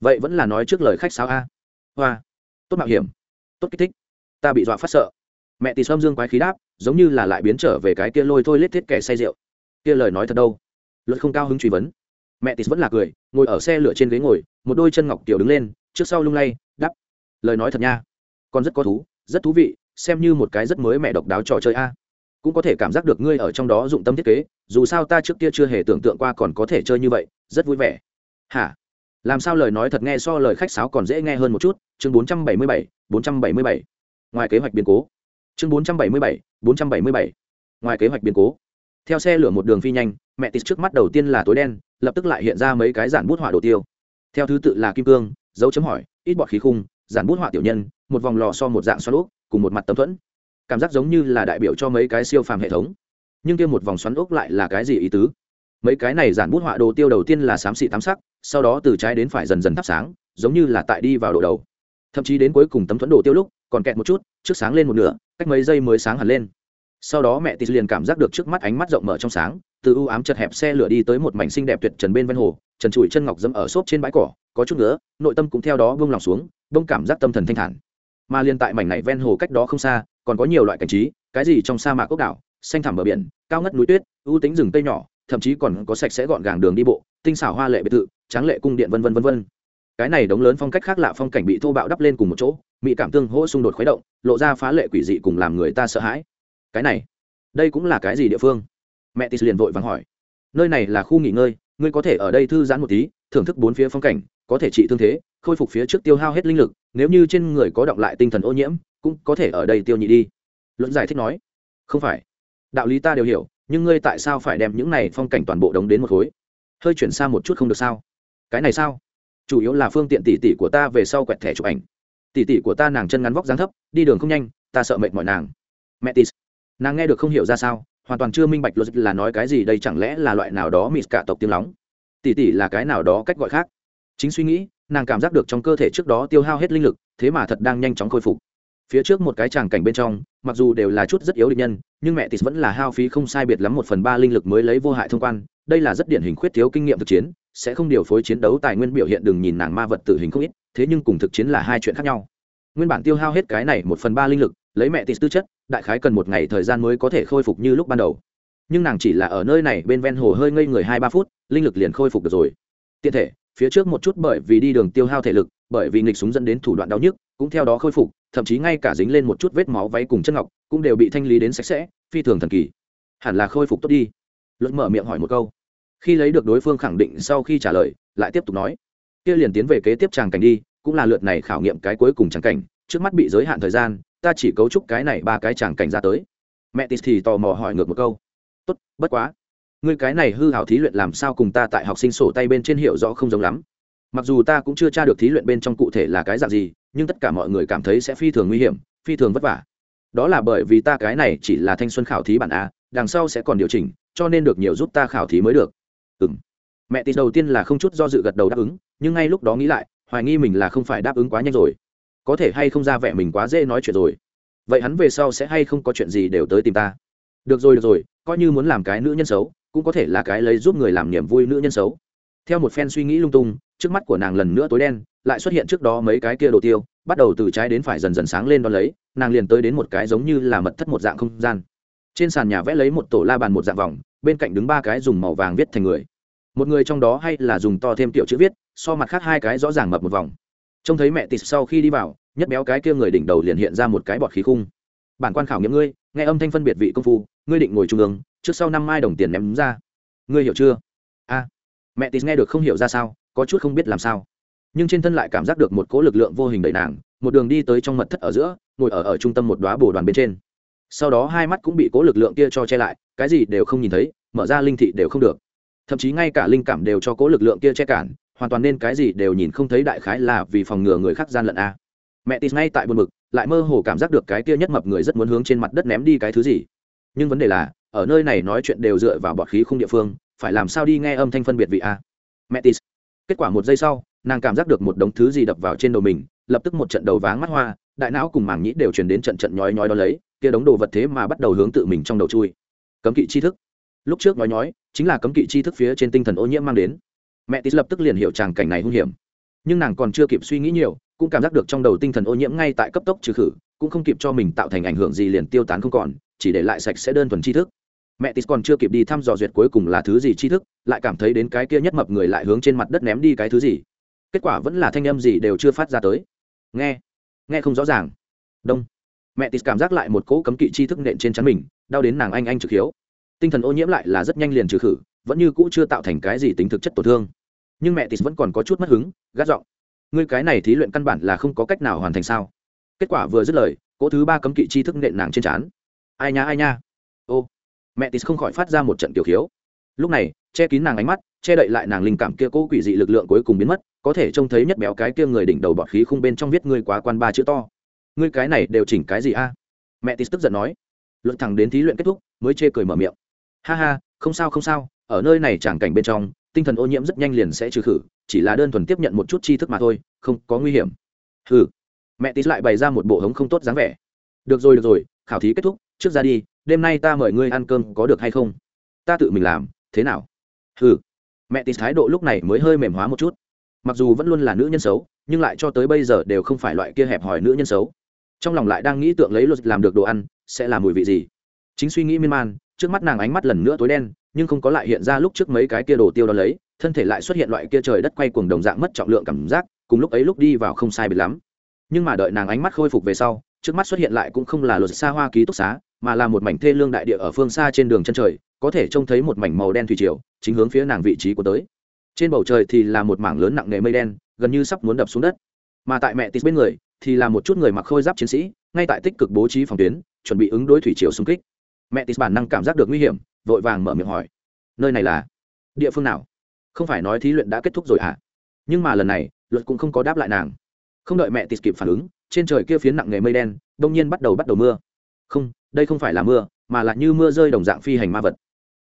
vậy vẫn là nói trước lời khách sáo a. Hoa. Tốt mạo hiểm. Tốt kích thích ta bị dọa phát sợ. Mẹ tì xâm dương quái khí đáp giống như là lại biến trở về cái kia lôi thôi lết thiết kẻ say rượu. Kia lời nói thật đâu? Luật không cao hứng truy vấn. Mẹ tì vẫn là cười ngồi ở xe lửa trên ghế ngồi một đôi chân ngọc tiểu đứng lên trước sau lung lay đắp lời nói thật nha. Con rất có thú rất thú vị xem như một cái rất mới mẹ độc đáo trò chơi a. Cũng có thể cảm giác được ngươi ở trong đó dụng tâm thiết kế dù sao ta trước kia chưa hề tưởng tượng qua còn có thể chơi như vậy rất vui vẻ. Hả? Làm sao lời nói thật nghe so lời khách sáo còn dễ nghe hơn một chút? Chương 477, 477 ngoài kế hoạch biến cố. Chương bốn trăm bảy mươi bảy, bốn trăm bảy mươi bảy. Ngoài kế hoạch biến cố. Theo xe lửa một đường phi nhanh, mẹ tít trước mắt đầu tiên là tối đen, lập tức lại hiện ra mấy cái giản bút họa đồ tiêu. Theo thứ tự là kim cương, dấu chấm hỏi, ít bọt khí khung, giản bút họa tiểu nhân, một vòng lò so một dạng xoắn ốc, cùng một mặt tấm thuẫn. Cảm giác giống như là đại biểu cho mấy cái siêu phàm hệ thống. Nhưng kia một vòng xoắn ốc lại là cái gì ý tứ? Mấy cái này giản bút họa đồ tiêu đầu tiên là xám xị tám sắc, sau đó từ trái đến phải dần dần thắp sáng, giống như là tại đi vào độ đầu. Thậm chí đến cuối cùng tấm thuẫn đồ tiêu lúc còn kẹt một chút, trước sáng lên một nửa, cách mấy giây mới sáng hẳn lên. Sau đó mẹ tít liền cảm giác được trước mắt ánh mắt rộng mở trong sáng, từ u ám chật hẹp xe lửa đi tới một mảnh xinh đẹp tuyệt trần bên ven hồ, trần trụi chân ngọc dẫm ở xốp trên bãi cỏ, có chút nữa nội tâm cũng theo đó bông lòng xuống bông cảm giác tâm thần thanh thản. Mà liên tại mảnh này ven hồ cách đó không xa, còn có nhiều loại cảnh trí, cái gì trong sa mạc ốc đảo, xanh thẳm bờ biển, cao ngất núi tuyết ưu tính rừng cây nhỏ, thậm chí còn có sạch sẽ gọn gàng đường đi bộ, tinh xảo hoa lệ biệt thự, tráng lệ cung điện vân vân vân vân cái này đống lớn phong cách khác lạ phong cảnh bị thô bạo đắp lên cùng một chỗ, mỹ cảm tương hỗ xung đột khuấy động, lộ ra phá lệ quỷ dị cùng làm người ta sợ hãi. Cái này, đây cũng là cái gì địa phương? Mẹ tis liền vội vàng hỏi. Nơi này là khu nghỉ ngơi, ngươi có thể ở đây thư giãn một tí, thưởng thức bốn phía phong cảnh, có thể trị thương thế, khôi phục phía trước tiêu hao hết linh lực, nếu như trên người có động lại tinh thần ô nhiễm, cũng có thể ở đây tiêu nhị đi. Luận giải thích nói, không phải. Đạo lý ta đều hiểu, nhưng ngươi tại sao phải đem những này phong cảnh toàn bộ đống đến một khối? Hơi chuyển sang một chút không được sao? Cái này sao? Chủ yếu là phương tiện tỉ tỉ của ta về sau quẹt thẻ chụp ảnh. Tỉ tỉ của ta nàng chân ngắn vóc dáng thấp, đi đường không nhanh, ta sợ mệt mỏi nàng. Mẹ tis nàng nghe được không hiểu ra sao, hoàn toàn chưa minh bạch logic là nói cái gì, đây chẳng lẽ là loại nào đó mịt cả tộc tiếng lóng? Tỉ tỉ là cái nào đó cách gọi khác? Chính suy nghĩ, nàng cảm giác được trong cơ thể trước đó tiêu hao hết linh lực, thế mà thật đang nhanh chóng khôi phục. Phía trước một cái tràng cảnh bên trong, mặc dù đều là chút rất yếu định nhân, nhưng mẹ tis vẫn là hao phí không sai biệt lắm một phần ba linh lực mới lấy vô hại thông quan, đây là rất điển hình khuyết thiếu kinh nghiệm thực chiến sẽ không điều phối chiến đấu tài nguyên biểu hiện đừng nhìn nàng ma vật tử hình không ít, thế nhưng cùng thực chiến là hai chuyện khác nhau. Nguyên bản tiêu hao hết cái này một phần ba linh lực, lấy mẹ tịt tư chất, đại khái cần một ngày thời gian mới có thể khôi phục như lúc ban đầu. Nhưng nàng chỉ là ở nơi này bên ven hồ hơi ngây người hai ba phút, linh lực liền khôi phục được rồi. Tiện thể, phía trước một chút bởi vì đi đường tiêu hao thể lực, bởi vì nghịch súng dẫn đến thủ đoạn đau nhức, cũng theo đó khôi phục, thậm chí ngay cả dính lên một chút vết máu váy cùng chân ngọc, cũng đều bị thanh lý đến sạch sẽ, phi thường thần kỳ. Hẳn là khôi phục tốt đi. Luận mở miệng hỏi một câu khi lấy được đối phương khẳng định sau khi trả lời, lại tiếp tục nói, kia liền tiến về kế tiếp tràng cảnh đi, cũng là lượt này khảo nghiệm cái cuối cùng tràng cảnh, trước mắt bị giới hạn thời gian, ta chỉ cấu trúc cái này ba cái tràng cảnh ra tới. Mẹ tis thì tò mò hỏi ngược một câu, tốt, bất quá, ngươi cái này hư hảo thí luyện làm sao cùng ta tại học sinh sổ tay bên trên hiểu rõ không giống lắm. Mặc dù ta cũng chưa tra được thí luyện bên trong cụ thể là cái dạng gì, nhưng tất cả mọi người cảm thấy sẽ phi thường nguy hiểm, phi thường vất vả. Đó là bởi vì ta cái này chỉ là thanh xuân khảo thí bản a, đằng sau sẽ còn điều chỉnh, cho nên được nhiều giúp ta khảo thí mới được mẹ tịt đầu tiên là không chút do dự gật đầu đáp ứng, nhưng ngay lúc đó nghĩ lại, hoài nghi mình là không phải đáp ứng quá nhanh rồi. Có thể hay không ra vẻ mình quá dễ nói chuyện rồi. Vậy hắn về sau sẽ hay không có chuyện gì đều tới tìm ta? Được rồi được rồi, coi như muốn làm cái nữ nhân xấu, cũng có thể là cái lấy giúp người làm niềm vui nữ nhân xấu. Theo một phen suy nghĩ lung tung, trước mắt của nàng lần nữa tối đen, lại xuất hiện trước đó mấy cái kia đồ tiêu, bắt đầu từ trái đến phải dần dần sáng lên đo lấy, nàng liền tới đến một cái giống như là mật thất một dạng không gian. Trên sàn nhà vẽ lấy một tổ la bàn một dạng vòng, bên cạnh đứng ba cái dùng màu vàng viết thành người một người trong đó hay là dùng to thêm tiểu chữ viết, so mặt khác hai cái rõ ràng mập một vòng. Trông thấy mẹ tịt sau khi đi vào, nhất béo cái kia người đỉnh đầu liền hiện ra một cái bọt khí khung. Bản quan khảo nghiệm ngươi, nghe âm thanh phân biệt vị công phu, ngươi định ngồi trung ương, trước sau năm mai đồng tiền ném ra. Ngươi hiểu chưa? A. Mẹ tịt nghe được không hiểu ra sao, có chút không biết làm sao. Nhưng trên thân lại cảm giác được một cỗ lực lượng vô hình đẩy nàng, một đường đi tới trong mật thất ở giữa, ngồi ở ở trung tâm một đoá bồ đoàn bên trên. Sau đó hai mắt cũng bị cỗ lực lượng kia cho che lại, cái gì đều không nhìn thấy, mở ra linh thị đều không được thậm chí ngay cả linh cảm đều cho cố lực lượng kia che cản, hoàn toàn nên cái gì đều nhìn không thấy đại khái là vì phòng ngừa người khác gian lận a. Mẹ tịt ngay tại buồn mực lại mơ hồ cảm giác được cái kia nhất mập người rất muốn hướng trên mặt đất ném đi cái thứ gì. Nhưng vấn đề là, ở nơi này nói chuyện đều dựa vào bọt khí không địa phương, phải làm sao đi nghe âm thanh phân biệt vị a? Mẹ tịt kết quả một giây sau, nàng cảm giác được một đống thứ gì đập vào trên đầu mình, lập tức một trận đầu váng mắt hoa, đại não cùng mảng nhĩ đều truyền đến trận trận nhói nhói đó lấy, kia đống đồ vật thế mà bắt đầu hướng tự mình trong đầu chui. Cấm kỵ tri thức. Lúc trước nói nhói chính là cấm kỵ tri thức phía trên tinh thần ô nhiễm mang đến. Mẹ tít lập tức liền hiểu tràng cảnh này hung hiểm. Nhưng nàng còn chưa kịp suy nghĩ nhiều, cũng cảm giác được trong đầu tinh thần ô nhiễm ngay tại cấp tốc trừ khử, cũng không kịp cho mình tạo thành ảnh hưởng gì liền tiêu tán không còn, chỉ để lại sạch sẽ đơn thuần tri thức. Mẹ tis còn chưa kịp đi thăm dò duyệt cuối cùng là thứ gì tri thức, lại cảm thấy đến cái kia nhất mập người lại hướng trên mặt đất ném đi cái thứ gì. Kết quả vẫn là thanh âm gì đều chưa phát ra tới. Nghe nghe không rõ ràng. Đông. Mẹ tis cảm giác lại một cỗ cấm kỵ tri thức nện trên chắn mình, đau đến nàng anh anh trực hiếu tinh thần ô nhiễm lại là rất nhanh liền trừ khử, vẫn như cũ chưa tạo thành cái gì tính thực chất tổn thương. Nhưng mẹ tis vẫn còn có chút mất hứng, gắt giọng, ngươi cái này thí luyện căn bản là không có cách nào hoàn thành sao? Kết quả vừa dứt lời, cỗ thứ ba cấm kỵ chi thức nện nàng trên trán. Ai nha ai nha. Ô. Mẹ tis không khỏi phát ra một trận kiểu khiếu. Lúc này, che kín nàng ánh mắt, che đậy lại nàng linh cảm kia cố quỷ dị lực lượng cuối cùng biến mất, có thể trông thấy nhất béo cái kia người đỉnh đầu bọt khí khung bên trong viết ngươi quá quan ba chữ to. Ngươi cái này đều chỉnh cái gì a? Mẹ tis tức giận nói. Luận thẳng đến thí luyện kết thúc, mới chê cười mở miệng ha ha, không sao không sao, ở nơi này chẳng cảnh bên trong, tinh thần ô nhiễm rất nhanh liền sẽ trừ khử, chỉ là đơn thuần tiếp nhận một chút tri thức mà thôi, không có nguy hiểm. Hừ. Mẹ tis lại bày ra một bộ hống không tốt dáng vẻ. Được rồi được rồi, khảo thí kết thúc, trước ra đi, đêm nay ta mời ngươi ăn cơm có được hay không? Ta tự mình làm, thế nào? Hừ. Mẹ tis thái độ lúc này mới hơi mềm hóa một chút. Mặc dù vẫn luôn là nữ nhân xấu, nhưng lại cho tới bây giờ đều không phải loại kia hẹp hòi nữ nhân xấu. Trong lòng lại đang nghĩ tượng lấy luật làm được đồ ăn, sẽ là mùi vị gì? Chính suy nghĩ miên man trước mắt nàng ánh mắt lần nữa tối đen, nhưng không có lại hiện ra lúc trước mấy cái kia đồ tiêu đó lấy, thân thể lại xuất hiện loại kia trời đất quay cuồng đồng dạng mất trọng lượng cảm giác, cùng lúc ấy lúc đi vào không sai biệt lắm. Nhưng mà đợi nàng ánh mắt khôi phục về sau, trước mắt xuất hiện lại cũng không là luật xa hoa ký túc xá, mà là một mảnh thê lương đại địa ở phương xa trên đường chân trời, có thể trông thấy một mảnh màu đen thủy triều, chính hướng phía nàng vị trí của tới. Trên bầu trời thì là một mảng lớn nặng nề mây đen, gần như sắp muốn đập xuống đất. Mà tại mẹ tis bên người thì là một chút người mặc khôi giáp chiến sĩ, ngay tại tích cực bố trí phòng tuyến, chuẩn bị ứng đối thủy triều xung kích mẹ tis bản năng cảm giác được nguy hiểm, vội vàng mở miệng hỏi. Nơi này là địa phương nào? Không phải nói thí luyện đã kết thúc rồi à nhưng mà lần này, luật cũng không có đáp lại nàng. Không đợi mẹ tis kịp phản ứng, trên trời kia phiến nặng nghề mây đen, đông nhiên bắt đầu bắt đầu mưa. Không, đây không phải là mưa, mà là như mưa rơi đồng dạng phi hành ma vật.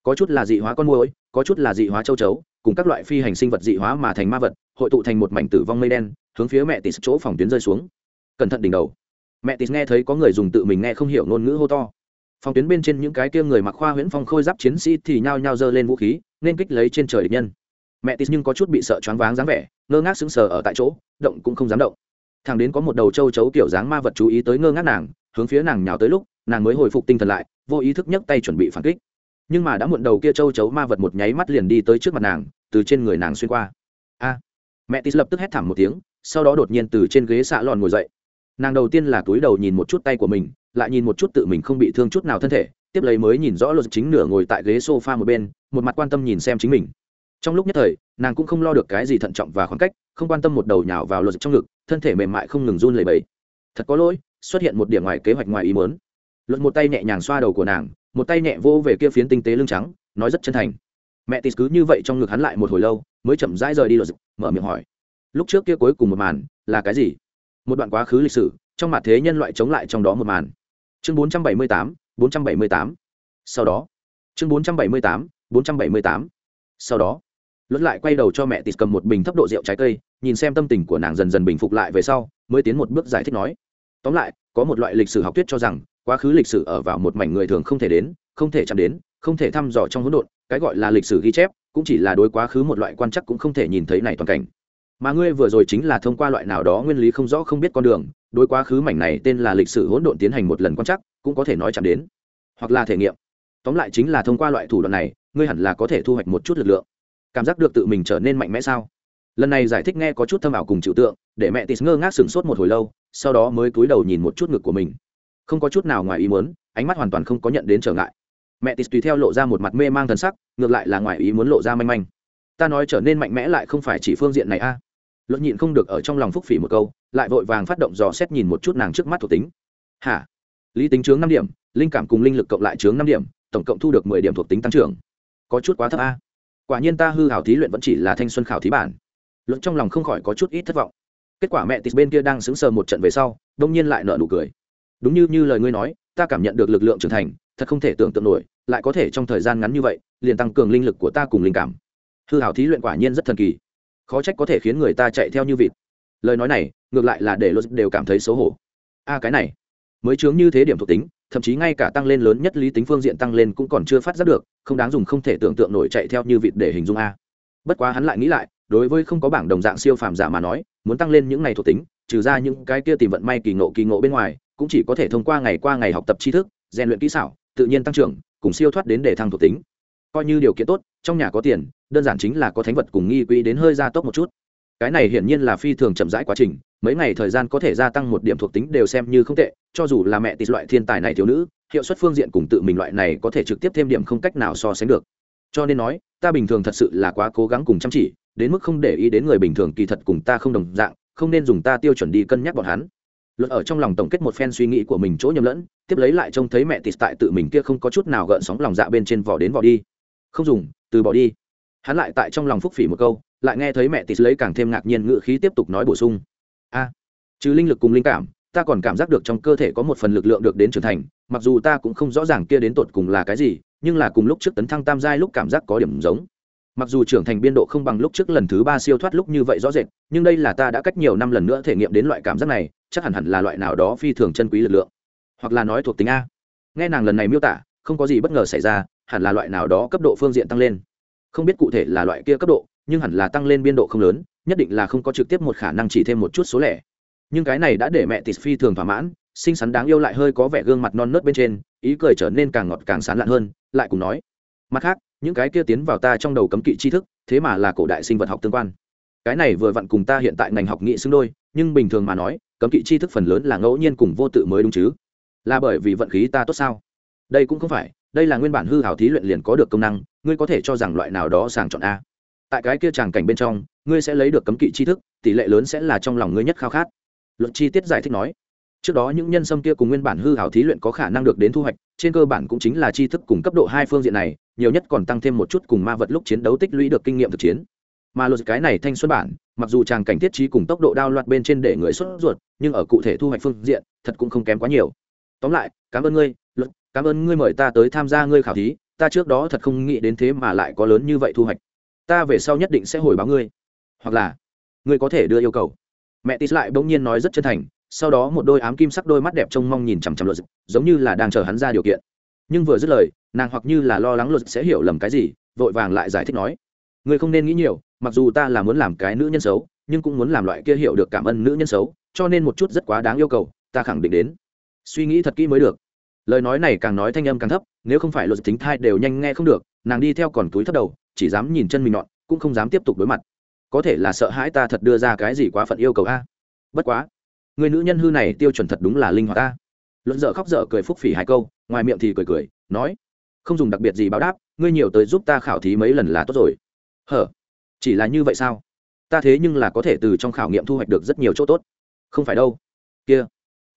Có chút là dị hóa con môi có chút là dị hóa châu chấu, cùng các loại phi hành sinh vật dị hóa mà thành ma vật, hội tụ thành một mảnh tử vong mây đen, hướng phía mẹ tis chỗ phòng tuyến rơi xuống. Cẩn thận đỉnh đầu. Mẹ tis nghe thấy có người dùng tự mình nghe không hiểu ngôn ngữ hô to phòng tuyến bên trên những cái kia người mặc khoa huyễn phong khôi giáp chiến sĩ thì nhao nhao giơ lên vũ khí, nên kích lấy trên trời địch nhân. Mẹ tis nhưng có chút bị sợ choáng váng dáng vẻ, ngơ ngác sững sờ ở tại chỗ, động cũng không dám động. Thằng đến có một đầu châu chấu kiểu dáng ma vật chú ý tới ngơ ngác nàng, hướng phía nàng nhào tới lúc, nàng mới hồi phục tinh thần lại, vô ý thức nhấc tay chuẩn bị phản kích. Nhưng mà đã muộn đầu kia châu chấu ma vật một nháy mắt liền đi tới trước mặt nàng, từ trên người nàng xuyên qua. A! Mẹ tis lập tức hét thảm một tiếng, sau đó đột nhiên từ trên ghế xạ lòn ngồi dậy nàng đầu tiên là túi đầu nhìn một chút tay của mình, lại nhìn một chút tự mình không bị thương chút nào thân thể, tiếp lấy mới nhìn rõ luật chính nửa ngồi tại ghế s o f a một bên, một mặt quan tâm nhìn xem chính mình. Trong lúc nhất thời, nàng cũng không lo được cái gì thận trọng và khoảng cách, không quan tâm một đầu nhào vào luật trong ngực, thân thể mềm mại không ngừng run lầy bẫy thật có lỗi, xuất hiện một điểm ngoài kế hoạch ngoài ý mớn luật một tay nhẹ nhàng xoa đầu của nàng, một tay nhẹ vô về kia phiến tinh tế lưng trắng, nói rất chân thành. Mẹ tis cứ như vậy trong ngực hắn lại một hồi lâu, mới chậm rãi rời đi luật, mở miệng hỏi. Lúc trước kia cuối cùng một màn, là cái gì? Một đoạn quá khứ lịch sử trong mặt thế nhân loại chống lại trong đó một màn. Chương 478, 478. sau đó. Chương 478, 478. sau đó. Luật lại quay đầu cho mẹ tịt cầm một bình thấp độ rượu trái cây nhìn xem tâm tình của nàng dần dần bình phục lại về sau mới tiến một bước giải thích nói. Tóm lại có một loại lịch sử học thuyết cho rằng quá khứ lịch sử ở vào một mảnh người thường không thể đến không thể chạm đến không thể thăm dò trong hỗn độn cái gọi là lịch sử ghi chép cũng chỉ là đối quá khứ một loại quan chắc cũng không thể nhìn thấy này toàn cảnh mà ngươi vừa rồi chính là thông qua loại nào đó nguyên lý không rõ không biết con đường, đối quá khứ mảnh này tên là lịch sử hỗn độn tiến hành một lần quan chắc cũng có thể nói chạm đến, hoặc là thể nghiệm. Tóm lại chính là thông qua loại thủ đoạn này, ngươi hẳn là có thể thu hoạch một chút lực lượng. Cảm giác được tự mình trở nên mạnh mẽ sao? Lần này giải thích nghe có chút thâm ảo cùng chịu tượng, để mẹ tis ngơ ngác sửng sốt một hồi lâu, sau đó mới cúi đầu nhìn một chút ngực của mình. Không có chút nào ngoài ý muốn, ánh mắt hoàn toàn không có nhận đến trở ngại. Mẹ tis tùy theo lộ ra một mặt mê mang thần sắc, ngược lại là ngoài ý muốn lộ ra manh manh. Ta nói trở nên mạnh mẽ lại không phải chỉ phương diện này a. à luật nhịn không được ở trong lòng phúc phỉ một câu, lại vội vàng phát động dò xét nhìn một chút nàng trước mắt thuộc tính. Hả? Lý tính chướng năm điểm, linh cảm cùng linh lực cộng lại chướng năm điểm, tổng cộng thu được mười điểm thuộc tính tăng trưởng. Có chút quá thấp a. Quả nhiên ta hư hảo thí luyện vẫn chỉ là thanh xuân khảo thí bản. Luận trong lòng không khỏi có chút ít thất vọng. Kết quả mẹ tịt bên kia đang sững sờ một trận về sau, đông nhiên lại nở nụ cười. Đúng như như lời ngươi nói, ta cảm nhận được lực lượng trưởng thành, thật không thể tưởng tượng nổi, lại có thể trong thời gian ngắn như vậy, liền tăng cường linh lực của ta cùng linh cảm. Hư hảo thí luyện quả nhiên rất thần kỳ khó trách có thể khiến người ta chạy theo như vịt. Lời nói này, ngược lại là để luật đều cảm thấy xấu hổ. A cái này, mới chướng như thế điểm thuộc tính, thậm chí ngay cả tăng lên lớn nhất lý tính phương diện tăng lên cũng còn chưa phát giác được, không đáng dùng không thể tưởng tượng nổi chạy theo như vịt để hình dung a. Bất quá hắn lại nghĩ lại, đối với không có bảng đồng dạng siêu phàm giả mà nói, muốn tăng lên những ngày thuộc tính, trừ ra những cái kia tìm vận may kỳ ngộ kỳ ngộ bên ngoài, cũng chỉ có thể thông qua ngày qua ngày học tập tri thức, rèn luyện kỹ xảo, tự nhiên tăng trưởng, cùng siêu thoát đến để thăng thuộc tính coi như điều kiện tốt, trong nhà có tiền, đơn giản chính là có thánh vật cùng nghi quỹ đến hơi gia tốc một chút. Cái này hiển nhiên là phi thường chậm rãi quá trình, mấy ngày thời gian có thể gia tăng một điểm thuộc tính đều xem như không tệ, cho dù là mẹ tịt loại thiên tài này thiếu nữ, hiệu suất phương diện cùng tự mình loại này có thể trực tiếp thêm điểm không cách nào so sánh được. Cho nên nói, ta bình thường thật sự là quá cố gắng cùng chăm chỉ, đến mức không để ý đến người bình thường kỳ thật cùng ta không đồng dạng, không nên dùng ta tiêu chuẩn đi cân nhắc bọn hắn. Luật ở trong lòng tổng kết một phen suy nghĩ của mình chỗ nhầm lẫn, tiếp lấy lại trông thấy mẹ tịt tại tự mình kia không có chút nào gợn sóng lòng dạ bên trên vỏ đến vỏ đi không dùng, từ bỏ đi. Hắn lại tại trong lòng phúc phỉ một câu, lại nghe thấy mẹ tịt lấy càng thêm ngạc nhiên ngự khí tiếp tục nói bổ sung. A, trừ linh lực cùng linh cảm, ta còn cảm giác được trong cơ thể có một phần lực lượng được đến trưởng thành, mặc dù ta cũng không rõ ràng kia đến tột cùng là cái gì, nhưng là cùng lúc trước tấn thăng tam giai lúc cảm giác có điểm giống. Mặc dù trưởng thành biên độ không bằng lúc trước lần thứ ba siêu thoát lúc như vậy rõ rệt, nhưng đây là ta đã cách nhiều năm lần nữa thể nghiệm đến loại cảm giác này, chắc hẳn hẳn là loại nào đó phi thường chân quý lực lượng. Hoặc là nói thuộc tính a. Nghe nàng lần này miêu tả, không có gì bất ngờ xảy ra hẳn là loại nào đó cấp độ phương diện tăng lên. Không biết cụ thể là loại kia cấp độ, nhưng hẳn là tăng lên biên độ không lớn, nhất định là không có trực tiếp một khả năng chỉ thêm một chút số lẻ. Nhưng cái này đã để mẹ tịt phi thường thỏa mãn, xinh xắn đáng yêu lại hơi có vẻ gương mặt non nớt bên trên, ý cười trở nên càng ngọt càng sán lạn hơn, lại cùng nói, mặt khác, những cái kia tiến vào ta trong đầu cấm kỵ tri thức, thế mà là cổ đại sinh vật học tương quan. Cái này vừa vặn cùng ta hiện tại ngành học nghị xứng đôi, nhưng bình thường mà nói, cấm kỵ tri thức phần lớn là ngẫu nhiên cùng vô tự mới đúng chứ. Là bởi vì vận khí ta tốt sao? Đây cũng không phải đây là nguyên bản hư hảo thí luyện liền có được công năng, ngươi có thể cho rằng loại nào đó sàng chọn a. Tại cái kia tràng cảnh bên trong, ngươi sẽ lấy được cấm kỵ tri thức, tỷ lệ lớn sẽ là trong lòng ngươi nhất khao khát. Luật chi tiết giải thích nói, trước đó những nhân sâm kia cùng nguyên bản hư hảo thí luyện có khả năng được đến thu hoạch, trên cơ bản cũng chính là tri thức cùng cấp độ hai phương diện này, nhiều nhất còn tăng thêm một chút cùng ma vật lúc chiến đấu tích lũy được kinh nghiệm thực chiến. Mà luật cái này thanh xuất bản, mặc dù tràng cảnh thiết trí cùng tốc độ đao loạt bên trên để người xuất ruột, nhưng ở cụ thể thu hoạch phương diện, thật cũng không kém quá nhiều. Tóm lại, cảm ơn ngươi cảm ơn ngươi mời ta tới tham gia ngươi khảo thí, ta trước đó thật không nghĩ đến thế mà lại có lớn như vậy thu hoạch. Ta về sau nhất định sẽ hồi báo ngươi. Hoặc là, ngươi có thể đưa yêu cầu. Mẹ tis lại bỗng nhiên nói rất chân thành, sau đó một đôi ám kim sắc đôi mắt đẹp trông mong nhìn chằm chằm luật giống như là đang chờ hắn ra điều kiện. Nhưng vừa dứt lời, nàng hoặc như là lo lắng luật sẽ hiểu lầm cái gì, vội vàng lại giải thích nói. Người không nên nghĩ nhiều, mặc dù ta là muốn làm cái nữ nhân xấu, nhưng cũng muốn làm loại kia hiểu được cảm ơn nữ nhân xấu, cho nên một chút rất quá đáng yêu cầu, ta khẳng định đến. Suy nghĩ thật kỹ mới được lời nói này càng nói thanh âm càng thấp, nếu không phải luật tính thai đều nhanh nghe không được, nàng đi theo còn túi thấp đầu, chỉ dám nhìn chân mình nhọn, cũng không dám tiếp tục đối mặt. Có thể là sợ hãi ta thật đưa ra cái gì quá phận yêu cầu a? Bất quá, người nữ nhân hư này tiêu chuẩn thật đúng là linh hoạt ta luận dở khóc dở cười phúc phỉ hai câu, ngoài miệng thì cười cười, nói, không dùng đặc biệt gì báo đáp, ngươi nhiều tới giúp ta khảo thí mấy lần là tốt rồi. Hở? Chỉ là như vậy sao? Ta thế nhưng là có thể từ trong khảo nghiệm thu hoạch được rất nhiều chỗ tốt. Không phải đâu. Kia,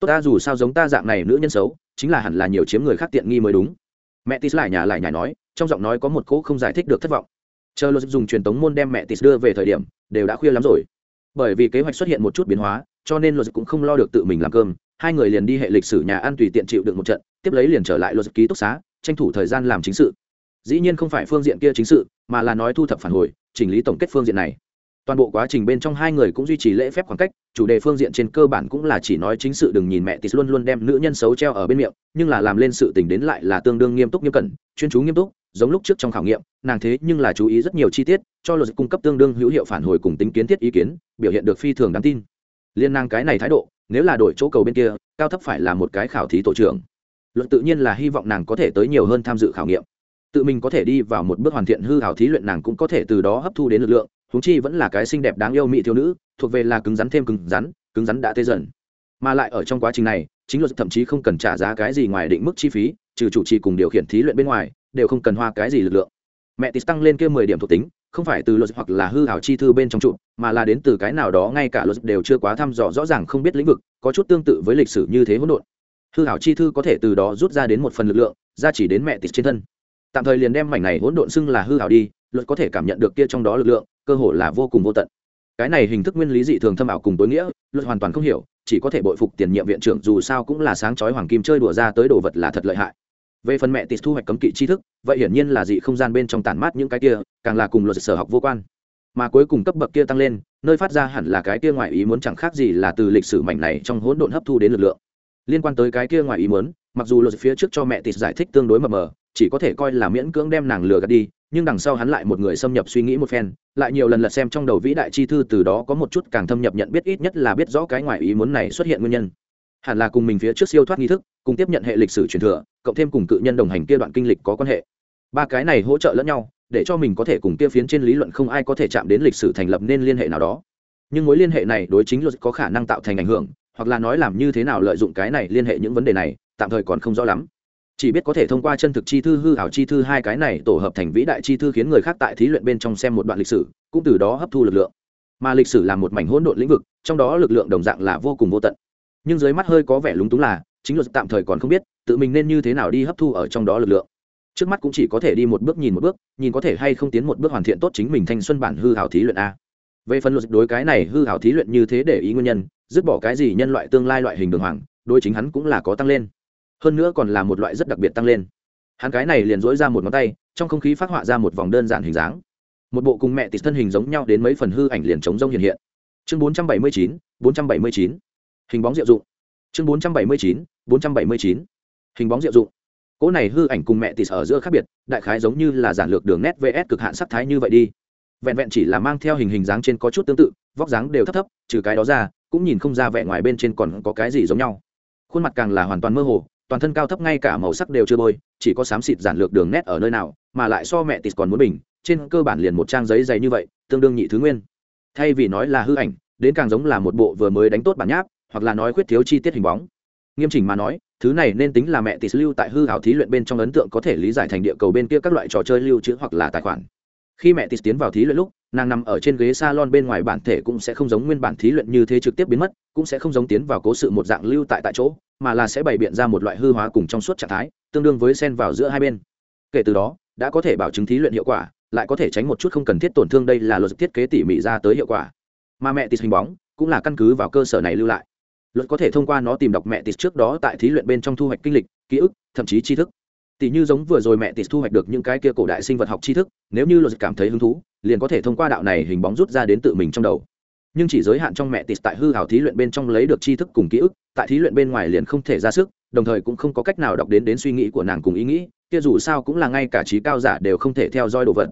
tốt ta dù sao giống ta dạng này nữ nhân xấu chính là hẳn là nhiều chiếm người khác tiện nghi mới đúng. Mẹ tis lại nhà lại nhà nói, trong giọng nói có một cỗ không giải thích được thất vọng. Chờ lô dùng truyền tống môn đem mẹ tis đưa về thời điểm, đều đã khuya lắm rồi. Bởi vì kế hoạch xuất hiện một chút biến hóa, cho nên lô cũng không lo được tự mình làm cơm. Hai người liền đi hệ lịch sử nhà ăn tùy tiện chịu được một trận, tiếp lấy liền trở lại lô ký túc xá, tranh thủ thời gian làm chính sự. Dĩ nhiên không phải phương diện kia chính sự, mà là nói thu thập phản hồi, chỉnh lý tổng kết phương diện này toàn bộ quá trình bên trong hai người cũng duy trì lễ phép khoảng cách, chủ đề phương diện trên cơ bản cũng là chỉ nói chính sự đừng nhìn mẹ tis luôn luôn đem nữ nhân xấu treo ở bên miệng, nhưng là làm lên sự tình đến lại là tương đương nghiêm túc nghiêm cẩn, chuyên chú nghiêm túc, giống lúc trước trong khảo nghiệm, nàng thế nhưng là chú ý rất nhiều chi tiết, cho luật cung cấp tương đương hữu hiệu phản hồi cùng tính kiến thiết ý kiến, biểu hiện được phi thường đáng tin. Liên năng cái này thái độ, nếu là đổi chỗ cầu bên kia, cao thấp phải là một cái khảo thí tổ trưởng. Luật tự nhiên là hy vọng nàng có thể tới nhiều hơn tham dự khảo nghiệm. Tự mình có thể đi vào một bước hoàn thiện hư hảo thí luyện nàng cũng có thể từ đó hấp thu đến lực lượng huống chi vẫn là cái xinh đẹp đáng yêu mỹ thiếu nữ, thuộc về là cứng rắn thêm cứng rắn cứng rắn đã tê dần. Mà lại ở trong quá trình này, chính luật thậm chí không cần trả giá cái gì ngoài định mức chi phí, trừ chủ trì cùng điều khiển thí luyện bên ngoài, đều không cần hoa cái gì lực lượng. Mẹ tis tăng lên kia mười điểm thuộc tính, không phải từ luật hoặc là hư hảo chi thư bên trong trụ, mà là đến từ cái nào đó ngay cả luật đều chưa quá thăm dò rõ ràng không biết lĩnh vực, có chút tương tự với lịch sử như thế hỗn độn. Hư hảo chi thư có thể từ đó rút ra đến một phần lực lượng ra chỉ đến mẹ tis trên thân. Tạm thời liền đem mảnh này hỗn độn xưng là hư hảo đi luật có thể cảm nhận được kia trong đó lực lượng, cơ hội là vô cùng vô tận. Cái này hình thức nguyên lý dị thường thâm ảo cùng tối nghĩa, luật hoàn toàn không hiểu, chỉ có thể bội phục tiền nhiệm viện trưởng dù sao cũng là sáng chói hoàng kim chơi đùa ra tới đồ vật là thật lợi hại. Về phần mẹ tịt thu hoạch cấm kỵ tri thức, vậy hiển nhiên là dị không gian bên trong tản mát những cái kia, càng là cùng luật sở học vô quan. Mà cuối cùng cấp bậc kia tăng lên, nơi phát ra hẳn là cái kia ngoài ý muốn chẳng khác gì là từ lịch sử mảnh này trong hỗn độn hấp thu đến lực lượng. Liên quan tới cái kia ngoài ý muốn, mặc dù luật phía trước cho mẹ tịt giải thích tương đối mờ mờ, chỉ có thể coi là miễn cưỡng đem nàng lừa gạt đi nhưng đằng sau hắn lại một người xâm nhập suy nghĩ một phen, lại nhiều lần lật xem trong đầu vĩ đại chi thư, từ đó có một chút càng thâm nhập nhận biết, ít nhất là biết rõ cái ngoài ý muốn này xuất hiện nguyên nhân. Hẳn là cùng mình phía trước siêu thoát nghi thức, cùng tiếp nhận hệ lịch sử truyền thừa, cộng thêm cùng cự nhân đồng hành kia đoạn kinh lịch có quan hệ. Ba cái này hỗ trợ lẫn nhau, để cho mình có thể cùng kia phiến trên lý luận không ai có thể chạm đến lịch sử thành lập nên liên hệ nào đó. Nhưng mối liên hệ này đối chính luật có khả năng tạo thành ảnh hưởng, hoặc là nói làm như thế nào lợi dụng cái này liên hệ những vấn đề này, tạm thời còn không rõ lắm chỉ biết có thể thông qua chân thực chi thư hư ảo chi thư hai cái này tổ hợp thành vĩ đại chi thư khiến người khác tại thí luyện bên trong xem một đoạn lịch sử, cũng từ đó hấp thu lực lượng. Mà lịch sử là một mảnh hỗn độn lĩnh vực, trong đó lực lượng đồng dạng là vô cùng vô tận. Nhưng dưới mắt hơi có vẻ lúng túng là, chính luật tạm thời còn không biết, tự mình nên như thế nào đi hấp thu ở trong đó lực lượng. Trước mắt cũng chỉ có thể đi một bước nhìn một bước, nhìn có thể hay không tiến một bước hoàn thiện tốt chính mình thanh xuân bản hư hảo thí luyện a. Về phần luật đối cái này hư hảo thí luyện như thế để ý nguyên nhân, dứt bỏ cái gì nhân loại tương lai loại hình đường hoàng, đối chính hắn cũng là có tăng lên hơn nữa còn là một loại rất đặc biệt tăng lên. Hắn cái này liền dỗi ra một ngón tay, trong không khí phát họa ra một vòng đơn giản hình dáng. Một bộ cùng mẹ tịt thân hình giống nhau đến mấy phần hư ảnh liền chống rông hiện hiện. Chương bốn trăm bảy mươi chín, bốn trăm bảy mươi chín. Hình bóng diệu dụng. Chương bốn trăm bảy mươi chín, bốn trăm bảy mươi chín. Hình bóng diệu dụng. Cỗ này hư ảnh cùng mẹ tịt ở giữa khác biệt, đại khái giống như là giản lược đường nét vs cực hạn sắc thái như vậy đi. Vẹn vẹn chỉ là mang theo hình hình dáng trên có chút tương tự, vóc dáng đều thấp thấp, trừ cái đó ra, cũng nhìn không ra vẻ ngoài bên trên còn có cái gì giống nhau. Khuôn mặt càng là hoàn toàn mơ hồ toàn thân cao thấp ngay cả màu sắc đều chưa bôi, chỉ có xám xịt giản lược đường nét ở nơi nào, mà lại so mẹ tịt còn muốn bình, trên cơ bản liền một trang giấy dày như vậy, tương đương nhị thứ nguyên. Thay vì nói là hư ảnh, đến càng giống là một bộ vừa mới đánh tốt bản nháp, hoặc là nói khuyết thiếu chi tiết hình bóng. Nghiêm chỉnh mà nói, thứ này nên tính là mẹ tịt lưu tại hư hảo thí luyện bên trong ấn tượng có thể lý giải thành địa cầu bên kia các loại trò chơi lưu trữ hoặc là tài khoản. Khi mẹ tịt tiến vào thí luyện lúc, nàng nằm ở trên ghế s a lon bên ngoài bản thể cũng sẽ không giống nguyên bản thí luyện như thế trực tiếp biến mất, cũng sẽ không giống tiến vào cố sự một dạng lưu tại tại chỗ mà là sẽ bày biện ra một loại hư hóa cùng trong suốt trạng thái, tương đương với sen vào giữa hai bên. Kể từ đó, đã có thể bảo chứng thí luyện hiệu quả, lại có thể tránh một chút không cần thiết tổn thương đây là luật thiết kế tỉ mỉ ra tới hiệu quả. Mà mẹ tịt hình bóng cũng là căn cứ vào cơ sở này lưu lại. Luật có thể thông qua nó tìm đọc mẹ tịt trước đó tại thí luyện bên trong thu hoạch kinh lịch, ký ức, thậm chí tri thức. Tỷ như giống vừa rồi mẹ tịt thu hoạch được những cái kia cổ đại sinh vật học tri thức, nếu như luật cảm thấy hứng thú, liền có thể thông qua đạo này hình bóng rút ra đến tự mình trong đầu nhưng chỉ giới hạn trong mẹ tịt tại hư hảo thí luyện bên trong lấy được tri thức cùng ký ức, tại thí luyện bên ngoài liền không thể ra sức, đồng thời cũng không có cách nào đọc đến đến suy nghĩ của nàng cùng ý nghĩ, kia dù sao cũng là ngay cả trí cao giả đều không thể theo dõi đồ vật.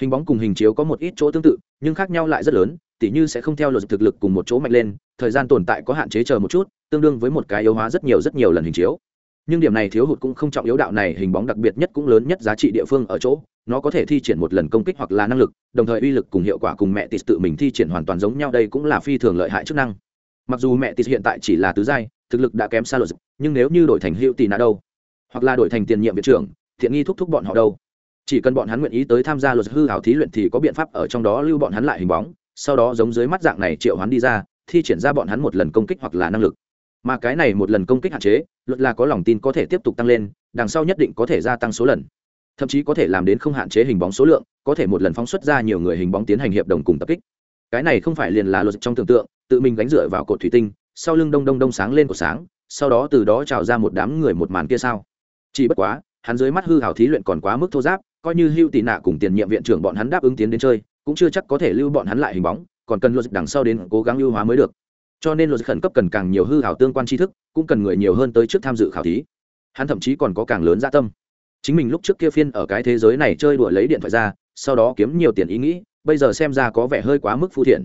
Hình bóng cùng hình chiếu có một ít chỗ tương tự, nhưng khác nhau lại rất lớn, tỉ như sẽ không theo luật thực lực cùng một chỗ mạnh lên, thời gian tồn tại có hạn chế chờ một chút, tương đương với một cái yếu hóa rất nhiều rất nhiều lần hình chiếu nhưng điểm này thiếu hụt cũng không trọng yếu, đạo này hình bóng đặc biệt nhất cũng lớn nhất giá trị địa phương ở chỗ, nó có thể thi triển một lần công kích hoặc là năng lực, đồng thời uy lực cùng hiệu quả cùng mẹ tịt tự mình thi triển hoàn toàn giống nhau, đây cũng là phi thường lợi hại chức năng. Mặc dù mẹ tịt hiện tại chỉ là tứ giai, thực lực đã kém xa luật, nhưng nếu như đổi thành hiệu tì nạ đâu, hoặc là đổi thành tiền nhiệm viện trưởng, thiện nghi thúc thúc bọn họ đâu, chỉ cần bọn hắn nguyện ý tới tham gia luật hư hảo thí luyện thì có biện pháp ở trong đó lưu bọn hắn lại hình bóng, sau đó giống dưới mắt dạng này triệu hắn đi ra, thi triển ra bọn hắn một lần công kích hoặc là năng lực mà cái này một lần công kích hạn chế, luật là có lòng tin có thể tiếp tục tăng lên, đằng sau nhất định có thể gia tăng số lần. Thậm chí có thể làm đến không hạn chế hình bóng số lượng, có thể một lần phóng xuất ra nhiều người hình bóng tiến hành hiệp đồng cùng tập kích. Cái này không phải liền là luật trong tưởng tượng, tự mình gánh dựa vào cột thủy tinh, sau lưng đông đông đông sáng lên của sáng, sau đó từ đó trào ra một đám người một màn kia sao? Chỉ bất quá, hắn dưới mắt hư hào thí luyện còn quá mức thô giáp, coi như hưu tị nạ cùng tiền nhiệm viện trưởng bọn hắn đáp ứng tiến đến chơi, cũng chưa chắc có thể lưu bọn hắn lại hình bóng, còn cần luật đằng sau đến cố gắng ưu hóa mới được cho nên luật khẩn cấp cần càng nhiều hư hảo tương quan tri thức, cũng cần người nhiều hơn tới trước tham dự khảo thí. Hắn thậm chí còn có càng lớn gia tâm. Chính mình lúc trước kia phiên ở cái thế giới này chơi đùa lấy điện thoại ra, sau đó kiếm nhiều tiền ý nghĩ, bây giờ xem ra có vẻ hơi quá mức phu thiện.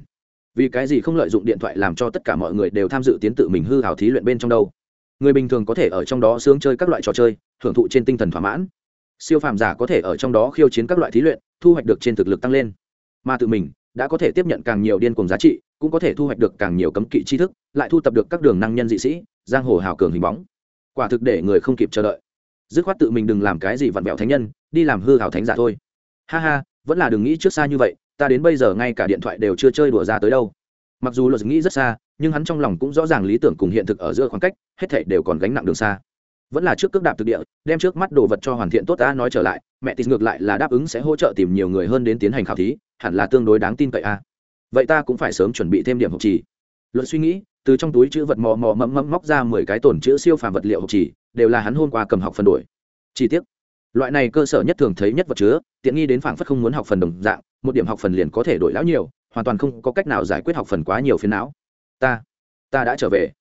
Vì cái gì không lợi dụng điện thoại làm cho tất cả mọi người đều tham dự tiến tự mình hư hảo thí luyện bên trong đâu? Người bình thường có thể ở trong đó sướng chơi các loại trò chơi, hưởng thụ trên tinh thần thỏa mãn. Siêu phàm giả có thể ở trong đó khiêu chiến các loại thí luyện, thu hoạch được trên thực lực tăng lên. Mà tự mình đã có thể tiếp nhận càng nhiều điên cùng giá trị, cũng có thể thu hoạch được càng nhiều cấm kỵ tri thức, lại thu tập được các đường năng nhân dị sĩ, giang hồ hào cường hình bóng. Quả thực để người không kịp chờ đợi. Dứt khoát tự mình đừng làm cái gì vặn vẹo thánh nhân, đi làm hư hào thánh giả thôi. Ha ha, vẫn là đừng nghĩ trước xa như vậy, ta đến bây giờ ngay cả điện thoại đều chưa chơi đùa ra tới đâu. Mặc dù luật nghĩ rất xa, nhưng hắn trong lòng cũng rõ ràng lý tưởng cùng hiện thực ở giữa khoảng cách, hết thảy đều còn gánh nặng đường xa. Vẫn là trước cước đạp thực địa, đem trước mắt đồ vật cho hoàn thiện tốt ta nói trở lại, mẹ tịt ngược lại là đáp ứng sẽ hỗ trợ tìm nhiều người hơn đến tiến hành khảo thí hẳn là tương đối đáng tin cậy a vậy ta cũng phải sớm chuẩn bị thêm điểm học trì luận suy nghĩ, từ trong túi chữ vật mò mò mẫm mẫm móc ra mười cái tổn chữ siêu phàm vật liệu học trì đều là hắn hôm qua cầm học phần đổi. Chi tiết loại này cơ sở nhất thường thấy nhất vật chứa, tiện nghi đến phảng phất không muốn học phần đồng dạng, một điểm học phần liền có thể đổi lão nhiều, hoàn toàn không có cách nào giải quyết học phần quá nhiều phiền não. Ta ta đã trở về.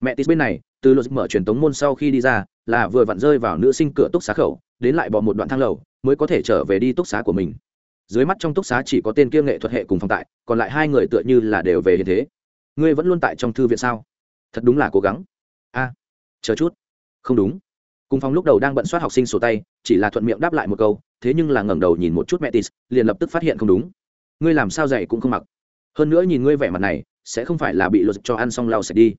Mẹ tis bên này, từ luật mở truyền tống môn sau khi đi ra, là vừa vặn rơi vào nữ sinh cửa túc xá khẩu, đến lại bỏ một đoạn thang lầu, mới có thể trở về đi túc xá của mình dưới mắt trong túc xá chỉ có tên kia nghệ thuật hệ cùng phòng tại, còn lại hai người tựa như là đều về hiện thế. Ngươi vẫn luôn tại trong thư viện sao? Thật đúng là cố gắng. A, chờ chút. Không đúng. Cùng phòng lúc đầu đang bận soát học sinh sổ tay, chỉ là thuận miệng đáp lại một câu, thế nhưng là ngẩng đầu nhìn một chút mẹ tis liền lập tức phát hiện không đúng. Ngươi làm sao dạy cũng không mặc. Hơn nữa nhìn ngươi vẻ mặt này, sẽ không phải là bị luật cho ăn xong lau sạch đi.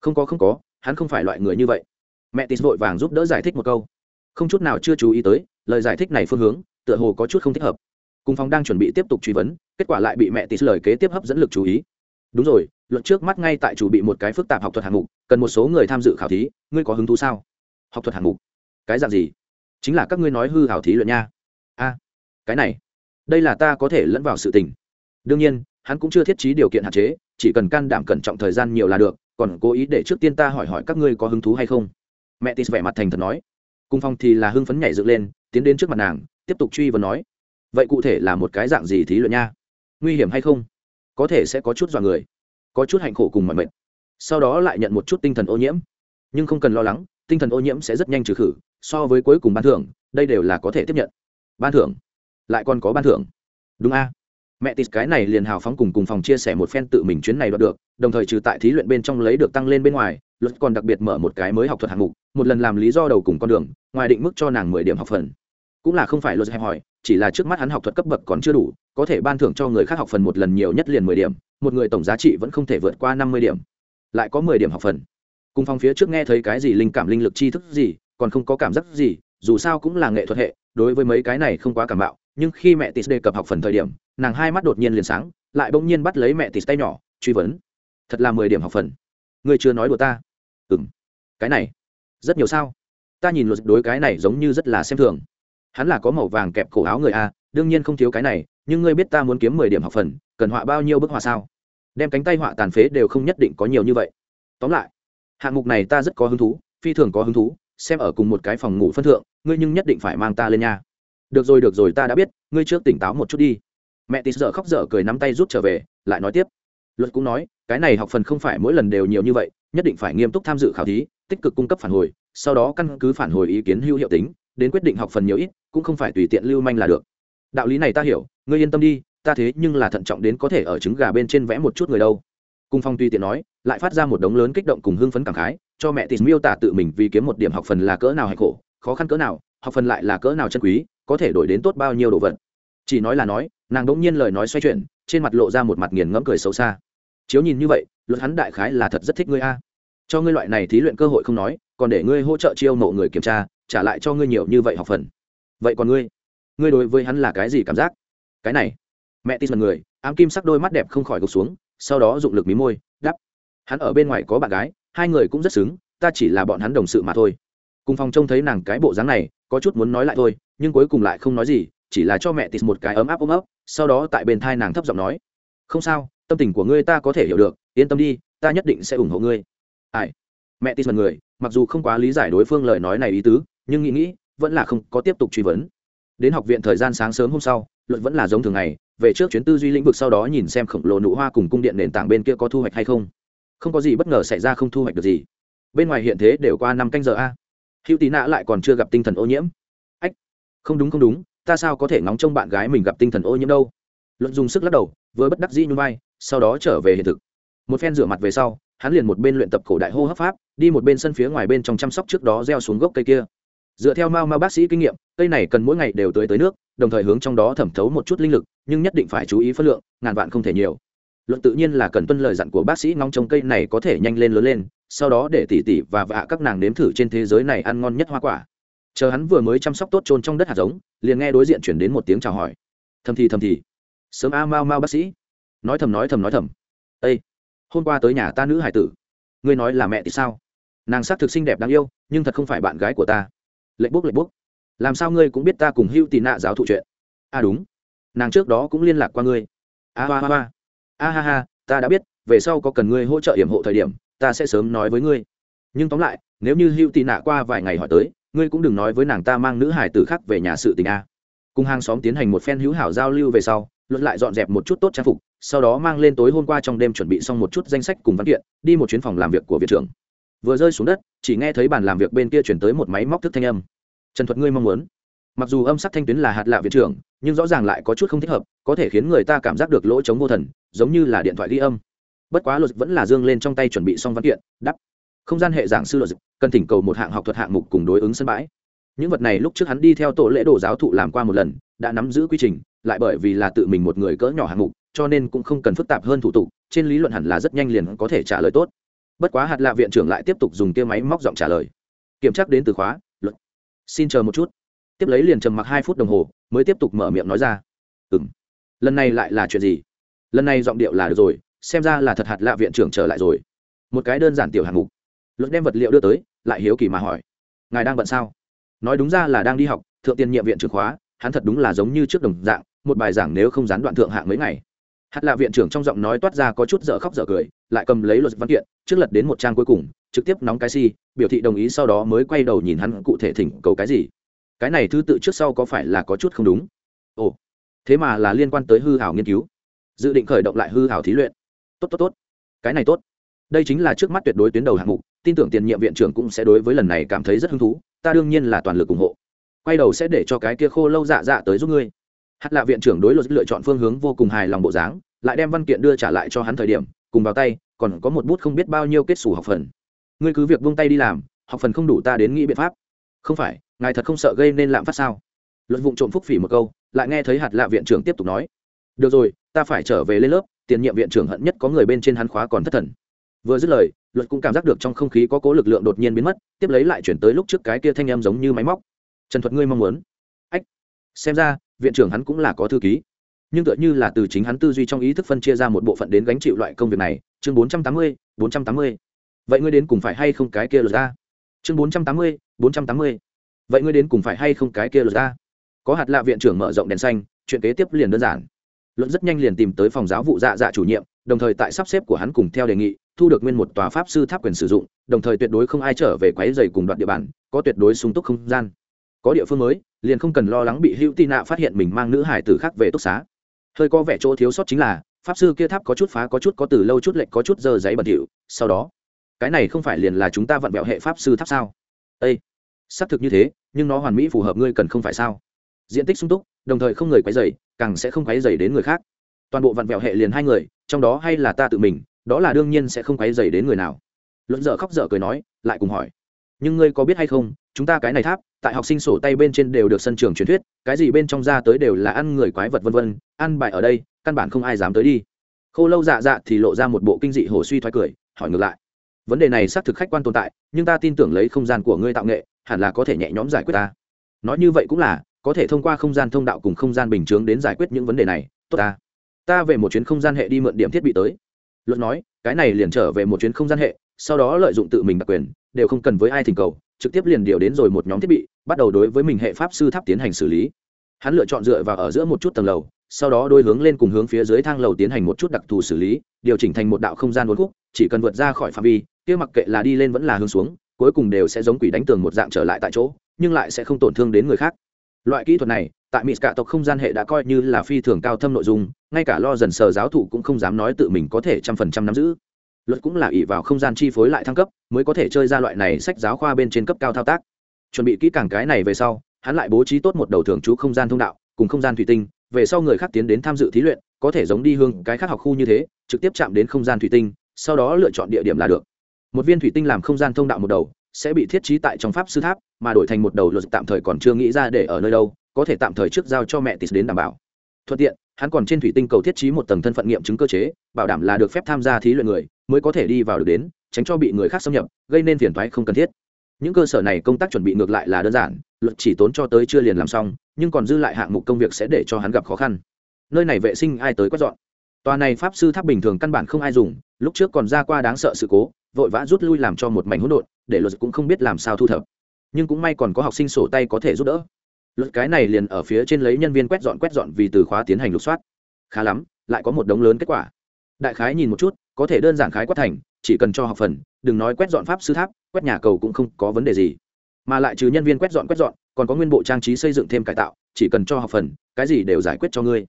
Không có không có, hắn không phải loại người như vậy. Mẹ tis vội vàng giúp đỡ giải thích một câu. Không chút nào chưa chú ý tới, lời giải thích này phương hướng, tựa hồ có chút không thích hợp cùng phòng đang chuẩn bị tiếp tục truy vấn, kết quả lại bị mẹ tis lời kế tiếp hấp dẫn lực chú ý. Đúng rồi, luận trước mắt ngay tại chủ bị một cái phức tạp học thuật hạng mục, cần một số người tham dự khảo thí, ngươi có hứng thú sao? Học thuật hạng mục? Cái dạng gì? Chính là các ngươi nói hư hảo thí luận nha. A, cái này, đây là ta có thể lẫn vào sự tình. Đương nhiên, hắn cũng chưa thiết trí điều kiện hạn chế, chỉ cần can đảm cẩn trọng thời gian nhiều là được, còn cố ý để trước tiên ta hỏi hỏi các ngươi có hứng thú hay không? Mẹ tis vẻ mặt thành thật nói. Cung phong thì là hưng phấn nhảy dựng lên, tiến đến trước mặt nàng, tiếp tục truy vấn nói vậy cụ thể là một cái dạng gì thí luận nha? Nguy hiểm hay không? Có thể sẽ có chút dọa người, có chút hạnh khổ cùng mọi mệt. Sau đó lại nhận một chút tinh thần ô nhiễm. Nhưng không cần lo lắng, tinh thần ô nhiễm sẽ rất nhanh trừ khử, so với cuối cùng ban thưởng, đây đều là có thể tiếp nhận. Ban thưởng? Lại còn có ban thưởng? Đúng a. Mẹ tịt cái này liền hào phóng cùng cùng phòng chia sẻ một phen tự mình chuyến này đoạt được, đồng thời trừ tại thí luyện bên trong lấy được tăng lên bên ngoài, luật còn đặc biệt mở một cái mới học thuật hạng mục, một lần làm lý do đầu cùng con đường, ngoài định mức cho nàng mười điểm học phần cũng là không phải luật hẹp hỏi chỉ là trước mắt hắn học thuật cấp bậc còn chưa đủ, có thể ban thưởng cho người khác học phần một lần nhiều nhất liền mười điểm, một người tổng giá trị vẫn không thể vượt qua năm mươi điểm. Lại có mười điểm học phần. Cùng phòng phía trước nghe thấy cái gì linh cảm linh lực tri thức gì, còn không có cảm giác gì, dù sao cũng là nghệ thuật hệ, đối với mấy cái này không quá cảm bạo, nhưng khi mẹ tis đề cập học phần thời điểm, nàng hai mắt đột nhiên liền sáng, lại bỗng nhiên bắt lấy mẹ tis tay nhỏ, truy vấn. Thật là mười điểm học phần. Người chưa nói đùa ta. Ừ m cái này rất nhiều sao? Ta nhìn luật đối cái này giống như rất là xem thường hắn là có màu vàng kẹp cổ áo người a, đương nhiên không thiếu cái này, nhưng ngươi biết ta muốn kiếm mười điểm học phần, cần họa bao nhiêu bức họa sao? Đem cánh tay họa tàn phế đều không nhất định có nhiều như vậy. Tóm lại, hạng mục này ta rất có hứng thú, phi thường có hứng thú, xem ở cùng một cái phòng ngủ phân thượng, ngươi nhưng nhất định phải mang ta lên nha. Được rồi được rồi, ta đã biết, ngươi trước tỉnh táo một chút đi. Mẹ tít dở khóc dở cười nắm tay rút trở về, lại nói tiếp. Luật cũng nói, cái này học phần không phải mỗi lần đều nhiều như vậy, nhất định phải nghiêm túc tham dự khảo thí, tích cực cung cấp phản hồi, sau đó căn cứ phản hồi ý kiến hữu hiệu tính đến quyết định học phần nhiều ít, cũng không phải tùy tiện lưu manh là được. Đạo lý này ta hiểu, ngươi yên tâm đi, ta thế nhưng là thận trọng đến có thể ở trứng gà bên trên vẽ một chút người đâu. Cung phong tùy tiện nói, lại phát ra một đống lớn kích động cùng hưng phấn cảm khái, cho mẹ tìm miêu tả tự mình vì kiếm một điểm học phần là cỡ nào hay khổ, khó khăn cỡ nào, học phần lại là cỡ nào chân quý, có thể đổi đến tốt bao nhiêu đồ vật. Chỉ nói là nói, nàng đỗng nhiên lời nói xoay chuyển, trên mặt lộ ra một mặt nghiền ngẫm cười xấu xa. Chiếu nhìn như vậy, luật hắn đại khái là thật rất thích ngươi a. Cho ngươi loại này thí luyện cơ hội không nói, còn để ngươi hỗ trợ chiêu mộ người kiểm tra trả lại cho ngươi nhiều như vậy học phần. Vậy còn ngươi? Ngươi đối với hắn là cái gì cảm giác? Cái này. Mẹ tin mật người, ám kim sắc đôi mắt đẹp không khỏi gục xuống, sau đó dụng lực mí môi đắp hắn ở bên ngoài có bạn gái, hai người cũng rất xứng, ta chỉ là bọn hắn đồng sự mà thôi. Cùng phòng trông thấy nàng cái bộ dáng này, có chút muốn nói lại thôi, nhưng cuối cùng lại không nói gì, chỉ là cho mẹ tịt một cái ấm áp ôm ấp, sau đó tại bên thai nàng thấp giọng nói. Không sao, tâm tình của ngươi ta có thể hiểu được, yên tâm đi, ta nhất định sẽ ủng hộ ngươi. Ai? Mẹ tịt mật người, mặc dù không quá lý giải đối phương lời nói này ý tứ nhưng nghĩ nghĩ, vẫn là không có tiếp tục truy vấn. Đến học viện thời gian sáng sớm hôm sau, luận vẫn là giống thường ngày, về trước chuyến tư duy lĩnh vực sau đó nhìn xem khổng lồ nụ hoa cùng cung điện nền tảng bên kia có thu hoạch hay không. Không có gì bất ngờ xảy ra không thu hoạch được gì. Bên ngoài hiện thế đều qua năm canh giờ a. Hữu tí nạ lại còn chưa gặp tinh thần ô nhiễm. Ách, không đúng không đúng, ta sao có thể ngóng trông bạn gái mình gặp tinh thần ô nhiễm đâu? Luận dùng sức lắc đầu với bất đắc dĩ như vai, sau đó trở về hiện thực. Một phen rửa mặt về sau, hắn liền một bên luyện tập cổ đại hô hấp pháp, đi một bên sân phía ngoài bên trong chăm sóc trước đó gieo xuống gốc cây kia dựa theo mao mao bác sĩ kinh nghiệm, cây này cần mỗi ngày đều tưới tới nước, đồng thời hướng trong đó thẩm thấu một chút linh lực, nhưng nhất định phải chú ý phân lượng, ngàn vạn không thể nhiều. Luận tự nhiên là cần tuân lời dặn của bác sĩ ngóng trông cây này có thể nhanh lên lớn lên, sau đó để tỉ tỉ và vạ các nàng nếm thử trên thế giới này ăn ngon nhất hoa quả. Chờ hắn vừa mới chăm sóc tốt trôn trong đất hạt giống, liền nghe đối diện chuyển đến một tiếng chào hỏi. Thầm thì thầm thì. Sớm a mau mau bác sĩ. Nói thầm nói thầm nói thầm. Ây hôm qua tới nhà ta nữ hải tử. Ngươi nói là mẹ thì sao? Nàng sắc thực xinh đẹp đáng yêu, nhưng thật không phải bạn gái của ta lệnh bốc lệnh bốc làm sao ngươi cũng biết ta cùng hưu tì nạ giáo thụ chuyện? A à đúng, nàng trước đó cũng liên lạc qua ngươi. À, a ha ha a à, ha ha, ta đã biết, về sau có cần ngươi hỗ trợ hiểm hộ thời điểm, ta sẽ sớm nói với ngươi. Nhưng tóm lại, nếu như hưu tì nạ qua vài ngày hỏi tới, ngươi cũng đừng nói với nàng ta mang nữ hải tử khác về nhà sự tình a. Cùng hàng xóm tiến hành một phen hữu hảo giao lưu về sau, luận lại dọn dẹp một chút tốt trang phục, sau đó mang lên tối hôm qua trong đêm chuẩn bị xong một chút danh sách cùng văn kiện, đi một chuyến phòng làm việc của viện trưởng vừa rơi xuống đất, chỉ nghe thấy bàn làm việc bên kia chuyển tới một máy móc thức thanh âm. Trần thuật, ngươi mong muốn. Mặc dù âm sắc thanh tuyến là hạt lạ viện trưởng, nhưng rõ ràng lại có chút không thích hợp, có thể khiến người ta cảm giác được lỗ chống vô thần, giống như là điện thoại ghi âm. Bất quá luật vẫn là dương lên trong tay chuẩn bị xong văn kiện đắp không gian hệ giảng sư luật cần thỉnh cầu một hạng học thuật hạng mục cùng đối ứng sân bãi. Những vật này lúc trước hắn đi theo tổ lễ đồ giáo thụ làm qua một lần, đã nắm giữ quy trình, lại bởi vì là tự mình một người cỡ nhỏ hạng mục, cho nên cũng không cần phức tạp hơn thủ tục, trên lý luận hẳn là rất nhanh liền có thể trả lời tốt bất quá hạt lạ viện trưởng lại tiếp tục dùng kia máy móc giọng trả lời. Kiểm tra đến từ khóa, luật. Xin chờ một chút. Tiếp lấy liền trầm mặc hai phút đồng hồ, mới tiếp tục mở miệng nói ra. Ừ m lần này lại là chuyện gì? Lần này giọng điệu là được rồi, xem ra là thật hạt lạ viện trưởng trở lại rồi. Một cái đơn giản tiểu hạng mục. Luật đem vật liệu đưa tới, lại hiếu kỳ mà hỏi. Ngài đang bận sao? Nói đúng ra là đang đi học, thượng tiên nhiệm viện trưởng khóa, hắn thật đúng là giống như trước đồng dạng, một bài giảng nếu không gián đoạn thượng hạng mấy ngày hạt lạ viện trưởng trong giọng nói toát ra có chút dở khóc dở cười, lại cầm lấy luật văn kiện, trước lật đến một trang cuối cùng, trực tiếp nóng cái si, biểu thị đồng ý sau đó mới quay đầu nhìn hắn cụ thể thỉnh cầu cái gì. Cái này thứ tự trước sau có phải là có chút không đúng? Ồ, thế mà là liên quan tới hư hảo nghiên cứu. Dự định khởi động lại hư hảo thí luyện. Tốt tốt tốt. Cái này tốt. Đây chính là trước mắt tuyệt đối tuyến đầu hạng mục, tin tưởng tiền nhiệm viện trưởng cũng sẽ đối với lần này cảm thấy rất hứng thú, ta đương nhiên là toàn lực ủng hộ. Quay đầu sẽ để cho cái kia khô lâu dạ dạ tới giúp ngươi hạt lạ viện trưởng đối luật lựa chọn phương hướng vô cùng hài lòng bộ dáng, lại đem văn kiện đưa trả lại cho hắn thời điểm, cùng vào tay, còn có một bút không biết bao nhiêu kết xù học phần. Ngươi cứ việc buông tay đi làm, học phần không đủ ta đến nghĩ biện pháp. Không phải, ngài thật không sợ gây nên lạm phát sao? Luật vụng trộm phúc phỉ một câu, lại nghe thấy hạt lạ viện trưởng tiếp tục nói. Được rồi, ta phải trở về lên lớp, tiền nhiệm viện trưởng hận nhất có người bên trên hắn khóa còn thất thần. Vừa dứt lời luật cũng cảm giác được trong không khí có cố lực lượng đột nhiên biến mất, tiếp lấy lại chuyển tới lúc trước cái kia thanh em giống như máy móc. Trần thuật ngươi mong muốn. Ách, xem ra viện trưởng hắn cũng là có thư ký. Nhưng tựa như là từ chính hắn tư duy trong ý thức phân chia ra một bộ phận đến gánh chịu loại công việc này, chương bốn trăm tám mươi, bốn trăm tám mươi. Vậy ngươi đến cùng phải hay không cái kia lượt ra chương bốn trăm tám mươi, bốn trăm tám mươi. Vậy ngươi đến cùng phải hay không cái kia lượt ra có hạt lạ viện trưởng mở rộng đèn xanh, chuyện kế tiếp liền đơn giản. Luận rất nhanh liền tìm tới phòng giáo vụ dạ dạ chủ nhiệm, đồng thời tại sắp xếp của hắn cùng theo đề nghị, thu được nguyên một tòa pháp sư tháp quyền sử dụng, đồng thời tuyệt đối không ai trở về quấy dày cùng đoạt địa bàn, có tuyệt đối sung túc không gian. Có địa phương mới liền không cần lo lắng bị hữu tị nạ phát hiện mình mang nữ hải tử khác về túc xá. Hơi có vẻ chỗ thiếu sót chính là, pháp sư kia tháp có chút phá, có chút có từ lâu chút lệch, có chút dơ giấy bẩn thỉu. Sau đó, cái này không phải liền là chúng ta vặn vẹo hệ pháp sư tháp sao? Â xác thực như thế, nhưng nó hoàn mỹ phù hợp ngươi cần không phải sao? Diện tích sung túc, đồng thời không người quấy dày càng sẽ không quấy dày đến người khác. Toàn bộ vặn vẹo hệ liền hai người, trong đó hay là ta tự mình, đó là đương nhiên sẽ không quấy dày đến người nào. Luận dở khóc dở cười nói, lại cùng hỏi nhưng ngươi có biết hay không, chúng ta cái này tháp, tại học sinh sổ tay bên trên đều được sân trường truyền thuyết, cái gì bên trong ra tới đều là ăn người quái vật vân vân, ăn bài ở đây, căn bản không ai dám tới đi. Khô lâu dạ dạ thì lộ ra một bộ kinh dị hồ suy thoái cười, hỏi ngược lại. Vấn đề này xác thực khách quan tồn tại, nhưng ta tin tưởng lấy không gian của ngươi tạo nghệ, hẳn là có thể nhẹ nhõm giải quyết ta. Nói như vậy cũng là, có thể thông qua không gian thông đạo cùng không gian bình chướng đến giải quyết những vấn đề này. Tốt ta. Ta về một chuyến không gian hệ đi mượn điểm thiết bị tới. Luật nói, cái này liền trở về một chuyến không gian hệ, sau đó lợi dụng tự mình đặc quyền đều không cần với ai thỉnh cầu, trực tiếp liền điều đến rồi một nhóm thiết bị, bắt đầu đối với mình hệ pháp sư tháp tiến hành xử lý. Hắn lựa chọn dựa vào ở giữa một chút tầng lầu, sau đó đôi hướng lên cùng hướng phía dưới thang lầu tiến hành một chút đặc thù xử lý, điều chỉnh thành một đạo không gian uốn khúc, chỉ cần vượt ra khỏi phạm vi, kia mặc kệ là đi lên vẫn là hướng xuống, cuối cùng đều sẽ giống quỷ đánh tường một dạng trở lại tại chỗ, nhưng lại sẽ không tổn thương đến người khác. Loại kỹ thuật này, tại mỹ cả tộc không gian hệ đã coi như là phi thường cao thâm nội dung, ngay cả lo dần sờ giáo thụ cũng không dám nói tự mình có thể trăm phần trăm nắm giữ luật cũng là ỷ vào không gian chi phối lại thăng cấp, mới có thể chơi ra loại này sách giáo khoa bên trên cấp cao thao tác. Chuẩn bị kỹ càng cái này về sau, hắn lại bố trí tốt một đầu thường trú không gian thông đạo, cùng không gian thủy tinh, về sau người khác tiến đến tham dự thí luyện, có thể giống đi hương cái khác học khu như thế, trực tiếp chạm đến không gian thủy tinh, sau đó lựa chọn địa điểm là được. Một viên thủy tinh làm không gian thông đạo một đầu, sẽ bị thiết trí tại trong pháp sư tháp, mà đổi thành một đầu luật tạm thời còn chưa nghĩ ra để ở nơi đâu, có thể tạm thời trước giao cho mẹ tis đến đảm bảo. Thuận tiện hắn còn trên thủy tinh cầu thiết trí một tầng thân phận nghiệm chứng cơ chế, bảo đảm là được phép tham gia thí luyện người, mới có thể đi vào được đến, tránh cho bị người khác xâm nhập, gây nên phiền thoái không cần thiết. Những cơ sở này công tác chuẩn bị ngược lại là đơn giản, luật chỉ tốn cho tới chưa liền làm xong, nhưng còn dư lại hạng mục công việc sẽ để cho hắn gặp khó khăn. Nơi này vệ sinh ai tới quét dọn? Tòa này pháp sư tháp bình thường căn bản không ai dùng, lúc trước còn ra qua đáng sợ sự cố, vội vã rút lui làm cho một mảnh hỗn độn, để luật cũng không biết làm sao thu thập. Nhưng cũng may còn có học sinh sổ tay có thể giúp đỡ luật cái này liền ở phía trên lấy nhân viên quét dọn quét dọn vì từ khóa tiến hành lục soát. Khá lắm, lại có một đống lớn kết quả. Đại khái nhìn một chút, có thể đơn giản khái quát thành, chỉ cần cho học phần, đừng nói quét dọn pháp sư tháp, quét nhà cầu cũng không có vấn đề gì. Mà lại trừ nhân viên quét dọn quét dọn, còn có nguyên bộ trang trí xây dựng thêm cải tạo, chỉ cần cho học phần, cái gì đều giải quyết cho ngươi.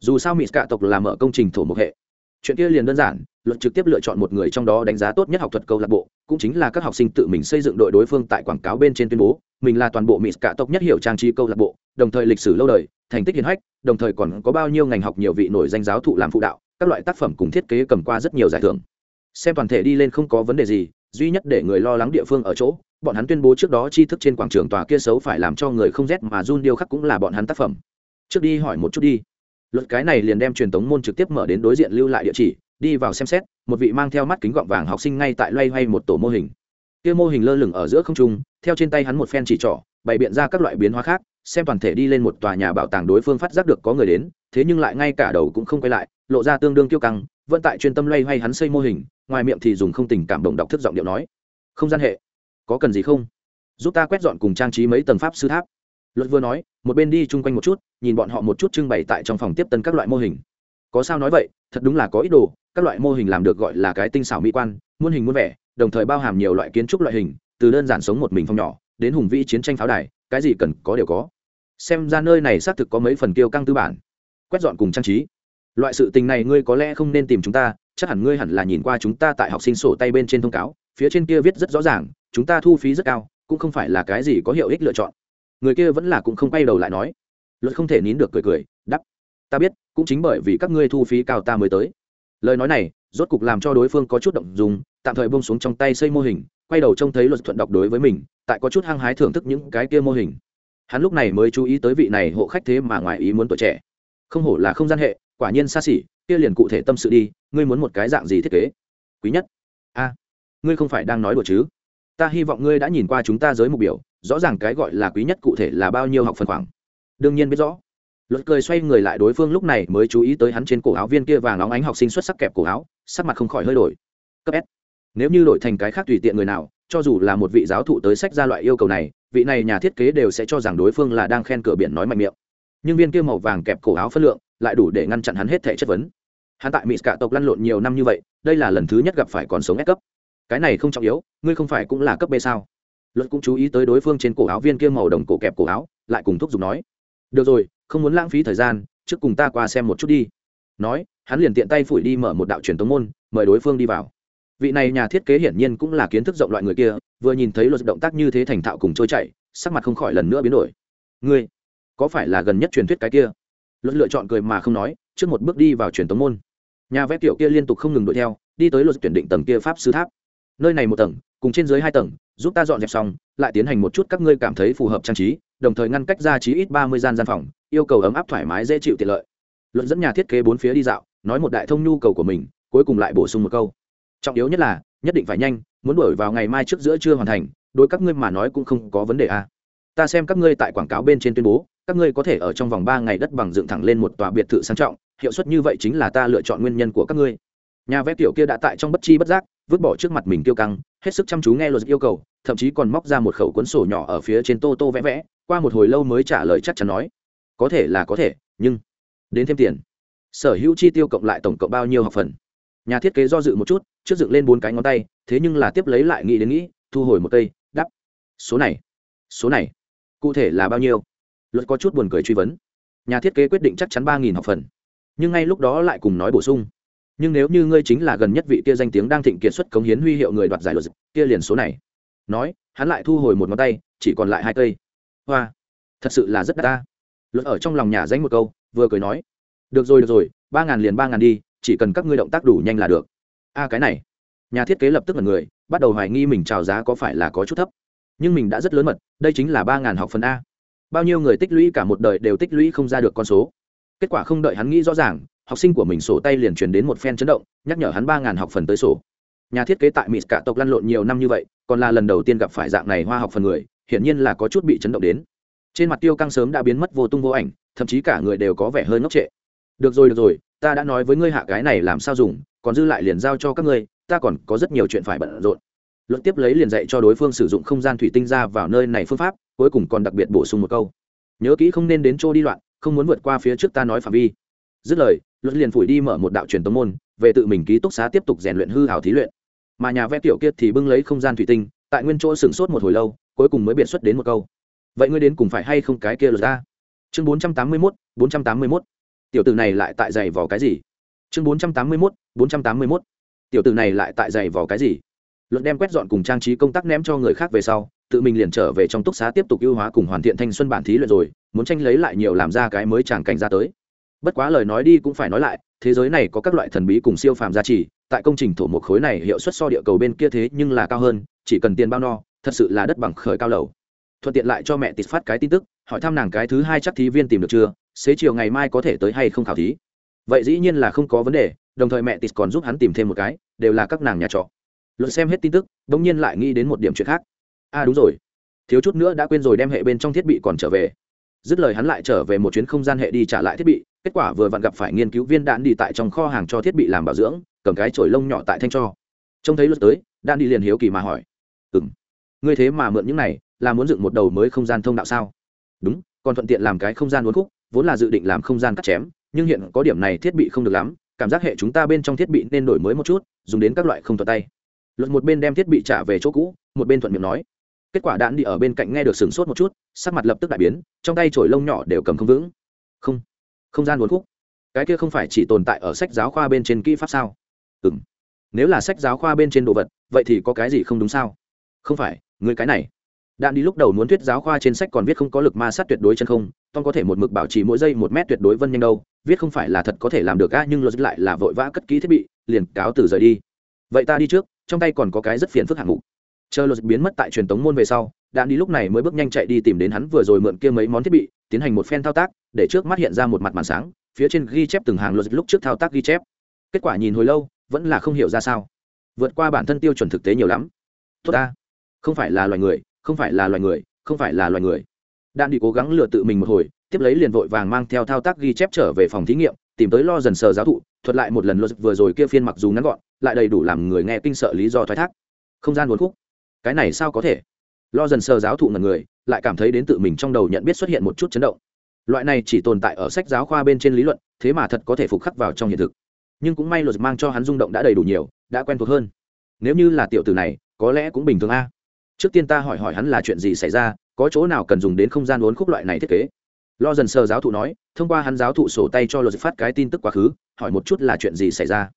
Dù sao mỹ cả tộc là mở công trình thổ mộc hệ. Chuyện kia liền đơn giản, luật trực tiếp lựa chọn một người trong đó đánh giá tốt nhất học thuật câu lạc bộ cũng chính là các học sinh tự mình xây dựng đội đối phương tại quảng cáo bên trên tuyên bố, mình là toàn bộ mỹ cả tộc nhất hiểu trang trí câu lạc bộ, đồng thời lịch sử lâu đời, thành tích hiển hách, đồng thời còn có bao nhiêu ngành học nhiều vị nổi danh giáo thụ làm phụ đạo, các loại tác phẩm cùng thiết kế cầm qua rất nhiều giải thưởng. Xem toàn thể đi lên không có vấn đề gì, duy nhất để người lo lắng địa phương ở chỗ, bọn hắn tuyên bố trước đó tri thức trên quảng trường tòa kia xấu phải làm cho người không rét mà run điêu khắc cũng là bọn hắn tác phẩm. Trước đi hỏi một chút đi. Luật cái này liền đem truyền tống môn trực tiếp mở đến đối diện lưu lại địa chỉ, đi vào xem xét một vị mang theo mắt kính gọng vàng học sinh ngay tại loay hoay một tổ mô hình. Kia mô hình lơ lửng ở giữa không trung, theo trên tay hắn một phen chỉ trỏ, bày biện ra các loại biến hóa khác, xem toàn thể đi lên một tòa nhà bảo tàng đối phương phát giác được có người đến, thế nhưng lại ngay cả đầu cũng không quay lại, lộ ra tương đương kiêu căng, vẫn tại chuyên tâm loay hoay hắn xây mô hình, ngoài miệng thì dùng không tình cảm động đọc thức giọng điệu nói, không gian hệ, có cần gì không? Giúp ta quét dọn cùng trang trí mấy tầng pháp sư tháp. Luật vừa nói, một bên đi chung quanh một chút, nhìn bọn họ một chút trưng bày tại trong phòng tiếp tân các loại mô hình có sao nói vậy, thật đúng là có ít đồ, các loại mô hình làm được gọi là cái tinh xảo mỹ quan, muôn hình muôn vẻ, đồng thời bao hàm nhiều loại kiến trúc loại hình, từ đơn giản sống một mình phòng nhỏ, đến hùng vĩ chiến tranh pháo đài, cái gì cần có đều có. Xem ra nơi này xác thực có mấy phần kiêu căng tư bản. Quét dọn cùng trang trí. Loại sự tình này ngươi có lẽ không nên tìm chúng ta, chắc hẳn ngươi hẳn là nhìn qua chúng ta tại học sinh sổ tay bên trên thông cáo, phía trên kia viết rất rõ ràng, chúng ta thu phí rất cao, cũng không phải là cái gì có hiệu ích lựa chọn. Người kia vẫn là cũng không quay đầu lại nói. Luật không thể nín được cười cười đắp ta biết, cũng chính bởi vì các ngươi thu phí cao ta mới tới. Lời nói này, rốt cục làm cho đối phương có chút động dùng tạm thời bông xuống trong tay xây mô hình, quay đầu trông thấy luật thuận đọc đối với mình, tại có chút hăng hái thưởng thức những cái kia mô hình. Hắn lúc này mới chú ý tới vị này hộ khách thế mà ngoài ý muốn tuổi trẻ. Không hổ là không gian hệ, quả nhiên xa xỉ, kia liền cụ thể tâm sự đi, ngươi muốn một cái dạng gì thiết kế? Quý nhất. A, ngươi không phải đang nói đùa chứ? Ta hy vọng ngươi đã nhìn qua chúng ta giới mục biểu, rõ ràng cái gọi là quý nhất cụ thể là bao nhiêu học phần khoảng. Đương nhiên biết rõ luật cười xoay người lại đối phương lúc này mới chú ý tới hắn trên cổ áo viên kia vàng óng ánh học sinh xuất sắc kẹp cổ áo, sắc mặt không khỏi hơi đổi. Cấp s. Nếu như đổi thành cái khác tùy tiện người nào, cho dù là một vị giáo thụ tới sách ra loại yêu cầu này, vị này nhà thiết kế đều sẽ cho rằng đối phương là đang khen cửa biển nói mạnh miệng. Nhưng viên kia màu vàng kẹp cổ áo phân lượng lại đủ để ngăn chặn hắn hết thể chất vấn. Hắn tại mỹ cả tộc lăn lộn nhiều năm như vậy, đây là lần thứ nhất gặp phải còn sống ép cấp. Cái này không trọng yếu, ngươi không phải cũng là cấp b sao? Luật cũng chú ý tới đối phương trên cổ áo viên kia màu đồng cổ kẹp cổ áo, lại cùng thúc giục nói. Được rồi không muốn lãng phí thời gian trước cùng ta qua xem một chút đi. Nói hắn liền tiện tay phủi đi mở một đạo truyền tống môn mời đối phương đi vào. Vị này nhà thiết kế hiển nhiên cũng là kiến thức rộng loại người kia vừa nhìn thấy luật động tác như thế thành thạo cùng trôi chảy, sắc mặt không khỏi lần nữa biến đổi. Ngươi có phải là gần nhất truyền thuyết cái kia? Luật lựa chọn cười mà không nói trước một bước đi vào truyền tống môn. Nhà vẽ tiểu kia liên tục không ngừng đuổi theo đi tới luật tuyển định tầng kia pháp sư tháp. Nơi này một tầng cùng trên dưới hai tầng giúp ta dọn dẹp xong lại tiến hành một chút các ngươi cảm thấy phù hợp trang trí đồng thời ngăn cách ra chí ít ba mươi gian gian phòng, yêu cầu ấm áp thoải mái dễ chịu tiện lợi. Luận dẫn nhà thiết kế bốn phía đi dạo, nói một đại thông nhu cầu của mình, cuối cùng lại bổ sung một câu. Trọng yếu nhất là, nhất định phải nhanh, muốn đổi vào ngày mai trước giữa chưa hoàn thành, đối các ngươi mà nói cũng không có vấn đề a à. ta xem các ngươi tại quảng cáo bên trên tuyên bố, các ngươi có thể ở trong vòng ba ngày đất bằng dựng thẳng lên một tòa biệt thự sang trọng, hiệu suất như vậy chính là ta lựa chọn nguyên nhân của các ngươi. Nhà vẽ tiểu kia đã tại trong bất chi bất giác, vứt bỏ trước mặt mình tiêu căng, hết sức chăm chú nghe luật yêu cầu, thậm chí còn móc ra một khẩu cuốn sổ nhỏ ở phía trên tô tô vẽ vẽ qua một hồi lâu mới trả lời chắc chắn nói, có thể là có thể, nhưng đến thêm tiền. Sở hữu chi tiêu cộng lại tổng cộng bao nhiêu học phần? Nhà thiết kế do dự một chút, trước dựng lên bốn cái ngón tay, thế nhưng là tiếp lấy lại nghĩ đến nghĩ, thu hồi một cây đắp số này số này, cụ thể là bao nhiêu? Luật có chút buồn cười truy vấn. Nhà thiết kế quyết định chắc chắn ba nghìn học phần. Nhưng ngay lúc đó lại cùng nói bổ sung, nhưng nếu như ngươi chính là gần nhất vị kia danh tiếng đang thịnh kiệt xuất cống hiến huy hiệu người đoạt giải luật, kia liền số này. Nói, hắn lại thu hồi một ngón tay, chỉ còn lại hai cây hoa, thật sự là rất đắt ta. Luật ở trong lòng nhà danh một câu, vừa cười nói, được rồi được rồi, ba ngàn liền ba ngàn đi, chỉ cần các ngươi động tác đủ nhanh là được. A, cái này, nhà thiết kế lập tức là người, bắt đầu hoài nghi mình trào giá có phải là có chút thấp. Nhưng mình đã rất lớn mật, đây chính là ba ngàn học phần a. Bao nhiêu người tích lũy cả một đời đều tích lũy không ra được con số. Kết quả không đợi hắn nghĩ rõ ràng, học sinh của mình sổ tay liền truyền đến một phen chấn động, nhắc nhở hắn ba ngàn học phần tới sổ. Nhà thiết kế tại mỹ cả tộc lăn lộn nhiều năm như vậy, còn là lần đầu tiên gặp phải dạng này hoa học phần người hiển nhiên là có chút bị chấn động đến. Trên mặt tiêu căng sớm đã biến mất vô tung vô ảnh, thậm chí cả người đều có vẻ hơi ngốc trệ. Được rồi được rồi, ta đã nói với ngươi hạ cái này làm sao dùng, còn dư lại liền giao cho các ngươi, ta còn có rất nhiều chuyện phải bận rộn. Luận tiếp lấy liền dạy cho đối phương sử dụng không gian thủy tinh ra vào nơi này phương pháp, cuối cùng còn đặc biệt bổ sung một câu. Nhớ kỹ không nên đến chỗ đi loạn, không muốn vượt qua phía trước ta nói phạm vi. Dứt lời, luận liền phủi đi mở một đạo truyền tống môn, về tự mình ký túc xá tiếp tục rèn luyện hư hảo thí luyện. Mà nhà vẽ tiểu kiệt thì bưng lấy không gian thủy tinh, tại nguyên chỗ sửng sốt một hồi lâu cuối cùng mới biện xuất đến một câu. Vậy ngươi đến cùng phải hay không cái kia lột ra? Chương bốn trăm tám mươi mốt, bốn trăm tám mươi mốt. Tiểu tử này lại tại giày vò cái gì? Chương bốn trăm tám mươi mốt, bốn trăm tám mươi mốt. Tiểu tử này lại tại giày vò cái gì? Luận đem quét dọn cùng trang trí công tác ném cho người khác về sau, tự mình liền trở về trong túc xá tiếp tục ưu hóa cùng hoàn thiện thanh xuân bản thí luyện rồi, muốn tranh lấy lại nhiều làm ra cái mới tràng cảnh ra tới. Bất quá lời nói đi cũng phải nói lại, thế giới này có các loại thần bí cùng siêu phàm gia trì, tại công trình thổ một khối này hiệu suất so địa cầu bên kia thế nhưng là cao hơn, chỉ cần tiền bao no thật sự là đất bằng khởi cao lầu. Thuận tiện lại cho mẹ tịt phát cái tin tức, hỏi thăm nàng cái thứ hai chắc thí viên tìm được chưa, xế chiều ngày mai có thể tới hay không khảo thí. Vậy dĩ nhiên là không có vấn đề, đồng thời mẹ tịt còn giúp hắn tìm thêm một cái, đều là các nàng nhà trọ. Luận xem hết tin tức đ ỗ n g nhiên lại nghĩ đến một điểm chuyện khác. A à đúng rồi, thiếu chút nữa đã quên rồi đem hệ bên trong thiết bị còn trở về. Dứt lời hắn lại trở về một chuyến không gian hệ đi trả lại thiết bị, kết quả vừa vặn gặp phải nghiên cứu viên đạn đi tại trong kho hàng cho thiết bị làm bảo dưỡng, cầm cái chổi lông nhỏ tại thanh cho. Trông thấy luật tới, đạn đi liền hiếu kỳ mà hỏi. Ừ m ngươi thế mà mượn những này, là muốn dựng một đầu mới không gian thông đạo sao? Đúng, còn thuận tiện làm cái không gian uốn khúc, vốn là dự định làm không gian cắt chém, nhưng hiện có điểm này thiết bị không được lắm, cảm giác hệ chúng ta bên trong thiết bị nên đổi mới một chút, dùng đến các loại không thuận tay. Luật một bên đem thiết bị trả về chỗ cũ, một bên thuận miệng nói. Kết quả đạn đi ở bên cạnh nghe được sửng sốt một chút, sắc mặt lập tức đại biến, trong tay chổi lông nhỏ đều cầm không vững. Không không gian uốn khúc. Cái kia không phải chỉ tồn tại ở sách giáo khoa bên trên kỹ pháp sao? Ừ m nếu là sách giáo khoa bên trên đồ vật, vậy thì có cái gì không đúng sao? Không phải người cái này. Đạn đi lúc đầu muốn thuyết giáo khoa trên sách còn viết không có lực ma sát tuyệt đối chân không, tom có thể một mực bảo trì mỗi giây một mét tuyệt đối vân nhanh đâu, viết không phải là thật có thể làm được a nhưng luật lại là vội vã cất ký thiết bị, liền cáo từ rời đi. Vậy ta đi trước, trong tay còn có cái rất phiền phức hạng mục. Chờ luật biến mất tại truyền tống môn về sau, đạn đi lúc này mới bước nhanh chạy đi tìm đến hắn vừa rồi mượn kia mấy món thiết bị, tiến hành một phen thao tác, để trước mắt hiện ra một mặt màn sáng, phía trên ghi chép từng hàng luật lúc trước thao tác ghi chép. Kết quả nhìn hồi lâu, vẫn là không hiểu ra sao. Vượt qua bản thân tiêu chuẩn thực tế nhiều lắm. Tốt ta không phải là loài người, không phải là loài người, không phải là loài người. Đạn đi cố gắng lừa tự mình một hồi, tiếp lấy liền vội vàng mang theo thao tác ghi chép trở về phòng thí nghiệm, tìm tới lo dần sờ giáo thụ, thuật lại một lần luật vừa rồi kia phiên mặc dù ngắn gọn, lại đầy đủ làm người nghe kinh sợ lý do thoái thác. Không gian buồn khúc. Cái này sao có thể? Lo dần sờ giáo thụ ngần người, lại cảm thấy đến tự mình trong đầu nhận biết xuất hiện một chút chấn động. Loại này chỉ tồn tại ở sách giáo khoa bên trên lý luận, thế mà thật có thể phục khắc vào trong hiện thực. Nhưng cũng may luật mang cho hắn rung động đã đầy đủ nhiều, đã quen thuộc hơn. Nếu như là tiểu tử này, có lẽ cũng bình thường a trước tiên ta hỏi hỏi hắn là chuyện gì xảy ra, có chỗ nào cần dùng đến không gian uốn khúc loại này thiết kế? Lo dần sờ giáo thụ nói, thông qua hắn giáo thụ sổ tay cho luật phát cái tin tức quá khứ, hỏi một chút là chuyện gì xảy ra.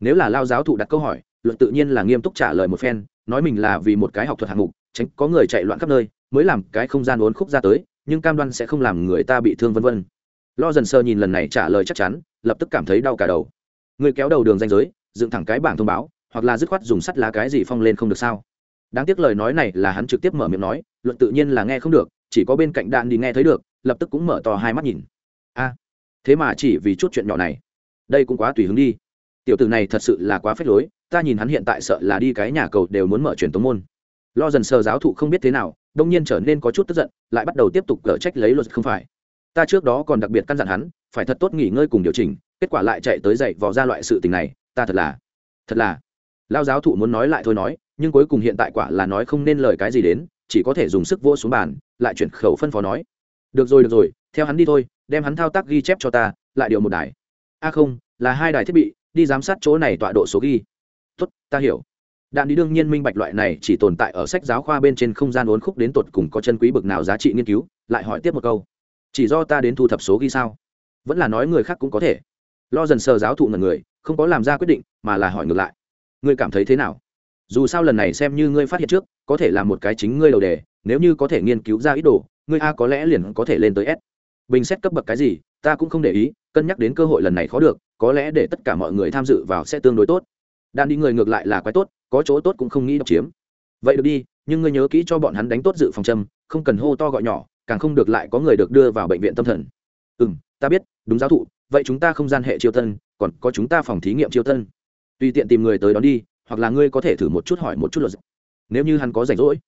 Nếu là lao giáo thụ đặt câu hỏi, luật tự nhiên là nghiêm túc trả lời một phen, nói mình là vì một cái học thuật hạng mục, tránh có người chạy loạn khắp nơi, mới làm cái không gian uốn khúc ra tới, nhưng cam đoan sẽ không làm người ta bị thương vân vân. Lo dần sơ nhìn lần này trả lời chắc chắn, lập tức cảm thấy đau cả đầu. Người kéo đầu đường danh giới, dựng thẳng cái bảng thông báo, hoặc là dứt khoát dùng sắt lá cái gì phong lên không được sao? Đáng tiếc lời nói này là hắn trực tiếp mở miệng nói, luận tự nhiên là nghe không được, chỉ có bên cạnh đạn đi nghe thấy được, lập tức cũng mở to hai mắt nhìn. A, thế mà chỉ vì chút chuyện nhỏ này. Đây cũng quá tùy hứng đi. Tiểu tử này thật sự là quá phết lối, ta nhìn hắn hiện tại sợ là đi cái nhà cầu đều muốn mở truyền tống môn. Lo dần sờ giáo thụ không biết thế nào, đông nhiên trở nên có chút tức giận, lại bắt đầu tiếp tục cở trách lấy luật không phải. Ta trước đó còn đặc biệt căn dặn hắn, phải thật tốt nghỉ ngơi cùng điều chỉnh, kết quả lại chạy tới dậy vò ra loại sự tình này, ta thật là thật là. Lao giáo thụ muốn nói lại thôi nói nhưng cuối cùng hiện tại quả là nói không nên lời cái gì đến, chỉ có thể dùng sức vô xuống bàn, lại chuyển khẩu phân phó nói. Được rồi được rồi, theo hắn đi thôi, đem hắn thao tác ghi chép cho ta, lại điều một đài. A không, là hai đài thiết bị, đi giám sát chỗ này tọa độ số ghi. Tốt, ta hiểu. Đạn đi đương nhiên minh bạch loại này chỉ tồn tại ở sách giáo khoa bên trên không gian uốn khúc đến tột cùng có chân quý bực nào giá trị nghiên cứu, lại hỏi tiếp một câu. Chỉ do ta đến thu thập số ghi sao? Vẫn là nói người khác cũng có thể. Lo dần sờ giáo thụ ngần người, không có làm ra quyết định, mà là hỏi ngược lại. Ngươi cảm thấy thế nào? Dù sao lần này xem như ngươi phát hiện trước, có thể là một cái chính ngươi đầu đề, nếu như có thể nghiên cứu ra ít đồ, ngươi a có lẽ liền có thể lên tới s. Bình xét cấp bậc cái gì, ta cũng không để ý, cân nhắc đến cơ hội lần này khó được, có lẽ để tất cả mọi người tham dự vào sẽ tương đối tốt. Đan đi người ngược lại là quái tốt, có chỗ tốt cũng không nghĩ đọc chiếm. Vậy được đi, nhưng ngươi nhớ kỹ cho bọn hắn đánh tốt dự phòng châm, không cần hô to gọi nhỏ, càng không được lại có người được đưa vào bệnh viện tâm thần. Ừ m ta biết, đúng giáo thụ, vậy chúng ta không gian hệ chiêu tân còn có chúng ta phòng thí nghiệm chiêu tân tùy tiện tìm người tới đón đi hoặc là ngươi có thể thử một chút hỏi một chút luật. Nếu như hắn có rảnh rỗi,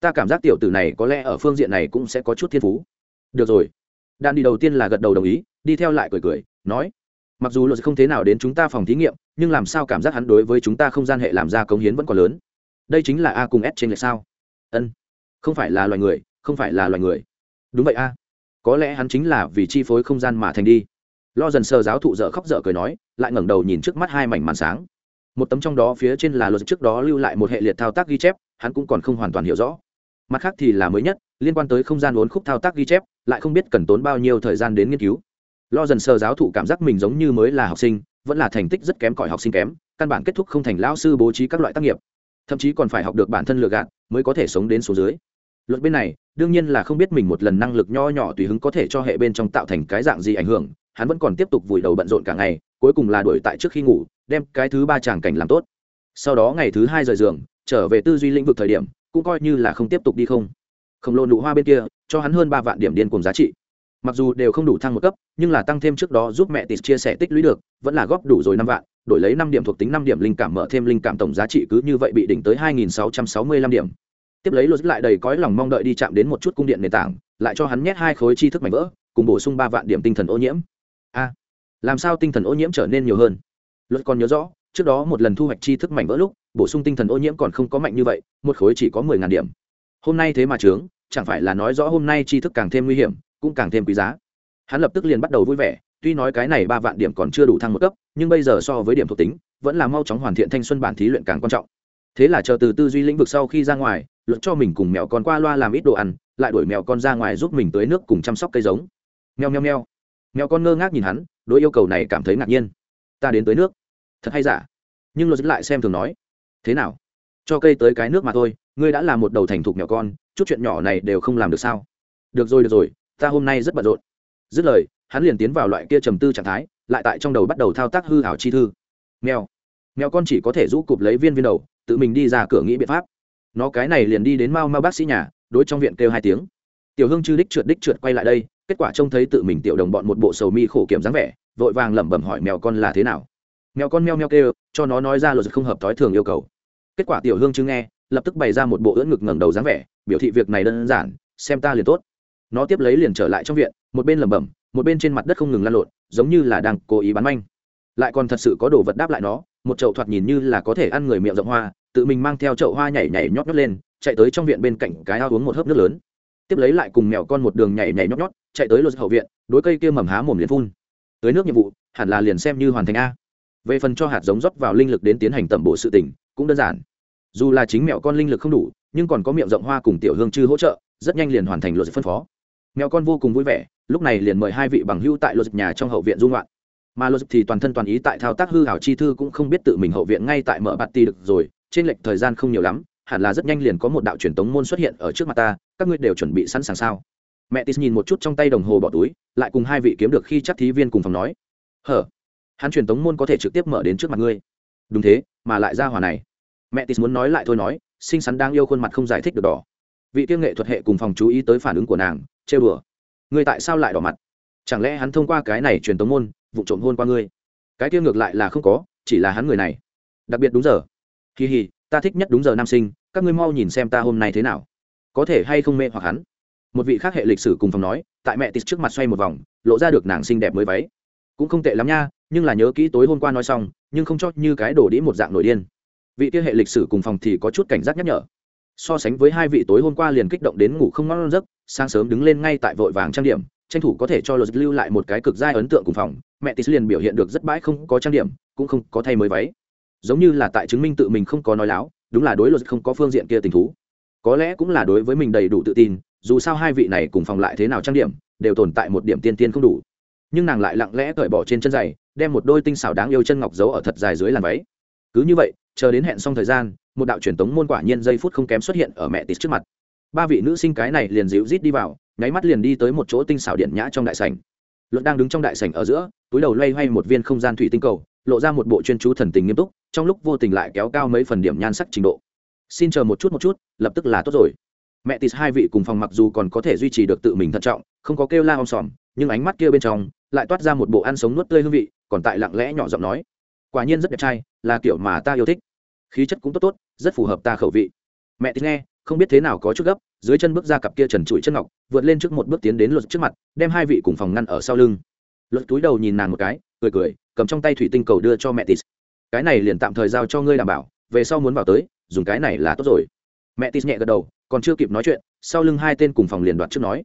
ta cảm giác tiểu tử này có lẽ ở phương diện này cũng sẽ có chút thiên phú. Được rồi. Đan đi đầu tiên là gật đầu đồng ý, đi theo lại cười cười, nói, mặc dù luật không thế nào đến chúng ta phòng thí nghiệm, nhưng làm sao cảm giác hắn đối với chúng ta không gian hệ làm ra công hiến vẫn còn lớn? Đây chính là a cùng s trên lệch sao? Ân, không phải là loài người, không phải là loài người. Đúng vậy a. Có lẽ hắn chính là vì chi phối không gian mà thành đi. Lo dần sờ giáo thụ dở khóc dở cười nói, lại ngẩng đầu nhìn trước mắt hai mảnh màn sáng một tấm trong đó phía trên là luật trước đó lưu lại một hệ liệt thao tác ghi chép, hắn cũng còn không hoàn toàn hiểu rõ. Mặt khác thì là mới nhất, liên quan tới không gian uốn khúc thao tác ghi chép, lại không biết cần tốn bao nhiêu thời gian đến nghiên cứu. Lo dần sờ giáo thụ cảm giác mình giống như mới là học sinh, vẫn là thành tích rất kém cỏi học sinh kém, căn bản kết thúc không thành lão sư bố trí các loại tác nghiệp. Thậm chí còn phải học được bản thân lừa gạt, mới có thể sống đến số dưới. Luật bên này, đương nhiên là không biết mình một lần năng lực nho nhỏ tùy hứng có thể cho hệ bên trong tạo thành cái dạng gì ảnh hưởng hắn vẫn còn tiếp tục vùi đầu bận rộn cả ngày, cuối cùng là đuổi tại trước khi ngủ, đem cái thứ ba tràng cảnh làm tốt. Sau đó ngày thứ hai rời giường, trở về tư duy lĩnh vực thời điểm, cũng coi như là không tiếp tục đi không. Khổng lồ nụ hoa bên kia, cho hắn hơn ba vạn điểm điên cùng giá trị. Mặc dù đều không đủ thăng một cấp, nhưng là tăng thêm trước đó giúp mẹ tịt chia sẻ tích lũy được, vẫn là góp đủ rồi năm vạn, đổi lấy năm điểm thuộc tính năm điểm linh cảm mở thêm linh cảm tổng giá trị cứ như vậy bị đỉnh tới hai nghìn sáu trăm sáu mươi lăm điểm. Tiếp lấy lột lại đầy cõi lòng mong đợi đi chạm đến một chút cung điện nền tảng, lại cho hắn nhét hai khối tri thức mảnh vỡ, cùng bổ sung ba vạn điểm tinh thần ô nhiễm làm sao tinh thần ô nhiễm trở nên nhiều hơn? Luật còn nhớ rõ, trước đó một lần thu hoạch tri thức mảnh vỡ lúc, bổ sung tinh thần ô nhiễm còn không có mạnh như vậy, một khối chỉ có mười ngàn điểm. Hôm nay thế mà trướng chẳng phải là nói rõ hôm nay tri thức càng thêm nguy hiểm, cũng càng thêm quý giá. Hắn lập tức liền bắt đầu vui vẻ, tuy nói cái này ba vạn điểm còn chưa đủ thăng một cấp, nhưng bây giờ so với điểm thuộc tính, vẫn là mau chóng hoàn thiện thanh xuân bản thí luyện càng quan trọng. Thế là chờ từ tư duy lĩnh vực sau khi ra ngoài, luật cho mình cùng mèo con qua loa làm ít đồ ăn, lại đuổi mèo con ra ngoài giúp mình tới nước cùng chăm sóc cây giống. Nheo nheo nheo mèo con ngơ ngác nhìn hắn, đối yêu cầu này cảm thấy ngạc nhiên. Ta đến tới nước. Thật hay giả? Nhưng luật lại xem thường nói. Thế nào? Cho cây tới cái nước mà thôi, ngươi đã là một đầu thành thục mèo con, chút chuyện nhỏ này đều không làm được sao? Được rồi được rồi, ta hôm nay rất bận rộn. Dứt lời, hắn liền tiến vào loại kia trầm tư trạng thái, lại tại trong đầu bắt đầu thao tác hư hảo chi thư. Mèo. Mèo con chỉ có thể rũ cụp lấy viên viên đầu, tự mình đi ra cửa nghĩ biện pháp. Nó cái này liền đi đến mau mau bác sĩ nhà, đối trong viện kêu hai tiếng. Tiểu hương chư đích trượt đích trượt quay lại đây kết quả trông thấy tự mình tiểu đồng bọn một bộ sầu mi khổ kiểm dáng vẻ, vội vàng lẩm bẩm hỏi mèo con là thế nào. Mèo con meo meo kêu, cho nó nói ra luật không hợp thói thường yêu cầu. Kết quả tiểu hương chứ nghe, lập tức bày ra một bộ ưỡn ngực ngẩng đầu dáng vẻ, biểu thị việc này đơn giản, xem ta liền tốt. Nó tiếp lấy liền trở lại trong viện, một bên lẩm bẩm, một bên trên mặt đất không ngừng lăn lộn, giống như là đang cố ý bắn manh. Lại còn thật sự có đồ vật đáp lại nó, một chậu thoạt nhìn như là có thể ăn người miệng rộng hoa, tự mình mang theo chậu hoa nhảy nhảy nhót nhót lên, chạy tới trong viện bên cạnh cái ao uống một hớp nước lớn tiếp lấy lại cùng mèo con một đường nhảy nhảy nhót nhót chạy tới lột hậu viện, đối cây kia mầm há mồm liền phun. Tới nước nhiệm vụ, hẳn là liền xem như hoàn thành a. Về phần cho hạt giống rót vào linh lực đến tiến hành tẩm bổ sự tỉnh cũng đơn giản. Dù là chính mẹo con linh lực không đủ, nhưng còn có miệng rộng hoa cùng tiểu hương chư hỗ trợ, rất nhanh liền hoàn thành luật phân phó. Mèo con vô cùng vui vẻ, lúc này liền mời hai vị bằng hữu tại luật nhà trong hậu viện dung loạn. Mà luật thì toàn thân toàn ý tại thao tác hư hảo chi thư cũng không biết tự mình hậu viện ngay tại mở bạt ti được rồi, trên lệch thời gian không nhiều lắm hẳn là rất nhanh liền có một đạo truyền tống môn xuất hiện ở trước mặt ta, các ngươi đều chuẩn bị sẵn sàng sao? Mẹ tis nhìn một chút trong tay đồng hồ bỏ túi, lại cùng hai vị kiếm được khi chắc thí viên cùng phòng nói. Hở, hắn truyền tống môn có thể trực tiếp mở đến trước mặt ngươi. Đúng thế, mà lại ra hòa này. Mẹ tis muốn nói lại thôi nói, xinh xắn đang yêu khuôn mặt không giải thích được đỏ. Vị tiêu nghệ thuật hệ cùng phòng chú ý tới phản ứng của nàng, trêu bừa ngươi tại sao lại đỏ mặt? Chẳng lẽ hắn thông qua cái này truyền tống môn, vụ trộm hôn qua ngươi? Cái kia ngược lại là không có, chỉ là hắn người này. Đặc biệt đúng giờ. Kỳ hì, ta thích nhất đúng giờ nam sinh các ngươi mau nhìn xem ta hôm nay thế nào. Có thể hay không mê hoặc hắn? Một vị khác hệ lịch sử cùng phòng nói, tại mẹ tít trước mặt xoay một vòng, lộ ra được nàng xinh đẹp mới váy. Cũng không tệ lắm nha, nhưng là nhớ kỹ tối hôm qua nói xong, nhưng không cho như cái đổ đĩ một dạng nổi điên. Vị kia hệ lịch sử cùng phòng thì có chút cảnh giác nhắc nhở. So sánh với hai vị tối hôm qua liền kích động đến ngủ không ngon giấc, sáng sớm đứng lên ngay tại vội vàng trang điểm, tranh thủ có thể cho luật lưu lại một cái cực giai ấn tượng cùng phòng, mẹ tis liền biểu hiện được rất bãi không có trang điểm, cũng không có thay mới váy. Giống như là tại chứng minh tự mình không có nói láo đúng là đối luật không có phương diện kia tình thú. Có lẽ cũng là đối với mình đầy đủ tự tin, dù sao hai vị này cùng phòng lại thế nào trang điểm, đều tồn tại một điểm tiên tiên không đủ. Nhưng nàng lại lặng lẽ cởi bỏ trên chân giày, đem một đôi tinh xảo đáng yêu chân ngọc giấu ở thật dài dưới làn váy. Cứ như vậy, chờ đến hẹn xong thời gian, một đạo truyền tống môn quả nhiên giây phút không kém xuất hiện ở mẹ tít trước mặt. Ba vị nữ sinh cái này liền dịu rít đi vào, nháy mắt liền đi tới một chỗ tinh xảo điện nhã trong đại sảnh. Luật đang đứng trong đại sảnh ở giữa, túi đầu loay hoay một viên không gian thủy tinh cầu, lộ ra một bộ chuyên chú thần tình nghiêm túc trong lúc vô tình lại kéo cao mấy phần điểm nhan sắc trình độ. Xin chờ một chút một chút, lập tức là tốt rồi. Mẹ tis hai vị cùng phòng mặc dù còn có thể duy trì được tự mình thận trọng, không có kêu la om sòm, nhưng ánh mắt kia bên trong lại toát ra một bộ ăn sống nuốt tươi hương vị, còn tại lặng lẽ nhỏ giọng nói, quả nhiên rất đẹp trai, là kiểu mà ta yêu thích. Khí chất cũng tốt tốt, rất phù hợp ta khẩu vị. Mẹ tis nghe, không biết thế nào có chút gấp, dưới chân bước ra cặp kia trần trụi chân ngọc, vượt lên trước một bước tiến đến luật trước mặt, đem hai vị cùng phòng ngăn ở sau lưng. Luật túi đầu nhìn nàng một cái, cười cười, cầm trong tay thủy tinh cầu đưa cho mẹ tis cái này liền tạm thời giao cho ngươi đảm bảo, về sau muốn vào tới, dùng cái này là tốt rồi. Mẹ tis nhẹ gật đầu, còn chưa kịp nói chuyện, sau lưng hai tên cùng phòng liền đoạt trước nói.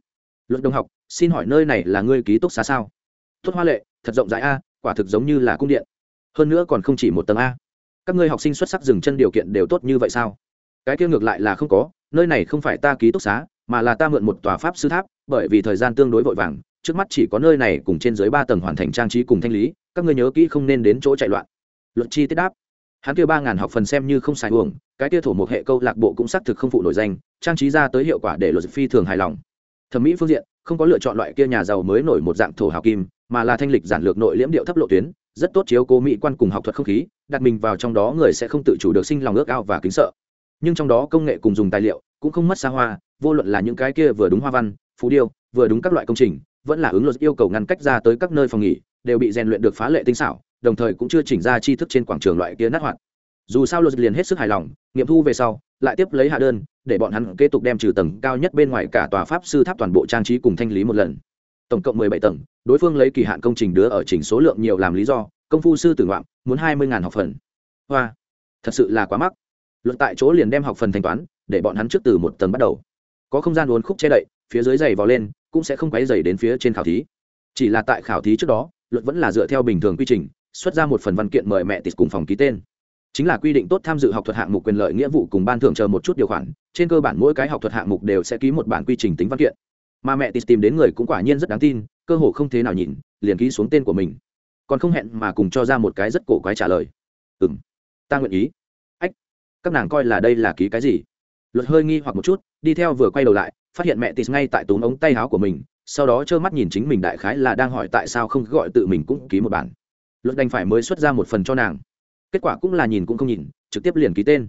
Luật đồng học, xin hỏi nơi này là ngươi ký túc xá sao? Tốt hoa lệ, thật rộng rãi a, quả thực giống như là cung điện. Hơn nữa còn không chỉ một tầng a. Các ngươi học sinh xuất sắc dừng chân điều kiện đều tốt như vậy sao? Cái kia ngược lại là không có, nơi này không phải ta ký túc xá, mà là ta mượn một tòa pháp sư tháp, bởi vì thời gian tương đối vội vàng, trước mắt chỉ có nơi này cùng trên dưới ba tầng hoàn thành trang trí cùng thanh lý, các ngươi nhớ kỹ không nên đến chỗ chạy loạn luật chi tiết đáp. Hắn kia ba ngàn học phần xem như không xài uổng, cái kia thổ một hệ câu lạc bộ cũng xác thực không phụ nổi danh, trang trí ra tới hiệu quả để luật phi thường hài lòng. Thẩm mỹ phương diện, không có lựa chọn loại kia nhà giàu mới nổi một dạng thổ hào kim, mà là thanh lịch giản lược nội liễm điệu thấp lộ tuyến, rất tốt chiếu cố mỹ quan cùng học thuật không khí, đặt mình vào trong đó người sẽ không tự chủ được sinh lòng ước ao và kính sợ. Nhưng trong đó công nghệ cùng dùng tài liệu cũng không mất xa hoa, vô luận là những cái kia vừa đúng hoa văn, phú điêu, vừa đúng các loại công trình, vẫn là ứng luật yêu cầu ngăn cách ra tới các nơi phòng nghỉ, đều bị rèn luyện được phá lệ tinh xảo đồng thời cũng chưa chỉnh ra chi thức trên quảng trường loại kia nát hoạt. Dù sao luật liền hết sức hài lòng, nghiệm thu về sau, lại tiếp lấy hạ đơn, để bọn hắn kế tục đem trừ tầng cao nhất bên ngoài cả tòa pháp sư tháp toàn bộ trang trí cùng thanh lý một lần. Tổng cộng mười bảy tầng, đối phương lấy kỳ hạn công trình đứa ở chỉnh số lượng nhiều làm lý do, công phu sư tử ngoạm, muốn hai mươi học phần. Hoa, thật sự là quá mắc. Luật tại chỗ liền đem học phần thanh toán, để bọn hắn trước từ một tầng bắt đầu. Có không gian uốn khúc che đậy, phía dưới giày vào lên, cũng sẽ không quấy dày đến phía trên khảo thí. Chỉ là tại khảo thí trước đó, luật vẫn là dựa theo bình thường quy trình xuất ra một phần văn kiện mời mẹ tịt cùng phòng ký tên. Chính là quy định tốt tham dự học thuật hạng mục quyền lợi nghĩa vụ cùng ban thưởng chờ một chút điều khoản, trên cơ bản mỗi cái học thuật hạng mục đều sẽ ký một bản quy trình tính văn kiện. Mà mẹ tịt tìm đến người cũng quả nhiên rất đáng tin, cơ hồ không thế nào nhìn, liền ký xuống tên của mình. Còn không hẹn mà cùng cho ra một cái rất cổ quái trả lời. Ừ m ta nguyện ý. Ách, các nàng coi là đây là ký cái gì? Luật hơi nghi hoặc một chút, đi theo vừa quay đầu lại, phát hiện mẹ tịt ngay tại túm ống tay áo của mình, sau đó trơ mắt nhìn chính mình đại khái là đang hỏi tại sao không gọi tự mình cũng ký một bản luật đành phải mới xuất ra một phần cho nàng. Kết quả cũng là nhìn cũng không nhìn, trực tiếp liền ký tên.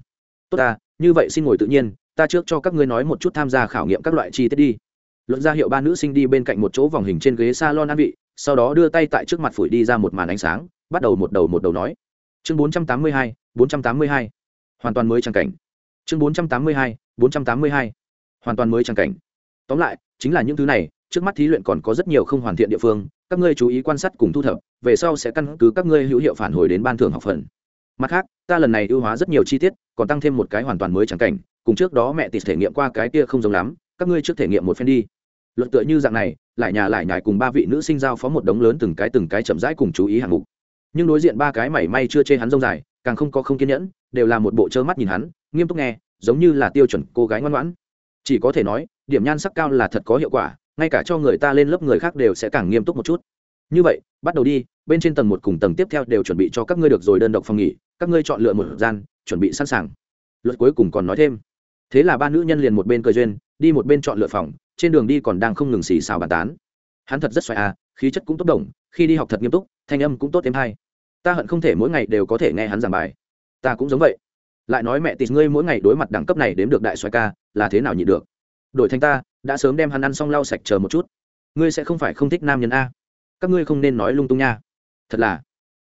Tốt ta, như vậy xin ngồi tự nhiên, ta trước cho các ngươi nói một chút tham gia khảo nghiệm các loại chi tiết đi. Luận ra hiệu ba nữ sinh đi bên cạnh một chỗ vòng hình trên ghế s a lon ăn vị, sau đó đưa tay tại trước mặt phủi đi ra một màn ánh sáng, bắt đầu một đầu một đầu nói. Chương bốn trăm tám mươi hai, bốn trăm tám mươi hai. Hoàn toàn mới trang cảnh. Chương bốn trăm tám mươi hai, bốn trăm tám mươi hai. Hoàn toàn mới trang cảnh. Tóm lại, chính là những thứ này trước mắt thí luyện còn có rất nhiều không hoàn thiện địa phương, các ngươi chú ý quan sát cùng thu thập, về sau sẽ căn cứ các ngươi hữu hiệu phản hồi đến ban thưởng học phần. Mặt khác, ta lần này ưu hóa rất nhiều chi tiết, còn tăng thêm một cái hoàn toàn mới trắng cảnh, cùng trước đó mẹ tịt thể nghiệm qua cái kia không giống lắm, các ngươi trước thể nghiệm một phen đi. Luận tựa như dạng này, lại nhà lại nhải cùng ba vị nữ sinh giao phó một đống lớn từng cái từng cái chậm rãi cùng chú ý hạng mục. Nhưng đối diện ba cái mảy may chưa chê hắn rông dài, càng không có không kiên nhẫn, đều là một bộ trơ mắt nhìn hắn, nghiêm túc nghe, giống như là tiêu chuẩn cô gái ngoan ngoãn. Chỉ có thể nói, điểm nhan sắc cao là thật có hiệu quả ngay cả cho người ta lên lớp người khác đều sẽ càng nghiêm túc một chút. Như vậy, bắt đầu đi, bên trên tầng một cùng tầng tiếp theo đều chuẩn bị cho các ngươi được rồi đơn độc phòng nghỉ, các ngươi chọn lựa một gian, chuẩn bị sẵn sàng. Luật cuối cùng còn nói thêm. Thế là ba nữ nhân liền một bên cười duyên, đi một bên chọn lựa phòng, trên đường đi còn đang không ngừng xì xào bàn tán. Hắn thật rất xoài à khí chất cũng tốt đồng khi đi học thật nghiêm túc, thanh âm cũng tốt thêm hay. Ta hận không thể mỗi ngày đều có thể nghe hắn giảng bài. Ta cũng giống vậy. Lại nói mẹ tịt ngươi mỗi ngày đối mặt đẳng cấp này đếm được đại xoài ca, là thế nào nhịn được? Đổi thành ta đã sớm đem hắn ăn xong lau sạch chờ một chút. Ngươi sẽ không phải không thích nam nhân a. Các ngươi không nên nói lung tung nha. Thật là.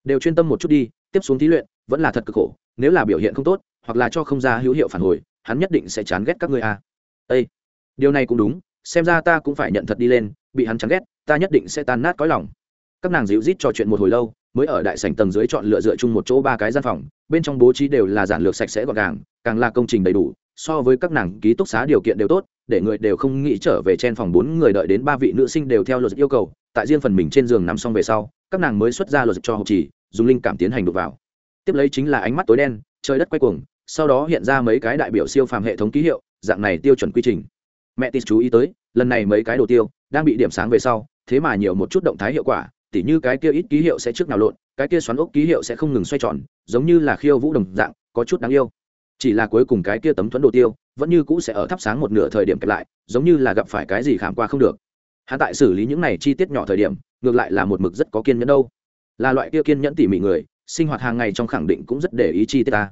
Đều chuyên tâm một chút đi, tiếp xuống thí luyện, vẫn là thật cực khổ. Nếu là biểu hiện không tốt, hoặc là cho không ra hữu hiệu phản hồi, hắn nhất định sẽ chán ghét các ngươi a. Ây điều này cũng đúng, xem ra ta cũng phải nhận thật đi lên, bị hắn chán ghét, ta nhất định sẽ tan nát cõi lòng. Các nàng dịu rít trò chuyện một hồi lâu, mới ở đại sảnh tầng dưới chọn lựa dựa chung một chỗ ba cái gian phòng, bên trong bố trí đều là giản lược sạch sẽ gọn gàng, càng là công trình đầy đủ so với các nàng ký túc xá điều kiện đều tốt, để người đều không nghĩ trở về trên phòng bốn người đợi đến ba vị nữ sinh đều theo luật yêu cầu, tại riêng phần mình trên giường nằm xong về sau, các nàng mới xuất ra luật cho học trì dùng linh cảm tiến hành đục vào. Tiếp lấy chính là ánh mắt tối đen, trời đất quay cuồng, sau đó hiện ra mấy cái đại biểu siêu phàm hệ thống ký hiệu, dạng này tiêu chuẩn quy trình. Mẹ tis chú ý tới, lần này mấy cái đồ tiêu đang bị điểm sáng về sau, thế mà nhiều một chút động thái hiệu quả, tỉ như cái kia ít ký hiệu sẽ trước nào lộn, cái kia xoắn ốc ký hiệu sẽ không ngừng xoay tròn, giống như là khiêu vũ đồng dạng, có chút đáng yêu chỉ là cuối cùng cái kia tấm thuẫn đồ tiêu, vẫn như cũ sẽ ở thắp sáng một nửa thời điểm kẹp lại, giống như là gặp phải cái gì khảm qua không được. Hắn tại xử lý những này chi tiết nhỏ thời điểm, ngược lại là một mực rất có kiên nhẫn đâu. Là loại kia kiên nhẫn tỉ mỉ người, sinh hoạt hàng ngày trong khẳng định cũng rất để ý chi tiết ta.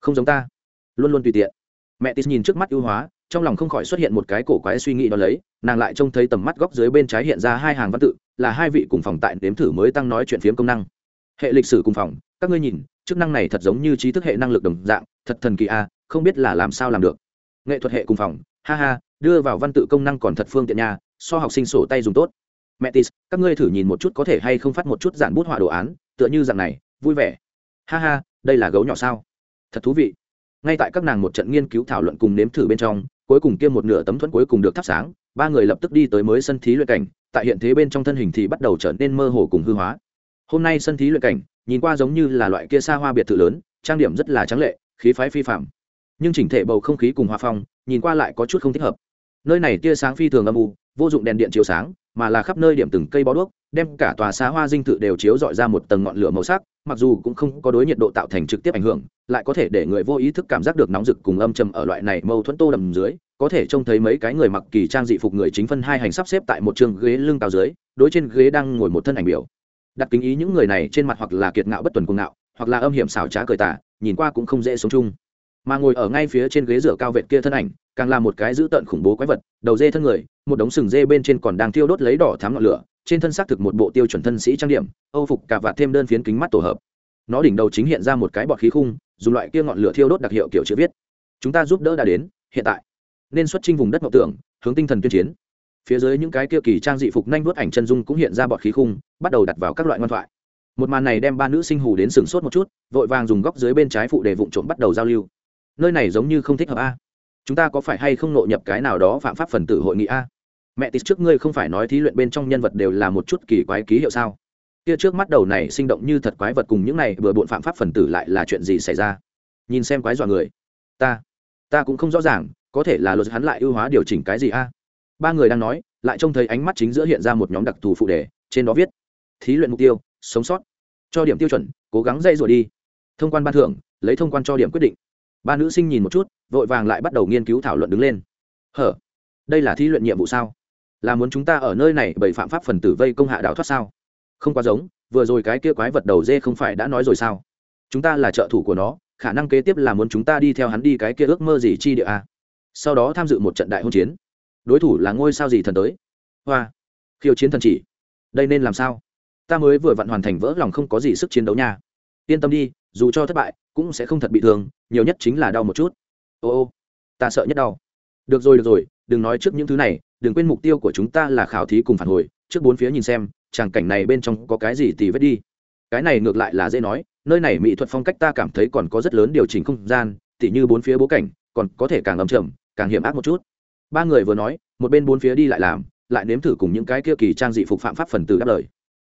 Không giống ta. Luôn luôn tùy tiện. Mẹ tis nhìn trước mắt ưu hóa, trong lòng không khỏi xuất hiện một cái cổ quái suy nghĩ đó lấy, nàng lại trông thấy tầm mắt góc dưới bên trái hiện ra hai hàng văn tự, là hai vị cùng phòng tại nếm thử mới tăng nói chuyện phiếm công năng. Hệ lịch sử cùng phòng, các ngươi nhìn chức năng này thật giống như trí thức hệ năng lực đồng dạng thật thần kỳ a không biết là làm sao làm được. Nghệ thuật hệ cùng phòng ha ha đưa vào văn tự công năng còn thật phương tiện nha so học sinh sổ tay dùng tốt. Mẹ tis, các ngươi thử nhìn một chút có thể hay không phát một chút giản bút họa đồ án tựa như dạng này vui vẻ. Ha ha đây là gấu nhỏ sao? Thật thú vị. Ngay tại các nàng một trận nghiên cứu thảo luận cùng nếm thử bên trong cuối cùng kia một nửa tấm thuẫn cuối cùng được thắp sáng ba người lập tức đi tới mới sân thí luyện cảnh tại hiện thế bên trong thân hình thì bắt đầu trở nên mơ hồ cùng hư hóa. Hôm nay sân thí luyện cảnh nhìn qua giống như là loại kia xa hoa biệt thự lớn, trang điểm rất là trắng lệ, khí phái phi phạm nhưng chỉnh thể bầu không khí cùng hoa phong, nhìn qua lại có chút không thích hợp. Nơi này tia sáng phi thường âm u, vô dụng đèn điện chiếu sáng, mà là khắp nơi điểm từng cây bó đuốc, đem cả tòa xa hoa dinh thự đều chiếu dọi ra một tầng ngọn lửa màu sắc, mặc dù cũng không có đối nhiệt độ tạo thành trực tiếp ảnh hưởng, lại có thể để người vô ý thức cảm giác được nóng rực cùng âm trầm ở loại này mâu thuẫn tô đầm dưới, có thể trông thấy mấy cái người mặc kỳ trang dị phục người chính phân hai hành sắp xếp tại một trường ghế lưng cao dưới, đối trên ghế đang ngồi một thân ảnh biểu đặt kính ý những người này trên mặt hoặc là kiệt ngạo bất tuần cuồng ngạo, hoặc là âm hiểm xảo trá cười tả nhìn qua cũng không dễ sống chung. Mà ngồi ở ngay phía trên ghế rửa cao vệt kia thân ảnh, càng là một cái dữ tợn khủng bố quái vật, đầu dê thân người, một đống sừng dê bên trên còn đang thiêu đốt lấy đỏ thám ngọn lửa, trên thân xác thực một bộ tiêu chuẩn thân sĩ trang điểm, âu phục cả vạt thêm đơn phiến kính mắt tổ hợp. Nó đỉnh đầu chính hiện ra một cái bọt khí khung, dùng loại kia ngọn lửa thiêu đốt đặc hiệu kiểu chữ viết. Chúng ta giúp đỡ đã đến, hiện tại. Nên xuất chinh vùng đất ngọc tưởng, hướng tinh thần tuyên chiến phía dưới những cái kia kỳ trang dị phục nhanh vuốt ảnh chân dung cũng hiện ra bọt khí khung, bắt đầu đặt vào các loại ngoan thoại. Một màn này đem ba nữ sinh hù đến sừng sốt một chút, vội vàng dùng góc dưới bên trái phụ để vụn trộm bắt đầu giao lưu. Nơi này giống như không thích hợp a. Chúng ta có phải hay không nội nhập cái nào đó phạm pháp phần tử hội nghị a? Mẹ tít trước ngươi không phải nói thí luyện bên trong nhân vật đều là một chút kỳ quái ký hiệu sao? Kia trước mắt đầu này sinh động như thật quái vật cùng những này vừa bộn phạm pháp phần tử lại là chuyện gì xảy ra? Nhìn xem quái dọa người. Ta ta cũng không rõ ràng, có thể là luật hắn lại ưu hóa điều chỉnh cái gì a? Ba người đang nói, lại trông thấy ánh mắt chính giữa hiện ra một nhóm đặc thù phụ đề, trên đó viết, thí luyện mục tiêu, sống sót. Cho điểm tiêu chuẩn, cố gắng dây rồi đi. Thông quan ban thưởng, lấy thông quan cho điểm quyết định. Ba nữ sinh nhìn một chút, vội vàng lại bắt đầu nghiên cứu thảo luận đứng lên. Hở, đây là thi luyện nhiệm vụ sao? Là muốn chúng ta ở nơi này bởi phạm pháp phần tử vây công hạ đảo thoát sao? Không quá giống, vừa rồi cái kia quái vật đầu dê không phải đã nói rồi sao? Chúng ta là trợ thủ của nó, khả năng kế tiếp là muốn chúng ta đi theo hắn đi cái kia ước mơ gì chi địa a sau đó tham dự một trận đại hôn chiến đối thủ là ngôi sao gì thần tới? Hoa, khiêu chiến thần chỉ. Đây nên làm sao? Ta mới vừa vặn hoàn thành vỡ lòng không có gì sức chiến đấu nha. Yên tâm đi, dù cho thất bại, cũng sẽ không thật bị thương, nhiều nhất chính là đau một chút. Ô ô, ta sợ nhất đau. Được rồi được rồi, đừng nói trước những thứ này, đừng quên mục tiêu của chúng ta là khảo thí cùng phản hồi. Trước bốn phía nhìn xem, tràng cảnh này bên trong có cái gì thì vết đi. Cái này ngược lại là dễ nói, nơi này mỹ thuật phong cách ta cảm thấy còn có rất lớn điều chỉnh không gian, tỉ như bốn phía bố cảnh, còn có thể càng ấm chậm, càng hiểm ác một chút ba người vừa nói, một bên bốn phía đi lại làm, lại nếm thử cùng những cái kia kỳ trang dị phục phạm pháp phần tử đáp lời.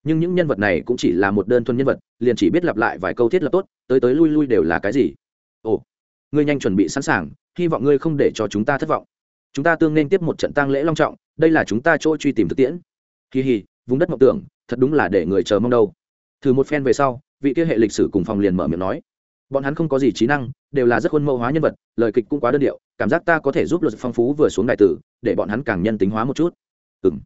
Nhưng những nhân vật này cũng chỉ là một đơn thuần nhân vật, liền chỉ biết lặp lại vài câu thiết lập tốt, tới tới lui lui đều là cái gì. Ồ, ngươi nhanh chuẩn bị sẵn sàng, hy vọng ngươi không để cho chúng ta thất vọng. Chúng ta tương nên tiếp một trận tang lễ long trọng, đây là chúng ta chỗ truy tìm thực tiễn. Kỳ hì, vùng đất mộng tưởng, thật đúng là để người chờ mong đâu. Thử một phen về sau, vị kia hệ lịch sử cùng phòng liền mở miệng nói bọn hắn không có gì trí năng, đều là rất khuôn mẫu hóa nhân vật, lời kịch cũng quá đơn điệu, cảm giác ta có thể giúp luật phong phú vừa xuống đại tử, để bọn hắn càng nhân tính hóa một chút. Ừ m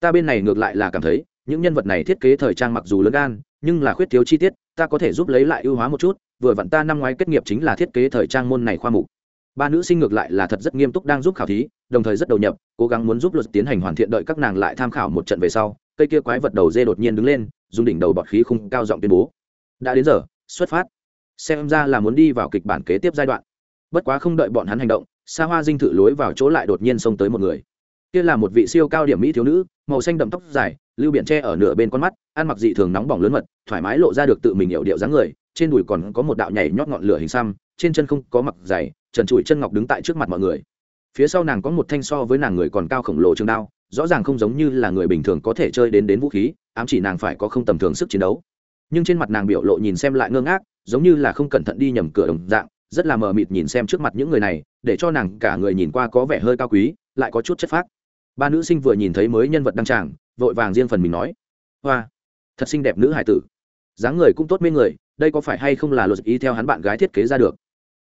ta bên này ngược lại là cảm thấy, những nhân vật này thiết kế thời trang mặc dù lớn gan, nhưng là khuyết thiếu chi tiết, ta có thể giúp lấy lại ưu hóa một chút, vừa vặn ta năm ngoái kết nghiệp chính là thiết kế thời trang môn này khoa mục. Ba nữ sinh ngược lại là thật rất nghiêm túc đang giúp khảo thí, đồng thời rất đầu nhập, cố gắng muốn giúp luật tiến hành hoàn thiện đợi các nàng lại tham khảo một trận về sau, cây kia quái vật đầu dê đột nhiên đứng lên, dùng đỉnh đầu bọt khí khung cao giọng tuyên bố. Đã đến giờ, xuất phát xem ra là muốn đi vào kịch bản kế tiếp giai đoạn. Bất quá không đợi bọn hắn hành động xa hoa dinh thự lối vào chỗ lại đột nhiên xông tới một người. Kia là một vị siêu cao điểm mỹ thiếu nữ, màu xanh đậm tóc dài, lưu biển tre ở nửa bên con mắt, ăn mặc dị thường nóng bỏng lớn mật, thoải mái lộ ra được tự mình hiệu điệu dáng người, trên đùi còn có một đạo nhảy nhót ngọn lửa hình xăm, trên chân không có mặc dày trần trụi chân ngọc đứng tại trước mặt mọi người. Phía sau nàng có một thanh so với nàng người còn cao khổng lồ trường đao, rõ ràng không giống như là người bình thường có thể chơi đến đến vũ khí, ám chỉ nàng phải có không tầm thường sức chiến đấu. Nhưng trên mặt nàng biểu lộ nhìn xem lại ngơ ngác giống như là không cẩn thận đi nhầm cửa đồng dạng, rất là mờ mịt nhìn xem trước mặt những người này, để cho nàng cả người nhìn qua có vẻ hơi cao quý, lại có chút chất phác. Ba nữ sinh vừa nhìn thấy mới nhân vật đăng tràng, vội vàng riêng phần mình nói, hoa, thật xinh đẹp nữ hải tử. Dáng người cũng tốt mê người, đây có phải hay không là luật ý theo hắn bạn gái thiết kế ra được?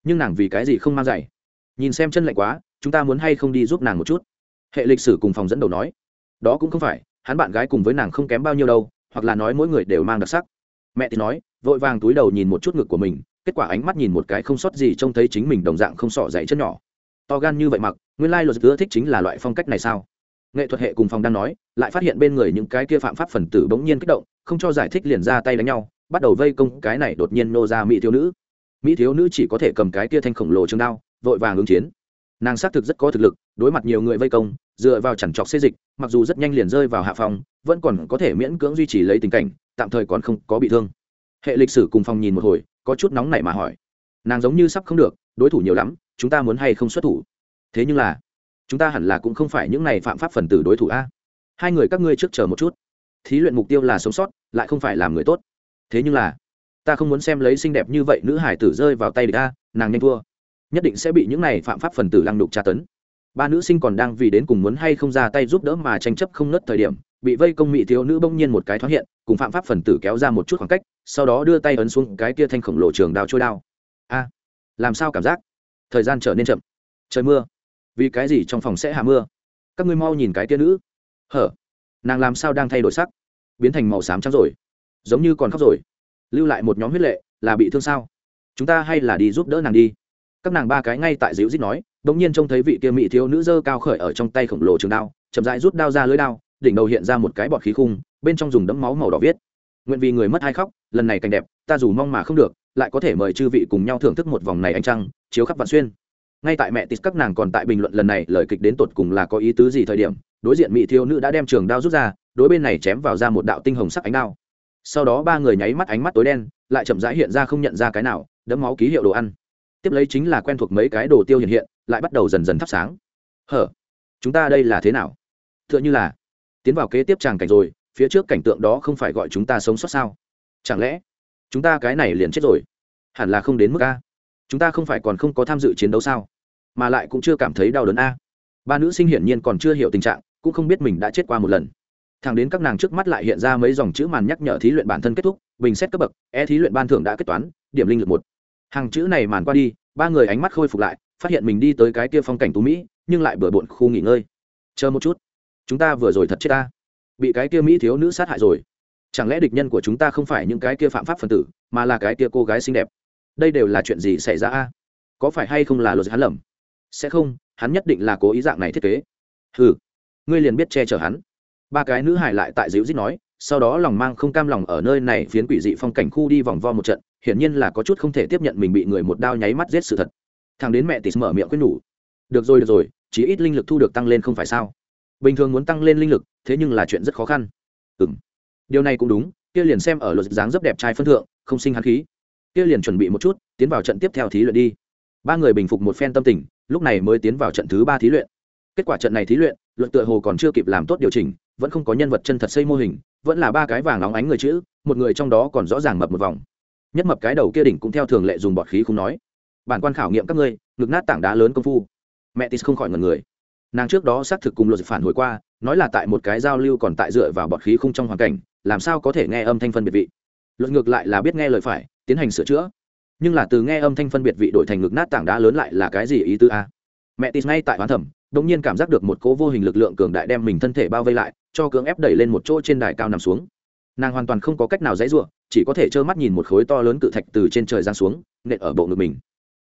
Nhưng nàng vì cái gì không mang giày? Nhìn xem chân lạnh quá, chúng ta muốn hay không đi giúp nàng một chút? Hệ lịch sử cùng phòng dẫn đầu nói, đó cũng không phải, hắn bạn gái cùng với nàng không kém bao nhiêu đâu, hoặc là nói mỗi người đều mang đặc sắc mẹ thì nói, vội vàng túi đầu nhìn một chút ngực của mình, kết quả ánh mắt nhìn một cái không sót gì trông thấy chính mình đồng dạng không sỏ dày chân nhỏ. To gan như vậy mặc, nguyên lai luật ưa thích chính là loại phong cách này sao? Nghệ thuật hệ cùng phòng đang nói, lại phát hiện bên người những cái kia phạm pháp phần tử bỗng nhiên kích động, không cho giải thích liền ra tay đánh nhau, bắt đầu vây công cái này đột nhiên nô ra mỹ thiếu nữ. Mỹ thiếu nữ chỉ có thể cầm cái kia thanh khổng lồ trường đao, vội vàng ứng chiến. Nàng xác thực rất có thực lực, đối mặt nhiều người vây công, dựa vào chẳng trọc xê dịch, mặc dù rất nhanh liền rơi vào hạ phòng, vẫn còn có thể miễn cưỡng duy trì lấy tình cảnh tạm thời còn không có bị thương. Hệ lịch sử cùng phòng nhìn một hồi, có chút nóng nảy mà hỏi. Nàng giống như sắp không được, đối thủ nhiều lắm, chúng ta muốn hay không xuất thủ? Thế nhưng là, chúng ta hẳn là cũng không phải những này phạm pháp phần tử đối thủ a. Hai người các ngươi trước chờ một chút. Thí luyện mục tiêu là sống sót, lại không phải làm người tốt. Thế nhưng là, ta không muốn xem lấy xinh đẹp như vậy nữ hải tử rơi vào tay địch a, nàng nhanh thua. Nhất định sẽ bị những này phạm pháp phần tử lăng đục tra tấn. Ba nữ sinh còn đang vì đến cùng muốn hay không ra tay giúp đỡ mà tranh chấp không nớt thời điểm bị vây công mỹ thiếu nữ bỗng nhiên một cái thoáng hiện, cùng phạm pháp phần tử kéo ra một chút khoảng cách, sau đó đưa tay ấn xuống cái kia thanh khổng lồ trường đao trôi đao. A, làm sao cảm giác? Thời gian trở nên chậm. Trời mưa. Vì cái gì trong phòng sẽ hạ mưa? Các ngươi mau nhìn cái kia nữ. Hở? Nàng làm sao đang thay đổi sắc? Biến thành màu xám trắng rồi. Giống như còn khóc rồi. Lưu lại một nhóm huyết lệ, là bị thương sao? Chúng ta hay là đi giúp đỡ nàng đi. Các nàng ba cái ngay tại dịu dít nói đ ỗ n g nhiên trông thấy vị kia mỹ thiếu nữ dơ cao khởi ở trong tay khổng lồ trường đao, chậm dại rút đao ra lưới đao đỉnh đầu hiện ra một cái bọt khí khung, bên trong dùng đấm máu màu đỏ viết. Nguyện vì người mất hai khóc, lần này cảnh đẹp, ta dù mong mà không được, lại có thể mời chư vị cùng nhau thưởng thức một vòng này anh trăng, chiếu khắp vạn xuyên. Ngay tại mẹ tít các nàng còn tại bình luận lần này lời kịch đến tột cùng là có ý tứ gì thời điểm, đối diện mỹ thiếu nữ đã đem trường đao rút ra, đối bên này chém vào ra một đạo tinh hồng sắc ánh đao. Sau đó ba người nháy mắt ánh mắt tối đen, lại chậm rãi hiện ra không nhận ra cái nào, đấm máu ký hiệu đồ ăn. Tiếp lấy chính là quen thuộc mấy cái đồ tiêu hiện hiện, lại bắt đầu dần dần thắp sáng. Hở, chúng ta đây là thế nào? T h ư ợ n h ư là tiến vào kế tiếp tràng cảnh rồi, phía trước cảnh tượng đó không phải gọi chúng ta sống sót sao? Chẳng lẽ chúng ta cái này liền chết rồi? Hẳn là không đến mức a. Chúng ta không phải còn không có tham dự chiến đấu sao? Mà lại cũng chưa cảm thấy đau đớn a. Ba nữ sinh hiển nhiên còn chưa hiểu tình trạng, cũng không biết mình đã chết qua một lần. Thẳng đến các nàng trước mắt lại hiện ra mấy dòng chữ màn nhắc nhở thí luyện bản thân kết thúc, bình xét cấp bậc e thí luyện ban thưởng đã kết toán, điểm linh lực một. Hàng chữ này màn qua đi, ba người ánh mắt khôi phục lại, phát hiện mình đi tới cái kia phong cảnh tú mỹ, nhưng lại bừa bộn khu nghỉ ngơi. Chờ một chút chúng ta vừa rồi thật chết ta. Bị cái kia mỹ thiếu nữ sát hại rồi. Chẳng lẽ địch nhân của chúng ta không phải những cái kia phạm pháp phần tử, mà là cái kia cô gái xinh đẹp? Đây đều là chuyện gì xảy ra a? Có phải hay không là luật hắn lầm? Sẽ không, hắn nhất định là cố ý dạng này thiết kế. Ừ ngươi liền biết che chở hắn. Ba cái nữ hải lại tại dịu dít nói, sau đó lòng mang không cam lòng ở nơi này phiến quỷ dị phong cảnh khu đi vòng vo một trận, hiển nhiên là có chút không thể tiếp nhận mình bị người một đao nháy mắt giết sự thật. Thằng đến mẹ tịt mở miệng quyết nhủ. Được rồi được rồi chỉ ít linh lực thu được tăng lên không phải sao? Bình thường muốn tăng lên linh lực, thế nhưng là chuyện rất khó khăn. Ừ m điều này cũng đúng, kia liền xem ở luật dáng rất đẹp trai phân thượng, không sinh hắn khí. Kia liền chuẩn bị một chút, tiến vào trận tiếp theo thí luyện đi. Ba người bình phục một phen tâm tình, lúc này mới tiến vào trận thứ ba thí luyện. Kết quả trận này thí luyện luận tựa hồ còn chưa kịp làm tốt điều chỉnh, vẫn không có nhân vật chân thật xây mô hình, vẫn là ba cái vàng óng ánh người chữ, một người trong đó còn rõ ràng mập một vòng. Nhất mập cái đầu kia đỉnh cũng theo thường lệ dùng bọt khí không nói. Bản quan khảo nghiệm các ngươi, ngực nát tảng đá lớn công phu. Mẹ tis không khỏi ngần người nàng trước đó xác thực cùng luật phản hồi qua, nói là tại một cái giao lưu còn tại dựa vào bọt khí khung trong hoàn cảnh, làm sao có thể nghe âm thanh phân biệt vị. Luật ngược lại là biết nghe lời phải, tiến hành sửa chữa. Nhưng là từ nghe âm thanh phân biệt vị đổi thành ngực nát tảng đá lớn lại là cái gì ý tư a? Mẹ tít ngay tại hoán thẩm, đột nhiên cảm giác được một cố vô hình lực lượng cường đại đem mình thân thể bao vây lại, cho cưỡng ép đẩy lên một chỗ trên đài cao nằm xuống. Nàng hoàn toàn không có cách nào dãy ruộng chỉ có thể trơ mắt nhìn một khối to lớn cự thạch từ trên trời giang xuống, nện ở bộ ngực mình.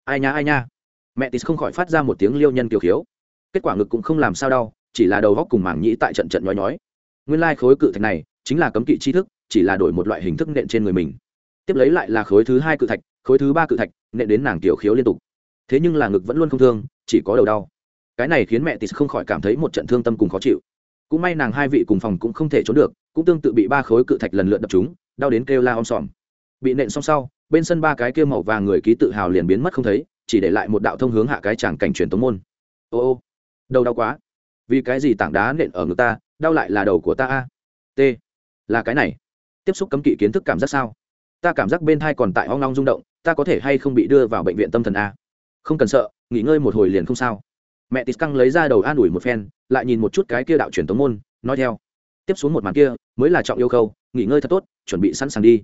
Ai nha ai nha. Mẹ tis không khỏi phát ra một tiếng liêu nhân kiều khiếu kết quả ngực cũng không làm sao đau, chỉ là đầu góc cùng mảng nhĩ tại trận trận nhói nhói. Nguyên lai khối cự thạch này chính là cấm kỵ tri thức, chỉ là đổi một loại hình thức nện trên người mình. Tiếp lấy lại là khối thứ hai cự thạch, khối thứ ba cự thạch, nện đến nàng tiểu khiếu liên tục. Thế nhưng là ngực vẫn luôn không thương, chỉ có đầu đau. Cái này khiến mẹ tis không khỏi cảm thấy một trận thương tâm cùng khó chịu. Cũng may nàng hai vị cùng phòng cũng không thể trốn được, cũng tương tự bị ba khối cự thạch lần lượt đập chúng đau đến kêu la om sòm. Bị nện xong sau, bên sân ba cái kêu màu vàng người ký tự hào liền biến mất không thấy, chỉ để lại một đạo thông hướng hạ cái tràng cảnh truyền tống môn. Ô ô đầu đau quá. Vì cái gì tảng đá nện ở ngực ta, đau lại là đầu của ta a? T. Là cái này. Tiếp xúc cấm kỵ kiến thức cảm giác sao? Ta cảm giác bên thai còn tại hoang long rung động, ta có thể hay không bị đưa vào bệnh viện tâm thần a? Không cần sợ, nghỉ ngơi một hồi liền không sao. Mẹ tít căng lấy ra đầu an ủi một phen, lại nhìn một chút cái kia đạo truyền tống môn, nói theo. Tiếp xuống một màn kia, mới là trọng yêu khâu, nghỉ ngơi thật tốt, chuẩn bị sẵn sàng đi.